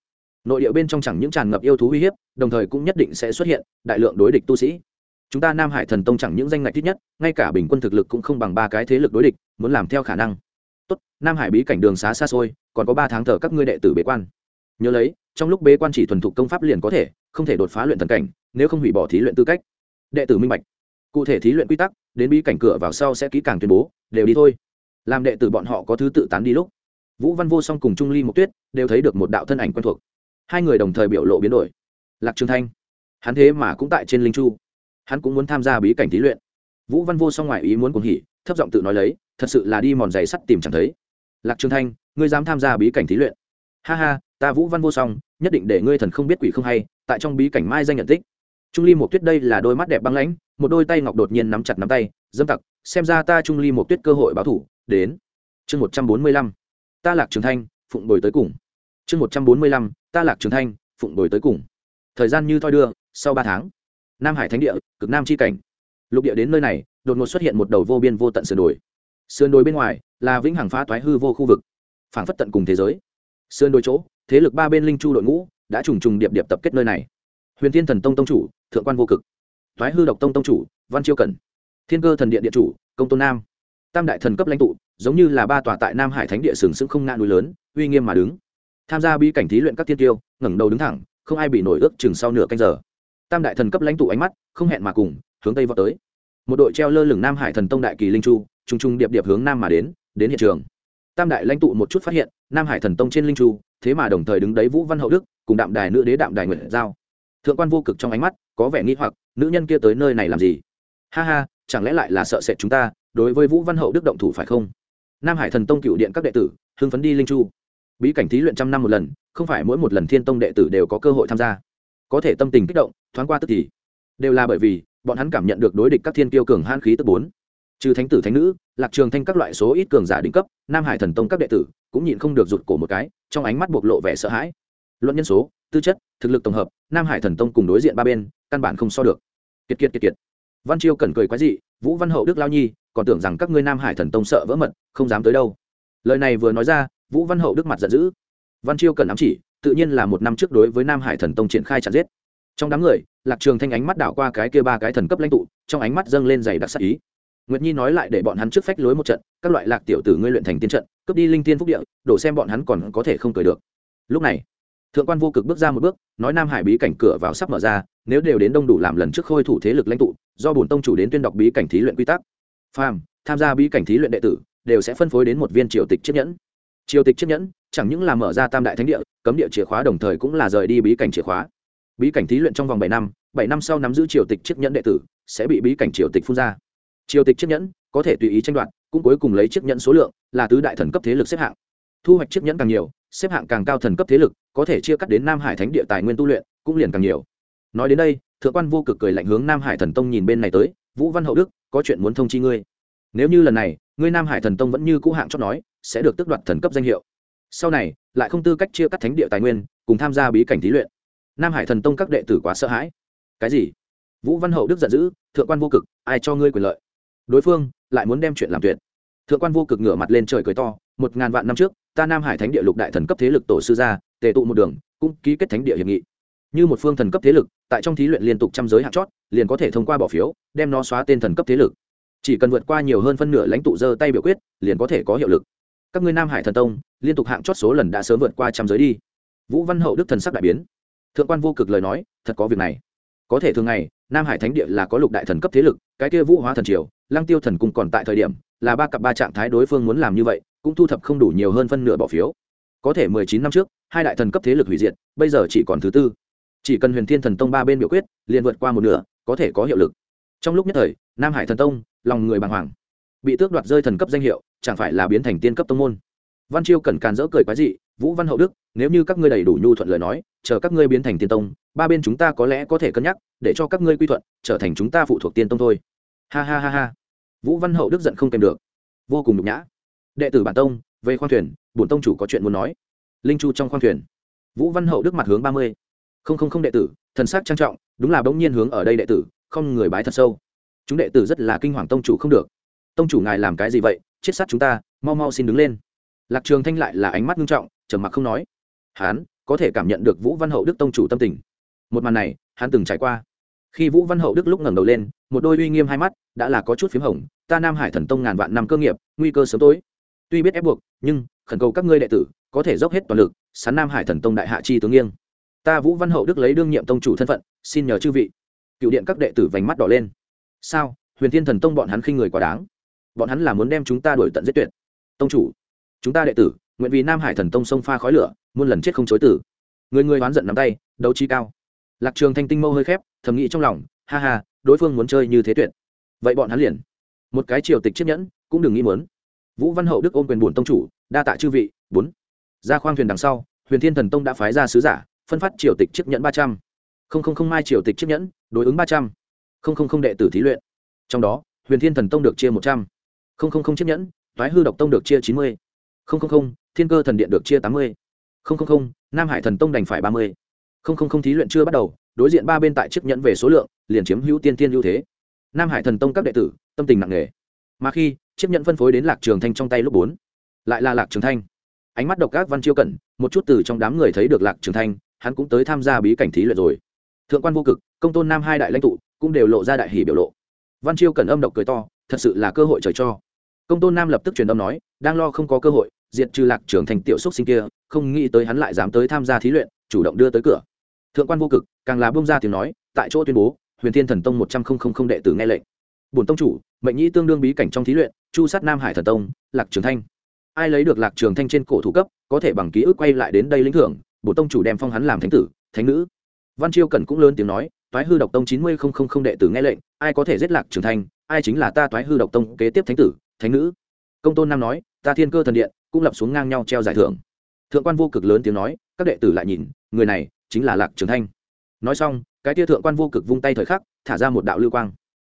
Speaker 1: Nội địa bên trong chẳng những tràn ngập yêu thú uy hiếp, đồng thời cũng nhất định sẽ xuất hiện đại lượng đối địch tu sĩ. Chúng ta nam hải thần tông chẳng những danh ngạch ít nhất, ngay cả bình quân thực lực cũng không bằng ba cái thế lực đối địch, muốn làm theo khả năng. Tốt, nam hải bí cảnh đường xá xa xôi, còn có ba tháng thờ các ngươi đệ tử bế quan. Nhớ lấy, trong lúc bế quan chỉ thuần thục công pháp liền có thể, không thể đột phá luyện thần cảnh, nếu không hủy bỏ thí luyện tư cách đệ tử minh bạch. Cụ thể thí luyện quy tắc, đến bí cảnh cửa vào sau sẽ kỹ càng tuyên bố, đều đi thôi. Làm đệ tử bọn họ có thứ tự tán đi lúc. Vũ văn vô song cùng trung ly mộc tuyết đều thấy được một đạo thân ảnh quen thuộc. Hai người đồng thời biểu lộ biến đổi. Lạc trường thanh. Hắn thế mà cũng tại trên linh chu. Hắn cũng muốn tham gia bí cảnh thí luyện. Vũ văn vô song ngoài ý muốn cùng hỉ, thấp giọng tự nói lấy, thật sự là đi mòn giày sắt tìm chẳng thấy. Lạc trường thanh, ngươi dám tham gia bí cảnh thí luyện? Ha ha, ta vũ văn vô song, nhất định để ngươi thần không biết quỷ không hay, tại trong bí cảnh mai danh nhận tích trung ly một tuyết đây là đôi mắt đẹp băng lãnh, một đôi tay ngọc đột nhiên nắm chặt nắm tay, dâm tặc, xem ra ta trung ly một tuyết cơ hội báo thủ, đến. Chương một trăm bốn mươi lăm, ta lạc trường thanh, phụng bồi tới cùng. Chương một trăm bốn mươi lăm, ta lạc trường thanh, phụng bồi tới cùng. Thời gian như thoi đưa, sau ba tháng, nam hải thánh địa, cực nam c h i cảnh. Lục địa đến nơi này, đột ngột xuất hiện một đầu vô biên vô tận sườn đồi. Sườn đồi bên ngoài là vĩnh hằng phá toái hư vô khu vực phản phất tận cùng thế giới. Sườn đồi chỗ, thế lực ba bên linh chu đội ngũ đã trùng trùng điệp điệp tập kết nơi này huyền thiên thần tông tông chủ, thượng quan vô cực. Thoái hư độc tông tông chủ, văn chiêu cẩn. Thiên cơ thần điện điện chủ, công tôn nam. Tam đại thần cấp lãnh tụ, giống như là ba tòa tại nam hải thánh địa sừng sững không ngã núi lớn, uy nghiêm mà đứng. Tham gia bi cảnh thí luyện các tiên tiêu, ngẩng đầu đứng thẳng, không ai bị nổi ước chừng sau nửa canh giờ. Tam đại thần cấp lãnh tụ ánh mắt, không hẹn mà cùng, hướng tây vọt tới. Một đội treo lơ lửng nam hải thần tông đại kỳ linh chu t r điệp điệp hướng nam mà đến đến hiện trường. Tam đại lãnh tụ một chút phát hiện, nam hải thần tông trên linh chu, thế mà đồng thời đứng đấy vũ văn hậu đức, cùng đạm đài nữ đế đạm đài nguyện giao thượng quan vô cực trong ánh mắt, có vẻ nghi hoặc, nữ nhân kia tới nơi này làm gì? Ha ha, chẳng lẽ lại là sợ sệt chúng ta, đối với vũ văn hậu đức động thủ phải không? Nam hải thần tông cựu điện các đệ tử, hưng phấn đi linh chu. Bí cảnh thí luyện trăm năm một lần, không phải mỗi một lần thiên tông đệ tử đều có cơ hội tham gia. Có thể tâm tình kích động, thoáng qua tức thì. Đều là bởi vì, bọn hắn cảm nhận được đối địch các thiên kiêu cường han khí tức bốn. Trừ thánh tử thánh nữ, lạc trường thanh các loại số ít cường giả đỉnh cấp, nam hải thần tông các đệ tử, cũng nhịn không được rụt cổ một cái, trong ánh mắt bộc lộ vẻ sợ hãi luận nhân số, tư chất, thực lực tổng hợp, nam hải thần tông cùng đối diện ba bên, căn bản không so được. Kiệt kiệt kiệt kiệt. Văn chiêu cần cười quái dị, vũ văn hậu đức lao nhi, còn tưởng rằng các ngươi nam hải thần tông sợ vỡ mật, không dám tới đâu. Lời này vừa nói ra, vũ văn hậu đức mặt giận dữ. Văn chiêu cần ám chỉ, tự nhiên là một năm trước đối với nam hải thần tông triển khai chặn giết. Trong đám người, lạc trường thanh ánh mắt đảo qua cái kia ba cái thần cấp lãnh tụ, trong ánh mắt dâng lên dày đặc sắc ý. Nguyệt nhi nói lại để bọn hắn trước phách lối một trận, các loại lạc tiểu tử ngươi luyện thành tiên trận, cướp đi linh tiên phúc địa, đổ xem bọn hắn còn có thể không cười được. Lúc này thượng quan vô cực bước ra một bước, nói nam hải bí cảnh cửa vào sắp mở ra, nếu đều đến đông đủ làm lần trước khôi thủ thế lực lãnh tụ, do bổn tông chủ đến tuyên đọc bí cảnh thí luyện quy tắc. Phàm, tham gia bí cảnh thí luyện đệ tử, đều sẽ phân phối đến một viên triều tịch chiếc nhẫn. Triều tịch chiếc nhẫn, chẳng những là mở ra tam đại thánh địa, cấm địa chìa khóa đồng thời cũng là rời đi bí cảnh chìa khóa. Bí cảnh thí luyện trong vòng bảy năm bảy năm sau nắm giữ triều tịch chiếc nhẫn đệ tử, sẽ bị bí cảnh triều tịch phun ra. Triều tịch chiếc nhẫn, có thể tùy ý tranh đoạt, cũng cuối cùng lấy chiếc nhẫn số lượng, là tứ đại thần cấp thế lực xếp hạng. Thu hoạch chiếc nhẫn càng nhiều xếp hạng càng cao thần cấp thế lực, có thể chia cắt đến nam hải thánh địa tài nguyên tu luyện, cũng liền càng nhiều. Nói đến đây, thượng quan vô cực cười lạnh hướng nam hải thần tông nhìn bên này tới, vũ văn hậu đức, có chuyện muốn thông chi ngươi. Nếu như lần này, ngươi nam hải thần tông vẫn như cũ hạng chót nói, sẽ được tước đoạt thần cấp danh hiệu. Sau này, lại không tư cách chia cắt thánh địa tài nguyên, cùng tham gia bí cảnh thí luyện. Nam hải thần tông các đệ tử quá sợ hãi. Cái gì? Vũ văn hậu đức giận dữ, thượng quan vô cực, ai cho ngươi quyền lợi? Đối phương lại muốn đem chuyện làm tuyệt. Thượng quan vô cực ngửa mặt lên trời cười to một ngàn vạn năm trước, ta nam hải thánh địa lục đại thần cấp thế lực tổ sư gia, tề tụ một đường, cũng ký kết thánh địa hiệp nghị. Như một phương thần cấp thế lực, tại trong thí luyện liên tục trăm giới hạt chót, liền có thể thông qua bỏ phiếu, đem nó xóa tên thần cấp thế lực. Chỉ cần vượt qua nhiều hơn phân nửa lãnh tụ giơ tay biểu quyết, liền có thể có hiệu lực. Các ngươi nam hải thần tông, liên tục hạng chót số lần đã sớm vượt qua trăm giới đi. Vũ văn hậu đức thần sắc đại biến. Thượng quan vô cực lời nói, thật có việc này. Có thể thường ngày, nam hải thánh địa là có lục đại thần cấp thế lực, cái kia vũ hóa thần triều, lăng tiêu thần cung còn tại thời điểm, là ba cặp ba trạng thái đối phương muốn làm như vậy cũng thu thập không đủ nhiều hơn phân nửa bỏ phiếu. Có thể mười chín năm trước, hai đại thần cấp thế lực hủy diệt, bây giờ chỉ còn thứ tư. Chỉ cần huyền thiên thần tông ba bên biểu quyết, liền vượt qua một nửa, có thể có hiệu lực. Trong lúc nhất thời, nam hải thần tông, lòng người bàng hoàng. Bị tước đoạt rơi thần cấp danh hiệu, chẳng phải là biến thành tiên cấp tông môn. Văn chiêu cẩn càn dỡ cười quái dị, vũ văn hậu đức, nếu như các ngươi đầy đủ nhu thuận lời nói, chờ các ngươi biến thành tiên tông, ba bên chúng ta có lẽ có thể cân nhắc, để cho các ngươi quy thuận, trở thành chúng ta phụ thuộc tiên tông thôi. Ha ha ha ha. Vũ văn hậu đức giận không kèm được. Vô cùng nhục nhã đệ tử bản tông, về khoang thuyền, bổn tông chủ có chuyện muốn nói. Linh chu trong khoang thuyền. Vũ văn hậu đức mặt hướng ba mươi. Không không không đệ tử, thần sắc trang trọng, đúng là bỗng nhiên hướng ở đây đệ tử, không người bái thật sâu. Chúng đệ tử rất là kinh hoàng tông chủ không được. Tông chủ ngài làm cái gì vậy? Chết sát chúng ta, mau mau xin đứng lên. Lạc trường thanh lại là ánh mắt nghiêm trọng, trầm mặc không nói. Hắn có thể cảm nhận được vũ văn hậu đức tông chủ tâm tình. Một màn này, hắn từng trải qua. Khi vũ văn hậu đức lúc ngẩng đầu lên, một đôi uy nghiêm hai mắt, đã là có chút p h í m hồng. Ta nam hải thần tông ngàn vạn năm cơ nghiệp, nguy cơ sớm tối tuy biết ép buộc, nhưng khẩn cầu các ngươi đệ tử có thể dốc hết toàn lực, sán nam hải thần tông đại hạ chi tướng nghiêng. Ta vũ văn hậu đức lấy đương nhiệm tông chủ thân phận, xin nhờ chư vị. Cựu điện các đệ tử vành mắt đỏ lên. Sao? Huyền thiên thần tông bọn hắn khinh người quá đáng. Bọn hắn là muốn đem chúng ta đổi tận giết tuyệt. Tông chủ, chúng ta đệ tử, nguyện vì nam hải thần tông sông pha khói lửa, muôn lần chết không chối tử người người oán giận nắm tay, đấu trí cao. Lạc trường thanh tinh mâu hơi khép, thầm nghĩ trong lòng, ha ha, đối phương muốn chơi như thế tuyệt. Vậy bọn hắn liền, một cái triều tịch chiếc nhẫn, cũng đừng nghĩ muốn vũ văn hậu đức ôm quyền buồn tông chủ, đa tạ chư vị, bốn. Ra khoang thuyền đằng sau, huyền thiên thần tông đã phái ra sứ giả, phân phát triều tịch chiếc nhẫn ba trăm. Không không không mai triều tịch chiếc nhẫn, đối ứng ba trăm. Không không không đệ tử thí luyện. Trong đó, huyền thiên thần tông được chia một trăm. Không không không chiếc nhẫn thoái hư độc tông được chia chín mươi. Không không không, thiên cơ thần điện được chia tám mươi. Không không không, nam hải thần tông đành phải ba mươi. Không không không thí luyện chưa bắt đầu, đối diện ba bên tại chiếc nhẫn về số lượng, liền chiếm hữu tiên tiên ưu thế. Nam hải thần tông các đệ tử, tâm tình nặng nề. Mà khi chiếc nhận phân phối đến lạc trường thanh trong tay lúc bốn. Lại là lạc trường thanh. Ánh mắt độc các văn chiêu cẩn, một chút từ trong đám người thấy được lạc trường thanh, hắn cũng tới tham gia bí cảnh thí luyện rồi. Thượng quan vô cực, công tôn nam hai đại lãnh tụ, cũng đều lộ ra đại hỷ biểu lộ. Văn chiêu cẩn âm độc cười to, thật sự là cơ hội trời cho. Công tôn nam lập tức truyền âm nói, đang lo không có cơ hội, diệt trừ lạc trưởng thành tiểu xúc sinh kia, không nghĩ tới hắn lại dám tới tham gia thí luyện, chủ động đưa tới cửa. Thượng quan vô cực, càng là bông ra tiếng nói, tại chỗ tuyên bố, huyền thiên thần tông một trăm linh đệ tử nghe lệnh bổn tông chủ, mệnh nhĩ tương đương bí cảnh trong thí luyện, chu sát nam hải thần tông, lạc trường thanh. Ai lấy được lạc trường thanh trên cổ thủ cấp, có thể bằng ký ức quay lại đến đây lĩnh thưởng, bổn tông chủ đem phong hắn làm thánh tử, thánh nữ. Văn chiêu cần cũng lớn tiếng nói, toái hư độc tông chín mươi không không không đệ tử nghe lệnh, ai có thể giết lạc trường thanh, ai chính là ta toái hư độc tông kế tiếp thánh tử, thánh nữ. Công tôn nam nói, ta thiên cơ thần điện, cũng lập xuống ngang nhau treo giải thưởng. Thượng quan vô cực lớn tiếng nói, các đệ tử lại nhìn, người này chính là lạc trường thanh. Nói xong, cái tia thượng quan vô cực vung tay thời khắc, thả ra một đạo lưu quang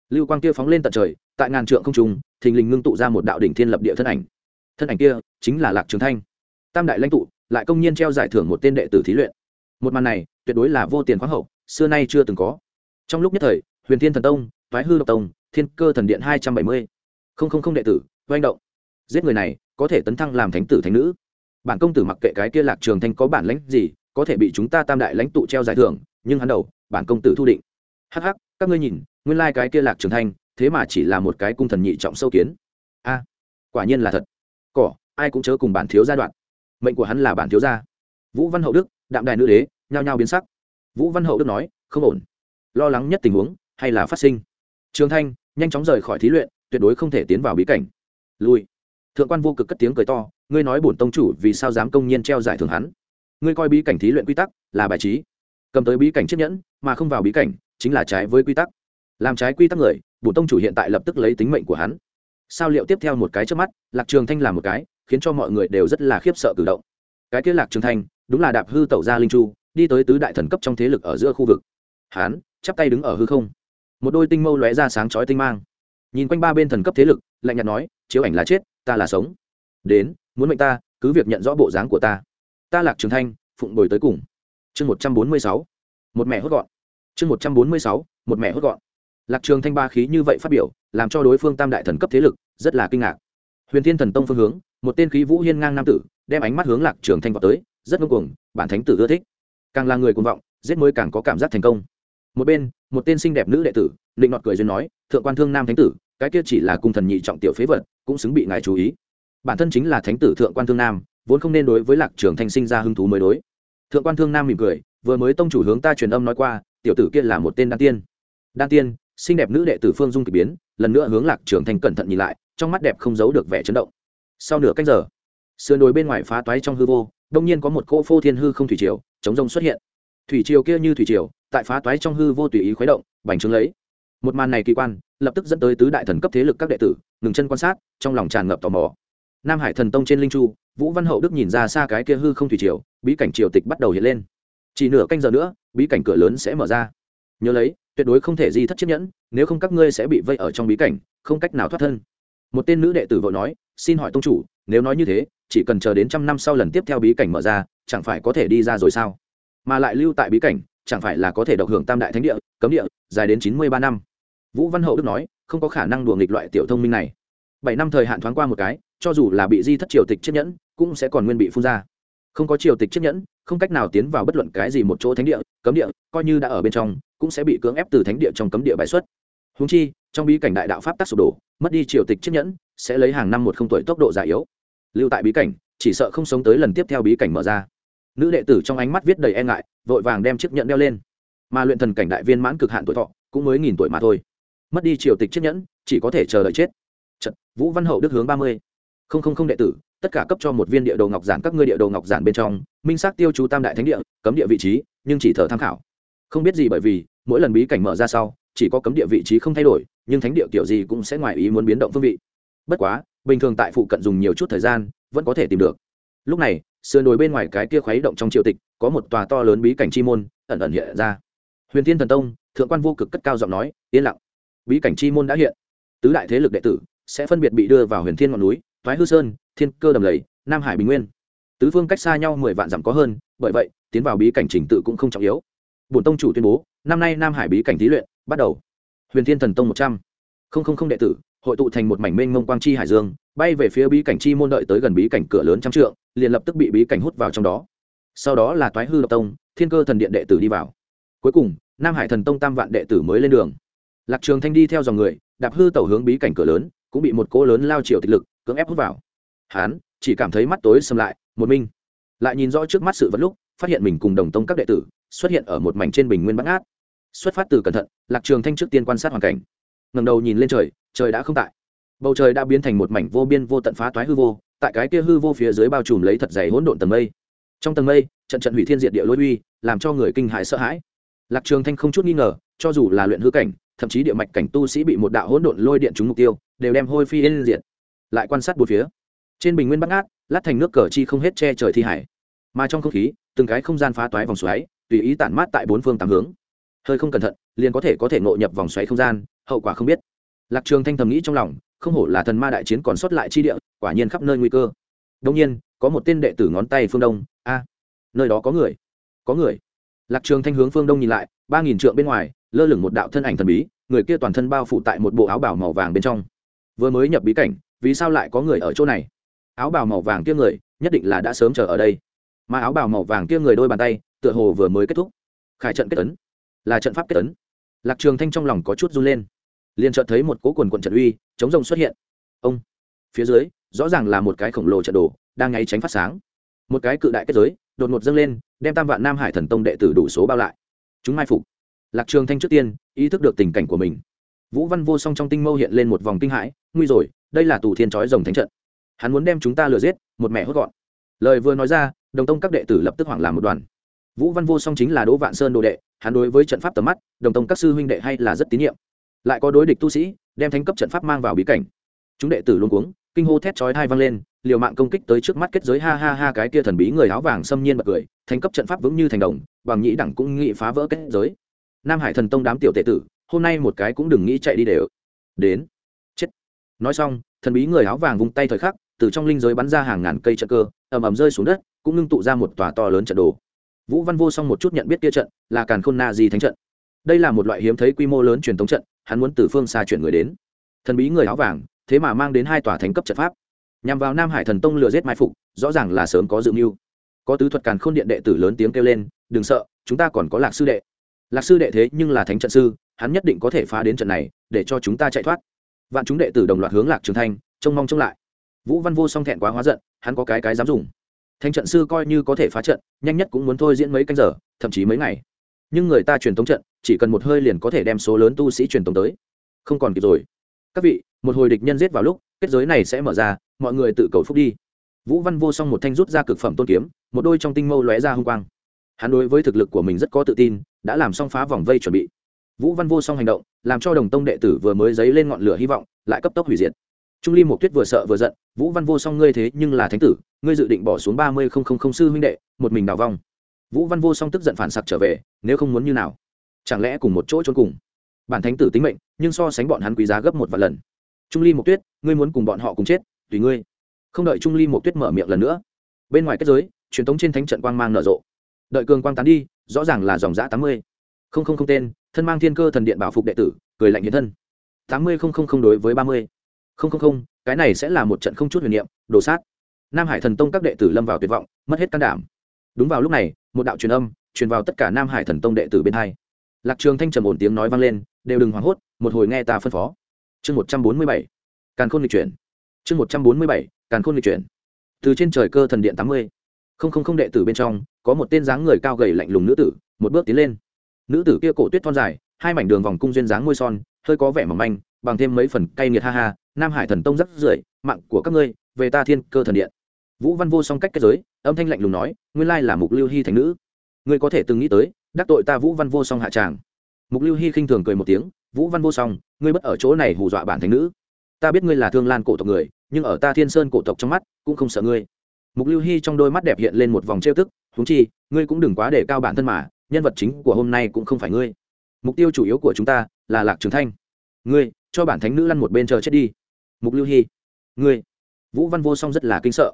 Speaker 1: lưu quang kia phóng lên tận trời, tại ngàn trượng không trùng thình lình ngưng tụ ra một đạo đỉnh thiên lập địa thân ảnh. Thân ảnh kia chính là lạc trường thanh. Tam đại lãnh tụ lại công nhiên treo giải thưởng một tên đệ tử thí luyện. Một màn này tuyệt đối là vô tiền khoáng hậu, xưa nay chưa từng có. Trong lúc nhất thời, huyền thiên thần tông thái hư độc tông, thiên cơ thần điện hai trăm bảy mươi, không không không đệ tử doanh động. Giết người này có thể tấn thăng làm thánh tử thánh nữ. Bản công tử mặc kệ cái kia lạc trường thanh có bản lãnh gì, có thể bị chúng ta tam đại lãnh tụ treo giải thưởng, nhưng hắn đầu, bản công tử thu định. Hắc hắc, các ngươi nhìn nguyên lai cái kia lạc trường thanh, thế mà chỉ là một cái cung thần nhị trọng sâu kiến. A, quả nhiên là thật. Cỏ, ai cũng chớ cùng bản thiếu gia đoạn. Mệnh của hắn là bản thiếu gia. Vũ văn hậu đức, đạm đài nữ đế, nhao nhao biến sắc. Vũ văn hậu đức nói, không ổn. Lo lắng nhất tình huống, hay là phát sinh. Trường thanh, nhanh chóng rời khỏi thí luyện, tuyệt đối không thể tiến vào bí cảnh. Lui. Thượng quan vô cực cất tiếng cười to, ngươi nói bổn tông chủ vì sao dám công nhiên treo giải thưởng hắn? Ngươi coi bí cảnh thí luyện quy tắc là bài trí. Cầm tới bí cảnh chiếc nhẫn, mà không vào bí cảnh, chính là trái với quy tắc làm trái quy tắc người bổn tông chủ hiện tại lập tức lấy tính mệnh của hắn. Sao liệu tiếp theo một cái trước mắt lạc trường thanh làm một cái khiến cho mọi người đều rất là khiếp sợ cử động. Cái kia lạc trường thanh đúng là đạp hư tẩu ra linh chu đi tới tứ đại thần cấp trong thế lực ở giữa khu vực. Hắn, chắp tay đứng ở hư không. Một đôi tinh mâu lóe ra sáng chói tinh mang. Nhìn quanh ba bên thần cấp thế lực lạnh nhạt nói chiếu ảnh là chết ta là sống. Đến muốn mệnh ta cứ việc nhận rõ bộ dáng của ta. Ta lạc trường thanh phụng bồi tới cùng. Chương một trăm bốn mươi sáu một mẹ hốt gọn. Chương một trăm bốn mươi sáu một mẹ hốt gọn lạc trường thanh ba khí như vậy phát biểu, làm cho đối phương tam đại thần cấp thế lực rất là kinh ngạc. Huyền thiên thần tông phương hướng, một tên khí vũ hiên ngang nam tử, đem ánh mắt hướng lạc trường thanh vào tới, rất ngông cuồng, bản thánh tử ưa thích. Càng là người cuồng vọng, giết mới càng có cảm giác thành công. Một bên, một tên xinh đẹp nữ đệ tử định nọt cười duyên nói, thượng quan thương nam thánh tử, cái kia chỉ là cung thần nhị trọng tiểu phế vật, cũng xứng bị ngài chú ý. Bản thân chính là thánh tử thượng quan thương nam, vốn không nên đối với lạc trường thanh sinh ra hứng thú mới đối. Thượng quan thương nam mỉm cười, vừa mới tông chủ hướng ta truyền âm nói qua, tiểu tử kia là một tên đan tiên. Đan tiên? Xinh đẹp nữ đệ tử phương dung kỳ biến, lần nữa hướng lạc trường thanh cẩn thận nhìn lại, trong mắt đẹp không giấu được vẻ chấn động. Sau nửa cách giờ, sườn đồi bên ngoài phá toái trong hư vô, đông nhiên có một cỗ phô thiên hư không thủy triều, chống rông xuất hiện. Thủy triều kia như thủy triều, tại phá toái trong hư vô tùy ý khuấy động, bành trướng lấy. Một màn này kỳ quan, lập tức dẫn tới tứ đại thần cấp thế lực các đệ tử, ngừng chân quan sát, trong lòng tràn ngập tò mò. Nam hải thần tông trên linh chu, vũ văn hậu đức nhìn ra xa cái kia hư không thủy triều, bí cảnh triều tịch bắt đầu hiện lên. Chỉ nửa canh giờ nữa, bí cảnh cửa lớn sẽ mở ra nhớ lấy, tuyệt đối không thể di thất chiếc nhẫn, nếu không các ngươi sẽ bị vây ở trong bí cảnh, không cách nào thoát thân. Một tên nữ đệ tử vội nói, xin hỏi tông chủ, nếu nói như thế, chỉ cần chờ đến trăm năm sau lần tiếp theo bí cảnh mở ra, chẳng phải có thể đi ra rồi sao? Mà lại lưu tại bí cảnh, chẳng phải là có thể độc hưởng tam đại thánh địa, cấm địa, dài đến chín mươi ba năm. Vũ văn hậu đức nói, không có khả năng đùa nghịch loại tiểu thông minh này. Bảy năm thời hạn thoáng qua một cái, cho dù là bị di thất triều tịch chiếc nhẫn, cũng sẽ còn nguyên bị phun ra không có triều tịch chiếc nhẫn không cách nào tiến vào bất luận cái gì một chỗ thánh địa cấm địa coi như đã ở bên trong cũng sẽ bị cưỡng ép từ thánh địa trong cấm địa bài xuất. Húng chi trong bí cảnh đại đạo pháp tác sụp đổ mất đi triều tịch chiếc nhẫn sẽ lấy hàng năm một không tuổi tốc độ già yếu. Lưu tại bí cảnh chỉ sợ không sống tới lần tiếp theo bí cảnh mở ra. Nữ đệ tử trong ánh mắt viết đầy e ngại vội vàng đem chiếc nhẫn đeo lên. Mà luyện thần cảnh đại viên mãn cực hạn tuổi thọ cũng mới nghìn tuổi mà thôi. Mất đi triều tịch chiếc nhẫn chỉ có thể chờ đợi chết. Trận, vũ văn hậu đức hướng ba mươi. Không không không đệ tử tất cả cấp cho một viên địa đồ ngọc giản các ngươi địa đồ ngọc giản bên trong, minh xác tiêu chú tam đại thánh địa, cấm địa vị trí, nhưng chỉ thờ tham khảo. Không biết gì bởi vì, mỗi lần bí cảnh mở ra sau, chỉ có cấm địa vị trí không thay đổi, nhưng thánh địa kiểu gì cũng sẽ ngoài ý muốn biến động phương vị. Bất quá, bình thường tại phụ cận dùng nhiều chút thời gian, vẫn có thể tìm được. Lúc này, sườn đồi bên ngoài cái kia khuấy động trong triều tịch, có một tòa to lớn bí cảnh chi môn ẩn ẩn hiện ra. Huyền thiên thần tông, thượng quan vô cực cất cao giọng nói, yên lặng. Bí cảnh chi môn đã hiện. Tứ đại thế lực đệ tử sẽ phân biệt bị đưa vào huyền thiên ngọn núi thoái hư sơn, thiên cơ đầm lầy, nam hải bình nguyên. Tứ phương cách xa nhau mười vạn dặm có hơn, bởi vậy, tiến vào bí cảnh trình tự cũng không trọng yếu. Bổn tông chủ tuyên bố, năm nay nam hải bí cảnh thí luyện bắt đầu. Huyền thiên thần tông một trăm. Linh đệ tử, hội tụ thành một mảnh mênh mông quang chi hải dương, bay về phía bí cảnh chi môn đợi tới gần bí cảnh cửa lớn trăm trượng, liền lập tức bị bí cảnh hút vào trong đó. Sau đó là toái hư độc tông, thiên cơ thần điện đệ tử đi vào. Cuối cùng, nam hải thần tông tam vạn đệ tử mới lên đường. Lạc trường thanh đi theo dòng người, đạp hư tẩu hướng bí cảnh cửa lớn, cũng bị một cỗ lớn lao chiều tịch lực cưỡng ép hút vào. Hắn chỉ cảm thấy mắt tối xâm lại, một minh lại nhìn rõ trước mắt sự vật lúc, phát hiện mình cùng đồng tông các đệ tử xuất hiện ở một mảnh trên bình nguyên bắt ngát. Xuất phát từ cẩn thận, lạc trường thanh trước tiên quan sát hoàn cảnh. Ngẩng đầu nhìn lên trời trời đã không tại. Bầu trời đã biến thành một mảnh vô biên vô tận phá toái hư vô, tại cái kia hư vô phía dưới bao trùm lấy thật dày hỗn độn tầng mây. Trong tầng mây, trận trận hủy thiên diệt địa lôi uy, làm cho người kinh hãi sợ hãi. Lạc trường thanh không chút nghi ngờ, cho dù là luyện hư cảnh, thậm chí địa mạch cảnh tu sĩ bị một đạo hỗn độn lôi điện trúng mục tiêu, đều đem hôi phi lên diện lại quan sát bốn phía. Trên bình nguyên bắc ngát, lát thành nước cờ chi không hết che trời thi hải. Mà trong không khí, từng cái không gian phá toái vòng xoáy, tùy ý tản mát tại bốn phương tám hướng. Hơi không cẩn thận, liền có thể có thể ngộ nhập vòng xoáy không gian, hậu quả không biết. Lạc trường thanh thầm nghĩ trong lòng, không hổ là thần ma đại chiến còn sót lại chi địa, quả nhiên khắp nơi nguy cơ. Đông nhiên, có một tên đệ tử ngón tay phương đông, a, nơi đó có người có người. Lạc trường thanh hướng phương đông nhìn lại, ba nghìn trượng bên ngoài, lơ lửng một đạo thân ảnh thần bí, người kia toàn thân bao phủ tại một bộ áo bào màu vàng bên trong. Vừa mới nhập bí cảnh vì sao lại có người ở chỗ này? Áo bào màu vàng kia người, nhất định là đã sớm chờ ở đây. Mà áo bào màu vàng kia người đôi bàn tay, tựa hồ vừa mới kết thúc. Khải trận kết tấn là trận pháp kết tấn lạc trường thanh trong lòng có chút run lên. Liền chợt thấy một cố quần quần trận uy, chống rồng xuất hiện. Ông, phía dưới, rõ ràng là một cái khổng lồ trận đồ, đang ngay tránh phát sáng. Một cái cự đại kết giới, đột ngột dâng lên, đem tam vạn nam hải thần tông đệ tử đủ số bao lại. Chúng mai phục. Lạc trường thanh trước tiên, ý thức được tình cảnh của mình. Vũ văn vô song trong tinh mâu hiện lên một vòng kinh hãi, nguy rồi đây là tù thiên chói rồng thánh trận. Hắn muốn đem chúng ta lừa giết, một mẹ hốt gọn. Lời vừa nói ra, đồng tông các đệ tử lập tức hoảng làm một đoàn. Vũ văn vô song chính là đỗ vạn sơn đồ đệ, hắn đối với trận pháp tầm mắt, đồng tông các sư huynh đệ hay là rất tín nhiệm. Lại có đối địch tu sĩ, đem thánh cấp trận pháp mang vào bí cảnh. Chúng đệ tử luôn cuống, kinh hô thét chói thai vang lên, liều mạng công kích tới trước mắt kết giới, ha ha ha, cái kia thần bí người áo vàng xâm nhiên bật cười thành cấp trận pháp vững như thành đồng, bằng nhĩ đẳng cũng nghĩ phá vỡ kết giới. Nam hải thần tông đám tiểu tệ tử, hôm nay một cái cũng đừng nghĩ chạy đi đều. Đến nói xong, thần bí người áo vàng vung tay thời khắc, từ trong linh giới bắn ra hàng ngàn cây trận cơ, ầm ầm rơi xuống đất, cũng ngưng tụ ra một tòa to lớn trận đồ. Vũ văn vô song một chút nhận biết kia trận, là càn khôn na di thánh trận. Đây là một loại hiếm thấy quy mô lớn truyền thống trận, hắn muốn từ phương xa chuyển người đến. Thần bí người áo vàng, thế mà mang đến hai tòa thánh cấp trận pháp. Nhằm vào nam hải thần tông lừa giết mai phục, rõ ràng là sớm có dự mưu. Có tứ thuật càn khôn điện đệ tử lớn tiếng kêu lên, đừng sợ, chúng ta còn có lạc sư đệ. Lạc sư đệ thế nhưng là thánh trận sư, hắn nhất định có thể phá đến trận này, để cho chúng ta chạy thoát vạn chúng đệ tử đồng loạt hướng lạc trường thanh, trông mong trông lại. Vũ văn vô song thẹn quá hóa giận, hắn có cái cái dám dùng. Thanh trận sư coi như có thể phá trận, nhanh nhất cũng muốn thôi diễn mấy canh giờ, thậm chí mấy ngày. Nhưng người ta truyền tống trận, chỉ cần một hơi liền có thể đem số lớn tu sĩ truyền tống tới. Không còn kịp rồi. Các vị, một hồi địch nhân giết vào lúc, kết giới này sẽ mở ra, mọi người tự cầu phúc đi. Vũ văn vô song một thanh rút ra cực phẩm tôn kiếm, một đôi trong tinh mâu lóe ra h u n g quang. Hắn đối với thực lực của mình rất có tự tin, đã làm xong phá vòng vây chuẩn bị vũ văn vô song hành động, làm cho đồng tông đệ tử vừa mới dấy lên ngọn lửa hy vọng, lại cấp tốc hủy diệt. Trung ly một tuyết vừa sợ vừa giận, vũ văn vô song ngươi thế nhưng là thánh tử, ngươi dự định bỏ xuống ba mươi không không không sư huynh đệ, một mình đào vong. Vũ văn vô song tức giận phản sặc trở về, nếu không muốn như nào? Chẳng lẽ cùng một chỗ trốn cùng? Bản thánh tử tính mệnh, nhưng so sánh bọn hắn quý giá gấp một vài lần. Trung ly một tuyết, ngươi muốn cùng bọn họ cùng chết, tùy ngươi. Không đợi trung ly một tuyết mở miệng lần nữa, bên ngoài kết giới, truyền thống trên thánh trận quang mang nở rộ. Đợi cường quang tán đi, rõ ràng là dòng giã tám mươi không không không tên, thân mang thiên cơ thần điện bảo phục đệ tử, cười lạnh hiện thân. Tám mươi không không không đối với ba mươi. Không không không, cái này sẽ là một trận không chút huyền niệm, đồ sát. Nam hải thần tông các đệ tử lâm vào tuyệt vọng, mất hết can đảm. Đúng vào lúc này, một đạo truyền âm truyền vào tất cả nam hải thần tông đệ tử bên hai. Lạc trường thanh trầm ổn tiếng nói vang lên, đều đừng hoảng hốt, một hồi nghe ta phân phó. Chương một trăm bốn mươi bảy. Càn khôn lịch chuyển. Chương một trăm bốn mươi bảy. Càn khôn lịch chuyển. Từ trên trời cơ thần điện tám mươi. Không không không đệ tử bên trong, có một tên dáng người cao gầy lạnh lùng nữ tử, một bước tiến lên nữ tử kia cổ tuyết thon dài, hai mảnh đường vòng cung duyên dáng môi son, hơi có vẻ mỏng manh, bằng thêm mấy phần cay nghiệt ha ha, nam hải thần tông rất rưởi, mạng của các ngươi, về ta thiên cơ thần điện. Vũ văn vô song cách kết giới, âm thanh lạnh lùng nói, nguyên lai là mục lưu hy thành nữ. Ngươi có thể từng nghĩ tới, đắc tội ta vũ văn vô song hạ tràng. Mục lưu hy khinh thường cười một tiếng, vũ văn vô song, ngươi bất ở chỗ này hù dọa bản thành nữ. Ta biết ngươi là thương lan cổ tộc người, nhưng ở ta thiên sơn cổ tộc trong mắt, cũng không sợ ngươi. Mục lưu hy trong đôi mắt đẹp hiện lên một vòng trêu tức húng chi, ngươi cũng đừng quá để cao bản thân mà nhân vật chính của hôm nay cũng không phải ngươi. Mục tiêu chủ yếu của chúng ta là lạc trường thanh. Ngươi, cho bản thánh nữ lăn một bên chờ chết đi. Mục lưu hy, ngươi. Vũ văn vô song rất là kinh sợ.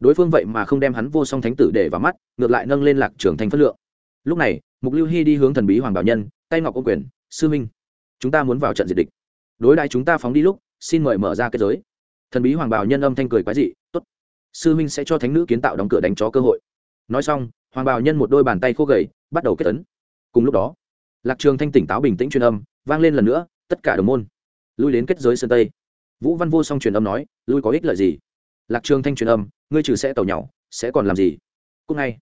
Speaker 1: Đối phương vậy mà không đem hắn vô song thánh tử để vào mắt, ngược lại nâng lên lạc trường thanh phất lượng. Lúc này, mục lưu hy đi hướng thần bí hoàng bảo nhân, tay ngọc ô quyền, sư minh, chúng ta muốn vào trận diệt địch. Đối đại chúng ta phóng đi lúc, xin mời mở ra kết giới. Thần bí hoàng bảo nhân âm thanh cười quái dị, tốt. Sư minh sẽ cho thánh nữ kiến tạo đóng cửa đánh chó cơ hội. Nói xong, hoàng bảo nhân một đôi bàn tay khô gầy bắt đầu kết tấn. Cùng lúc đó, lạc trường thanh tỉnh táo bình tĩnh truyền âm, vang lên lần nữa, tất cả đồng môn, lui đến kết giới sơn tây. Vũ văn vô song truyền âm nói, lui có ích lợi gì? Lạc trường thanh truyền âm, ngươi trừ sẽ tàu nhỏ sẽ còn làm gì? Cũng ngay,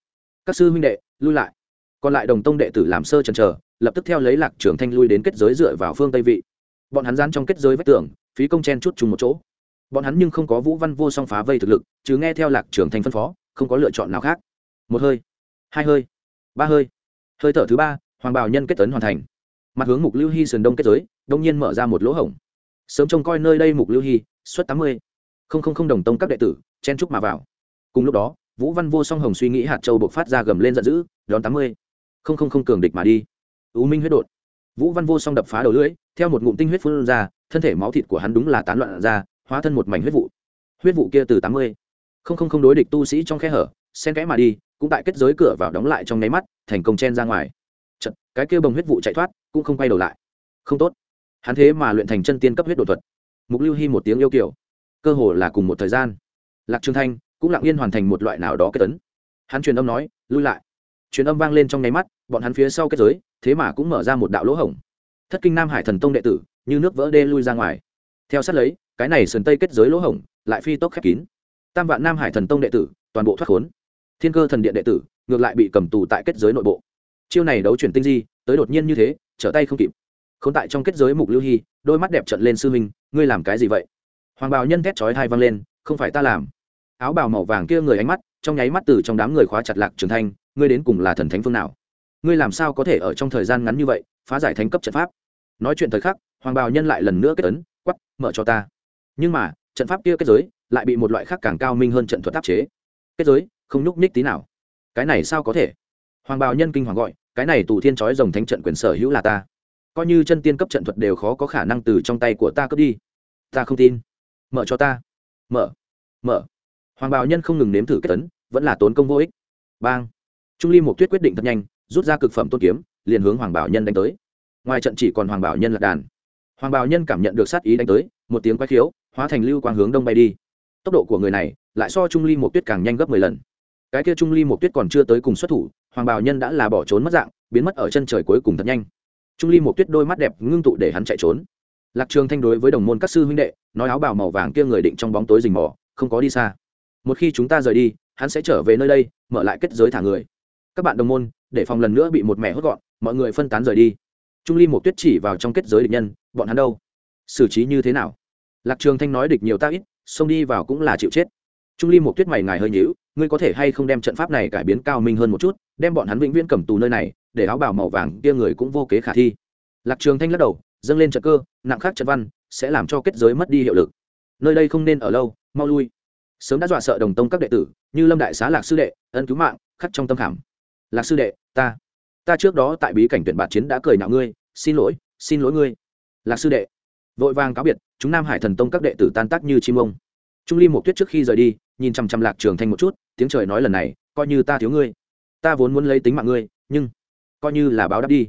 Speaker 1: các sư huynh đệ, lui lại. Còn lại đồng tông đệ tử làm sơ chần chờ, lập tức theo lấy lạc trường thanh lui đến kết giới dựa vào phương tây vị. Bọn hắn dán trong kết giới vách tường, phí công chen chút chung một chỗ. Bọn hắn nhưng không có vũ văn vô song phá vây thực lực, chứ nghe theo lạc trường thanh phân phó, không có lựa chọn nào khác. Một hơi, hai hơi, ba hơi hơi thở thứ ba, hoàng bào nhân kết tấn hoàn thành. Mặt hướng mục lưu hy sườn đông kết giới, đông nhiên mở ra một lỗ hổng. Sớm trông coi nơi đây mục lưu hy suất tám mươi. Không không không đồng tông các đệ tử, chen trúc mà vào. Cùng lúc đó, vũ văn vô song hồng suy nghĩ hạt châu buộc phát ra gầm lên giận dữ, đón tám mươi. Không không không cường địch mà đi. Ưu minh huyết đột. Vũ văn vô song đập phá đầu lưỡi, theo một ngụm tinh huyết phun ra, thân thể máu thịt của hắn đúng là tán loạn ra, hóa thân một mảnh huyết vụ. Huyết vụ kia từ tám mươi. Không không không đối địch tu sĩ trong khe hở sen kẽ mà đi, cũng tại kết giới cửa vào đóng lại trong nháy mắt thành công chen ra ngoài. Chật, cái kia bồng huyết vụ chạy thoát cũng không quay đầu lại. Không tốt. Hắn thế mà luyện thành chân tiên cấp huyết đột thuật. Mục lưu hy một tiếng yêu kiểu. Cơ hồ là cùng một thời gian. Lạc trường thanh cũng lặng yên hoàn thành một loại nào đó kết tấn hắn truyền âm nói lui lại. Truyền âm vang lên trong nháy mắt bọn hắn phía sau kết giới thế mà cũng mở ra một đạo lỗ hổng. Thất kinh nam hải thần tông đệ tử như nước vỡ đê lui ra ngoài. Theo sát lấy cái này sườn tây kết giới lỗ hổng lại phi tốc khép kín. Tam vạn nam hải thần tông đệ tử toàn bộ thoát khốn. Thiên cơ thần điện đệ tử ngược lại bị cầm tù tại kết giới nội bộ. Chiêu này đấu chuyển tinh di, tới đột nhiên như thế, trở tay không kịp. Không tại trong kết giới mục lưu hy, đôi mắt đẹp trận lên sư minh ngươi làm cái gì vậy? Hoàng bào nhân thét chói hai văng lên, không phải ta làm. Áo bào màu vàng kia người ánh mắt, trong nháy mắt từ trong đám người khóa chặt lạc trường thanh, ngươi đến cùng là thần thánh phương nào? Ngươi làm sao có thể ở trong thời gian ngắn như vậy, phá giải thánh cấp trận pháp? Nói chuyện thời khắc, hoàng bào nhân lại lần nữa kết ấn quắp mở cho ta. Nhưng mà, trận pháp kia kết giới, lại bị một loại khác càng cao minh hơn trận thuật áp chế. Kết giới, không nhúc nhích tí nào cái này sao có thể? Hoàng bào nhân kinh hoàng gọi, cái này tù thiên trói rồng thánh trận quyền sở hữu là ta. Coi như chân tiên cấp trận thuật đều khó có khả năng từ trong tay của ta cướp đi. Ta không tin. Mở cho ta. Mở. Mở. Hoàng bào nhân không ngừng nếm thử kết tấn vẫn là tốn công vô ích. Bang. Trung ly một tuyết quyết định thật nhanh, rút ra cực phẩm tôn kiếm, liền hướng hoàng bảo nhân đánh tới. Ngoài trận chỉ còn hoàng bảo nhân lật đàn. Hoàng bảo nhân cảm nhận được sát ý đánh tới, một tiếng quay khiếu, hóa thành lưu quang hướng đông bay đi. Tốc độ của người này, lại so trung ly một tuyết càng nhanh gấp mười lần cái kia trung ly một tuyết còn chưa tới cùng xuất thủ, hoàng bảo nhân đã là bỏ trốn mất dạng, biến mất ở chân trời cuối cùng thật nhanh. Trung ly một tuyết đôi mắt đẹp ngưng tụ để hắn chạy trốn. Lạc trường thanh đối với đồng môn các sư huynh đệ, nói áo bào màu vàng kia người định trong bóng tối rình mò, không có đi xa. Một khi chúng ta rời đi, hắn sẽ trở về nơi đây, mở lại kết giới thả người. Các bạn đồng môn, để phòng lần nữa bị một mẹ hốt gọn, mọi người phân tán rời đi. Trung ly một tuyết chỉ vào trong kết giới địch nhân, bọn hắn đâu? Xử trí như thế nào? Lạc trường thanh nói địch nhiều ta ít, xông đi vào cũng là chịu chết. Trung ly một tuyết mày ngài hơi nhíu ngươi có thể hay không đem trận pháp này cải biến cao minh hơn một chút, đem bọn hắn vĩnh viễn cầm tù nơi này, để áo bào màu vàng kia người cũng vô kế khả thi. Lạc trường thanh lắc đầu, dâng lên trận cơ, nặng khắc trận văn, sẽ làm cho kết giới mất đi hiệu lực. Nơi đây không nên ở lâu, mau lui. Sớm đã dọa sợ đồng tông các đệ tử, như lâm đại xá lạc sư đệ, ân cứu mạng, khắc trong tâm khảm. Lạc sư đệ, ta ta trước đó tại bí cảnh tuyển bạt chiến đã cười nhạo ngươi, xin lỗi xin lỗi ngươi. Lạc sư đệ, vội vàng cáo biệt, chúng nam hải thần tông các đệ tử tan tác như chim ông trung ly một tuyết trước khi rời đi, nhìn chằm chằm lạc trường thanh một chút, tiếng trời nói lần này, coi như ta thiếu ngươi. Ta vốn muốn lấy tính mạng ngươi, nhưng coi như là báo đáp đi.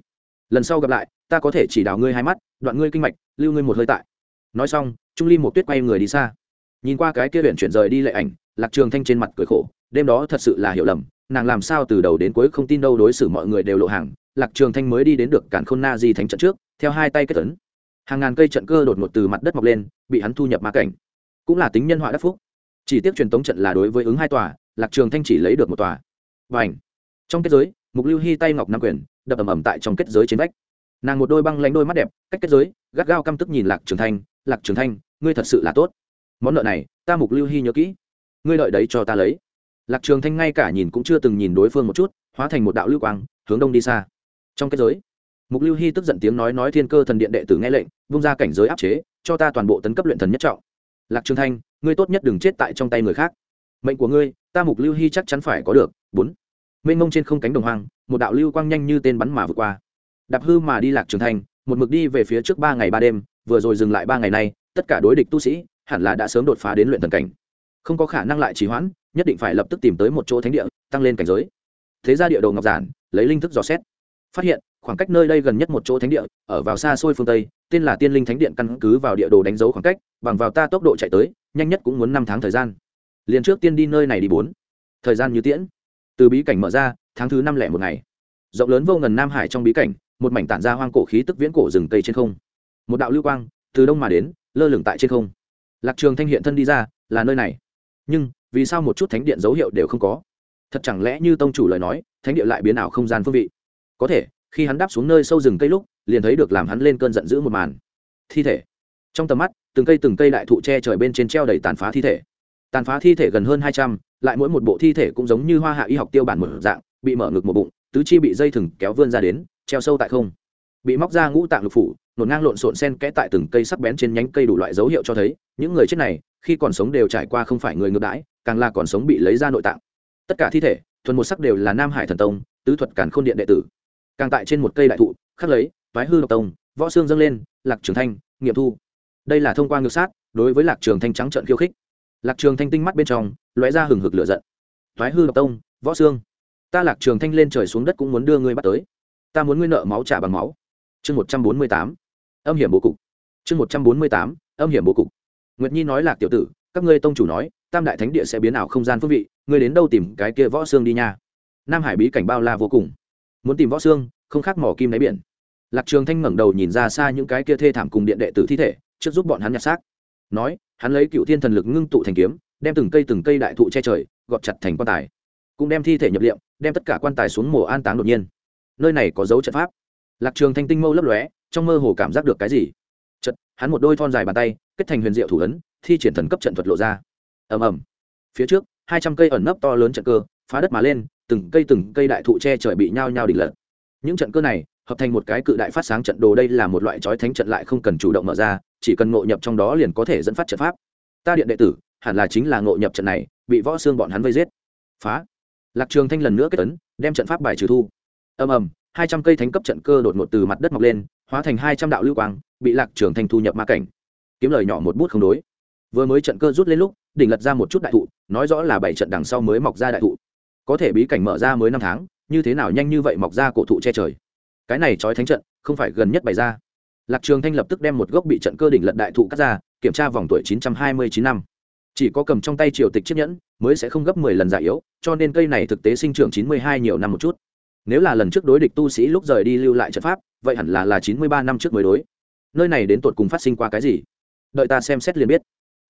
Speaker 1: Lần sau gặp lại, ta có thể chỉ đào ngươi hai mắt, đoạn ngươi kinh mạch, lưu ngươi một hơi tại. Nói xong, trung ly một tuyết quay người đi xa. Nhìn qua cái kia huyện chuyển rời đi lệ ảnh, lạc trường thanh trên mặt cười khổ, đêm đó thật sự là hiểu lầm, nàng làm sao từ đầu đến cuối không tin đâu đối xử mọi người đều lộ hàng. Lạc trường thanh mới đi đến được cản khôn na di thành trận trước, theo hai tay kết tấn hàng ngàn cây trận cơ đột ngột từ mặt đất mọc lên, bị hắn thu nhập ma cảnh cũng là tính nhân họa đắc phúc. Chỉ tiếc truyền tống trận là đối với ứng hai tòa, lạc trường thanh chỉ lấy được một tòa. Và ảnh trong kết giới, mục lưu hy tay ngọc nam quyền, đập ầm ầm tại trong kết giới trên vách. Nàng một đôi băng lánh đôi mắt đẹp, cách kết giới, gắt gao căm tức nhìn lạc trường thanh, lạc trường thanh, ngươi thật sự là tốt. Món nợ này, ta mục lưu hy nhớ kỹ. Ngươi đợi đấy cho ta lấy. Lạc trường thanh ngay cả nhìn cũng chưa từng nhìn đối phương một chút, hóa thành một đạo lưu quang, hướng đông đi xa. Trong kết giới, mục lưu hy tức giận tiếng nói nói thiên cơ thần điện đệ tử nghe lệnh, vung ra cảnh giới áp chế, cho ta toàn bộ tấn cấp luyện thần nhất trọng lạc trường thanh, ngươi tốt nhất đừng chết tại trong tay người khác. Mệnh của ngươi, ta mục lưu hy chắc chắn phải có được. Bốn. Mênh mông trên không cánh đồng hoang, một đạo lưu quang nhanh như tên bắn mà vượt qua. Đạp hư mà đi lạc trường thanh, một mực đi về phía trước ba ngày ba đêm, vừa rồi dừng lại ba ngày nay, tất cả đối địch tu sĩ, hẳn là đã sớm đột phá đến luyện thần cảnh. Không có khả năng lại trì hoãn, nhất định phải lập tức tìm tới một chỗ thánh địa, tăng lên cảnh giới. Thế ra địa đồ ngọc giản, lấy linh thức dò xét. Phát hiện, khoảng cách nơi đây gần nhất một chỗ thánh địa, ở vào xa xôi phương tây tên là tiên linh thánh điện căn cứ vào địa đồ đánh dấu khoảng cách, bằng vào ta tốc độ chạy tới, nhanh nhất cũng muốn năm tháng thời gian. Liền trước tiên đi nơi này đi bốn. Thời gian như tiễn. Từ bí cảnh mở ra, tháng thứ năm lẻ một ngày. Rộng lớn vô ngần nam hải trong bí cảnh, một mảnh tản ra hoang cổ khí tức viễn cổ rừng cây trên không. Một đạo lưu quang, từ đông mà đến, lơ lửng tại trên không. Lạc trường thanh hiện thân đi ra, là nơi này. Nhưng, vì sao một chút thánh điện dấu hiệu đều không có? Thật chẳng lẽ như tông chủ lời nói, thánh địa lại biến ảo không gian phương vị? Có thể, khi hắn đáp xuống nơi sâu rừng cây lúc liền thấy được làm hắn lên cơn giận dữ một màn. Thi thể. Trong tầm mắt, từng cây từng cây đại thụ che trời bên trên treo đầy tàn phá thi thể. Tàn phá thi thể gần hơn hai trăm, lại mỗi một bộ thi thể cũng giống như hoa hạ y học tiêu bản một dạng, bị mở ngực một bụng, tứ chi bị dây thừng kéo vươn ra đến, treo sâu tại không. Bị móc ra ngũ tạng lục phủ nổn ngang lộn xộn sen kẽ tại từng cây sắc bén trên nhánh cây đủ loại dấu hiệu cho thấy, những người chết này, khi còn sống đều trải qua không phải người ngược đãi, càng là còn sống bị lấy ra nội tạng. Tất cả thi thể, thuần một sắc đều là nam hải thần tông, tứ thuật cản khôn điện đệ tử. Càng tại trên một cây đại thụ, khắc lấy toái hư độc tông, võ xương dâng lên, lạc trường thanh, nghiệm thu. Đây là thông qua ngược sát, đối với lạc trường thanh trắng trợn khiêu khích. Lạc trường thanh tinh mắt bên trong, lóe ra hừng hực lửa giận. Toái hư độc tông, võ xương, ta lạc trường thanh lên trời xuống đất cũng muốn đưa ngươi bắt tới. Ta muốn ngươi nợ máu trả bằng máu. Chương một trăm bốn mươi tám, âm hiểm bố cục. Chương một trăm bốn mươi tám, âm hiểm bố cục. Nguyệt nhi nói lạc tiểu tử, các ngươi tông chủ nói, tam đại thánh địa sẽ biến ảo không gian phương vị, ngươi đến đâu tìm cái kia võ xương đi nha. Nam hải bí cảnh bao la vô cùng. Muốn tìm võ xương, không khác mỏ kim đáy biển lạc trường thanh ngẩng đầu nhìn ra xa những cái kia thê thảm cùng điện đệ tử thi thể, trước giúp bọn hắn nhặt xác. Nói, hắn lấy cựu thiên thần lực ngưng tụ thành kiếm, đem từng cây từng cây đại thụ che trời, gọt chặt thành quan tài. Cũng đem thi thể nhập liệm đem tất cả quan tài xuống mồ an táng đột nhiên. Nơi này có dấu trận pháp. Lạc trường thanh tinh mâu lấp lóe, trong mơ hồ cảm giác được cái gì? Chật hắn một đôi thon dài bàn tay, kết thành huyền diệu thủ ấn, thi triển thần cấp trận thuật lộ ra. Ầm ầm. Phía trước, hai trăm cây ẩn nấp to lớn trận cơ, phá đất mà lên, từng cây từng cây đại thụ che trời bị nhao nhao đỉnh lật. Những trận cơ này hợp thành một cái cự đại phát sáng trận đồ đây là một loại trói thánh trận lại không cần chủ động mở ra, chỉ cần ngộ nhập trong đó liền có thể dẫn phát trận pháp. Ta điện đệ tử, hẳn là chính là ngộ nhập trận này, bị võ xương bọn hắn vây giết. Phá. Lạc trường thanh lần nữa kết tấn đem trận pháp bài trừ thu. Ầm ầm, hai trăm cây thánh cấp trận cơ đột ngột từ mặt đất mọc lên, hóa thành hai trăm đạo lưu quang, bị lạc trường thanh thu nhập ma cảnh. Kiếm lời nhỏ một bút không đối. Vừa mới trận cơ rút lên lúc, đỉnh lật ra một chút đại thụ, nói rõ là bảy trận đằng sau mới mọc ra đại thụ. Có thể bí cảnh mở ra mới năm tháng, như thế nào nhanh như vậy mọc ra cổ thụ che trời? Cái này trói thánh trận không phải gần nhất bày ra. Lạc trường thanh lập tức đem một gốc bị trận cơ đỉnh lật đại thụ cắt ra, kiểm tra vòng tuổi chín trăm hai mươi chín năm. Chỉ có cầm trong tay triều tịch chiếc nhẫn mới sẽ không gấp mười lần giải yếu, cho nên cây này thực tế sinh trưởng chín mươi hai nhiều năm một chút. Nếu là lần trước đối địch tu sĩ lúc rời đi lưu lại trận pháp, vậy hẳn là là chín mươi ba năm trước mới đối. Nơi này đến tột cùng phát sinh qua cái gì? Đợi ta xem xét liền biết.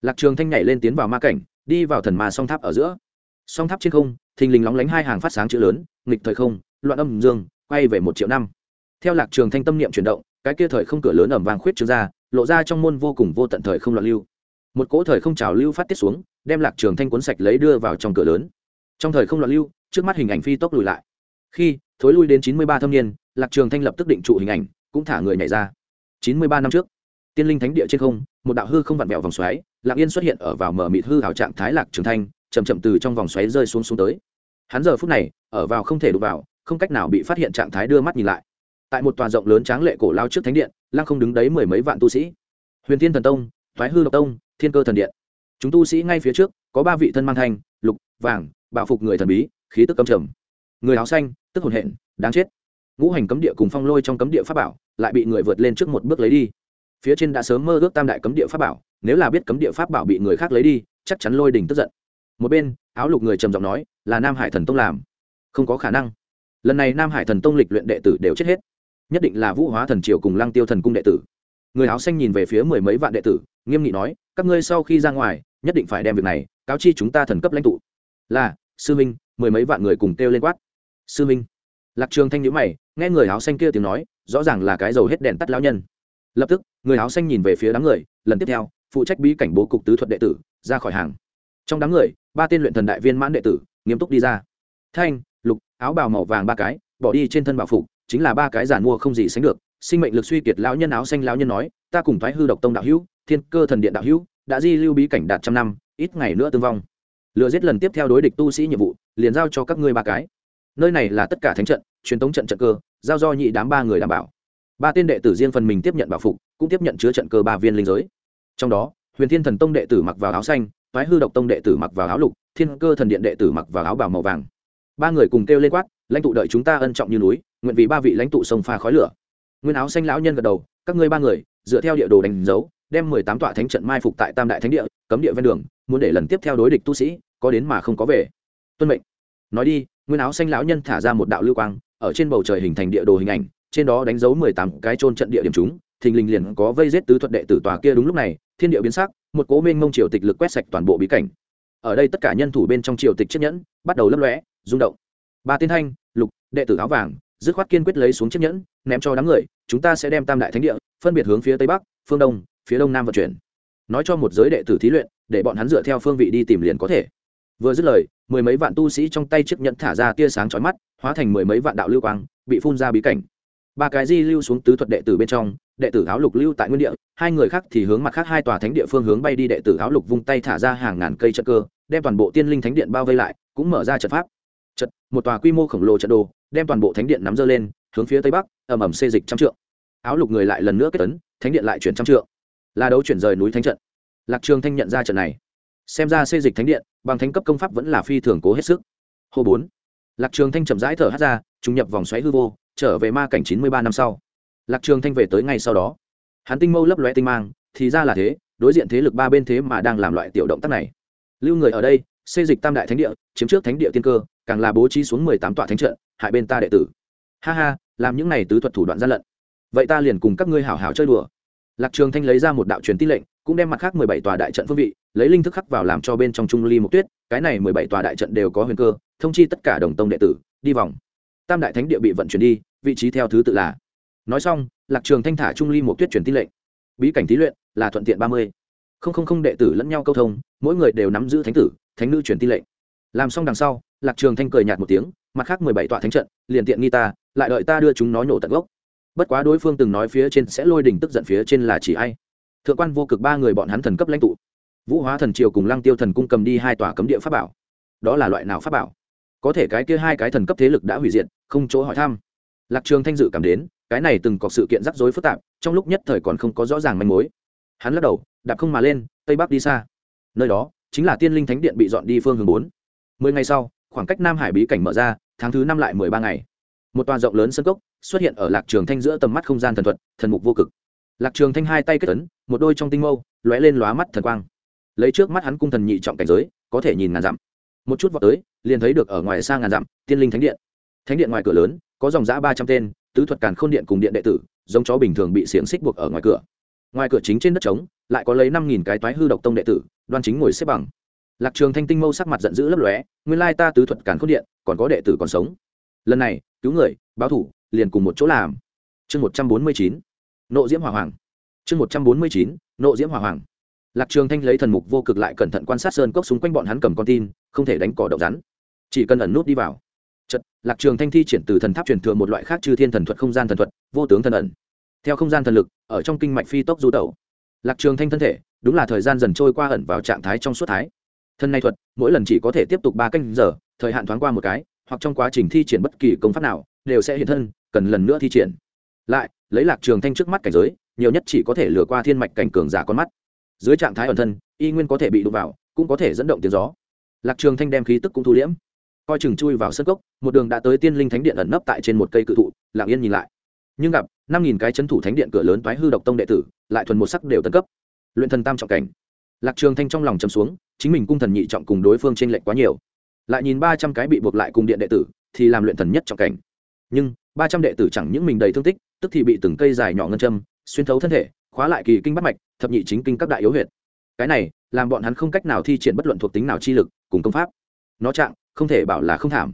Speaker 1: Lạc trường thanh nhảy lên tiến vào ma cảnh, đi vào thần ma song tháp ở giữa. Song tháp trên không, thình lình lóng lánh hai hàng phát sáng chữ lớn, nghịch thời không, loạn âm dương, quay về một triệu năm theo lạc trường thanh tâm niệm chuyển động, cái kia thời không cửa lớn ẩm vàng khuyết trương ra, lộ ra trong môn vô cùng vô tận thời không loạn lưu. Một cỗ thời không trào lưu phát tiết xuống, đem lạc trường thanh cuốn sạch lấy đưa vào trong cửa lớn. Trong thời không loạn lưu, trước mắt hình ảnh phi tốc lùi lại. Khi thối lui đến chín mươi ba thâm niên, lạc trường thanh lập tức định trụ hình ảnh, cũng thả người nhảy ra. Chín mươi ba năm trước, tiên linh thánh địa trên không, một đạo hư không vặn vẹo vòng xoáy, lạc yên xuất hiện ở vào mở mịt hư hảo trạng thái lạc trường thanh, chậm chậm từ trong vòng xoáy rơi xuống xuống tới. Hắn giờ phút này, ở vào không thể đụng vào, không cách nào bị phát hiện trạng thái đưa mắt nhìn lại tại một tòa rộng lớn tráng lệ cổ lao trước thánh điện, lăng không đứng đấy mười mấy vạn tu sĩ. Huyền thiên thần tông, thoái hư độc tông, thiên cơ thần điện. Chúng tu sĩ ngay phía trước, có ba vị thân mang thanh, lục, vàng bạo phục người thần bí, khí tức cấm trầm. Người áo xanh, tức hồn hện, đáng chết. Ngũ hành cấm địa cùng phong lôi trong cấm địa pháp bảo lại bị người vượt lên trước một bước lấy đi. Phía trên đã sớm mơ ước tam đại cấm địa pháp bảo, nếu là biết cấm địa pháp bảo bị người khác lấy đi, chắc chắn lôi đình tức giận. Một bên, áo lục người trầm giọng nói, là nam hải thần tông làm. Không có khả năng. Lần này nam hải thần tông lịch luyện đệ tử đều chết hết nhất định là vũ hóa thần triều cùng lăng tiêu thần cung đệ tử. Người áo xanh nhìn về phía mười mấy vạn đệ tử, nghiêm nghị nói, các ngươi sau khi ra ngoài, nhất định phải đem việc này cáo chi chúng ta thần cấp lãnh tụ. Là, sư minh, mười mấy vạn người cùng kêu lên quát. Sư minh. Lạc trường thanh nhữ mày, nghe người áo xanh kia tiếng nói, rõ ràng là cái dầu hết đèn tắt lão nhân. Lập tức, người áo xanh nhìn về phía đám người, lần tiếp theo, phụ trách bí cảnh bố cục tứ thuật đệ tử, ra khỏi hàng. Trong đám người, ba tên luyện thần đại viên mãn đệ tử, nghiêm túc đi ra. Thanh, lục, áo bào màu vàng ba cái, bỏ đi trên thân bảo phục chính là ba cái giản mua không gì sánh được, sinh mệnh lực suy kiệt lão nhân áo xanh lão nhân nói, ta cùng thoái hư độc tông đạo hữu, thiên cơ thần điện đạo hữu, đã di lưu bí cảnh đạt trăm năm, ít ngày nữa tương vong. Lừa giết lần tiếp theo đối địch tu sĩ nhiệm vụ, liền giao cho các ngươi ba cái. Nơi này là tất cả thánh trận, truyền thống trận trận cơ, giao do nhị đám ba người đảm bảo. Ba tên đệ tử riêng phần mình tiếp nhận bảo phục, cũng tiếp nhận chứa trận cơ ba viên linh giới. Trong đó, huyền thiên thần tông đệ tử mặc vào áo xanh, thoái hư độc tông đệ tử mặc vào áo lục, thiên cơ thần điện đệ tử mặc vào áo bào màu vàng ba người cùng kêu lên quát, lãnh tụ đợi chúng ta ân trọng như núi, nguyện vì ba vị lãnh tụ sông pha khói lửa. Nguyên áo xanh lão nhân gật đầu, các ngươi ba người, dựa theo địa đồ đánh dấu, đem mười tám tọa thánh trận mai phục tại tam đại thánh địa, cấm địa ven đường, muốn để lần tiếp theo đối địch tu sĩ, có đến mà không có về. Tuân mệnh. Nói đi, nguyên áo xanh lão nhân thả ra một đạo lưu quang, ở trên bầu trời hình thành địa đồ hình ảnh, trên đó đánh dấu mười tám cái trôn trận địa điểm chúng, thình lình liền có vây giết tứ thuật đệ tử tòa kia đúng lúc này, thiên địa biến sắc, một cố minh mông triều tịch lực quét sạch toàn bộ bí cảnh. Ở đây tất cả nhân thủ bên trong triều tịch chiếc nhẫn, bắt đầu lấp lóe rung động. Ba tiên thanh, lục, đệ tử áo vàng, dứt khoát kiên quyết lấy xuống chiếc nhẫn, ném cho đám người, chúng ta sẽ đem tam đại thánh địa, phân biệt hướng phía tây bắc, phương đông, phía đông nam vận chuyển. Nói cho một giới đệ tử thí luyện, để bọn hắn dựa theo phương vị đi tìm liền có thể. Vừa dứt lời, mười mấy vạn tu sĩ trong tay chiếc nhẫn thả ra tia sáng chói mắt, hóa thành mười mấy vạn đạo lưu quang, bị phun ra bí cảnh. Ba cái di lưu xuống tứ thuật đệ tử bên trong, đệ tử áo lục lưu tại nguyên địa, hai người khác thì hướng mặt khác hai tòa thánh địa phương hướng bay đi, đệ tử áo lục vung tay thả ra hàng ngàn cây trận cơ, đem toàn bộ tiên linh thánh điện bao vây lại, cũng mở ra trận pháp một tòa quy mô khổng lồ trận đồ, đem toàn bộ thánh điện nắm dơ lên, hướng phía tây bắc, ầm ầm xê dịch trăm trượng. Áo lục người lại lần nữa kết tấn, thánh điện lại chuyển trăm trượng. Là đấu chuyển rời núi thánh trận. Lạc trường thanh nhận ra trận này. Xem ra xê dịch thánh điện, bằng thánh cấp công pháp vẫn là phi thường cố hết sức. Hô bốn. Lạc trường thanh chậm rãi thở hát ra, trùng nhập vòng xoáy hư vô, trở về ma cảnh chín mươi ba năm sau. Lạc trường thanh về tới ngay sau đó. Hắn tinh mâu lấp lóe tinh mang, thì ra là thế, đối diện thế lực ba bên thế mà đang làm loại tiểu động tác này. Lưu người ở đây xây dịch tam đại thánh địa, chiếm trước thánh địa tiên cơ càng là bố trí xuống mười tám tọa thánh trận, hại bên ta đệ tử. Ha ha, làm những này tứ thuật thủ đoạn gian lận. Vậy ta liền cùng các ngươi hảo hảo chơi đùa. Lạc trường thanh lấy ra một đạo truyền tin lệnh, cũng đem mặt khác mười bảy tòa đại trận phương vị, lấy linh thức khắc vào làm cho bên trong trung ly một tuyết, cái này mười bảy tòa đại trận đều có huyền cơ, thông chi tất cả đồng tông đệ tử, đi vòng. Tam đại thánh địa bị vận chuyển đi, vị trí theo thứ tự là. Nói xong, lạc trường thanh thả trung ly một tuyết truyền tin lệnh. Bí cảnh thí luyện là thuận tiện ba mươi. Không không không đệ tử lẫn nhau câu thông, mỗi người đều nắm giữ thánh tử, thánh nữ truyền tin lệnh làm xong đằng sau, lạc trường thanh cười nhạt một tiếng, mặt khác mười bảy tọa thánh trận, liền tiện nghi ta, lại đợi ta đưa chúng nó nhổ tận gốc. Bất quá đối phương từng nói phía trên sẽ lôi đỉnh tức giận phía trên là chỉ ai. Thượng quan vô cực ba người bọn hắn thần cấp lãnh tụ. Vũ hóa thần triều cùng lăng tiêu thần cung cầm đi hai tòa cấm địa pháp bảo. Đó là loại nào pháp bảo? Có thể cái kia hai cái thần cấp thế lực đã hủy diệt, không chỗ hỏi thăm. Lạc trường thanh dự cảm đến, cái này từng có sự kiện rắc rối phức tạp, trong lúc nhất thời còn không có rõ ràng manh mối. Hắn lắc đầu, đạp không mà lên, tây bắc đi xa. Nơi đó, chính là tiên linh thánh điện bị dọn đi phương hướng bốn mười ngày sau, khoảng cách nam hải bí cảnh mở ra, tháng thứ năm lại mười ba ngày. Một tòa rộng lớn sân cốc xuất hiện ở lạc trường thanh giữa tầm mắt không gian thần thuật, thần mục vô cực. Lạc trường thanh hai tay kết tấn một đôi trong tinh mâu lóe lên lóa mắt thần quang. Lấy trước mắt hắn cung thần nhị trọng cảnh giới, có thể nhìn ngàn dặm. Một chút vào tới, liền thấy được ở ngoài xa ngàn dặm, tiên linh thánh điện. Thánh điện ngoài cửa lớn, có dòng giã ba trăm tên, tứ thuật càn khôn điện cùng điện đệ tử, giống chó bình thường bị xiềng xích buộc ở ngoài cửa. Ngoài cửa chính trên đất trống, lại có lấy năm nghìn cái toái hư độc tông đệ tử, đoan chính ngồi xếp bằng lạc trường thanh tinh mâu sắc mặt giận dữ lấp lóe, nguyên lai ta tứ thuật càn khôn điện, còn có đệ tử còn sống. Lần này, cứu người, báo thủ, liền cùng một chỗ làm. Chương một trăm bốn mươi chín, nộ diễm hỏa hoàng. Chương một trăm bốn mươi chín, nộ diễm hỏa hoàng. Lạc trường thanh lấy thần mục vô cực lại cẩn thận quan sát sơn cốc xung quanh bọn hắn cầm con tin, không thể đánh cỏ đậu rắn. Chỉ cần ẩn nút đi vào. Chật lạc trường thanh thi triển từ thần tháp truyền thừa một loại khác chư thiên thần thuật không gian thần thuật, vô tướng thần ẩn. Theo không gian thần lực, ở trong kinh mạch phi tốc du tẩu. Lạc trường thanh thân thể, đúng là thời gian dần trôi qua ẩn vào trạng thái trong suốt thái thân này thuật, mỗi lần chỉ có thể tiếp tục ba canh giờ, thời hạn thoáng qua một cái, hoặc trong quá trình thi triển bất kỳ công pháp nào, đều sẽ hiện thân, cần lần nữa thi triển. Lại, lấy lạc trường thanh trước mắt cảnh giới, nhiều nhất chỉ có thể lừa qua thiên mạch cảnh cường giả con mắt. Dưới trạng thái ẩn thân, y nguyên có thể bị đụng vào, cũng có thể dẫn động tiếng gió. Lạc trường thanh đem khí tức cũng thu liễm. Coi chừng chui vào sân cốc, một đường đã tới tiên linh thánh điện ẩn nấp tại trên một cây cự thụ, lặng yên nhìn lại. Nhưng gặp năm nghìn cái chấn thủ thánh điện cửa lớn toái hư độc tông đệ tử, lại thuần một sắc đều tân cấp. Luyện thần tam trọng cảnh lạc trường thanh trong lòng chấm xuống, chính mình cung thần nhị trọng cùng đối phương trên lệnh quá nhiều. Lại nhìn ba trăm cái bị buộc lại cùng điện đệ tử, thì làm luyện thần nhất trọng cảnh. Nhưng, ba trăm đệ tử chẳng những mình đầy thương tích, tức thì bị từng cây dài nhỏ ngân châm, xuyên thấu thân thể, khóa lại kỳ kinh bắt mạch, thập nhị chính kinh các đại yếu huyệt. Cái này, làm bọn hắn không cách nào thi triển bất luận thuộc tính nào chi lực, cùng công pháp. Nó trạng, không thể bảo là không thảm.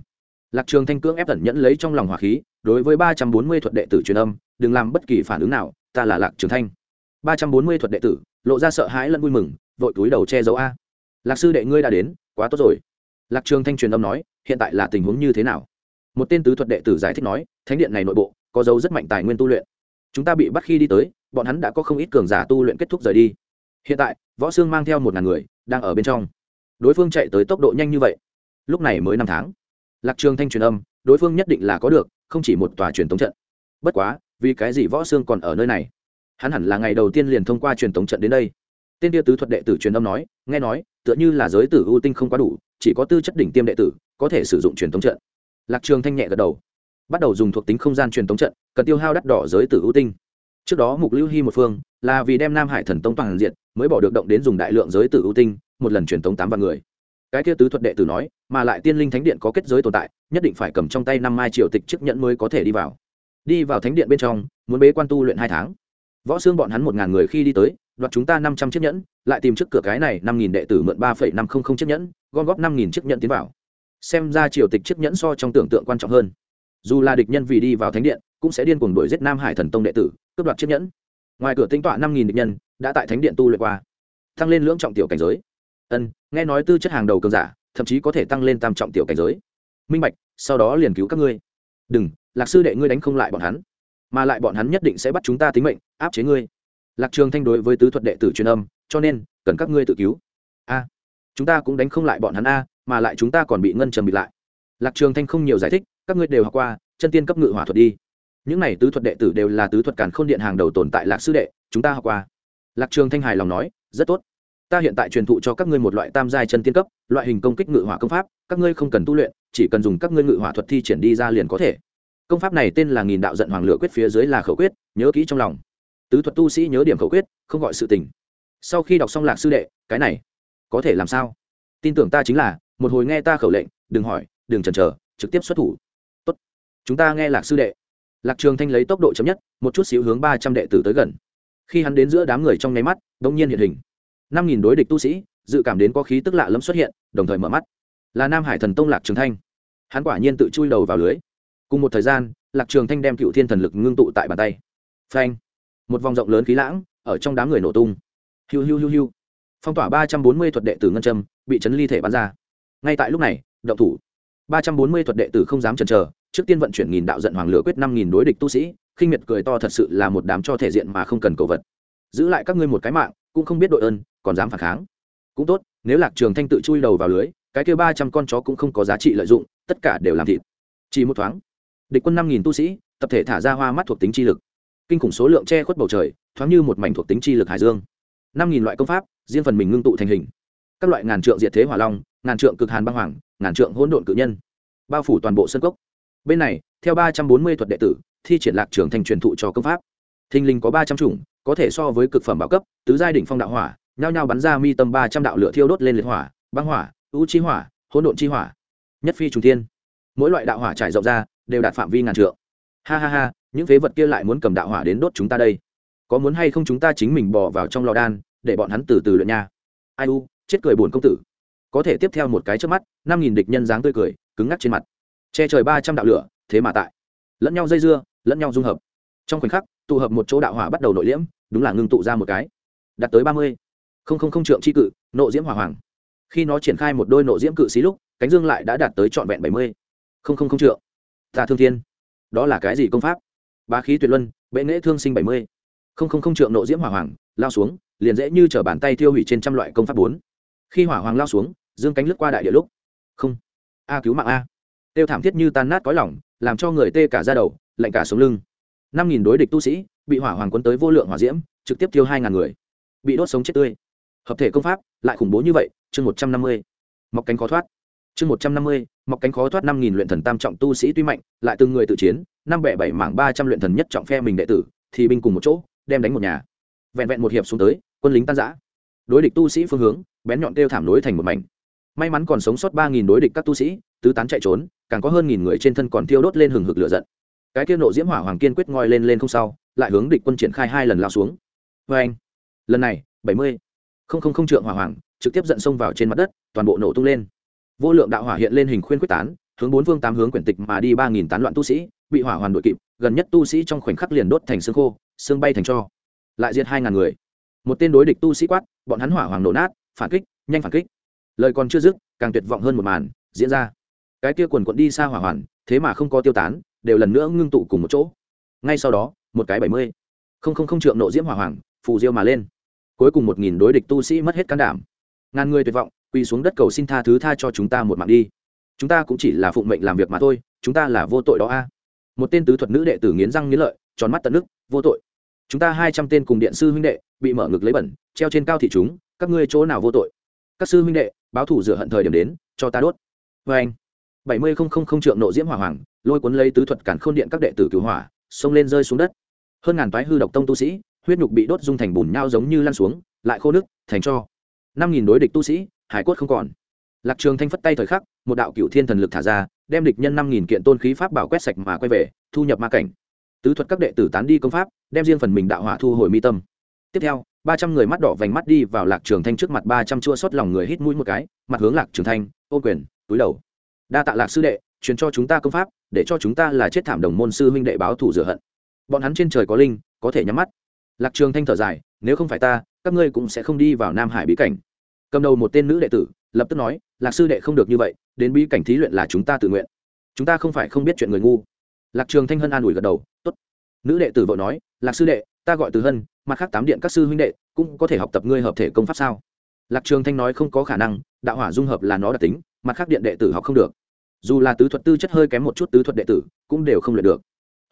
Speaker 1: Lạc trường thanh cưỡng ép tẩn nhẫn lấy trong lòng hỏa khí, đối với ba trăm bốn mươi thuật đệ tử truyền âm, đừng làm bất kỳ phản ứng nào, ta là lạc trường thanh ba trăm bốn mươi thuật đệ tử, lộ ra sợ hãi lẫn vui mừng, vội túi đầu che giấu a. Lạc sư đệ ngươi đã đến, quá tốt rồi. Lạc trường thanh truyền âm nói, hiện tại là tình huống như thế nào? Một tên tứ thuật đệ tử giải thích nói, thánh điện này nội bộ, có dấu rất mạnh tài nguyên tu luyện. Chúng ta bị bắt khi đi tới, bọn hắn đã có không ít cường giả tu luyện kết thúc rời đi. Hiện tại, võ sương mang theo một ngàn người, đang ở bên trong. Đối phương chạy tới tốc độ nhanh như vậy. Lúc này mới năm tháng. Lạc trường thanh truyền âm, đối phương nhất định là có được, không chỉ một tòa truyền tống trận. Bất quá, vì cái gì võ sương còn ở nơi này? Hắn hẳn là ngày đầu tiên liền thông qua truyền tống trận đến đây. Tên tia tứ thuật đệ tử truyền âm nói, nghe nói, tựa như là giới tử ưu tinh không quá đủ, chỉ có tư chất đỉnh tiêm đệ tử có thể sử dụng truyền tống trận. Lạc trường thanh nhẹ gật đầu. Bắt đầu dùng thuộc tính không gian truyền tống trận, cần tiêu hao đắt đỏ giới tử ưu tinh. Trước đó mục lưu hy một phương, là vì đem nam hải thần tông toàn diện, mới bỏ được động đến dùng đại lượng giới tử ưu tinh, một lần truyền tống tám vạn người. Cái kia tứ thuật đệ tử nói, mà lại tiên linh thánh điện có kết giới tồn tại, nhất định phải cầm trong tay năm mai triệu tịch chức nhận mới có thể đi vào. Đi vào thánh điện bên trong, muốn bế quan tu luyện hai tháng võ xương bọn hắn một ngàn người khi đi tới, đoạt chúng ta năm trăm chiếc nhẫn, lại tìm trước cửa cái này năm nghìn đệ tử mượn ba phẩy năm không không chiếc nhẫn, gom góp năm nghìn chiếc nhẫn tiến vào. Xem ra triều tịch chiếc nhẫn so trong tưởng tượng quan trọng hơn. Dù là địch nhân vì đi vào thánh điện, cũng sẽ điên cuồng đuổi giết nam hải thần tông đệ tử, cướp đoạt chiếc nhẫn. Ngoài cửa tính tọa năm nghìn địch nhân, đã tại thánh điện tu luyện qua. Tăng lên lưỡng trọng tiểu cảnh giới. Ân, nghe nói tư chất hàng đầu cường giả, thậm chí có thể tăng lên tam trọng tiểu cảnh giới. Minh bạch, sau đó liền cứu các ngươi. Đừng, lạc sư đệ ngươi đánh không lại bọn hắn mà lại bọn hắn nhất định sẽ bắt chúng ta tính mệnh, áp chế ngươi. Lạc trường thanh đối với tứ thuật đệ tử truyền âm, cho nên, cần các ngươi tự cứu. A, chúng ta cũng đánh không lại bọn hắn a, mà lại chúng ta còn bị ngân trầm bị lại. Lạc trường thanh không nhiều giải thích, các ngươi đều học qua, chân tiên cấp ngự hỏa thuật đi. Những này tứ thuật đệ tử đều là tứ thuật càn khôn điện hàng đầu tồn tại lạc sư đệ, chúng ta học qua. Lạc trường thanh hài lòng nói, rất tốt. Ta hiện tại truyền thụ cho các ngươi một loại tam giai chân tiên cấp, loại hình công kích ngự hỏa công pháp, các ngươi không cần tu luyện, chỉ cần dùng các ngươi ngự hỏa thuật thi triển đi ra liền có thể công pháp này tên là nghìn đạo giận hoàng lửa quyết phía dưới là khẩu quyết, nhớ kỹ trong lòng. Tứ thuật tu sĩ nhớ điểm khẩu quyết, không gọi sự tình. Sau khi đọc xong lạc sư đệ, cái này, có thể làm sao? Tin tưởng ta chính là, một hồi nghe ta khẩu lệnh, đừng hỏi, đừng chần chờ, trực tiếp xuất thủ. Tốt. Chúng ta nghe lạc sư đệ. Lạc trường thanh lấy tốc độ chấm nhất, một chút xíu hướng ba trăm đệ tử tới gần. Khi hắn đến giữa đám người trong nháy mắt đ nhiên hiện hình. Năm nghìn đối địch tu sĩ, dự cảm đến có khí tức lạ lẫm xuất hiện, đồng thời mở mắt. Là nam hải thần tông lạc trường thanh. Hắn quả nhiên tự chui đầu vào lưới cùng một thời gian, lạc trường thanh đem cựu thiên thần lực ngưng tụ tại bàn tay. Phanh! Một vòng rộng lớn khí lãng, ở trong đám người nổ tung. Hiu hiu hiu hiu. Phong tỏa ba trăm bốn mươi thuật đệ tử ngân châm, bị chấn ly thể bắn ra. Ngay tại lúc này, động thủ. ba trăm bốn mươi thuật đệ tử không dám chần chờ, trước tiên vận chuyển nghìn đạo giận hoàng lửa quyết năm nghìn đối địch tu sĩ, khinh miệt cười to thật sự là một đám cho thể diện mà không cần cầu vật. Giữ lại các ngươi một cái mạng, cũng không biết đội ơn, còn dám phản kháng. Cũng tốt, nếu lạc trường thanh tự chui đầu vào lưới, cái kia ba trăm con chó cũng không có giá trị lợi dụng, tất cả đều làm thịt. Chỉ một thoáng địch quân năm nghìn tu sĩ, tập thể thả ra hoa mắt thuộc tính chi lực. Kinh khủng số lượng che khuất bầu trời, thoáng như một mảnh thuộc tính chi lực hải dương. Năm nghìn loại công pháp, riêng phần mình ngưng tụ thành hình. Các loại ngàn trượng diệt thế hỏa long, ngàn trượng cực hàn băng hoàng, ngàn trượng hỗn độn cự nhân. Bao phủ toàn bộ sân cốc. Bên này, theo ba trăm bốn mươi thuật đệ tử, thi triển lạc trường thành truyền thụ cho công pháp. Thinh linh có ba trăm chủng, có thể so với cực phẩm bảo cấp, tứ giai đỉnh phong đạo hỏa, nhao nhao bắn ra mi tâm ba trăm đạo lửa thiêu đốt lên liệt hỏa, băng hỏa ưu chi hỏa, hỗn độn chi hỏa. Nhất phi trùng thiên. Mỗi loại đạo hỏa trải rộng ra đều đạt phạm vi ngàn trượng. Ha ha ha, những phế vật kia lại muốn cầm đạo hỏa đến đốt chúng ta đây. Có muốn hay không chúng ta chính mình bỏ vào trong lò đan, để bọn hắn từ từ luyện nha. Ai u, chết cười buồn công tử. Có thể tiếp theo một cái trước mắt, năm nghìn địch nhân dáng tươi cười, cứng ngắc trên mặt. Che trời ba trăm đạo lửa, thế mà tại. Lẫn nhau dây dưa, lẫn nhau dung hợp. Trong khoảnh khắc, tụ hợp một chỗ đạo hỏa bắt đầu nội liễm, đúng là ngưng tụ ra một cái. Đạt tới ba mươi. Không không không trượng c cự, nộ diễm hỏa hoàng. Khi nó triển khai một đôi nộ diễm cự xí lúc, cánh dương lại đã đạt tới trọn vẹn bảy mươi. Không không không trượng ta thương thiên. Đó là cái gì công pháp? Ba khí tuyệt luân, bệ nghệ thương sinh bảy mươi. Không không không trượng nộ diễm hỏa hoàng, lao xuống, liền dễ như t r ở bàn tay tiêu hủy trên trăm loại công pháp bốn. Khi hỏa hoàng lao xuống, dương cánh lướt qua đại địa lúc. Không. A cứu mạng a. Tiêu thảm thiết như tan nát cõi lỏng làm cho người tê cả ra đầu, lạnh cả sống lưng. Năm nghìn đối địch tu sĩ, bị hỏa hoàng quấn tới vô lượng hỏa diễm, trực tiếp tiêu hai ngàn người. Bị đốt sống chết tươi. Hợp thể công pháp, lại khủng bố như vậy, chương một trăm năm mươi. Mọc cánh khó thoát chương một trăm năm mươi, mọc cánh khó thoát năm nghìn luyện thần tam trọng tu sĩ tuy mạnh, lại từng người tự chiến, năm bẻ bảy mảng ba trăm luyện thần nhất trọng phe mình đệ tử, thì binh cùng một chỗ, đem đánh một nhà. Vẹn vẹn một hiệp xuống tới, quân lính tan giã đối địch tu sĩ phương hướng, bén nhọn kêu thảm nối thành một mảnh. May mắn còn sống sót ba nghìn đối địch các tu sĩ, tứ tán chạy trốn, càng có hơn nghìn người trên thân còn thiêu đốt lên hừng hực lửa giận. Cái kia nộ diễm hỏa hoàng kiên quyết ngoi lên lên không sau, lại hướng địch quân triển khai hai lần lao xuống. Vê anh. Lần này, bảy mươi. Không không không trượng hỏa hoàng, trực tiếp dẫn xông vào trên mặt đất, toàn bộ nổ tung lên vô lượng đạo hỏa hiện lên hình khuyên quyết tán, hướng bốn phương tám hướng quyển tịch mà đi ba nghìn tán loạn tu sĩ, bị hỏa hoàn đội kịp, gần nhất tu sĩ trong khoảnh khắc liền đốt thành xương khô, xương bay thành cho. Lại diệt hai ngàn người. Một tên đối địch tu sĩ quát, bọn hắn hỏa hoàng nổ nát, phản kích, nhanh phản kích. Lời còn chưa dứt, càng tuyệt vọng hơn một màn, diễn ra. Cái kia quần quận đi xa hỏa hoàn, thế mà không có tiêu tán, đều lần nữa ngưng tụ cùng một chỗ. Ngay sau đó, một cái bảy mươi. Không không không trượng nộ diễm hỏa hoàng, phù diêu mà lên. Cuối cùng một nghìn đối địch tu sĩ mất hết can đảm. Ngàn người tuyệt vọng quỳ xuống đất cầu xin tha thứ tha cho chúng ta một mạng đi. Chúng ta cũng chỉ là phụng mệnh làm việc mà thôi, chúng ta là vô tội đó a. Một tên tứ thuật nữ đệ tử nghiến răng nghiến lợi, tròn mắt tận nước, vô tội. Chúng ta hai trăm tên cùng điện sư huynh đệ bị mở ngực lấy bẩn, treo trên cao thị chúng, các ngươi chỗ nào vô tội? Các sư huynh đệ, báo thủ rửa hận thời điểm đến, cho ta đốt. Vê anh, bảy mươi không không không trượng nộ diễm hỏa hoàng, lôi cuốn lấy tứ thuật cản khôn điện các đệ tử cứu hỏa, xông lên rơi xuống đất. Hơn ngàn toái hư độc tông tu sĩ, huyết nhục bị đốt dung thành bùn nhau giống như lan xuống, lại khô nước thành cho. Năm nghìn đối địch tu sĩ hải cốt không còn. Lạc trường thanh phất tay thời khắc, một đạo cựu thiên thần lực thả ra, đem địch nhân năm nghìn kiện tôn khí pháp bảo quét sạch mà quay về, thu nhập ma cảnh. Tứ thuật các đệ tử tán đi công pháp, đem riêng phần mình đạo hỏa thu hồi mi tâm. Tiếp theo, ba trăm người mắt đỏ vành mắt đi vào lạc trường thanh trước mặt ba trăm chua xót lòng người hít mũi một cái, mặt hướng lạc trường thanh ô quyền, túi đầu. Đa tạ lạc sư đệ, truyền cho chúng ta công pháp, để cho chúng ta là chết thảm đồng môn sư huynh đệ báo thủ rửa hận. Bọn hắn trên trời có linh, có thể nhắm mắt. Lạc trường thanh thở dài, nếu không phải ta, các ngươi cũng sẽ không đi vào nam hải bí cảnh cầm đầu một tên nữ đệ tử, lập tức nói, lạc sư đệ không được như vậy, đến bí cảnh thí luyện là chúng ta tự nguyện. Chúng ta không phải không biết chuyện người ngu. Lạc trường thanh hân an ủi gật đầu, tốt. Nữ đệ tử vội nói, lạc sư đệ, ta gọi từ hân, mặt khác tám điện các sư huynh đệ cũng có thể học tập ngươi hợp thể công pháp sao? Lạc trường thanh nói, không có khả năng, đạo hỏa dung hợp là nó đặc tính, mặt khác điện đệ tử học không được. Dù là tứ thuật tư chất hơi kém một chút tứ thuật đệ tử cũng đều không luyện được.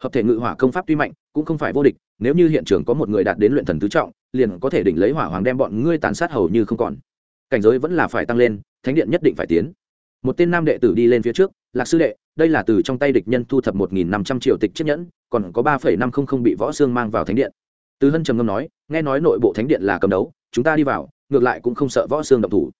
Speaker 1: Hợp thể ngự hỏa công pháp tuy mạnh, cũng không phải vô địch, nếu như hiện trường có một người đạt đến luyện thần tứ trọng, liền có thể đỉnh lấy hỏa hoàng đem bọn ngươi tàn sát hầu như không còn cảnh giới vẫn là phải tăng lên, thánh điện nhất định phải tiến. Một tên nam đệ tử đi lên phía trước, lạc sư đệ, đây là từ trong tay địch nhân thu thập một nghìn năm trăm triệu tịch chiếc nhẫn, còn có ba phẩy năm không không bị võ xương mang vào thánh điện. Từ hân trầm ngâm nói, nghe nói nội bộ thánh điện là cầm đấu, chúng ta đi vào, ngược lại cũng không sợ võ xương động thủ.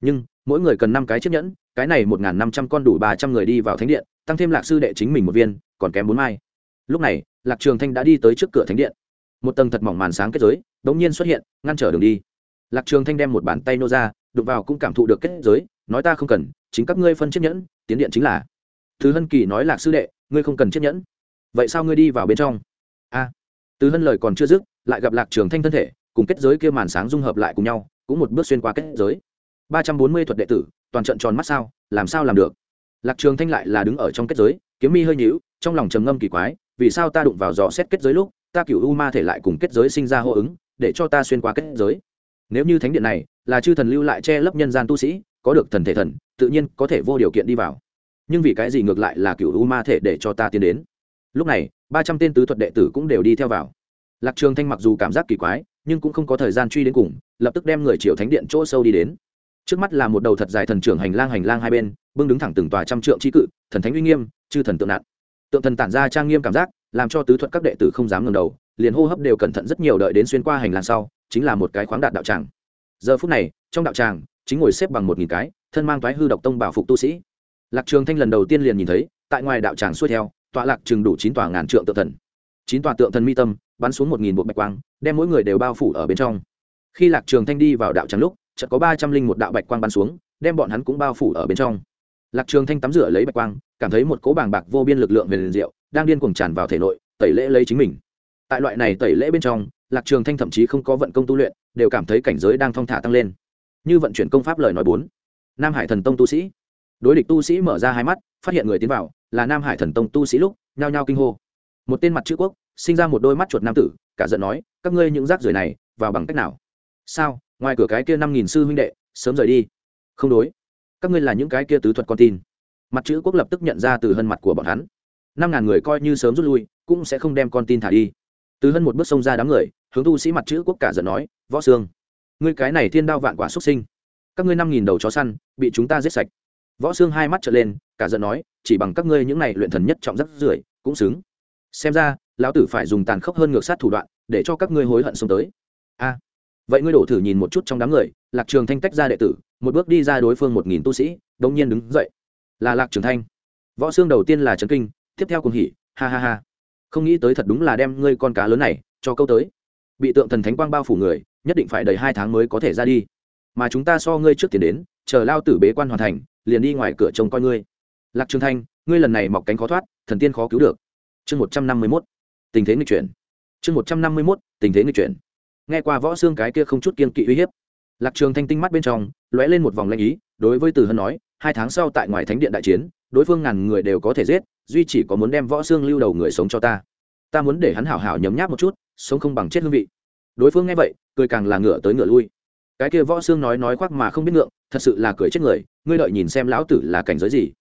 Speaker 1: Nhưng, mỗi người cần năm cái chiếc nhẫn, cái này một năm trăm con đủ ba trăm người đi vào thánh điện, tăng thêm lạc sư đệ chính mình một viên, còn kém bốn mai. Lúc này, lạc trường thanh đã đi tới trước cửa thánh điện. Một tầng thật mỏng màn sáng kết giới đ ỗ n g nhiên xuất hiện, ngăn trở đường đi lạc trường thanh đem một bàn tay nô ra đụng vào cũng cảm thụ được kết giới nói ta không cần chính các ngươi phân chiếc nhẫn tiến điện chính là. Thứ hân kỳ nói lạc sư đệ ngươi không cần chiếc nhẫn. Vậy sao ngươi đi vào bên trong? A. À, từ hân lời còn chưa dứt lại gặp lạc trường thanh thân thể cùng kết giới kia màn sáng dung hợp lại cùng nhau cũng một bước xuyên qua kết giới. Ba trăm bốn mươi thuật đệ tử toàn trận tròn mắt sao làm sao làm được? Lạc trường thanh lại là đứng ở trong kết giới kiếm mi hơi nhíu trong lòng trầm ngâm kỳ quái vì sao ta đụng vào dò xét kết giới lúc ta cửu u ma thể lại cùng kết giới sinh ra hô ứng để cho ta xuyên qua kết giới? Nếu như thánh điện này là chư thần lưu lại che lấp nhân gian tu sĩ, có được thần thể thần, tự nhiên có thể vô điều kiện đi vào. Nhưng vì cái gì ngược lại là cựu u ma thể để cho ta tiến đến? Lúc này, ba trăm tên tứ thuật đệ tử cũng đều đi theo vào. Lạc trường thanh mặc dù cảm giác kỳ quái, nhưng cũng không có thời gian truy đến cùng, lập tức đem người triều thánh điện chỗ sâu đi đến. Trước mắt là một đầu thật dài thần trưởng hành lang hành lang hai bên, bưng đứng thẳng từng tòa trăm trượng trí cự, thần thánh uy nghiêm, chư thần tượng nạn. Tượng thần tản ra trang nghiêm cảm giác, làm cho tứ thuật các đệ tử không dám ngẩng đầu, liền hô hấp đều cẩn thận rất nhiều đợi đến xuyên qua hành lang sau chính là một cái khoáng đạt đạo tràng. Giờ phút này, trong đạo tràng, chính ngồi xếp bằng một nghìn cái, thân mang toái hư độc tông bảo phục tu sĩ. Lạc trường thanh lần đầu tiên liền nhìn thấy, tại ngoài đạo tràng xuôi theo, tọa lạc chừng đủ chín tòa ngàn trượng tượng thần. Chín tòa tượng thần mi tâm, bắn xuống một nghìn bộ bạch quang, đem mỗi người đều bao phủ ở bên trong. Khi lạc trường thanh đi vào đạo tràng lúc, chợt có ba trăm linh một đạo bạch quang bắn xuống, đem bọn hắn cũng bao phủ ở bên trong. Lạc trường thanh tắm rửa lấy bạch quang, cảm thấy một cỗ bàng bạc vô biên lực lượng về liền diệu, đang điên cuồng tràn vào thể nội, tẩy lễ lấy chính mình. Tại loại này tẩy lễ bên trong lạc trường thanh thậm chí không có vận công tu luyện, đều cảm thấy cảnh giới đang thong thả tăng lên. Như vận chuyển công pháp lời nói bốn, nam hải thần tông tu sĩ. Đối địch tu sĩ mở ra hai mắt, phát hiện người tiến vào là nam hải thần tông tu sĩ lúc, nhao nhao kinh hô. Một tên mặt chữ quốc, sinh ra một đôi mắt chuột nam tử, cả giận nói, các ngươi những rác rưởi này, vào bằng cách nào? Sao? Ngoài cửa cái kia năm nghìn sư huynh đệ, sớm rời đi. Không đối. Các ngươi là những cái kia tứ thuật con tin. Mặt chữ quốc lập tức nhận ra từ hân mặt của bọn hắn. Năm ngàn người coi như sớm rút lui, cũng sẽ không đem con tin thả đi từ hân một bước xông ra đám người, hướng tu sĩ mặt chữ quốc cả giận nói, võ xương ngươi cái này thiên đao vạn quả xuất sinh, các ngươi năm nghìn đầu chó săn, bị chúng ta giết sạch. Võ xương hai mắt trở lên, cả giận nói, chỉ bằng các ngươi những này luyện thần nhất trọng rất rưởi, cũng xứng. Xem ra, lão tử phải dùng tàn khốc hơn ngược sát thủ đoạn, để cho các ngươi hối hận xuống tới. A, vậy ngươi đổ thử nhìn một chút trong đám người, lạc trường thanh tách ra đệ tử, một bước đi ra đối phương một nghìn tu sĩ, đống nhiên đứng dậy. Là lạc trường thanh. Võ xương đầu tiên là trấn kinh, tiếp theo cùng hỉ, ha ha ha không nghĩ tới thật đúng là đem ngươi con cá lớn này cho câu tới. Bị tượng thần thánh quang bao phủ người, nhất định phải đầy hai tháng mới có thể ra đi. Mà chúng ta so ngươi trước tiền đến, chờ lao tử bế quan hoàn thành, liền đi ngoài cửa trông coi ngươi. Lạc trường thanh, ngươi lần này mọc cánh khó thoát, thần tiên khó cứu được. Chương một trăm năm mươi mốt, tình thế nghịch chuyển. Chương một trăm năm mươi mốt, tình thế nghịch chuyển. Nghe qua võ xương cái kia không chút kiên kỵ uy hiếp, lạc trường thanh tinh mắt bên trong, lóe lên một vòng lanh ý, đối với từ hân nói, hai tháng sau tại ngoài thánh điện đại chiến, đối phương ngàn người đều có thể giết duy chỉ có muốn đem võ xương lưu đầu người sống cho ta. Ta muốn để hắn hảo hảo nhấm nháp một chút, sống không bằng chết hương vị. Đối phương nghe vậy, cười càng là ngựa tới ngựa lui. Cái kia võ xương nói nói khoác mà không biết ngượng, thật sự là cười chết người, ngươi đợi nhìn xem lão tử là cảnh giới gì.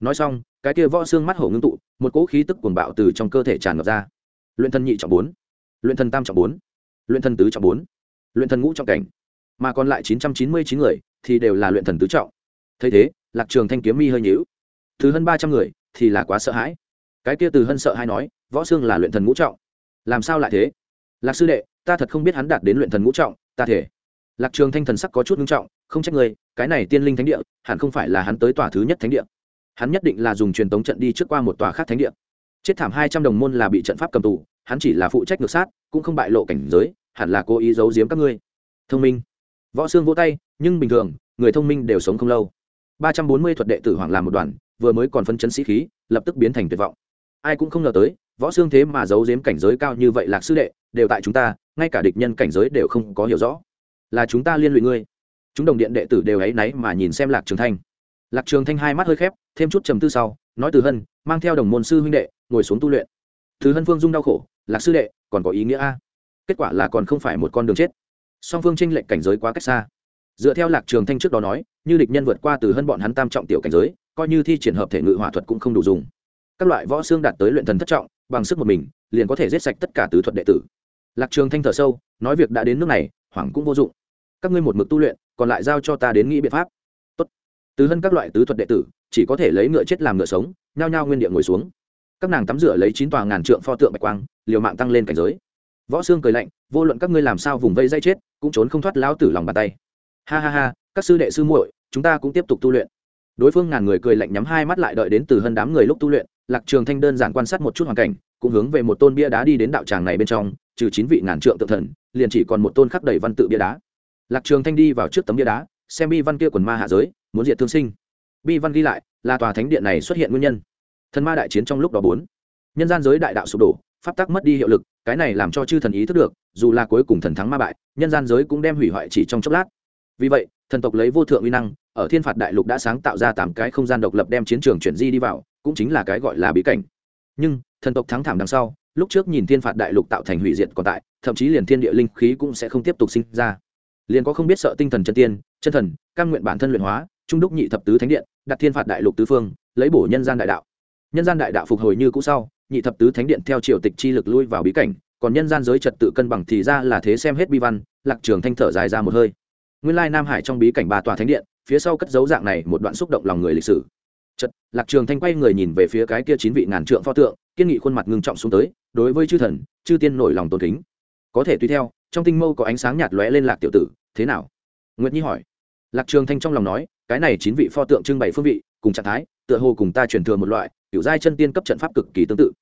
Speaker 1: Nói xong, cái kia võ xương mắt hổ ngưng tụ, một cỗ khí tức cuồng bạo từ trong cơ thể tràn ngập ra. Luyện thân nhị trọng bốn, luyện thân tam trọng bốn, luyện thân tứ trọng bốn, luyện thân ngũ trọng cảnh. Mà còn lại chín trăm chín mươi chín người thì đều là luyện thần tứ trọng. Thấy thế, lạc trường thanh kiếm mi hơi nhíu. Thứ hơn ba trăm người thì là quá sợ hãi. Cái kia từ hân sợ hay nói, võ xương là luyện thần ngũ trọng. Làm sao lại thế? Lạc sư đệ, ta thật không biết hắn đạt đến luyện thần ngũ trọng, ta thể. Lạc trường thanh thần sắc có chút nghiêm trọng, không trách người cái này tiên linh thánh địa, hẳn không phải là hắn tới tòa thứ nhất thánh địa. Hắn nhất định là dùng truyền tống trận đi trước qua một tòa khác thánh địa. Chết thảm hai trăm đồng môn là bị trận pháp cầm tù, hắn chỉ là phụ trách ngược sát, cũng không bại lộ cảnh giới, hẳn là cố ý giấu giếm các ngươi. Thông minh. Võ xương vỗ tay, nhưng bình thường, người thông minh đều sống không lâu. Ba trăm bốn mươi thuật đệ tử hoàng làm một đoàn vừa mới còn phân chấn sĩ khí, lập tức biến thành tuyệt vọng. Ai cũng không ngờ tới, võ xương thế mà giấu giếm cảnh giới cao như vậy lạc sư đệ, đều tại chúng ta, ngay cả địch nhân cảnh giới đều không có hiểu rõ. Là chúng ta liên lụy ngươi. Chúng đồng điện đệ tử đều áy náy mà nhìn xem lạc trường thanh. Lạc trường thanh hai mắt hơi khép, thêm chút trầm tư sau, nói từ hân, mang theo đồng môn sư huynh đệ, ngồi xuống tu luyện. Từ hân phương dung đau khổ, lạc sư đệ, còn có ý nghĩa a? Kết quả là còn không phải một con đường chết. Song phương tranh lệch cảnh giới quá cách xa dựa theo lạc trường thanh trước đó nói, như địch nhân vượt qua từ hân bọn hắn tam trọng tiểu cảnh giới, coi như thi triển hợp thể ngự hỏa thuật cũng không đủ dùng. Các loại võ xương đạt tới luyện thần thất trọng, bằng sức một mình, liền có thể giết sạch tất cả tứ thuật đệ tử. Lạc trường thanh thở sâu, nói việc đã đến nước này, hoảng cũng vô dụng. Các ngươi một mực tu luyện, còn lại giao cho ta đến nghĩ biện pháp. Tốt. từ hơn các loại tứ thuật đệ tử, chỉ có thể lấy ngựa chết làm ngựa sống, nhao nhao nguyên địa ngồi xuống. Các nàng tắm rửa lấy chín tòa ngàn trượng pho tượng bạch quang, liều mạng tăng lên cảnh giới. Võ xương cười lạnh, vô luận các ngươi làm sao vùng vây dây chết, cũng trốn không thoát lão tử lòng bàn tay ha ha ha, các sư đệ sư muội, chúng ta cũng tiếp tục tu luyện. Đối phương ngàn người cười lạnh nhắm hai mắt lại đợi đến từ hơn đám người lúc tu luyện, lạc trường thanh đơn giản quan sát một chút hoàn cảnh, cũng hướng về một tôn bia đá đi đến đạo tràng này bên trong, trừ chín vị ngàn trượng tự thần, liền chỉ còn một tôn khắc đầy văn tự bia đá. Lạc trường thanh đi vào trước tấm bia đá, xem bi văn kia quần ma hạ giới, muốn diệt thương sinh. Bi văn ghi lại, là tòa thánh điện này xuất hiện nguyên nhân. Thần ma đại chiến trong lúc đó bốn. Nhân gian giới đại đạo sụp đổ, pháp tắc mất đi hiệu lực, cái này làm cho chư thần ý thức được, dù là cuối cùng thần thắng ma bại, nhân gian giới cũng đem hủy hoại chỉ trong chốc lát vì vậy, thần tộc lấy vô thượng uy năng, ở thiên phạt đại lục đã sáng tạo ra tám cái không gian độc lập đem chiến trường chuyển di đi vào, cũng chính là cái gọi là bí cảnh. Nhưng, thần tộc thắng thảm đằng sau, lúc trước nhìn thiên phạt đại lục tạo thành hủy diệt còn tại, thậm chí liền thiên địa linh khí cũng sẽ không tiếp tục sinh ra. Liền có không biết sợ tinh thần chân tiên, chân thần căn nguyện bản thân luyện hóa, trung đúc nhị thập tứ thánh điện, đặt thiên phạt đại lục tứ phương, lấy bổ nhân gian đại đạo. Nhân gian đại đạo phục hồi như cũ sau, nhị thập tứ thánh điện theo triều tịch chi lực lui vào bí cảnh, còn nhân gian giới trật tự cân bằng thì ra là thế xem hết bi văn, lạc trường thanh thở dài ra một hơi nguyên lai nam hải trong bí cảnh ba tòa thánh điện, phía sau cất dấu dạng này một đoạn xúc động lòng người lịch sử. Chật lạc trường thanh quay người nhìn về phía cái kia chín vị ngàn trượng pho tượng, kiên nghị khuôn mặt ngưng trọng xuống tới, đối với chư thần, chư tiên nổi lòng tôn kính. Có thể tùy theo, trong tinh mâu có ánh sáng nhạt lóe lên lạc tiểu tử, thế nào? Nguyệt nhi hỏi. Lạc trường thanh trong lòng nói, cái này chín vị pho tượng trưng bày phương vị, cùng trạng thái, tựa hồ cùng ta truyền thừa một loại, kiểu giai chân tiên cấp trận pháp cực kỳ tương tự.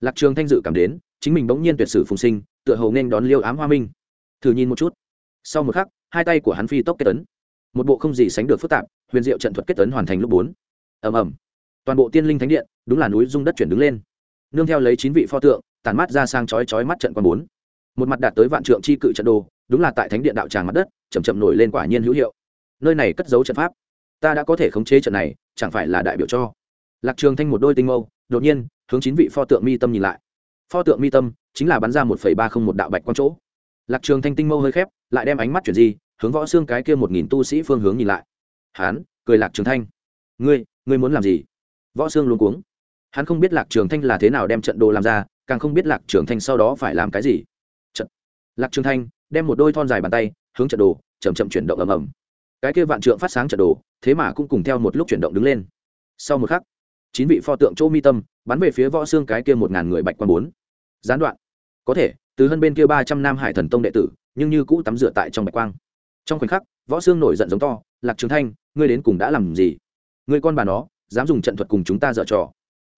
Speaker 1: Lạc trường thanh dự cảm đến, chính mình bỗng nhiên tuyệt sử phùng sinh, tựa hồ nên đón liêu ám hoa minh. Thử nhìn một chút. Sau một khắc hai tay của hắn phi tốc kết tấn. Một bộ không gì sánh được phức tạp, huyền diệu trận thuật kết tấn hoàn thành lúc bốn. Ầm ầm. Toàn bộ tiên linh thánh điện, đúng là núi dung đất chuyển đứng lên. Nương theo lấy chín vị pho tượng tàn mắt ra sang chói chói mắt trận quan bốn. Một mặt đạt tới vạn trượng chi cự trận đồ, đúng là tại thánh điện đạo tràng mặt đất chầm chậm nổi lên quả nhiên hữu hiệu. Nơi này cất giấu trận pháp. Ta đã có thể khống chế trận này, chẳng phải là đại biểu cho. Lạc trường thanh một đôi tinh mâu, đột nhiên, hướng chín vị pho tượng mi tâm nhìn lại. Pho tượng mi tâm chính là bắn ra một ba không một đạo bạch quang chỗ lạc trường thanh tinh mâu hơi khép, lại đem ánh mắt chuyển di, hướng võ xương cái kia một nghìn tu sĩ phương hướng nhìn lại. Hán cười lạc trường thanh. Ngươi ngươi muốn làm gì? Võ xương luôn cuống. Hắn không biết lạc trường thanh là thế nào đem trận đồ làm ra, càng không biết lạc trường thanh sau đó phải làm cái gì. Trận. Lạc trường thanh đem một đôi thon dài bàn tay, hướng trận đồ, chậm chậm chuyển động ầm ầm. Cái kia vạn trượng phát sáng trận đồ, thế mà cũng cùng theo một lúc chuyển động đứng lên. Sau một khắc, chín vị pho tượng chỗ mi tâm, bắn về phía võ xương cái kia một ngàn người bạch quan bốn. Gián đoạn. Có thể từ hơn bên kia ba trăm nam hải thần tông đệ tử, nhưng như cũ tắm rửa tại trong bạch quang. Trong khoảnh khắc, võ xương nổi giận giống to, lạc trường thanh, ngươi đến cùng đã làm gì? Ngươi con bà nó, dám dùng trận thuật cùng chúng ta dở trò.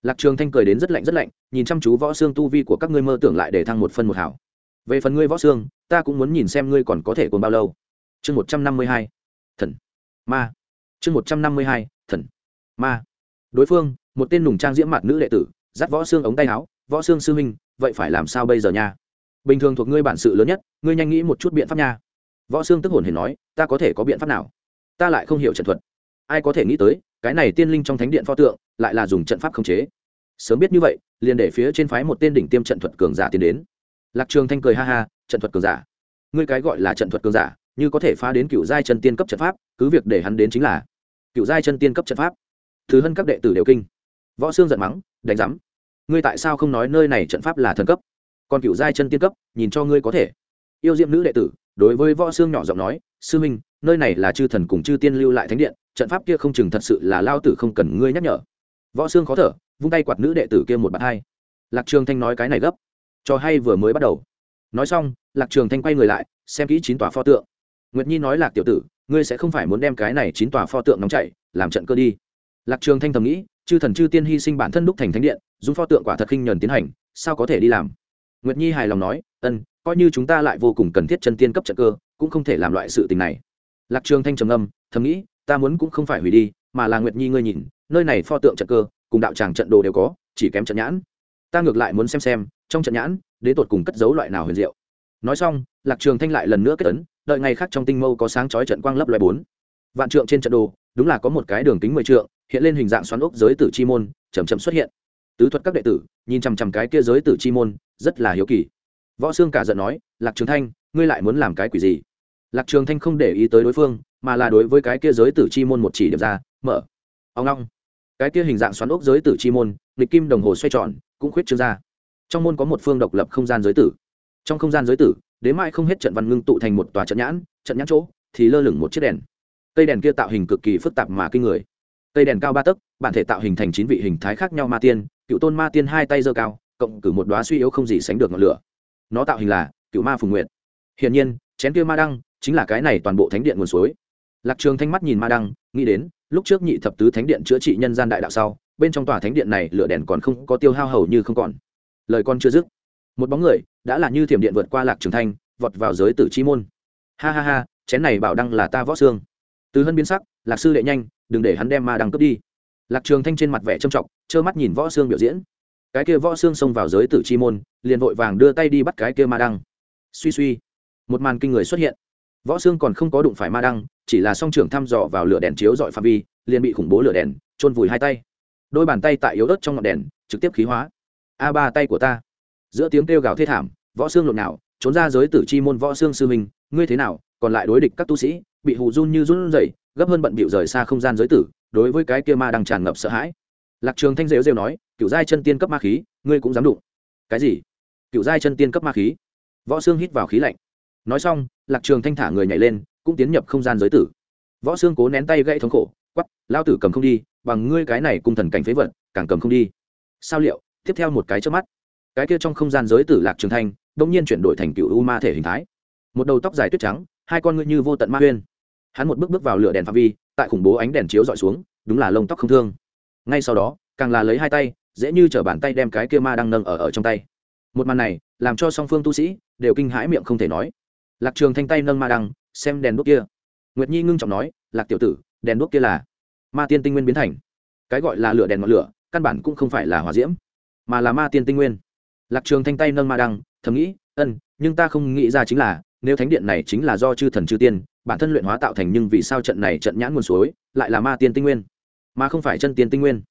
Speaker 1: Lạc trường thanh cười đến rất lạnh rất lạnh, nhìn chăm chú võ xương tu vi của các ngươi mơ tưởng lại để thăng một phân một hảo. Về phần ngươi võ xương, ta cũng muốn nhìn xem ngươi còn có thể còn bao lâu. Chương một trăm năm mươi hai, thần, ma. Chương một trăm năm mươi hai, thần, ma. Đối phương, một tên nùng trang diễm mặt nữ đệ tử, dắt võ xương ống tay áo, võ xương sư huynh, vậy phải làm sao bây giờ nha? Bình thường thuộc ngươi bản sự lớn nhất, ngươi nhanh nghĩ một chút biện pháp nha. Võ Sương tức hồn hề nói, ta có thể có biện pháp nào? Ta lại không hiểu trận thuật. Ai có thể nghĩ tới, cái này tiên linh trong thánh điện pho tượng, lại là dùng trận pháp khống chế. Sớm biết như vậy, liền để phía trên phái một tên đỉnh tiêm trận thuật cường giả tiến đến. Lạc trường thanh cười ha ha, trận thuật cường giả. Ngươi cái gọi là trận thuật cường giả, như có thể phá đến cựu giai chân tiên cấp trận pháp, cứ việc để hắn đến chính là cựu giai chân tiên cấp trận pháp. Thứ hơn các đệ tử đều kinh. Võ Sương giận mắng, đánh giám. Ngươi tại sao không nói nơi này trận pháp là thần cấp? Còn cựu giai chân tiên cấp, nhìn cho ngươi có thể. Yêu diệm nữ đệ tử, đối với võ xương nhỏ giọng nói, sư minh, nơi này là chư thần cùng chư tiên lưu lại thánh điện, trận pháp kia không chừng thật sự là lao tử không cần ngươi nhắc nhở. Võ xương khó thở, vung tay quạt nữ đệ tử kia một bạn hai. Lạc trường thanh nói cái này gấp. Cho hay vừa mới bắt đầu. Nói xong, lạc trường thanh quay người lại, xem kỹ chín tòa pho tượng. Nguyệt nhi nói, lạc tiểu tử, ngươi sẽ không phải muốn đem cái này chín tòa pho tượng nóng chảy, làm trận cơ đi. Lạc trường thanh thầm nghĩ, chư thần chư tiên hy sinh bản thân đúc thành thánh điện, dùng pho tượng quả thật khinh nhẫn tiến hành, sao có thể đi làm? Nguyệt nhi hài lòng nói, ân, coi như chúng ta lại vô cùng cần thiết chân tiên cấp trận cơ, cũng không thể làm loại sự tình này. Lạc trường thanh trầm âm thầm nghĩ, ta muốn cũng không phải hủy đi, mà là nguyệt nhi ngươi nhìn, nơi này pho tượng trận cơ, cùng đạo tràng trận đồ đều có, chỉ kém trận nhãn. Ta ngược lại muốn xem xem, trong trận nhãn đến tột cùng cất giấu loại nào huyền diệu. Nói xong, lạc trường thanh lại lần nữa kết ấn, đợi ngày khác trong tinh mâu có sáng chói trận quang lấp loài bốn. Vạn trượng trên trận đồ, đúng là có một cái đường kính mười trượng, hiện lên hình dạng xoắn ốc giới tử chi môn chầm chậm xuất hiện. Tứ thuật các đệ tử, nhìn chằm chằm cái kia giới tử chi môn rất là hiếu kỳ. Võ xương cả giận nói, lạc trường thanh, ngươi lại muốn làm cái quỷ gì? Lạc trường thanh không để ý tới đối phương, mà là đối với cái kia giới tử chi môn một chỉ điểm ra, mở. Ông long cái kia hình dạng xoắn ốc giới tử chi môn lịch kim đồng hồ xoay tròn, cũng khuyết trương ra. Trong môn có một phương độc lập không gian giới tử. Trong không gian giới tử đến mai không hết trận văn ngưng tụ thành một tòa trận nhãn trận nhãn chỗ, thì lơ lửng một chiếc đèn. Cây đèn kia tạo hình cực kỳ phức tạp mà kinh người. Cây đèn cao ba tấc, bản thể tạo hình thành chín vị hình thái khác nhau ma tiên, cựu tôn ma tiên hai tay giơ cao cộng cử một đoá suy yếu không gì sánh được ngọn lửa. Nó tạo hình là cựu ma phùng nguyện hiển nhiên, chén kia ma đăng chính là cái này toàn bộ thánh điện nguồn suối. Lạc trường thanh mắt nhìn ma đăng, nghĩ đến, lúc trước nhị thập tứ thánh điện chữa trị nhân gian đại đạo sau, bên trong tòa thánh điện này lửa đèn còn không có tiêu hao hầu như không còn. Lời con chưa dứt, một bóng người đã là như thiểm điện vượt qua lạc trường thanh, vọt vào giới tử chi môn. Ha ha ha, chén này bảo đăng là ta võ xương. Từ hân biến sắc, lạc sư đệ nhanh, đừng để hắn đem ma đăng cướp đi. Lạc trường thanh trên mặt vẻ trầm trọng, trơ mắt nhìn võ xương biểu diễn cái kia võ xương xông vào giới tử chi môn liền vội vàng đưa tay đi bắt cái kia ma đăng. Suy suy một màn kinh người xuất hiện. Võ xương còn không có đụng phải ma đăng chỉ là song trưởng thăm dò vào lửa đèn chiếu dọi phạm vi liền bị khủng bố lửa đèn trôn vùi hai tay. Đôi bàn tay tại yếu ớt trong ngọn đèn trực tiếp khí hóa. A ba tay của ta. Giữa tiếng kêu gào thê thảm võ xương lộn nào trốn ra giới tử chi môn võ xương sư mình, ngươi thế nào còn lại đối địch các tu sĩ bị hù run như run rẩy gấp hơn bận bịu rời xa không gian giới tử đối với cái kia ma đang tràn ngập sợ hãi lạc trường thanh rêu rêu nói cựu giai chân tiên cấp ma khí, ngươi cũng dám đụng. Cái gì? Cựu giai chân tiên cấp ma khí. Võ xương hít vào khí lạnh. Nói xong, lạc trường thanh thả người nhảy lên, cũng tiến nhập không gian giới tử. Võ xương cố nén tay gãy thống khổ quắp lao tử cầm không đi, bằng ngươi cái này cung thần cảnh phế vật, càng cầm không đi. Sao liệu? Tiếp theo một cái trước mắt, cái kia trong không gian giới tử lạc trường thanh đông nhiên chuyển đổi thành cựu u ma thể hình thái. Một đầu tóc dài tuyết trắng, hai con ngươi như vô tận ma huyên. Hắn một bước bước vào lửa đèn pha vi, tại khủng bố ánh đèn chiếu dọi xuống, đúng là lông tóc không thương ngay sau đó, càng là lấy hai tay, dễ như t bàn tay đem cái kia ma đang nâng ở ở trong tay. Một màn này, làm cho song phương tu sĩ đều kinh hãi miệng không thể nói. Lạc trường thanh tay nâng ma đăng xem đèn đuốc kia. Nguyệt nhi ngưng trọng nói, lạc tiểu tử, đèn đuốc kia là ma tiên tinh nguyên biến thành. Cái gọi là lửa đèn ngọn lửa, căn bản cũng không phải là hỏa diễm, mà là ma tiên tinh nguyên. Lạc trường thanh tay nâng ma đăng thầm nghĩ, ân, nhưng ta không nghĩ ra chính là, nếu thánh điện này chính là do chư thần chư tiên, bản thân luyện hóa tạo thành nhưng vì sao trận này trận nhãn nguồn suối lại là ma tiên tinh nguyên? Mà không phải chân tiên tinh nguyên.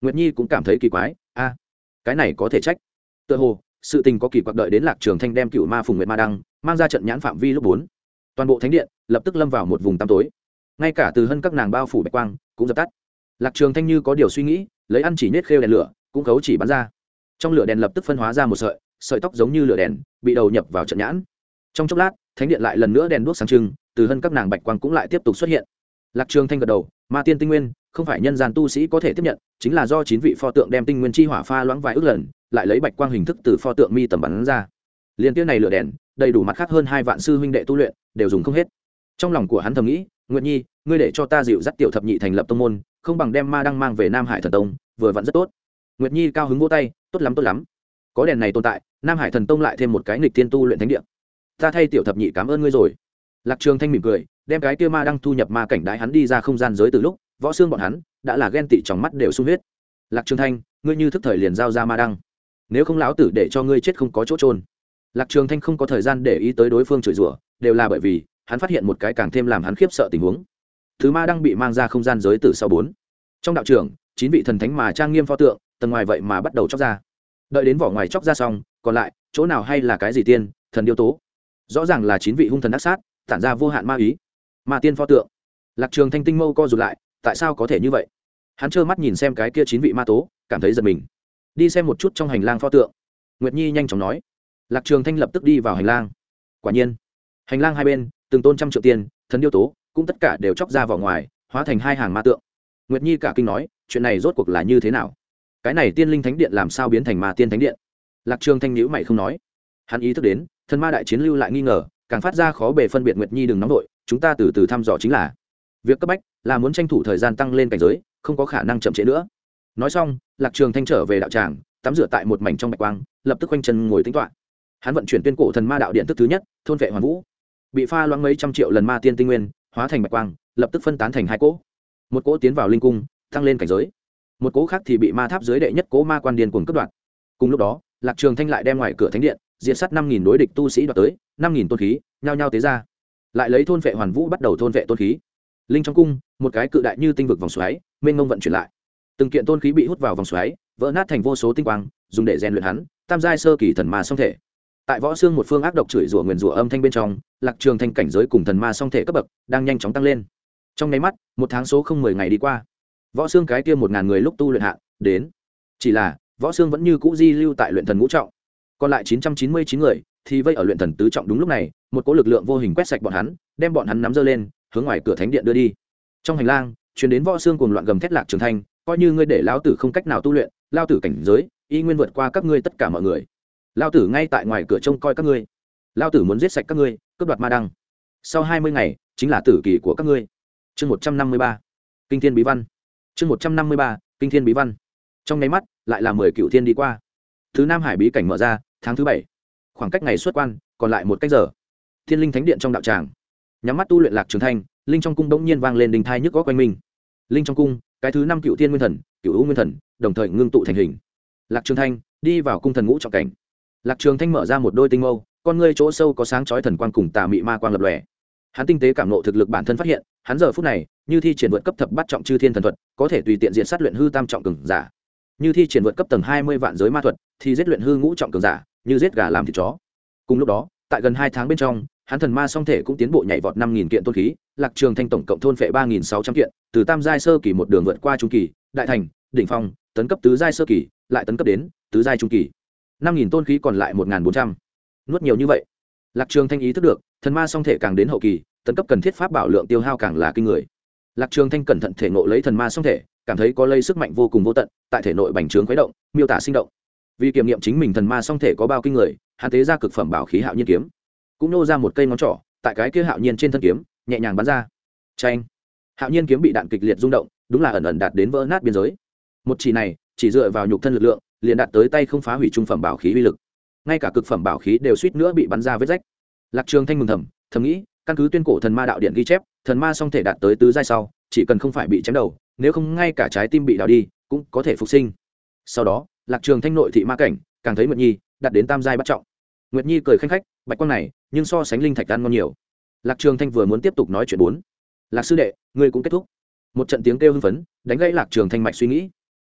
Speaker 1: Nguyệt nhi cũng cảm thấy kỳ quái, a, cái này có thể trách. Tựa hồ, sự tình có kỳ quặc đợi đến lạc trường thanh đem cựu ma phùng nguyệt ma đăng mang ra trận nhãn phạm vi lúc bốn. Toàn bộ thánh điện lập tức lâm vào một vùng tăm tối. Ngay cả từ hân các nàng bao phủ bạch quang cũng dập tắt. Lạc trường thanh như có điều suy nghĩ, lấy ăn chỉ nết khêu đèn lửa, cũng khấu chỉ bắn ra. Trong lửa đèn lập tức phân hóa ra một sợi sợi tóc giống như lửa đèn, bị đầu nhập vào trận nhãn. Trong chốc lát, thánh điện lại lần nữa đèn đuốc sáng trưng, từ hân các nàng bạch quang cũng lại tiếp tục xuất hiện. Lạc trường thanh gật đầu, ma tiên tinh nguyên không phải nhân gian tu sĩ có thể tiếp nhận, chính là do chín vị pho tượng đem tinh nguyên chi hỏa pha loãng vài ước lần, lại lấy bạch quang hình thức từ pho tượng mi tầm bắn ra. Liên tiếp này lửa đèn, đầy đủ mặt khác hơn hai vạn sư huynh đệ tu luyện, đều dùng không hết. Trong lòng của hắn thầm nghĩ nguyện nhi, ngươi để cho ta dịu dắt tiểu thập nhị thành lập tông môn, không bằng đem ma đăng mang về nam hải thần tông, vừa vặn rất tốt. Nguyệt nhi cao hứng vỗ tay, tốt lắm tốt lắm. Có đèn này tồn tại, nam hải thần tông lại thêm một cái nghịch tiên tu luyện thánh địa. Ta thay tiểu thập nhị cảm ơn ngươi rồi. Lạc trường thanh mỉm cười, đem cái kia ma đăng thu nhập ma cảnh đại hắn đi ra không gian giới từ lúc võ xương bọn hắn đã là ghen tị trong mắt đều sung huyết. Lạc trường thanh, ngươi như thức thời liền giao ra ma đăng. Nếu không lão tử để cho ngươi chết không có chỗ trôn lạc trường thanh không có thời gian để ý tới đối phương chửi rủa, đều là bởi vì hắn phát hiện một cái càng thêm làm hắn khiếp sợ tình huống. Thứ ma đang bị mang ra không gian giới tử sau bốn. Trong đạo trường chín vị thần thánh mà trang nghiêm pho tượng, tầng ngoài vậy mà bắt đầu chóc ra. Đợi đến vỏ ngoài chóc ra xong, còn lại, chỗ nào hay là cái gì tiên, thần điêu tố? Rõ ràng là chín vị hung thần ác sát, tản ra vô hạn ma ý. Ma tiên pho tượng. Lạc trường thanh tinh mâu co rụt lại tại sao có thể như vậy? Hắn trơ mắt nhìn xem cái kia chín vị ma tố, cảm thấy giật mình. Đi xem một chút trong hành lang pho tượng. Nguyệt nhi nhanh chóng nói. Lạc trường thanh lập tức đi vào hành lang. Quả nhiên, hành lang hai bên, từng tôn trăm triệu tiền, thần điêu tố, cũng tất cả đều chóc ra vào ngoài, hóa thành hai hàng ma tượng. Nguyệt nhi cả kinh nói, chuyện này rốt cuộc là như thế nào? Cái này tiên linh thánh điện làm sao biến thành ma tiên thánh điện? Lạc trường thanh nhữ mày không nói. Hắn ý thức đến, thần ma đại chiến lưu lại nghi ngờ, càng phát ra khó bề phân biệt nguyệt nhi đừng nóng đội chúng ta từ từ thăm dò chính là việc cấp bách là muốn tranh thủ thời gian tăng lên cảnh giới, không có khả năng chậm trễ nữa. Nói xong, lạc trường thanh trở về đạo tràng, tắm rửa tại một mảnh trong bạch quang, lập tức quanh chân ngồi tính toán hắn vận chuyển tuyên cổ thần ma đạo điện thức thứ nhất, thôn vệ hoàn vũ. Bị pha loãng mấy trăm triệu lần ma tiên tinh nguyên, hóa thành bạch quang, lập tức phân tán thành hai cỗ. Một cỗ tiến vào linh cung, tăng lên cảnh giới. Một cỗ khác thì bị ma tháp dưới đệ nhất cỗ ma quan điên cuồng cướp đoạt. Cùng lúc đó, lạc trường thanh lại đem ngoài cửa thánh điện diện sát năm nghìn đối địch tu sĩ đoạt tới, năm nghìn tôn khí, nhao nhao tế ra. Lại lấy thôn vệ hoàn vũ bắt đầu thôn vệ tôn khí linh trong cung, một cái cự đại như tinh vực vòng xoáy, mênh mông vận chuyển lại. Từng kiện tôn khí bị hút vào vòng xoáy, vỡ nát thành vô số tinh quang, dùng để rèn luyện hắn, tam giai sơ kỳ thần ma song thể. Tại võ xương một phương ác độc chửi rủa nguyền rủa âm thanh bên trong, lạc trường thanh cảnh giới cùng thần ma song thể cấp bậc đang nhanh chóng tăng lên. Trong nháy mắt, một tháng số không mười ngày đi qua. Võ xương cái kia một ngàn người lúc tu luyện hạ, đến. Chỉ là, võ xương vẫn như cũ di lưu tại luyện thần ngũ trọng. Còn lại chín trăm chín mươi chín người thì vây ở luyện thần tứ trọng đúng lúc này, một cỗ lực lượng vô hình quét sạch bọn hắn, đem bọn hắn nắm dơ lên hướng ngoài cửa thánh điện đưa đi. Trong hành lang chuyển đến võ xương cùng loạn gầm thét lạc trường thanh, coi như ngươi để lao tử không cách nào tu luyện lao tử cảnh giới, y nguyên vượt qua các ngươi tất cả mọi người. Lao tử ngay tại ngoài cửa trông coi các ngươi. Lao tử muốn giết sạch các ngươi, cướp đoạt ma đăng. Sau hai mươi ngày, chính là tử kỳ của các ngươi. Chương một trăm năm mươi ba, kinh thiên bí văn. Chương một trăm năm mươi ba, kinh thiên bí văn. Trong nháy mắt, lại là mười cựu thiên đi qua. Thứ nam hải bí cảnh mở ra, tháng thứ bảy. Khoảng cách ngày xuất quan, còn lại một cách giờ. Thiên linh thánh điện trong đạo tràng nhắm mắt tu luyện lạc trường thanh, linh trong cung bỗng nhiên vang lên đình thai nhức có quanh mình. Linh trong cung, cái thứ năm cựu thiên nguyên thần, cựu u nguyên thần, đồng thời ngưng tụ thành hình. Lạc trường thanh, đi vào cung thần ngũ trọng cảnh. Lạc trường thanh mở ra một đôi tinh mâu, con ngươi chỗ sâu có sáng chói thần quang cùng tà mị ma quang lập lòe. Hắn tinh tế cảm nộ thực lực bản thân phát hiện, hắn giờ phút này, như thi triển vượt cấp thập bắt trọng chư thiên thần thuật, có thể tùy tiện diện sát luyện hư tam trọng cường giả. Như thi triển vượt cấp tầng hai mươi vạn giới ma thuật, thì giết luyện hư ngũ trọng cường giả, như giết gà làm thịt chó. Cùng lúc đó, tại gần hai tháng bên trong hắn thần ma song thể cũng tiến bộ nhảy vọt năm nghìn kiện tôn khí, lạc trường thanh tổng cộng thôn phệ ba nghìn sáu trăm kiện, từ tam giai sơ kỳ một đường vượt qua trung kỳ, đại thành, đỉnh phong, tấn cấp tứ giai sơ kỳ, lại tấn cấp đến tứ giai trung kỳ. năm nghìn tôn khí còn lại một nghìn bốn trăm. Nuốt nhiều như vậy, lạc trường thanh ý thức được, thần ma song thể càng đến hậu kỳ, tấn cấp cần thiết pháp bảo lượng tiêu hao càng là kinh người. Lạc trường thanh cẩn thận thể ngộ lấy thần ma song thể, cảm thấy có lây sức mạnh vô cùng vô tận, tại thể nội bành trướng khuấy động, miêu tả sinh động. Vì kiểm nghiệm chính mình thần ma song thể có bao kinh người, hắn tế ra cực phẩm bảo khí hạo nhiên kiếm cũng nô ra một cây ngón trỏ, tại cái kia hạo nhiên trên thân kiếm, nhẹ nhàng bắn ra. Tranh hạo nhiên kiếm bị đạn kịch liệt rung động, đúng là ẩn ẩn đạt đến vỡ nát biên giới. Một chỉ này, chỉ dựa vào nhục thân lực lượng, liền đạt tới tay không phá hủy trung phẩm bảo khí uy lực. Ngay cả cực phẩm bảo khí đều suýt nữa bị bắn ra vết rách. Lạc trường thanh mừng thầm thầm nghĩ, căn cứ tuyên cổ thần ma đạo điện ghi chép, thần ma song thể đạt tới tứ giai sau, chỉ cần không phải bị chém đầu, nếu không ngay cả trái tim bị đào đi, cũng có thể phục sinh. Sau đó, lạc trường thanh nội thị ma cảnh, càng thấy nguyệt nhi, đạt đến tam giai bắt trọng. Nguyệt nhi cười khanh khách bạch quang này, nhưng so sánh linh thạch ăn ngon nhiều. Lạc trường thanh vừa muốn tiếp tục nói chuyện bốn. Lạc sư đệ, ngươi cũng kết thúc. Một trận tiếng kêu hưng phấn, đánh gãy lạc trường thanh mạch suy nghĩ.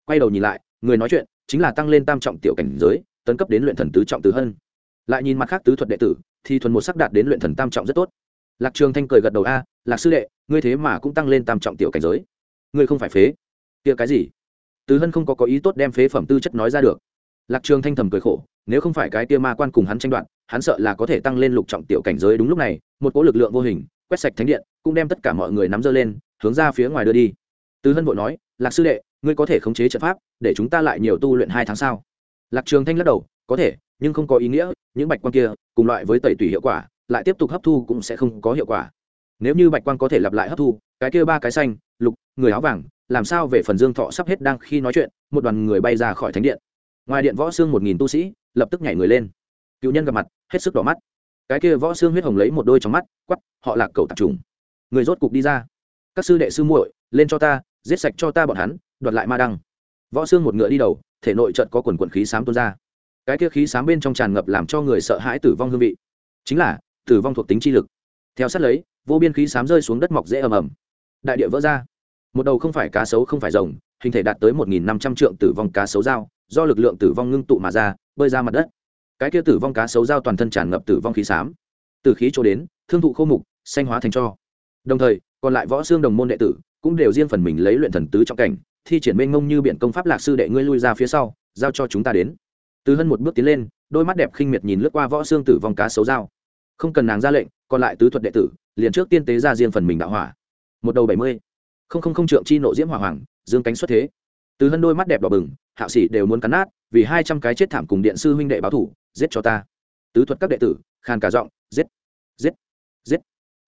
Speaker 1: Quay đầu nhìn lại, người nói chuyện chính là tăng lên tam trọng tiểu cảnh giới, tấn cấp đến luyện thần tứ trọng tứ hân. Lại nhìn mặt khác tứ thuật đệ tử, thì thuần một sắc đạt đến luyện thần tam trọng rất tốt. Lạc trường thanh cười gật đầu, a, lạc sư đệ, ngươi thế mà cũng tăng lên tam trọng tiểu cảnh giới. Ngươi không phải phế. Kia cái gì? Tứ hân không có có ý tốt đem phế phẩm tư chất nói ra được. Lạc trường thanh thầm cười khổ, nếu không phải cái kia ma quan cùng hắn tranh đoạt hắn sợ là có thể tăng lên lục trọng tiểu cảnh giới đúng lúc này, một cỗ lực lượng vô hình, quét sạch thánh điện, cũng đem tất cả mọi người nắm dơ lên, hướng ra phía ngoài đưa đi. Tứ hân vội nói, lạc sư đệ, ngươi có thể khống chế trận pháp, để chúng ta lại nhiều tu luyện hai tháng sau lạc trường thanh lắc đầu, có thể, nhưng không có ý nghĩa, những bạch quan kia, cùng loại với tẩy tủy hiệu quả, lại tiếp tục hấp thu cũng sẽ không có hiệu quả. Nếu như bạch quan có thể lặp lại hấp thu, cái kia ba cái xanh, lục, người áo vàng, làm sao về phần dương thọ sắp hết đang khi nói chuyện, một đoàn người bay ra khỏi thánh điện. Ngoài điện võ xương một nghìn tu sĩ, lập tức nhảy người lên. Cựu nhân gặp mặt hết sức đỏ mắt. Cái kia võ xương huyết hồng lấy một đôi trong mắt quắp họ là cầu tạp trùng. Người rốt cục đi ra. Các sư đệ sư muội, lên cho ta, giết sạch cho ta bọn hắn, đoạt lại ma đăng. Võ xương một ngựa đi đầu, thể nội trận có quần quần khí sám tuôn ra. Cái kia khí sám bên trong tràn ngập làm cho người sợ hãi tử vong hương vị. Chính là, tử vong thuộc tính chi lực. Theo sát lấy, vô biên khí sám rơi xuống đất mọc dễ ầm ầm. Đại địa vỡ ra. Một đầu không phải cá sấu không phải rồng, hình thể đạt tới một nghìn năm trăm trượng tử vong cá sấu dao, do lực lượng tử vong ngưng tụ mà ra, bơi ra mặt đất cái kia tử vong cá sấu dao toàn thân tràn ngập tử vong khí xám. Từ khí chỗ đến, thương thụ khô mục, xanh hóa thành cho. Đồng thời, còn lại võ xương đồng môn đệ tử cũng đều riêng phần mình lấy luyện thần tứ trong cảnh, thi triển mênh mông như biện công pháp lạc sư đệ ngươi lui ra phía sau, giao cho chúng ta đến. Từ hân một bước tiến lên, đôi mắt đẹp khinh miệt nhìn lướt qua võ xương tử vong cá sấu dao không cần nàng ra lệnh, còn lại tứ thuật đệ tử, liền trước tiên tế ra riêng phần mình đạo hỏa. Một đầu bảy mươi. Không không không trượng chi nộ diễm hỏa hoàng, dương cánh xuất thế. Từ hân đôi mắt đẹp đỏ bừng, hạo sĩ đều muốn cắn nát, vì hai trăm cái chết thảm cùng điện sư huynh đệ báo thủ giết cho ta. Tứ thuật các đệ tử, khàn cả giọng, giết giết giết.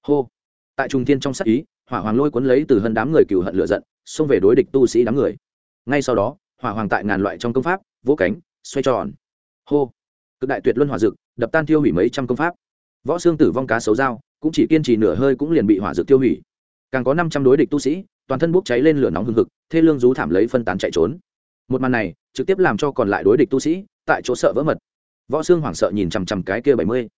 Speaker 1: Hô. Tại trung thiên trong sắc ý, hỏa hoàng lôi cuốn lấy từ hơn đám người cừu hận lựa giận, xông về đối địch tu sĩ đám người. Ngay sau đó, hỏa hoàng tại ngàn loại trong công pháp, vỗ cánh, xoay tròn. Hô. Cực đại tuyệt luân hỏa dực, đập tan tiêu hủy mấy trăm công pháp. Võ xương tử vong cá xấu dao, cũng chỉ kiên trì nửa hơi cũng liền bị hỏa dực tiêu hủy. Càng có năm trăm đối địch tu sĩ, toàn thân bốc cháy lên lửa nóng hừng hực, thê lương rú thảm lấy phân tán chạy trốn. Một màn này, trực tiếp làm cho còn lại đối địch tu sĩ, tại chỗ sợ vỡ mật võ Sương hoảng sợ nhìn chằm chằm cái kia bảy mươi.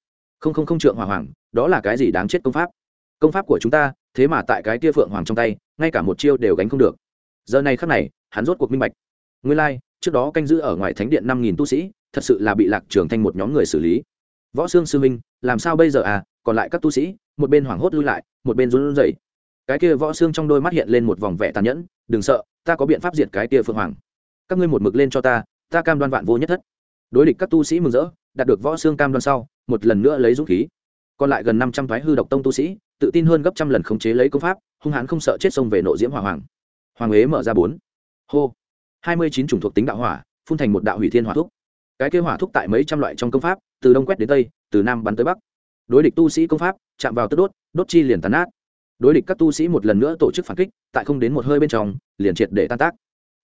Speaker 1: Không không không trượng hỏa hoàng đó là cái gì đáng chết công pháp? Công pháp của chúng ta, thế mà tại cái kia phượng hoàng trong tay, ngay cả một chiêu đều gánh không được. Giờ này khắc này, hắn rốt cuộc minh bạch. Nguyên lai, trước đó canh giữ ở ngoài thánh điện năm nghìn tu sĩ, thật sự là bị lạc trường thanh một nhóm người xử lý. Võ Sương sư minh làm sao bây giờ à? Còn lại các tu sĩ, một bên hoảng hốt lui lại, một bên run rẩy. Cái kia võ xương trong đôi mắt hiện lên một vòng vẻ tàn nhẫn, đừng sợ, ta có biện pháp diệt cái kia phượng hoàng các ngươi một mực lên cho ta ta cam đoan vạn vô nhất thất đối địch các tu sĩ mừng rỡ, đạt được võ xương cam đoan sau, một lần nữa lấy dũng khí. Còn lại gần năm trăm thoái hư độc tông tu sĩ, tự tin hơn gấp trăm lần khống chế lấy công pháp, hung hãn không sợ chết sông về nội diễm hỏa hoàng. Hoàng huế mở ra bốn. Hô. Hai mươi chín chủng thuộc tính đạo hỏa, phun thành một đạo hủy thiên hỏa thúc. Cái kêu hỏa thúc tại mấy trăm loại trong công pháp, từ đông quét đến tây, từ nam bắn tới bắc. Đối địch tu sĩ công pháp, chạm vào tức đốt đốt chi liền tàn nát. Đối địch các tu sĩ một lần nữa tổ chức phản kích, tại không đến một hơi bên trong, liền triệt để tan tác.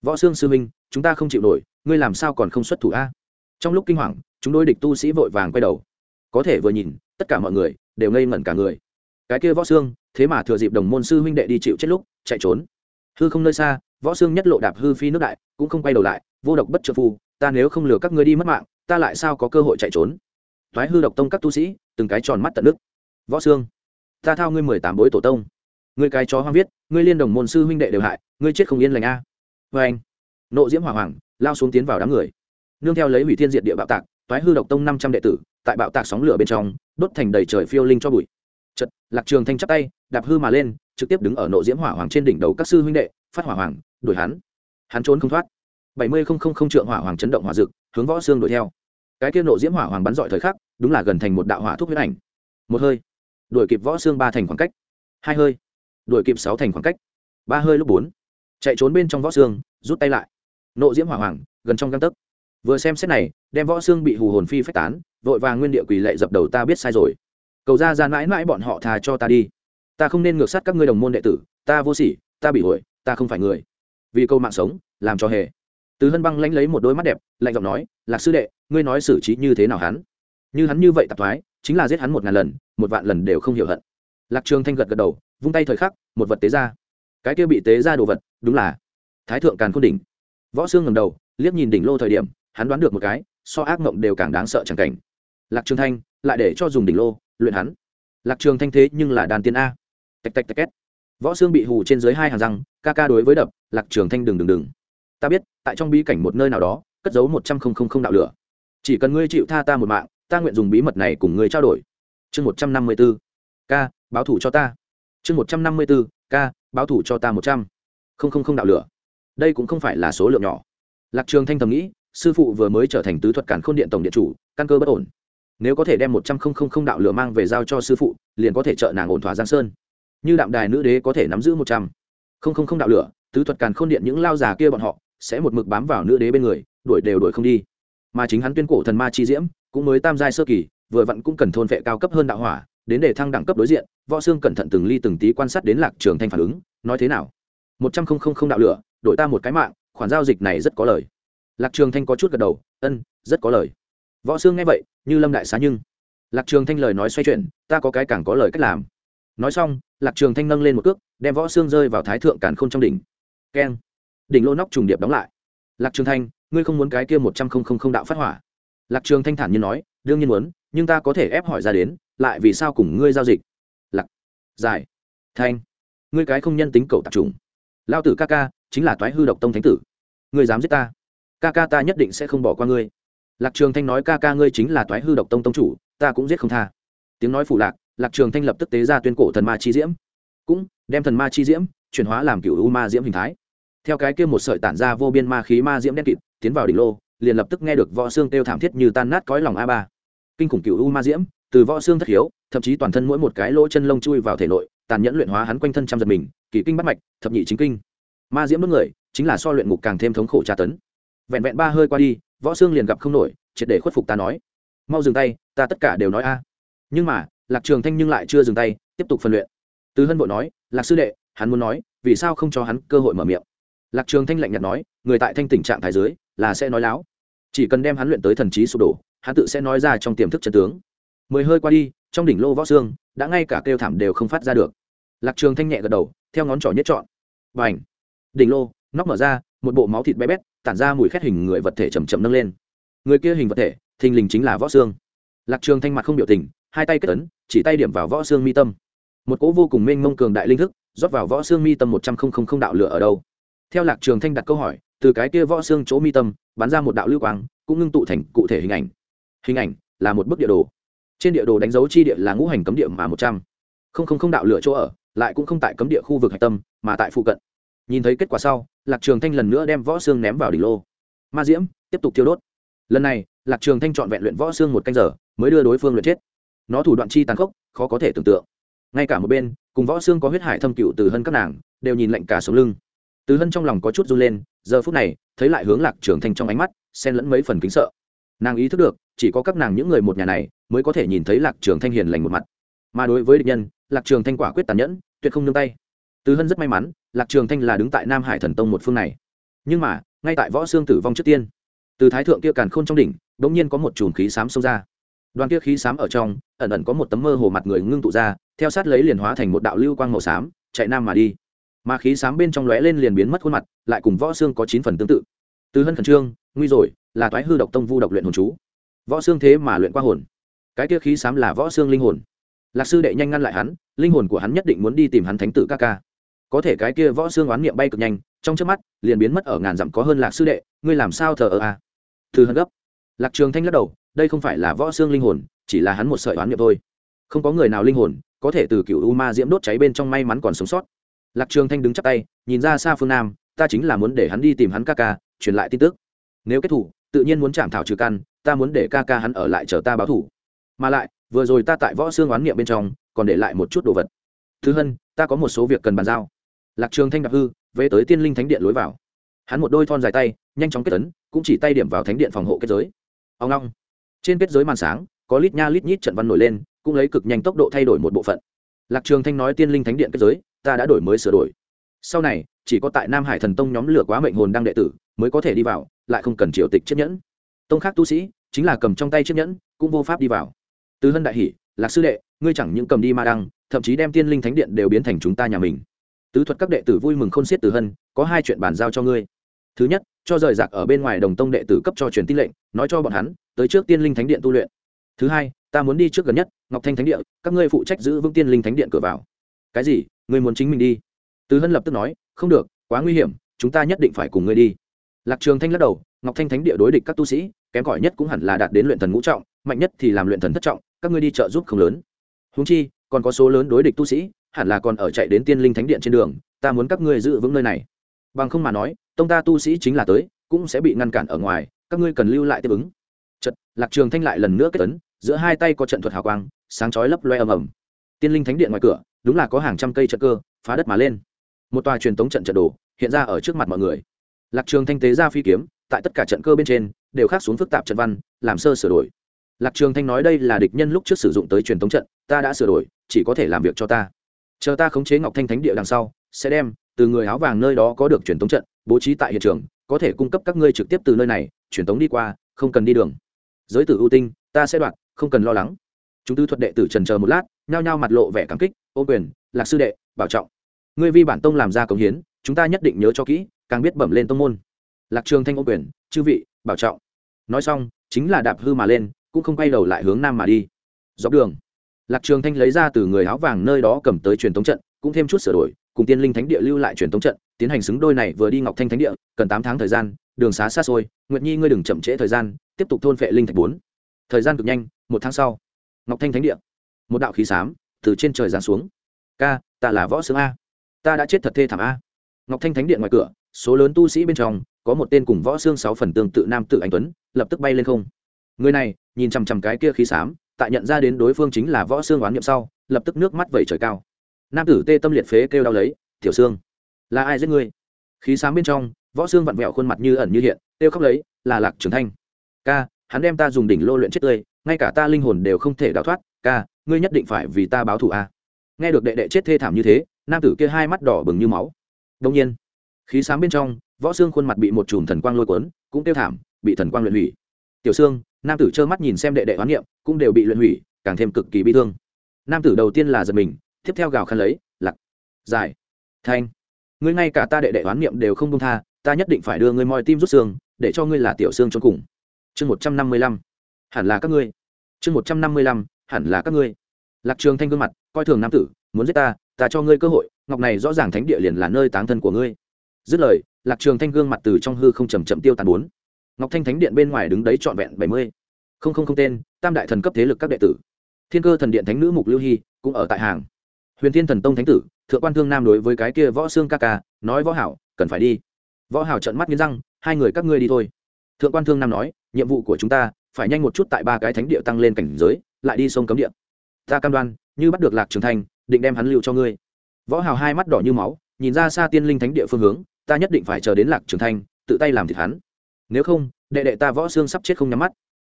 Speaker 1: Võ xương sư minh chúng ta không chịu nổi, ngươi làm sao còn không xuất thủ a? Trong lúc kinh hoàng, chúng đối địch tu sĩ vội vàng quay đầu. Có thể vừa nhìn, tất cả mọi người đều ngây ngẩn cả người. Cái kia võ xương, thế mà thừa dịp đồng môn sư huynh đệ đi chịu chết lúc, chạy trốn. Hư không nơi xa, võ xương nhất lộ đạp hư phi nước đại, cũng không quay đầu lại, vô độc bất trợ phu ta nếu không lừa các ngươi đi mất mạng, ta lại sao có cơ hội chạy trốn? Thoái hư độc tông các tu sĩ, từng cái tròn mắt tận nước. Võ xương, ta thao ngươi mười tám bối tổ tông. Ngươi cái chó hoang viết, ngươi liên đồng môn sư huynh đệ đều hại, ngươi chết không yên lành a. Vê anh nộ diễm hỏa hoàng lao xuống tiến vào đám người nương theo lấy hủy thiên diệt địa bạo tạc, toái hư độc tông năm trăm đệ tử, tại bạo tạc sóng lửa bên trong, đốt thành đầy trời phiêu linh cho bụi. Chật lạc trường thanh chắp tay, đạp hư mà lên, trực tiếp đứng ở nộ diễm hỏa hoàng trên đỉnh đầu các sư huynh đệ, phát hỏa hoàng, đuổi hắn. Hắn trốn không thoát. bảy mươi không không không trượng hỏa hoàng chấn động hỏa dực, hướng võ xương đuổi theo. Cái kia nộ diễm hỏa hoàng bắn dọi thời khắc, đúng là gần thành một đạo hỏa thuốc huyết ảnh. Một hơi, đuổi kịp võ xương ba thành khoảng cách. Hai hơi, đuổi kịp sáu thành khoảng cách. Ba hơi lúc bốn, chạy trốn bên trong võ xương, rút tay lại. Nộ diễm hỏa hoàng, gần trong găng tấc vừa xem xét này, đem võ xương bị hù hồn phi phách tán, vội vàng nguyên địa quỳ lệ dập đầu ta biết sai rồi. Cầu ra ra mãi mãi bọn họ thà cho ta đi. Ta không nên ngược sát các ngươi đồng môn đệ tử, ta vô sỉ, ta bị hội ta không phải người. Vì câu mạng sống, làm cho hề. Từ hân băng lãnh lấy một đôi mắt đẹp, lạnh giọng nói, lạc sư đệ, ngươi nói xử trí như thế nào hắn? Như hắn như vậy tạp thoái, chính là giết hắn một ngàn lần, một vạn lần đều không hiểu hận. Lạc trường thanh gật gật đầu, vung tay thời khắc, một vật tế ra. Cái kia bị tế ra đồ vật, đúng là thái thượng càn khôn đỉnh. Võ xương ngầm đầu, liếc nhìn đỉnh lô thời điểm hắn đoán được một cái, so ác mộng đều càng đáng sợ chẳng cảnh. Lạc trường thanh, lại để cho dùng đỉnh lô, luyện hắn. Lạc trường thanh thế nhưng là đàn tiên a. Tạch tạch tạch két. Võ xương bị hù trên dưới hai hàng răng, ca ca đối với đập, lạc trường thanh đừng đừng đừng. Ta biết, tại trong bí cảnh một nơi nào đó, cất giấu một trăm không không không đạo lửa. Chỉ cần ngươi chịu tha ta một mạng, ta nguyện dùng bí mật này cùng ngươi trao đổi. Chương một trăm năm mươi b ố ca, báo thủ cho ta. Chương một trăm năm mươi b ố ca, báo thủ cho ta một trăm không không không đạo lửa. Đây cũng không phải là số lượng nhỏ. Lạc trường thanh thầm nghĩ sư phụ vừa mới trở thành tứ thuật cản k h ô n điện tổng điện chủ, căn cơ bất ổn. Nếu có thể đem một trăm không không không đạo lửa mang về giao cho sư phụ, liền có thể trợ nàng ổn thỏa giang sơn. Như đạm đài nữ đế có thể nắm giữ một trăm không không không đạo lửa, tứ thuật càn k h ô n điện những lao già kia bọn họ sẽ một mực bám vào nữ đế bên người, đuổi đều đuổi không đi. Mà chính hắn tuyên cổ thần ma chi diễm, cũng mới tam giai sơ kỳ, vừa vặn cũng cần thôn vệ cao cấp hơn đạo hỏa, đến để thăng đẳng cấp đối diện, võ xương cẩn thận từng ly từng tí quan sát đến lạc trường thanh phản ứng, nói thế nào? Một trăm không không không đạo lửa, đổi ta một cái mạng, khoản giao dịch này rất có lời lạc trường thanh có chút gật đầu, ân, rất có lời. Võ Sương nghe vậy, như lâm đại xá nhưng. Lạc trường thanh lời nói xoay chuyển, ta có cái càng có lời cách làm. Nói xong, lạc trường thanh nâng lên một cước, đem võ xương rơi vào thái thượng càn khôn trong đỉnh. Keng. Đỉnh lô nóc trùng điệp đóng lại. Lạc trường thanh, ngươi không muốn cái kia một trăm không không không đạo phát hỏa? Lạc trường thanh thản nhiên nói, đương nhiên muốn, nhưng ta có thể ép hỏi ra đến, lại vì sao cùng ngươi giao dịch? Lạc. Giải. Thanh. Ngươi cái không nhân tính cầu tạp trùng lao tử ca ca, chính là toái hư độc tông thánh tử. Ngươi dám giết ta ca ca ta nhất định sẽ không bỏ qua ngươi. Lạc trường thanh nói ca ca ngươi chính là toái hư độc tông tông chủ, ta cũng giết không tha. Tiếng nói phủ lạc lạc trường thanh lập tức tế ra tuyên cổ thần ma chi diễm. Cũng đem thần ma chi diễm chuyển hóa làm cựu u ma diễm hình thái. Theo cái kia một sợi tản ra vô biên ma khí ma diễm đen kịt tiến vào đỉnh lô, liền lập tức nghe được võ xương kêu thảm thiết như tan nát cõi lòng a ba. Kinh khủng cựu u ma diễm, từ võ xương thất hiếu, thậm chí toàn thân mỗi một cái lỗ chân lông chui vào thể nội, tàn nhẫn luyện hóa hắn quanh thân trăm giật mình, kỳ kinh bắt mạch, thập nhị chính kinh. Ma diễm đốt người, chính là so luyện ngục càng thêm thống khổ tra tấn vẹn vẹn ba hơi qua đi, võ xương liền gặp không nổi, triệt để khuất phục ta nói. Mau dừng tay, ta tất cả đều nói a. Nhưng mà, lạc trường thanh nhưng lại chưa dừng tay, tiếp tục phân luyện. Tứ hân vội nói, lạc sư đệ, hắn muốn nói, vì sao không cho hắn cơ hội mở miệng? Lạc trường thanh lạnh nhạt nói, người tại thanh tình trạng thái dưới, là sẽ nói láo. Chỉ cần đem hắn luyện tới thần trí sụp đổ, hắn tự sẽ nói ra trong tiềm thức chân tướng. Mười hơi qua đi, trong đỉnh lô võ xương, đã ngay cả kêu thảm đều không phát ra được. Lạc trường thanh nhẹ gật đầu, theo ngón trỏ nhất chọn và ảnh đỉnh lô, nóc mở ra, một bộ máu thịt bé bét tản ra mùi khét hình người vật thể chầm chậm nâng lên. Người kia hình vật thể, thình lình chính là võ xương. Lạc trường thanh mặt không biểu tình, hai tay kết ấn, chỉ tay điểm vào võ xương mi tâm. Một cỗ vô cùng mênh mông cường đại linh thức, rót vào võ xương mi tâm một trăm không không không đạo lửa ở đâu. Theo lạc trường thanh đặt câu hỏi, từ cái kia võ xương chỗ mi tâm, bắn ra một đạo lưu quang, cũng ngưng tụ thành cụ thể hình ảnh. Hình ảnh là một bức địa đồ. Trên địa đồ đánh dấu chi địa là ngũ hành cấm địa mà một trăm không không không đạo lửa chỗ ở, lại cũng không tại cấm địa khu vực hạch tâm, mà tại phụ cận nhìn thấy kết quả sau, lạc trường thanh lần nữa đem võ xương ném vào đỉnh lô. Ma diễm, tiếp tục thiêu đốt. Lần này, lạc trường thanh chọn vẹn luyện võ xương một canh giờ, mới đưa đối phương luyện chết. Nó thủ đoạn chi tàn khốc, khó có thể tưởng tượng. Ngay cả một bên, cùng võ xương có huyết hải thâm cựu từ hơn các nàng, đều nhìn lạnh cả sống lưng. Từ hân trong lòng có chút run lên, giờ phút này, thấy lại hướng lạc trường thanh trong ánh mắt, xen lẫn mấy phần kính sợ. Nàng ý thức được, chỉ có các nàng những người một nhà này, mới có thể nhìn thấy lạc trường thanh hiền lành một mặt. Mà đối với địch nhân, lạc trường thanh quả quyết tàn nhẫn, tuyệt không nương tay từ hân rất may mắn, lạc trường thanh là đứng tại nam hải thần tông một phương này. Nhưng mà, ngay tại võ xương tử vong trước tiên, từ thái thượng kia càn khôn trong đỉnh đống nhiên có một chùm khí xám xông ra. Đoàn kia khí xám ở trong, ẩn ẩn có một tấm mơ hồ mặt người ngưng tụ ra, theo sát lấy liền hóa thành một đạo lưu quang màu xám, chạy nam mà đi. Mà khí xám bên trong lóe lên liền biến mất khuôn mặt, lại cùng võ xương có chín phần tương tự. Từ hân khẩn trương, nguy rồi, là toái hư độc tông vu độc luyện hồn chú. Võ xương thế mà luyện qua hồn. Cái kia khí xám là võ xương linh hồn. Lạc sư đệ nhanh ngăn lại hắn, linh hồn của hắn nhất định muốn đi tìm hắn thánh tử ca ca có thể cái kia võ xương oán niệm bay cực nhanh, trong trước mắt, liền biến mất ở ngàn dặm có hơn lạc sư đệ, ngươi làm sao thờ ơ à? thư hận gấp. Lạc trường thanh lắc đầu, đây không phải là võ xương linh hồn, chỉ là hắn một sợi oán niệm thôi. Không có người nào linh hồn, có thể từ cựu u ma diễm đốt cháy bên trong may mắn còn sống sót. Lạc trường thanh đứng chắp tay, nhìn ra xa phương nam, ta chính là muốn để hắn đi tìm hắn ca ca, truyền lại tin tức. Nếu kết thủ, tự nhiên muốn chạm thảo trừ căn, ta muốn để ca ca hắn ở lại chờ ta báo thủ. Mà lại, vừa rồi ta tại võ xương oán niệm bên trong, còn để lại một chút đồ vật. Thứ hân, ta có một số việc cần bàn giao lạc trường thanh đạp hư, về tới tiên linh thánh điện lối vào. Hắn một đôi thon dài tay, nhanh chóng kết tấn cũng chỉ tay điểm vào thánh điện phòng hộ kết giới. Ông long trên kết giới màn sáng, có lít nha lít nhít trận văn nổi lên, cũng lấy cực nhanh tốc độ thay đổi một bộ phận. Lạc trường thanh nói tiên linh thánh điện kết giới, ta đã đổi mới sửa đổi. Sau này, chỉ có tại nam hải thần tông nhóm lửa quá mệnh hồn đang đệ tử, mới có thể đi vào, lại không cần triều tịch chiếc nhẫn. Tông khác tu sĩ, chính là cầm trong tay chiếc nhẫn, cũng vô pháp đi vào. Từ hân đại hỷ, lạc sư đệ, ngươi chẳng những cầm đi ma đăng, thậm chí đem tiên linh thánh điện đều biến thành chúng ta nhà mình tứ thuật các đệ tử vui mừng khôn xiết từ hân, có hai chuyện bàn giao cho ngươi. Thứ nhất, cho rời giặc ở bên ngoài đồng tông đệ tử cấp cho truyền tin lệnh, nói cho bọn hắn, tới trước tiên linh thánh điện tu luyện. Thứ hai, ta muốn đi trước gần nhất, ngọc thanh thánh điện các ngươi phụ trách giữ vững tiên linh thánh điện cửa vào. Cái gì? Ngươi muốn chính mình đi? Từ hân lập tức nói, không được, quá nguy hiểm, chúng ta nhất định phải cùng ngươi đi. Lạc trường thanh lắc đầu, ngọc thanh thánh địa đối địch các tu sĩ, kém cỏi nhất cũng hẳn là đạt đến luyện thần ngũ trọng, mạnh nhất thì làm luyện thần thất trọng, các ngươi đi trợ giúp không lớn. Húng chi, còn có số lớn đối địch tu sĩ hẳn là còn ở chạy đến tiên linh thánh điện trên đường, ta muốn các ngươi giữ vững nơi này. Bằng không mà nói, tông ta tu sĩ chính là tới, cũng sẽ bị ngăn cản ở ngoài, các ngươi cần lưu lại tiếp ứng. Trận lạc trường thanh lại lần nữa kết tấn giữa hai tay có trận thuật hào quang, sáng chói lấp loe ầm ầm. Tiên linh thánh điện ngoài cửa, đúng là có hàng trăm cây trận cơ, phá đất mà lên. Một tòa truyền tống trận trận đồ, hiện ra ở trước mặt mọi người. Lạc trường thanh tế ra phi kiếm, tại tất cả trận cơ bên trên, đều khác xuống phức tạp trận văn, làm sơ sửa đổi. Lạc trường thanh nói đây là địch nhân lúc trước sử dụng tới truyền tống trận, ta đã sửa đổi, chỉ có thể làm việc cho ta chờ ta khống chế ngọc thanh thánh địa đằng sau, sẽ đem, từ người áo vàng nơi đó có được truyền tống trận, bố trí tại hiện trường, có thể cung cấp các ngươi trực tiếp từ nơi này, truyền tống đi qua, không cần đi đường. Giới tử ưu tinh, ta sẽ đoạt, không cần lo lắng. Chúng tư thuật đệ tử trần chờ một lát, nhao nhao mặt lộ vẻ cảm kích, ô quyền, lạc sư đệ, bảo trọng. Ngươi vi bản tông làm ra công hiến, chúng ta nhất định nhớ cho kỹ, càng biết bẩm lên tông môn. Lạc trường thanh ô quyền, chư vị, bảo trọng. Nói xong, chính là đạp hư mà lên, cũng không quay đầu lại hướng nam mà đi. Dọc đường lạc trường thanh lấy ra từ người áo vàng nơi đó cầm tới truyền thống trận, cũng thêm chút sửa đổi, cùng tiên linh thánh địa lưu lại truyền thống trận, tiến hành xứng đôi này vừa đi ngọc thanh thánh địa, cần tám tháng thời gian, đường xá xa xôi, nguyệt nhi ngươi đừng chậm trễ thời gian, tiếp tục thôn phệ linh thạch bốn. Thời gian cực nhanh, một tháng sau, ngọc thanh thánh địa, một đạo khí xám từ trên trời giáng xuống. Ca, ta là võ sướng a. Ta đã chết thật thê thảm a. Ngọc thanh thánh điện ngoài cửa, số lớn tu sĩ bên trong, có một tên cùng võ xương sáu phần tương tự nam tự anh tuấn, lập tức bay lên không. Người này, nhìn chằm chằm cái kia khí xám tại nhận ra đến đối phương chính là võ xương oán niệm sau, lập tức nước mắt vẩy trời cao. Nam tử tê tâm liệt phế kêu đau lấy, tiểu xương, là ai giết ngươi? Khí sáng bên trong, võ xương vặn vẹo khuôn mặt như ẩn như hiện, kêu khóc lấy, là lạc trường thanh. Ca, hắn đem ta dùng đỉnh lô luyện chết tươi, ngay cả ta linh hồn đều không thể đào thoát. Ca, ngươi nhất định phải vì ta báo thù a. Nghe được đệ đệ chết thê thảm như thế, nam tử kia hai mắt đỏ bừng như máu. Đông nhiên, khí sáng bên trong, võ xương khuôn mặt bị một chùm thần quang lôi cuốn, cũng tiêu thảm, bị thần quang luyện hủy. Tiểu xương nam tử trơ mắt nhìn xem đệ đệ oán niệm, cũng đều bị luyện hủy, càng thêm cực kỳ bi thương. Nam tử đầu tiên là giật mình, tiếp theo gào khăn lấy, lặc dài thanh. Ngươi ngay cả ta đệ đệ oán niệm đều không công tha, ta nhất định phải đưa ngươi moi tim rút xương, để cho ngươi là tiểu xương cho cùng. Chương một trăm năm mươi lăm. Hẳn là các ngươi. Chương một trăm năm mươi lăm. Hẳn là các ngươi. Lạc trường thanh gương mặt, coi thường nam tử, muốn giết ta ta cho ngươi cơ hội, ngọc này rõ ràng thánh địa liền là nơi táng thân của ngươi. Dứt lời, lạc trường thanh gương mặt từ trong hư không chầm chậm tiêu tàn bốn ngọc thanh thánh điện bên ngoài đứng đấy trọn vẹn bảy mươi. Không không không tên, tam đại thần cấp thế lực các đệ tử. Thiên cơ thần điện thánh nữ mục lưu hy cũng ở tại hàng. Huyền thiên thần tông thánh tử, thượng quan thương nam đối với cái kia võ xương ca ca, nói võ hảo, cần phải đi. Võ hảo trợn mắt nghiến răng, hai người các ngươi đi thôi. Thượng quan thương nam nói, nhiệm vụ của chúng ta, phải nhanh một chút tại ba cái thánh địa tăng lên cảnh giới, lại đi sông cấm địa. Ta cam đoan, như bắt được lạc trường thanh định đem hắn lưu cho ngươi. Võ hào hai mắt đỏ như máu, nhìn ra xa tiên linh thánh địa phương hướng, ta nhất định phải chờ đến lạc trường thanh tự tay làm thịt hắn nếu không, đệ đệ ta võ xương sắp chết không nhắm mắt.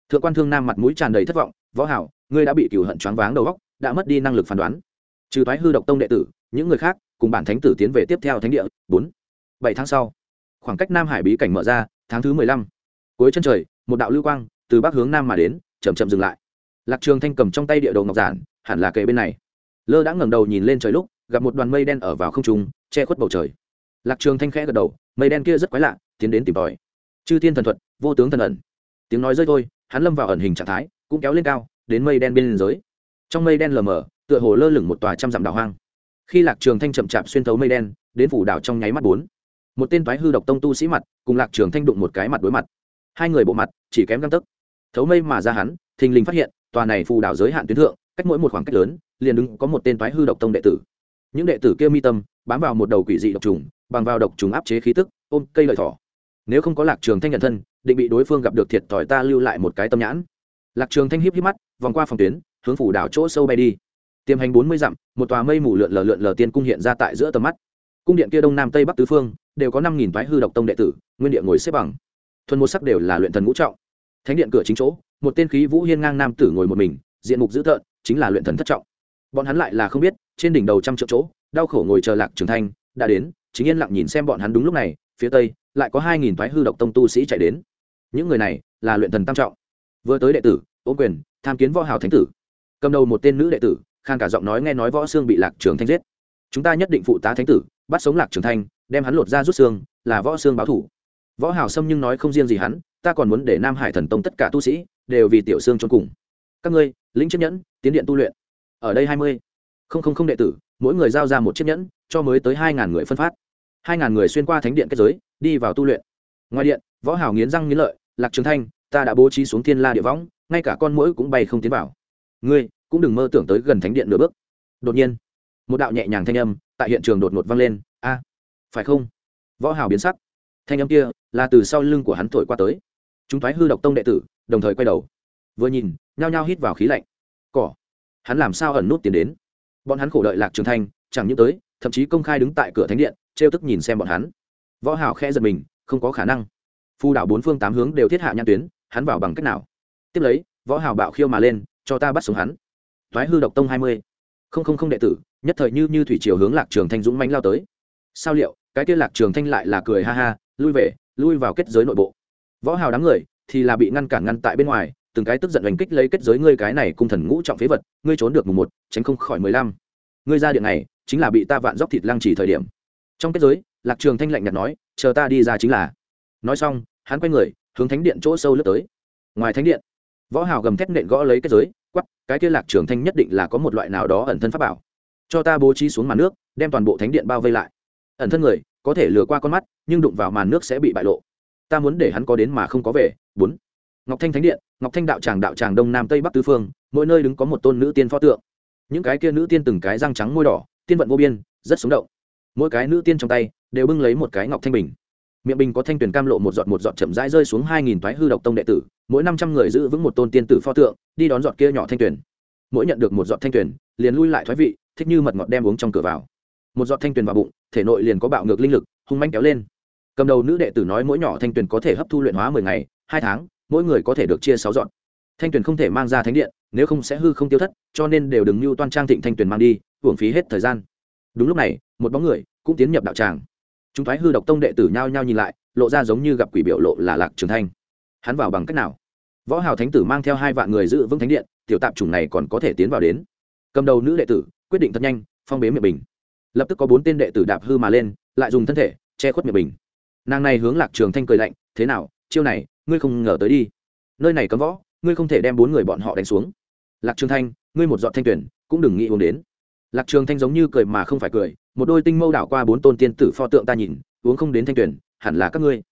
Speaker 1: Thượng quan thương nam mặt mũi tràn đầy thất vọng, võ hảo, ngươi đã bị cửu hận choáng váng đầu óc, đã mất đi năng lực phán đoán. Trừ thoái hư độc tông đệ tử, những người khác cùng bản thánh tử tiến về tiếp theo thánh địa, bốn, bảy tháng sau, khoảng cách nam hải bí cảnh mở ra, tháng thứ mười lăm. Cuối chân trời, một đạo lưu quang từ bắc hướng nam mà đến, chậm chậm dừng lại. Lạc trường thanh cầm trong tay địa đồ ngọc giản, hẳn là kề bên này. Lơ đã ngẩng đầu nhìn lên trời lúc, gặp một đoàn mây đen ở vào không trung, che khuất bầu trời. Lạc trường thanh khẽ gật đầu, mây đen kia rất quái lạ, tiến đến tìm tòi chư thiên thần thuật, vô tướng thần ẩn. Tiếng nói rơi thôi, hắn lâm vào ẩn hình trạng thái, cũng kéo lên cao, đến mây đen bên giới trong mây đen lờ mờ, tựa hồ lơ lửng một tòa trăm dặm đảo hoang. Khi lạc trường thanh chậm chạp xuyên thấu mây đen, đến phủ đảo trong nháy mắt bốn. Một tên toái hư độc tông tu sĩ mặt, cùng lạc trường thanh đụng một cái mặt đối mặt. Hai người bộ mặt, chỉ kém găng tấc. Thấu mây mà ra hắn, thình lình phát hiện, tòa này phù đảo giới hạn tuyến thượng, cách mỗi một khoảng cách lớn, liền đứng có một tên toái hư độc tông đệ tử. Những đệ tử kia mi tâm, bám vào một đầu quỷ dị độc trùng, bằng vào độc trùng áp chế khí tức, ôm cây lợi thỏ nếu không có lạc trường thanh nhận thân, định bị đối phương gặp được thiệt thòi ta lưu lại một cái tâm nhãn. Lạc trường thanh híp híp mắt, vòng qua phòng tuyến, hướng phủ đảo chỗ sâu bay đi. Tiềm hành bốn mươi dặm, một tòa mây mù lượn lờ lượn lờ tiên cung hiện ra tại giữa tầm mắt. Cung điện kia đông nam tây bắc tứ phương, đều có năm nghìn toái hư độc tông đệ tử, nguyên địa ngồi xếp bằng. Thuần một sắc đều là luyện thần ngũ trọng. Thánh điện cửa chính chỗ, một tên khí vũ hiên ngang nam tử ngồi một mình, diện mục dữ tợn, chính là luyện thần thất trọng. Bọn hắn lại là không biết, trên đỉnh đầu trăm triệu chỗ, đau khổ ngồi chờ lạc trường thanh, đã đến, chính yên lặng nhìn xem bọn hắn đúng lúc này, phía tây lại có hai nghìn thoái hư độc tông tu sĩ chạy đến. Những người này là luyện thần tam trọng. Vừa tới đệ tử, ô quyền, tham kiến võ hào thánh tử. Cầm đầu một tên nữ đệ tử khan cả giọng nói nghe nói võ xương bị lạc trường thanh giết. Chúng ta nhất định phụ tá thánh tử, bắt sống lạc trường thanh, đem hắn lột ra rút xương, là võ xương báo thủ. Võ hào sâm nhưng nói không riêng gì hắn, ta còn muốn để nam hải thần tông tất cả tu sĩ đều vì tiểu xương trốn cùng. Các ngươi, lĩnh chiếc nhẫn, tiến điện tu luyện. Ở đây hai mươi. Không không không đệ tử, mỗi người giao ra một chiếc nhẫn, cho mới tới hai ngàn người phân phát hai ngàn người xuyên qua thánh điện kết giới, đi vào tu luyện. Ngoài điện, võ hào nghiến răng nghiến lợi, lạc trường thanh, ta đã bố trí xuống thiên la địa võng, ngay cả con mũi cũng bay không tiến vào. Ngươi cũng đừng mơ tưởng tới gần thánh điện nửa bước. Đột nhiên, một đạo nhẹ nhàng thanh âm tại hiện trường đột ngột vang lên. A, phải không? Võ hào biến sắc. Thanh âm kia là từ sau lưng của hắn thổi qua tới. Chúng thoái hư độc tông đệ tử, đồng thời quay đầu. Vừa nhìn, nhao nhao hít vào khí lạnh. Cỏ. Hắn làm sao ẩn nút tiến đến? Bọn hắn khổ đợi lạc trường thanh, chẳng những tới, thậm chí công khai đứng tại cửa thánh điện trêu tức nhìn xem bọn hắn. Võ hào khẽ giật mình, không có khả năng. Phu đảo bốn phương tám hướng đều thiết hạ nhãn tuyến, hắn vào bằng cách nào? Tiếp lấy, võ hào bạo khiêu mà lên, cho ta bắt sống hắn. Thoái hư độc tông hai mươi. Không không không đệ tử, nhất thời như như thủy chiều hướng lạc trường thanh dũng mãnh lao tới. Sao liệu, cái kia lạc trường thanh lại là cười ha ha, lui về, lui vào kết giới nội bộ. Võ hào đám người, thì là bị ngăn cản ngăn tại bên ngoài, từng cái tức giận đánh kích lấy kết giới ngươi cái này cung thần ngũ trọng phế vật, ngươi trốn được mùng một, tránh không khỏi mười lăm. Ngươi ra điện này, chính là bị ta vạn dốc thịt lăng chỉ thời điểm trong kết giới, lạc trường thanh lạnh nhạt nói, chờ ta đi ra chính là. Nói xong, hắn quay người, hướng thánh điện chỗ sâu lướt tới. Ngoài thánh điện, võ hào gầm thét nện gõ lấy kết giới quắp cái kia lạc trường thanh nhất định là có một loại nào đó ẩn thân pháp bảo. Cho ta bố trí xuống màn nước, đem toàn bộ thánh điện bao vây lại. Ẩn thân người, có thể lừa qua con mắt, nhưng đụng vào màn nước sẽ bị bại lộ. Ta muốn để hắn có đến mà không có về. Bốn. Ngọc thanh thánh điện, ngọc thanh đạo tràng đạo tràng đông nam tây bắc tứ phương, mỗi nơi đứng có một tôn nữ tiên pho tượng. Những cái kia nữ tiên từng cái răng trắng môi đỏ, tiên vận vô biên, rất sống động mỗi cái nữ tiên trong tay đều bưng lấy một cái ngọc thanh bình. Miệng bình có thanh tuyển cam lộ một giọt một giọt chậm rãi rơi xuống hai nghìn toái hư độc tông đệ tử, mỗi năm trăm người giữ vững một tôn tiên tử pho tượng, đi đón giọt kia nhỏ thanh tuyển mỗi nhận được một giọt thanh tuyển liền lui lại thoái vị, thích như mật ngọt đem uống trong cửa vào. Một giọt thanh tuyển vào bụng, thể nội liền có bạo ngược linh lực, hung manh kéo lên. Cầm đầu nữ đệ tử nói mỗi nhỏ thanh tuyển có thể hấp thu luyện hóa mười ngày, hai tháng, mỗi người có thể được chia sáu dọn thanh tuyển không thể mang ra thánh điện, nếu không sẽ hư không tiêu thất, cho nên đều đừng mưu toan trang thịnh thanh tuyển mang đi hưởng phí hết thời gian. Đúng lúc này một bóng người cũng tiến nhập đạo tràng. Chúng thoái hư độc tông đệ tử nhao nhao nhìn lại, lộ ra giống như gặp quỷ biểu lộ là lạc trường thanh. Hắn vào bằng cách nào? Võ hào thánh tử mang theo hai vạn người giữ vững thánh điện, tiểu tạp chủng này còn có thể tiến vào đến. Cầm đầu nữ đệ tử, quyết định thật nhanh, phong bế miệng bình lập tức có bốn tên đệ tử đạp hư mà lên, lại dùng thân thể, che khuất miệng bình nàng này hướng lạc trường thanh cười lạnh, thế nào, chiêu này, ngươi không ngờ tới đi. Nơi này cấm võ, ngươi không thể đem bốn người bọn họ đánh xuống. Lạc trường thanh, ngươi một dọn thanh tuyển, cũng đừng nghĩ uống đến. Lạc trường thanh giống như cười mà không phải cười một đôi tinh mâu đảo qua bốn tôn tiên tử pho tượng ta nhìn, uống không đến thanh tuyển, hẳn là các ngươi.